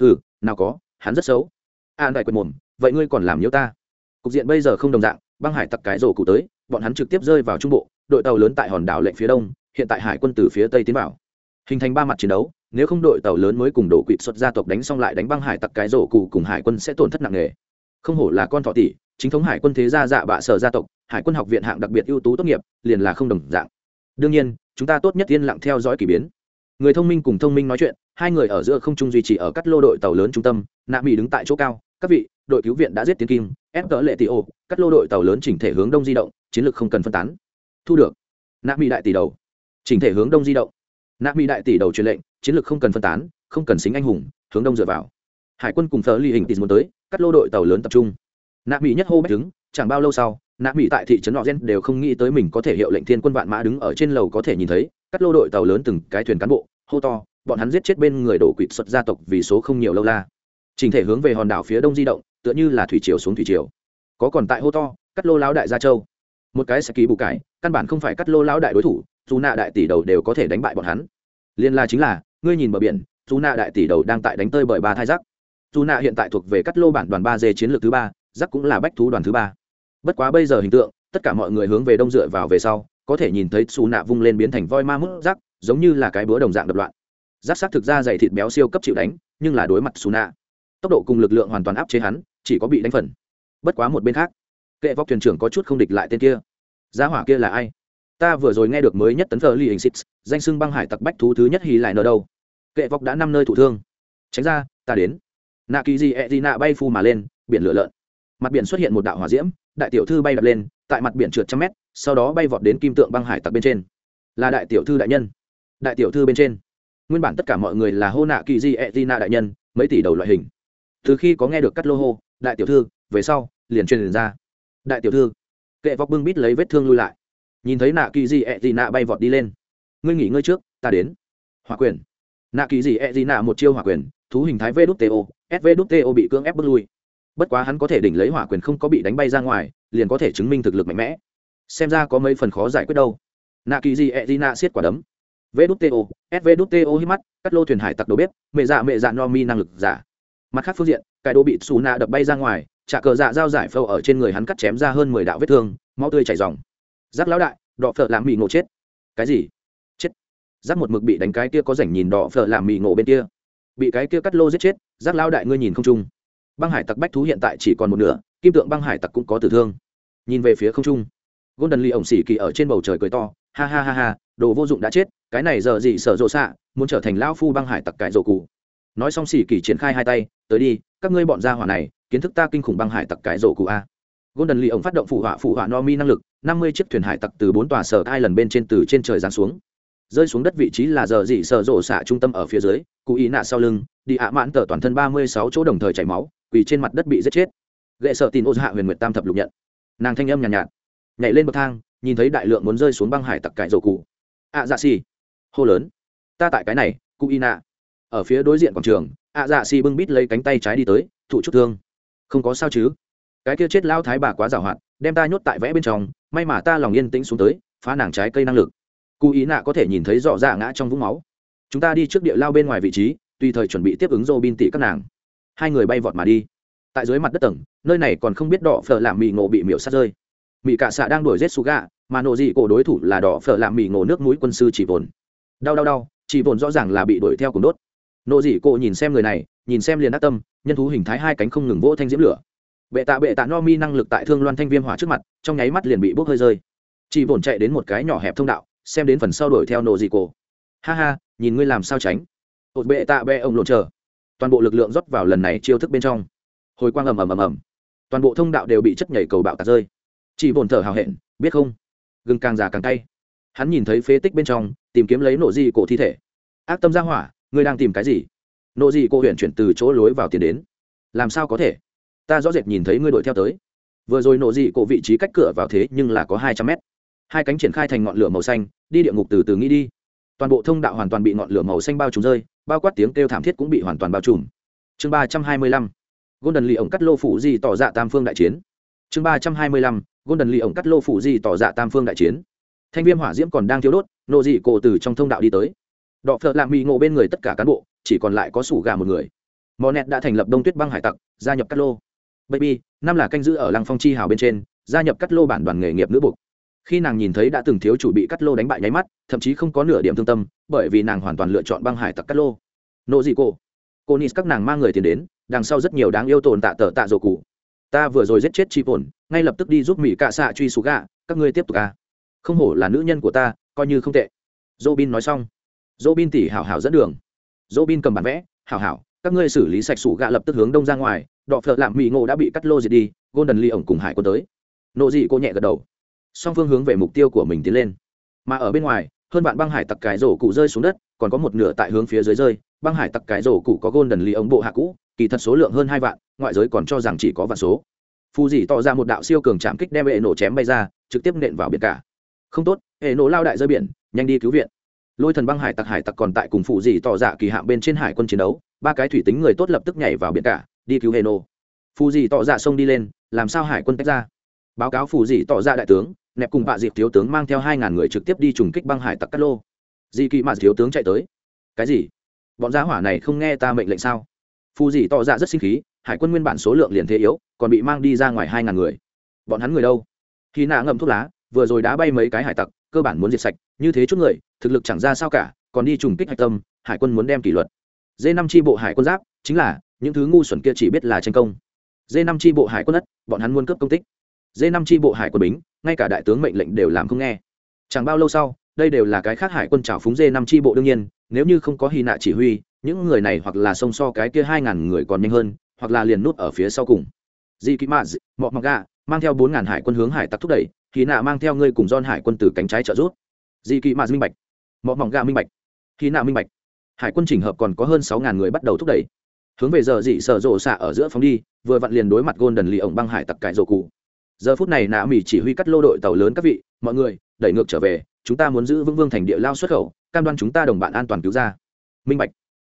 Ừ nào có, hắn rất xấu. An đại quệt mồm, vậy ngươi còn làm nhiễu ta? Cục diện bây giờ không đồng dạng, băng hải tặc cái rổ cụ tới, bọn hắn trực tiếp rơi vào trung bộ, đội tàu lớn tại hòn đảo lệnh phía đông, hiện tại hải quân từ phía tây tiến vào. Hình thành ba mặt chiến đấu, nếu không đội tàu lớn mới cùng đổ quỵt xuất gia tộc đánh xong lại đánh băng hải tặc cái rổ cụ cùng hải quân sẽ tổn thất nặng nề. Không hổ là con thọ tỷ, chính thống hải quân thế gia dạ bạ sở gia tộc, hải quân học viện hạng đặc biệt ưu tú tốt nghiệp, liền là không đồng dạng. Đương nhiên, chúng ta tốt nhất yên lặng theo dõi k ỳ biến. Người thông minh cùng thông minh nói chuyện, hai người ở giữa không trung duy trì ở các lô đội tàu lớn trung tâm, nạ mỹ đứng tại chỗ cao các vị, đội cứu viện đã giết tiến kim, ép cỡ lệ tỷ ô, cắt lô đội tàu lớn chỉnh thể hướng đông di động, chiến lược không cần phân tán. Thu được. Nạp mỹ đại tỷ đầu. Chỉnh thể hướng đông di động. Nạp mỹ đại tỷ đầu truyền lệnh, chiến lược không cần phân tán, không cần xính anh hùng, hướng đông dựa vào. Hải quân cùng thờ ly hình tìm muốn tới, cắt lô đội tàu lớn tập trung. Nạp mỹ nhất hô bách đứng, chẳng bao lâu sau, Nạp mỹ tại thị trấn họ gen đều không nghĩ tới mình có thể hiệu lệnh thiên quân vạn mã đứng ở trên lầu có thể nhìn thấy, cắt lô đội tàu lớn từng cái thuyền cán bộ, hô to, bọn hắn giết chết bên người đổ quỵt xuất gia tộc vì số không nhiều lâu la trình thể hướng về hòn đảo phía đông di động, tựa như là thủy chiều xuống thủy chiều. có còn tại hô to, cắt lô lão đại gia châu. Một cái sẽ ký bù cải, căn bản không phải cắt lô lão đại đối thủ, dù nạ đại tỷ đầu đều có thể đánh bại bọn hắn. Liên la chính là, ngươi nhìn bờ biển, dù nạ đại tỷ đầu đang tại đánh tơi bởi ba thai giác dù nạ hiện tại thuộc về cắt lô bản đoàn ba d chiến lược thứ ba giác cũng là bách thú đoàn thứ ba. Bất quá bây giờ hình tượng, tất cả mọi người hướng về đông dựa vào về sau, có thể nhìn thấy xù nạ vung lên biến thành voi ma mức rắc, giống như là cái búa đồng dạng đập loạn. Rắc xác thực ra dày thịt béo siêu cấp chịu đánh, nhưng là đối mặt xù nạ tốc độ cùng lực lượng hoàn toàn áp chế hắn chỉ có bị đánh phần. Bất quá một bên khác kệ vóc thuyền trưởng có chút không địch lại tên kia. Giá hỏa kia là ai? Ta vừa rồi nghe được mới nhất tấn thờ li hình xịt, danh sưng băng hải tặc bách thú thứ nhất hì lại nở đâu. Kệ vóc đã năm nơi thủ thương. Tránh ra ta đến. Nạ kỳ gì e gì nạ bay phu mà lên biển lửa lợn. Mặt biển xuất hiện một đạo hỏa diễm đại tiểu thư bay đập lên tại mặt biển trượt trăm mét sau đó bay vọt đến kim tượng băng hải tặc bên trên. Là đại tiểu thư đại nhân. Đại tiểu thư bên trên. Nguyên bản tất cả mọi người là hô nạ kỳ di e di nạ đại nhân mấy tỷ đầu loại hình từ khi có nghe được cắt lô hô, đại tiểu thư, về sau, liền truyền ra. Đại tiểu thư, kệ vóc bưng bít lấy vết thương lui lại. Nhìn thấy nạ kỳ gì e gì nạ bay vọt đi lên. Ngươi nghỉ ngơi trước, ta đến. Hỏa quyền. Nạ kỳ gì e gì nạ một chiêu hỏa quyền, thú hình thái vê đút bị cưỡng ép bước lui. Bất quá hắn có thể đỉnh lấy hỏa quyền không có bị đánh bay ra ngoài, liền có thể chứng minh thực lực mạnh mẽ. Xem ra có mấy phần khó giải quyết đâu. Nạ kỳ gì e gì nạ siết quả đấm. Vê đút hít mắt, cắt lô thuyền hải tặc đầu bếp, mẹ dạ mẹ dạ no mi năng lực giả mặt khác phương diện cải đồ bị xù nạ đập bay ra ngoài, trả cờ dạ dao giải phâu ở trên người hắn cắt chém ra hơn mười đạo vết thương, máu tươi chảy dòng. Giác lão đại đọ phở làm mì ngộ chết. Cái gì? Chết. Giác một mực bị đánh cái kia có rảnh nhìn đọ phở làm mì ngộ bên kia. Bị cái kia cắt lô giết chết giác lão đại ngươi nhìn không trung băng hải tặc bách thú hiện tại chỉ còn một nửa, kim tượng băng hải tặc cũng có tử thương. Nhìn về phía không trung golden lee ổng xỉ kỳ ở trên bầu trời cười to, ha ha ha ha, đồ vô dụng đã chết, cái này giờ gì sợ rộ xạ, muốn trở thành lão phu băng hải tặc cải rộ cụ. Nói xong xỉ kỳ triển khai hai tay tới đi các ngươi bọn gia hỏa này kiến thức ta kinh khủng băng hải tặc cái rổ cụ a. Golden lee ổng phát động phụ họa phụ họa no mi năng lực năm mươi chiếc thuyền hải tặc từ bốn tòa sở hai lần bên trên từ trên trời giáng xuống. Rơi xuống đất vị trí là giờ dị sợ rổ xạ trung tâm ở phía dưới cụ ý nạ sau lưng đi ạ mãn tờ toàn thân ba mươi sáu chỗ đồng thời chảy máu quỳ trên mặt đất bị giết chết. Gậy sợ tin ô hạ huyền nguyệt tam thập lục nhận. Nàng thanh âm nhàn nhạt, nhạt nhảy lên bậc thang nhìn thấy đại lượng muốn rơi xuống băng hải tặc cải rổ cụ. Ạ dạ xì hô lớn ta tại cái này cụ y nạ. Ở phía đối diện quảng trường ạ dạ xì bưng bít lấy cánh tay trái đi tới thụ chút thương. Không có sao chứ? Cái kia chết lao thái bà quá giảo hạn, đem ta nhốt tại vẽ bên trong, may mà ta lòng yên tĩnh xuống tới, phá nàng trái cây năng lực. Cụ ý nạ có thể nhìn thấy rõ ràng ngã trong vũng máu. Chúng ta đi trước địa lao bên ngoài vị trí, tùy thời chuẩn bị tiếp ứng dô bin tị các nàng. Hai người bay vọt mà đi. Tại dưới mặt đất tầng, nơi này còn không biết đỏ phở làm mì ngộ bị miểu sát rơi. Mỹ cạ xạ đang đuổi rết su gà mà nộ dị cổ đối thủ là đỏ phở làm mì ngộ nước mũi quân sư chỉ vồn. Đau đau đau, chỉ vồn rõ ràng là bị đuổi theo cùng đốt nộ dị cộ nhìn xem người này, nhìn xem liền đắc tâm, nhân thú hình thái hai cánh không ngừng vỗ thanh diễm lửa. Bệ tạ bệ tạ no mi năng lực tại thương loan thanh viêm hỏa trước mặt, trong nháy mắt liền bị bốc hơi rơi. Chỉ bổn chạy đến một cái nhỏ hẹp thông đạo, xem đến phần sau đuổi theo nộ dị cổ. Ha ha, nhìn ngươi làm sao tránh. Ột bệ tạ bệ ông lộn chờ. Toàn bộ lực lượng rót vào lần này chiêu thức bên trong. Hồi quang ầm ầm ầm ầm toàn bộ thông đạo đều bị chất nhảy cầu bạo tạt rơi. Chỉ bổn thở hào hẹn, biết không? Gừng càng già càng tay hắn nhìn thấy phế tích bên trong, tìm kiếm lấy nộ dị cổ thi thể. Ác tâm ra hỏa ngươi đang tìm cái gì? Nộ dị cô huyện chuyển từ chỗ lối vào tiền đến. Làm sao có thể? Ta rõ rệt nhìn thấy ngươi đuổi theo tới. Vừa rồi nộ dị cổ vị trí cách cửa vào thế nhưng là có hai trăm mét. Hai cánh triển khai thành ngọn lửa màu xanh, đi địa ngục từ từ nghĩ đi. Toàn bộ thông đạo hoàn toàn bị ngọn lửa màu xanh bao trùm rơi, bao quát tiếng kêu thảm thiết cũng bị hoàn toàn bao trùm. Chương ba trăm hai mươi lăm, golden lì ổng cắt lô phủ di tỏ dạ tam phương đại chiến. Chương ba trăm hai mươi lăm, golden lì ổng cắt lô phủ di tỏ dạ tam phương đại chiến. Thanh viêm hỏa diễm còn đang thiếu đốt, nộ dị cổ từ trong thông đạo đi tới đọ phợ lạ mỹ ngộ bên người tất cả cán bộ, chỉ còn lại có sủ gà một người. Mò nẹt đã thành lập đông tuyết băng hải tặc, gia nhập cắt lô. Baby, năm là canh giữ ở lăng phong chi hào bên trên, gia nhập cắt lô bản đoàn nghề nghiệp nữ buộc. Khi nàng nhìn thấy đã từng thiếu chủ bị cắt lô đánh bại nháy mắt, thậm chí không có nửa điểm thương tâm, bởi vì nàng hoàn toàn lựa chọn băng hải tặc cắt lô. Nộ dị cô cô nis các nàng mang người tiền đến, đằng sau rất nhiều đáng yêu tồn tạ tờ tạ rổ cụ. Ta vừa rồi giết chết chi bổn ngay lập tức đi giúp mỹ cạ xạ truy xú gà, các ngươi tiếp tục à. không hổ là nữ nhân của ta, coi như không tệ. Dô bin nói xong dỗ bin tỉ hảo hảo dẫn đường. Dỗ bin cầm bản vẽ, hảo hảo, các ngươi xử lý sạch sủ gạ lập tức hướng đông ra ngoài, đọ phợ lạm mỹ ngộ đã bị cắt lô diệt đi, golden ly ổng cùng hải quân tới. Nộ dị cô nhẹ gật đầu. Song phương hướng về mục tiêu của mình tiến lên. Mà ở bên ngoài, hơn bạn băng hải tặc cái rổ cụ rơi xuống đất, còn có một nửa tại hướng phía dưới rơi, băng hải tặc cái rổ cụ có golden ly ống bộ hạ cũ, kỳ thật số lượng hơn hai vạn, ngoại giới còn cho rằng chỉ có vạn số. Phù dì tỏ ra một đạo siêu cường chạm kích đem hệ nổ chém bay ra, trực tiếp nện vào biển cả. Không tốt hệ nổ lao đại rơi biển, nhanh đi cứu viện lôi thần băng hải tặc hải tặc còn tại cùng phụ dì tỏ dạ kỳ hạm bên trên hải quân chiến đấu, ba cái thủy tính người tốt lập tức nhảy vào biển cả, đi cứu hệ nô phù dì tỏ dạ xông đi lên, làm sao hải quân tách ra? Báo cáo phù dì tỏ dạ đại tướng, nẹp cùng bạ dịp thiếu tướng mang theo hai ngàn người trực tiếp đi trùng kích băng hải tặc cát lô. Dì kỳ mạt thiếu tướng chạy tới. Cái gì? Bọn giá hỏa này không nghe ta mệnh lệnh sao? Phù dì tỏ ra rất sinh khí, hải quân nguyên bản số lượng liền thế yếu, còn bị mang đi ra ngoài hai ngàn người. Bọn hắn người đâu? Khi nạ ngậm thuốc lá, vừa rồi đã bay mấy cái hải tặc cơ bản muốn diệt sạch như thế chút người thực lực chẳng ra sao cả còn đi trùng kích hạch tâm hải quân muốn đem kỷ luật. D năm tri bộ hải quân giáp chính là những thứ ngu xuẩn kia chỉ biết là tranh công. D năm tri bộ hải quân đất bọn hắn muốn cướp công tích. D năm tri bộ hải quân bính ngay cả đại tướng mệnh lệnh đều làm không nghe. Chẳng bao lâu sau đây đều là cái khác hải quân trào phúng d năm tri bộ đương nhiên nếu như không có hy nạ chỉ huy những người này hoặc là sông so cái kia hai ngàn người còn nhanh hơn hoặc là liền nút ở phía sau cùng. Di ký mã, mọ mặc gà mang theo bốn ngàn hải quân hướng hải tặc thúc đẩy hy nạ mang theo ngươi cùng don hải quân từ cánh trái trợ rút di kỳ maz minh bạch. Mọi mỏng gà minh bạch. Hy nạ minh bạch, hải quân chỉnh hợp còn có hơn sáu ngàn người bắt đầu thúc đẩy. Hướng về giờ dị sở rộ xạ ở giữa phóng đi, vừa vặn liền đối mặt đần lì ổng băng hải tặc cải rộ cụ. Giờ phút này nạ mỹ chỉ huy cắt lô đội tàu lớn các vị, mọi người, đẩy ngược trở về, chúng ta muốn giữ vững vương thành địa lao xuất khẩu, cam đoan chúng ta đồng bạn an toàn cứu ra. Minh bạch.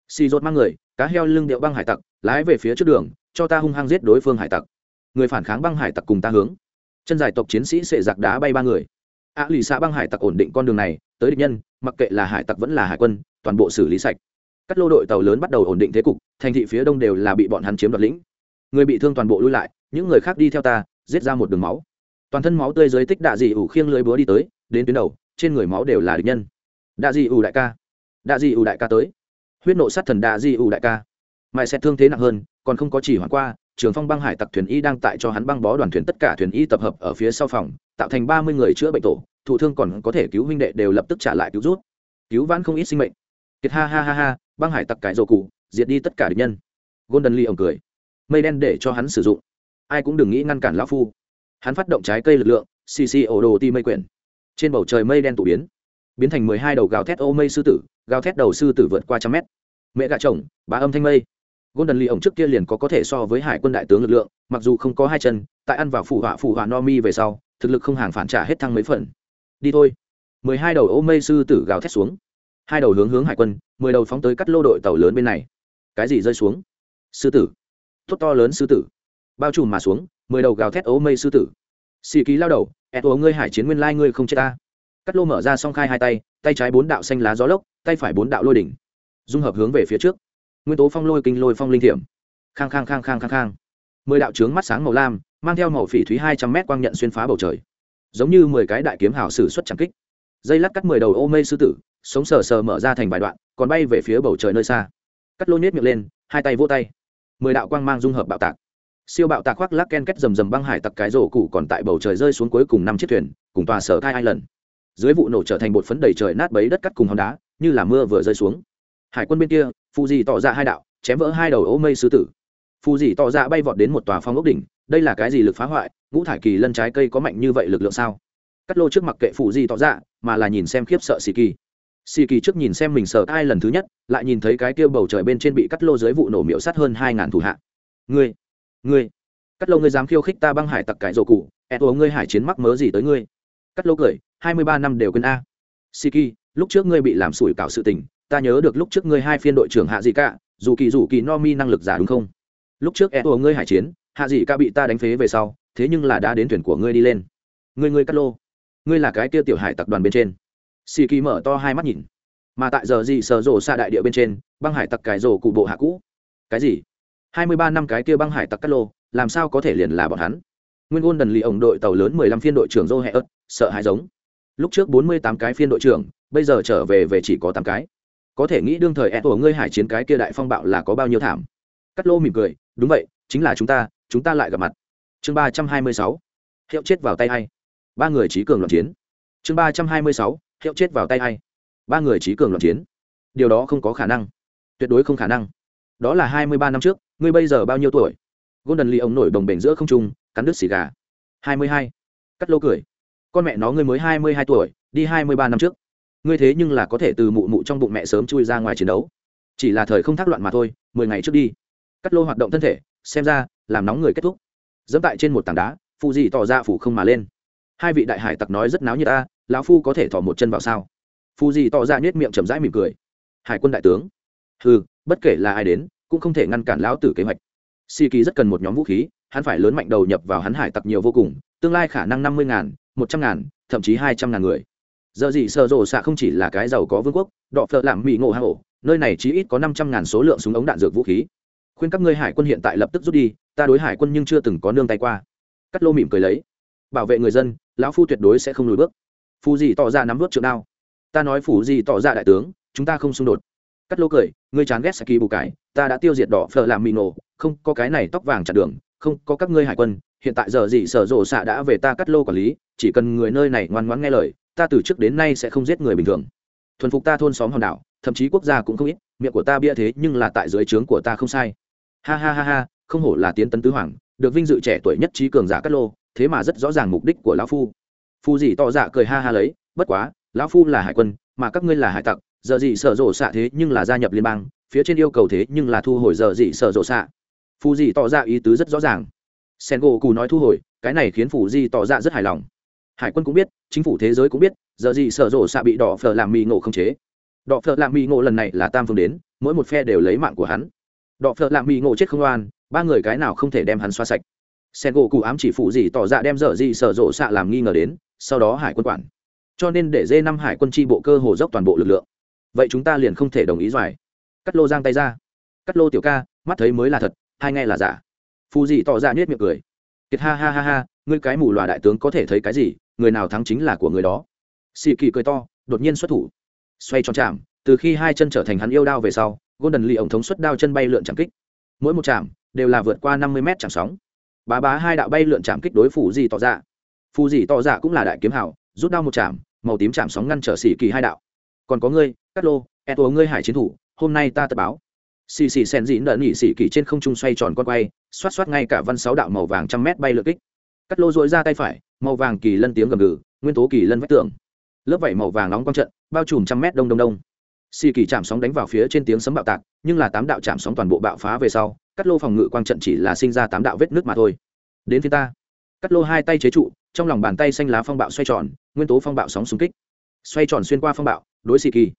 Xì rột mang người, cá heo lưng điệu băng hải tặc, lái về phía trước đường, cho ta hung hăng giết đối phương hải tặc. Người phản kháng băng hải tặc cùng ta hướng chân giải tộc chiến sĩ sệ giặc đá bay ba người. A lì xạ băng hải tặc ổn định con đường này, tới địch nhân, mặc kệ là hải tặc vẫn là hải quân, toàn bộ xử lý sạch. Các lô đội tàu lớn bắt đầu ổn định thế cục, thành thị phía đông đều là bị bọn hắn chiếm đoạt lĩnh. Người bị thương toàn bộ lui lại, những người khác đi theo ta, giết ra một đường máu. Toàn thân máu tươi dưới tích đạ dị ủ khiêng lưới búa đi tới, đến tuyến đầu, trên người máu đều là địch nhân. Đạ dị ủ đại ca. Đạ dị ủ đại ca tới. Huyết nộ sát thần đạ dị ủ đại ca. Mãi sẽ thương thế nặng hơn, còn không có chỉ hoàn qua trường phong băng hải tặc thuyền y đang tại cho hắn băng bó đoàn thuyền tất cả thuyền y tập hợp ở phía sau phòng, tạo thành ba mươi người chữa bệnh tổ, thụ thương còn có thể cứu huynh đệ đều lập tức trả lại cứu rút. Cứu vãn không ít sinh mệnh. Kiệt ha ha ha ha, băng hải tặc cải rổ cụ, diệt đi tất cả địch nhân. Golden lee ông cười. Mây đen để cho hắn sử dụng. Ai cũng đừng nghĩ ngăn cản lão phu. Hắn phát động trái cây lực lượng cc ổ đồ ti mây quyển. Trên bầu trời mây đen tụ biến. Biến thành mười hai đầu gào thét ô mây sư tử, gào thét đầu sư tử vượt qua trăm mét. Mẹ gà chồng bà âm thanh mây golden lee ổng trước kia liền có có thể so với hải quân đại tướng lực lượng, mặc dù không có hai chân, tại ăn vào phủ họa phủ họa no mi về sau, thực lực không hàng phản trả hết thăng mấy phần. Đi thôi. Mười hai đầu ô mây sư tử gào thét xuống. Hai đầu hướng hướng hải quân, mười đầu phóng tới cắt lô đội tàu lớn bên này. Cái gì rơi xuống? Sư tử. Thốt to lớn sư tử. Bao trùm mà xuống, mười đầu gào thét ô mây sư tử. Xì ký lao đầu ẹt ố ngươi hải chiến nguyên lai ngươi không chết ta. Cắt lô mở ra song khai hai tay tay trái bốn đạo xanh lá gió lốc, tay phải bốn đạo lôi đỉnh, dung hợp hướng về phía trước nguyên tố phong lôi kinh lôi phong linh thiểm. Khang khang khang khang khang khang. Mười đạo trướng mắt sáng màu lam, mang theo màu phỉ thúy hai trăm mét quang nhận xuyên phá bầu trời. Giống như mười cái đại kiếm hào sử xuất trảm kích. Dây lát cắt mười đầu ô mây sư tử, sống sờ sờ mở ra thành vài đoạn, còn bay về phía bầu trời nơi xa. Cắt lô nhét miệng lên, hai tay vô tay. Mười đạo quang mang dung hợp bạo tạc. Siêu bạo tạc khoác lắc ken kết rầm rầm băng hải tặc cái rổ cụ còn tại bầu trời rơi xuống cuối cùng năm chiếc thuyền, cùng tòa sở thai hai lần dưới vụ nổ trở thành bột phấn đầy trời nát bấy đất cắt cùng hòn đá, như là mưa vừa rơi xuống hải quân bên kia, phù dì tỏ ra hai đạo, chém vỡ hai đầu ô mây sư tử. Phù dì tỏ ra bay vọt đến một tòa phong ốc đỉnh, đây là cái gì lực phá hoại? Ngũ thải kỳ lân trái cây có mạnh như vậy lực lượng sao? Cắt lô trước mặt kệ phù dì tỏ ra mà là nhìn xem khiếp sợ xì kỳ. Xì kỳ trước nhìn xem mình sợ ai lần thứ nhất, lại nhìn thấy cái kia bầu trời bên trên bị cắt lô dưới vụ nổ miễu sắt hơn hai ngàn thủ hạ. Ngươi ngươi, cắt lô ngươi dám khiêu khích ta băng hải tặc cải rổ cụ, ẹt ố ngươi hải chiến mắc mớ gì tới ngươi? Cắt lô cười, hai mươi ba năm đều quên a. Siki lúc trước ngươi bị làm sủi cảo sự tình ta nhớ được lúc trước ngươi hai phiên đội trưởng hạ dị cả dù kỳ dù kỳ no mi năng lực giả đúng không? Lúc trước e ố ngươi hải chiến, hạ dị ca bị ta đánh phế về sau, thế nhưng là đã đến thuyền của ngươi đi lên. Ngươi ngươi cắt lô. Ngươi là cái kia tiểu hải tặc đoàn bên trên. Xì kỳ mở to hai mắt nhìn. Mà tại giờ gì sờ rổ xa đại địa bên trên, băng hải tặc cải rổ cụ bộ hạ cũ. Cái gì? Hai mươi ba năm cái kia băng hải tặc cắt lô, làm sao có thể liền là bọn hắn? Nguyên ngôn đần lì ổng đội tàu lớn mười lăm phiên đội trưởng dô hẹ ớt, sợ hãi giống. Lúc trước bốn mươi tám cái phiên đội trưởng, bây giờ trở về về chỉ có tám cái có thể nghĩ đương thời ẹ của ngươi hải chiến cái kia đại phong bạo là có bao nhiêu thảm. Cắt lô mỉm cười, đúng vậy, chính là chúng ta chúng ta lại gặp mặt. Chương ba trăm hai mươi sáu, hiệu chết vào tay hay ba người trí cường loạn chiến. Chương ba trăm hai mươi sáu, hiệu chết vào tay hay ba người trí cường loạn chiến. Điều đó không có khả năng. Tuyệt đối không khả năng. Đó là hai mươi ba năm trước, ngươi bây giờ bao nhiêu tuổi? Golden lee ông nổi đồng bể giữa không trung, cắn đứt xì gà. Hai mươi hai. Cắt lô cười. Con mẹ nó ngươi mới hai mươi hai tuổi, đi hai mươi ba năm trước ngươi thế nhưng là có thể từ mụ mụ trong bụng mẹ sớm chui ra ngoài chiến đấu. Chỉ là thời không thác loạn mà thôi, mười ngày trước đi. Cắt lô hoạt động thân thể, xem ra, làm nóng người kết thúc. Dẫm tại trên một tảng đá phụ dị tỏ ra phủ không mà lên. Hai vị đại hải tặc nói rất náo như ta lão phu có thể thỏ một chân vào sao? Phù Dị tỏ ra nết miệng chậm rãi mỉm cười. Hải quân đại tướng. Ừ bất kể là ai đến, cũng không thể ngăn cản lão tử kế hoạch. Si kỳ rất cần một nhóm vũ khí, hắn phải lớn mạnh đầu nhập vào hắn hải tặc nhiều vô cùng, tương lai khả năng năm mươi ngàn, một trăm ngàn, thậm chí hai trăm ngàn người giờ gì sợ rộ xạ không chỉ là cái giàu có vương quốc, đọ phợ làm mỹ ngộ hà hổ, nơi này chỉ ít có năm trăm ngàn số lượng súng ống đạn dược vũ khí. Khuyên các ngươi hải quân hiện tại lập tức rút đi, ta đối hải quân nhưng chưa từng có nương tay qua. Cắt lô mỉm cười lấy. Bảo vệ người dân, lão phu tuyệt đối sẽ không lùi bước. Phù gì tỏ ra nắm vớt trượng đao. Ta nói phủ gì tỏ ra đại tướng, chúng ta không xung đột. Cắt lô cười, ngươi chán ghét saki bù cải, ta đã tiêu diệt đỏ phở làm mì nổ không có cái này tóc vàng chặn đường, không có các ngươi hải quân, hiện tại giờ gì sở rộ xạ đã về ta cắt lô quản lý, chỉ cần người nơi này ngoan ngoãn nghe lời ta từ trước đến nay sẽ không giết người bình thường. Thuần phục ta thôn xóm hòn đảo, thậm chí quốc gia cũng không ít, miệng của ta bia thế nhưng là tại dưới trướng của ta không sai. Ha ha ha ha, không hổ là tiến tấn tứ hoàng, được vinh dự trẻ tuổi nhất trí cường giả cát lô, thế mà rất rõ ràng mục đích của lão phu. Phu gì tỏ dạ cười ha ha lấy, bất quá, lão phu là hải quân, mà các ngươi là hải tặc, giờ gì sở rộ xạ thế nhưng là gia nhập liên bang, phía trên yêu cầu thế nhưng là thu hồi giờ gì sở rộ xạ. Phu gì tỏ ra ý tứ rất rõ ràng. Sen gỗ cù nói thu hồi, cái này khiến phủ di tỏ ra rất hài lòng hải quân cũng biết, chính phủ thế giới cũng biết, giờ gì sở rộ xạ bị đỏ phở làm mì ngộ không chế. Đỏ phở làm mì ngộ lần này là tam phương đến, mỗi một phe đều lấy mạng của hắn. Đỏ phở làm mì ngộ chết không oan, ba người cái nào không thể đem hắn xoa sạch. Sen gỗ cụ ám chỉ phụ gì tỏ ra đem dở gì sở rộ xạ làm nghi ngờ đến, sau đó hải quân quản. Cho nên để dê năm hải quân tri bộ cơ hồ dốc toàn bộ lực lượng. Vậy chúng ta liền không thể đồng ý doài. Cắt lô giang tay ra. Cắt lô tiểu ca, mắt thấy mới là thật, hai nghe là giả. Phù dị tỏ dạ ra nhét miệng cười. Kiệt ha ha ha ha, ngươi cái mù loà đại tướng có thể thấy cái gì? Người nào thắng chính là của người đó. Xì kỳ cười to, đột nhiên xuất thủ. Xoay tròn chạm, từ khi hai chân trở thành hắn yêu đao về sau, golden lee ổng thống xuất đao chân bay lượn chạm kích. Mỗi một chạm, đều là vượt qua năm mươi mét chạm sóng. Bá bá hai đạo bay lượn chạm kích đối phủ gì tỏ ra. Phù gì tỏ ra cũng là đại kiếm hảo, rút đao một chạm, màu tím chạm sóng ngăn trở xì kỳ hai đạo. Còn có ngươi, Cát lô et ngươi hải chiến thủ, hôm nay ta tập báo. Xì xì sen dĩ nợ nỉ xì kỳ trên không trung xoay tròn con quay, xoát xoát ngay cả văn sáu đạo màu vàng trăm mét bay lượt kích cắt lô dội ra tay phải, màu vàng kỳ lân tiếng gầm gừ, nguyên tố kỳ lân vách tường. Lớp vảy màu vàng nóng quang trận, bao trùm trăm mét đông đông đông. Xì kỳ chạm sóng đánh vào phía trên tiếng sấm bạo tạc, nhưng là tám đạo chạm sóng toàn bộ bạo phá về sau, cắt lô phòng ngự quang trận chỉ là sinh ra tám đạo vết nước mà thôi. Đến phía ta. Cắt lô hai tay chế trụ, trong lòng bàn tay xanh lá phong bạo xoay tròn, nguyên tố phong bạo sóng xung kích. Xoay tròn xuyên qua phong bạo, đối xì kỳ.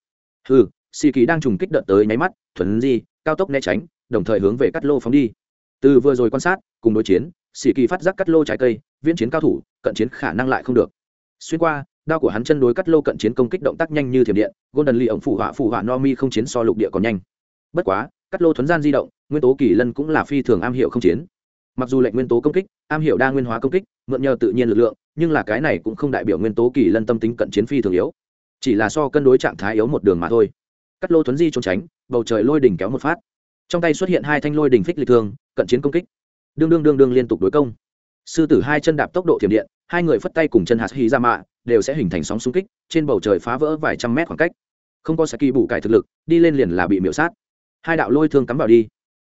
Hừ, xì kỳ đang trùng kích đợt tới nháy mắt, thuần di, cao tốc né tránh, đồng thời hướng về cắt lô phóng đi. Từ vừa rồi quan sát, cùng đối chiến xì kỳ phát giác cắt lô trái cây, viễn chiến cao thủ, cận chiến khả năng lại không được. Xuyên qua, đao của hắn chân đối cắt lô cận chiến công kích động tác nhanh như thiểm điện, golden lee ổng phụ họa phụ họa no mi không chiến so lục địa còn nhanh. Bất quá, cắt lô thuấn gian di động, nguyên tố kỳ lân cũng là phi thường am hiểu không chiến. Mặc dù lệnh nguyên tố công kích, am hiểu đa nguyên hóa công kích, mượn nhờ tự nhiên lực lượng, nhưng là cái này cũng không đại biểu nguyên tố kỳ lân tâm tính cận chiến phi thường yếu. Chỉ là so cân đối trạng thái yếu một đường mà thôi. Cắt lô thuấn di trốn tránh, bầu trời lôi đỉnh kéo một phát. Trong tay xuất hiện hai thanh lôi đỉnh phích lịch thương, cận chiến công kích đương đương đương đương liên tục đối công. Sư tử hai chân đạp tốc độ thiểm điện, hai người phất tay cùng chân hạt hy ra mạ đều sẽ hình thành sóng xung kích, trên bầu trời phá vỡ vài trăm mét khoảng cách. Không có saki bù cải thực lực, đi lên liền là bị miễu sát. Hai đạo lôi thương cắm vào đi.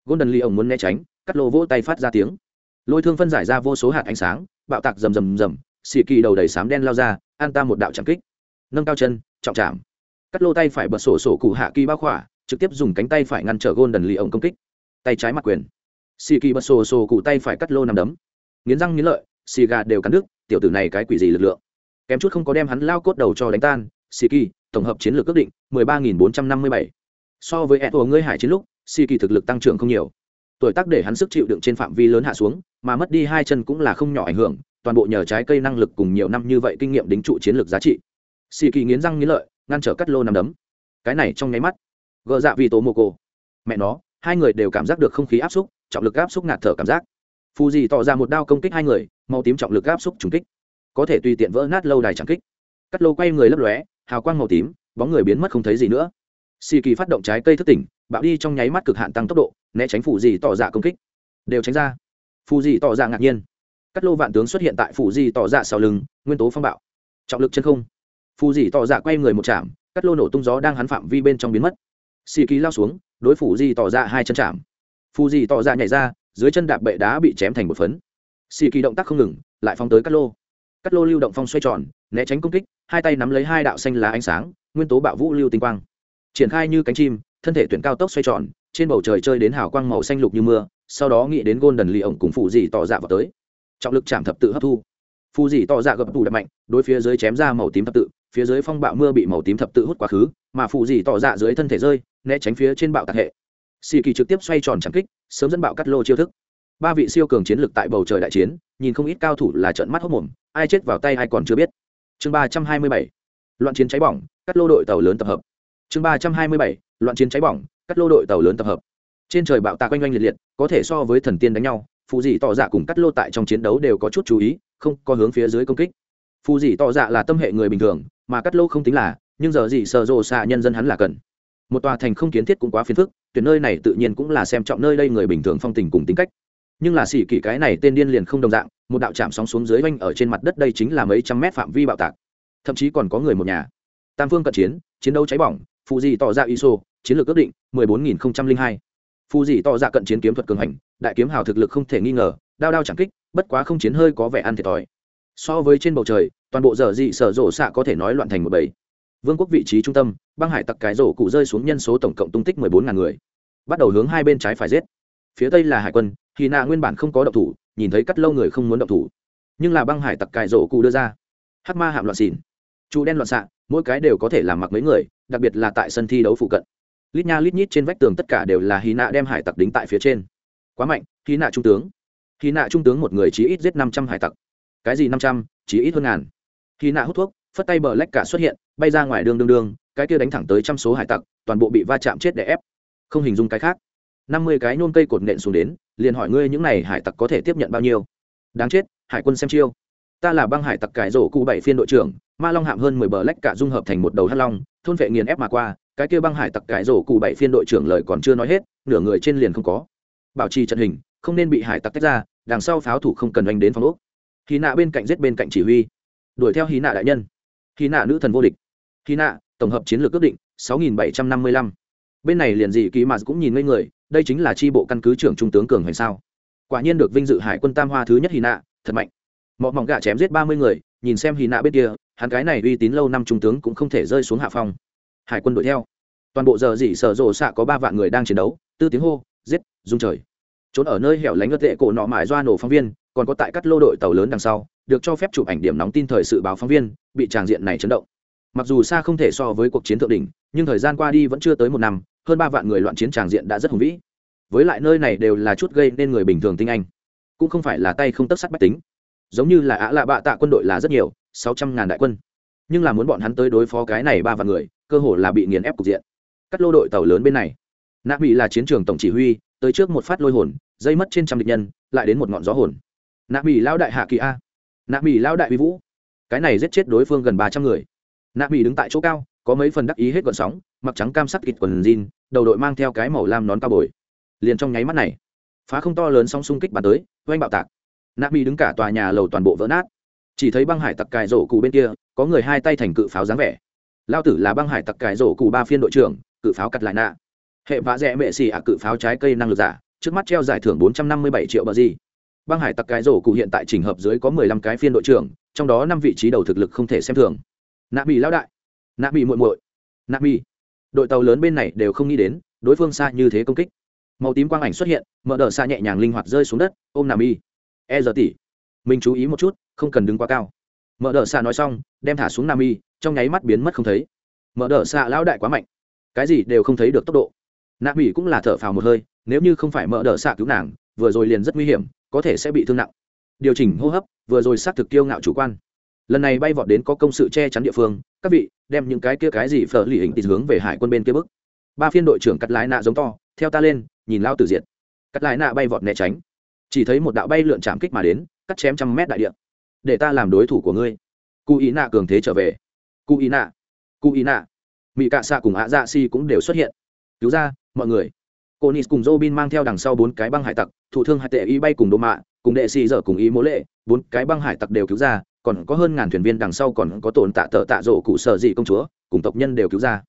Golden lee ông muốn né tránh, cắt lô vỗ tay phát ra tiếng. Lôi thương phân giải ra vô số hạt ánh sáng, bạo tạc rầm rầm rầm xì kỳ đầu đầy sám đen lao ra, an ta một đạo chạm kích. Nâng cao chân, trọng chạm cắt lô tay phải bật sổ sổ cụ hạ kỳ bao khỏa, trực tiếp dùng cánh tay phải ngăn trở golden lee ông công kích. Tay trái mặt quyền xì kỳ bật sổ sổ cụ tay phải cắt lô nằm đấm. Nghiến răng nghiến lợi, xì gà đều cắn đứt, tiểu tử này cái quỷ gì lực lượng. Kém chút không có đem hắn lao cốt đầu cho đánh tan, xì kỳ, tổng hợp chiến lược ước định, mười ba nghìn bốn trăm năm mươi bảy. So với eto ngươi hải chiến lúc, xì kỳ thực lực tăng trưởng không nhiều. Tuổi tác để hắn sức chịu đựng trên phạm vi lớn hạ xuống, mà mất đi hai chân cũng là không nhỏ ảnh hưởng, toàn bộ nhờ trái cây năng lực cùng nhiều năm như vậy kinh nghiệm đính trụ chiến lược giá trị. Xì kỳ nghiến răng nghiến lợi, ngăn trở cắt lô nằm đấm. Cái này trong nháy mắt gợ dạ vì tố mô cô mẹ nó, hai người đều cảm giác được không khí áp xúc trọng lực áp xúc ngạt thở cảm giác. Phù dì tỏ ra một đao công kích hai người, màu tím trọng lực áp xúc trùng kích. Có thể tùy tiện vỡ nát lâu đài trắng kích. Cắt lô quay người lấp lóe, hào quang màu tím, bóng người biến mất không thấy gì nữa. Xì kỳ phát động trái cây thức tỉnh, bạo đi trong nháy mắt cực hạn tăng tốc độ, né tránh phù dì tỏ ra công kích. Đều tránh ra. Phù dì tỏ ra ngạc nhiên. Cắt lô vạn tướng xuất hiện tại phù dì tỏ ra sau lưng, nguyên tố phong bạo. Trọng lực chân không. Phù dì tỏ ra quay người một chạm, cắt lô nổ tung gió đang hắn phạm vi bên trong biến mất. Xì kỳ lao xuống, đối phủ dì tỏ ra hai chân chạm phù dì tỏ dạ nhảy ra, dưới chân đạp bệ đá bị chém thành một phấn. Xì kỳ động tác không ngừng, lại phóng tới cắt lô. Cắt lô lưu động phong xoay tròn, né tránh công kích, hai tay nắm lấy hai đạo xanh lá ánh sáng, nguyên tố bạo vũ lưu tinh quang. Triển khai như cánh chim, thân thể tuyển cao tốc xoay tròn, trên bầu trời chơi đến hào quang màu xanh lục như mưa, sau đó nghĩ đến gôn đần lì ổng cùng phụ dì tỏ dạ vào tới. Trọng lực chạm thập tự hấp thu. Phù dì tỏ dạ gập tủ đập mạnh, đối phía dưới chém ra màu tím thập tự, phía dưới phong bạo mưa bị màu tím thập tự hút quá khứ, mà phù dì tỏ dạ dưới thân thể rơi, né tránh phía trên bạo tạc hệ xì kỳ trực tiếp xoay tròn trắng kích, sớm dẫn bạo cắt lô chiêu thức. Ba vị siêu cường chiến lực tại bầu trời đại chiến, nhìn không ít cao thủ là trận mắt hốc mồm, ai chết vào tay ai còn chưa biết. Chương ba trăm hai mươi bảy, loạn chiến cháy bỏng, cắt lô đội tàu lớn tập hợp. Chương ba trăm hai mươi bảy, loạn chiến cháy bỏng, cắt lô đội tàu lớn tập hợp. Trên trời bạo tạc quanh oanh liệt liệt, có thể so với thần tiên đánh nhau, phù dị tỏ dạ cùng cắt lô tại trong chiến đấu đều có chút chú ý, không có hướng phía dưới công kích. Phù dị tỏ dạ là tâm hệ người bình thường, mà cắt lô không tính là, nhưng giờ gì sợ rộ xạ nhân dân hắn là cần một tòa thành không kiến thiết cũng quá phiền phức, tuyển nơi này tự nhiên cũng là xem trọng nơi đây người bình thường phong tình cùng tính cách. Nhưng là xỉ kỷ cái này tên điên liền không đồng dạng, một đạo chạm sóng xuống dưới oanh ở trên mặt đất đây chính là mấy trăm mét phạm vi bạo tạc. Thậm chí còn có người một nhà. Tam phương cận chiến chiến đấu cháy bỏng, phụ dị tỏ ra iso, chiến lược ước định, mười bốn nghìn hai. Phụ dị tỏ ra cận chiến kiếm thuật cường hành, đại kiếm hào thực lực không thể nghi ngờ, đao đao chẳng kích, bất quá không chiến hơi có vẻ ăn thiệt thòi. So với trên bầu trời, toàn bộ dở dị sở rộ xạ có thể nói loạn thành một bầy vương quốc vị trí trung tâm, băng hải tặc cái rổ cụ rơi xuống nhân số tổng cộng tung tích mười bốn ngàn người. Bắt đầu hướng hai bên trái phải giết. Phía tây là hải quân, thì nạ nguyên bản không có động thủ, nhìn thấy cắt lâu người không muốn động thủ. Nhưng là băng hải tặc cài rổ cụ đưa ra. Hắc ma hạm loạn xỉn. Trụ đen loạn xạ, mỗi cái đều có thể làm mặc mấy người, đặc biệt là tại sân thi đấu phụ cận. Lít nha lít nhít trên vách tường tất cả đều là hy nạ đem hải tặc đính tại phía trên. Quá mạnh hy nạ trung tướng. Hy nạ trung tướng một người chí ít giết năm trăm hải tặc. Cái gì năm trăm, chí ít hơn ngàn. Hy nạ hút thuốc phất tay bờ lách cả xuất hiện, bay ra ngoài đường đường đường, cái kia đánh thẳng tới trăm số hải tặc, toàn bộ bị va chạm chết để ép. Không hình dung cái khác. Năm mươi cái nôm cây cột nện xuống đến, liền hỏi ngươi những này hải tặc có thể tiếp nhận bao nhiêu? Đáng chết, hải quân xem chiêu. Ta là băng hải tặc cải rổ cụ bảy phiên đội trưởng, ma long hạm hơn mười bờ lách cả dung hợp thành một đầu hắc long, thôn vệ nghiền ép mà qua, cái kia băng hải tặc cải rổ cụ bảy phiên đội trưởng lời còn chưa nói hết, nửa người trên liền không có. Bảo trì trận hình, không nên bị hải tặc tách ra, đằng sau pháo thủ không cần oanh đến phòng úc hí nạ bên cạnh giết bên cạnh chỉ huy. Đuổi theo hí nạ đại nhân hí nạ nữ thần vô địch. Hí nạ, tổng hợp chiến lược ước định, sáu nghìn bảy trăm năm mươi lăm. Bên này liền dị kỳ mà cũng nhìn ngây người, đây chính là tri bộ căn cứ trưởng trung tướng cường hoành sao. Quả nhiên được vinh dự hải quân tam hoa thứ nhất hy nạ, thật mạnh. Mọi mỏng gạ chém giết ba mươi người, nhìn xem hy nạ bên kia, hắn cái này uy tín lâu năm trung tướng cũng không thể rơi xuống hạ phong. Hải quân đuổi theo. Toàn bộ giờ dị sở rộ xạ có ba vạn người đang chiến đấu, tư tiếng hô, giết dung trời. Trốn ở nơi hẻo lánh ngất tệ cổ nọ mãi doa nổ phóng viên, còn có tại các lô đội tàu lớn đằng sau được cho phép chụp ảnh điểm nóng tin thời sự báo phóng viên, bị tràng diện này chấn động. Mặc dù xa không thể so với cuộc chiến thượng đỉnh, nhưng thời gian qua đi vẫn chưa tới một năm, hơn ba vạn người loạn chiến tràng diện đã rất hùng vĩ. Với lại nơi này đều là chút gây nên người bình thường tinh anh, cũng không phải là tay không tất sắt bách tính. Giống như là ả lạ bạ tạ quân đội là rất nhiều, sáu trăm ngàn đại quân. Nhưng là muốn bọn hắn tới đối phó cái này ba vạn người, cơ hồ là bị nghiền ép cục diện. Cắt lô đội tàu lớn bên này. Nạ bị là chiến trường tổng chỉ huy, tới trước một phát lôi hồn, dây mất trên trăm địch nhân, lại đến một ngọn gió hồn. Nạ bị lao đại hạ kỳ a nạ mỹ lao đại uy vũ. Cái này giết chết đối phương gần ba trăm người. Nạ mỹ đứng tại chỗ cao, có mấy phần đắc ý hết gọn sóng, mặc trắng cam sắt kịt quần jean, đầu đội mang theo cái màu lam nón cao bồi. Liền trong nháy mắt này, phá không to lớn sóng xung kích bàn tới, oanh bạo tạc. Nạ mỹ đứng cả tòa nhà lầu toàn bộ vỡ nát. Chỉ thấy băng hải tặc cài rổ cụ bên kia, có người hai tay thành cự pháo dáng vẻ. Lao tử là băng hải tặc cài rổ cụ ba phiên đội trưởng, cự pháo cắt lại nạ. Hệ vã rẽ mệ xì ạ cự pháo trái cây năng lực giả, trước mắt treo giải thưởng bốn trăm năm mươi bảy triệu bờ gì băng hải tặc cái rổ cụ hiện tại trình hợp dưới có mười lăm cái phiên đội trưởng, trong đó năm vị trí đầu thực lực không thể xem thường. Nạ bị lão đại. Nạ bị muội muội. Nạ bị đội tàu lớn bên này đều không nghĩ đến, đối phương xa như thế công kích. Màu tím quang ảnh xuất hiện, mở đờ xa nhẹ nhàng linh hoạt rơi xuống đất, ôm nà mi e giờ tỉ mình chú ý một chút, không cần đứng quá cao. Mở đờ xa nói xong, đem thả xuống nà mi trong nháy mắt biến mất không thấy. Mở đờ xa lão đại quá mạnh. Cái gì đều không thấy được tốc độ. Nà mi cũng là thở phào một hơi, nếu như không phải mở đờ xa cứu nàng, vừa rồi liền rất nguy hiểm có thể sẽ bị thương nặng. Điều chỉnh hô hấp, vừa rồi xác thực kiêu ngạo chủ quan. Lần này bay vọt đến có công sự che chắn địa phương, các vị, đem những cái kia cái gì phở lì hình tịt hướng về hải quân bên kia bức ba phiên đội trưởng cắt lái nạ giống to, theo ta lên, nhìn lao tử diệt. Cắt lái nạ bay vọt né tránh. Chỉ thấy một đạo bay lượn chạm kích mà đến, cắt chém trăm mét đại địa. Để ta làm đối thủ của ngươi. Cụ ý nạ cường thế trở về. Cụ ý nạ. Cụ ý nạ. Mỹ cạ xạ cùng ạ dạ si cũng đều xuất hiện. Cứu ra, mọi người cô nis cùng robin mang theo đằng sau bốn cái băng hải tặc thủ thương hải tệ y bay cùng đô mạ, cùng đệ xì dở cùng ý mỗ lệ, bốn cái băng hải tặc đều cứu ra, còn có hơn ngàn thuyền viên đằng sau còn có tồn tạ tờ tạ rộ cụ sở dị công chúa, cùng tộc nhân đều cứu ra.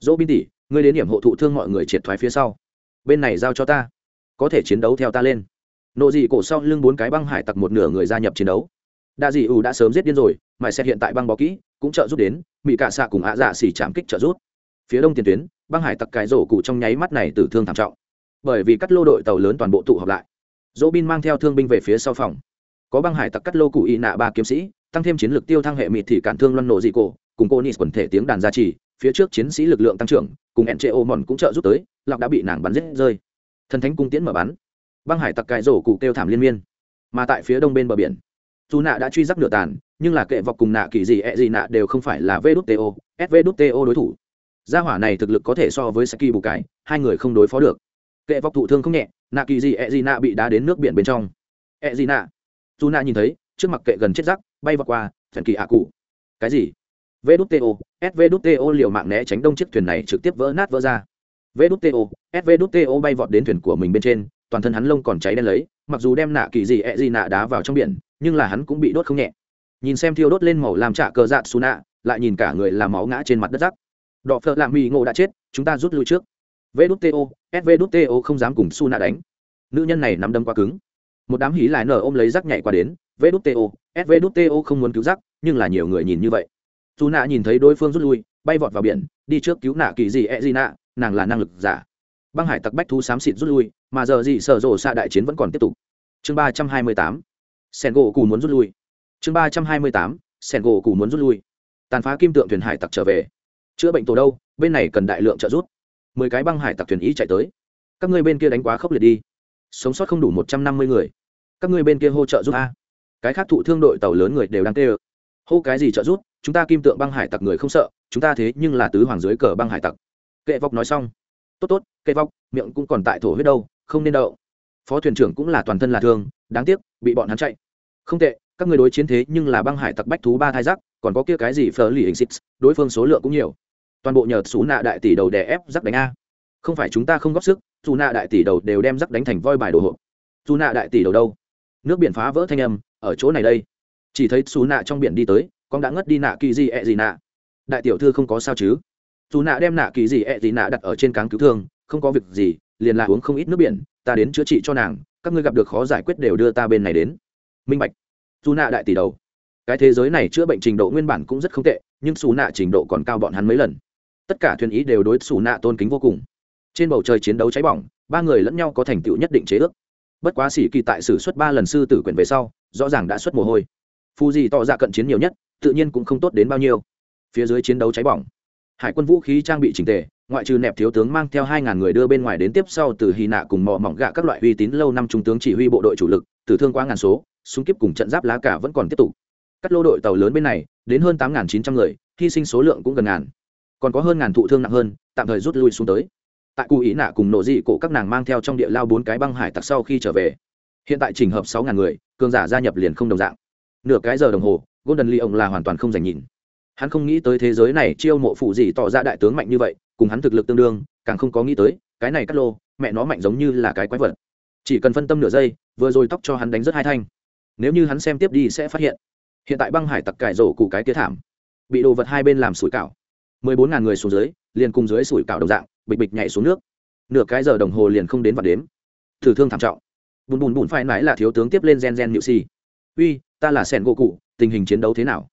Robin tỷ, ngươi đến điểm hộ thụ thương mọi người triệt thoái phía sau. Bên này giao cho ta. Có thể chiến đấu theo ta lên. Nộ dị cổ sau lưng bốn cái băng hải tặc một nửa người gia nhập chiến đấu. Đa dị ủ đã sớm giết điên rồi mày xét hiện tại băng bó kỹ, cũng trợ giúp đến mỹ cả xạ cùng ạ dạ xỉ chạm kích trợ giúp phía đông tiền tuyến, băng hải tặc cái rổ cụ trong nháy mắt này tử thương thảm trọng. Bởi vì cắt lô đội tàu lớn toàn bộ tụ họp lại. Dỗ bin mang theo thương binh về phía sau phòng. Có băng hải tặc cắt lô cụ y nạ ba kiếm sĩ, tăng thêm chiến lược tiêu thăng hệ mịt thì cản thương loan nổ dị cổ, cùng cô nis quần thể tiếng đàn gia trì, phía trước chiến sĩ lực lượng tăng trưởng, cùng ẹn trệ ô mòn cũng trợ giúp tới lọc đã bị nàng bắn rết rơi. Thần thánh cung tiễn mở bắn. Băng hải tặc cải rổ cụ kêu thảm liên miên. Mà tại phía đông bên bờ biển, dù nạ đã truy giác nửa tàn, nhưng là kệ vọc cùng nạ kỳ gì ẹ、e、gì gì nạ đều không phải là vđto to đối thủ gia hỏa này thực lực có thể so với saki bù cái hai người không đối phó được. Kệ vọc thụ thương không nhẹ nạ kỳ gì ẹ gì nạ bị đá đến nước biển bên trong. Ẹ gì nạ dù nạ nhìn thấy, trước mặt kệ gần chết rắc, bay vào qua, thần kỳ ạ cụ. Cái gì? Vđto svđto liều mạng né tránh đông chiếc thuyền này trực tiếp vỡ nát vỡ ra. Vđto svđto bay vọt đến thuyền của mình bên trên, toàn thân hắn lông còn cháy đen lấy, mặc dù đem nạ kỳ gì ẹ gì nạ đá vào trong biển, nhưng là hắn cũng bị đốt không nhẹ. Nhìn xem thiêu đốt lên màu làm trả cờ dạ xù nạ lại nhìn cả người làm máu ngã trên mặt đất rắc đọ phợ lạ mỹ ngộ đã chết, chúng ta rút lui trước. Vđto svđto không dám cùng su nạ đánh. Nữ nhân này nắm đâm quá cứng. Một đám hí lại nở ôm lấy rắc nhảy qua đến. Vđto svđto không muốn cứu rắc, nhưng là nhiều người nhìn như vậy. Su nạ nhìn thấy đối phương rút lui, bay vọt vào biển, đi trước cứu nạ kỳ gì e gì nạ, nàng là năng lực giả. Băng hải tặc bách thú xám xịt rút lui, mà giờ gì sở rộ xa đại chiến vẫn còn tiếp tục. Chương ba trăm hai mươi tám, sen gỗ cù muốn rút lui. Chương ba trăm hai mươi tám, sen gỗ cù muốn rút lui. Tàn phá kim tượng thuyền hải tặc trở về chữa bệnh tổ đâu, bên này cần đại lượng trợ giúp. Mười cái băng hải tặc thuyền ý chạy tới. Các ngươi bên kia đánh quá khốc liệt đi. Sống sót không đủ một trăm năm mươi người. Các ngươi bên kia hỗ trợ giúp a. Cái khác thụ thương đội tàu lớn người đều đang tê ơ hô cái gì trợ giúp, chúng ta kim tượng băng hải tặc người không sợ, chúng ta thế nhưng là tứ hoàng dưới cờ băng hải tặc. Kệ vóc nói xong. Tốt tốt, kệ vóc, miệng cũng còn tại thổ huyết đâu, không nên đậu. Phó thuyền trưởng cũng là toàn thân là thương, đáng tiếc, bị bọn hắn chạy. Không tệ, các người đối chiến thế nhưng là băng hải tặc bách thú ba thai giác còn có kia cái gì phở lì hình xích đối phương số lượng cũng nhiều. Toàn bộ nhờ xú nạ đại tỷ đầu đè ép rắc đánh a. Không phải chúng ta không góp sức dù nạ đại tỷ đầu đều đem rắc đánh thành voi bài đồ hộp. Dù nạ đại tỷ đầu đâu? Nước biển phá vỡ thanh âm, ở chỗ này đây. Chỉ thấy xú nạ trong biển đi tới, con đã ngất đi nạ kỳ gì ẹ gì nạ. Đại tiểu thư không có sao chứ? Dù nạ đem nạ kỳ gì ẹ gì nạ đặt ở trên cáng cứu thương, không có việc gì, liền là uống không ít nước biển, ta đến chữa trị cho nàng, các ngươi gặp được khó giải quyết đều đưa ta bên này đến. Minh bạch. Dù nạ đại tỷ đầu cái thế giới này chữa bệnh trình độ nguyên bản cũng rất không tệ, nhưng xù nạ trình độ còn cao bọn hắn mấy lần. Tất cả thuyền ý đều đối xù nạ tôn kính vô cùng. Trên bầu trời chiến đấu cháy bỏng, ba người lẫn nhau có thành tựu nhất định chế ước. Bất quá sĩ kỳ tại sử xuất ba lần sư tử quyển về sau, rõ ràng đã xuất mồ hôi. Phù gì tỏ ra cận chiến nhiều nhất, tự nhiên cũng không tốt đến bao nhiêu. Phía dưới chiến đấu cháy bỏng, hải quân vũ khí trang bị trình tề, ngoại trừ nẹp thiếu tướng mang theo hai ngàn người đưa bên ngoài đến tiếp sau từ hy nạ cùng mỏ mỏng gạ các loại uy tín lâu năm trung tướng chỉ huy bộ đội chủ lực, tử thương quá ngàn số xung kiếp cùng trận giáp lá cả vẫn còn tiếp tục cắt lô đội tàu lớn bên này, đến hơn tám chín trăm người, hy sinh số lượng cũng gần ngàn. Còn có hơn ngàn thụ thương nặng hơn, tạm thời rút lui xuống tới. Tại cụ ý nạ cùng nộ dị cổ các nàng mang theo trong địa lao bốn cái băng hải tặc sau khi trở về. Hiện tại trình hợp sáu ngàn người, cường giả gia nhập liền không đồng dạng. Nửa cái giờ đồng hồ, golden lee ông là hoàn toàn không dành nhìn. Hắn không nghĩ tới thế giới này chiêu mộ phụ gì tỏ ra đại tướng mạnh như vậy, cùng hắn thực lực tương đương, càng không có nghĩ tới, cái này cắt lô, mẹ nó mạnh giống như là cái quái vật. Chỉ cần phân tâm nửa giây, vừa rồi tóc cho hắn đánh rất hai thanh. Nếu như hắn xem tiếp đi sẽ phát hiện hiện tại băng hải tặc cải rổ cụ cái kia thảm. Bị đồ vật hai bên làm sủi cảo. Mười bốn ngàn người xuống dưới, liền cùng dưới sủi cảo đồng dạng, bịch bịch nhảy xuống nước. Nửa cái giờ đồng hồ liền không đến vạn đếm. Thử thương thảm trọng. Bùn bùn bùn phải mãi là thiếu tướng tiếp lên gen gen nhự si uy, ta là sen gỗ cụ, tình hình chiến đấu thế nào?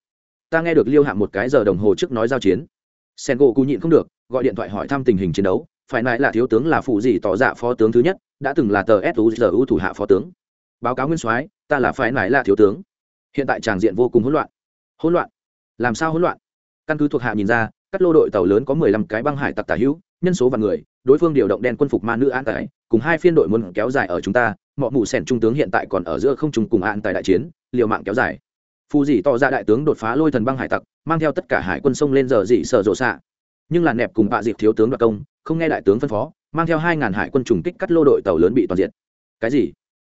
Ta nghe được liêu hạng một cái giờ đồng hồ trước nói giao chiến. Sen gỗ cụ nhịn không được, gọi điện thoại hỏi thăm tình hình chiến đấu. Phải mãi là thiếu tướng là phụ gì tỏ dạ phó tướng thứ nhất, đã từng là tờ suzu thủ hạ phó tướng. Báo cáo nguyên soái, ta là phải mãi là thiếu tướng hiện tại tràng diện vô cùng hỗn loạn. Hỗn loạn? Làm sao hỗn loạn? Căn cứ thuộc hạ nhìn ra, các lô đội tàu lớn có mười lăm cái băng hải tặc tả hữu, nhân số và người, đối phương điều động đen quân phục ma nữ an tài cùng hai phiên đội muốn kéo dài ở chúng ta mọi mụ sẻn trung tướng hiện tại còn ở giữa không trung cùng an tài đại chiến, liều mạng kéo dài. Phù dì tỏ ra đại tướng đột phá lôi thần băng hải tặc, mang theo tất cả hải quân sông lên giờ dị sợ rộ xạ. Nhưng là nẹp cùng bạ dịp thiếu tướng đoạt công, không nghe đại tướng phân phó, mang theo hai ngàn hải quân trùng kích cắt lô đội tàu lớn bị toàn diện. Cái gì?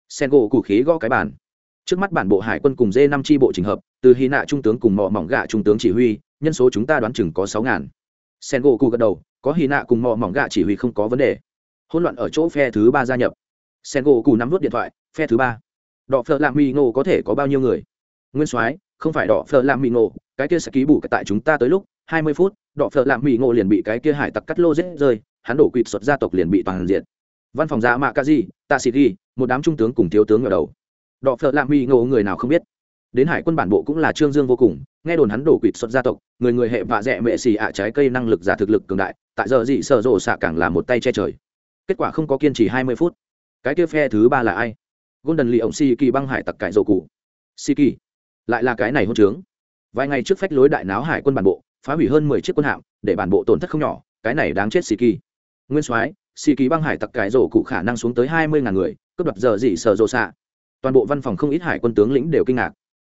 Sen gỗ củ khí gõ cái bàn trước mắt bản bộ hải quân cùng d năm tri bộ trình hợp, từ hy nạ trung tướng cùng mỏ mỏng gạ trung tướng chỉ huy, nhân số chúng ta đoán chừng có sáu ngàn. Sen gỗ cụ gật đầu, có hy nạ cùng mỏ mỏng gạ chỉ huy không có vấn đề. Hỗn loạn ở chỗ phe thứ ba gia nhập. Sen gỗ cụ nắm vút điện thoại, phe thứ ba. Đọ phợ lạm mỹ ngộ có thể có bao nhiêu người? Nguyên soái, không phải đọ phợ lạm mỹ ngộ cái kia sẽ ký bù tại chúng ta tới lúc hai mươi phút đọ phợ lạm mỹ ngộ liền bị cái kia hải tặc cắt lô rết rơi, hắn đổ quỵt xuất gia tộc liền bị toàn diện. Văn phòng giả mạ ca di tạ sĩ ghi, một đám trung tướng cùng thiếu tướng ở đầu đọ phợ lạ mỹ ngộ người nào không biết. Đến hải quân bản bộ cũng là trương dương vô cùng, nghe đồn hắn đổ quỵt xuất gia tộc, người người hệ vạ dẹ mệ xì ạ trái cây năng lực giả thực lực cường đại, tại giờ dị sợ rộ xạ càng là một tay che trời. Kết quả không có kiên trì hai mươi phút. Cái kia phe thứ ba là ai? Golden lì ổng si kỳ băng hải tặc cải dầu cụ. Si kỳ lại là cái này hôn trướng. Vài ngày trước phách lối đại náo hải quân bản bộ, phá hủy hơn mười chiếc quân hạm, để bản bộ tổn thất không nhỏ, cái này đáng chết si kỳ nguyên soái si kỳ băng hải tặc cải dầu cụ khả năng xuống tới hai mươi ngàn người, cướp đoạt giờ dị sợ rộ xạ toàn bộ văn phòng không ít hải quân tướng lĩnh đều kinh ngạc.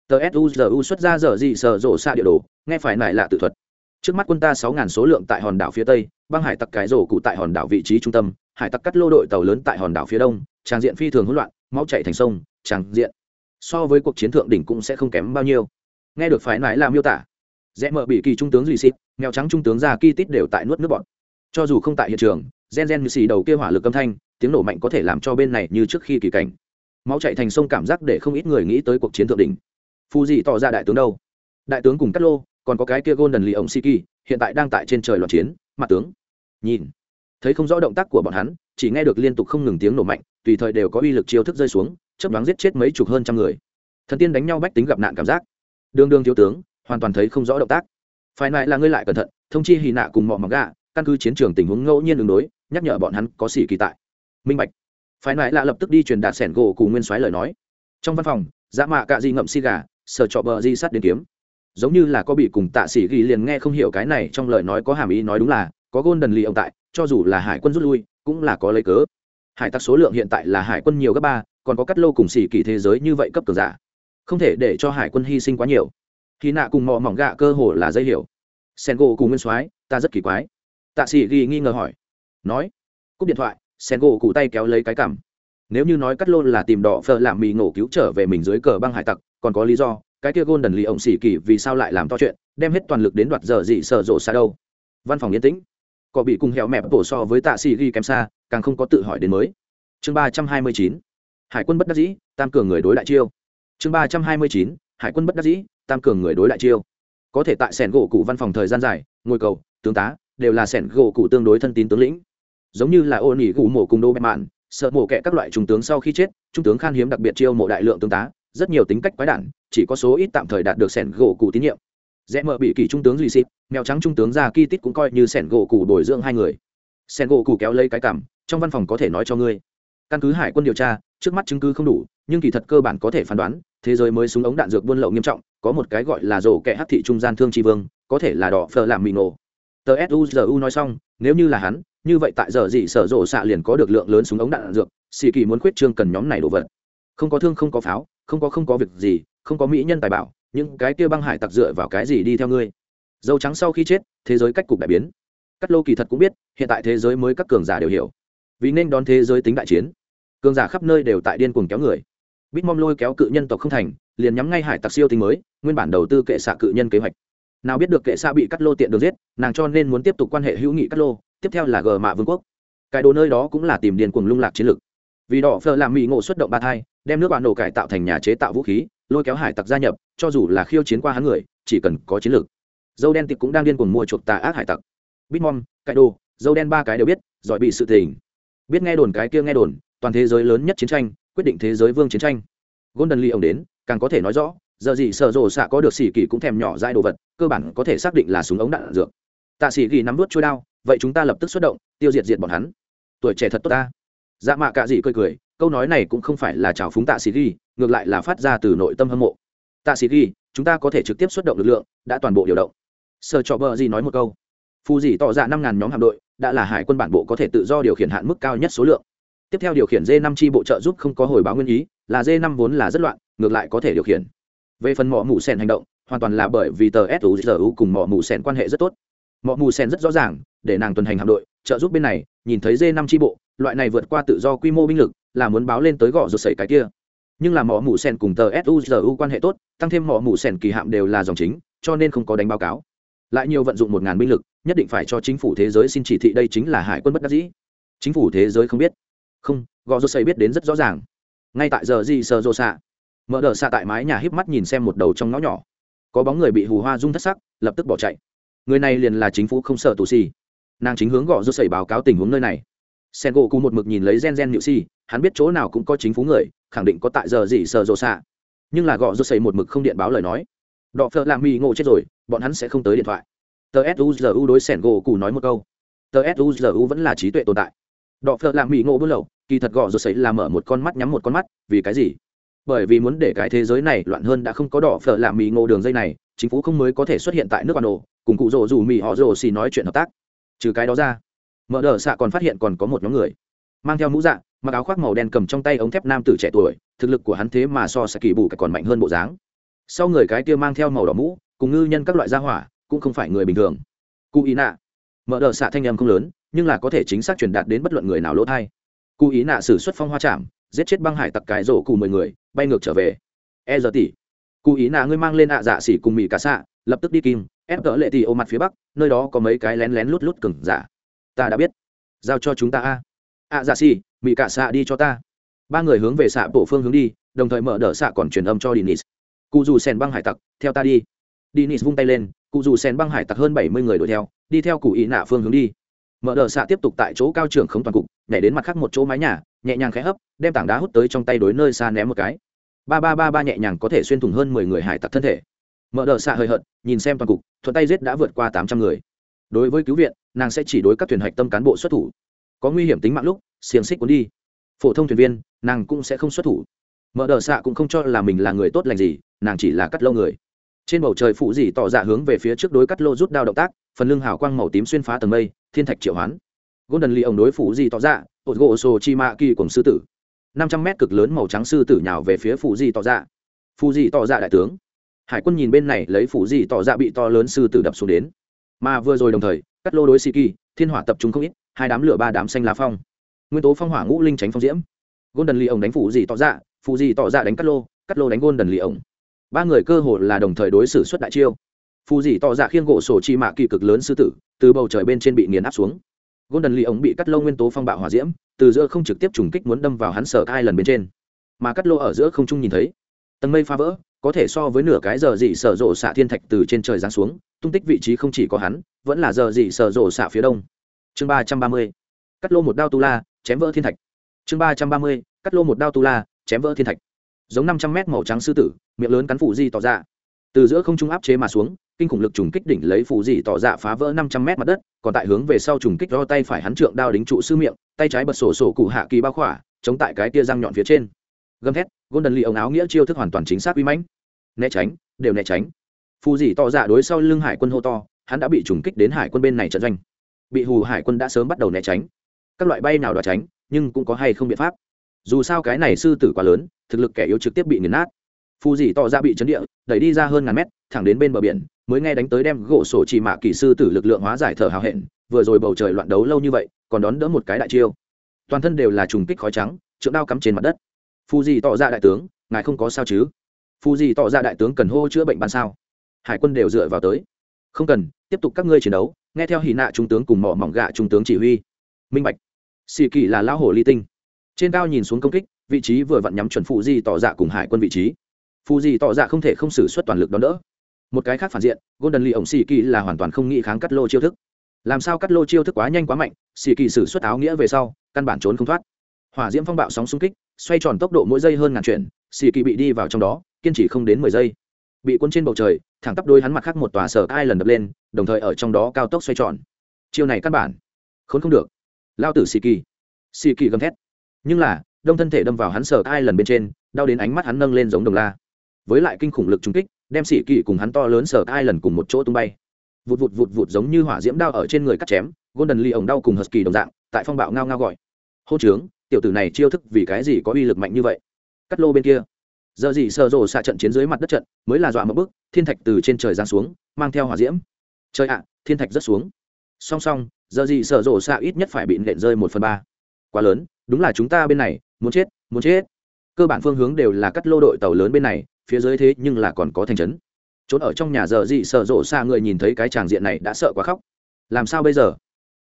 Tờ suzu xuất ra giờ gì sợ rộ xạ địa đồ, nghe phải nại lạ tự thuật. Trước mắt quân ta sáu ngàn số lượng tại hòn đảo phía tây, băng hải tặc cái rổ cụ tại hòn đảo vị trí trung tâm, hải tặc cắt lô đội tàu lớn tại hòn đảo phía đông, tràng diện phi thường hỗn loạn, máu chạy thành sông, tràng diện. So với cuộc chiến thượng đỉnh cũng sẽ không kém bao nhiêu. Nghe được phải nại là miêu tả, rẽ mở bị kỳ trung tướng duy xịt nghèo trắng trung tướng ra ki tít đều tại nuốt nước bọn cho dù không tại hiện trường, gen gen như xì đầu kia hỏa lực âm thanh, tiếng nổ mạnh có thể làm cho bên này như trước khi kỳ cảnh máu chạy thành sông cảm giác để không ít người nghĩ tới cuộc chiến thượng đỉnh. Phù dị tỏ ra đại tướng đâu? Đại tướng cùng cát lô, còn có cái kia golden lì ổng siki, hiện tại đang tại trên trời loạn chiến, mặt tướng. Nhìn, thấy không rõ động tác của bọn hắn, chỉ nghe được liên tục không ngừng tiếng nổ mạnh, tùy thời đều có uy lực chiêu thức rơi xuống chấp đoán giết chết mấy chục hơn trăm người. Thần tiên đánh nhau bách tính gặp nạn cảm giác. Đương đương thiếu tướng, hoàn toàn thấy không rõ động tác. Phải lại là ngươi lại cẩn thận, thông chi hì nạ cùng mọi mặc gà, căn cứ chiến trường tình huống ngẫu nhiên đường đối, nhắc nhở bọn hắn có xỉ kỳ tại. Minh bạch phải nại lạ lập tức đi truyền đạt sẻn gỗ cùng nguyên soái lời nói. Trong văn phòng dã mạ cạ di ngậm xi gà sở trọ bờ di sắt đến kiếm. Giống như là có bị cùng tạ sĩ ghi liền nghe không hiểu cái này trong lời nói có hàm ý nói đúng là, có gôn đần lì ông tại, cho dù là hải quân rút lui, cũng là có lấy cớ. Hải tặc số lượng hiện tại là hải quân nhiều gấp ba, còn có cắt lô cùng xỉ kỳ thế giới như vậy cấp cường giả. Không thể để cho hải quân hy sinh quá nhiều. Khi nạ cùng mò mỏng gạ cơ hồ là dây hiểu. Sen gỗ cùng nguyên soái, ta rất kỳ quái. Tạ sĩ ghi nghi ngờ hỏi. Nói, cúp điện thoại sen gỗ cụ tay kéo lấy cái cảm. Nếu như nói cắt lô là tìm đỏ phở làm mì ngổ cứu trở về mình dưới cờ băng hải tặc, còn có lý do, cái kia gôn đần lì ổng xỉ kỳ vì sao lại làm to chuyện, đem hết toàn lực đến đoạt giờ dị sợ rộ xa đâu. Văn phòng yên tĩnh. Có bị cùng hẹo mẹp bổ so với tạ xỉ ghi kém xa, càng không có tự hỏi đến mới. Chương ba trăm hai mươi chín. Hải quân bất đắc dĩ, tam cường người đối đại chiêu. Chương ba trăm hai mươi chín. Hải quân bất đắc dĩ, tam cường người đối đại chiêu. Có thể tại sẻn gỗ cụ văn phòng thời gian dài, ngồi cầu, tướng tá, đều là sẻn gỗ cụ tương đối thân tín tướng lĩnh giống như là ô nỉ gù mộ cùng đô bẹp mạn, sợ mổ kẹ các loại trung tướng sau khi chết, trung tướng khan hiếm đặc biệt chiêu mộ đại lượng tướng tá, rất nhiều tính cách quái đản, chỉ có số ít tạm thời đạt được sẻn gỗ cụ tín nhiệm. Rẽ mở bị kỳ trung tướng duy xịt mèo trắng trung tướng ra ki tít cũng coi như sẻn gỗ cụ bồi dưỡng hai người. Sẻn gỗ cụ kéo lấy cái cảm trong văn phòng có thể nói cho ngươi. Căn cứ hải quân điều tra, trước mắt chứng cứ không đủ, nhưng kỳ thật cơ bản có thể phán đoán, thế giới mới súng ống đạn dược buôn lậu nghiêm trọng, có một cái gọi là rổ kẻ hắc thị trung gian thương tri vương, có thể là đỏ phờ làm mì nổ. Tờ suzu nói xong, nếu như là hắn như vậy tại giờ gì sở rộ xạ liền có được lượng lớn súng ống đạn dược, xì kỳ muốn khuyết trương cần nhóm này đồ vật. Không có thương, không có pháo, không có không có việc gì, không có mỹ nhân tài bảo, những cái kia băng hải tặc dựa vào cái gì đi theo ngươi? Dâu trắng sau khi chết, thế giới cách cục đại biến. Cắt lô kỳ thật cũng biết, hiện tại thế giới mới các cường giả đều hiểu. Vì nên đón thế giới tính đại chiến. Cường giả khắp nơi đều tại điên cuồng kéo người. Bít mom lôi kéo cự nhân tộc không thành, liền nhắm ngay hải tặc siêu tính mới, nguyên bản đầu tư kệ xạ cự nhân kế hoạch. Nào biết được kệ xạ bị cắt lô tiện đường giết, nàng cho nên muốn tiếp tục quan hệ hữu nghị cắt lô tiếp theo là gờ mạ vương quốc. Cái đồ nơi đó cũng là tìm điền cuồng lung lạc chiến lược. Vì đỏ phờ làm mỹ ngộ xuất động ba thai, đem nước bạn nổ cải tạo thành nhà chế tạo vũ khí, lôi kéo hải tặc gia nhập, cho dù là khiêu chiến qua hắn người, chỉ cần có chiến lược. Dâu đen tịch cũng đang điên cuồng mua chuộc tà ác hải tặc. Bitmom cải đồ, dâu đen ba cái đều biết, giỏi bị sự tình. Biết nghe đồn cái kia nghe đồn, toàn thế giới lớn nhất chiến tranh, quyết định thế giới vương chiến tranh. Golden lee ông đến, càng có thể nói rõ, giờ gì sợ rồ xạ có được xỉ kỳ cũng thèm nhỏ dãi đồ vật, cơ bản có thể xác định là súng ống đạn dược tạ sĩ ghi nắm đuốt trôi đao, vậy chúng ta lập tức xuất động, tiêu diệt diệt bọn hắn. Tuổi trẻ thật tốt ta. Dạ mạ cạ dị cười cười, câu nói này cũng không phải là trào phúng tạ sĩ ghi, ngược lại là phát ra từ nội tâm hâm mộ. Tạ sĩ ghi, chúng ta có thể trực tiếp xuất động lực lượng, đã toàn bộ điều động. Sơ cho bờ gì nói một câu. Phù dì tỏ ra năm ngàn nhóm hạm đội, đã là hải quân bản bộ có thể tự do điều khiển hạn mức cao nhất số lượng. Tiếp theo điều khiển d năm chi bộ trợ giúp không có hồi báo nguyên ý, là d năm vốn là rất loạn, ngược lại có thể điều khiển. Về phần mỏ mù sen hành động, hoàn toàn là bởi vì tờ suzu cùng mỏ mù sen quan hệ rất tốt mọi mù sen rất rõ ràng, để nàng tuần hành hạm đội, trợ giúp bên này, nhìn thấy dê năm chi bộ, loại này vượt qua tự do quy mô binh lực, là muốn báo lên tới gõ rột sẩy cái kia. Nhưng là mỏ mù sen cùng tờ suzu quan hệ tốt, tăng thêm mỏ mù sen kỳ hạm đều là dòng chính, cho nên không có đánh báo cáo. Lại nhiều vận dụng một ngàn binh lực, nhất định phải cho chính phủ thế giới xin chỉ thị đây chính là hải quân bất đắc dĩ. Chính phủ thế giới không biết. Không gò rô xây biết đến rất rõ ràng. Ngay tại giờ gì sờ rô xạ? Mở đờ xạ tại mái nhà híp mắt nhìn xem một đầu trong ngõ nhỏ. Có bóng người bị hù hoa rung thất sắc, lập tức bỏ chạy người này liền là chính phủ không sợ tù xì nàng chính hướng gõ rô xây báo cáo tình huống nơi này. Sen gỗ cụ một mực nhìn lấy gen gen nhự xì hắn biết chỗ nào cũng có chính phủ người, khẳng định có tại giờ gì sợ rộ xạ. Nhưng là gõ rô xây một mực không điện báo lời nói. Đọ phợ làm mì ngộ chết rồi, bọn hắn sẽ không tới điện thoại. Tờ suzu đối sẻn gỗ cụ nói một câu. Tờ suzu vẫn là trí tuệ tồn tại. Đọ phợ làm mì ngộ bước lậu, kỳ thật gõ rút sấy là mở một con mắt nhắm một con mắt, vì cái gì? Bởi vì muốn để cái thế giới này loạn hơn đã không có đỏ phở làm mì ngộ đường dây này, chính phủ không mới có thể xuất hiện tại nước ban ổ cùng cụ rồ dù mì họ rồ xì nói chuyện hợp tác. Trừ cái đó ra, mở đờ xạ còn phát hiện còn có một nhóm người. Mang theo mũ dạ mặc áo khoác màu đen cầm trong tay ống thép nam tử trẻ tuổi, thực lực của hắn thế mà so sẽ kỳ bù cả còn mạnh hơn bộ dáng. Sau người cái kia mang theo màu đỏ mũ, cùng ngư nhân các loại gia hỏa, cũng không phải người bình thường. Cụ ý nạ. Mở đờ xạ thanh âm không lớn, nhưng là có thể chính xác truyền đạt đến bất luận người nào lỗ thai cụ ý nạ xử xuất phong hoa chạm giết chết băng hải tặc cái rổ cụ mười người, bay ngược trở về. E giờ tỷ cụ ý nạ ngươi mang lên ạ dạ xỉ cùng mỹ cả xạ, lập tức đi kim, ép cỡ lệ tỷ ô mặt phía bắc, nơi đó có mấy cái lén lén lút lút cừng giả. Ta đã biết. Giao cho chúng ta a. Ạ dạ xỉ mỹ cả xạ đi cho ta. Ba người hướng về xạ bộ phương hướng đi, đồng thời mở đỡ xạ còn truyền âm cho dinis cụ dù sen băng hải tặc, theo ta đi. Dinis vung tay lên cụ dù sen băng hải tặc hơn bảy mươi người đuổi theo, đi theo cụ ý nạ phương hướng đi. Mở đờ xạ tiếp tục tại chỗ cao trường không toàn cục, nhảy đến mặt khác một chỗ mái nhà nhẹ nhàng khẽ hấp, đem tảng đá hút tới trong tay đối nơi xa ném một cái. Ba ba ba ba nhẹ nhàng có thể xuyên thủng hơn mười người hải tặc thân thể. Mở đờ xạ hơi hận nhìn xem toàn cục, thuận tay giết đã vượt qua tám trăm người. Đối với cứu viện, nàng sẽ chỉ đối các thuyền hạch tâm cán bộ xuất thủ. Có nguy hiểm tính mạng lúc, xiềng xích cuốn đi. Phổ thông thuyền viên, nàng cũng sẽ không xuất thủ. Mở đờ xạ cũng không cho là mình là người tốt lành gì, nàng chỉ là cắt lâu người. Trên bầu trời phụ dì tỏ dạ hướng về phía trước đối cắt lô rút đao động tác, phần lưng hào quang màu tím xuyên phá tầng mây, thiên thạch triệu hoán golden lee ông đối phủ Di tỏ ra ột gỗ sô chi ma kỳ cùng sư tử. Năm trăm mét cực lớn màu trắng sư tử nhào về phía phủ Di tỏ Dã. Phủ Di tỏ ra đại tướng. Hải quân nhìn bên này lấy phủ Di tỏ ra bị to lớn sư tử đập xuống đến. Mà vừa rồi đồng thời cắt lô đối sĩ kỳ thiên hỏa tập trung không ít hai đám lửa ba đám xanh lá phong. Nguyên tố phong hỏa ngũ linh tránh phong diễm. Golden lee ông đánh phủ Di tỏ Dã, phủ Di tỏ ra đánh cắt lô cắt lô đánh golden lee ông ba người cơ hồ là đồng thời đối xử xuất đại chiêu. Phù dì tỏ ra khiêng gỗ sổ chi mạ kỳ cực lớn sư tử từ bầu trời bên trên bị nghiền áp xuống golden lee ống bị cắt lô nguyên tố phong bạo hỏa diễm, từ giữa không trực tiếp trùng kích muốn đâm vào hắn sở hai lần bên trên. Mà cắt lô ở giữa không trung nhìn thấy, tầng mây phá vỡ, có thể so với nửa cái giờ dị sở rộ xạ thiên thạch từ trên trời giáng xuống, tung tích vị trí không chỉ có hắn, vẫn là giờ dị sở rộ xạ phía đông. Chương ba trăm ba mươi, cắt lô một đao tu la, chém vỡ thiên thạch. Chương ba trăm ba mươi, cắt lô một đao tu la, chém vỡ thiên thạch. Giống năm trăm mét màu trắng sư tử, miệng lớn cắn phủ di tỏ ra. Từ giữa không trung áp chế mà xuống kinh khủng lực trùng kích đỉnh lấy phù dị tỏ dạ phá vỡ năm trăm mét mặt đất, còn tại hướng về sau trùng kích do tay phải hắn trượng đao đính trụ sư miệng, tay trái bật sổ sổ cụ hạ kỳ bao khỏa, chống tại cái tia răng nhọn phía trên. Gầm thét, golden lee ống áo nghĩa chiêu thức hoàn toàn chính xác uy mãnh. Né tránh, đều né tránh. Phù dị tỏ dạ đối sau lưng hải quân hô to, hắn đã bị trùng kích đến hải quân bên này trận doanh. Bị hù hải quân đã sớm bắt đầu né tránh. Các loại bay nào đoạt tránh, nhưng cũng có hay không biện pháp. Dù sao cái này sư tử quá lớn, thực lực kẻ yếu trực tiếp bị nghiền nát. Phù dì tỏ ra bị chấn địa, đẩy đi ra hơn ngàn mét thẳng đến bên bờ biển, mới nghe đánh tới đem gỗ sổ chỉ mạ kỳ sư tử lực lượng hóa giải thở hào hẹn, vừa rồi bầu trời loạn đấu lâu như vậy, còn đón đỡ một cái đại chiêu. Toàn thân đều là trùng kích khói trắng, trượng đao cắm trên mặt đất. Phù gì tỏ ra đại tướng, ngài không có sao chứ? Phù gì tỏ ra đại tướng cần hô chữa bệnh ban sao? Hải quân đều dựa vào tới. Không cần, tiếp tục các ngươi chiến đấu, nghe theo hì nạ trung tướng cùng mỏ mỏng gạ trung tướng chỉ huy. Minh bạch. Xì kỳ là lão hồ ly tinh. Trên cao nhìn xuống công kích, vị trí vừa vặn nhắm chuẩn phụ di tỏ dạ cùng hải quân vị trí. Phụ di tỏ dạ không thể không xử suất toàn lực đón đỡ một cái khác phản diện, golden lee ổng xì kỳ là hoàn toàn không nghĩ kháng cắt lô chiêu thức. Làm sao cắt lô chiêu thức quá nhanh quá mạnh xì kỳ xử suất áo nghĩa về sau, căn bản trốn không thoát. Hỏa diễm phong bạo sóng xung kích, xoay tròn tốc độ mỗi giây hơn ngàn chuyển xì kỳ bị đi vào trong đó, kiên trì không đến mười giây. Bị cuốn trên bầu trời, thẳng tắp đôi hắn mặt khác một tòa sở ai lần đập lên, đồng thời ở trong đó cao tốc xoay tròn. Chiêu này căn bản, khốn không được. Lao tử xì kỳ xì kỳ gầm thét. Nhưng là, đông thân thể đâm vào hắn sở ai lần bên trên, đau đến ánh mắt hắn nâng lên giống đồng la. Với lại kinh khủng lực trung kích đem sĩ kỳ cùng hắn to lớn sở ai lần cùng một chỗ tung bay. Vụt vụt vụt vụt giống như hỏa diễm đao ở trên người cắt chém, golden ly ổng đau cùng husky đồng dạng, tại phong bạo ngao ngao gọi. Hô trướng, tiểu tử này chiêu thức vì cái gì có uy lực mạnh như vậy? Cắt lô bên kia. Giờ gì sợ rồ xạ trận chiến dưới mặt đất trận, mới là dọa một bước, thiên thạch từ trên trời giáng xuống, mang theo hỏa diễm. Trời ạ, thiên thạch rất xuống. Song song, giờ gì sợ rồ xạ ít nhất phải bị nện rơi một phần ba. Quá lớn, đúng là chúng ta bên này, muốn chết muốn chết. Cơ bản phương hướng đều là cắt lô đội tàu lớn bên này phía dưới thế nhưng là còn có thành trấn. Trốn ở trong nhà giờ dị sợ rộ xa người nhìn thấy cái tràng diện này đã sợ quá khóc. Làm sao bây giờ?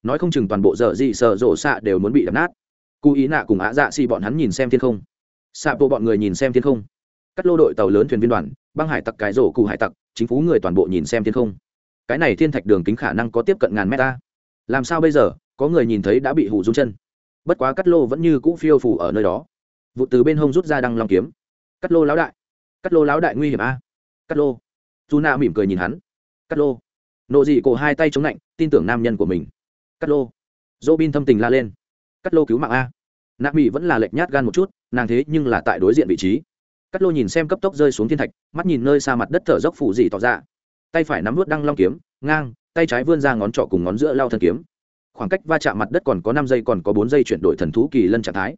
Nói không chừng toàn bộ giờ dị sợ rộ xa đều muốn bị đập nát. Cụ ý nạ cùng ạ dạ xì bọn hắn nhìn xem thiên không. Xạ bộ bọn người nhìn xem thiên không. Các lô đội tàu lớn thuyền viên đoàn, băng hải tặc cái rổ cụ hải tặc, chính phủ người toàn bộ nhìn xem thiên không. Cái này thiên thạch đường kính khả năng có tiếp cận ngàn mét ta. Làm sao bây giờ? Có người nhìn thấy đã bị hủ rung chân. Bất quá cắt lô vẫn như cũ phiêu phủ ở nơi đó. Vụ từ bên hông rút ra đăng long kiếm. Cắt lô lão đại cắt lô lão đại nguy hiểm a. Cắt lô. Dù nạ mỉm cười nhìn hắn. Cắt lô. Nộ dị cổ hai tay chống lạnh tin tưởng nam nhân của mình. Cắt lô. Dỗ bin thâm tình la lên. Cắt lô cứu mạng a. Nạ mỹ vẫn là lệch nhát gan một chút, nàng thế nhưng là tại đối diện vị trí. Cắt lô nhìn xem cấp tốc rơi xuống thiên thạch, mắt nhìn nơi xa mặt đất thở dốc phủ dị tỏ ra. Tay phải nắm vút đăng long kiếm, ngang, tay trái vươn ra ngón trỏ cùng ngón giữa lao thân kiếm. Khoảng cách va chạm mặt đất còn có năm giây, còn có bốn giây chuyển đổi thần thú kỳ lân trạng thái.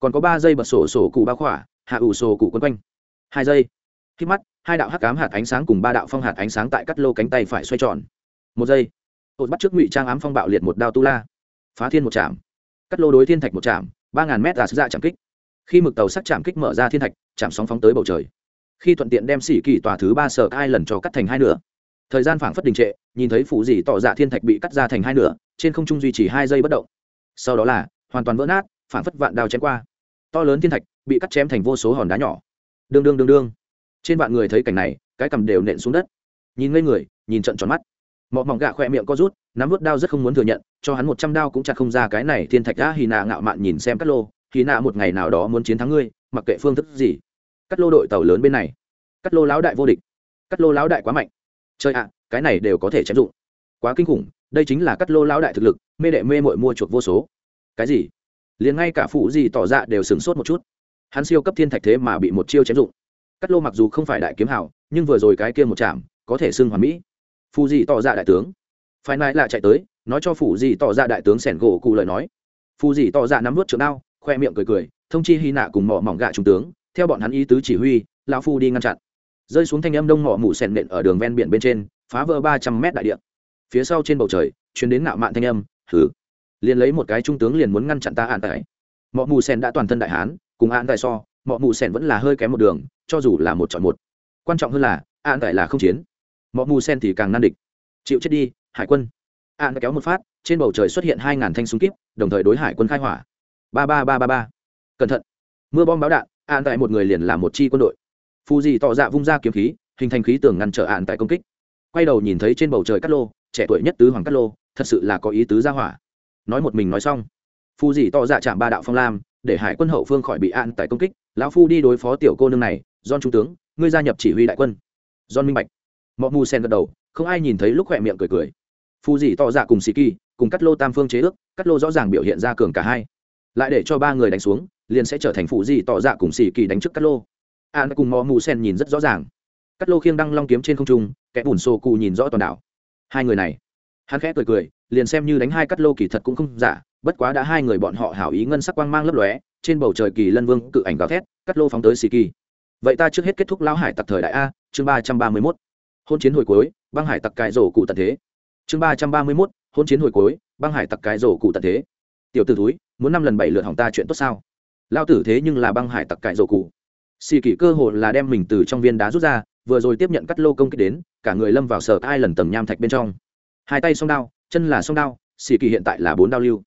Còn có ba giây bật sổ sổ cụ ba khỏa, hạ ủ sổ cụ quấn quanh hai giây. Khi mắt, hai đạo hắc cám hạt ánh sáng cùng ba đạo phong hạt ánh sáng tại cắt lô cánh tay phải xoay tròn. Một giây. Ột bắt trước ngụy trang ám phong bạo liệt một đao tu la. Phá thiên một chạm cắt lô đối thiên thạch một chạm ba ngàn mét giả sức dạ chạm kích. Khi mực tàu sắt chạm kích mở ra thiên thạch, chạm sóng phóng tới bầu trời. Khi thuận tiện đem xỉ kỳ tòa thứ ba sở hai lần cho cắt thành hai nửa. Thời gian phảng phất đình trệ, nhìn thấy phủ dì tỏ dạ thiên thạch bị cắt ra thành hai nửa, trên không trung duy trì hai giây bất động. Sau đó là, hoàn toàn vỡ nát, phảng phất vạn đao chém qua. To lớn thiên thạch, bị cắt chém thành vô số hòn đá nhỏ đương đương đương đương. Trên vạn người thấy cảnh này, cái cầm đều nện xuống đất. Nhìn ngây người, nhìn trận tròn mắt. Mọ mỏng gạ khỏe miệng co rút, nắm vút đao rất không muốn thừa nhận, cho hắn một trăm đao cũng chặt không ra cái này thiên thạch đã hì nạ ngạo mạn nhìn xem cắt lô. Hì nạ một ngày nào đó muốn chiến thắng ngươi, mặc kệ phương thức gì. Cắt lô đội tàu lớn bên này. Cắt lô lão đại vô địch. Cắt lô lão đại quá mạnh. Chơi ạ à, cái này đều có thể chém dụng. Quá kinh khủng, đây chính là cắt lô lão đại thực lực, mê đệ mê mội mua chuộc vô số. Cái gì? Liền ngay cả phụ gì tỏ ra đều sửng sốt một chút hắn siêu cấp thiên thạch thế mà bị một chiêu chém dụng. Cắt lô mặc dù không phải đại kiếm hảo nhưng vừa rồi cái kia một chạm có thể xưng hoàn mỹ. Phù dị tỏ ra đại tướng. Phải nại lại chạy tới, nói cho phủ dị tỏ ra đại tướng sẻn gỗ cụ lời nói. Phù dị tỏ ra nắm vớt trượng đao, khoe miệng cười cười, thông chi hy nạ cùng mỏ mỏng gạ trung tướng, theo bọn hắn ý tứ chỉ huy, lão phu đi ngăn chặn. Rơi xuống thanh âm đông mỏ mủ sèn nện ở đường ven biển bên trên, phá vỡ ba trăm mét đại địa. Phía sau trên bầu trời chuyến đến nạo mạn thanh âm thử liền lấy một cái trung tướng liền muốn ngăn chặn ta hạn tại mỏ mù sen đã toàn thân đại hán cùng an tài so mọi mù sen vẫn là hơi kém một đường, cho dù là một chọn một. Quan trọng hơn là, an tài là không chiến. Mọi mù sen thì càng nan địch. Chịu chết đi, hải quân. An kéo một phát, trên bầu trời xuất hiện hai ngàn thanh súng kíp, đồng thời đối hải quân khai hỏa. Ba ba ba ba ba. Cẩn thận. Mưa bom báo đạn, an tại một người liền là một chi quân đội. Phù dì tỏ dạ vung ra kiếm khí, hình thành khí tường ngăn trở an tại công kích. Quay đầu nhìn thấy trên bầu trời cát lô, trẻ tuổi nhất tứ hoàng cát lô, thật sự là có ý tứ ra hỏa. Nói một mình nói xong phù dì tỏ dạ chạm ba đạo phong lam để hải quân hậu phương khỏi bị an tại công kích, lão phu đi đối phó tiểu cô nương này don trung tướng, ngươi gia nhập chỉ huy đại quân. Don minh bạch. Mọi mù sen gật đầu, không ai nhìn thấy lúc khỏe miệng cười cười. Phù dì tỏ ra cùng sĩ kỳ, cùng cắt lô tam phương chế ước, cắt lô rõ ràng biểu hiện ra cường cả hai. Lại để cho ba người đánh xuống, liền sẽ trở thành phụ dì tỏ ra cùng sĩ kỳ đánh trước cắt lô. An cùng mò mù sen nhìn rất rõ ràng. Cắt lô khiêng đăng long kiếm trên không trung, kẻ bùn xô cụ nhìn rõ toàn đảo. Hai người này. Hắn khẽ cười cười, liền xem như đánh hai cắt lô kỳ thật cũng không giả bất quá đã hai người bọn họ hảo ý ngân sắc quang mang lấp lóe, trên bầu trời kỳ lân vương cự ảnh gào thét, cắt lô phóng tới xì kỳ vậy ta trước hết kết thúc lão hải tặc thời đại a, chương ba trăm ba mươi mốt. Hôn chiến hồi cuối, băng hải tặc cài rổ cụ tận thế. Chương ba trăm ba mươi mốt, hôn chiến hồi cuối, băng hải tặc cái rổ cụ tận thế. Tiểu t ử túi muốn năm lần bảy lượt hỏng ta chuyện tốt sao? Lao tử thế nhưng là băng hải tặc cái rổ cụ. Xì kỳ cơ hội là đem mình từ trong viên đá rút ra, vừa rồi tiếp nhận cắt lô công kích đến, cả người lâm vào sở hai lần tầng nham thạch bên trong. Hai tay song đao, chân là song đao xì kỳ hiện tại là bốn đao lưu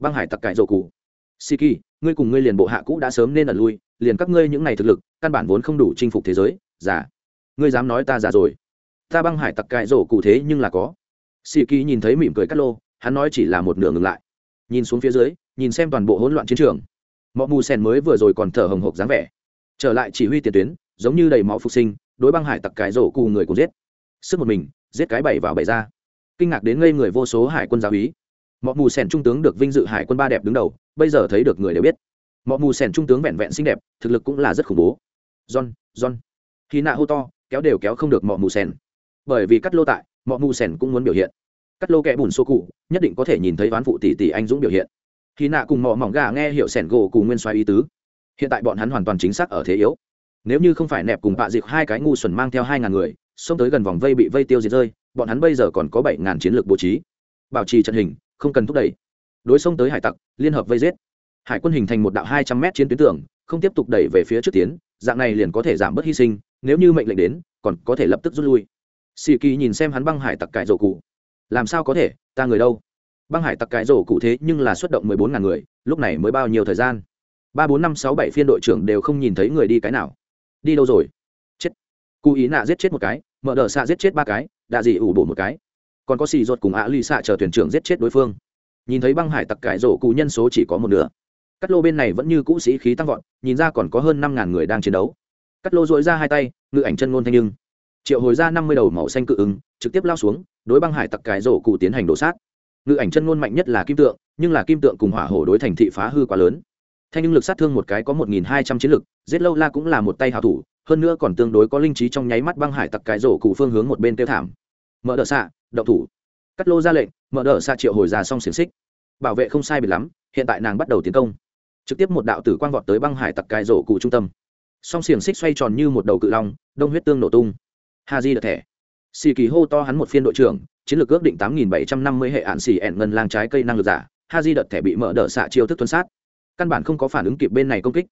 băng hải tặc cải rổ cụ. Si kỳ ngươi cùng ngươi liền bộ hạ cũ đã sớm nên ẩn lui, liền các ngươi những ngày thực lực, căn bản vốn không đủ chinh phục thế giới giả ngươi dám nói ta giả rồi. Ta băng hải tặc cải rổ cụ thế nhưng là có. Si kỳ nhìn thấy mỉm cười cắt lô, hắn nói chỉ là một nửa ngừng lại. Nhìn xuống phía dưới, nhìn xem toàn bộ hỗn loạn chiến trường. Mọi mù sen mới vừa rồi còn thở hồng hộc dáng vẻ. Trở lại chỉ huy tiền tuyến, giống như đầy máu phục sinh, đối băng hải tặc cái rổ cù người cùng giết. Sức một mình, giết cái bảy vào bảy ra. Kinh ngạc đến ngây người vô số hải quân giáo ý mọi mù sẻn trung tướng được vinh dự hải quân ba đẹp đứng đầu, bây giờ thấy được người đều biết. Mọi mù sẻn trung tướng vẹn vẹn xinh đẹp, thực lực cũng là rất khủng bố. John john. Khi nạ hô to, kéo đều kéo không được mọi mù sẻn. Bởi vì cắt lô tại mọi mù sẻn cũng muốn biểu hiện. Cắt lô kẽ bùn xô cụ, nhất định có thể nhìn thấy oán phụ tỷ tỷ anh dũng biểu hiện. Khi nạ cùng mỏ mỏng gà nghe hiệu sẻn gỗ cùng nguyên xoay ý tứ. Hiện tại bọn hắn hoàn toàn chính xác ở thế yếu. Nếu như không phải nẹp cùng bạ dịp hai cái ngu xuẩn mang theo hai ngàn người, xông tới gần vòng vây bị vây tiêu diệt rơi, bọn hắn bây giờ còn có bảy ngàn chiến lược bố trí. Bảo trì trận hình không cần thúc đẩy. Đối xông tới hải tặc, liên hợp vây giết. Hải quân hình thành một đạo hai trăm m chiến tuyến tường, không tiếp tục đẩy về phía trước tiến, dạng này liền có thể giảm bớt hy sinh, nếu như mệnh lệnh đến, còn có thể lập tức rút lui. Xì kỳ nhìn xem hắn băng hải tặc cải rổ cụ. Làm sao có thể, ta người đâu? Băng hải tặc cải rổ cụ thế nhưng là xuất động mười bốn ngàn người, lúc này mới bao nhiêu thời gian? ba bốn năm sáu bảy phiên đội trưởng đều không nhìn thấy người đi cái nào. Đi đâu rồi? Chết. Cụ ý nạ giết chết một cái, mở đờ xạ giết chết ba cái, đạ dị ủ bổ một cái còn có xì ruột cùng ạ lì xạ chờ thuyền trưởng giết chết đối phương. Nhìn thấy băng hải tặc cải rổ cụ nhân số chỉ có một nửa. Cắt lô bên này vẫn như cũ sĩ khí tăng vọt, nhìn ra còn có hơn năm ngàn người đang chiến đấu. Cắt lô dội ra hai tay, ngự ảnh chân ngôn thanh nhưng triệu hồi ra năm mươi đầu màu xanh cự ứng, trực tiếp lao xuống, đối băng hải tặc cải rổ cụ tiến hành đổ sát. Ngự ảnh chân ngôn mạnh nhất là kim tượng, nhưng là kim tượng cùng hỏa hổ đối thành thị phá hư quá lớn. Thanh nhưng lực sát thương một cái có một nghìn hai trăm chiến lực, giết lâu la cũng là một tay hào thủ, hơn nữa còn tương đối có linh trí trong nháy mắt băng hải tặc cái rổ cụ phương hướng một bên tiêu thảm mở đỡ xạ, động thủ. Cắt lô ra lệnh, mở đỡ xạ triệu hồi ra xong xiềng xích. Bảo vệ không sai biệt lắm, hiện tại nàng bắt đầu tiến công. Trực tiếp một đạo tử quang vọt tới băng hải tặc cài rổ cụ trung tâm. Song xiềng xích xoay tròn như một đầu cự long, đông huyết tương nổ tung. Ha di đợt thẻ. Xì kỳ hô to hắn một phiên đội trưởng, chiến lược ước định tám nghìn bảy trăm năm mươi hệ ạn xì ẻn ngân lang trái cây năng lực giả. Ha di đợt thẻ bị mở đỡ xạ chiêu thức tuân sát. Căn bản không có phản ứng kịp bên này công kích.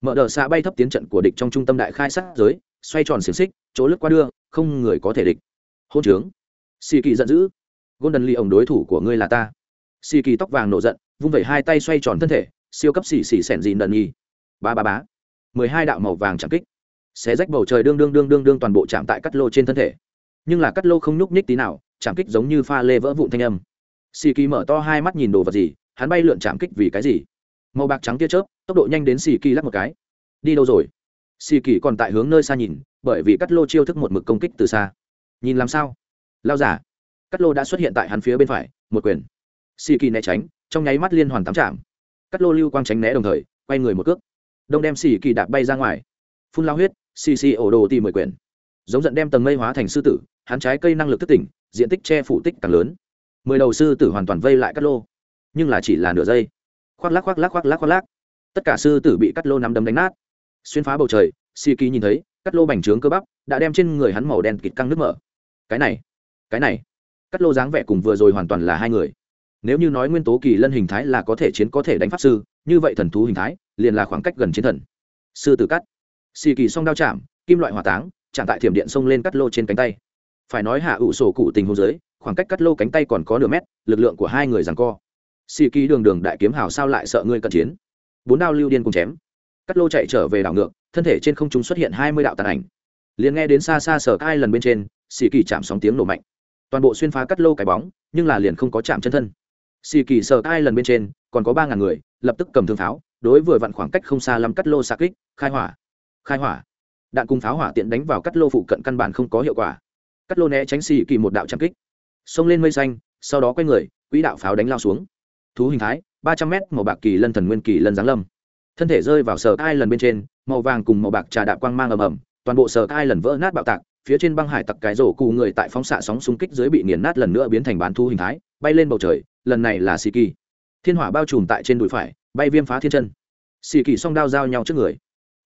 Mở đờ xạ bay thấp tiến trận của địch trong trung tâm đại khai sát giới, xoay tròn xiềng xích, chỗ lướt qua đưa, không người có thể địch hôn trướng. Xì kỳ giận dữ. Golden lee ổng đối thủ của ngươi là ta. Xì kỳ tóc vàng nổ giận, vung vẩy hai tay xoay tròn thân thể, siêu cấp xì xì sẻn dìn đần nhi ba ba bá mười hai đạo màu vàng chạm kích. Xé rách bầu trời đương đương đương đương đương toàn bộ chạm tại cắt lô trên thân thể. Nhưng là cắt lô không nhúc nhích tí nào, chạm kích giống như pha lê vỡ vụn thanh âm. Xì kỳ mở to hai mắt nhìn đồ vật gì, hắn bay lượn chạm kích vì cái gì? Màu bạc trắng tia chớp, tốc độ nhanh đến xì kỳ lắc một cái. Đi đâu rồi? Xì kỳ còn tại hướng nơi xa nhìn, bởi vì cắt lô chiêu thức một mực công kích từ xa nhìn làm sao? Lao giả. Cắt lô đã xuất hiện tại hắn phía bên phải, một quyền. Xì kỳ né tránh, trong nháy mắt liên hoàn tám chạm. Cắt lô lưu quang tránh né đồng thời, quay người một cước. Đông đem xì kỳ đạp bay ra ngoài. Phun lao huyết, xì xì ổ đồ tìm mười quyền. Giống giận đem tầng mây hóa thành sư tử, hắn trái cây năng lực thất tỉnh, diện tích che phủ tích càng lớn. Mười đầu sư tử hoàn toàn vây lại cắt lô. Nhưng là chỉ là nửa giây. Khoác lác khoác lác khoác lác khoác lác. Tất cả sư tử bị cắt lô nắm đấm đánh nát. Xuyên phá bầu trời si kỳ nhìn thấy, cắt lô bành trướng cơ bắp, đã đem trên người hắn màu đen kịt căng nước mở cái này cái này. Cắt lô dáng vẻ cùng vừa rồi hoàn toàn là hai người. Nếu như nói nguyên tố kỳ lân hình thái là có thể chiến có thể đánh pháp sư như vậy thần thú hình thái liền là khoảng cách gần chiến thần. Sư tử cắt. Xì kỳ song đao chạm kim loại hỏa táng chạm tại thiểm điện xông lên cắt lô trên cánh tay. Phải nói hạ ủ sổ cụ tình hôn giới, khoảng cách cắt lô cánh tay còn có nửa mét lực lượng của hai người rằng co. Xì kỳ đường đường đại kiếm hào sao lại sợ ngươi cận chiến? Bốn đao lưu điên cùng chém. Cắt lô chạy trở về đảo ngược thân thể trên không trung xuất hiện hai mươi đạo tàn ảnh. Liền nghe đến xa xa sở hai lần bên trên xì kỳ chạm sóng tiếng nổ mạnh. Toàn bộ xuyên phá cắt lô cái bóng, nhưng là liền không có chạm chân thân. Xì kỳ sờ hai lần bên trên, còn có ba ngàn người, lập tức cầm thương pháo, đối vừa vặn khoảng cách không xa lắm cắt lô xa kích, khai hỏa. Khai hỏa. Đạn cung pháo hỏa tiện đánh vào cắt lô phụ cận căn bản không có hiệu quả. Cắt lô né tránh xì kỳ một đạo trạm kích. Xông lên mây xanh, sau đó quay người, quỹ đạo pháo đánh lao xuống. Thú hình thái, ba trăm m màu bạc kỳ lân thần nguyên kỳ lân giáng lâm. Thân thể rơi vào sờ hai lần bên trên, màu vàng cùng màu bạc trà đạp quang mang ầm ầm, toàn bộ sờ hai lần vỡ nát bạo tạc phía trên băng hải tặc cái rổ cụ người tại phóng xạ sóng xung kích dưới bị nghiền nát lần nữa biến thành bán thu hình thái, bay lên bầu trời, lần này là xì kỳ thiên hỏa bao trùm tại trên đùi phải, bay viêm phá thiên chân. Xì kỳ song đao giao nhau trước người.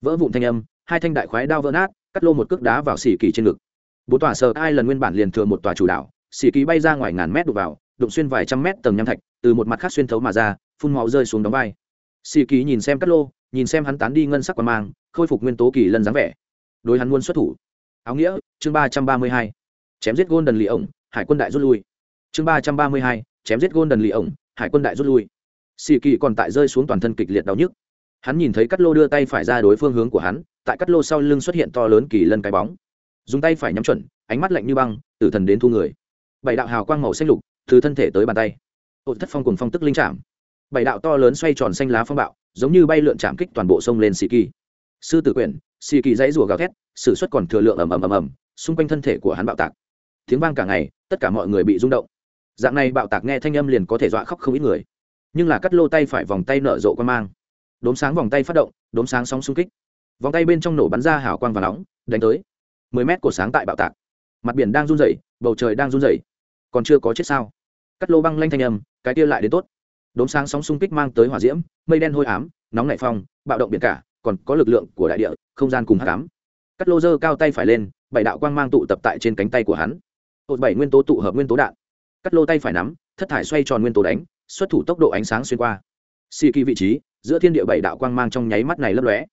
Vỡ vụn thanh âm, hai thanh đại khoái đao vỡ nát, cắt lô một cước đá vào xì kỳ trên ngực. Bốn tòa sờ hai lần nguyên bản liền thừa một tòa chủ đạo xì kỳ bay ra ngoài ngàn mét đục vào, đụng xuyên vài trăm mét tầng nham thạch, từ một mặt khác xuyên thấu mà ra, phun máu rơi xuống đóng vai. Xì kỳ nhìn xem cắt lô, nhìn xem hắn tán đi ngân sắc qua mang, khôi phục nguyên tố kỳ lân dáng vẻ. Đối hắn muốn xuất thủ áo nghĩa, chương ba trăm ba mươi hai. Chém giết gôn đần lì ổng, hải quân đại rút lui. Chương ba trăm ba mươi hai, chém giết gôn đần lì ổng, hải quân đại rút lui. Xì kỳ còn tại rơi xuống toàn thân kịch liệt đau nhức. Hắn nhìn thấy cắt lô đưa tay phải ra đối phương hướng của hắn, tại cắt lô sau lưng xuất hiện to lớn kỳ lân cái bóng. Dùng tay phải nhắm chuẩn, ánh mắt lạnh như băng, tử thần đến thu người. Bảy đạo hào quang màu xanh lục, từ thân thể tới bàn tay. Hội thất phong cùng phong tức linh chạm. Bảy đạo to lớn xoay tròn xanh lá phong bạo, giống như bay lượn chạm kích toàn bộ sông lên xì kỳ. Sư tử quyển xì kỳ dãy rùa gào thét s ử suất còn thừa lượng ầm ầm ầm ầm, xung quanh thân thể của hắn bạo tạc. Tiếng vang cả ngày, tất cả mọi người bị rung động. Dạng này bạo tạc nghe thanh âm liền có thể dọa khóc không ít người. Nhưng là cắt lô tay phải vòng tay nở rộ quan mang. Đốm sáng vòng tay phát động, đốm sáng sóng xung kích. Vòng tay bên trong nổ bắn ra hào quang và nóng, đánh tới. Mười mét của sáng tại bạo tạc. Mặt biển đang run rẩy, bầu trời đang run rẩy. Còn chưa có chết sao? Cắt lô băng lanh thanh âm, cái kia lại đến tốt. Đốm sáng sóng xung kích mang tới hỏa diễm, mây đen hôi ám, nóng nảy phong, bạo động biển cả còn có lực lượng của đại địa, không gian cùng hát cám cắt lô dơ cao tay phải lên, bảy đạo quang mang tụ tập tại trên cánh tay của hắn. Hột bảy nguyên tố tụ hợp nguyên tố đạn. Cắt lô tay phải nắm, thất thải xoay tròn nguyên tố đánh, xuất thủ tốc độ ánh sáng xuyên qua. Xì kỳ vị trí, giữa thiên địa bảy đạo quang mang trong nháy mắt này lấp lóe.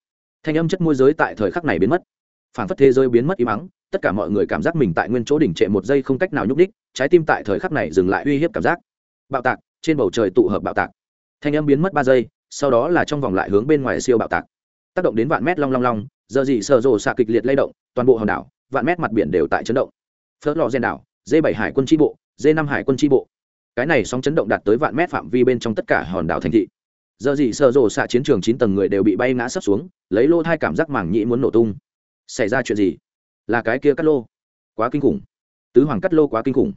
Thanh âm chất môi giới tại thời khắc này biến mất. Phản phất thế giới biến mất im ắng tất cả mọi người cảm giác mình tại nguyên chỗ đỉnh trệ một giây không cách nào nhúc đích trái tim tại thời khắc này dừng lại uy hiếp cảm giác. Bạo tạc, trên bầu trời tụ hợp bạo tạc. Thanh âm biến mất ba giây, sau đó là trong vòng lại hướng bên ngoài siêu bạo tạc tác động đến vạn mét long long long, giờ gì sợ rồ xạ kịch liệt lay động, toàn bộ hòn đảo, vạn mét mặt biển đều tại chấn động. Phớt lò gen đảo d bảy hải quân tri bộ d năm hải quân tri bộ. Cái này sóng chấn động đạt tới vạn mét phạm vi bên trong tất cả hòn đảo thành thị. Giờ gì sợ rồ xạ chiến trường chín tầng người đều bị bay ngã sấp xuống, lấy lô thai cảm giác mảng nhĩ muốn nổ tung. Xảy ra chuyện gì? Là cái kia cắt lô. Quá kinh khủng. Tứ hoàng cắt lô quá kinh khủng.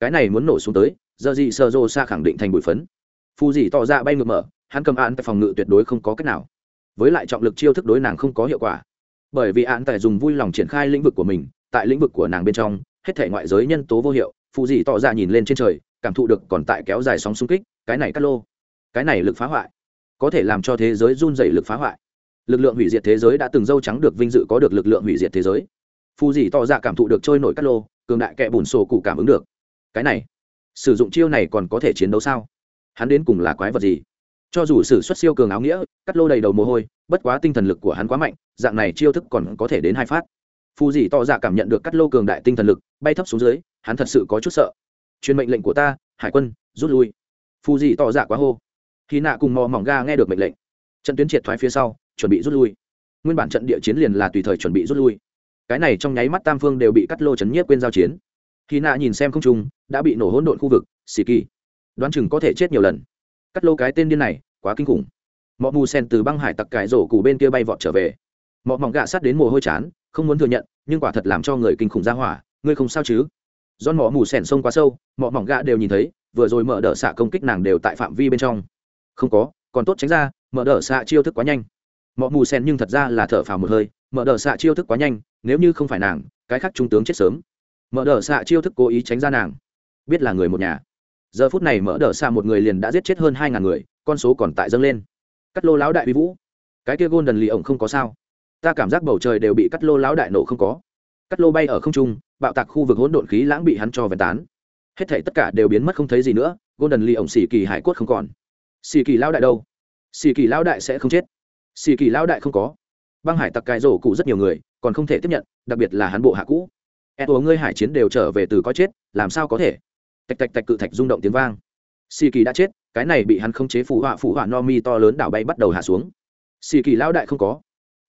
Cái này muốn nổ xuống tới, giờ gì sợ rồ xạ khẳng định thành bụi phấn. Phù gì tỏ ra bay ngược mở, hắn cầm án tại phòng ngự tuyệt đối không có cách nào với lại trọng lực chiêu thức đối nàng không có hiệu quả. Bởi vì án tài dùng vui lòng triển khai lĩnh vực của mình, tại lĩnh vực của nàng bên trong, hết thể ngoại giới nhân tố vô hiệu, phụ dì tỏ ra nhìn lên trên trời, cảm thụ được còn tại kéo dài sóng xung kích, cái này cắt lô. Cái này lực phá hoại. Có thể làm cho thế giới run dày lực phá hoại. Lực lượng hủy diệt thế giới đã từng dâu trắng được vinh dự có được lực lượng hủy diệt thế giới. Phù dì tỏ ra cảm thụ được trôi nổi cắt lô, cường đại kẹ bùn sổ cụ cảm ứng được. Cái này, sử dụng chiêu này còn có thể chiến đấu sao? Hắn đến cùng là quái vật gì? Cho dù sử xuất siêu cường áo nghĩa, cắt lô đầy đầu mồ hôi, bất quá tinh thần lực của hắn quá mạnh, dạng này chiêu thức còn có thể đến hai phát. Phù dì tỏ ra cảm nhận được cắt lô cường đại tinh thần lực, bay thấp xuống dưới, hắn thật sự có chút sợ. Truyền mệnh lệnh của ta, hải quân, rút lui. Phù dì tỏ ra quá hô. Khi nạ cùng mò mỏng ga nghe được mệnh lệnh, trận tuyến triệt thoái phía sau, chuẩn bị rút lui. Nguyên bản trận địa chiến liền là tùy thời chuẩn bị rút lui. Cái này trong nháy mắt tam phương đều bị cắt lô chấn nhiếp quên giao chiến. Khi nạ nhìn xem không trung, đã bị nổ hỗn độn khu vực xì kỳ. Đoán chừng có thể chết nhiều lần cắt lô cái tên điên này, quá kinh khủng. Mọi mù sen từ băng hải tặc cải rổ củ bên kia bay vọt trở về. Mọi mỏng gạ sát đến mồ hôi chán, không muốn thừa nhận, nhưng quả thật làm cho người kinh khủng ra hỏa, ngươi không sao chứ? Do mỏ mù sẻn sông quá sâu mỏ mỏng gạ đều nhìn thấy, vừa rồi mở đỡ xạ công kích nàng đều tại phạm vi bên trong. Không có, còn tốt tránh ra, mở đỡ xạ chiêu thức quá nhanh. Mỏ mù sẻn nhưng thật ra là thở phào một hơi, mở đỡ xạ chiêu thức quá nhanh, nếu như không phải nàng, cái khác trung tướng chết sớm. Mở đỡ xạ chiêu thức cố ý tránh ra nàng. Biết là người một nhà giờ phút này mở đờ xa một người liền đã giết chết hơn hai ngàn người, con số còn tại dâng lên. Cắt lô lão đại bị vũ. Cái kia gôn đần lì ổng không có sao. Ta cảm giác bầu trời đều bị cắt lô lão đại nổ không có. Cắt lô bay ở không trung, bạo tạc khu vực hỗn độn khí lãng bị hắn cho vẹn tán. Hết thảy tất cả đều biến mất không thấy gì nữa, golden lì ổng xì kỳ hải cốt không còn. Xì kỳ lão đại đâu? Xì kỳ lão đại sẽ không chết. Xì kỳ lão đại không có. Băng hải tặc cài rổ cụ rất nhiều người, còn không thể tiếp nhận, đặc biệt là hắn bộ hạ cũ. Ed ủa, ngươi hải chiến đều trở về từ có chết, làm sao có thể? Tạch tạch tạch cự thạch rung động tiếng vang. Xì kỳ đã chết, cái này bị hắn không chế phủ họa phủ họa no mi to lớn đảo bay bắt đầu hạ xuống. Xì kỳ lão đại không có.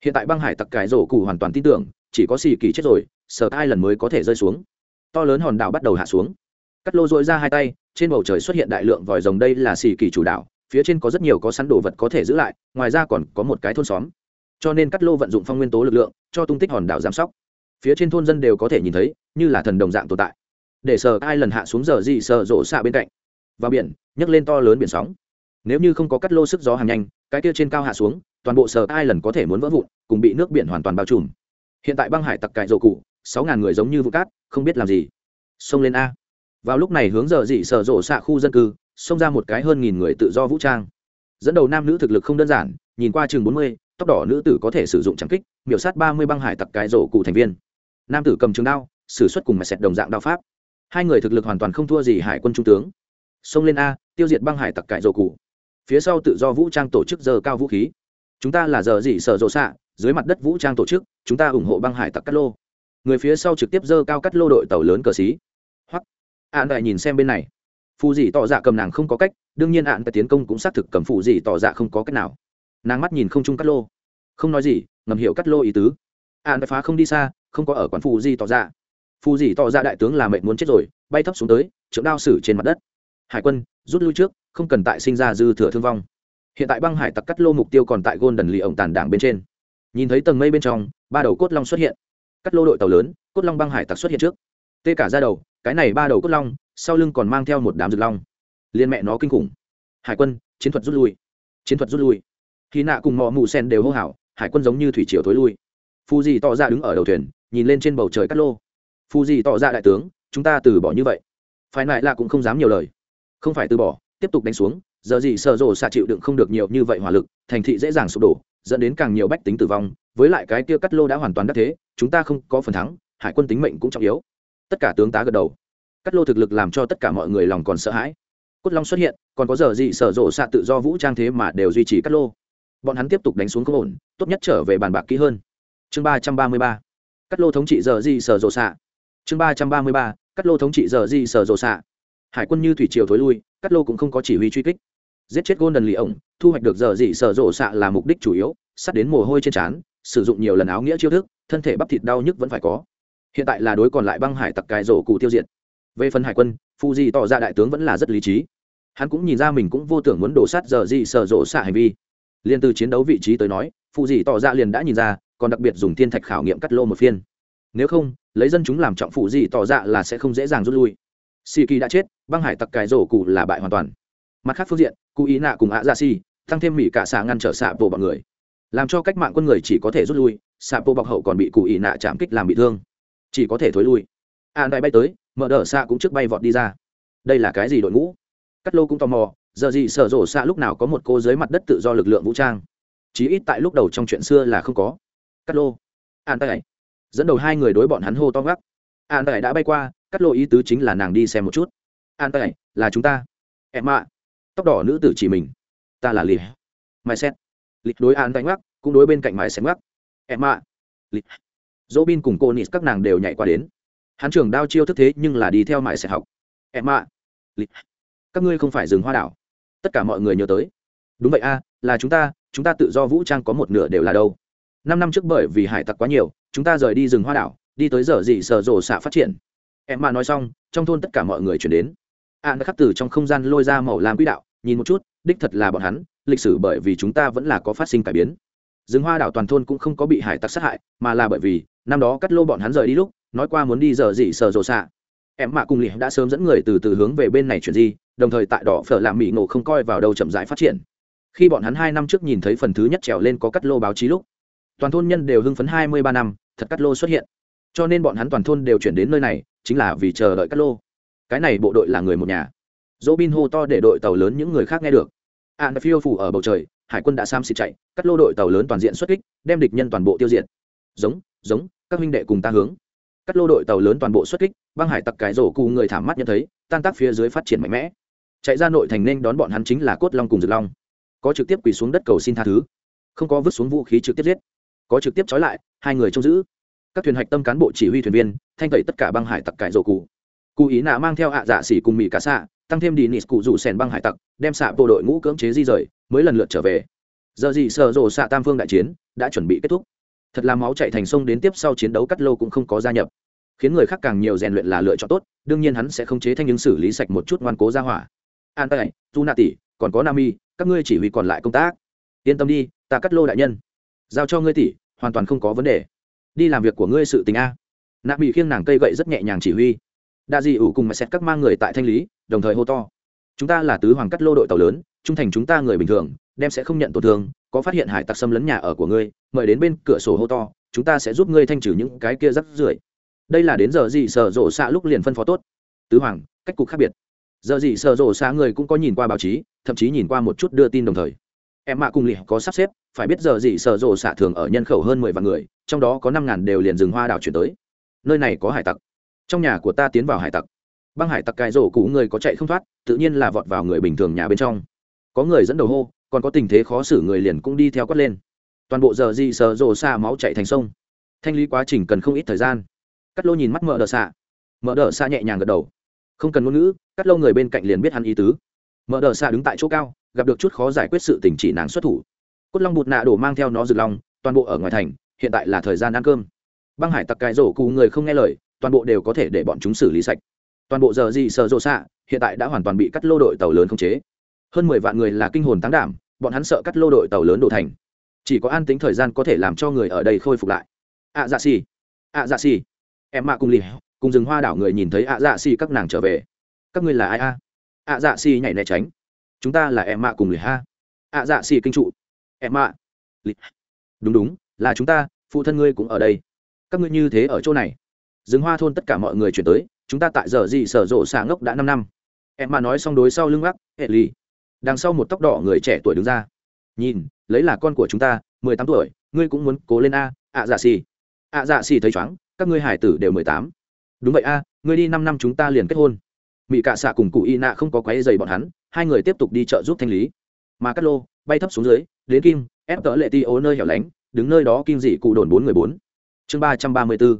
Hiện tại băng hải tặc cài rổ cụ hoàn toàn tin tưởng, chỉ có xì kỳ chết rồi, sở hai lần mới có thể rơi xuống. To lớn hòn đảo bắt đầu hạ xuống. Cắt lô dội ra hai tay, trên bầu trời xuất hiện đại lượng vòi rồng, đây là xì kỳ chủ đảo, phía trên có rất nhiều có sẵn đồ vật có thể giữ lại, ngoài ra còn có một cái thôn xóm. Cho nên cắt lô vận dụng phong nguyên tố lực lượng, cho tung tích hòn đảo giám sóc. Phía trên thôn dân đều có thể nhìn thấy, như là thần đồng dạng tồn tại để sờ ai lần hạ xuống giờ gì sờ rộ xạ bên cạnh. Vào biển, nhấc lên to lớn biển sóng. Nếu như không có cắt lô sức gió hàng nhanh, cái kia trên cao hạ xuống, toàn bộ sờ ai lần có thể muốn vỡ vụn, cùng bị nước biển hoàn toàn bao trùm. Hiện tại băng hải tặc cải rộ cụ, sáu ngàn người giống như vụ cát, không biết làm gì. Xông lên a. Vào lúc này hướng giờ dị sở rộ xạ khu dân cư, xông ra một cái hơn nghìn người tự do vũ trang. Dẫn đầu nam nữ thực lực không đơn giản, nhìn qua chừng bốn mươi, tóc đỏ nữ tử có thể sử dụng trắng kích, miểu sát ba mươi băng hải tặc cái rổ cụ thành viên. Nam tử cầm trường đao xử suất cùng mặt xẹt đồng dạng đao pháp hai người thực lực hoàn toàn không thua gì hải quân trung tướng. Xông lên a, tiêu diệt băng hải tặc cải rổ cụ. Phía sau tự do vũ trang tổ chức giờ cao vũ khí. Chúng ta là giờ gì sợ rộ xạ, dưới mặt đất vũ trang tổ chức, chúng ta ủng hộ băng hải tặc cắt lô. Người phía sau trực tiếp dơ cao cắt lô đội tàu lớn cờ xí. Hoặc ạn đại nhìn xem bên này. Phù dì tỏ dạ cầm nàng không có cách, đương nhiên ạn tại tiến công cũng xác thực cầm phù dì tỏ dạ không có cách nào. Nàng mắt nhìn không chung cắt lô. Không nói gì, ngầm hiểu cắt lô ý tứ. Ạn phá không đi xa, không có ở quán phù dì tỏ dạ phù dì tỏ ra đại tướng là mệnh muốn chết rồi, bay thấp xuống tới, trượng đao xử trên mặt đất. Hải quân, rút lui trước, không cần tại sinh ra dư thừa thương vong. Hiện tại băng hải tặc cắt lô mục tiêu còn tại gôn đần lì ổng tàn đảng bên trên. Nhìn thấy tầng mây bên trong, ba đầu cốt long xuất hiện. Cắt lô đội tàu lớn, cốt long băng hải tặc xuất hiện trước. Tê cả ra đầu, cái này ba đầu cốt long, sau lưng còn mang theo một đám rực long. Liên mẹ nó kinh khủng. Hải quân, chiến thuật rút lui. Chiến thuật rút lui. Khi nạ cùng mò mù sen đều hô hào, hải quân giống như thủy triều thối lui. Phu gì tỏ ra đứng ở đầu thuyền, nhìn lên trên bầu trời cắt lô phù gì tỏ ra đại tướng, chúng ta từ bỏ như vậy. Phải lại là cũng không dám nhiều lời. Không phải từ bỏ, tiếp tục đánh xuống, giờ gì sợ rồ xạ chịu đựng không được nhiều như vậy hỏa lực, thành thị dễ dàng sụp đổ, dẫn đến càng nhiều bách tính tử vong, với lại cái kia cắt lô đã hoàn toàn đắc thế, chúng ta không có phần thắng, hải quân tính mệnh cũng trọng yếu. Tất cả tướng tá gật đầu. Cắt lô thực lực làm cho tất cả mọi người lòng còn sợ hãi. Cốt long xuất hiện, còn có giờ gì sở rộ xạ tự do vũ trang thế mà đều duy trì cắt lô. Bọn hắn tiếp tục đánh xuống không ổn, tốt nhất trở về bàn bạc kỹ hơn. Chương ba trăm ba mươi ba. Cắt lô thống trị giờ gì sở rộ xạ chương ba trăm ba mươi ba, cắt lô thống trị giờ di sở rộ xạ. Hải quân như thủy triều thối lui, cắt lô cũng không có chỉ huy truy kích. Giết chết golden lì ổng, thu hoạch được giờ dị sở rộ xạ là mục đích chủ yếu, sắt đến mồ hôi trên trán, sử dụng nhiều lần áo nghĩa chiêu thức, thân thể bắp thịt đau nhức vẫn phải có. Hiện tại là đối còn lại băng hải tặc cài rổ cụ tiêu diệt. Về phần hải quân phu di tỏ ra đại tướng vẫn là rất lý trí. Hắn cũng nhìn ra mình cũng vô tưởng muốn đổ sát giờ dị sở rộ xạ hành vi. Liên từ chiến đấu vị trí tới nói phụ dị tỏ ra liền đã nhìn ra, còn đặc biệt dùng thiên thạch khảo nghiệm cắt lô một phiên nếu không, lấy dân chúng làm trọng phụ gì tỏ ra là sẽ không dễ dàng rút lui. Si kỳ đã chết, băng hải tặc cài rổ cụ là bại hoàn toàn. Mặt khác phương diện, cụ ý nạ cùng ạ dạ ra si tăng thêm mỹ cả xạ ngăn trở xạ bộ bọn người. Làm cho cách mạng quân người chỉ có thể rút lui, xạ bộ bọc hậu còn bị cụ ý nạ chạm kích làm bị thương. Chỉ có thể thối lui. Ạ đại bay tới, mở đờ xạ cũng trước bay vọt đi ra. Đây là cái gì đội ngũ? Cắt lô cũng tò mò, giờ gì sở rổ xạ lúc nào có một cô dưới mặt đất tự do lực lượng vũ trang? Chí ít tại lúc đầu trong chuyện xưa là không có. Cắt lô. An tay dẫn đầu hai người đối bọn hắn hô to gắt an tay đã bay qua, cắt lộ ý tứ chính là nàng đi xem một chút. An tay là chúng ta. Em ạ. Tóc đỏ nữ tử chỉ mình. Ta là lì mai xét lịch đối an tay gắt cũng đối bên cạnh mai xét gắt em ạ. Lịch. Dỗ bin cùng cô nít các nàng đều nhảy qua đến. Hắn trưởng đao chiêu thức thế nhưng là đi theo mãi sẽ học. Em ạ. Lịch. Các ngươi không phải dừng hoa đảo. Tất cả mọi người nhớ tới. Đúng vậy a, là chúng ta chúng ta tự do vũ trang có một nửa đều là đâu. Năm năm trước bởi vì hải tặc quá nhiều chúng ta rời đi rừng hoa đảo, đi tới giờ gì sờ rồ xạ phát triển. Em mà nói xong, trong thôn tất cả mọi người chuyển đến. An đã khắc từ trong không gian lôi ra màu làm quỹ đạo, nhìn một chút, đích thật là bọn hắn, lịch sử bởi vì chúng ta vẫn là có phát sinh cải biến. Rừng hoa đảo toàn thôn cũng không có bị hải tặc sát hại, mà là bởi vì, năm đó cắt lô bọn hắn rời đi lúc, nói qua muốn đi giờ gì sờ rồ xạ. Em mạ cùng lì đã sớm dẫn người từ từ hướng về bên này chuyển di, đồng thời tại đỏ phở làm mỹ nổ không coi vào đâu chậm rãi phát triển. Khi bọn hắn hai năm trước nhìn thấy phần thứ nhất trèo lên có cắt lô báo chí lúc toàn thôn nhân đều hưng phấn hai mươi ba năm, thật cắt lô xuất hiện. Cho nên bọn hắn toàn thôn đều chuyển đến nơi này, chính là vì chờ đợi cắt lô. Cái này bộ đội là người một nhà. Dỗ bin hô to để đội tàu lớn những người khác nghe được. An phiêu phủ ở bầu trời, hải quân đã sam xịt chạy, cắt lô đội tàu lớn toàn diện xuất kích, đem địch nhân toàn bộ tiêu diệt. Giống giống, các huynh đệ cùng ta hướng. Cắt lô đội tàu lớn toàn bộ xuất kích, băng hải tặc cái rổ cù người thảm mắt nhận thấy, tan tác phía dưới phát triển mạnh mẽ. Chạy ra nội thành nên đón bọn hắn chính là cốt long cùng rực long. Có trực tiếp quỳ xuống đất cầu xin tha thứ. Không có vứt xuống vũ khí trực tiếp giết có trực tiếp trói lại, hai người trông giữ. Các thuyền hạch tâm cán bộ chỉ huy thuyền viên, thanh tẩy tất cả băng hải tặc cải rổ cụ. Cụ ý nạ mang theo hạ dạ xỉ cùng mỹ cả xạ, tăng thêm đi nịt cụ rủ sèn băng hải tặc, đem xạ bộ đội ngũ cưỡng chế di rời, mới lần lượt trở về. Giờ gì sợ rổ xạ tam phương đại chiến đã chuẩn bị kết thúc. Thật là máu chạy thành sông đến tiếp sau chiến đấu cắt lô cũng không có gia nhập. Khiến người khác càng nhiều rèn luyện là lựa chọn tốt, đương nhiên hắn sẽ không chế thanh những xử lý sạch một chút ngoan cố ra hỏa. An tay tu nạ tỷ còn có nam y các ngươi chỉ huy còn lại công tác. Yên tâm đi, ta cắt lô đại nhân giao cho ngươi tỷ hoàn toàn không có vấn đề. Đi làm việc của ngươi sự tình a. Nạ bị khiêng nàng cây gậy rất nhẹ nhàng chỉ huy. Đa dị ủ cùng mà xét các mang người tại thanh lý, đồng thời hô to. Chúng ta là tứ hoàng cắt lô đội tàu lớn, trung thành chúng ta người bình thường, đem sẽ không nhận tổn thương, có phát hiện hải tặc xâm lấn nhà ở của ngươi, mời đến bên cửa sổ hô to, chúng ta sẽ giúp ngươi thanh trừ những cái kia rắc rưởi. Đây là đến giờ gì sở rộ xạ lúc liền phân phó tốt. Tứ hoàng, cách cục khác biệt. Giờ gì sở rộ xạ người cũng có nhìn qua báo chí, thậm chí nhìn qua một chút đưa tin đồng thời em mạ cùng lì có sắp xếp, phải biết giờ gì sở rộ xạ thường ở nhân khẩu hơn mười vạn người, trong đó có năm ngàn đều liền rừng hoa đảo chuyển tới. Nơi này có hải tặc. Trong nhà của ta tiến vào hải tặc. Băng hải tặc cài rổ cũ người có chạy không thoát, tự nhiên là vọt vào người bình thường nhà bên trong. Có người dẫn đầu hô, còn có tình thế khó xử người liền cũng đi theo quát lên. Toàn bộ giờ gì sở dồ xả máu chạy thành sông. Thanh lý quá trình cần không ít thời gian. Cắt lô nhìn mắt mở đờ xạ. Mở đờ xạ nhẹ nhàng gật đầu. Không cần ngôn ngữ, cắt lô người bên cạnh liền biết hắn ý tứ. Mở đờ xạ đứng tại chỗ cao gặp được chút khó giải quyết sự tình chỉ nàng xuất thủ. Cốt long bụt nạ đổ mang theo nó rực long toàn bộ ở ngoài thành, hiện tại là thời gian ăn cơm. Băng hải tặc cài rổ cụ người không nghe lời, toàn bộ đều có thể để bọn chúng xử lý sạch. Toàn bộ giờ gì sợ rộ xạ, hiện tại đã hoàn toàn bị cắt lô đội tàu lớn khống chế. Hơn mười vạn người là kinh hồn tán đảm, bọn hắn sợ cắt lô đội tàu lớn đổ thành. Chỉ có an tính thời gian có thể làm cho người ở đây khôi phục lại. Ạ dạ xì, ạ dạ xì. Em mạ cùng lì, cùng rừng hoa đảo người nhìn thấy ạ dạ xì các nàng trở về. Các ngươi là ai a? Ạ dạ xì nhảy né tránh chúng ta là em mạ cùng lì ha. Ạ dạ xì kinh trụ. Em mạ lì đúng đúng, là chúng ta, phụ thân ngươi cũng ở đây. Các ngươi như thế ở chỗ này. Rừng hoa thôn tất cả mọi người chuyển tới, chúng ta tại giờ gì sở rộ xả ngốc đã năm năm. Em mà nói xong đối sau lưng gác hệ lì. Đằng sau một tóc đỏ người trẻ tuổi đứng ra. Nhìn, lấy là con của chúng ta, mười tám tuổi, ngươi cũng muốn cố lên a ạ dạ xì. Ạ dạ xì thấy chóng các ngươi hải tử đều mười tám. Đúng vậy a, ngươi đi năm năm chúng ta liền kết hôn. Mỹ cạ xạ cùng cụ y nạ không có quấy dày bọn hắn hai người tiếp tục đi chợ giúp thanh lý. Mà cắt lô bay thấp xuống dưới, đến kim, ép tớ lệ ti ố nơi hẻo lánh, đứng nơi đó kim dị cụ đồn bốn người bốn. Chương ba trăm ba mươi bốn.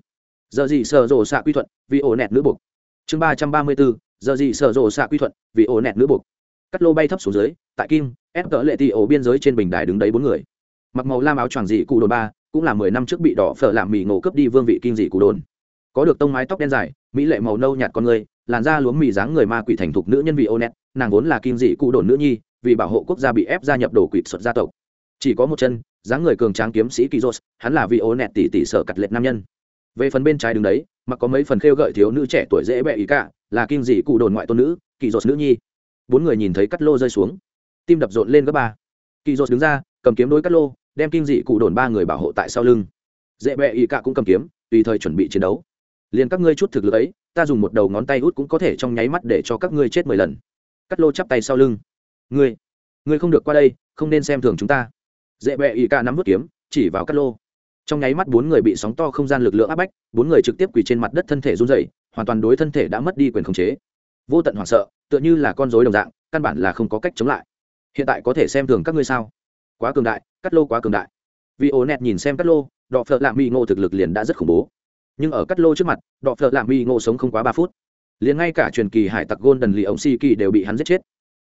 Giờ gì sở rộ xạ quy thuận, vì ổ nẹt nữ buộc. Chương ba trăm ba mươi bốn. Giờ gì sở rộ xạ quy thuận, vì ổ nẹt nữ buộc. Cắt lô bay thấp xuống dưới, tại kim, ép tớ lệ ti ố biên giới trên bình đài đứng đấy bốn người. Mặc màu lam áo choàng dị cụ đồn ba, cũng là mười năm trước bị đỏ phở làm mì ngộ cướp đi vương vị kim dị cụ đồn. Có được tông mái tóc đen dài, mỹ lệ màu nâu nhạt con người làn da lúa mì dáng người ma quỷ thành thục nữ nhân vị ô nét nàng vốn là kim dị cụ đồn nữ nhi, vì bảo hộ quốc gia bị ép gia nhập đồ quỷ xuất gia tộc. Chỉ có một chân, dáng người cường tráng kiếm sĩ kỳ hắn là vị ô tỷ tỷ sở cặt lệch nam nhân. Về phần bên trái đứng đấy mà có mấy phần khêu gợi thiếu nữ trẻ tuổi dễ bẹ ý cả, là kim dị cụ đồn ngoại tôn nữ kỳ nữ nhi. Bốn người nhìn thấy cắt lô rơi xuống. Tim đập rộn lên gấp ba. Kỳ đứng ra, cầm kiếm đối cắt lô, đem kim dị cụ đồn ba người bảo hộ tại sau lưng. Dễ bẹ ý cả cũng cầm kiếm, tùy thời chuẩn bị chiến đấu. Liền các ngươi chút thực lực ấy ta dùng một đầu ngón tay út cũng có thể trong nháy mắt để cho các ngươi chết mười lần. Cắt lô chắp tay sau lưng. Ngươi ngươi không được qua đây, không nên xem thường chúng ta. Dễ bẹ ỵ ca nắm vút kiếm, chỉ vào cắt lô. Trong nháy mắt bốn người bị sóng to không gian lực lượng áp bách, bốn người trực tiếp quỳ trên mặt đất thân thể run dày hoàn toàn đối thân thể đã mất đi quyền khống chế. Vô tận hoảng sợ, tựa như là con dối đồng dạng, căn bản là không có cách chống lại. Hiện tại có thể xem thường các ngươi sao? Quá cường đại, cắt lô quá cường đại. Vì ổ nẹt nhìn xem cắt lô, đọ phợ lạ mỹ ngộ thực lực liền đã rất khủng bố nhưng ở cắt lô trước mặt đọ phợ lạ mỹ ngộ sống không quá ba phút. Liền ngay cả truyền kỳ hải tặc gôn đần lì ống si kỳ đều bị hắn giết chết.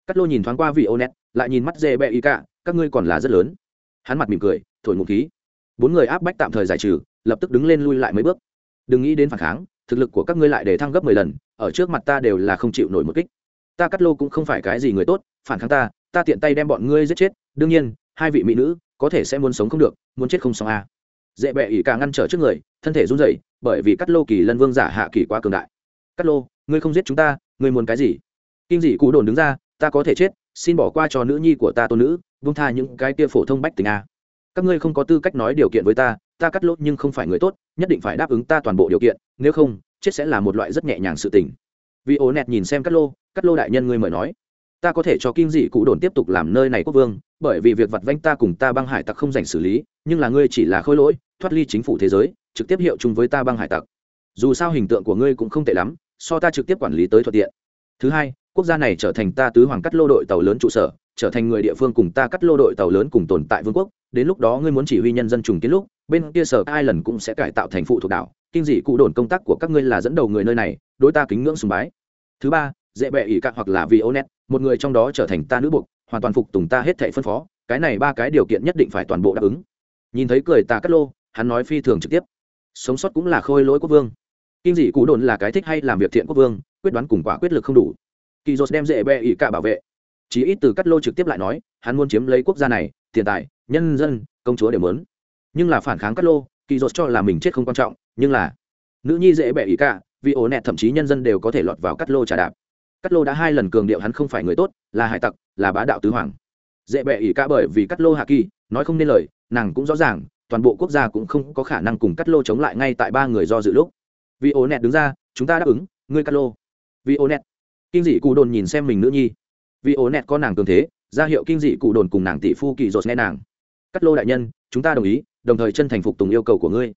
Cắt lô nhìn thoáng qua vị ô Net, lại nhìn mắt dê bẹ y cả các ngươi còn là rất lớn. Hắn mặt mỉm cười thổi ngụ khí. Bốn người áp bách tạm thời giải trừ lập tức đứng lên lui lại mấy bước. Đừng nghĩ đến phản kháng thực lực của các ngươi lại để thăng gấp mười lần ở trước mặt ta đều là không chịu nổi một kích. Ta cắt lô cũng không phải cái gì người tốt phản kháng ta ta tiện tay đem bọn ngươi giết chết. Đương nhiên hai vị mỹ nữ có thể sẽ muốn sống không được muốn chết không xong a à dễ bẹ ỉ cả ngăn trở trước người, thân thể run rẩy, bởi vì cắt lô kỳ lân vương giả hạ kỳ quá cường đại. Cắt lô, ngươi không giết chúng ta, ngươi muốn cái gì? Kinh dị cụ đồn đứng ra, ta có thể chết, xin bỏ qua cho nữ nhi của ta tôn nữ vung tha những cái kia phổ thông bách tình a. Các ngươi không có tư cách nói điều kiện với ta ta cắt lốt nhưng không phải người tốt, nhất định phải đáp ứng ta toàn bộ điều kiện, nếu không, chết sẽ là một loại rất nhẹ nhàng sự tình. Vì ố nẹt nhìn xem cắt lô cắt lô đại nhân ngươi mời nói, ta có thể cho kinh dị cụ đồn tiếp tục làm nơi này quốc vương bởi vì việc vặt vanh ta cùng ta băng hải tặc không dành xử lý, nhưng là ngươi chỉ là khôi lỗi, thoát ly chính phủ thế giới, trực tiếp hiệu chung với ta băng hải tặc. Dù sao hình tượng của ngươi cũng không tệ lắm, so ta trực tiếp quản lý tới thuận tiện. Thứ hai, quốc gia này trở thành ta tứ hoàng cắt lô đội tàu lớn trụ sở, trở thành người địa phương cùng ta cắt lô đội tàu lớn cùng tồn tại vương quốc. Đến lúc đó ngươi muốn chỉ huy nhân dân trùng kiến lúc, bên kia sở ai lần cũng sẽ cải tạo thành phụ thuộc đảo. Kinh dị cụ đồn công tác của các ngươi là dẫn đầu người nơi này, đối ta kính ngưỡng sùng bái. Thứ ba, dễ bệ ỉ cạn hoặc là vì ô net một người trong đó trở thành ta nữ buộc hoàn toàn phục tùng ta hết thệ phân phó, cái này ba cái điều kiện nhất định phải toàn bộ đáp ứng. Nhìn thấy cười ta cắt lô, hắn nói phi thường trực tiếp. Sống sót cũng là khôi lỗi quốc vương. Kinh dị Cú đồn là cái thích hay làm việc thiện quốc vương, quyết đoán cùng quả quyết lực không đủ. Kỳ dột đem dễ bẹ ỉ cả bảo vệ. Chỉ ít từ cắt lô trực tiếp lại nói, hắn muốn chiếm lấy quốc gia này, tiền tài, nhân dân, công chúa đều muốn. Nhưng là phản kháng cắt lô kỳ dột cho là mình chết không quan trọng, nhưng là nữ nhi dễ bẹ ỉ cả, vì ổ nẹt thậm chí nhân dân đều có thể lọt vào cắt lô trả đạp cắt lô đã hai lần cường điệu hắn không phải người tốt, là hải tặc, là bá đạo tứ hoàng. Dễ bệ ỷ cả bởi vì cắt lô hạ kỳ, nói không nên lời, nàng cũng rõ ràng, toàn bộ quốc gia cũng không có khả năng cùng cắt lô chống lại ngay tại ba người do dự lúc. Vì ô nẹt đứng ra, chúng ta đáp ứng, ngươi cắt lô. Vì ô nẹt. Kinh dị cụ đồn nhìn xem mình nữ nhi. Vì ô nẹt có nàng cường thế, ra hiệu kinh dị cụ đồn cùng nàng tỷ phu kỳ dột nghe nàng. Cắt lô đại nhân, chúng ta đồng ý, đồng thời chân thành phục tùng yêu cầu của ngươi.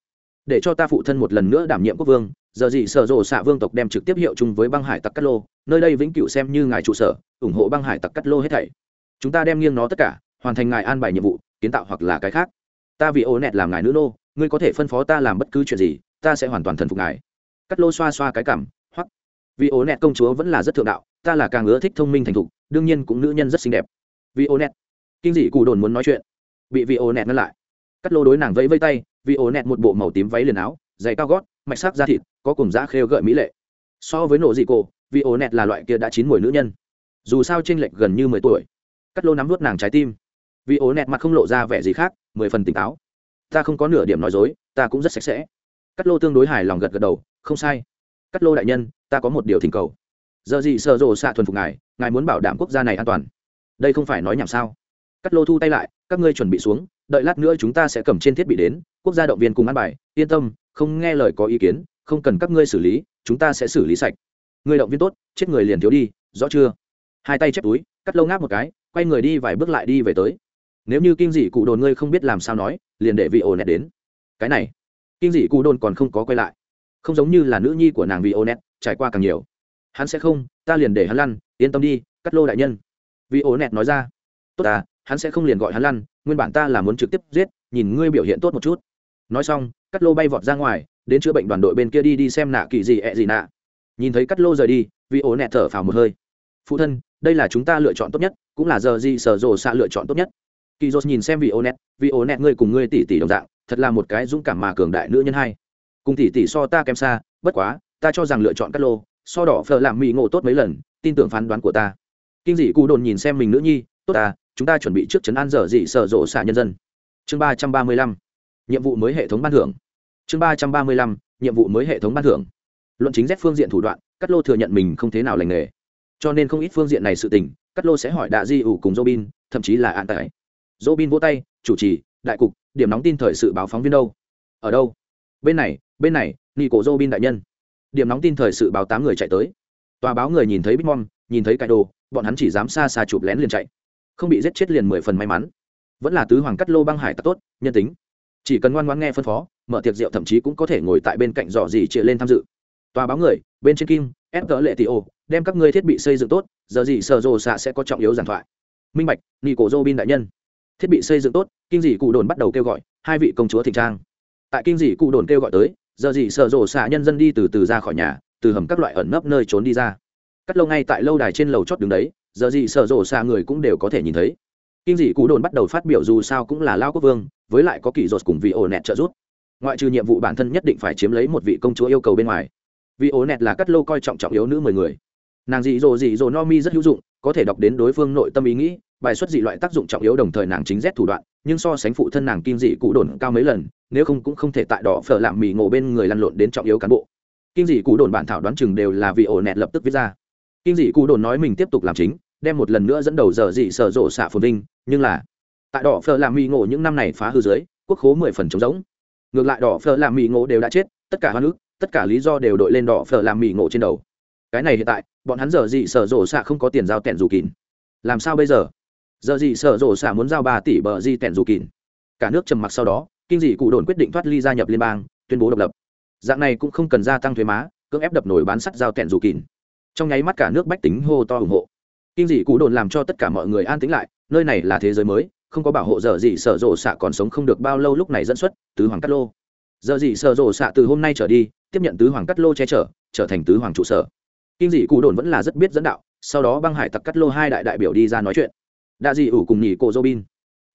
Để cho ta phụ thân một lần nữa đảm nhiệm quốc vương giờ gì sở rộ xạ vương tộc đem trực tiếp hiệu chung với băng hải tặc cắt lô, nơi đây vĩnh cửu xem như ngài trụ sở, ủng hộ băng hải tặc cắt lô hết thảy. Chúng ta đem nghiêng nó tất cả, hoàn thành ngài an bài nhiệm vụ, kiến tạo hoặc là cái khác. Ta vì ô nẹt làm ngài nữ nô, ngươi có thể phân phó ta làm bất cứ chuyện gì, ta sẽ hoàn toàn thần phục ngài. Cắt lô xoa xoa cái cảm hoặc vì ô nẹt công chúa vẫn là rất thượng đạo, ta là càng ưa thích thông minh thành thục, đương nhiên cũng nữ nhân rất xinh đẹp. Vì ô nẹt kinh dị cụ đồn muốn nói chuyện. Bị vị ô nẹt ngăn lại. Cắt lô đối nàng vẫy vây tay, vì ô nẹt một bộ màu tím váy liền áo giày cao gót, mạch sắc da thịt, có cùng da khêu gợi mỹ lệ. So với nổ dị cô vì ổ nẹt là loại kia đã chín mùi nữ nhân. Dù sao tranh lệch gần như mười tuổi. Cắt lô nắm vút nàng trái tim. Vì ổ nẹt mặt không lộ ra vẻ gì khác, mười phần tỉnh táo. Ta không có nửa điểm nói dối, ta cũng rất sạch sẽ. Cắt lô tương đối hài lòng gật gật đầu, không sai. Cắt lô đại nhân, ta có một điều thỉnh cầu. Giờ gì sợ rộ xạ thuần phục ngài ngài muốn bảo đảm quốc gia này an toàn. Đây không phải nói nhảm sao? Cắt lô thu tay lại, các ngươi chuẩn bị xuống, đợi lát nữa chúng ta sẽ cầm trên thiết bị đến, quốc gia động viên cùng ăn bài, yên tâm không nghe lời có ý kiến, không cần các ngươi xử lý, chúng ta sẽ xử lý sạch. Người động viên tốt, chết người liền thiếu đi, rõ chưa? Hai tay chép túi, cắt lâu ngáp một cái, quay người đi vài bước lại đi về tới. Nếu như kinh dị cụ đồn ngươi không biết làm sao nói, liền để vị ổ nẹt đến. Cái này kinh dị cụ đồn còn không có quay lại. Không giống như là nữ nhi của nàng vị ổ nẹt trải qua càng nhiều. Hắn sẽ không, ta liền để hắn lăn, yên tâm đi, cắt lô đại nhân. Vị ổ nẹt nói ra. Tốt ta hắn sẽ không liền gọi hắn lăn, nguyên bản ta là muốn trực tiếp giết, nhìn ngươi biểu hiện tốt một chút nói xong, cắt lô bay vọt ra ngoài, đến chữa bệnh đoàn đội bên kia đi đi xem nạ kỳ gì, ẹ、e、gì gì nạ. Nhìn thấy cắt lô rời đi vị ố nẹ thở phào một hơi. Phụ thân, đây là chúng ta lựa chọn tốt nhất, cũng là giờ gì sở rồ xạ lựa chọn tốt nhất. Kỳ dốt nhìn xem vị ô nẹt vị ô nẹt ngươi cùng ngươi tỷ tỷ đồng dạng, thật là một cái dũng cảm mà cường đại nữ nhân hai. Cùng tỷ tỷ so ta kém xa, bất quá, ta cho rằng lựa chọn cắt lô, so đỏ phờ làm mỹ ngộ tốt mấy lần, tin tưởng phán đoán của ta. Kinh dị cụ đồn nhìn xem mình nữ nhi, tốt ta, chúng ta chuẩn bị trước chấn an giờ dị sở rộ xạ nhân dân. Chương ba trăm ba mươi lăm nhiệm vụ mới hệ thống ban thưởng. Chương ba trăm ba mươi lăm, nhiệm vụ mới hệ thống ban thưởng. Luận chính rét phương diện thủ đoạn cắt lô thừa nhận mình không thế nào lành nghề. Cho nên không ít phương diện này sự tình cắt lô sẽ hỏi đạ di ủ cùng robin, thậm chí là an tải robin vỗ tay, chủ trì, đại cục, điểm nóng tin thời sự báo phóng viên đâu? Ở đâu? Bên này bên này nghi cổ robin đại nhân. Điểm nóng tin thời sự báo tám người chạy tới. Tòa báo người nhìn thấy bitmom nhìn thấy cải đồ, bọn hắn chỉ dám xa xa chụp lén liền chạy. Không bị giết chết liền mười phần may mắn. Vẫn là tứ hoàng cắt lô băng hải tặc tốt, nhân tính chỉ cần ngoan ngoan nghe phân phó, mở tiệc rượu thậm chí cũng có thể ngồi tại bên cạnh dò dỉ chia lên tham dự. Tòa báo người, bên trên kim, ép cỡ lệ tị ô, đem các ngươi thiết bị xây dựng tốt, giờ gì sở rồ xạ sẽ có trọng yếu giản thoại. Minh bạch nghi cổ dô bin đại nhân. Thiết bị xây dựng tốt, kinh dị cụ đồn bắt đầu kêu gọi, hai vị công chúa thịnh trang. Tại kinh dị cụ đồn kêu gọi tới, giờ gì sở rồ xạ nhân dân đi từ từ ra khỏi nhà, từ hầm các loại ẩn nấp nơi trốn đi ra. Cắt lâu ngay tại lâu đài trên lầu chót đứng đấy, giờ gì sở rồ xạ người cũng đều có thể nhìn thấy. Kinh dị cụ đồn bắt đầu phát biểu dù sao cũng là lao quốc vương với lại có kỳ dột cùng vị ổ nẹt trợ giúp. Ngoại trừ nhiệm vụ bản thân nhất định phải chiếm lấy một vị công chúa yêu cầu bên ngoài. Vị ổ nẹt là cắt lô coi trọng trọng yếu nữ mười người. Nàng dị dỗ dị dỗ no mi rất hữu dụng, có thể đọc đến đối phương nội tâm ý nghĩ, bài xuất dị loại tác dụng trọng yếu đồng thời nàng chính rét thủ đoạn, nhưng so sánh phụ thân nàng kim dị cụ đồn cao mấy lần, nếu không cũng không thể tại đỏ phở làm mì ngộ bên người lăn lộn đến trọng yếu cán bộ. Kim dị cụ đồn bản thảo đoán chừng đều là vị ổ nẹt lập tức viết ra. Kim dị cụ đồn nói mình tiếp tục làm chính, đem một lần nữa dẫn đầu giờ dị sở rộ xạ phồn vinh, nhưng là tại đỏ phở làm mì ngộ những năm này phá hư dưới, quốc khố mười phần trống rỗng. Ngược lại đỏ phở làm mì ngộ đều đã chết, tất cả hoa nước, tất cả lý do đều đội lên đỏ phở làm mì ngộ trên đầu. Cái này hiện tại, bọn hắn giờ gì sở rộ xạ không có tiền giao tẹn dù kín làm sao bây giờ? Giờ gì sở rộ xạ muốn giao ba tỷ bờ di tẹn dù kín cả nước trầm mặc sau đó, kinh dị cụ đồn quyết định thoát ly gia nhập liên bang, tuyên bố độc lập. Dạng này cũng không cần gia tăng thuế má, cưỡng ép đập nổi bán sắt giao tẹn dù kín trong nháy mắt cả nước bách tính hô to ủng hộ. Kinh dị cụ đồn làm cho tất cả mọi người an tĩnh lại, nơi này là thế giới mới không có bảo hộ giờ gì sở rộ xạ còn sống không được bao lâu lúc này dẫn xuất, tứ hoàng cát lô. Giờ gì sở rộ xạ từ hôm nay trở đi, tiếp nhận tứ hoàng cát lô che chở, trở thành tứ hoàng trụ sở. Kinh dị cụ đồn vẫn là rất biết dẫn đạo, sau đó băng hải tặc cắt lô hai đại đại biểu đi ra nói chuyện. Đa dị ủ cùng nhì cô dô bin.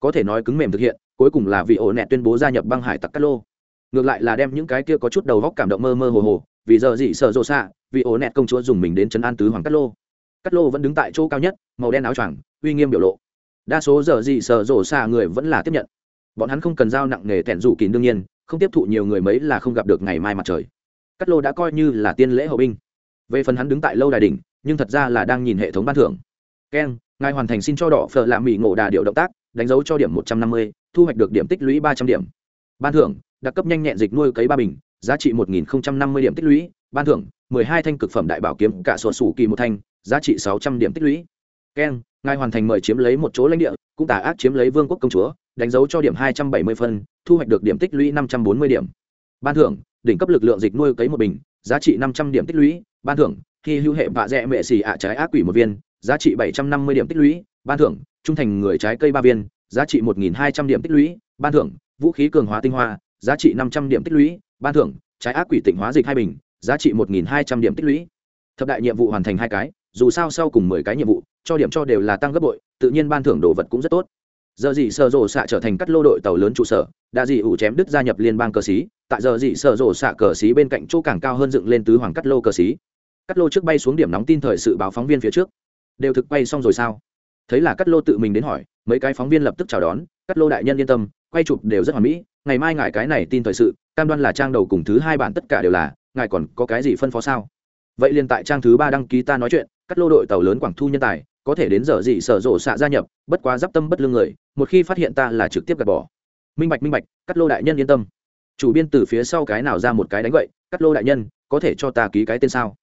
Có thể nói cứng mềm thực hiện, cuối cùng là vì ổ nẹt tuyên bố gia nhập băng hải tặc cắt lô. Ngược lại là đem những cái kia có chút đầu góc cảm động mơ mơ hồ hồ, vì giờ dị sợ rộ xạ vì ổ nẹt công chúa dùng mình đến chấn an tứ hoàng cắt lô. Cắt lô vẫn đứng tại chỗ cao nhất, màu đen áo choàng, uy nghiêm biểu lộ đa số giờ gì sợ rổ xạ người vẫn là tiếp nhận. Bọn hắn không cần giao nặng nghề thẹn rủ kín đương nhiên, không tiếp thụ nhiều người mấy là không gặp được ngày mai mặt trời. Cắt lô đã coi như là tiên lễ hậu binh. Về phần hắn đứng tại lâu đài đỉnh, nhưng thật ra là đang nhìn hệ thống ban thưởng. Keng ngài hoàn thành xin cho đỏ phở lạ mỹ ngộ đà điệu động tác, đánh dấu cho điểm một trăm năm mươi, thu hoạch được điểm tích lũy ba trăm điểm. Ban thưởng, đặc cấp nhanh nhẹn dịch nuôi cấy ba bình, giá trị một nghìn năm mươi điểm tích lũy. Ban thưởng, mười hai thanh cực phẩm đại bảo kiếm, cả sổ sủ kỳ một thanh, giá trị sáu trăm điểm tích lũy. Keng ngài hoàn thành mời chiếm lấy một chỗ lãnh địa, cũng tà ác chiếm lấy vương quốc công chúa, đánh dấu cho điểm hai trăm bảy mươi phân, thu hoạch được điểm tích lũy năm trăm bốn mươi điểm. Ban thưởng, đỉnh cấp lực lượng dịch nuôi cấy một bình, giá trị năm trăm điểm tích lũy. Ban thưởng khi hữu hệ vạ dẹ mệ xì ạ trái ác quỷ một viên, giá trị bảy trăm năm mươi điểm tích lũy. Ban thưởng, trung thành người trái cây ba viên, giá trị một nghìn hai trăm điểm tích lũy. Ban thưởng, vũ khí cường hóa tinh hoa, giá trị năm trăm điểm tích lũy. Ban thưởng, trái ác quỷ tịnh hóa dịch hai bình, giá trị một nghìn hai trăm điểm tích lũy. Thập đại nhiệm vụ hoàn thành hai cái, dù sao sau cùng mười cái nhiệm vụ cho điểm cho đều là tăng gấp bội, tự nhiên ban thưởng đồ vật cũng rất tốt. Giờ gì sở rộ xạ trở thành cắt lô đội tàu lớn trụ sở, đã dị ủ chém đứt gia nhập liên bang cờ xí tại giờ dị sở rộ xạ cờ xí bên cạnh chỗ càng cao hơn dựng lên tứ hoàng cắt lô cờ xí cắt lô trước bay xuống điểm nóng tin thời sự báo phóng viên phía trước. Đều thực bay xong rồi sao? Thấy là cắt lô tự mình đến hỏi, mấy cái phóng viên lập tức chào đón, cắt lô đại nhân yên tâm, quay chụp đều rất hoàn mỹ, ngày mai ngài cái này tin thời sự, cam đoan là trang đầu cùng thứ hai bản tất cả đều là, ngài còn có cái gì phân phó sao? Vậy liền tại trang thứ ba đăng ký ta nói chuyện, cắt lô đội tàu lớn quảng thu nhân tài có thể đến giờ gì sở rộ xạ gia nhập, bất quá d i p tâm bất lương người, một khi phát hiện ta là trực tiếp gạt bỏ. Minh bạch minh bạch, cắt lô đại nhân yên tâm. Chủ biên từ phía sau cái nào ra một cái đánh vậy cắt lô đại nhân, có thể cho ta ký cái tên sao?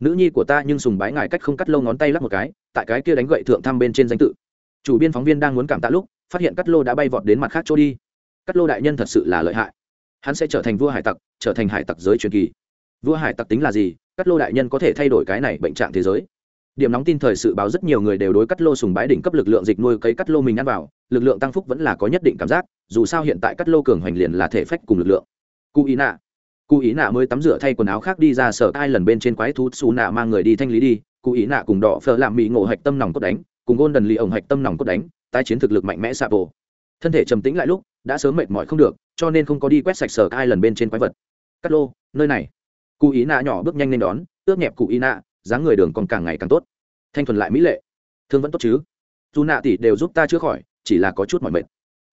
Nữ nhi của ta nhưng sùng bái ngài cách không cắt lô ngón tay lắp một cái, tại cái kia đánh gậy thượng thăm bên trên danh tự. Chủ biên phóng viên đang muốn cảm tạ lúc, phát hiện cắt lô đã bay vọt đến mặt khác chỗ đi. Cắt lô đại nhân thật sự là lợi hại. Hắn sẽ trở thành vua hải tặc, trở thành hải tặc giới truyền kỳ. Vua hải tặc tính là gì? Cắt lô đại nhân có thể thay đổi cái này bệnh trạng thế giới điểm nóng tin thời sự báo rất nhiều người đều đối cắt lô sùng bái đỉnh cấp lực lượng dịch nuôi cấy cắt lô mình ăn vào, lực lượng tăng phúc vẫn là có nhất định cảm giác, dù sao hiện tại cắt lô cường hoành liền là thể phách cùng lực lượng. Cụ ý nạ. Cụ ý nạ mới tắm rửa thay quần áo khác đi ra sở ai lần bên trên quái thú xù nạ mang người đi thanh lý đi, cụ ý nạ cùng đỏ phở làm mỹ ngộ hạch tâm nòng cốt đánh, cùng gôn đần lì ổng hạch tâm nòng cốt đánh, tái chiến thực lực mạnh mẽ xạ bộ thân thể trầm tĩnh lại lúc, đã sớm mệt mỏi không được, cho nên không có đi quét sạch sở ai lần bên trên quái vật. Cắt lô, nơi này. Cụ ý nạ nhỏ bước nhanh lên đón ướp nhẹp cụ ý nạ dáng người đường còn càng ngày càng tốt. Thanh thuần lại mỹ lệ. Thương vẫn tốt chứ? Dù nạ tỷ đều giúp ta chữa khỏi, chỉ là có chút mỏi mệt.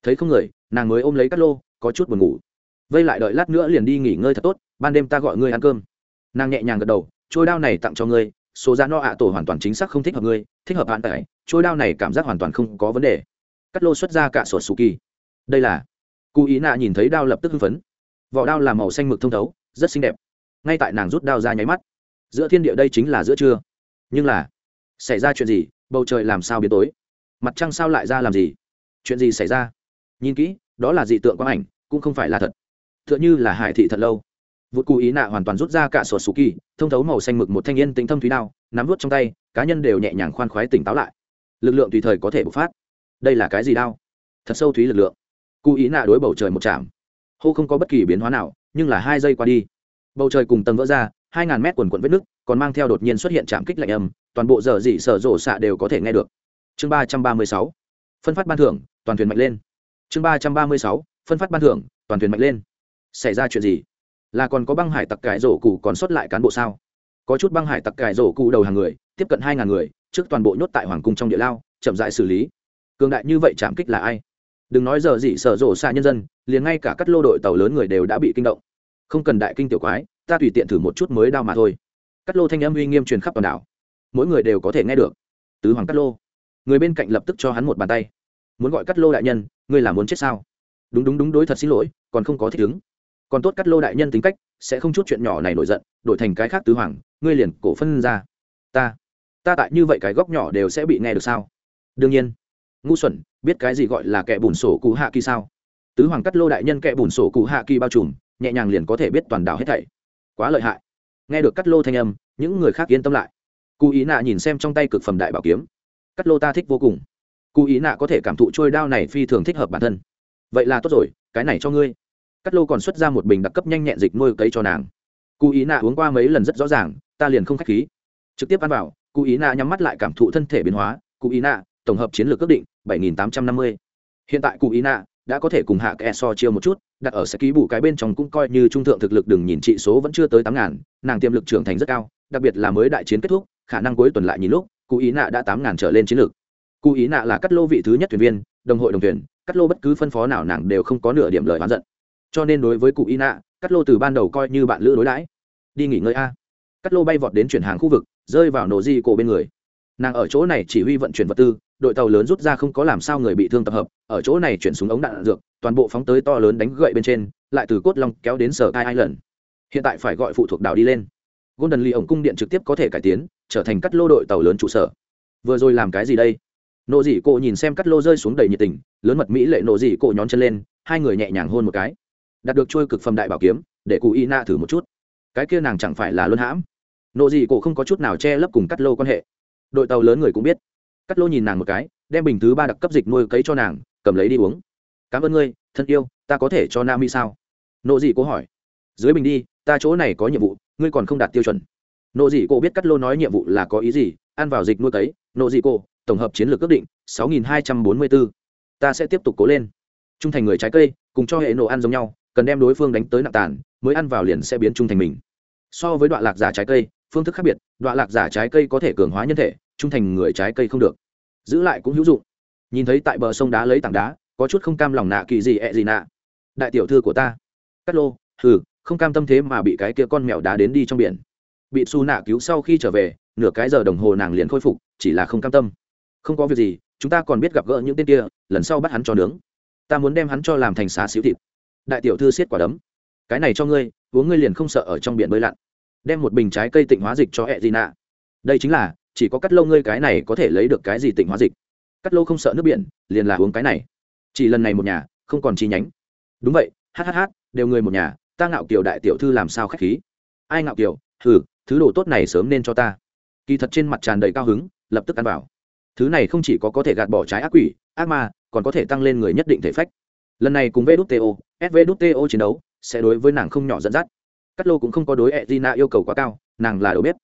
Thấy không người, nàng mới ôm lấy Cát lô, có chút buồn ngủ. Vây lại đợi lát nữa liền đi nghỉ ngơi thật tốt, ban đêm ta gọi ngươi ăn cơm. Nàng nhẹ nhàng gật đầu, trôi đao này tặng cho ngươi, số giá no ạ tổ hoàn toàn chính xác không thích hợp ngươi, thích hợp hạn tải trôi đao này cảm giác hoàn toàn không có vấn đề. Cắt lô xuất ra cả sổ sù kỳ. Đây là. Cụ ý nạ nhìn thấy đao lập tức hưng phấn. Vỏ đao là màu xanh mực thông thấu, rất xinh đẹp. Ngay tại nàng rút đao ra nháy mắt giữa thiên địa đây chính là giữa trưa. Nhưng là, xảy ra chuyện gì? Bầu trời làm sao biến tối? Mặt trăng sao lại ra làm gì? Chuyện gì xảy ra? Nhìn kỹ, đó là dị tượng quang ảnh, cũng không phải là thật. T h ư ợ n h ư là hải thị thật lâu. Vụt cụ ý nạ hoàn toàn rút ra cả sổ sù kỳ, thông thấu màu xanh mực một thanh niên tính thâm thúy đao, nắm vút trong tay, cá nhân đều nhẹ nhàng khoan khoái tỉnh táo lại. Lực lượng tùy thời có thể bộc phát. Đây là cái gì đao? Thật sâu thúy lực lượng. Cụ ý nạ đối bầu trời một chạm. Hô không có bất kỳ biến hóa nào, nhưng là hai giây qua đi. Bầu trời cùng tầng vỡ ra hai ngàn mét quần quận vết nước còn mang theo đột nhiên xuất hiện chạm kích lạnh âm, toàn bộ giờ dị sở rổ xạ đều có thể nghe được. Chương ba trăm ba mươi sáu, phân phát ban thưởng, toàn thuyền mạnh lên. Chương ba trăm ba mươi sáu, phân phát ban thưởng, toàn thuyền mạnh lên. Xảy ra chuyện gì? Là còn có băng hải tặc cải rổ cụ còn sót lại cán bộ sao? Có chút băng hải tặc cải rổ cụ đầu hàng người, tiếp cận hai ngàn người, trước toàn bộ nhốt tại hoàng cung trong địa lao, chậm dại xử lý. Cường đại như vậy chạm kích là ai? Đừng nói giờ dị sở rổ xa nhân dân, liền ngay cả các lô đội tàu lớn người đều đã bị kinh động. Không cần đại kinh tiểu quái ta tùy tiện thử một chút mới đau mà thôi. Cắt lô thanh âm uy nghiêm truyền khắp toàn đảo. Mỗi người đều có thể nghe được. Tứ hoàng cắt lô. Người bên cạnh lập tức cho hắn một bàn tay. Muốn gọi cắt lô đại nhân, ngươi là muốn chết sao? Đúng đúng đúng, đối thật xin lỗi, còn không có thích ứng. Còn tốt cắt lô đại nhân tính cách, sẽ không chút chuyện nhỏ này nổi giận, đổi thành cái khác tứ hoàng, ngươi liền cổ phân ra. Ta ta tại như vậy cái góc nhỏ đều sẽ bị nghe được sao? Đương nhiên. Ngu xuẩn, biết cái gì gọi là kẻ bùn sổ cụ hạ kỳ sao? Tứ hoàng cắt lô đại nhân kẻ bùn sổ cụ hạ kỳ bao trùm, nhẹ nhàng liền có thể biết toàn đảo hết thảy quá lợi hại. Nghe được cắt lô thanh âm, những người khác yên tâm lại. Cụ ý nạ nhìn xem trong tay cực phẩm đại bảo kiếm. Cắt lô ta thích vô cùng. Cụ ý nạ có thể cảm thụ trôi đao này phi thường thích hợp bản thân. Vậy là tốt rồi, cái này cho ngươi. Cắt lô còn xuất ra một bình đặc cấp nhanh nhẹn dịch nuôi cấy cho nàng. Cụ ý nạ uống qua mấy lần rất rõ ràng, ta liền không k h á c h khí. Trực tiếp ăn vào, cụ ý nạ nhắm mắt lại cảm thụ thân thể biến hóa. Cụ ý nạ, tổng hợp chiến lược ước định, bảy nghìn tám trăm năm mươi. Hiện tại cụ ý nạ đã có thể cùng hạ kẻ so chiêu một chút, đặt ở sẽ ký bù cái bên trong cũng coi như trung thượng thực lực đừng nhìn trị số vẫn chưa tới tám ngàn, nàng tiềm lực trưởng thành rất cao, đặc biệt là mới đại chiến kết thúc, khả năng cuối tuần lại nhìn lúc, cụ ý nạ đã tám ngàn trở lên chiến lược. Cụ ý nạ là cắt lô vị thứ nhất thuyền viên, đồng hội đồng thuyền, cắt lô bất cứ phân phó nào nàng đều không có nửa điểm lời oán giận. Cho nên đối với cụ ý nạ, cắt lô từ ban đầu coi như bạn lữ đối đãi. Đi nghỉ ngơi a. Cắt lô bay vọt đến chuyển hàng khu vực, rơi vào nổ di cổ bên người. Nàng ở chỗ này chỉ huy vận chuyển vật tư đội tàu lớn rút ra không có làm sao người bị thương tập hợp ở chỗ này chuyển xuống ống đạn, dược toàn bộ phóng tới to lớn đánh gậy bên trên lại từ cốt long kéo đến sở tai lần hiện tại phải gọi phụ thuộc đảo đi lên. Golden lee ổng cung điện trực tiếp có thể cải tiến trở thành cắt lô đội tàu lớn trụ sở. Vừa rồi làm cái gì đây? Nộ dị cộ nhìn xem cắt lô rơi xuống đầy nhiệt tình lớn mật mỹ lệ nộ dị cộ nhón chân lên hai người nhẹ nhàng hôn một cái. Đạt được trôi cực phẩm đại bảo kiếm để cụ y na thử một chút. Cái kia nàng chẳng phải là luân hãm? Nộ dị cổ không có chút nào che lấp cùng cắt lô quan hệ. Đội tàu lớn người cũng biết cắt lô nhìn nàng một cái đem bình thứ ba đặc cấp dịch nuôi cấy cho nàng cầm lấy đi uống. Cảm ơn ngươi thân yêu ta có thể cho nam mi sao? Nộ dị cô hỏi. Dưới bình đi ta chỗ này có nhiệm vụ ngươi còn không đạt tiêu chuẩn. Nộ dị cô biết cắt lô nói nhiệm vụ là có ý gì ăn vào dịch nuôi cấy. Nộ dị cô, tổng hợp chiến lược ước định 6.244. ta sẽ tiếp tục cố lên. Trung thành người trái cây cùng cho hệ nộ ăn giống nhau cần đem đối phương đánh tới nặng tàn mới ăn vào liền sẽ biến trung thành mình. So với đoạn lạc giả trái cây phương thức khác biệt đoạn lạc giả trái cây có thể cường hóa nhân thể trung thành người trái cây không được. Giữ lại cũng hữu dụng. Nhìn thấy tại bờ sông đá lấy tảng đá, có chút không cam lòng nạ kỳ gì ẹ gì nạ. Đại tiểu thư của ta. Cắt lô, hừ, không cam tâm thế mà bị cái kia con mèo đá đến đi trong biển. Bị su nạ cứu sau khi trở về, nửa cái giờ đồng hồ nàng liền khôi phục, chỉ là không cam tâm. Không có việc gì, chúng ta còn biết gặp gỡ những tên kia, lần sau bắt hắn cho nướng. Ta muốn đem hắn cho làm thành xá xíu thịt. Đại tiểu thư siết quả đấm. Cái này cho ngươi, uống ngươi liền không sợ ở trong biển bơi lặn. Đem một bình trái cây tịnh hóa dịch cho ẹ gì nạ. Đây chính là chỉ có cắt lâu ngươi cái này có thể lấy được cái gì tịnh hóa dịch. Cắt lâu không sợ nước biển, liền là uống cái này. Chỉ lần này một nhà, không còn chi nhánh. Đúng vậy hhh đều người một nhà, ta ngạo kiều đại tiểu thư làm sao khách khí? Ai ngạo kiều? Thử thứ đồ tốt này sớm nên cho ta. Kỳ thật trên mặt tràn đầy cao hứng, lập tức ăn vào. Thứ này không chỉ có có thể gạt bỏ trái ác quỷ, ác ma, còn có thể tăng lên người nhất định thể phách. Lần này cùng vđto svđto chiến đấu, sẽ đối với nàng không nhỏ dẫn dắt. Cắt lô cũng không có đối e d yêu cầu quá cao, nàng là đầu bếp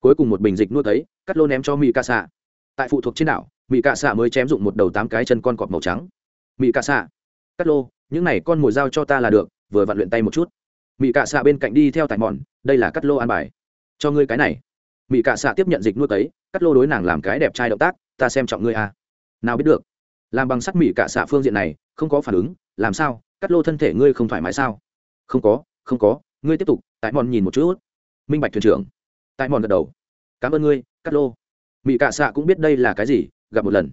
cuối cùng một bình dịch nuôi thấy cắt lô ném cho mỹ ca xạ tại phụ thuộc trên đảo mỹ ca xạ mới chém dụng một đầu tám cái chân con cọp màu trắng. Mỹ ca xạ cắt lô những này con mồi dao cho ta là được vừa vặn luyện tay một chút. Mỹ ca xạ bên cạnh đi theo tài mòn đây là cắt lô an bài. Cho ngươi cái này. Mỹ ca xạ tiếp nhận dịch nuôi thấy, cắt lô đối nàng làm cái đẹp trai động tác ta xem trọng ngươi à. nào biết được làm bằng sắt mỹ cạ xạ phương diện này không có phản ứng làm sao cắt lô thân thể ngươi không thoải mái sao? Không có không có ngươi tiếp tục tại mòn nhìn một chút. Minh bạch thuyền trưởng tại mòn gật đầu. Cảm ơn ngươi cắt lô. Mỹ cạ xạ cũng biết đây là cái gì, gặp một lần.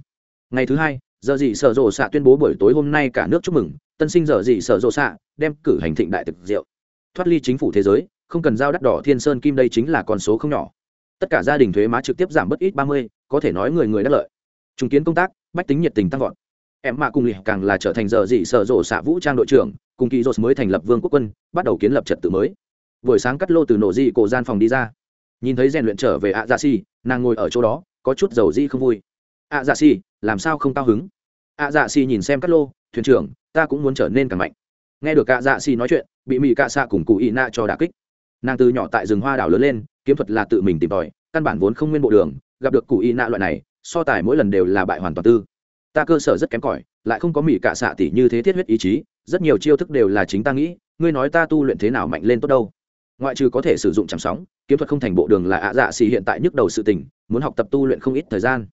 Ngày thứ hai, giờ gì sở rộ xạ tuyên bố buổi tối hôm nay cả nước chúc mừng, tân sinh giờ gì sở rộ xạ, đem cử hành thịnh đại thực diệu thoát ly chính phủ thế giới, không cần giao đắt đỏ thiên sơn kim đây chính là con số không nhỏ. Tất cả gia đình thuế má trực tiếp giảm bất ít ba mươi, có thể nói người người đắc lợi. Chứng kiến công tác, bách tính nhiệt tình tăng vọt. Em mạ cùng lì càng là trở thành giờ dị sở rộ xạ vũ trang đội trưởng, cùng kỳ dột mới thành lập vương quốc quân, bắt đầu kiến lập trật tự mới. Buổi sáng cắt lô từ nổ dị cổ gian phòng đi ra nhìn thấy rèn luyện trở về ạ dạ xì, nàng ngồi ở chỗ đó, có chút dầu di không vui. Ạ dạ xì, làm sao không cao hứng? Ạ dạ xì nhìn xem cát lô, thuyền trưởng, ta cũng muốn trở nên càng mạnh. Nghe được ạ dạ xì nói chuyện, bị mỹ cạ xạ cùng cụ ị nạ cho đà kích. Nàng từ nhỏ tại rừng hoa đảo lớn lên, kiếm thuật là tự mình tìm tòi, căn bản vốn không nguyên bộ đường, gặp được cụ ị nạ loại này, so tài mỗi lần đều là bại hoàn toàn tư. Ta cơ sở rất kém cỏi, lại không có mỹ cạ xạ tỷ như thế thiết huyết ý chí, rất nhiều chiêu thức đều là chính ta nghĩ, ngươi nói ta tu luyện thế nào mạnh lên tốt đâu? Ngoại trừ có thể sử dụng chạm sóng, kiếm thuật không thành bộ đường là ạ dạ xì hiện tại nhức đầu sự tình, muốn học tập tu luyện không ít thời gian.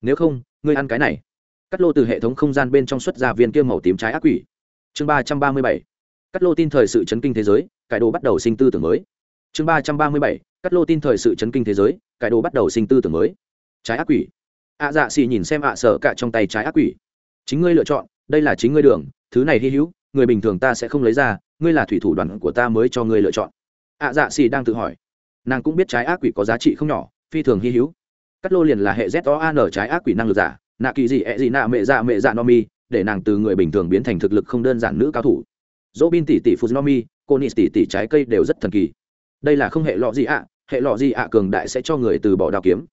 Nếu không, ngươi ăn cái này. Cắt lô từ hệ thống không gian bên trong xuất ra viên kia màu tím trái ác quỷ. Chương ba trăm ba mươi bảy. Cắt lô tin thời sự chấn kinh thế giới, cải đồ bắt đầu sinh tư tưởng mới. Chương ba trăm ba mươi bảy. Cắt lô tin thời sự chấn kinh thế giới, cải đồ bắt đầu sinh tư tưởng mới. Trái ác quỷ. Ạ dạ xì nhìn xem ạ sở cả trong tay trái ác quỷ. Chính ngươi lựa chọn, đây là chính ngươi đường, thứ này hy hữu, người bình thường ta sẽ không lấy ra, ngươi là thủy thủ đoàn của ta mới cho ngươi lựa chọn ạ dạ xì đang tự hỏi. Nàng cũng biết trái ác quỷ có giá trị không nhỏ, phi thường hy hữu. Cắt lô liền là hệ z o an trái ác quỷ năng lực giả, nạ kỳ gì, ẹ gì, nạ mẹ dạ mẹ dạ no mi, để nàng từ người bình thường biến thành thực lực không đơn giản nữ cao thủ. Dỗ bin tỷ tỷ funomi cô nis tỷ tỷ trái cây đều rất thần kỳ. Đây là không hệ lọ gì ạ, hệ lọ gì ạ cường đại sẽ cho người từ bỏ đao kiếm.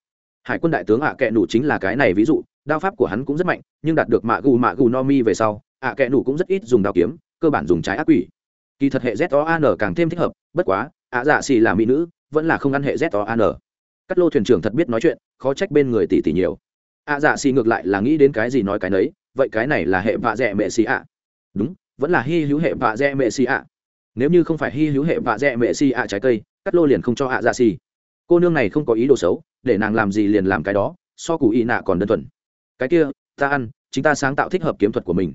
Hải quân đại tướng ạ kệ nủ chính là cái này ví dụ, đao pháp của hắn cũng rất mạnh, nhưng đạt được mạ gù mạ gù no mi về sau, ạ kệ nủ cũng rất ít dùng đao kiếm, cơ bản dùng trái ác quỷ. Kỳ thật hệ z o an càng thêm thích hợp, bất quá ạ dạ xì là mỹ nữ, vẫn là không ăn hệ z o an cắt lô thuyền trưởng thật biết nói chuyện, khó trách bên người tỷ tỷ nhiều. Ạ dạ xì ngược lại là nghĩ đến cái gì nói cái nấy, vậy cái này là hệ vạ dẹ mẹ xì ạ. Đúng, vẫn là hy hữu hệ vạ dẹ mẹ xì ạ. Nếu như không phải hy hữu hệ vạ dẹ mẹ xì ạ trái cây, cắt lô liền không cho ạ dạ xì. Cô nương này không có ý đồ xấu, để nàng làm gì liền làm cái đó, so cụ y nạ còn đơn thuần. Cái kia, ta ăn, chính ta sáng tạo thích hợp kiếm thuật của mình.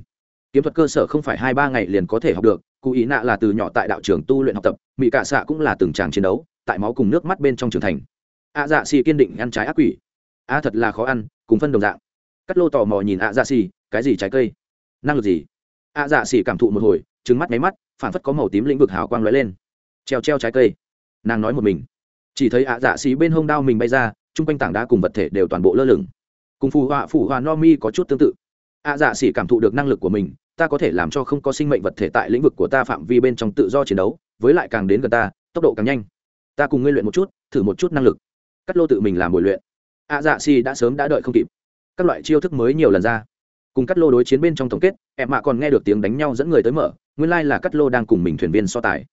Kiếm thuật cơ sở không phải hai ba ngày liền có thể học được cụ ý nạ là từ nhỏ tại đạo trường tu luyện học tập mỹ cạ xạ cũng là từng tràng chiến đấu, tại máu cùng nước mắt bên trong trường thành. A dạ xì kiên định ăn trái ác quỷ. A thật là khó ăn, cùng phân đồng dạng. Cắt lô tò mò nhìn a dạ xì, cái gì trái cây? Năng lực gì? A dạ xì cảm thụ một hồi trứng mắt máy mắt, phản phất có màu tím lĩnh vực hào quang lóe lên. Treo treo trái cây. Nàng nói một mình. Chỉ thấy ạ dạ xì bên hông đao mình bay ra, chung quanh tảng đá cùng vật thể đều toàn bộ lơ lửng. Cùng phù họa phù họa no mi có chút tương tự ạ dạ xỉ cảm thụ được năng lực của mình, ta có thể làm cho không có sinh mệnh vật thể tại lĩnh vực của ta phạm vi bên trong tự do chiến đấu, với lại càng đến gần ta, tốc độ càng nhanh. Ta cùng ngươi luyện một chút, thử một chút năng lực. Cắt lô tự mình làm buổi luyện. A dạ xỉ đã sớm đã đợi không kịp. Các loại chiêu thức mới nhiều lần ra. Cùng cắt lô đối chiến bên trong tổng kết, em mạ còn nghe được tiếng đánh nhau dẫn người tới mở, nguyên lai、like、là cắt lô đang cùng mình thuyền viên so tài.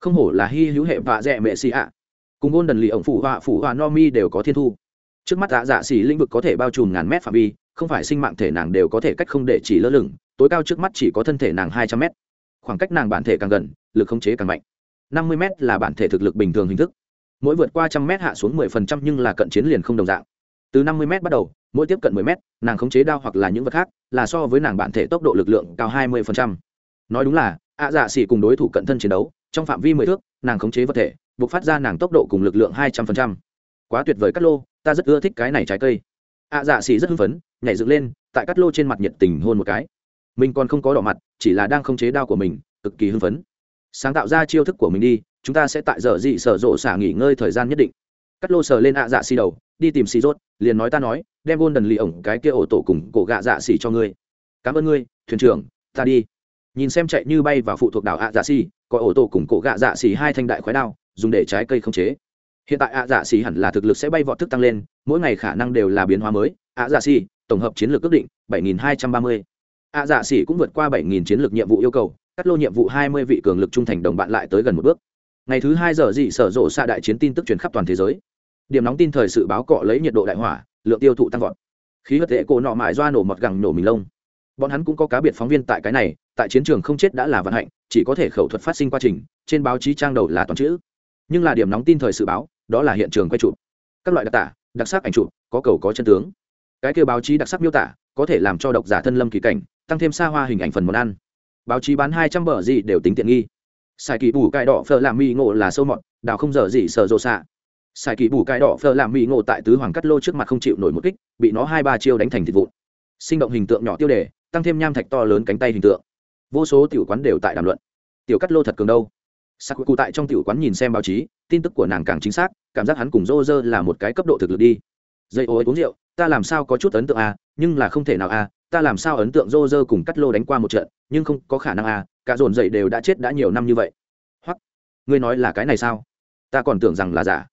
Không hổ là hy hữu hệ vạ dẹ mệ xì ạ. Cùng ôn đần lì ổng phủ họa phủ họa no mi đều có thiên thu. Trước mắt dạ dạ xỉ lĩnh vực có thể bao trùm ngàn mét phạm vi không phải sinh mạng thể nàng đều có thể cách không để chỉ lơ lửng, tối cao trước mắt chỉ có thân thể nàng hai trăm mét. Khoảng cách nàng bản thể càng gần, lực khống chế càng mạnh. Năm mươi m là bản thể thực lực bình thường hình thức. Mỗi vượt qua trăm m hạ xuống mười phần trăm nhưng là cận chiến liền không đồng dạng. Từ năm mươi m bắt đầu, mỗi tiếp cận mười m nàng khống chế đao hoặc là những vật khác, là so với nàng bản thể tốc độ lực lượng cao hai mươi phần trăm. Nói đúng là, ạ dạ xỉ cùng đối thủ cận thân chiến đấu, trong phạm vi mười thước, nàng khống chế vật thể, buộc phát ra nàng tốc độ cùng lực lượng hai trăm phần trăm. Quá tuyệt vời cắt lô, ta rất ưa thích cái này trái cây ạ dạ xì rất hưng phấn, nhảy dựng lên, tại cắt lô trên mặt nhiệt tình hôn một cái. Mình còn không có đỏ mặt, chỉ là đang không chế đao của mình, cực kỳ hưng phấn. Sáng tạo ra chiêu thức của mình đi, chúng ta sẽ tại giờ dị sở rộ xả nghỉ ngơi thời gian nhất định. Cắt lô sờ lên ạ dạ xì đầu, đi tìm xì rốt, liền nói ta nói, đem gôn đần lì ổng cái kia ổ tổ cùng cổ gạ dạ xì cho ngươi. Cảm ơn ngươi, thuyền trưởng, ta đi. Nhìn xem chạy như bay vào phụ thuộc đảo ạ dạ xì, có ổ tổ cùng cổ gạ dạ xì hai thanh đại khói đao, dùng để trái cây không chế hiện tại ạ dạ xì hẳn là thực lực sẽ bay vọt thức tăng lên, mỗi ngày khả năng đều là biến hóa mới. ạ dạ xì, tổng hợp chiến lược ước định 7230. ạ dạ xì cũng vượt qua 7000 chiến lược nhiệm vụ yêu cầu, cắt lô nhiệm vụ 20 vị cường lực trung thành đồng bạn lại tới gần một bước. Ngày thứ hai giờ dị sở rộ xa đại chiến tin tức truyền khắp toàn thế giới. Điểm nóng tin thời sự báo cọ lấy nhiệt độ đại hỏa, lượng tiêu thụ tăng vọt. Khí hất tệ cổ nọ mại doa nổ mọt gẳng nổ mình lông. Bọn hắn cũng có cá biệt phóng viên tại cái này, tại chiến trường không chết đã là vận hạnh, chỉ có thể khẩu thuật phát sinh quá trình, trên báo chí trang đầu là toàn chữ nhưng là điểm nóng tin thời sự báo, đó là hiện trường quay chụp. Các loại đặc tả, đặc sắc ảnh chụp, có cầu có chân tướng. Cái kêu báo chí đặc sắc miêu tả, có thể làm cho độc giả thân lâm kỳ cảnh, tăng thêm xa hoa hình ảnh phần món ăn. Báo chí bán hai trăm bờ gì đều tính tiện nghi. Xài kỳ bù cải đỏ phở làm mì ngộ là sâu mọt, đào không dở gì sợ rộ xạ. Xài kỳ bù cải đỏ phở làm mì ngộ tại tứ hoàng cắt lô trước mặt không chịu nổi một kích, bị nó hai ba chiêu đánh thành thịt vụn. Sinh động hình tượng nhỏ tiêu đề, tăng thêm nham thạch to lớn cánh tay hình tượng. Vô số tiểu quán đều tại đàm luận. Tiểu cắt lô thật cường đâu? Sakuku tại trong tiểu quán nhìn xem báo chí, tin tức của nàng càng chính xác, cảm giác hắn cùng rô rơ là một cái cấp độ thực lực đi. Dây ô ấy uống rượu, ta làm sao có chút ấn tượng à nhưng là không thể nào à ta làm sao ấn tượng rô rơ cùng cắt lô đánh qua một trận, nhưng không có khả năng à cả dồn dậy đều đã chết đã nhiều năm như vậy. Hoặc ngươi nói là cái này sao? Ta còn tưởng rằng là giả.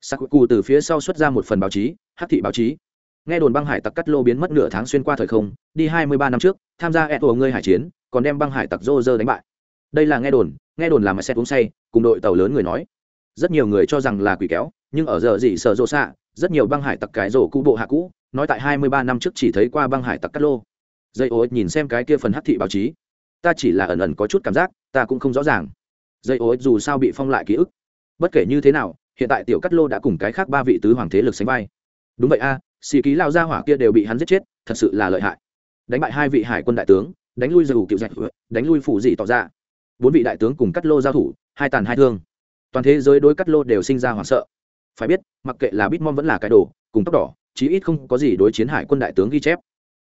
Sakuku từ phía sau xuất ra một phần báo chí hát thị báo chí. Nghe đồn băng hải tặc cắt lô biến mất nửa tháng xuyên qua thời không, đi hai mươi ba năm trước, tham gia e tổ ngươi hải chiến, còn đem băng hải tặc rô rơ đánh bại. Đây là nghe đồn nghe đồn là làm xe uống say, cùng đội tàu lớn người nói. Rất nhiều người cho rằng là quỷ kéo, nhưng ở giờ gì sợ rộ xạ, rất nhiều băng hải tặc cái rổ cũ bộ hạ cũ, nói tại hai mươi ba năm trước chỉ thấy qua băng hải tặc cắt lô. Dây ô nhìn xem cái kia phần hắc thị báo chí. Ta chỉ là ẩn ẩn có chút cảm giác, ta cũng không rõ ràng. Dây ô dù sao bị phong lại ký ức. Bất kể như thế nào, hiện tại tiểu cắt lô đã cùng cái khác ba vị tứ hoàng thế lực sánh vai. Đúng vậy a, xì ký lao ra hỏa kia đều bị hắn giết chết, thật sự là lợi hại. Đánh bại hai vị hải quân đại tướng, đánh lui dù cựu dạch đánh lui phủ dị tỏ ra bốn vị đại tướng cùng cắt lô giao thủ, hai tàn hai thương. Toàn thế giới đối cắt lô đều sinh ra hoảng sợ. Phải biết, mặc kệ là bitmom vẫn là cái đồ, cùng tóc đỏ chí ít không có gì đối chiến hải quân đại tướng ghi chép.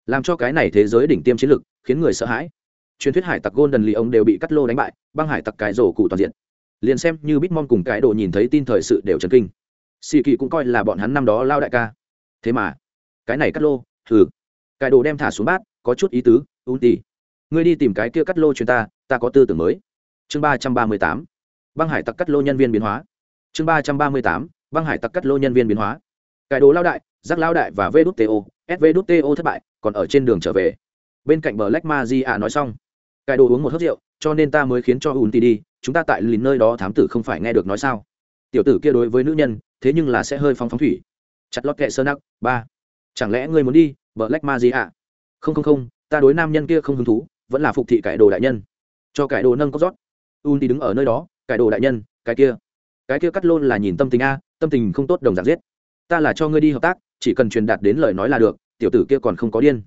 Làm cho cái này thế giới đỉnh tiêm chiến lực, khiến người sợ hãi. Truyền thuyết hải tặc golden lì ông đều bị cắt lô đánh bại, băng hải tặc cái rổ cụ toàn diện. Liền xem như bitmom cùng cái đồ nhìn thấy tin thời sự đều chấn kinh. Xì kỳ cũng coi là bọn hắn năm đó lao đại ca. Thế mà, cái này cắt lô thử cái đồ đem thả xuống bát, có chút ý tứ, ưu tì. Ngươi đi tìm cái kia cắt lô chuyên ta ta có tư tưởng mới chương ba trăm ba mươi tám, băng hải tặc cắt lô nhân viên biến hóa. Chương ba trăm ba mươi tám, băng hải tặc cắt lô nhân viên biến hóa. Cải đồ lao đại giác lao đại và vđto svđto thất bại, còn ở trên đường trở về. Bên cạnh bờ lách ma di ạ nói xong, cải đồ uống một hớt rượu, cho nên ta mới khiến cho ùn tì đi, chúng ta tại lìn nơi đó thám tử không phải nghe được nói sao? Tiểu tử kia đối với nữ nhân, thế nhưng là sẽ hơi phóng phóng thủy. Chặt lót kệ sơ nắc ba, chẳng lẽ ngươi muốn đi, bờ lách ma di ạ không không không, ta đối nam nhân kia không hứng thú, vẫn là phục thị cải đồ đại nhân. Cho cải đồ nâng có rót un đi đứng ở nơi đó cải đồ đại nhân, cái kia. Cái kia cắt lôn là nhìn tâm tình a, tâm tình không tốt đồng giản giết. Ta là cho ngươi đi hợp tác, chỉ cần truyền đạt đến lời nói là được, tiểu tử kia còn không có điên.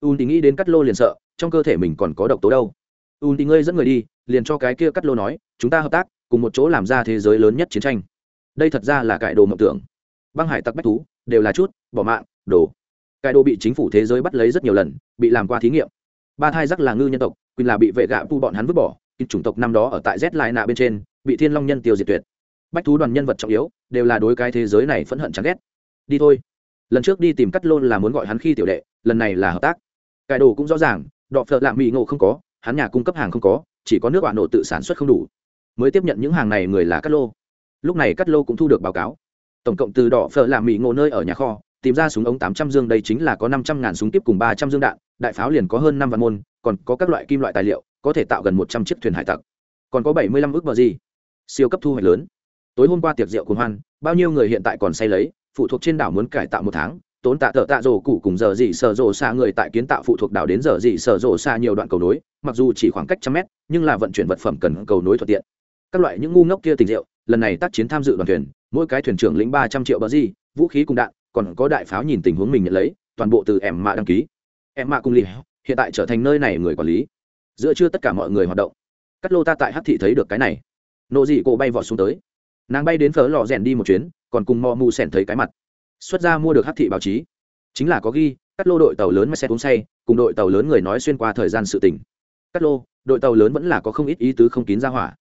Un thì nghĩ đến cắt lô liền sợ, trong cơ thể mình còn có độc tố đâu. Un thì ngươi dẫn người đi, liền cho cái kia cắt lô nói, chúng ta hợp tác, cùng một chỗ làm ra thế giới lớn nhất chiến tranh. Đây thật ra là cải đồ mộng tưởng. Băng hải tặc bách thú, đều là chút, bỏ mạng, đồ. Cải đồ bị chính phủ thế giới bắt lấy rất nhiều lần, bị làm qua thí nghiệm. Ba thai rắc là ngư nhân tộc quỳnh là bị vệ gạ pu bọn hắn vứt bỏ kinh chủng tộc năm đó ở tại z lai nạ bên trên, bị thiên long nhân tiêu diệt tuyệt. Bách thú đoàn nhân vật trọng yếu, đều là đối cái thế giới này phẫn hận chán ghét. Đi thôi. Lần trước đi tìm cắt lôn là muốn gọi hắn khi tiểu đệ, lần này là hợp tác. Cải đồ cũng rõ ràng, đọ phợ lạ mỹ ngộ không có, hắn nhà cung cấp hàng không có, chỉ có nước bạn nổ tự sản xuất không đủ. Mới tiếp nhận những hàng này người là cắt lô. Lúc này cắt lô cũng thu được báo cáo. Tổng cộng từ đỏ phở làm mỹ ngộ nơi ở nhà kho, tìm ra súng ống tám trăm dương, đây chính là có năm trăm ngàn súng tiếp cùng ba trăm dương đạn, đại pháo liền có hơn năm vạn môn, còn có các loại kim loại tài liệu có thể tạo gần một trăm chiếc thuyền hải tặc. Còn có bảy mươi lăm ước bờ gì? Siêu cấp thu hoạch lớn. Tối hôm qua tiệc rượu cùng hoan, bao nhiêu người hiện tại còn say lấy, phụ thuộc trên đảo muốn cải tạo một tháng, tốn tạ thợ tạ rổ cụ cùng giờ gì sở rổ xa người tại kiến tạo phụ thuộc đảo đến giờ gì sở rổ xa nhiều đoạn cầu nối, mặc dù chỉ khoảng cách trăm mét, nhưng là vận chuyển vật phẩm cần cầu nối thuận tiện. Các loại những ngu ngốc kia tình rượu, lần này tác chiến tham dự đoàn thuyền, mỗi cái thuyền trưởng lĩnh ba trăm triệu bờ gì, vũ khí cùng đạn, còn có đại pháo nhìn tình huống mình nhận lấy, toàn bộ từ em mạ đăng ký. Em mạ cùng lì hiện tại trở thành nơi này người quản lý giữa chưa tất cả mọi người hoạt động. Cắt lô ta tại hát thị thấy được cái này. Nộ dị cổ bay vọt xuống tới. Nàng bay đến phở lò rèn đi một chuyến, còn cùng mò mù sẻn thấy cái mặt. Xuất ra mua được hát thị báo chí. Chính là có ghi, cắt lô đội tàu lớn mà xe uống say, cùng đội tàu lớn người nói xuyên qua thời gian sự tình. Cắt lô, đội tàu lớn vẫn là có không ít ý tứ không kín ra hỏa.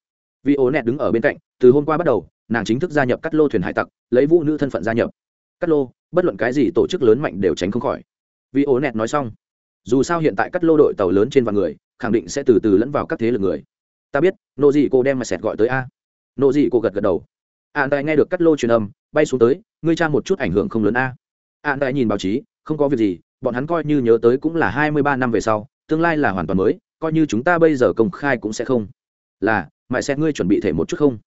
Vì ố nẹt đứng ở bên cạnh, từ hôm qua bắt đầu, nàng chính thức gia nhập cắt lô thuyền hải tặc, lấy vũ nữ thân phận gia nhập. Cắt lô, bất luận cái gì tổ chức lớn mạnh đều tránh không khỏi. Vì ố nẹt nói xong, dù sao hiện tại cắt lô đội tàu lớn trên vạn người khẳng định sẽ từ từ lẫn vào các thế lực người. Ta biết nộ dị cô đem mà sẹt gọi tới a. Nộ dị cô gật gật đầu. An tài nghe được cắt lô truyền âm, bay xuống tới, ngươi tra một chút ảnh hưởng không lớn a. An tài nhìn báo chí, không có việc gì, bọn hắn coi như nhớ tới cũng là hai mươi ba năm về sau, tương lai là hoàn toàn mới, coi như chúng ta bây giờ công khai cũng sẽ không. Là mại xét ngươi chuẩn bị thể một chút không?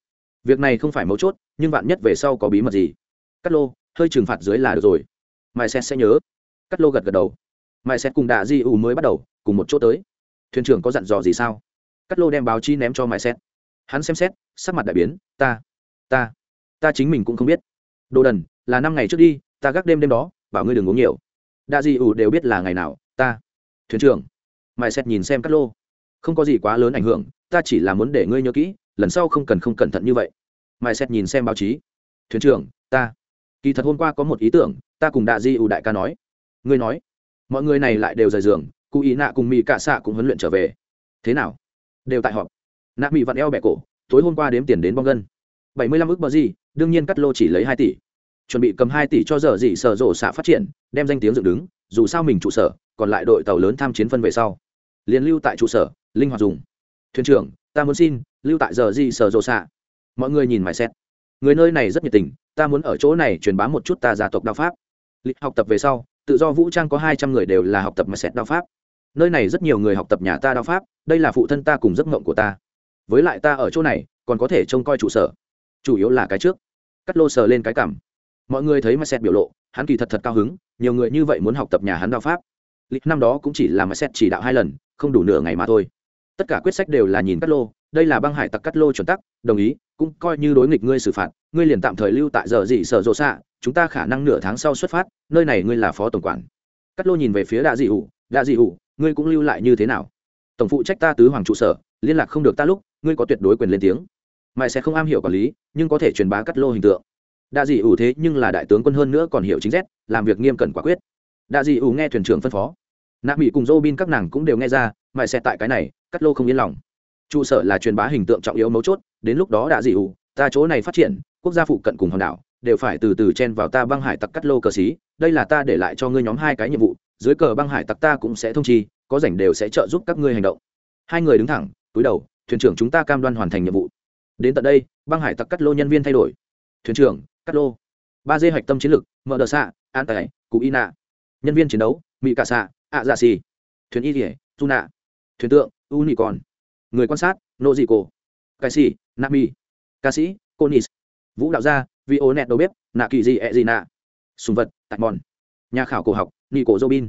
Việc này không phải mấu chốt, nhưng vạn nhất về sau có bí mật gì? Cắt lô, hơi trừng phạt dưới là được rồi. Mại xét sẽ nhớ. Cắt lô gật gật đầu. Mại xét cùng đạ di ủ mới bắt đầu, cùng một chỗ tới thuyền trưởng có dặn dò gì sao? Cắt lô đem báo chí ném cho mại xét. Hắn xem xét, sắc mặt đại biến, ta ta ta chính mình cũng không biết. Đồ đần, là năm ngày trước đi, ta gác đêm đêm đó, bảo ngươi đừng uống nhiều. Đa di ủ đều biết là ngày nào, ta. Thuyền trưởng mại xét nhìn xem cắt lô. Không có gì quá lớn ảnh hưởng, ta chỉ là muốn để ngươi nhớ kỹ, lần sau không cần không cẩn thận như vậy. Mại xét nhìn xem báo chí. Thuyền trưởng, ta, kỳ thật hôm qua có một ý tưởng, ta cùng đạ di ủ đại ca nói. Ngươi nói. Mọi người này lại đều rời giường cụ ý nạ cùng mỹ cạ xạ cũng huấn luyện trở về. Thế nào? Đều tại họp. Nạ mỹ vặn eo bẹ cổ, tối hôm qua đếm tiền đến bong gân. Bảy mươi lăm ước bờ gì, đương nhiên cắt lô chỉ lấy hai tỷ. Chuẩn bị cầm hai tỷ cho giờ gì sở rộ xạ phát triển, đem danh tiếng dựng đứng, dù sao mình trụ sở, còn lại đội tàu lớn tham chiến phân về sau. Liền lưu tại trụ sở, linh hoạt dùng. Thuyền trưởng, ta muốn xin, lưu tại giờ gì sở rộ xạ. Mọi người nhìn mãi xét. Người nơi này rất nhiệt tình, ta muốn ở chỗ này truyền bá một chút ta gia tộc đao pháp. Lịch học tập về sau, tự do vũ trang có hai trăm người đều là học tập mà xét đao pháp nơi này rất nhiều người học tập nhà ta đao pháp, đây là phụ thân ta cùng giấc mộng của ta. Với lại ta ở chỗ này, còn có thể trông coi trụ sở. Chủ yếu là cái trước. Cắt lô sờ lên cái cảm mọi người thấy mà xét biểu lộ, hắn kỳ thật thật cao hứng, nhiều người như vậy muốn học tập nhà hắn đao pháp. Lịch năm đó cũng chỉ là mà xét chỉ đạo hai lần, không đủ nửa ngày mà thôi. Tất cả quyết sách đều là nhìn cắt lô, đây là băng hải tặc cắt lô chuẩn tắc, đồng ý, cũng coi như đối nghịch ngươi xử phạt, ngươi liền tạm thời lưu tại giờ dị sở rộ xạ, chúng ta khả năng nửa tháng sau xuất phát, nơi này ngươi là phó tổng quản. Cắt lô nhìn về phía đạ dị ủ đạ dị ủ ngươi cũng lưu lại như thế nào? Tổng phụ trách ta tứ hoàng trụ sở liên lạc không được ta lúc ngươi có tuyệt đối quyền lên tiếng. Mày sẽ không am hiểu quản lý nhưng có thể truyền bá cắt lô hình tượng. Đa dị ủ thế nhưng là đại tướng quân hơn nữa còn hiểu chính xét, làm việc nghiêm cẩn quả quyết. Đa dị ủ nghe thuyền trưởng phân phó. Nạ mỹ cùng dô bin các nàng cũng đều nghe ra mày sẽ tại cái này cắt lô không yên lòng. Trụ sở là truyền bá hình tượng trọng yếu mấu chốt đến lúc đó đa dị ủ ta chỗ này phát triển quốc gia phụ cận cùng hòn đảo đều phải từ từ chen vào ta băng hải tặc cắt lô cờ xí đây là ta để lại cho ngươi nhóm hai cái nhiệm vụ dưới cờ băng hải tặc ta cũng sẽ thông chi, có rảnh đều sẽ trợ giúp các ngươi hành động. Hai người đứng thẳng, túi đầu, thuyền trưởng chúng ta cam đoan hoàn thành nhiệm vụ. Đến tận đây, băng hải tặc cắt lô nhân viên thay đổi. Thuyền trưởng, cắt lô. Ba dê hạch tâm chiến lược, mở đờ xạ, an tài cụ y nạ. Nhân viên chiến đấu mỹ cả xạ, ạ dạ xì. Thuyền y thể tu nạ. Thuyền tượng u nị còn người quan sát, nô dị cổ. Cai xì mi ca sĩ conis vũ đạo gia, vi ô nẹt đầu bếp, nạ kỳ gì ẹ gì nạ. Sùng vật tạch mòn. Nhà khảo cổ học nghi cổ robin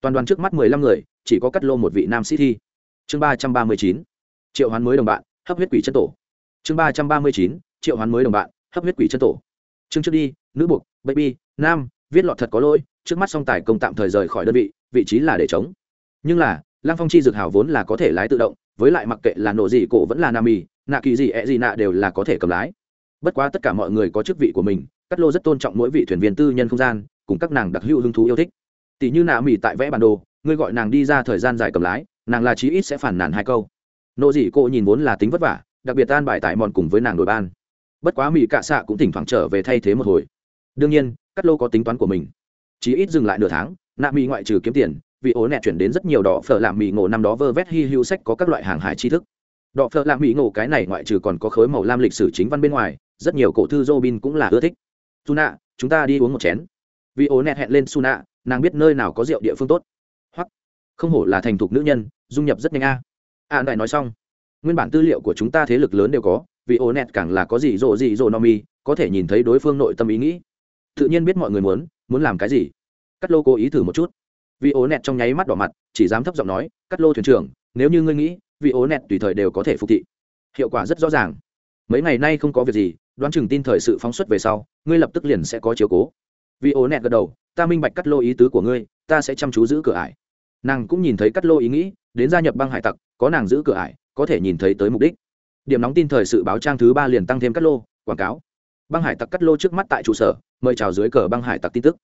toàn đoàn trước mắt mười lăm người, chỉ có cắt lô một vị nam sĩ thi. Chương ba trăm ba mươi chín, triệu hoán mới đồng bạn, hấp huyết quỷ chân tổ. Chương ba trăm ba mươi chín, triệu hoán mới đồng bạn, hấp huyết quỷ chân tổ. Chương trước đi, nữ buộc baby, nam, viết lọt thật có lỗi, trước mắt song tài công tạm thời rời khỏi đơn vị vị trí là để chống nhưng là lang phong chi dược hào vốn là có thể lái tự động, với lại mặc kệ là nổ gì cổ vẫn là nam mì nạ kỳ gì, ẹ gì nạ đều là có thể cầm lái. Bất quá tất cả mọi người có chức vị của mình, cắt lô rất tôn trọng mỗi vị thuyền viên tư nhân không gian, cùng các nàng đặc hữu hứng thú yêu thích tỷ như nạ mỉ tại vẽ bản đồ, ngươi gọi nàng đi ra thời gian dài cầm lái, nàng là chí ít sẽ phản nàn hai câu. Nộ dị cô nhìn vốn là tính vất vả, đặc biệt tan bài tại mòn cùng với nàng đội ban. Bất quá mỹ cạ xạ cũng thỉnh thoảng trở về thay thế một hồi. Đương nhiên, cắt lô có tính toán của mình. Chí ít dừng lại nửa tháng, nạ mỹ ngoại trừ kiếm tiền, vì ố nẹ chuyển đến rất nhiều đỏ phở làm mỹ ngộ năm đó vơ vét hy hữu sách có các loại hàng hải tri thức. Đỏ phở làm mỹ ngộ cái này ngoại trừ còn có khối màu lam lịch sử chính văn bên ngoài, rất nhiều cổ thư robin cũng là ưa thích. Suna chúng ta đi uống một chén. Vì ố nẹ hẹn lên suna nàng biết nơi nào có rượu địa phương tốt. Hoặc, không hổ là thành thục nữ nhân, dung nhập rất nhanh a. A đại nói xong, nguyên bản tư liệu của chúng ta thế lực lớn đều có, vì ố nẹt càng là có gì rộ gì rộ no mi, có thể nhìn thấy đối phương nội tâm ý nghĩ. Tự nhiên biết mọi người muốn muốn làm cái gì. Cắt lô cố ý thử một chút. Vì ố nẹt trong nháy mắt đỏ mặt, chỉ dám thấp giọng nói cắt lô thuyền trưởng, nếu như ngươi nghĩ, vì ố nẹt tùy thời đều có thể phục thị. Hiệu quả rất rõ ràng. Mấy ngày nay không có việc gì, đoán chừng tin thời sự phóng xuất về sau, ngươi lập tức liền sẽ có chiếu cố. Vì ố nẹt gật đầu ta minh bạch cắt lô ý tứ của ngươi, ta sẽ chăm chú giữ cửa ải. Nàng cũng nhìn thấy cắt lô ý nghĩ, đến gia nhập băng hải tặc, có nàng giữ cửa ải, có thể nhìn thấy tới mục đích. Điểm nóng tin thời sự báo trang thứ ba liền tăng thêm cắt lô, quảng cáo. Băng hải tặc cắt lô trước mắt tại trụ sở, mời chào dưới cờ băng hải tặc tin tức.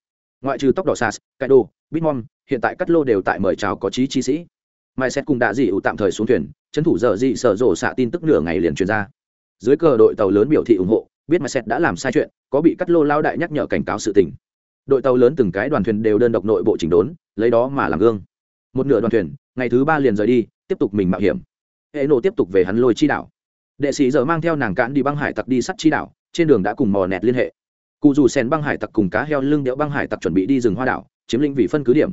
Ngoại trừ tóc đỏ sas caido bitmom, hiện tại cắt lô đều tại mời chào có trí chi sĩ. Mai xét cùng đạ dị ủ tạm thời xuống thuyền trấn thủ dở dị sở rộ xạ tin tức nửa ngày liền truyền ra. Dưới cờ đội tàu lớn biểu thị ủng hộ, biết mai xét đã làm sai chuyện, có bị cắt lô lao đại nhắc nhở cảnh cáo sự tình đội tàu lớn từng cái đoàn thuyền đều đơn độc nội bộ chỉnh đốn, lấy đó mà làm gương. Một nửa đoàn thuyền, ngày thứ ba liền rời đi, tiếp tục mình mạo hiểm. Hệ nộ tiếp tục về hắn lôi chi đảo. Đệ sĩ giờ mang theo nàng cạn đi băng hải tặc đi sắt chi đảo, trên đường đã cùng mò nẹt liên hệ. Cụ dù sen băng hải tặc cùng cá heo lưng đẽo băng hải tặc chuẩn bị đi rừng hoa đảo, chiếm lĩnh vị phân cứ điểm.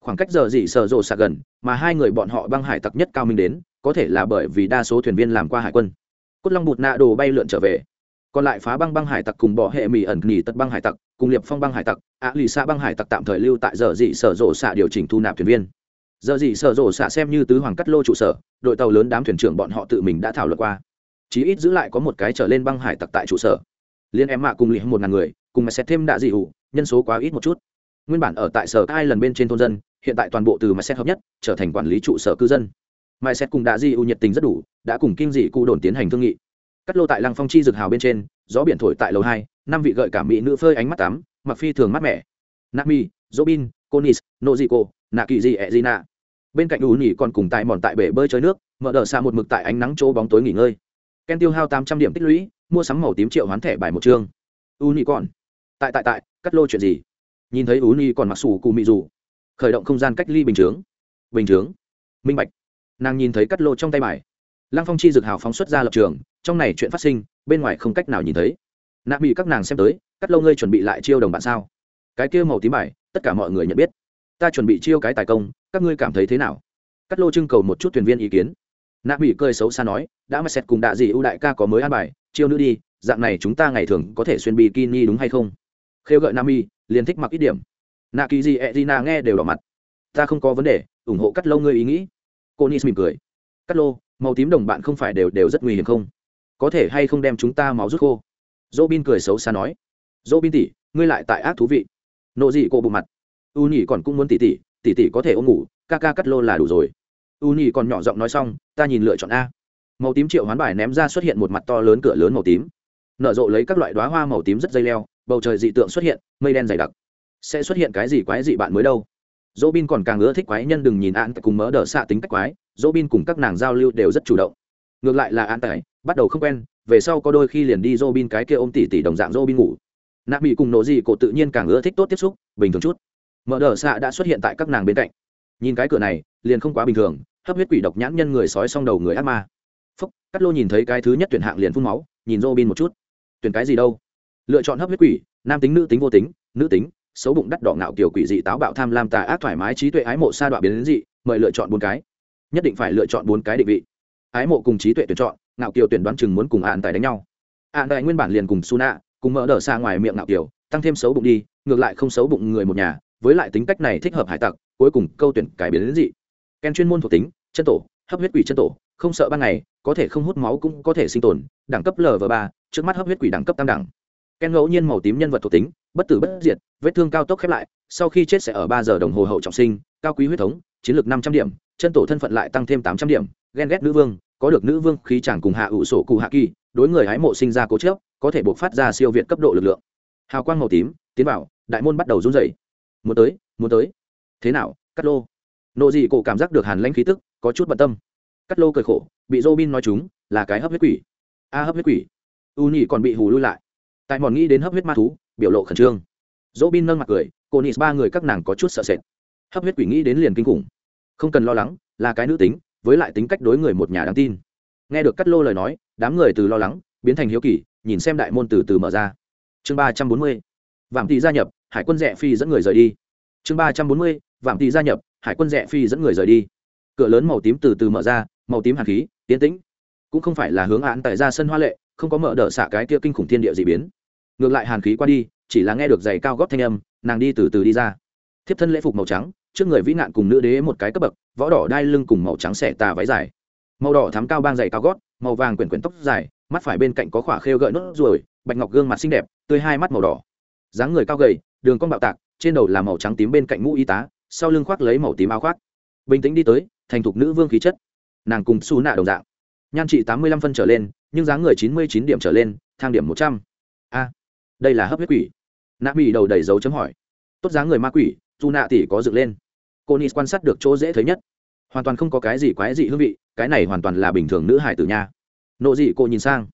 Khoảng cách giờ dị sợ rộ xạ gần, mà hai người bọn họ băng hải tặc nhất cao minh đến, có thể là bởi vì đa số thuyền viên làm qua hải quân. Cốt long bụt nạ đồ bay lượn trở về. Còn lại phá băng băng hải tặc cùng bỏ hệ mì ẩn nghỉ tật băng hải tặc cùng liệp phong băng hải tặc, ạ lì xa băng hải tặc tạm thời lưu tại giờ dị sở rộ xạ điều chỉnh thu nạp thuyền viên. Giờ dị sở rộ xạ xem như tứ hoàng cắt lô trụ sở, đội tàu lớn đám thuyền trưởng bọn họ tự mình đã thảo luận qua. Chí ít giữ lại có một cái trở lên băng hải tặc tại trụ sở. Liên em mạ cùng liệp một ngàn người, cùng mà xét thêm đạ dị hụ nhân số quá ít một chút. Nguyên bản ở tại sở hai lần bên trên thôn dân, hiện tại toàn bộ từ mà xét hợp nhất, trở thành quản lý trụ sở cư dân. Mai xét cùng đạ dị hụ nhiệt tình rất đủ, đã cùng kinh dị cụ đồn tiến hành thương nghị. Cắt lô tại lăng phong chi Dực hào bên trên, gió biển thổi tại lầu hai năm vị gợi cảm mỹ nữ phơi ánh mắt tắm, mặc phi thường mát mẻ. Nami, robin conis nozico nạ kỳ dị ẹ dị nạ bên cạnh ủ nhỉ còn cùng tại mòn tại bể bơi chơi nước, mở đờ xa một mực tại ánh nắng chỗ bóng tối nghỉ ngơi. Ken tiêu hao tám trăm điểm tích lũy, mua sắm màu tím triệu hoán thẻ bài một chương. U nhỉ còn. Tại tại tại, cắt lô chuyện gì? Nhìn thấy u nhỉ còn mặc sủ cụ mị dù. Khởi động không gian cách ly bình chướng. Bình chướng. Minh bạch. Nàng nhìn thấy cắt lô trong tay bài. Lăng phong chi dực hào phóng xuất ra lập trường, trong này chuyện phát sinh, bên ngoài không cách nào nhìn thấy nạ bị các nàng xem tới, cắt lâu ngươi chuẩn bị lại chiêu đồng bạn sao? Cái kia màu tím bài, tất cả mọi người nhận biết. Ta chuẩn bị chiêu cái tài công, các ngươi cảm thấy thế nào? Cắt lô trưng cầu một chút thuyền viên ý kiến. Nạ bị cười xấu xa nói, đã mà xét cùng đạ gì ưu đại ca có mới ăn bài, chiêu nữ đi, dạng này chúng ta ngày thường có thể xuyên bikini đúng hay không? Khêu gợi nami liền thích mặc ít điểm. Nạ kỳ gì e na nghe đều đỏ mặt. Ta không có vấn đề, ủng hộ cắt lâu ngươi ý nghĩ. Cô nis mỉm cười. Cắt lô, màu tím đồng bạn không phải đều đều rất nguy hiểm không? Có thể hay không đem chúng ta máu rút khô? Dỗ bin cười xấu xa nói, dỗ bin tỉ ngươi lại tại ác thú vị. Nộ dị cô bộ mặt, u nhỉ còn cũng muốn tỉ tỉ tỉ tỉ có thể ôm ngủ, ca ca cắt lô là đủ rồi. U nhỉ còn nhỏ giọng nói xong, ta nhìn lựa chọn a. Màu tím triệu hoán bài ném ra xuất hiện một mặt to lớn cửa lớn màu tím. Nở rộ lấy các loại đoá hoa màu tím rất dây leo, bầu trời dị tượng xuất hiện, mây đen dày đặc. Sẽ xuất hiện cái gì quái dị bạn mới đâu? Dỗ bin còn càng ưa thích quái nhân đừng nhìn an tại cùng mớ đỡ xạ tính cách quái, dỗ bin cùng các nàng giao lưu đều rất chủ động. Ngược lại là an tại bắt đầu không quen về sau có đôi khi liền đi Robin cái kia ôm tỉ tỉ đồng dạng Robin ngủ. Nạ bị cùng nổ gì cổ tự nhiên càng ưa thích tốt tiếp xúc, bình thường chút. Mở đờ xạ đã xuất hiện tại các nàng bên cạnh. Nhìn cái cửa này, liền không quá bình thường, hấp huyết quỷ độc nhãn nhân người sói xong đầu người ác ma. Phúc, cắt lô nhìn thấy cái thứ nhất tuyển hạng liền phun máu, nhìn Robin một chút. Tuyển cái gì đâu? Lựa chọn hấp huyết quỷ, nam tính nữ tính vô tính, nữ tính, xấu bụng đắt đỏ ngạo kiều quỷ dị táo bạo tham lam tà ác thoải mái trí tuệ ái mộ sa đoạn biến đến dị, mời lựa chọn bốn cái. Nhất định phải lựa chọn bốn cái định vị. Ái mộ cùng trí tuệ tuyển chọn ngạo kiều tuyển đoán chừng muốn cùng ạn tại đánh nhau. Ạn Đại nguyên bản liền cùng su nạ cùng mỡ đỡ xa ngoài miệng ngạo kiều, tăng thêm xấu bụng đi, ngược lại không xấu bụng người một nhà, với lại tính cách này thích hợp hải tặc, cuối cùng câu tuyển cải biến đến dị. Ken chuyên môn thuộc tính, chân tổ, hấp huyết quỷ chân tổ, không sợ ban ngày, có thể không hút máu cũng có thể sinh tồn, đẳng cấp lv ba, trước mắt hấp huyết quỷ đẳng cấp tam đẳng. Ken ngẫu nhiên màu tím nhân vật thuộc tính, bất tử bất diệt, vết thương cao tốc khép lại, sau khi chết sẽ ở ba giờ đồng hồ hậu trọng sinh, cao quý huyết thống, chiến lược năm trăm điểm, chân tổ thân phận lại tăng thêm tám trăm điểm, ghen ghét nữ vương có được nữ vương khí chẳng cùng hạ ủ sổ cụ hạ kỳ, đối người hái mộ sinh ra cố chớp có thể buộc phát ra siêu việt cấp độ lực lượng. Hào quang màu tím, tiến vào, đại môn bắt đầu run rẩy. Muốn tới muốn tới. Thế nào cắt lô? Nộ dị cổ cảm giác được hàn lãnh khí tức, có chút bận tâm. Cắt lô cười khổ, bị dô bin nói chúng, là cái hấp huyết quỷ. A, hấp huyết quỷ. U nhị còn bị hù lui lại. Tại mòn nghĩ đến hấp huyết ma thú, biểu lộ khẩn trương. Dỗ bin nâng mặt cười, cô nị ba người các nàng có chút sợ sệt. Hấp huyết quỷ nghĩ đến liền kinh khủng. Không cần lo lắng, là cái nữ tính với lại tính cách đối người một nhà đáng tin. Nghe được cắt lô lời nói, đám người từ lo lắng, biến thành hiếu kỳ, nhìn xem đại môn từ từ mở ra. Chương ba trăm bốn mươi, vạm tỷ gia nhập, hải quân rẽ phi dẫn người rời đi. Chương ba trăm bốn mươi, vạm tỷ gia nhập, hải quân rẽ phi dẫn người rời đi. Cửa lớn màu tím từ từ mở ra, màu tím hàn khí tiến tĩnh. Cũng không phải là hướng án tại ra sân hoa lệ, không có mở đỡ xả cái kia kinh khủng thiên địa d ị biến. Ngược lại hàn khí qua đi, chỉ là nghe được giày cao góp thanh âm, nàng đi từ từ đi ra. Thiếp thân lễ phục màu trắng trước người vĩ nạn cùng nữ đế một cái cấp bậc, võ đỏ đai lưng cùng màu trắng xẻ tà váy dài. Màu đỏ thắm cao bang dày cao gót, màu vàng quyển quyển tóc dài, mắt phải bên cạnh có khỏa khêu gợi nốt ruồi, bạch ngọc gương mặt xinh đẹp, tươi hai mắt màu đỏ. Dáng người cao gầy, đường con bạo tạc, trên đầu là màu trắng tím bên cạnh mũ y tá, sau lưng khoác lấy màu tím áo khoác. Bình tĩnh đi tới, thành thục nữ vương khí chất. Nàng cùng xù nạ đồng dạng. Nhan trị tám mươi lăm phân trở lên, nhưng dáng người chín mươi chín điểm trở lên, thang điểm một trăm. A, đây là hấp huyết quỷ. Nạ bị đầu đầy dấu chấm hỏi. Tốt dáng người ma quỷ dù nạ tỷ có dựng lên cô nis quan sát được chỗ dễ thấy nhất. Hoàn toàn không có cái gì quái dị hương vị, cái này hoàn toàn là bình thường nữ hải tử nha. Nộ dị cô nhìn sang.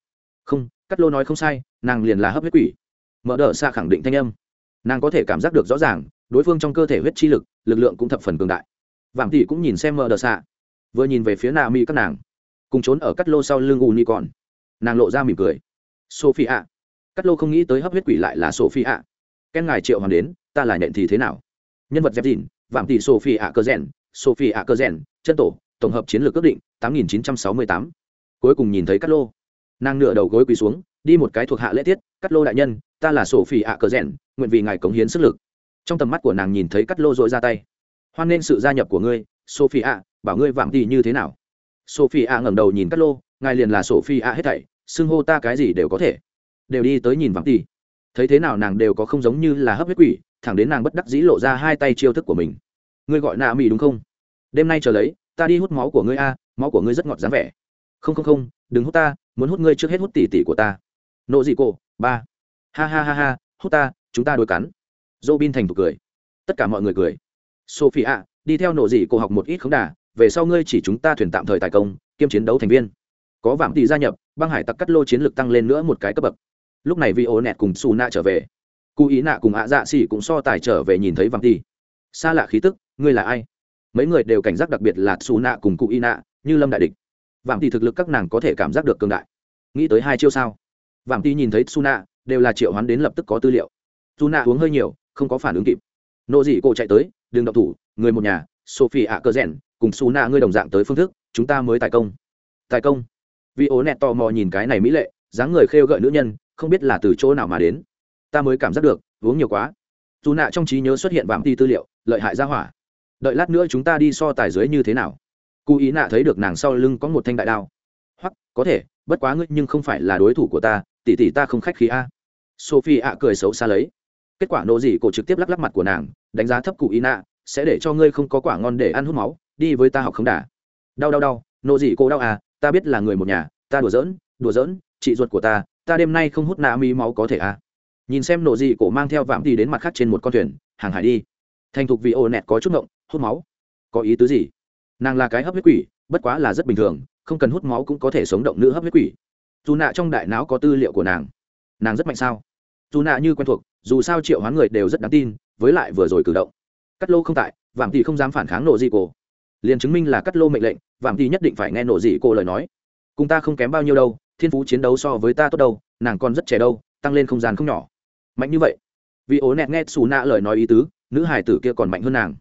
Không cắt lô nói không sai, nàng liền là hấp huyết quỷ. Mở đ ợ xa khẳng định thanh âm. Nàng có thể cảm giác được rõ ràng, đối phương trong cơ thể huyết chi lực lực lượng cũng thập phần cường đại. Vàng tỷ cũng nhìn xem mở đ ợ vừa nhìn về phía nà mỹ các nàng, cùng trốn ở cắt lô sau lưng u ni còn. Nàng lộ ra mỉm cười. Sophie ạ cắt lô không nghĩ tới hấp huyết quỷ lại là sophie ạ ken ngài triệu hoàng đến, ta là nhện thì thế nào? Nhân vật dép dìn vạm tỷ sophie ạ cơ rèn, sophie ạ cơ rèn, chân tổ, tổng hợp chiến lược ước định, tám nghìn chín trăm sáu mươi tám. Cuối cùng nhìn thấy Cát lô. Nàng nửa đầu gối quỳ xuống, đi một cái thuộc hạ lễ tiết, Cát lô đại nhân, ta là sophie ạ cơ rèn, nguyện vì ngài cống hiến sức lực. Trong tầm mắt của nàng nhìn thấy Cát lô dội ra tay. Hoan nghênh sự gia nhập của ngươi, sophie ạ, bảo ngươi vạm tỷ như thế nào? Sophie ạ ngẩng đầu nhìn Cát lô, ngài liền là sophie ạ hết thảy, xưng hô ta cái gì đều có thể. Đều đi tới nhìn vạm tỷ. Thấy thế nào nàng đều có không giống như là hấp huyết quỷ, thẳng đến nàng bất đắc dĩ lộ ra hai tay chiêu thức của mình ngươi gọi nạ mỹ đúng không? Đêm nay chờ lấy, ta đi hút máu của ngươi a, máu của ngươi rất ngọt dáng vẻ. Không không không, đừng hút ta, muốn hút ngươi trước hết hút tỉ tỉ của ta. Nộ dị cổ, ba. Ha ha ha ha, hút ta, chúng ta đôi cắn. Dô bin thành thục cười. Tất cả mọi người cười. Sophie ạ đi theo nộ dị cổ học một ít khống đà, về sau ngươi chỉ chúng ta thuyền tạm thời tài công, kiêm chiến đấu thành viên. Có vạm tỷ gia nhập, băng hải tặc cắt lô chiến lược tăng lên nữa một cái cấp bậc. Lúc này vì ố nẹt cùng xù nạ trở về. Cụ ý nạ cùng ạ dạ xỉ cũng so tài trở về nhìn thấy vạm tỷ xa lạ khí tức ngươi là ai? Mấy người đều cảnh giác đặc biệt là xù nạ cùng cụ y nạ như lâm đại địch. Vàng tỷ thực lực các nàng có thể cảm giác được cường đại. Nghĩ tới hai chiêu sao? Vàng tỷ nhìn thấy xù nạ đều là triệu hoán đến lập tức có tư liệu. Xù nạ uống hơi nhiều, không có phản ứng kịp. Nộ dị cô chạy tới đường độc thủ, người một nhà, sophie ạ, cơ rèn, cùng xù nạ ngươi đồng dạng tới phương thức, chúng ta mới tài công. Tài công? Vì ố nẹt tò mò nhìn cái này mỹ lệ, dáng người khêu gợi nữ nhân, không biết là từ chỗ nào mà đến. Ta mới cảm giác được, uống nhiều quá. Dù nạ trong trí nhớ xuất hiện vạm ti tư liệu, lợi hại ra hỏa đợi lát nữa chúng ta đi so tài dưới như thế nào? Cụ ý nạ thấy được nàng sau lưng có một thanh đại đao. Hoặc, có thể, bất quá ngươi nhưng không phải là đối thủ của ta, tỷ tỷ ta không khách khí a. Sophie ạ cười xấu xa lấy. Kết quả nộ gì cổ trực tiếp lắc lắc mặt của nàng, đánh giá thấp cụ ý nạ, sẽ để cho ngươi không có quả ngon để ăn hút máu, đi với ta học không đà. Đau đau đau nộ gì cô đau à ta biết là người một nhà, ta đùa giỡn đùa giỡn, chị ruột của ta ta đêm nay không hút nạ mi máu có thể à. Nhìn xem nộ gì cổ mang theo vạm đi đến mặt khác trên một con thuyền, hàng hải đi. Thành thục vì ô nẹt có chút ngộng hút máu. Có ý tứ gì? Nàng là cái hấp huyết quỷ, bất quá là rất bình thường, không cần hút máu cũng có thể sống động nữ hấp huyết quỷ. Dù nạ trong đại não có tư liệu của nàng nàng rất mạnh sao? Dù nạ như quen thuộc, dù sao triệu hoán người đều rất đáng tin, với lại vừa rồi cử động. Cắt lô không tại, vạm thì không dám phản kháng nộ dị cổ. Liền chứng minh là cắt lô mệnh lệnh, vạm thì nhất định phải nghe nộ dị cổ lời nói. Cùng ta không kém bao nhiêu đâu, thiên phú chiến đấu so với ta tốt đâu, nàng còn rất trẻ đâu, tăng lên không gian không nhỏ. Mạnh như vậy. Vì ố nẹt nghe xù nạ lời nói ý tứ, nữ hải tử kia còn mạnh hơn nàng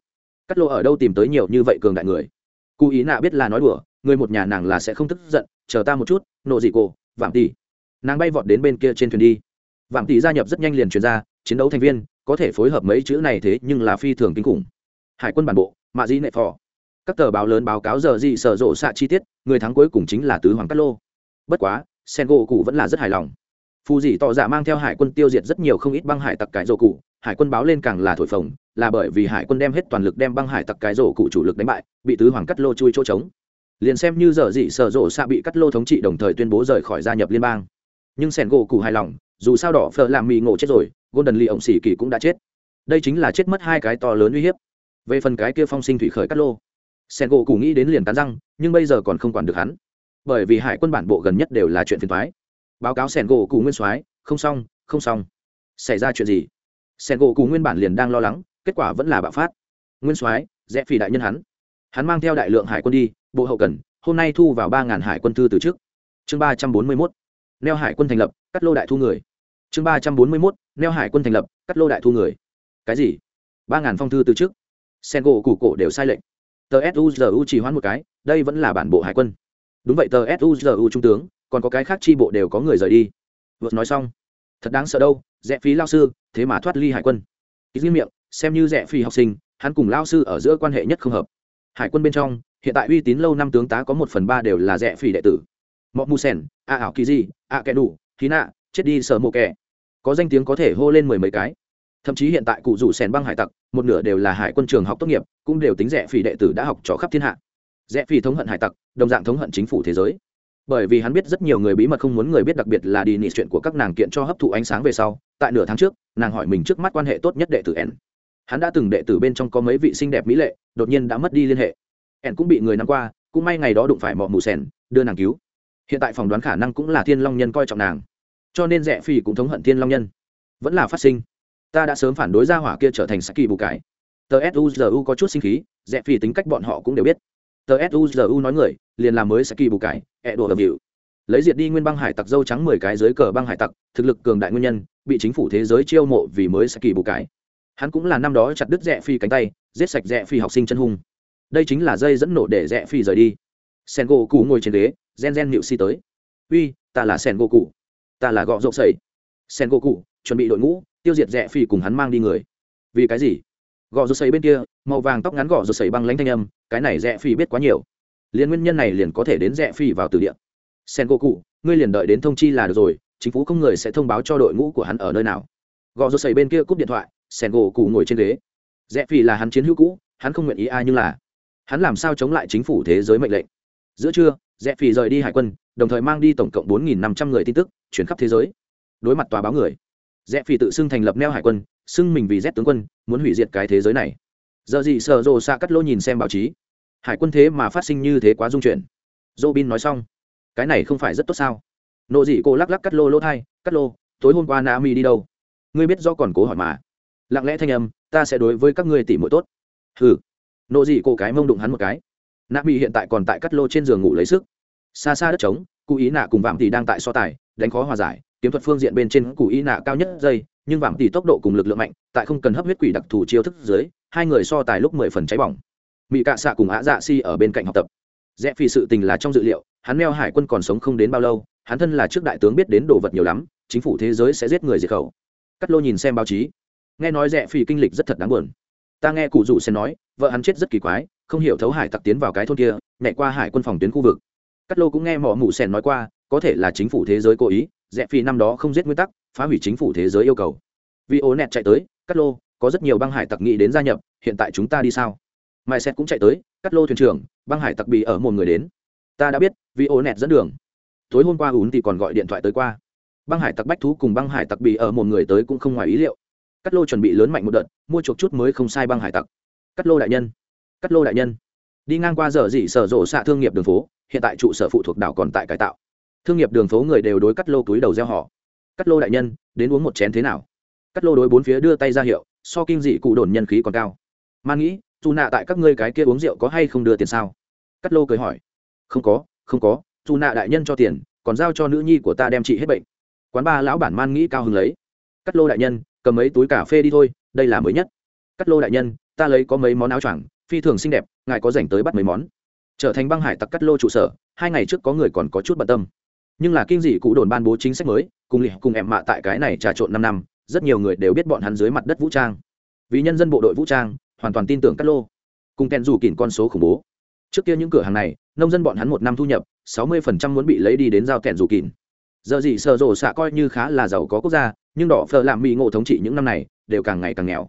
cắt lô ở đâu tìm tới nhiều như vậy cường đại người? Cụ ý nạ biết là nói đùa, người một nhà nàng là sẽ không tức giận, chờ ta một chút, nộ dị cô vạm tỷ. Nàng bay vọt đến bên kia trên thuyền đi. Vạm tỷ gia nhập rất nhanh liền chuyển ra, chiến đấu thành viên, có thể phối hợp mấy chữ này thế nhưng là phi thường kinh khủng. Hải quân bản bộ, mạ di nệ phò. Các tờ báo lớn báo cáo giờ gì sở rộ xạ chi tiết, người thắng cuối cùng chính là tứ hoàng cát lô. Bất quá sen gỗ cụ vẫn là rất hài lòng phù dì tỏ dạ mang theo hải quân tiêu diệt rất nhiều không ít băng hải tặc cái rổ cụ, hải quân báo lên càng là thổi phồng, là bởi vì hải quân đem hết toàn lực đem băng hải tặc cái rổ cụ chủ lực đánh bại, bị tứ hoàng cắt lô chui chỗ trống. Liền xem như dở dị sở rộ xạ bị cắt lô thống trị đồng thời tuyên bố rời khỏi gia nhập liên bang. Nhưng sẻn gỗ cụ hài lòng, dù sao đỏ phở làm mì ngộ chết rồi, golden lee ổng xỉ kỳ cũng đã chết. Đây chính là chết mất hai cái to lớn uy hiếp. Về phần cái kia phong sinh thủy khởi cắt lô, sẻn gỗ cụ nghĩ đến liền cắn răng, nhưng bây giờ còn không quản được hắn. Bởi vì hải quân bản bộ gần nhất đều là chuyện phiền thoái báo cáo sẻn gỗ cụ nguyên soái, không xong không xong. Xảy ra chuyện gì? Sẻn gỗ cụ nguyên bản liền đang lo lắng, kết quả vẫn là bạo phát. Nguyên soái, rẽ phi đại nhân hắn. Hắn mang theo đại lượng hải quân đi, bộ hậu cần, hôm nay thu vào ba ngàn hải quân thư từ trước. Chương ba trăm bốn mươi mốt, neo hải quân thành lập, cắt lô đại thu người. Chương ba trăm bốn mươi mốt, neo hải quân thành lập, cắt lô đại thu người. Cái gì? Ba ngàn phong thư từ trước? Sen gỗ củ cổ đều sai lệnh tờ suzu chỉ hoãn một cái, đây vẫn là bản bộ hải quân. Đúng vậy, tờ suzu trung tướng còn có cái khác tri bộ đều có người rời đi. Vượt nói xong, thật đáng sợ đâu rẽ phí lao sư, thế mà thoát ly hải quân. Ít miệng, xem như rẽ phí học sinh, hắn cùng lao sư ở giữa quan hệ nhất không hợp. Hải quân bên trong, hiện tại uy tín lâu năm tướng tá có một phần ba đều là rẽ phí đệ tử. Mọc mù sen a ảo kỳ di, a kẻ đủ khí nạ, chết đi sợ mộ kẻ. Có danh tiếng có thể hô lên mười mấy cái. Thậm chí hiện tại cụ rủ sèn băng hải tặc, một nửa đều là hải quân trường học tốt nghiệp, cũng đều tính rẻ phỉ đệ tử đã học trò khắp thiên hạ. Rẽ phỉ thống hận hải tặc, đồng dạng thống hận chính phủ thế giới bởi vì hắn biết rất nhiều người bí mật không muốn người biết đặc biệt là đi nị chuyện của các nàng kiện cho hấp thụ ánh sáng về sau. Tại nửa tháng trước, nàng hỏi mình trước mắt quan hệ tốt nhất đệ tử n. Hắn đã từng đệ tử bên trong có mấy vị xinh đẹp mỹ lệ, đột nhiên đã mất đi liên hệ. N cũng bị người năm qua, cũng may ngày đó đụng phải mọ mù sèn, đưa nàng cứu. Hiện tại phỏng đoán khả năng cũng là thiên long nhân coi trọng nàng. Cho nên rẽ phi cũng thống hận thiên long nhân. Vẫn là phát sinh. Ta đã sớm phản đối gia hỏa kia trở thành saki bù cải. Tờ suzu có chút sinh khí rẽ phi tính cách bọn họ cũng đều biết tờ suzu nói người, liền làm mới saki bù cải, ẹ đổ hợp hiệu. Lấy diệt đi nguyên băng hải tặc dâu trắng mười cái dưới cờ băng hải tặc, thực lực cường đại nguyên nhân, bị chính phủ thế giới chiêu mộ vì mới saki bù cải. Hắn cũng là năm đó chặt đứt rẽ phi cánh tay, giết sạch rẽ phi học sinh chân hung. Đây chính là dây dẫn nổ để rẽ phi rời đi. Sen gỗ cụ ngồi trên ghế, gen gen nịu si tới. Uy, ta là sen gỗ cụ ta là gọ rộng sầy sen gỗ cụ chuẩn bị đội ngũ, tiêu diệt rẽ phi cùng hắn mang đi người. Vì cái gì? Gò rô sấy bên kia, màu vàng tóc ngắn gò rô sấy băng lánh thanh âm, cái này rẽ phi biết quá nhiều. Liền nguyên nhân này liền có thể đến rẽ phi vào từ địa. Sen cô cụ ngươi liền đợi đến thông chi là được rồi, chính phủ không người sẽ thông báo cho đội ngũ của hắn ở nơi nào. Gò rô sấy bên kia cúp điện thoại, sen cô cụ ngồi trên ghế. Rẽ phi là hắn chiến hữu cũ, hắn không nguyện ý ai nhưng là hắn làm sao chống lại chính phủ thế giới mệnh lệnh. Giữa trưa rẽ phi rời đi hải quân, đồng thời mang đi tổng cộng bốn năm trăm người tin tức, chuyển khắp thế giới. Đối mặt tòa báo người rẽ phi tự xưng thành lập neo hải quân xưng mình vì z tướng quân, muốn hủy diệt cái thế giới này. Giờ gì sợ rồ xạ cắt lô nhìn xem báo chí. Hải quân thế mà phát sinh như thế quá dung chuyển dô bin nói xong. Cái này không phải rất tốt sao? Nộ dị cô lắc lắc cắt lô lỗ thai, cắt lô, tối hôm qua na mi đi đâu? Ngươi biết do còn cố hỏi mà. Lặng lẽ thanh âm, ta sẽ đối với các ngươi tỉ mỗi tốt. Hừ. Nộ dị cô cái mông đụng hắn một cái. Na mi hiện tại còn tại cắt lô trên giường ngủ lấy sức. Xa xa đất trống, cụ ý nạ cùng vạm thì đang tại so tài, đánh khó hòa giải kiếm thuật phương diện bên trên cụ ý nạ cao nhất giây, nhưng vạm tỷ tốc độ cùng lực lượng mạnh, tại không cần hấp huyết quỷ đặc thù chiêu thức dưới, hai người so tài lúc mười phần cháy bỏng. Mỹ cạ xạ cùng ạ dạ si ở bên cạnh học tập. Rẽ phi sự tình là trong dự liệu, hắn neo hải quân còn sống không đến bao lâu, hắn thân là trước đại tướng biết đến đồ vật nhiều lắm, chính phủ thế giới sẽ giết người diệt khẩu. Cắt lô nhìn xem báo chí. Nghe nói rẽ phi kinh lịch rất thật đáng buồn. Ta nghe cụ rủ sen nói, vợ hắn chết rất kỳ quái, không hiểu thấu hải tặc tiến vào cái thôn kia, nhảy qua hải quân phòng tuyến khu vực. Cắt lô cũng nghe mỏ mù sen nói qua, có thể là chính phủ thế giới cố ý rẽ phi năm đó không giết nguyên tắc, phá hủy chính phủ thế giới yêu cầu. Vì ố nẹt chạy tới cắt lô, có rất nhiều băng hải tặc nghĩ đến gia nhập, hiện tại chúng ta đi sao? Mai xét cũng chạy tới cắt lô thuyền trưởng, băng hải tặc bị ở một người đến. Ta đã biết, vì ố nẹt dẫn đường. Tối hôm qua ún thì còn gọi điện thoại tới qua. Băng hải tặc bách thú cùng băng hải tặc bị ở một người tới cũng không ngoài ý liệu. Cắt lô chuẩn bị lớn mạnh một đợt, mua chuộc chút mới không sai băng hải tặc. Cắt lô đại nhân. Cắt lô đại nhân. Đi ngang qua giờ dị sở rộ xạ thương nghiệp đường phố, hiện tại trụ sở phụ thuộc đảo còn tại cải tạo thương nghiệp đường phố người đều đối cắt lô túi đầu gieo họ. Cắt lô đại nhân, đến uống một chén thế nào? Cắt lô đối bốn phía đưa tay ra hiệu, so kinh dị cụ đồn nhân khí còn cao. Man nghĩ, dù nạ tại các ngươi cái kia uống rượu có hay không đưa tiền sao? Cắt lô cười hỏi. Không có không có, dù nạ đại nhân cho tiền, còn giao cho nữ nhi của ta đem trị hết bệnh. Quán ba lão bản man nghĩ cao hứng lấy. Cắt lô đại nhân, cầm mấy túi cà phê đi thôi, đây là mới nhất. Cắt lô đại nhân, ta lấy có mấy món áo choàng, phi thường xinh đẹp, ngài có dành tới bắt mấy món. Trở thành băng hải tặc cắt lô trụ sở, hai ngày trước có người còn có chút bận tâm nhưng là kinh dị cụ đồn ban bố chính sách mới, cùng lì cùng em mạ tại cái này trà trộn năm năm, rất nhiều người đều biết bọn hắn dưới mặt đất vũ trang. Vì nhân dân bộ đội vũ trang, hoàn toàn tin tưởng cắt lô. Cùng kèn rủ kỉn con số khủng bố. Trước kia những cửa hàng này, nông dân bọn hắn một năm thu nhập, sáu mươi phần trăm muốn bị lấy đi đến giao kèn rủ kỉn giờ gì sợ rổ xạ coi như khá là giàu có quốc gia, nhưng đỏ phở làm mỹ ngộ thống trị những năm này, đều càng ngày càng nghèo.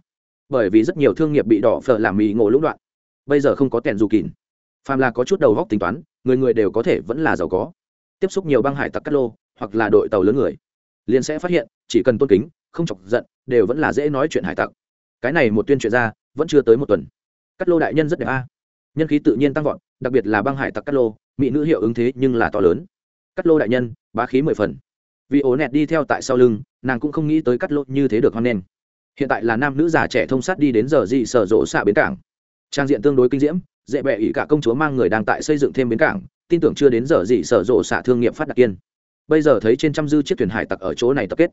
Bởi vì rất nhiều thương nghiệp bị đỏ phở làm mỹ ngộ lũng đoạn. Bây giờ không có kèn rủ kỉn phàm là có chút đầu góc tính toán, người người đều có thể vẫn là giàu có tiếp xúc nhiều băng hải tặc cắt lô, hoặc là đội tàu lớn người, liền sẽ phát hiện, chỉ cần tôn kính, không chọc giận, đều vẫn là dễ nói chuyện hải tặc. Cái này một tuyên chuyện ra, vẫn chưa tới một tuần. Cắt lô đại nhân rất đẹp a. Nhân khí tự nhiên tăng vọt, đặc biệt là băng hải tặc cắt lô, mỹ nữ hiệu ứng thế nhưng là to lớn. Cắt lô đại nhân, bá khí mười phần. Vì ố nẹt đi theo tại sau lưng, nàng cũng không nghĩ tới cắt lô như thế được hoan nghênh. Hiện tại là nam nữ già trẻ thông sát đi đến giờ gì sở rộ xạ bến cảng. Trang diện tương đối kinh diễm, dễ bẹ ỉ cả công chúa mang người đang tại xây dựng thêm bến cảng tin tưởng chưa đến giờ gì sở rộ xạ thương nghiệp phát đạt kiên. Bây giờ thấy trên trăm dư chiếc thuyền hải tặc ở chỗ này tập kết.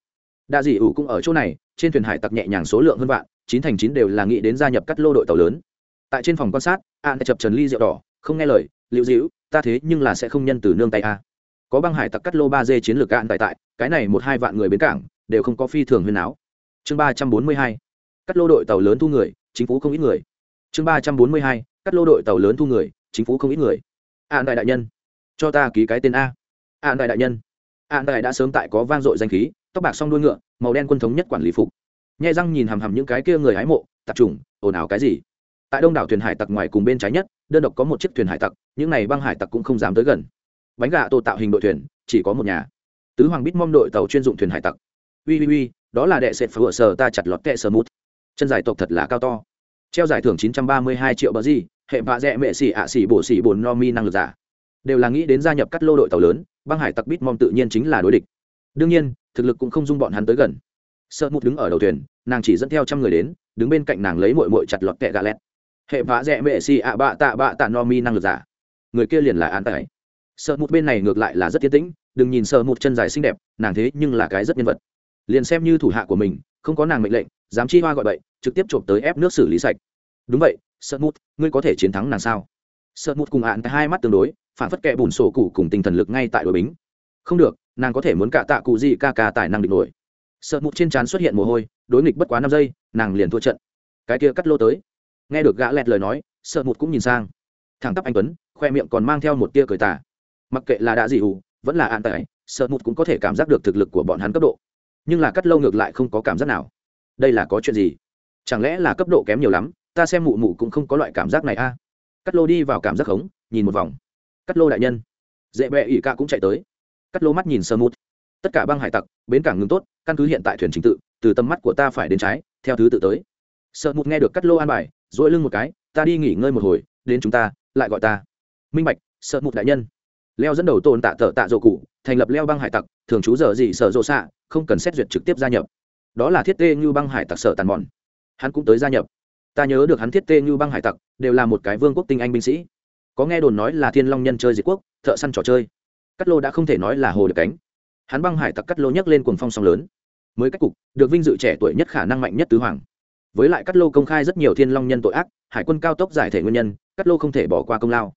Đa dị ủ cũng ở chỗ này, trên thuyền hải tặc nhẹ nhàng số lượng hơn vạn, chín thành chín đều là nghĩ đến gia nhập cắt lô đội tàu lớn. Tại trên phòng quan sát an chập trần ly rượu đỏ, không nghe lời liệu dĩu ta thế nhưng là sẽ không nhân từ nương tay a. Có băng hải tặc cắt lô ba d chiến lược an tại tại, cái này một hai vạn người bến cảng, đều không có phi thường huyền áo chương ba trăm bốn mươi hai, cắt lô đội tàu lớn thu người, chính phủ không ít người. Chương ba trăm bốn mươi hai, cắt lô đội tàu lớn thu người, chính phủ không ít người an đại đại nhân. Cho ta ký cái tên a. An đại đại nhân. An đại đã sớm tại có vang dội danh khí tóc bạc song đuôi ngựa màu đen quân thống nhất quản lý phục. Nhai răng nhìn hằm hằm những cái kia người hái mộ tạp trùng, ồn ào cái gì. Tại đông đảo thuyền hải tặc ngoài cùng bên trái nhất đơn độc có một chiếc thuyền hải tặc những này băng hải tặc cũng không dám tới gần. Bánh gà tổ tạo hình đội thuyền chỉ có một nhà. Tứ hoàng bít mong đội tàu chuyên dụng thuyền hải tặc. Ui ui ui đó là đệ sệt phở sờ ta chặt lọt kẹ sờ mút. Chân giải tộc thật là cao to. Treo giải thưởng 932 triệu bờ gì hệ vạ dẹ mẹ xỉ ạ xỉ bổ xỉ bồn no mi năng lực giả. Đều là nghĩ đến gia nhập các lô đội tàu lớn, băng hải tặc bít mong tự nhiên chính là đối địch. Đương nhiên, thực lực cũng không dung bọn hắn tới gần. Sợ Mụt đứng ở đầu thuyền, nàng chỉ dẫn theo trăm người đến, đứng bên cạnh nàng lấy mội mội chặt lọt kẹ gà lét hệ vạ dẹ mẹ xỉ ạ bạ tạ bạ tạ no mi năng lực giả. Người kia liền là an tải sợ Mụt bên này ngược lại là rất tiến tĩnh, đừng nhìn sợ Mụt chân dài xinh đẹp, nàng thế nhưng là cái rất nhân vật. Liền xem như thủ hạ của mình, không có nàng mệnh lệnh, dám chi hoa gọi bậy, trực tiếp trộm tới ép nước xử lý sạch. Đúng vậy sợ mút ngươi có thể chiến thắng nàng sao? Sợ mút cùng hạn hai mắt tương đối phản phất kẹ bùn sổ cụ cùng tinh thần lực ngay tại đội bính. Không được nàng có thể muốn cạ tạ cụ gì ca ca tài năng địch nổi. Sợ mút trên trán xuất hiện mồ hôi đối nghịch bất quá năm giây nàng liền thua trận. Cái kia cắt lô tới. Nghe được gã lẹt lời nói sợ mút cũng nhìn sang. Thẳng tắp anh tuấn khoe miệng còn mang theo một tia cười tả mặc kệ là đã gì ủ, vẫn là an tài sợ mút cũng có thể cảm giác được thực lực của bọn hắn cấp độ. Nhưng là cắt lâu ngược lại không có cảm giác nào. Đây là có chuyện gì? Chẳng lẽ là cấp độ kém nhiều lắm? Ta xem mụ mụ cũng không có loại cảm giác này a. À? cắt lô đi vào cảm giác khống, nhìn một vòng. Cắt lô đại nhân. Dễ bẹ ỉ ca cũng chạy tới. Cắt lô mắt nhìn sơ mút. Tất cả băng hải tặc, bến cảng ngừng tốt, căn cứ hiện tại thuyền trình tự, từ tầm mắt của ta phải đến trái, theo thứ tự tới. Sợ mút nghe được cắt lô an bài dỗi lưng một cái, ta đi nghỉ ngơi một hồi, đến chúng ta, lại gọi ta. Minh bạch sợ mút đại nhân. Leo dẫn đầu tồn tạ tờ tạ dỗ cụ, thành lập leo băng hải tặc, thường trú giờ gì sợ dỗ xạ, không cần xét duyệt trực tiếp gia nhập. Đó là thiết tê như băng hải tặc sở tàn mòn. Hắn cũng tới gia nhập ta nhớ được hắn thiết tê như băng hải tặc, đều là một cái vương quốc tinh anh binh sĩ. Có nghe đồn nói là thiên long nhân chơi diệt quốc, thợ săn trò chơi. Cắt lô đã không thể nói là hồ được cánh. Hắn băng hải tặc cắt lô nhấc lên cuồng phong song lớn. Mới cách cục, được vinh dự trẻ tuổi nhất khả năng mạnh nhất tứ hoàng. Với lại cắt lô công khai rất nhiều thiên long nhân tội ác, hải quân cao tốc giải thể nguyên nhân, cắt lô không thể bỏ qua công lao.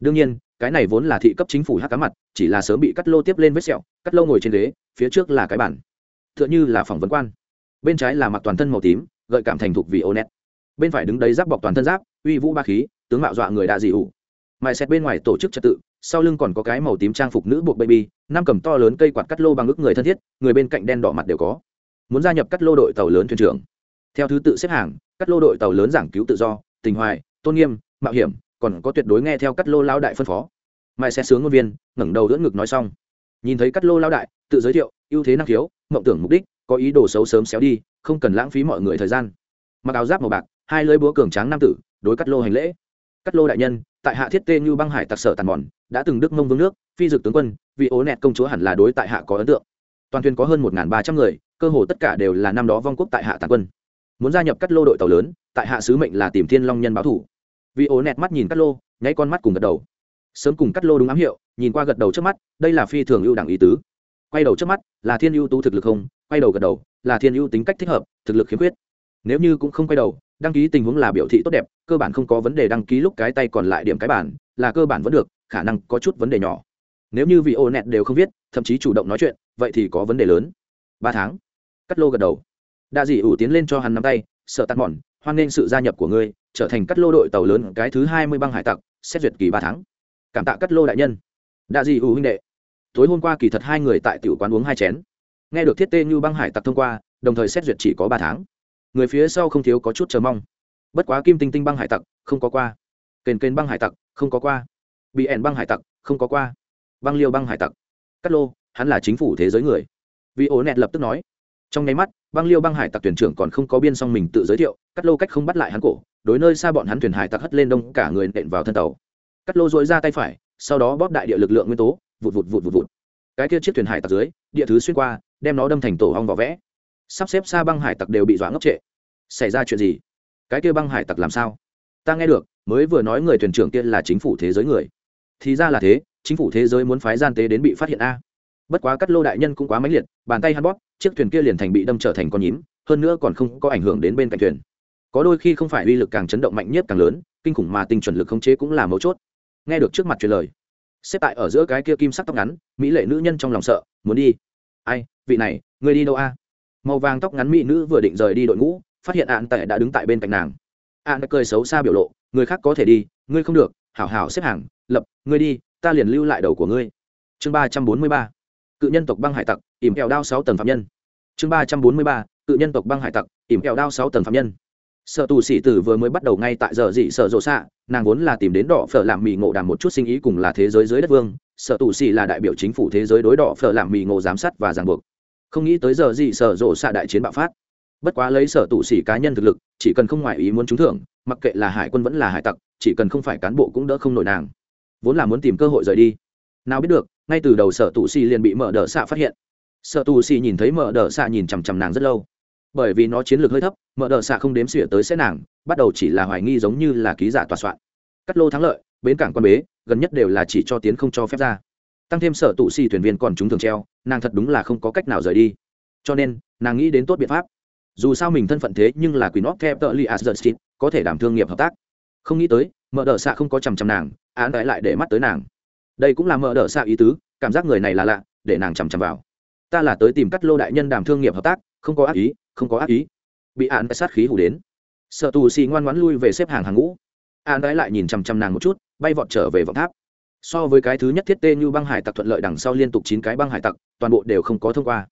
Đương nhiên, cái này vốn là thị cấp chính phủ hát cá mặt, chỉ là sớm bị cắt lô tiếp lên vết sẹo, cắt lô ngồi trên ghế, phía trước là cái bản t h ư ợ n h ư là phỏng vấn quan. Bên trái là mặc toàn thân màu tím, gợi cảm thành thục vì ô nét bên phải đứng đấy giáp bọc toàn thân giáp, uy vũ ba khí, tướng mạo dọa người đạ dị ủ. Mại xét bên ngoài tổ chức trật tự, sau lưng còn có cái màu tím trang phục nữ buộc baby, năm cầm to lớn cây quạt cắt lô bằng ức người thân thiết, người bên cạnh đen đỏ mặt đều có. Muốn gia nhập cắt lô đội tàu lớn thuyền trưởng. Theo thứ tự xếp hàng, cắt lô đội tàu lớn giảng cứu tự do, tình hoài, tôn nghiêm, mạo hiểm, còn có tuyệt đối nghe theo cắt lô lao đại phân phó. Mai sẽ sướng ngôn viên, ngẩng đầu đỡ ngực nói xong. Nhìn thấy cắt lô lao đại, tự giới thiệu, ưu thế năng khiếu, mộng tưởng mục đích, có ý đồ xấu sớm xéo đi, không cần lãng phí mọi người thời gian. Mặc áo giáp màu bạc hai lưỡi búa cường tráng nam tử, đối cắt lô hành lễ. Cắt lô đại nhân, tại hạ thiết tê như băng hải tặc sở tàn mòn, đã từng đức mông vương nước, phi dực tướng quân, vì ố nẹt công chúa hẳn là đối tại hạ có ấn tượng. Toàn thuyền có hơn một ba trăm người, cơ hồ tất cả đều là năm đó vong quốc tại hạ tàn quân. Muốn gia nhập cắt lô đội tàu lớn, tại hạ sứ mệnh là tìm thiên long nhân báo thủ. Vì ố nẹt mắt nhìn cắt lô, nháy con mắt cùng gật đầu. Sớm cùng cắt lô đúng ám hiệu, nhìn qua gật đầu trước mắt, đây là phi thường ưu đẳng ý tứ. Quay đầu trước mắt, là thiên ưu tú thực lực không, quay đầu gật đầu, là thiên ưu tính cách thích hợp, thực lực khiếm khuyết. Nếu như cũng không quay đầu đăng ký tình huống là biểu thị tốt đẹp, cơ bản không có vấn đề đăng ký lúc cái tay còn lại điểm cái bản, là cơ bản vẫn được, khả năng có chút vấn đề nhỏ. Nếu như vị ô nẹt đều không viết, thậm chí chủ động nói chuyện, vậy thì có vấn đề lớn. Ba tháng. Cắt lô gật đầu. Đa dị ủ tiến lên cho hắn nắm tay, sợ tắt mòn, hoan nghênh sự gia nhập của ngươi, trở thành cắt lô đội tàu lớn cái thứ hai mươi băng hải tặc, xét duyệt kỳ ba tháng. Cảm tạ cắt lô đại nhân. Đa dị ủ huynh đệ. Tối hôm qua kỳ thật hai người tại tiểu quán uống hai chén. Nghe được thiết tê như băng hải tặc thông qua, đồng thời xét duyệt chỉ có ba tháng người phía sau không thiếu có chút chờ mong. Bất quá kim tinh tinh băng hải tặc, không có qua. Kền kền băng hải tặc, không có qua. Bị ẻn băng hải tặc, không có qua. Băng liêu băng hải tặc. Cát lô, hắn là chính phủ thế giới người. Vì ố nẹt lập tức nói. Trong nháy mắt, băng liêu băng hải tặc tuyển trưởng còn không có biên song mình tự giới thiệu cắt lô cách không bắt lại hắn cổ, đối nơi xa bọn hắn thuyền hải tặc hất lên đông cả người nện vào thân tàu. Cắt lô dội ra tay phải, sau đó bóp đại địa lực lượng nguyên tố, vụt vụt vụt vụt vụt. Cái kia chiếc thuyền hải tặc dưới, địa thứ xuyên qua, đem nó đâm thành tổ hong vỏ vẽ sắp xếp xa băng hải tặc đều bị dọa ngốc trệ. Xảy ra chuyện gì? Cái kia băng hải tặc làm sao? Ta nghe được, mới vừa nói người thuyền trưởng kia là chính phủ thế giới người. Thì ra là thế, chính phủ thế giới muốn phái gian tế đến bị phát hiện a. Bất quá cắt lô đại nhân cũng quá mãnh liệt, bàn tay hắn bóp, chiếc thuyền kia liền thành bị đâm trở thành con nhím, hơn nữa còn không có ảnh hưởng đến bên cạnh thuyền. Có đôi khi không phải uy lực càng chấn động mạnh nhất càng lớn, kinh khủng mà tình chuẩn lực khống chế cũng là mấu chốt. Nghe được trước mặt truyền lời, xếp tại ở giữa cái kia kim sắc tóc ngắn, mỹ lệ nữ nhân trong lòng sợ, muốn đi? Ai? Vị này người đi đâu a? Màu vàng tóc ngắn mỹ nữ vừa định rời đi đội ngũ, phát hiện ạn tệ đã đứng tại bên cạnh nàng. Ạn đã cười xấu xa biểu lộ, người khác có thể đi, ngươi không được, hảo hảo xếp hàng, lập, ngươi đi, ta liền lưu lại đầu của ngươi. Chương ba trăm bốn mươi ba, cự nhân tộc băng hải tặc, ỉm kẹo đao sáu tầng phạm nhân. Chương ba trăm bốn mươi ba, cự nhân tộc băng hải tặc, ỉm kẹo đao sáu tầng phạm nhân. Sợ tù sĩ tử vừa mới bắt đầu ngay tại giờ dị sợ rộ xạ, nàng vốn là tìm đến đỏ phở làm mì ngộ đàm một chút sinh ý cùng là thế giới dưới đất vương. Sợ tù sĩ là đại biểu chính phủ thế giới đối đỏ phở làm mì ngộ giám sát và ràng buộc không nghĩ tới giờ gì sở rộ xạ đại chiến bạo phát. Bất quá lấy sở tụ sĩ cá nhân thực lực, chỉ cần không ngoại ý muốn trúng thưởng, mặc kệ là hải quân vẫn là hải tặc, chỉ cần không phải cán bộ cũng đỡ không nổi nàng. Vốn là muốn tìm cơ hội rời đi. Nào biết được, ngay từ đầu sở tụ sĩ liền bị mở đờ xạ phát hiện. Sở tụ sĩ nhìn thấy mở đờ xạ nhìn chằm chằm nàng rất lâu. Bởi vì nó chiến lược hơi thấp, mở đờ xạ không đếm xỉa tới sẽ nàng, bắt đầu chỉ là hoài nghi giống như là ký giả tòa soạn. Cắt lô thắng lợi, bến cảng quan bế, gần nhất đều là chỉ cho tiến không cho phép ra tăng thêm sở tụ xì thuyền viên còn chúng thường treo, nàng thật đúng là không có cách nào rời đi. Cho nên, nàng nghĩ đến tốt biện pháp. Dù sao mình thân phận thế nhưng là quỷ nóc theo tờ li asdert có thể đảm thương nghiệp hợp tác. Không nghĩ tới mở đờ xạ không có chằm chằm nàng, án đại lại để mắt tới nàng. Đây cũng là mở đờ xạ ý tứ, cảm giác người này là lạ, để nàng chằm chằm vào. Ta là tới tìm cắt lô đại nhân đàm thương nghiệp hợp tác, không có ác ý, không có ác ý. Bị án sát khí hủ đến. Sợ tù xì ngoan ngoãn lui về xếp hàng hàng ngũ. Án đái lại nhìn chằm chằm nàng một chút, bay vọt trở về vọng tháp so với cái thứ nhất thiết tê như băng hải tặc thuận lợi đằng sau liên tục chín cái băng hải tặc, toàn bộ đều không có thông qua.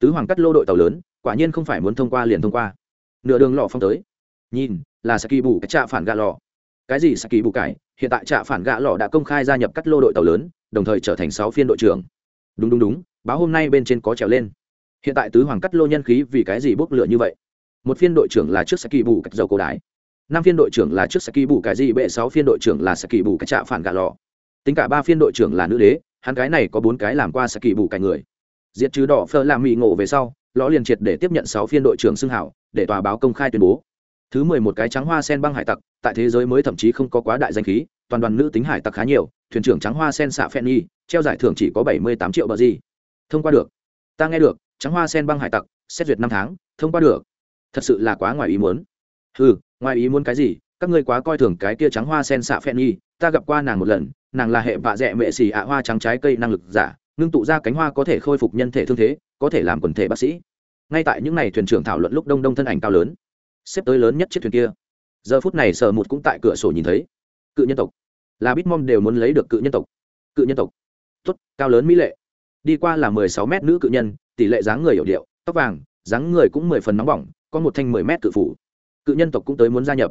Tứ hoàng cắt lô đội tàu lớn, quả nhiên không phải muốn thông qua liền thông qua. Nửa đường lò phong tới. Nhìn, là saki bù, cái trạ phản gạ lò cái gì saki bù cải? Hiện tại trạ phản gạ lò đã công khai gia nhập cắt lô đội tàu lớn, đồng thời trở thành sáu phiên đội trưởng. Đúng đúng đúng, báo hôm nay bên trên có trèo lên. Hiện tại tứ hoàng cắt lô nhân khí vì cái gì bốc lửa như vậy? Một phiên đội trưởng là trước saki bù cách dầu cổ đái năm phiên đội trưởng là trước saki bù, cái gì bệ, sáu phiên đội trưởng là saki bù, cái trạ phản gạ lò tính cả ba phiên đội trưởng là nữ đế, hắn cái này có bốn cái làm qua sẽ kỳ bù cải người. Diệt trừ đỏ phơ làm mị ngộ về sau, lõ liền triệt để tiếp nhận sáu phiên đội trưởng xưng hảo, để tòa báo công khai tuyên bố. Thứ mười một cái trắng hoa sen băng hải tặc, tại thế giới mới thậm chí không có quá đại danh khí, toàn đoàn nữ tính hải tặc khá nhiều, thuyền trưởng trắng hoa sen xạ phen nhi treo giải thưởng chỉ có bảy mươi tám triệu bờ gì. Thông qua được. Ta nghe được, trắng hoa sen băng hải tặc, xét duyệt năm tháng, thông qua được. Thật sự là quá ngoài ý muốn. Ừ ngoài ý muốn cái gì? Các ngươi quá coi thường cái kia trắng hoa sen xạ phen nhi ta gặp qua nàng một lần nàng là hệ vạ dẹ mệ xì ạ hoa trắng trái cây năng lực giả, ngưng tụ ra cánh hoa có thể khôi phục nhân thể thương thế, có thể làm quần thể bác sĩ. Ngay tại những n à y thuyền trưởng thảo luận lúc đông đông thân ảnh cao lớn, xếp tới lớn nhất chiếc thuyền kia. Giờ phút này sờ một cũng tại cửa sổ nhìn thấy, cự nhân tộc. Là bitmom đều muốn lấy được cự nhân tộc. Cự nhân tộc. Tuất cao lớn mỹ lệ. Đi qua là mười sáu mét nữ cự nhân, tỷ lệ dáng người hiểu điệu, tóc vàng, dáng người cũng mười phần nóng bỏng, có một thanh mười mét cự phủ. Cự nhân tộc cũng tới muốn gia nhập.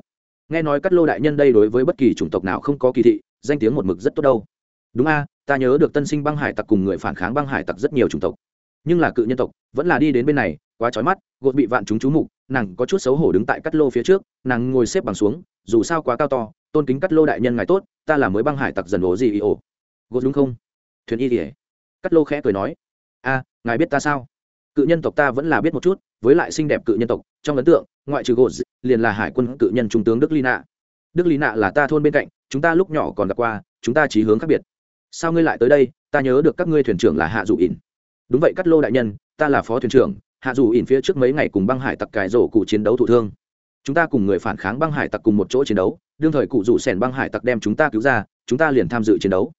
Nghe nói các lô đại nhân đây đối với bất kỳ chủng tộc nào không có kỳ thị danh tiếng một mực rất tốt đâu. Đúng a, ta nhớ được tân sinh băng hải tặc cùng người phản kháng băng hải tặc rất nhiều chủng tộc. Nhưng là cự nhân tộc, vẫn là đi đến bên này, quá trói mắt, gột bị vạn chúng chú mục, nàng có chút xấu hổ đứng tại cắt lô phía trước, nàng ngồi xếp bằng xuống, dù sao quá cao to, tôn kính cắt lô đại nhân ngài tốt, ta là mới băng hải tặc dần ố gì ý ổ gột đúng không? Thuyền y ỉa cắt lô khẽ cười nói. A, ngài biết ta sao? Cự nhân tộc ta vẫn là biết một chút, với lại xinh đẹp cự nhân tộc, trong ấn tượng, ngoại trừ gột, liền là hải quân cự nhân trung tướng đức ly nạ. Đức ly nạ là ta thôn bên cạnh chúng ta lúc nhỏ còn gặp qua, chúng ta trí hướng khác biệt. Sao ngươi lại tới đây? Ta nhớ được các ngươi thuyền trưởng là hạ dù ỉn. Đúng vậy cắt lô đại nhân, ta là phó thuyền trưởng, hạ dù ỉn phía trước mấy ngày cùng băng hải tặc cải rổ cụ chiến đấu thụ thương. Chúng ta cùng người phản kháng băng hải tặc cùng một chỗ chiến đấu, đương thời cụ rủ sẻn băng hải tặc đem chúng ta cứu ra, chúng ta liền tham dự chiến đấu.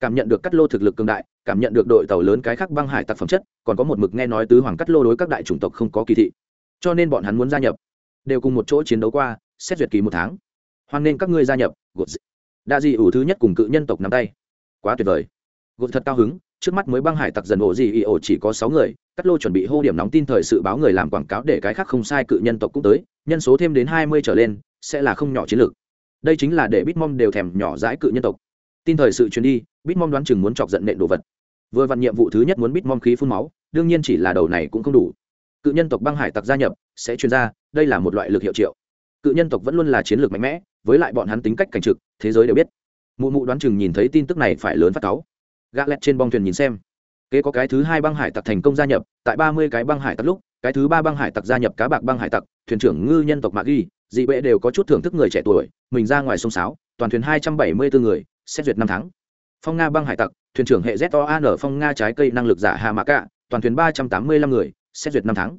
Cảm nhận được cắt lô thực lực cường đại, cảm nhận được đội tàu lớn cái khác băng hải tặc phẩm chất, còn có một mực nghe nói tứ hoàng cắt lô đối các đại chủng tộc không có kỳ thị. Cho nên bọn hắn muốn gia nhập. Đều cùng một chỗ chiến đấu qua, xét duyệt kỳ một tháng. Hoan nên các ngươi gia nhập, gột đa dị ủ thứ nhất cùng cự nhân tộc nắm tay. Quá tuyệt vời. Gột thật cao hứng, trước mắt mới băng hải tặc dần ổ gì ỉ ổ chỉ có sáu người, cắt lô chuẩn bị hô điểm nóng tin thời sự báo người làm quảng cáo để cái khác không sai cự nhân tộc cũng tới, nhân số thêm đến hai mươi trở lên, sẽ là không nhỏ chiến lược. Đây chính là để bitmom đều thèm nhỏ dãi cự nhân tộc. Tin thời sự truyền đi, bitmom đoán chừng muốn chọc giận nện đồ vật. Vừa vặn nhiệm vụ thứ nhất muốn bitmom khí phun máu, đương nhiên chỉ là đầu này cũng không đủ. Cự nhân tộc băng hải tặc gia nhập, sẽ chuyên ra đây là một loại lực hiệu triệu. Cự nhân tộc vẫn luôn là chiến lược mạnh mẽ, với lại bọn hắn tính cách cảnh trực thế giới đều biết mụ mụ đoán chừng nhìn thấy tin tức này phải lớn phát cáu gã lẹt trên bong thuyền nhìn xem kế có cái thứ hai băng hải tặc thành công gia nhập tại ba mươi cái băng hải tặc lúc cái thứ ba băng hải tặc gia nhập cá bạc băng hải tặc thuyền trưởng ngư nhân tộc mạc ghi dị bệ đều có chút thưởng thức người trẻ tuổi mình ra ngoài sông sáo toàn thuyền hai trăm bảy mươi bốn người xét duyệt năm tháng phong nga băng hải tặc thuyền trưởng hệ ZOAN phong nga trái cây năng lực giả Hà mạc Cả, toàn thuyền ba trăm tám mươi lăm người, xét duyệt năm tháng.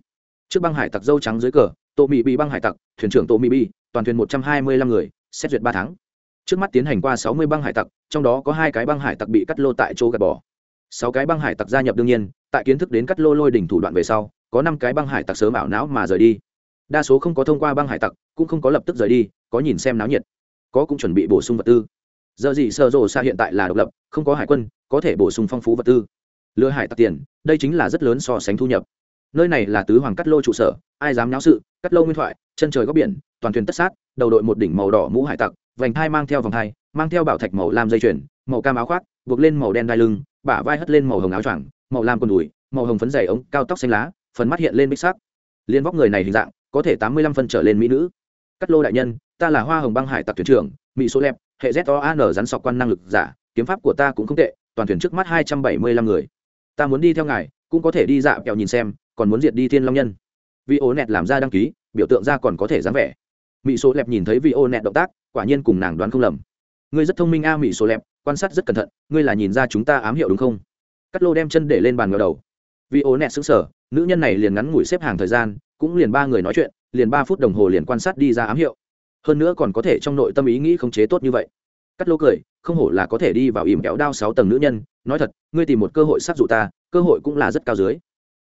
Trước băng hải tặc dâu trắng dưới cờ, Tô mỹ bị băng hải tặc, thuyền trưởng Tô mỹ bị, toàn thuyền một trăm hai mươi lăm người, xét duyệt ba tháng. Trước mắt tiến hành qua sáu mươi băng hải tặc, trong đó có hai cái băng hải tặc bị cắt lô tại chỗ gạt bỏ. Sáu cái băng hải tặc gia nhập đương nhiên, tại kiến thức đến cắt lô lôi đỉnh thủ đoạn về sau, có năm cái băng hải tặc sớm ảo não mà rời đi. Đa số không có thông qua băng hải tặc, cũng không có lập tức rời đi, có nhìn xem náo nhiệt, có cũng chuẩn bị bổ sung vật tư giờ gì sơ rồ xa hiện tại là độc lập không có hải quân có thể bổ sung phong phú vật tư lừa hải tặc tiền đây chính là rất lớn so sánh thu nhập nơi này là tứ hoàng cắt lô trụ sở ai dám náo sự cắt lô nguyên thoại chân trời góc biển toàn thuyền tất sát đầu đội một đỉnh màu đỏ mũ hải tặc vành thai mang theo vòng thai, mang theo bảo thạch màu lam dây chuyền, màu cam áo khoác, buộc lên màu đen đai lưng, bả vai hất lên màu hồng áo choàng, màu lam quần đùi, màu hồng phấn dày ống, cao tóc xanh lá, phần mắt hiện lên bích sắc. Liên vóc người này hình dạng, có thể tám mươi lăm phân trở lên mỹ nữ. Cắt lô đại nhân, ta là hoa hồng băng hải tặc thuyền trưởng, mỹ số lẹp, hệ z o an rắn sọc quan năng lực giả, kiếm pháp của ta cũng không tệ, toàn thuyền trước mắt hai trăm bảy mươi lăm người. Ta muốn đi theo ngài, cũng có thể đi dạo kẹo nhìn xem, còn muốn diệt đi thiên long nhân. Vì ô nẹt làm ra đăng ký, biểu tượng ra còn có thể dáng vẻ. Mỹ số lẹp nhìn thấy vị ô nẹt động tác quả nhiên cùng nàng đoán không lầm. Ngươi rất thông minh a mỹ số lẹp, quan sát rất cẩn thận, ngươi là nhìn ra chúng ta ám hiệu đúng không? Cắt lô đem chân để lên bàn ngờ đầu. Vì ố nẹt xứng sở nữ nhân này liền ngắn ngủi xếp hàng thời gian, cũng liền ba người nói chuyện, liền ba phút đồng hồ liền quan sát đi ra ám hiệu. Hơn nữa còn có thể trong nội tâm ý nghĩ khống chế tốt như vậy. Cắt lô cười, không hổ là có thể đi vào ìm kéo đao sáu tầng nữ nhân, nói thật, ngươi tìm một cơ hội sát dụ ta, cơ hội cũng là rất cao dưới.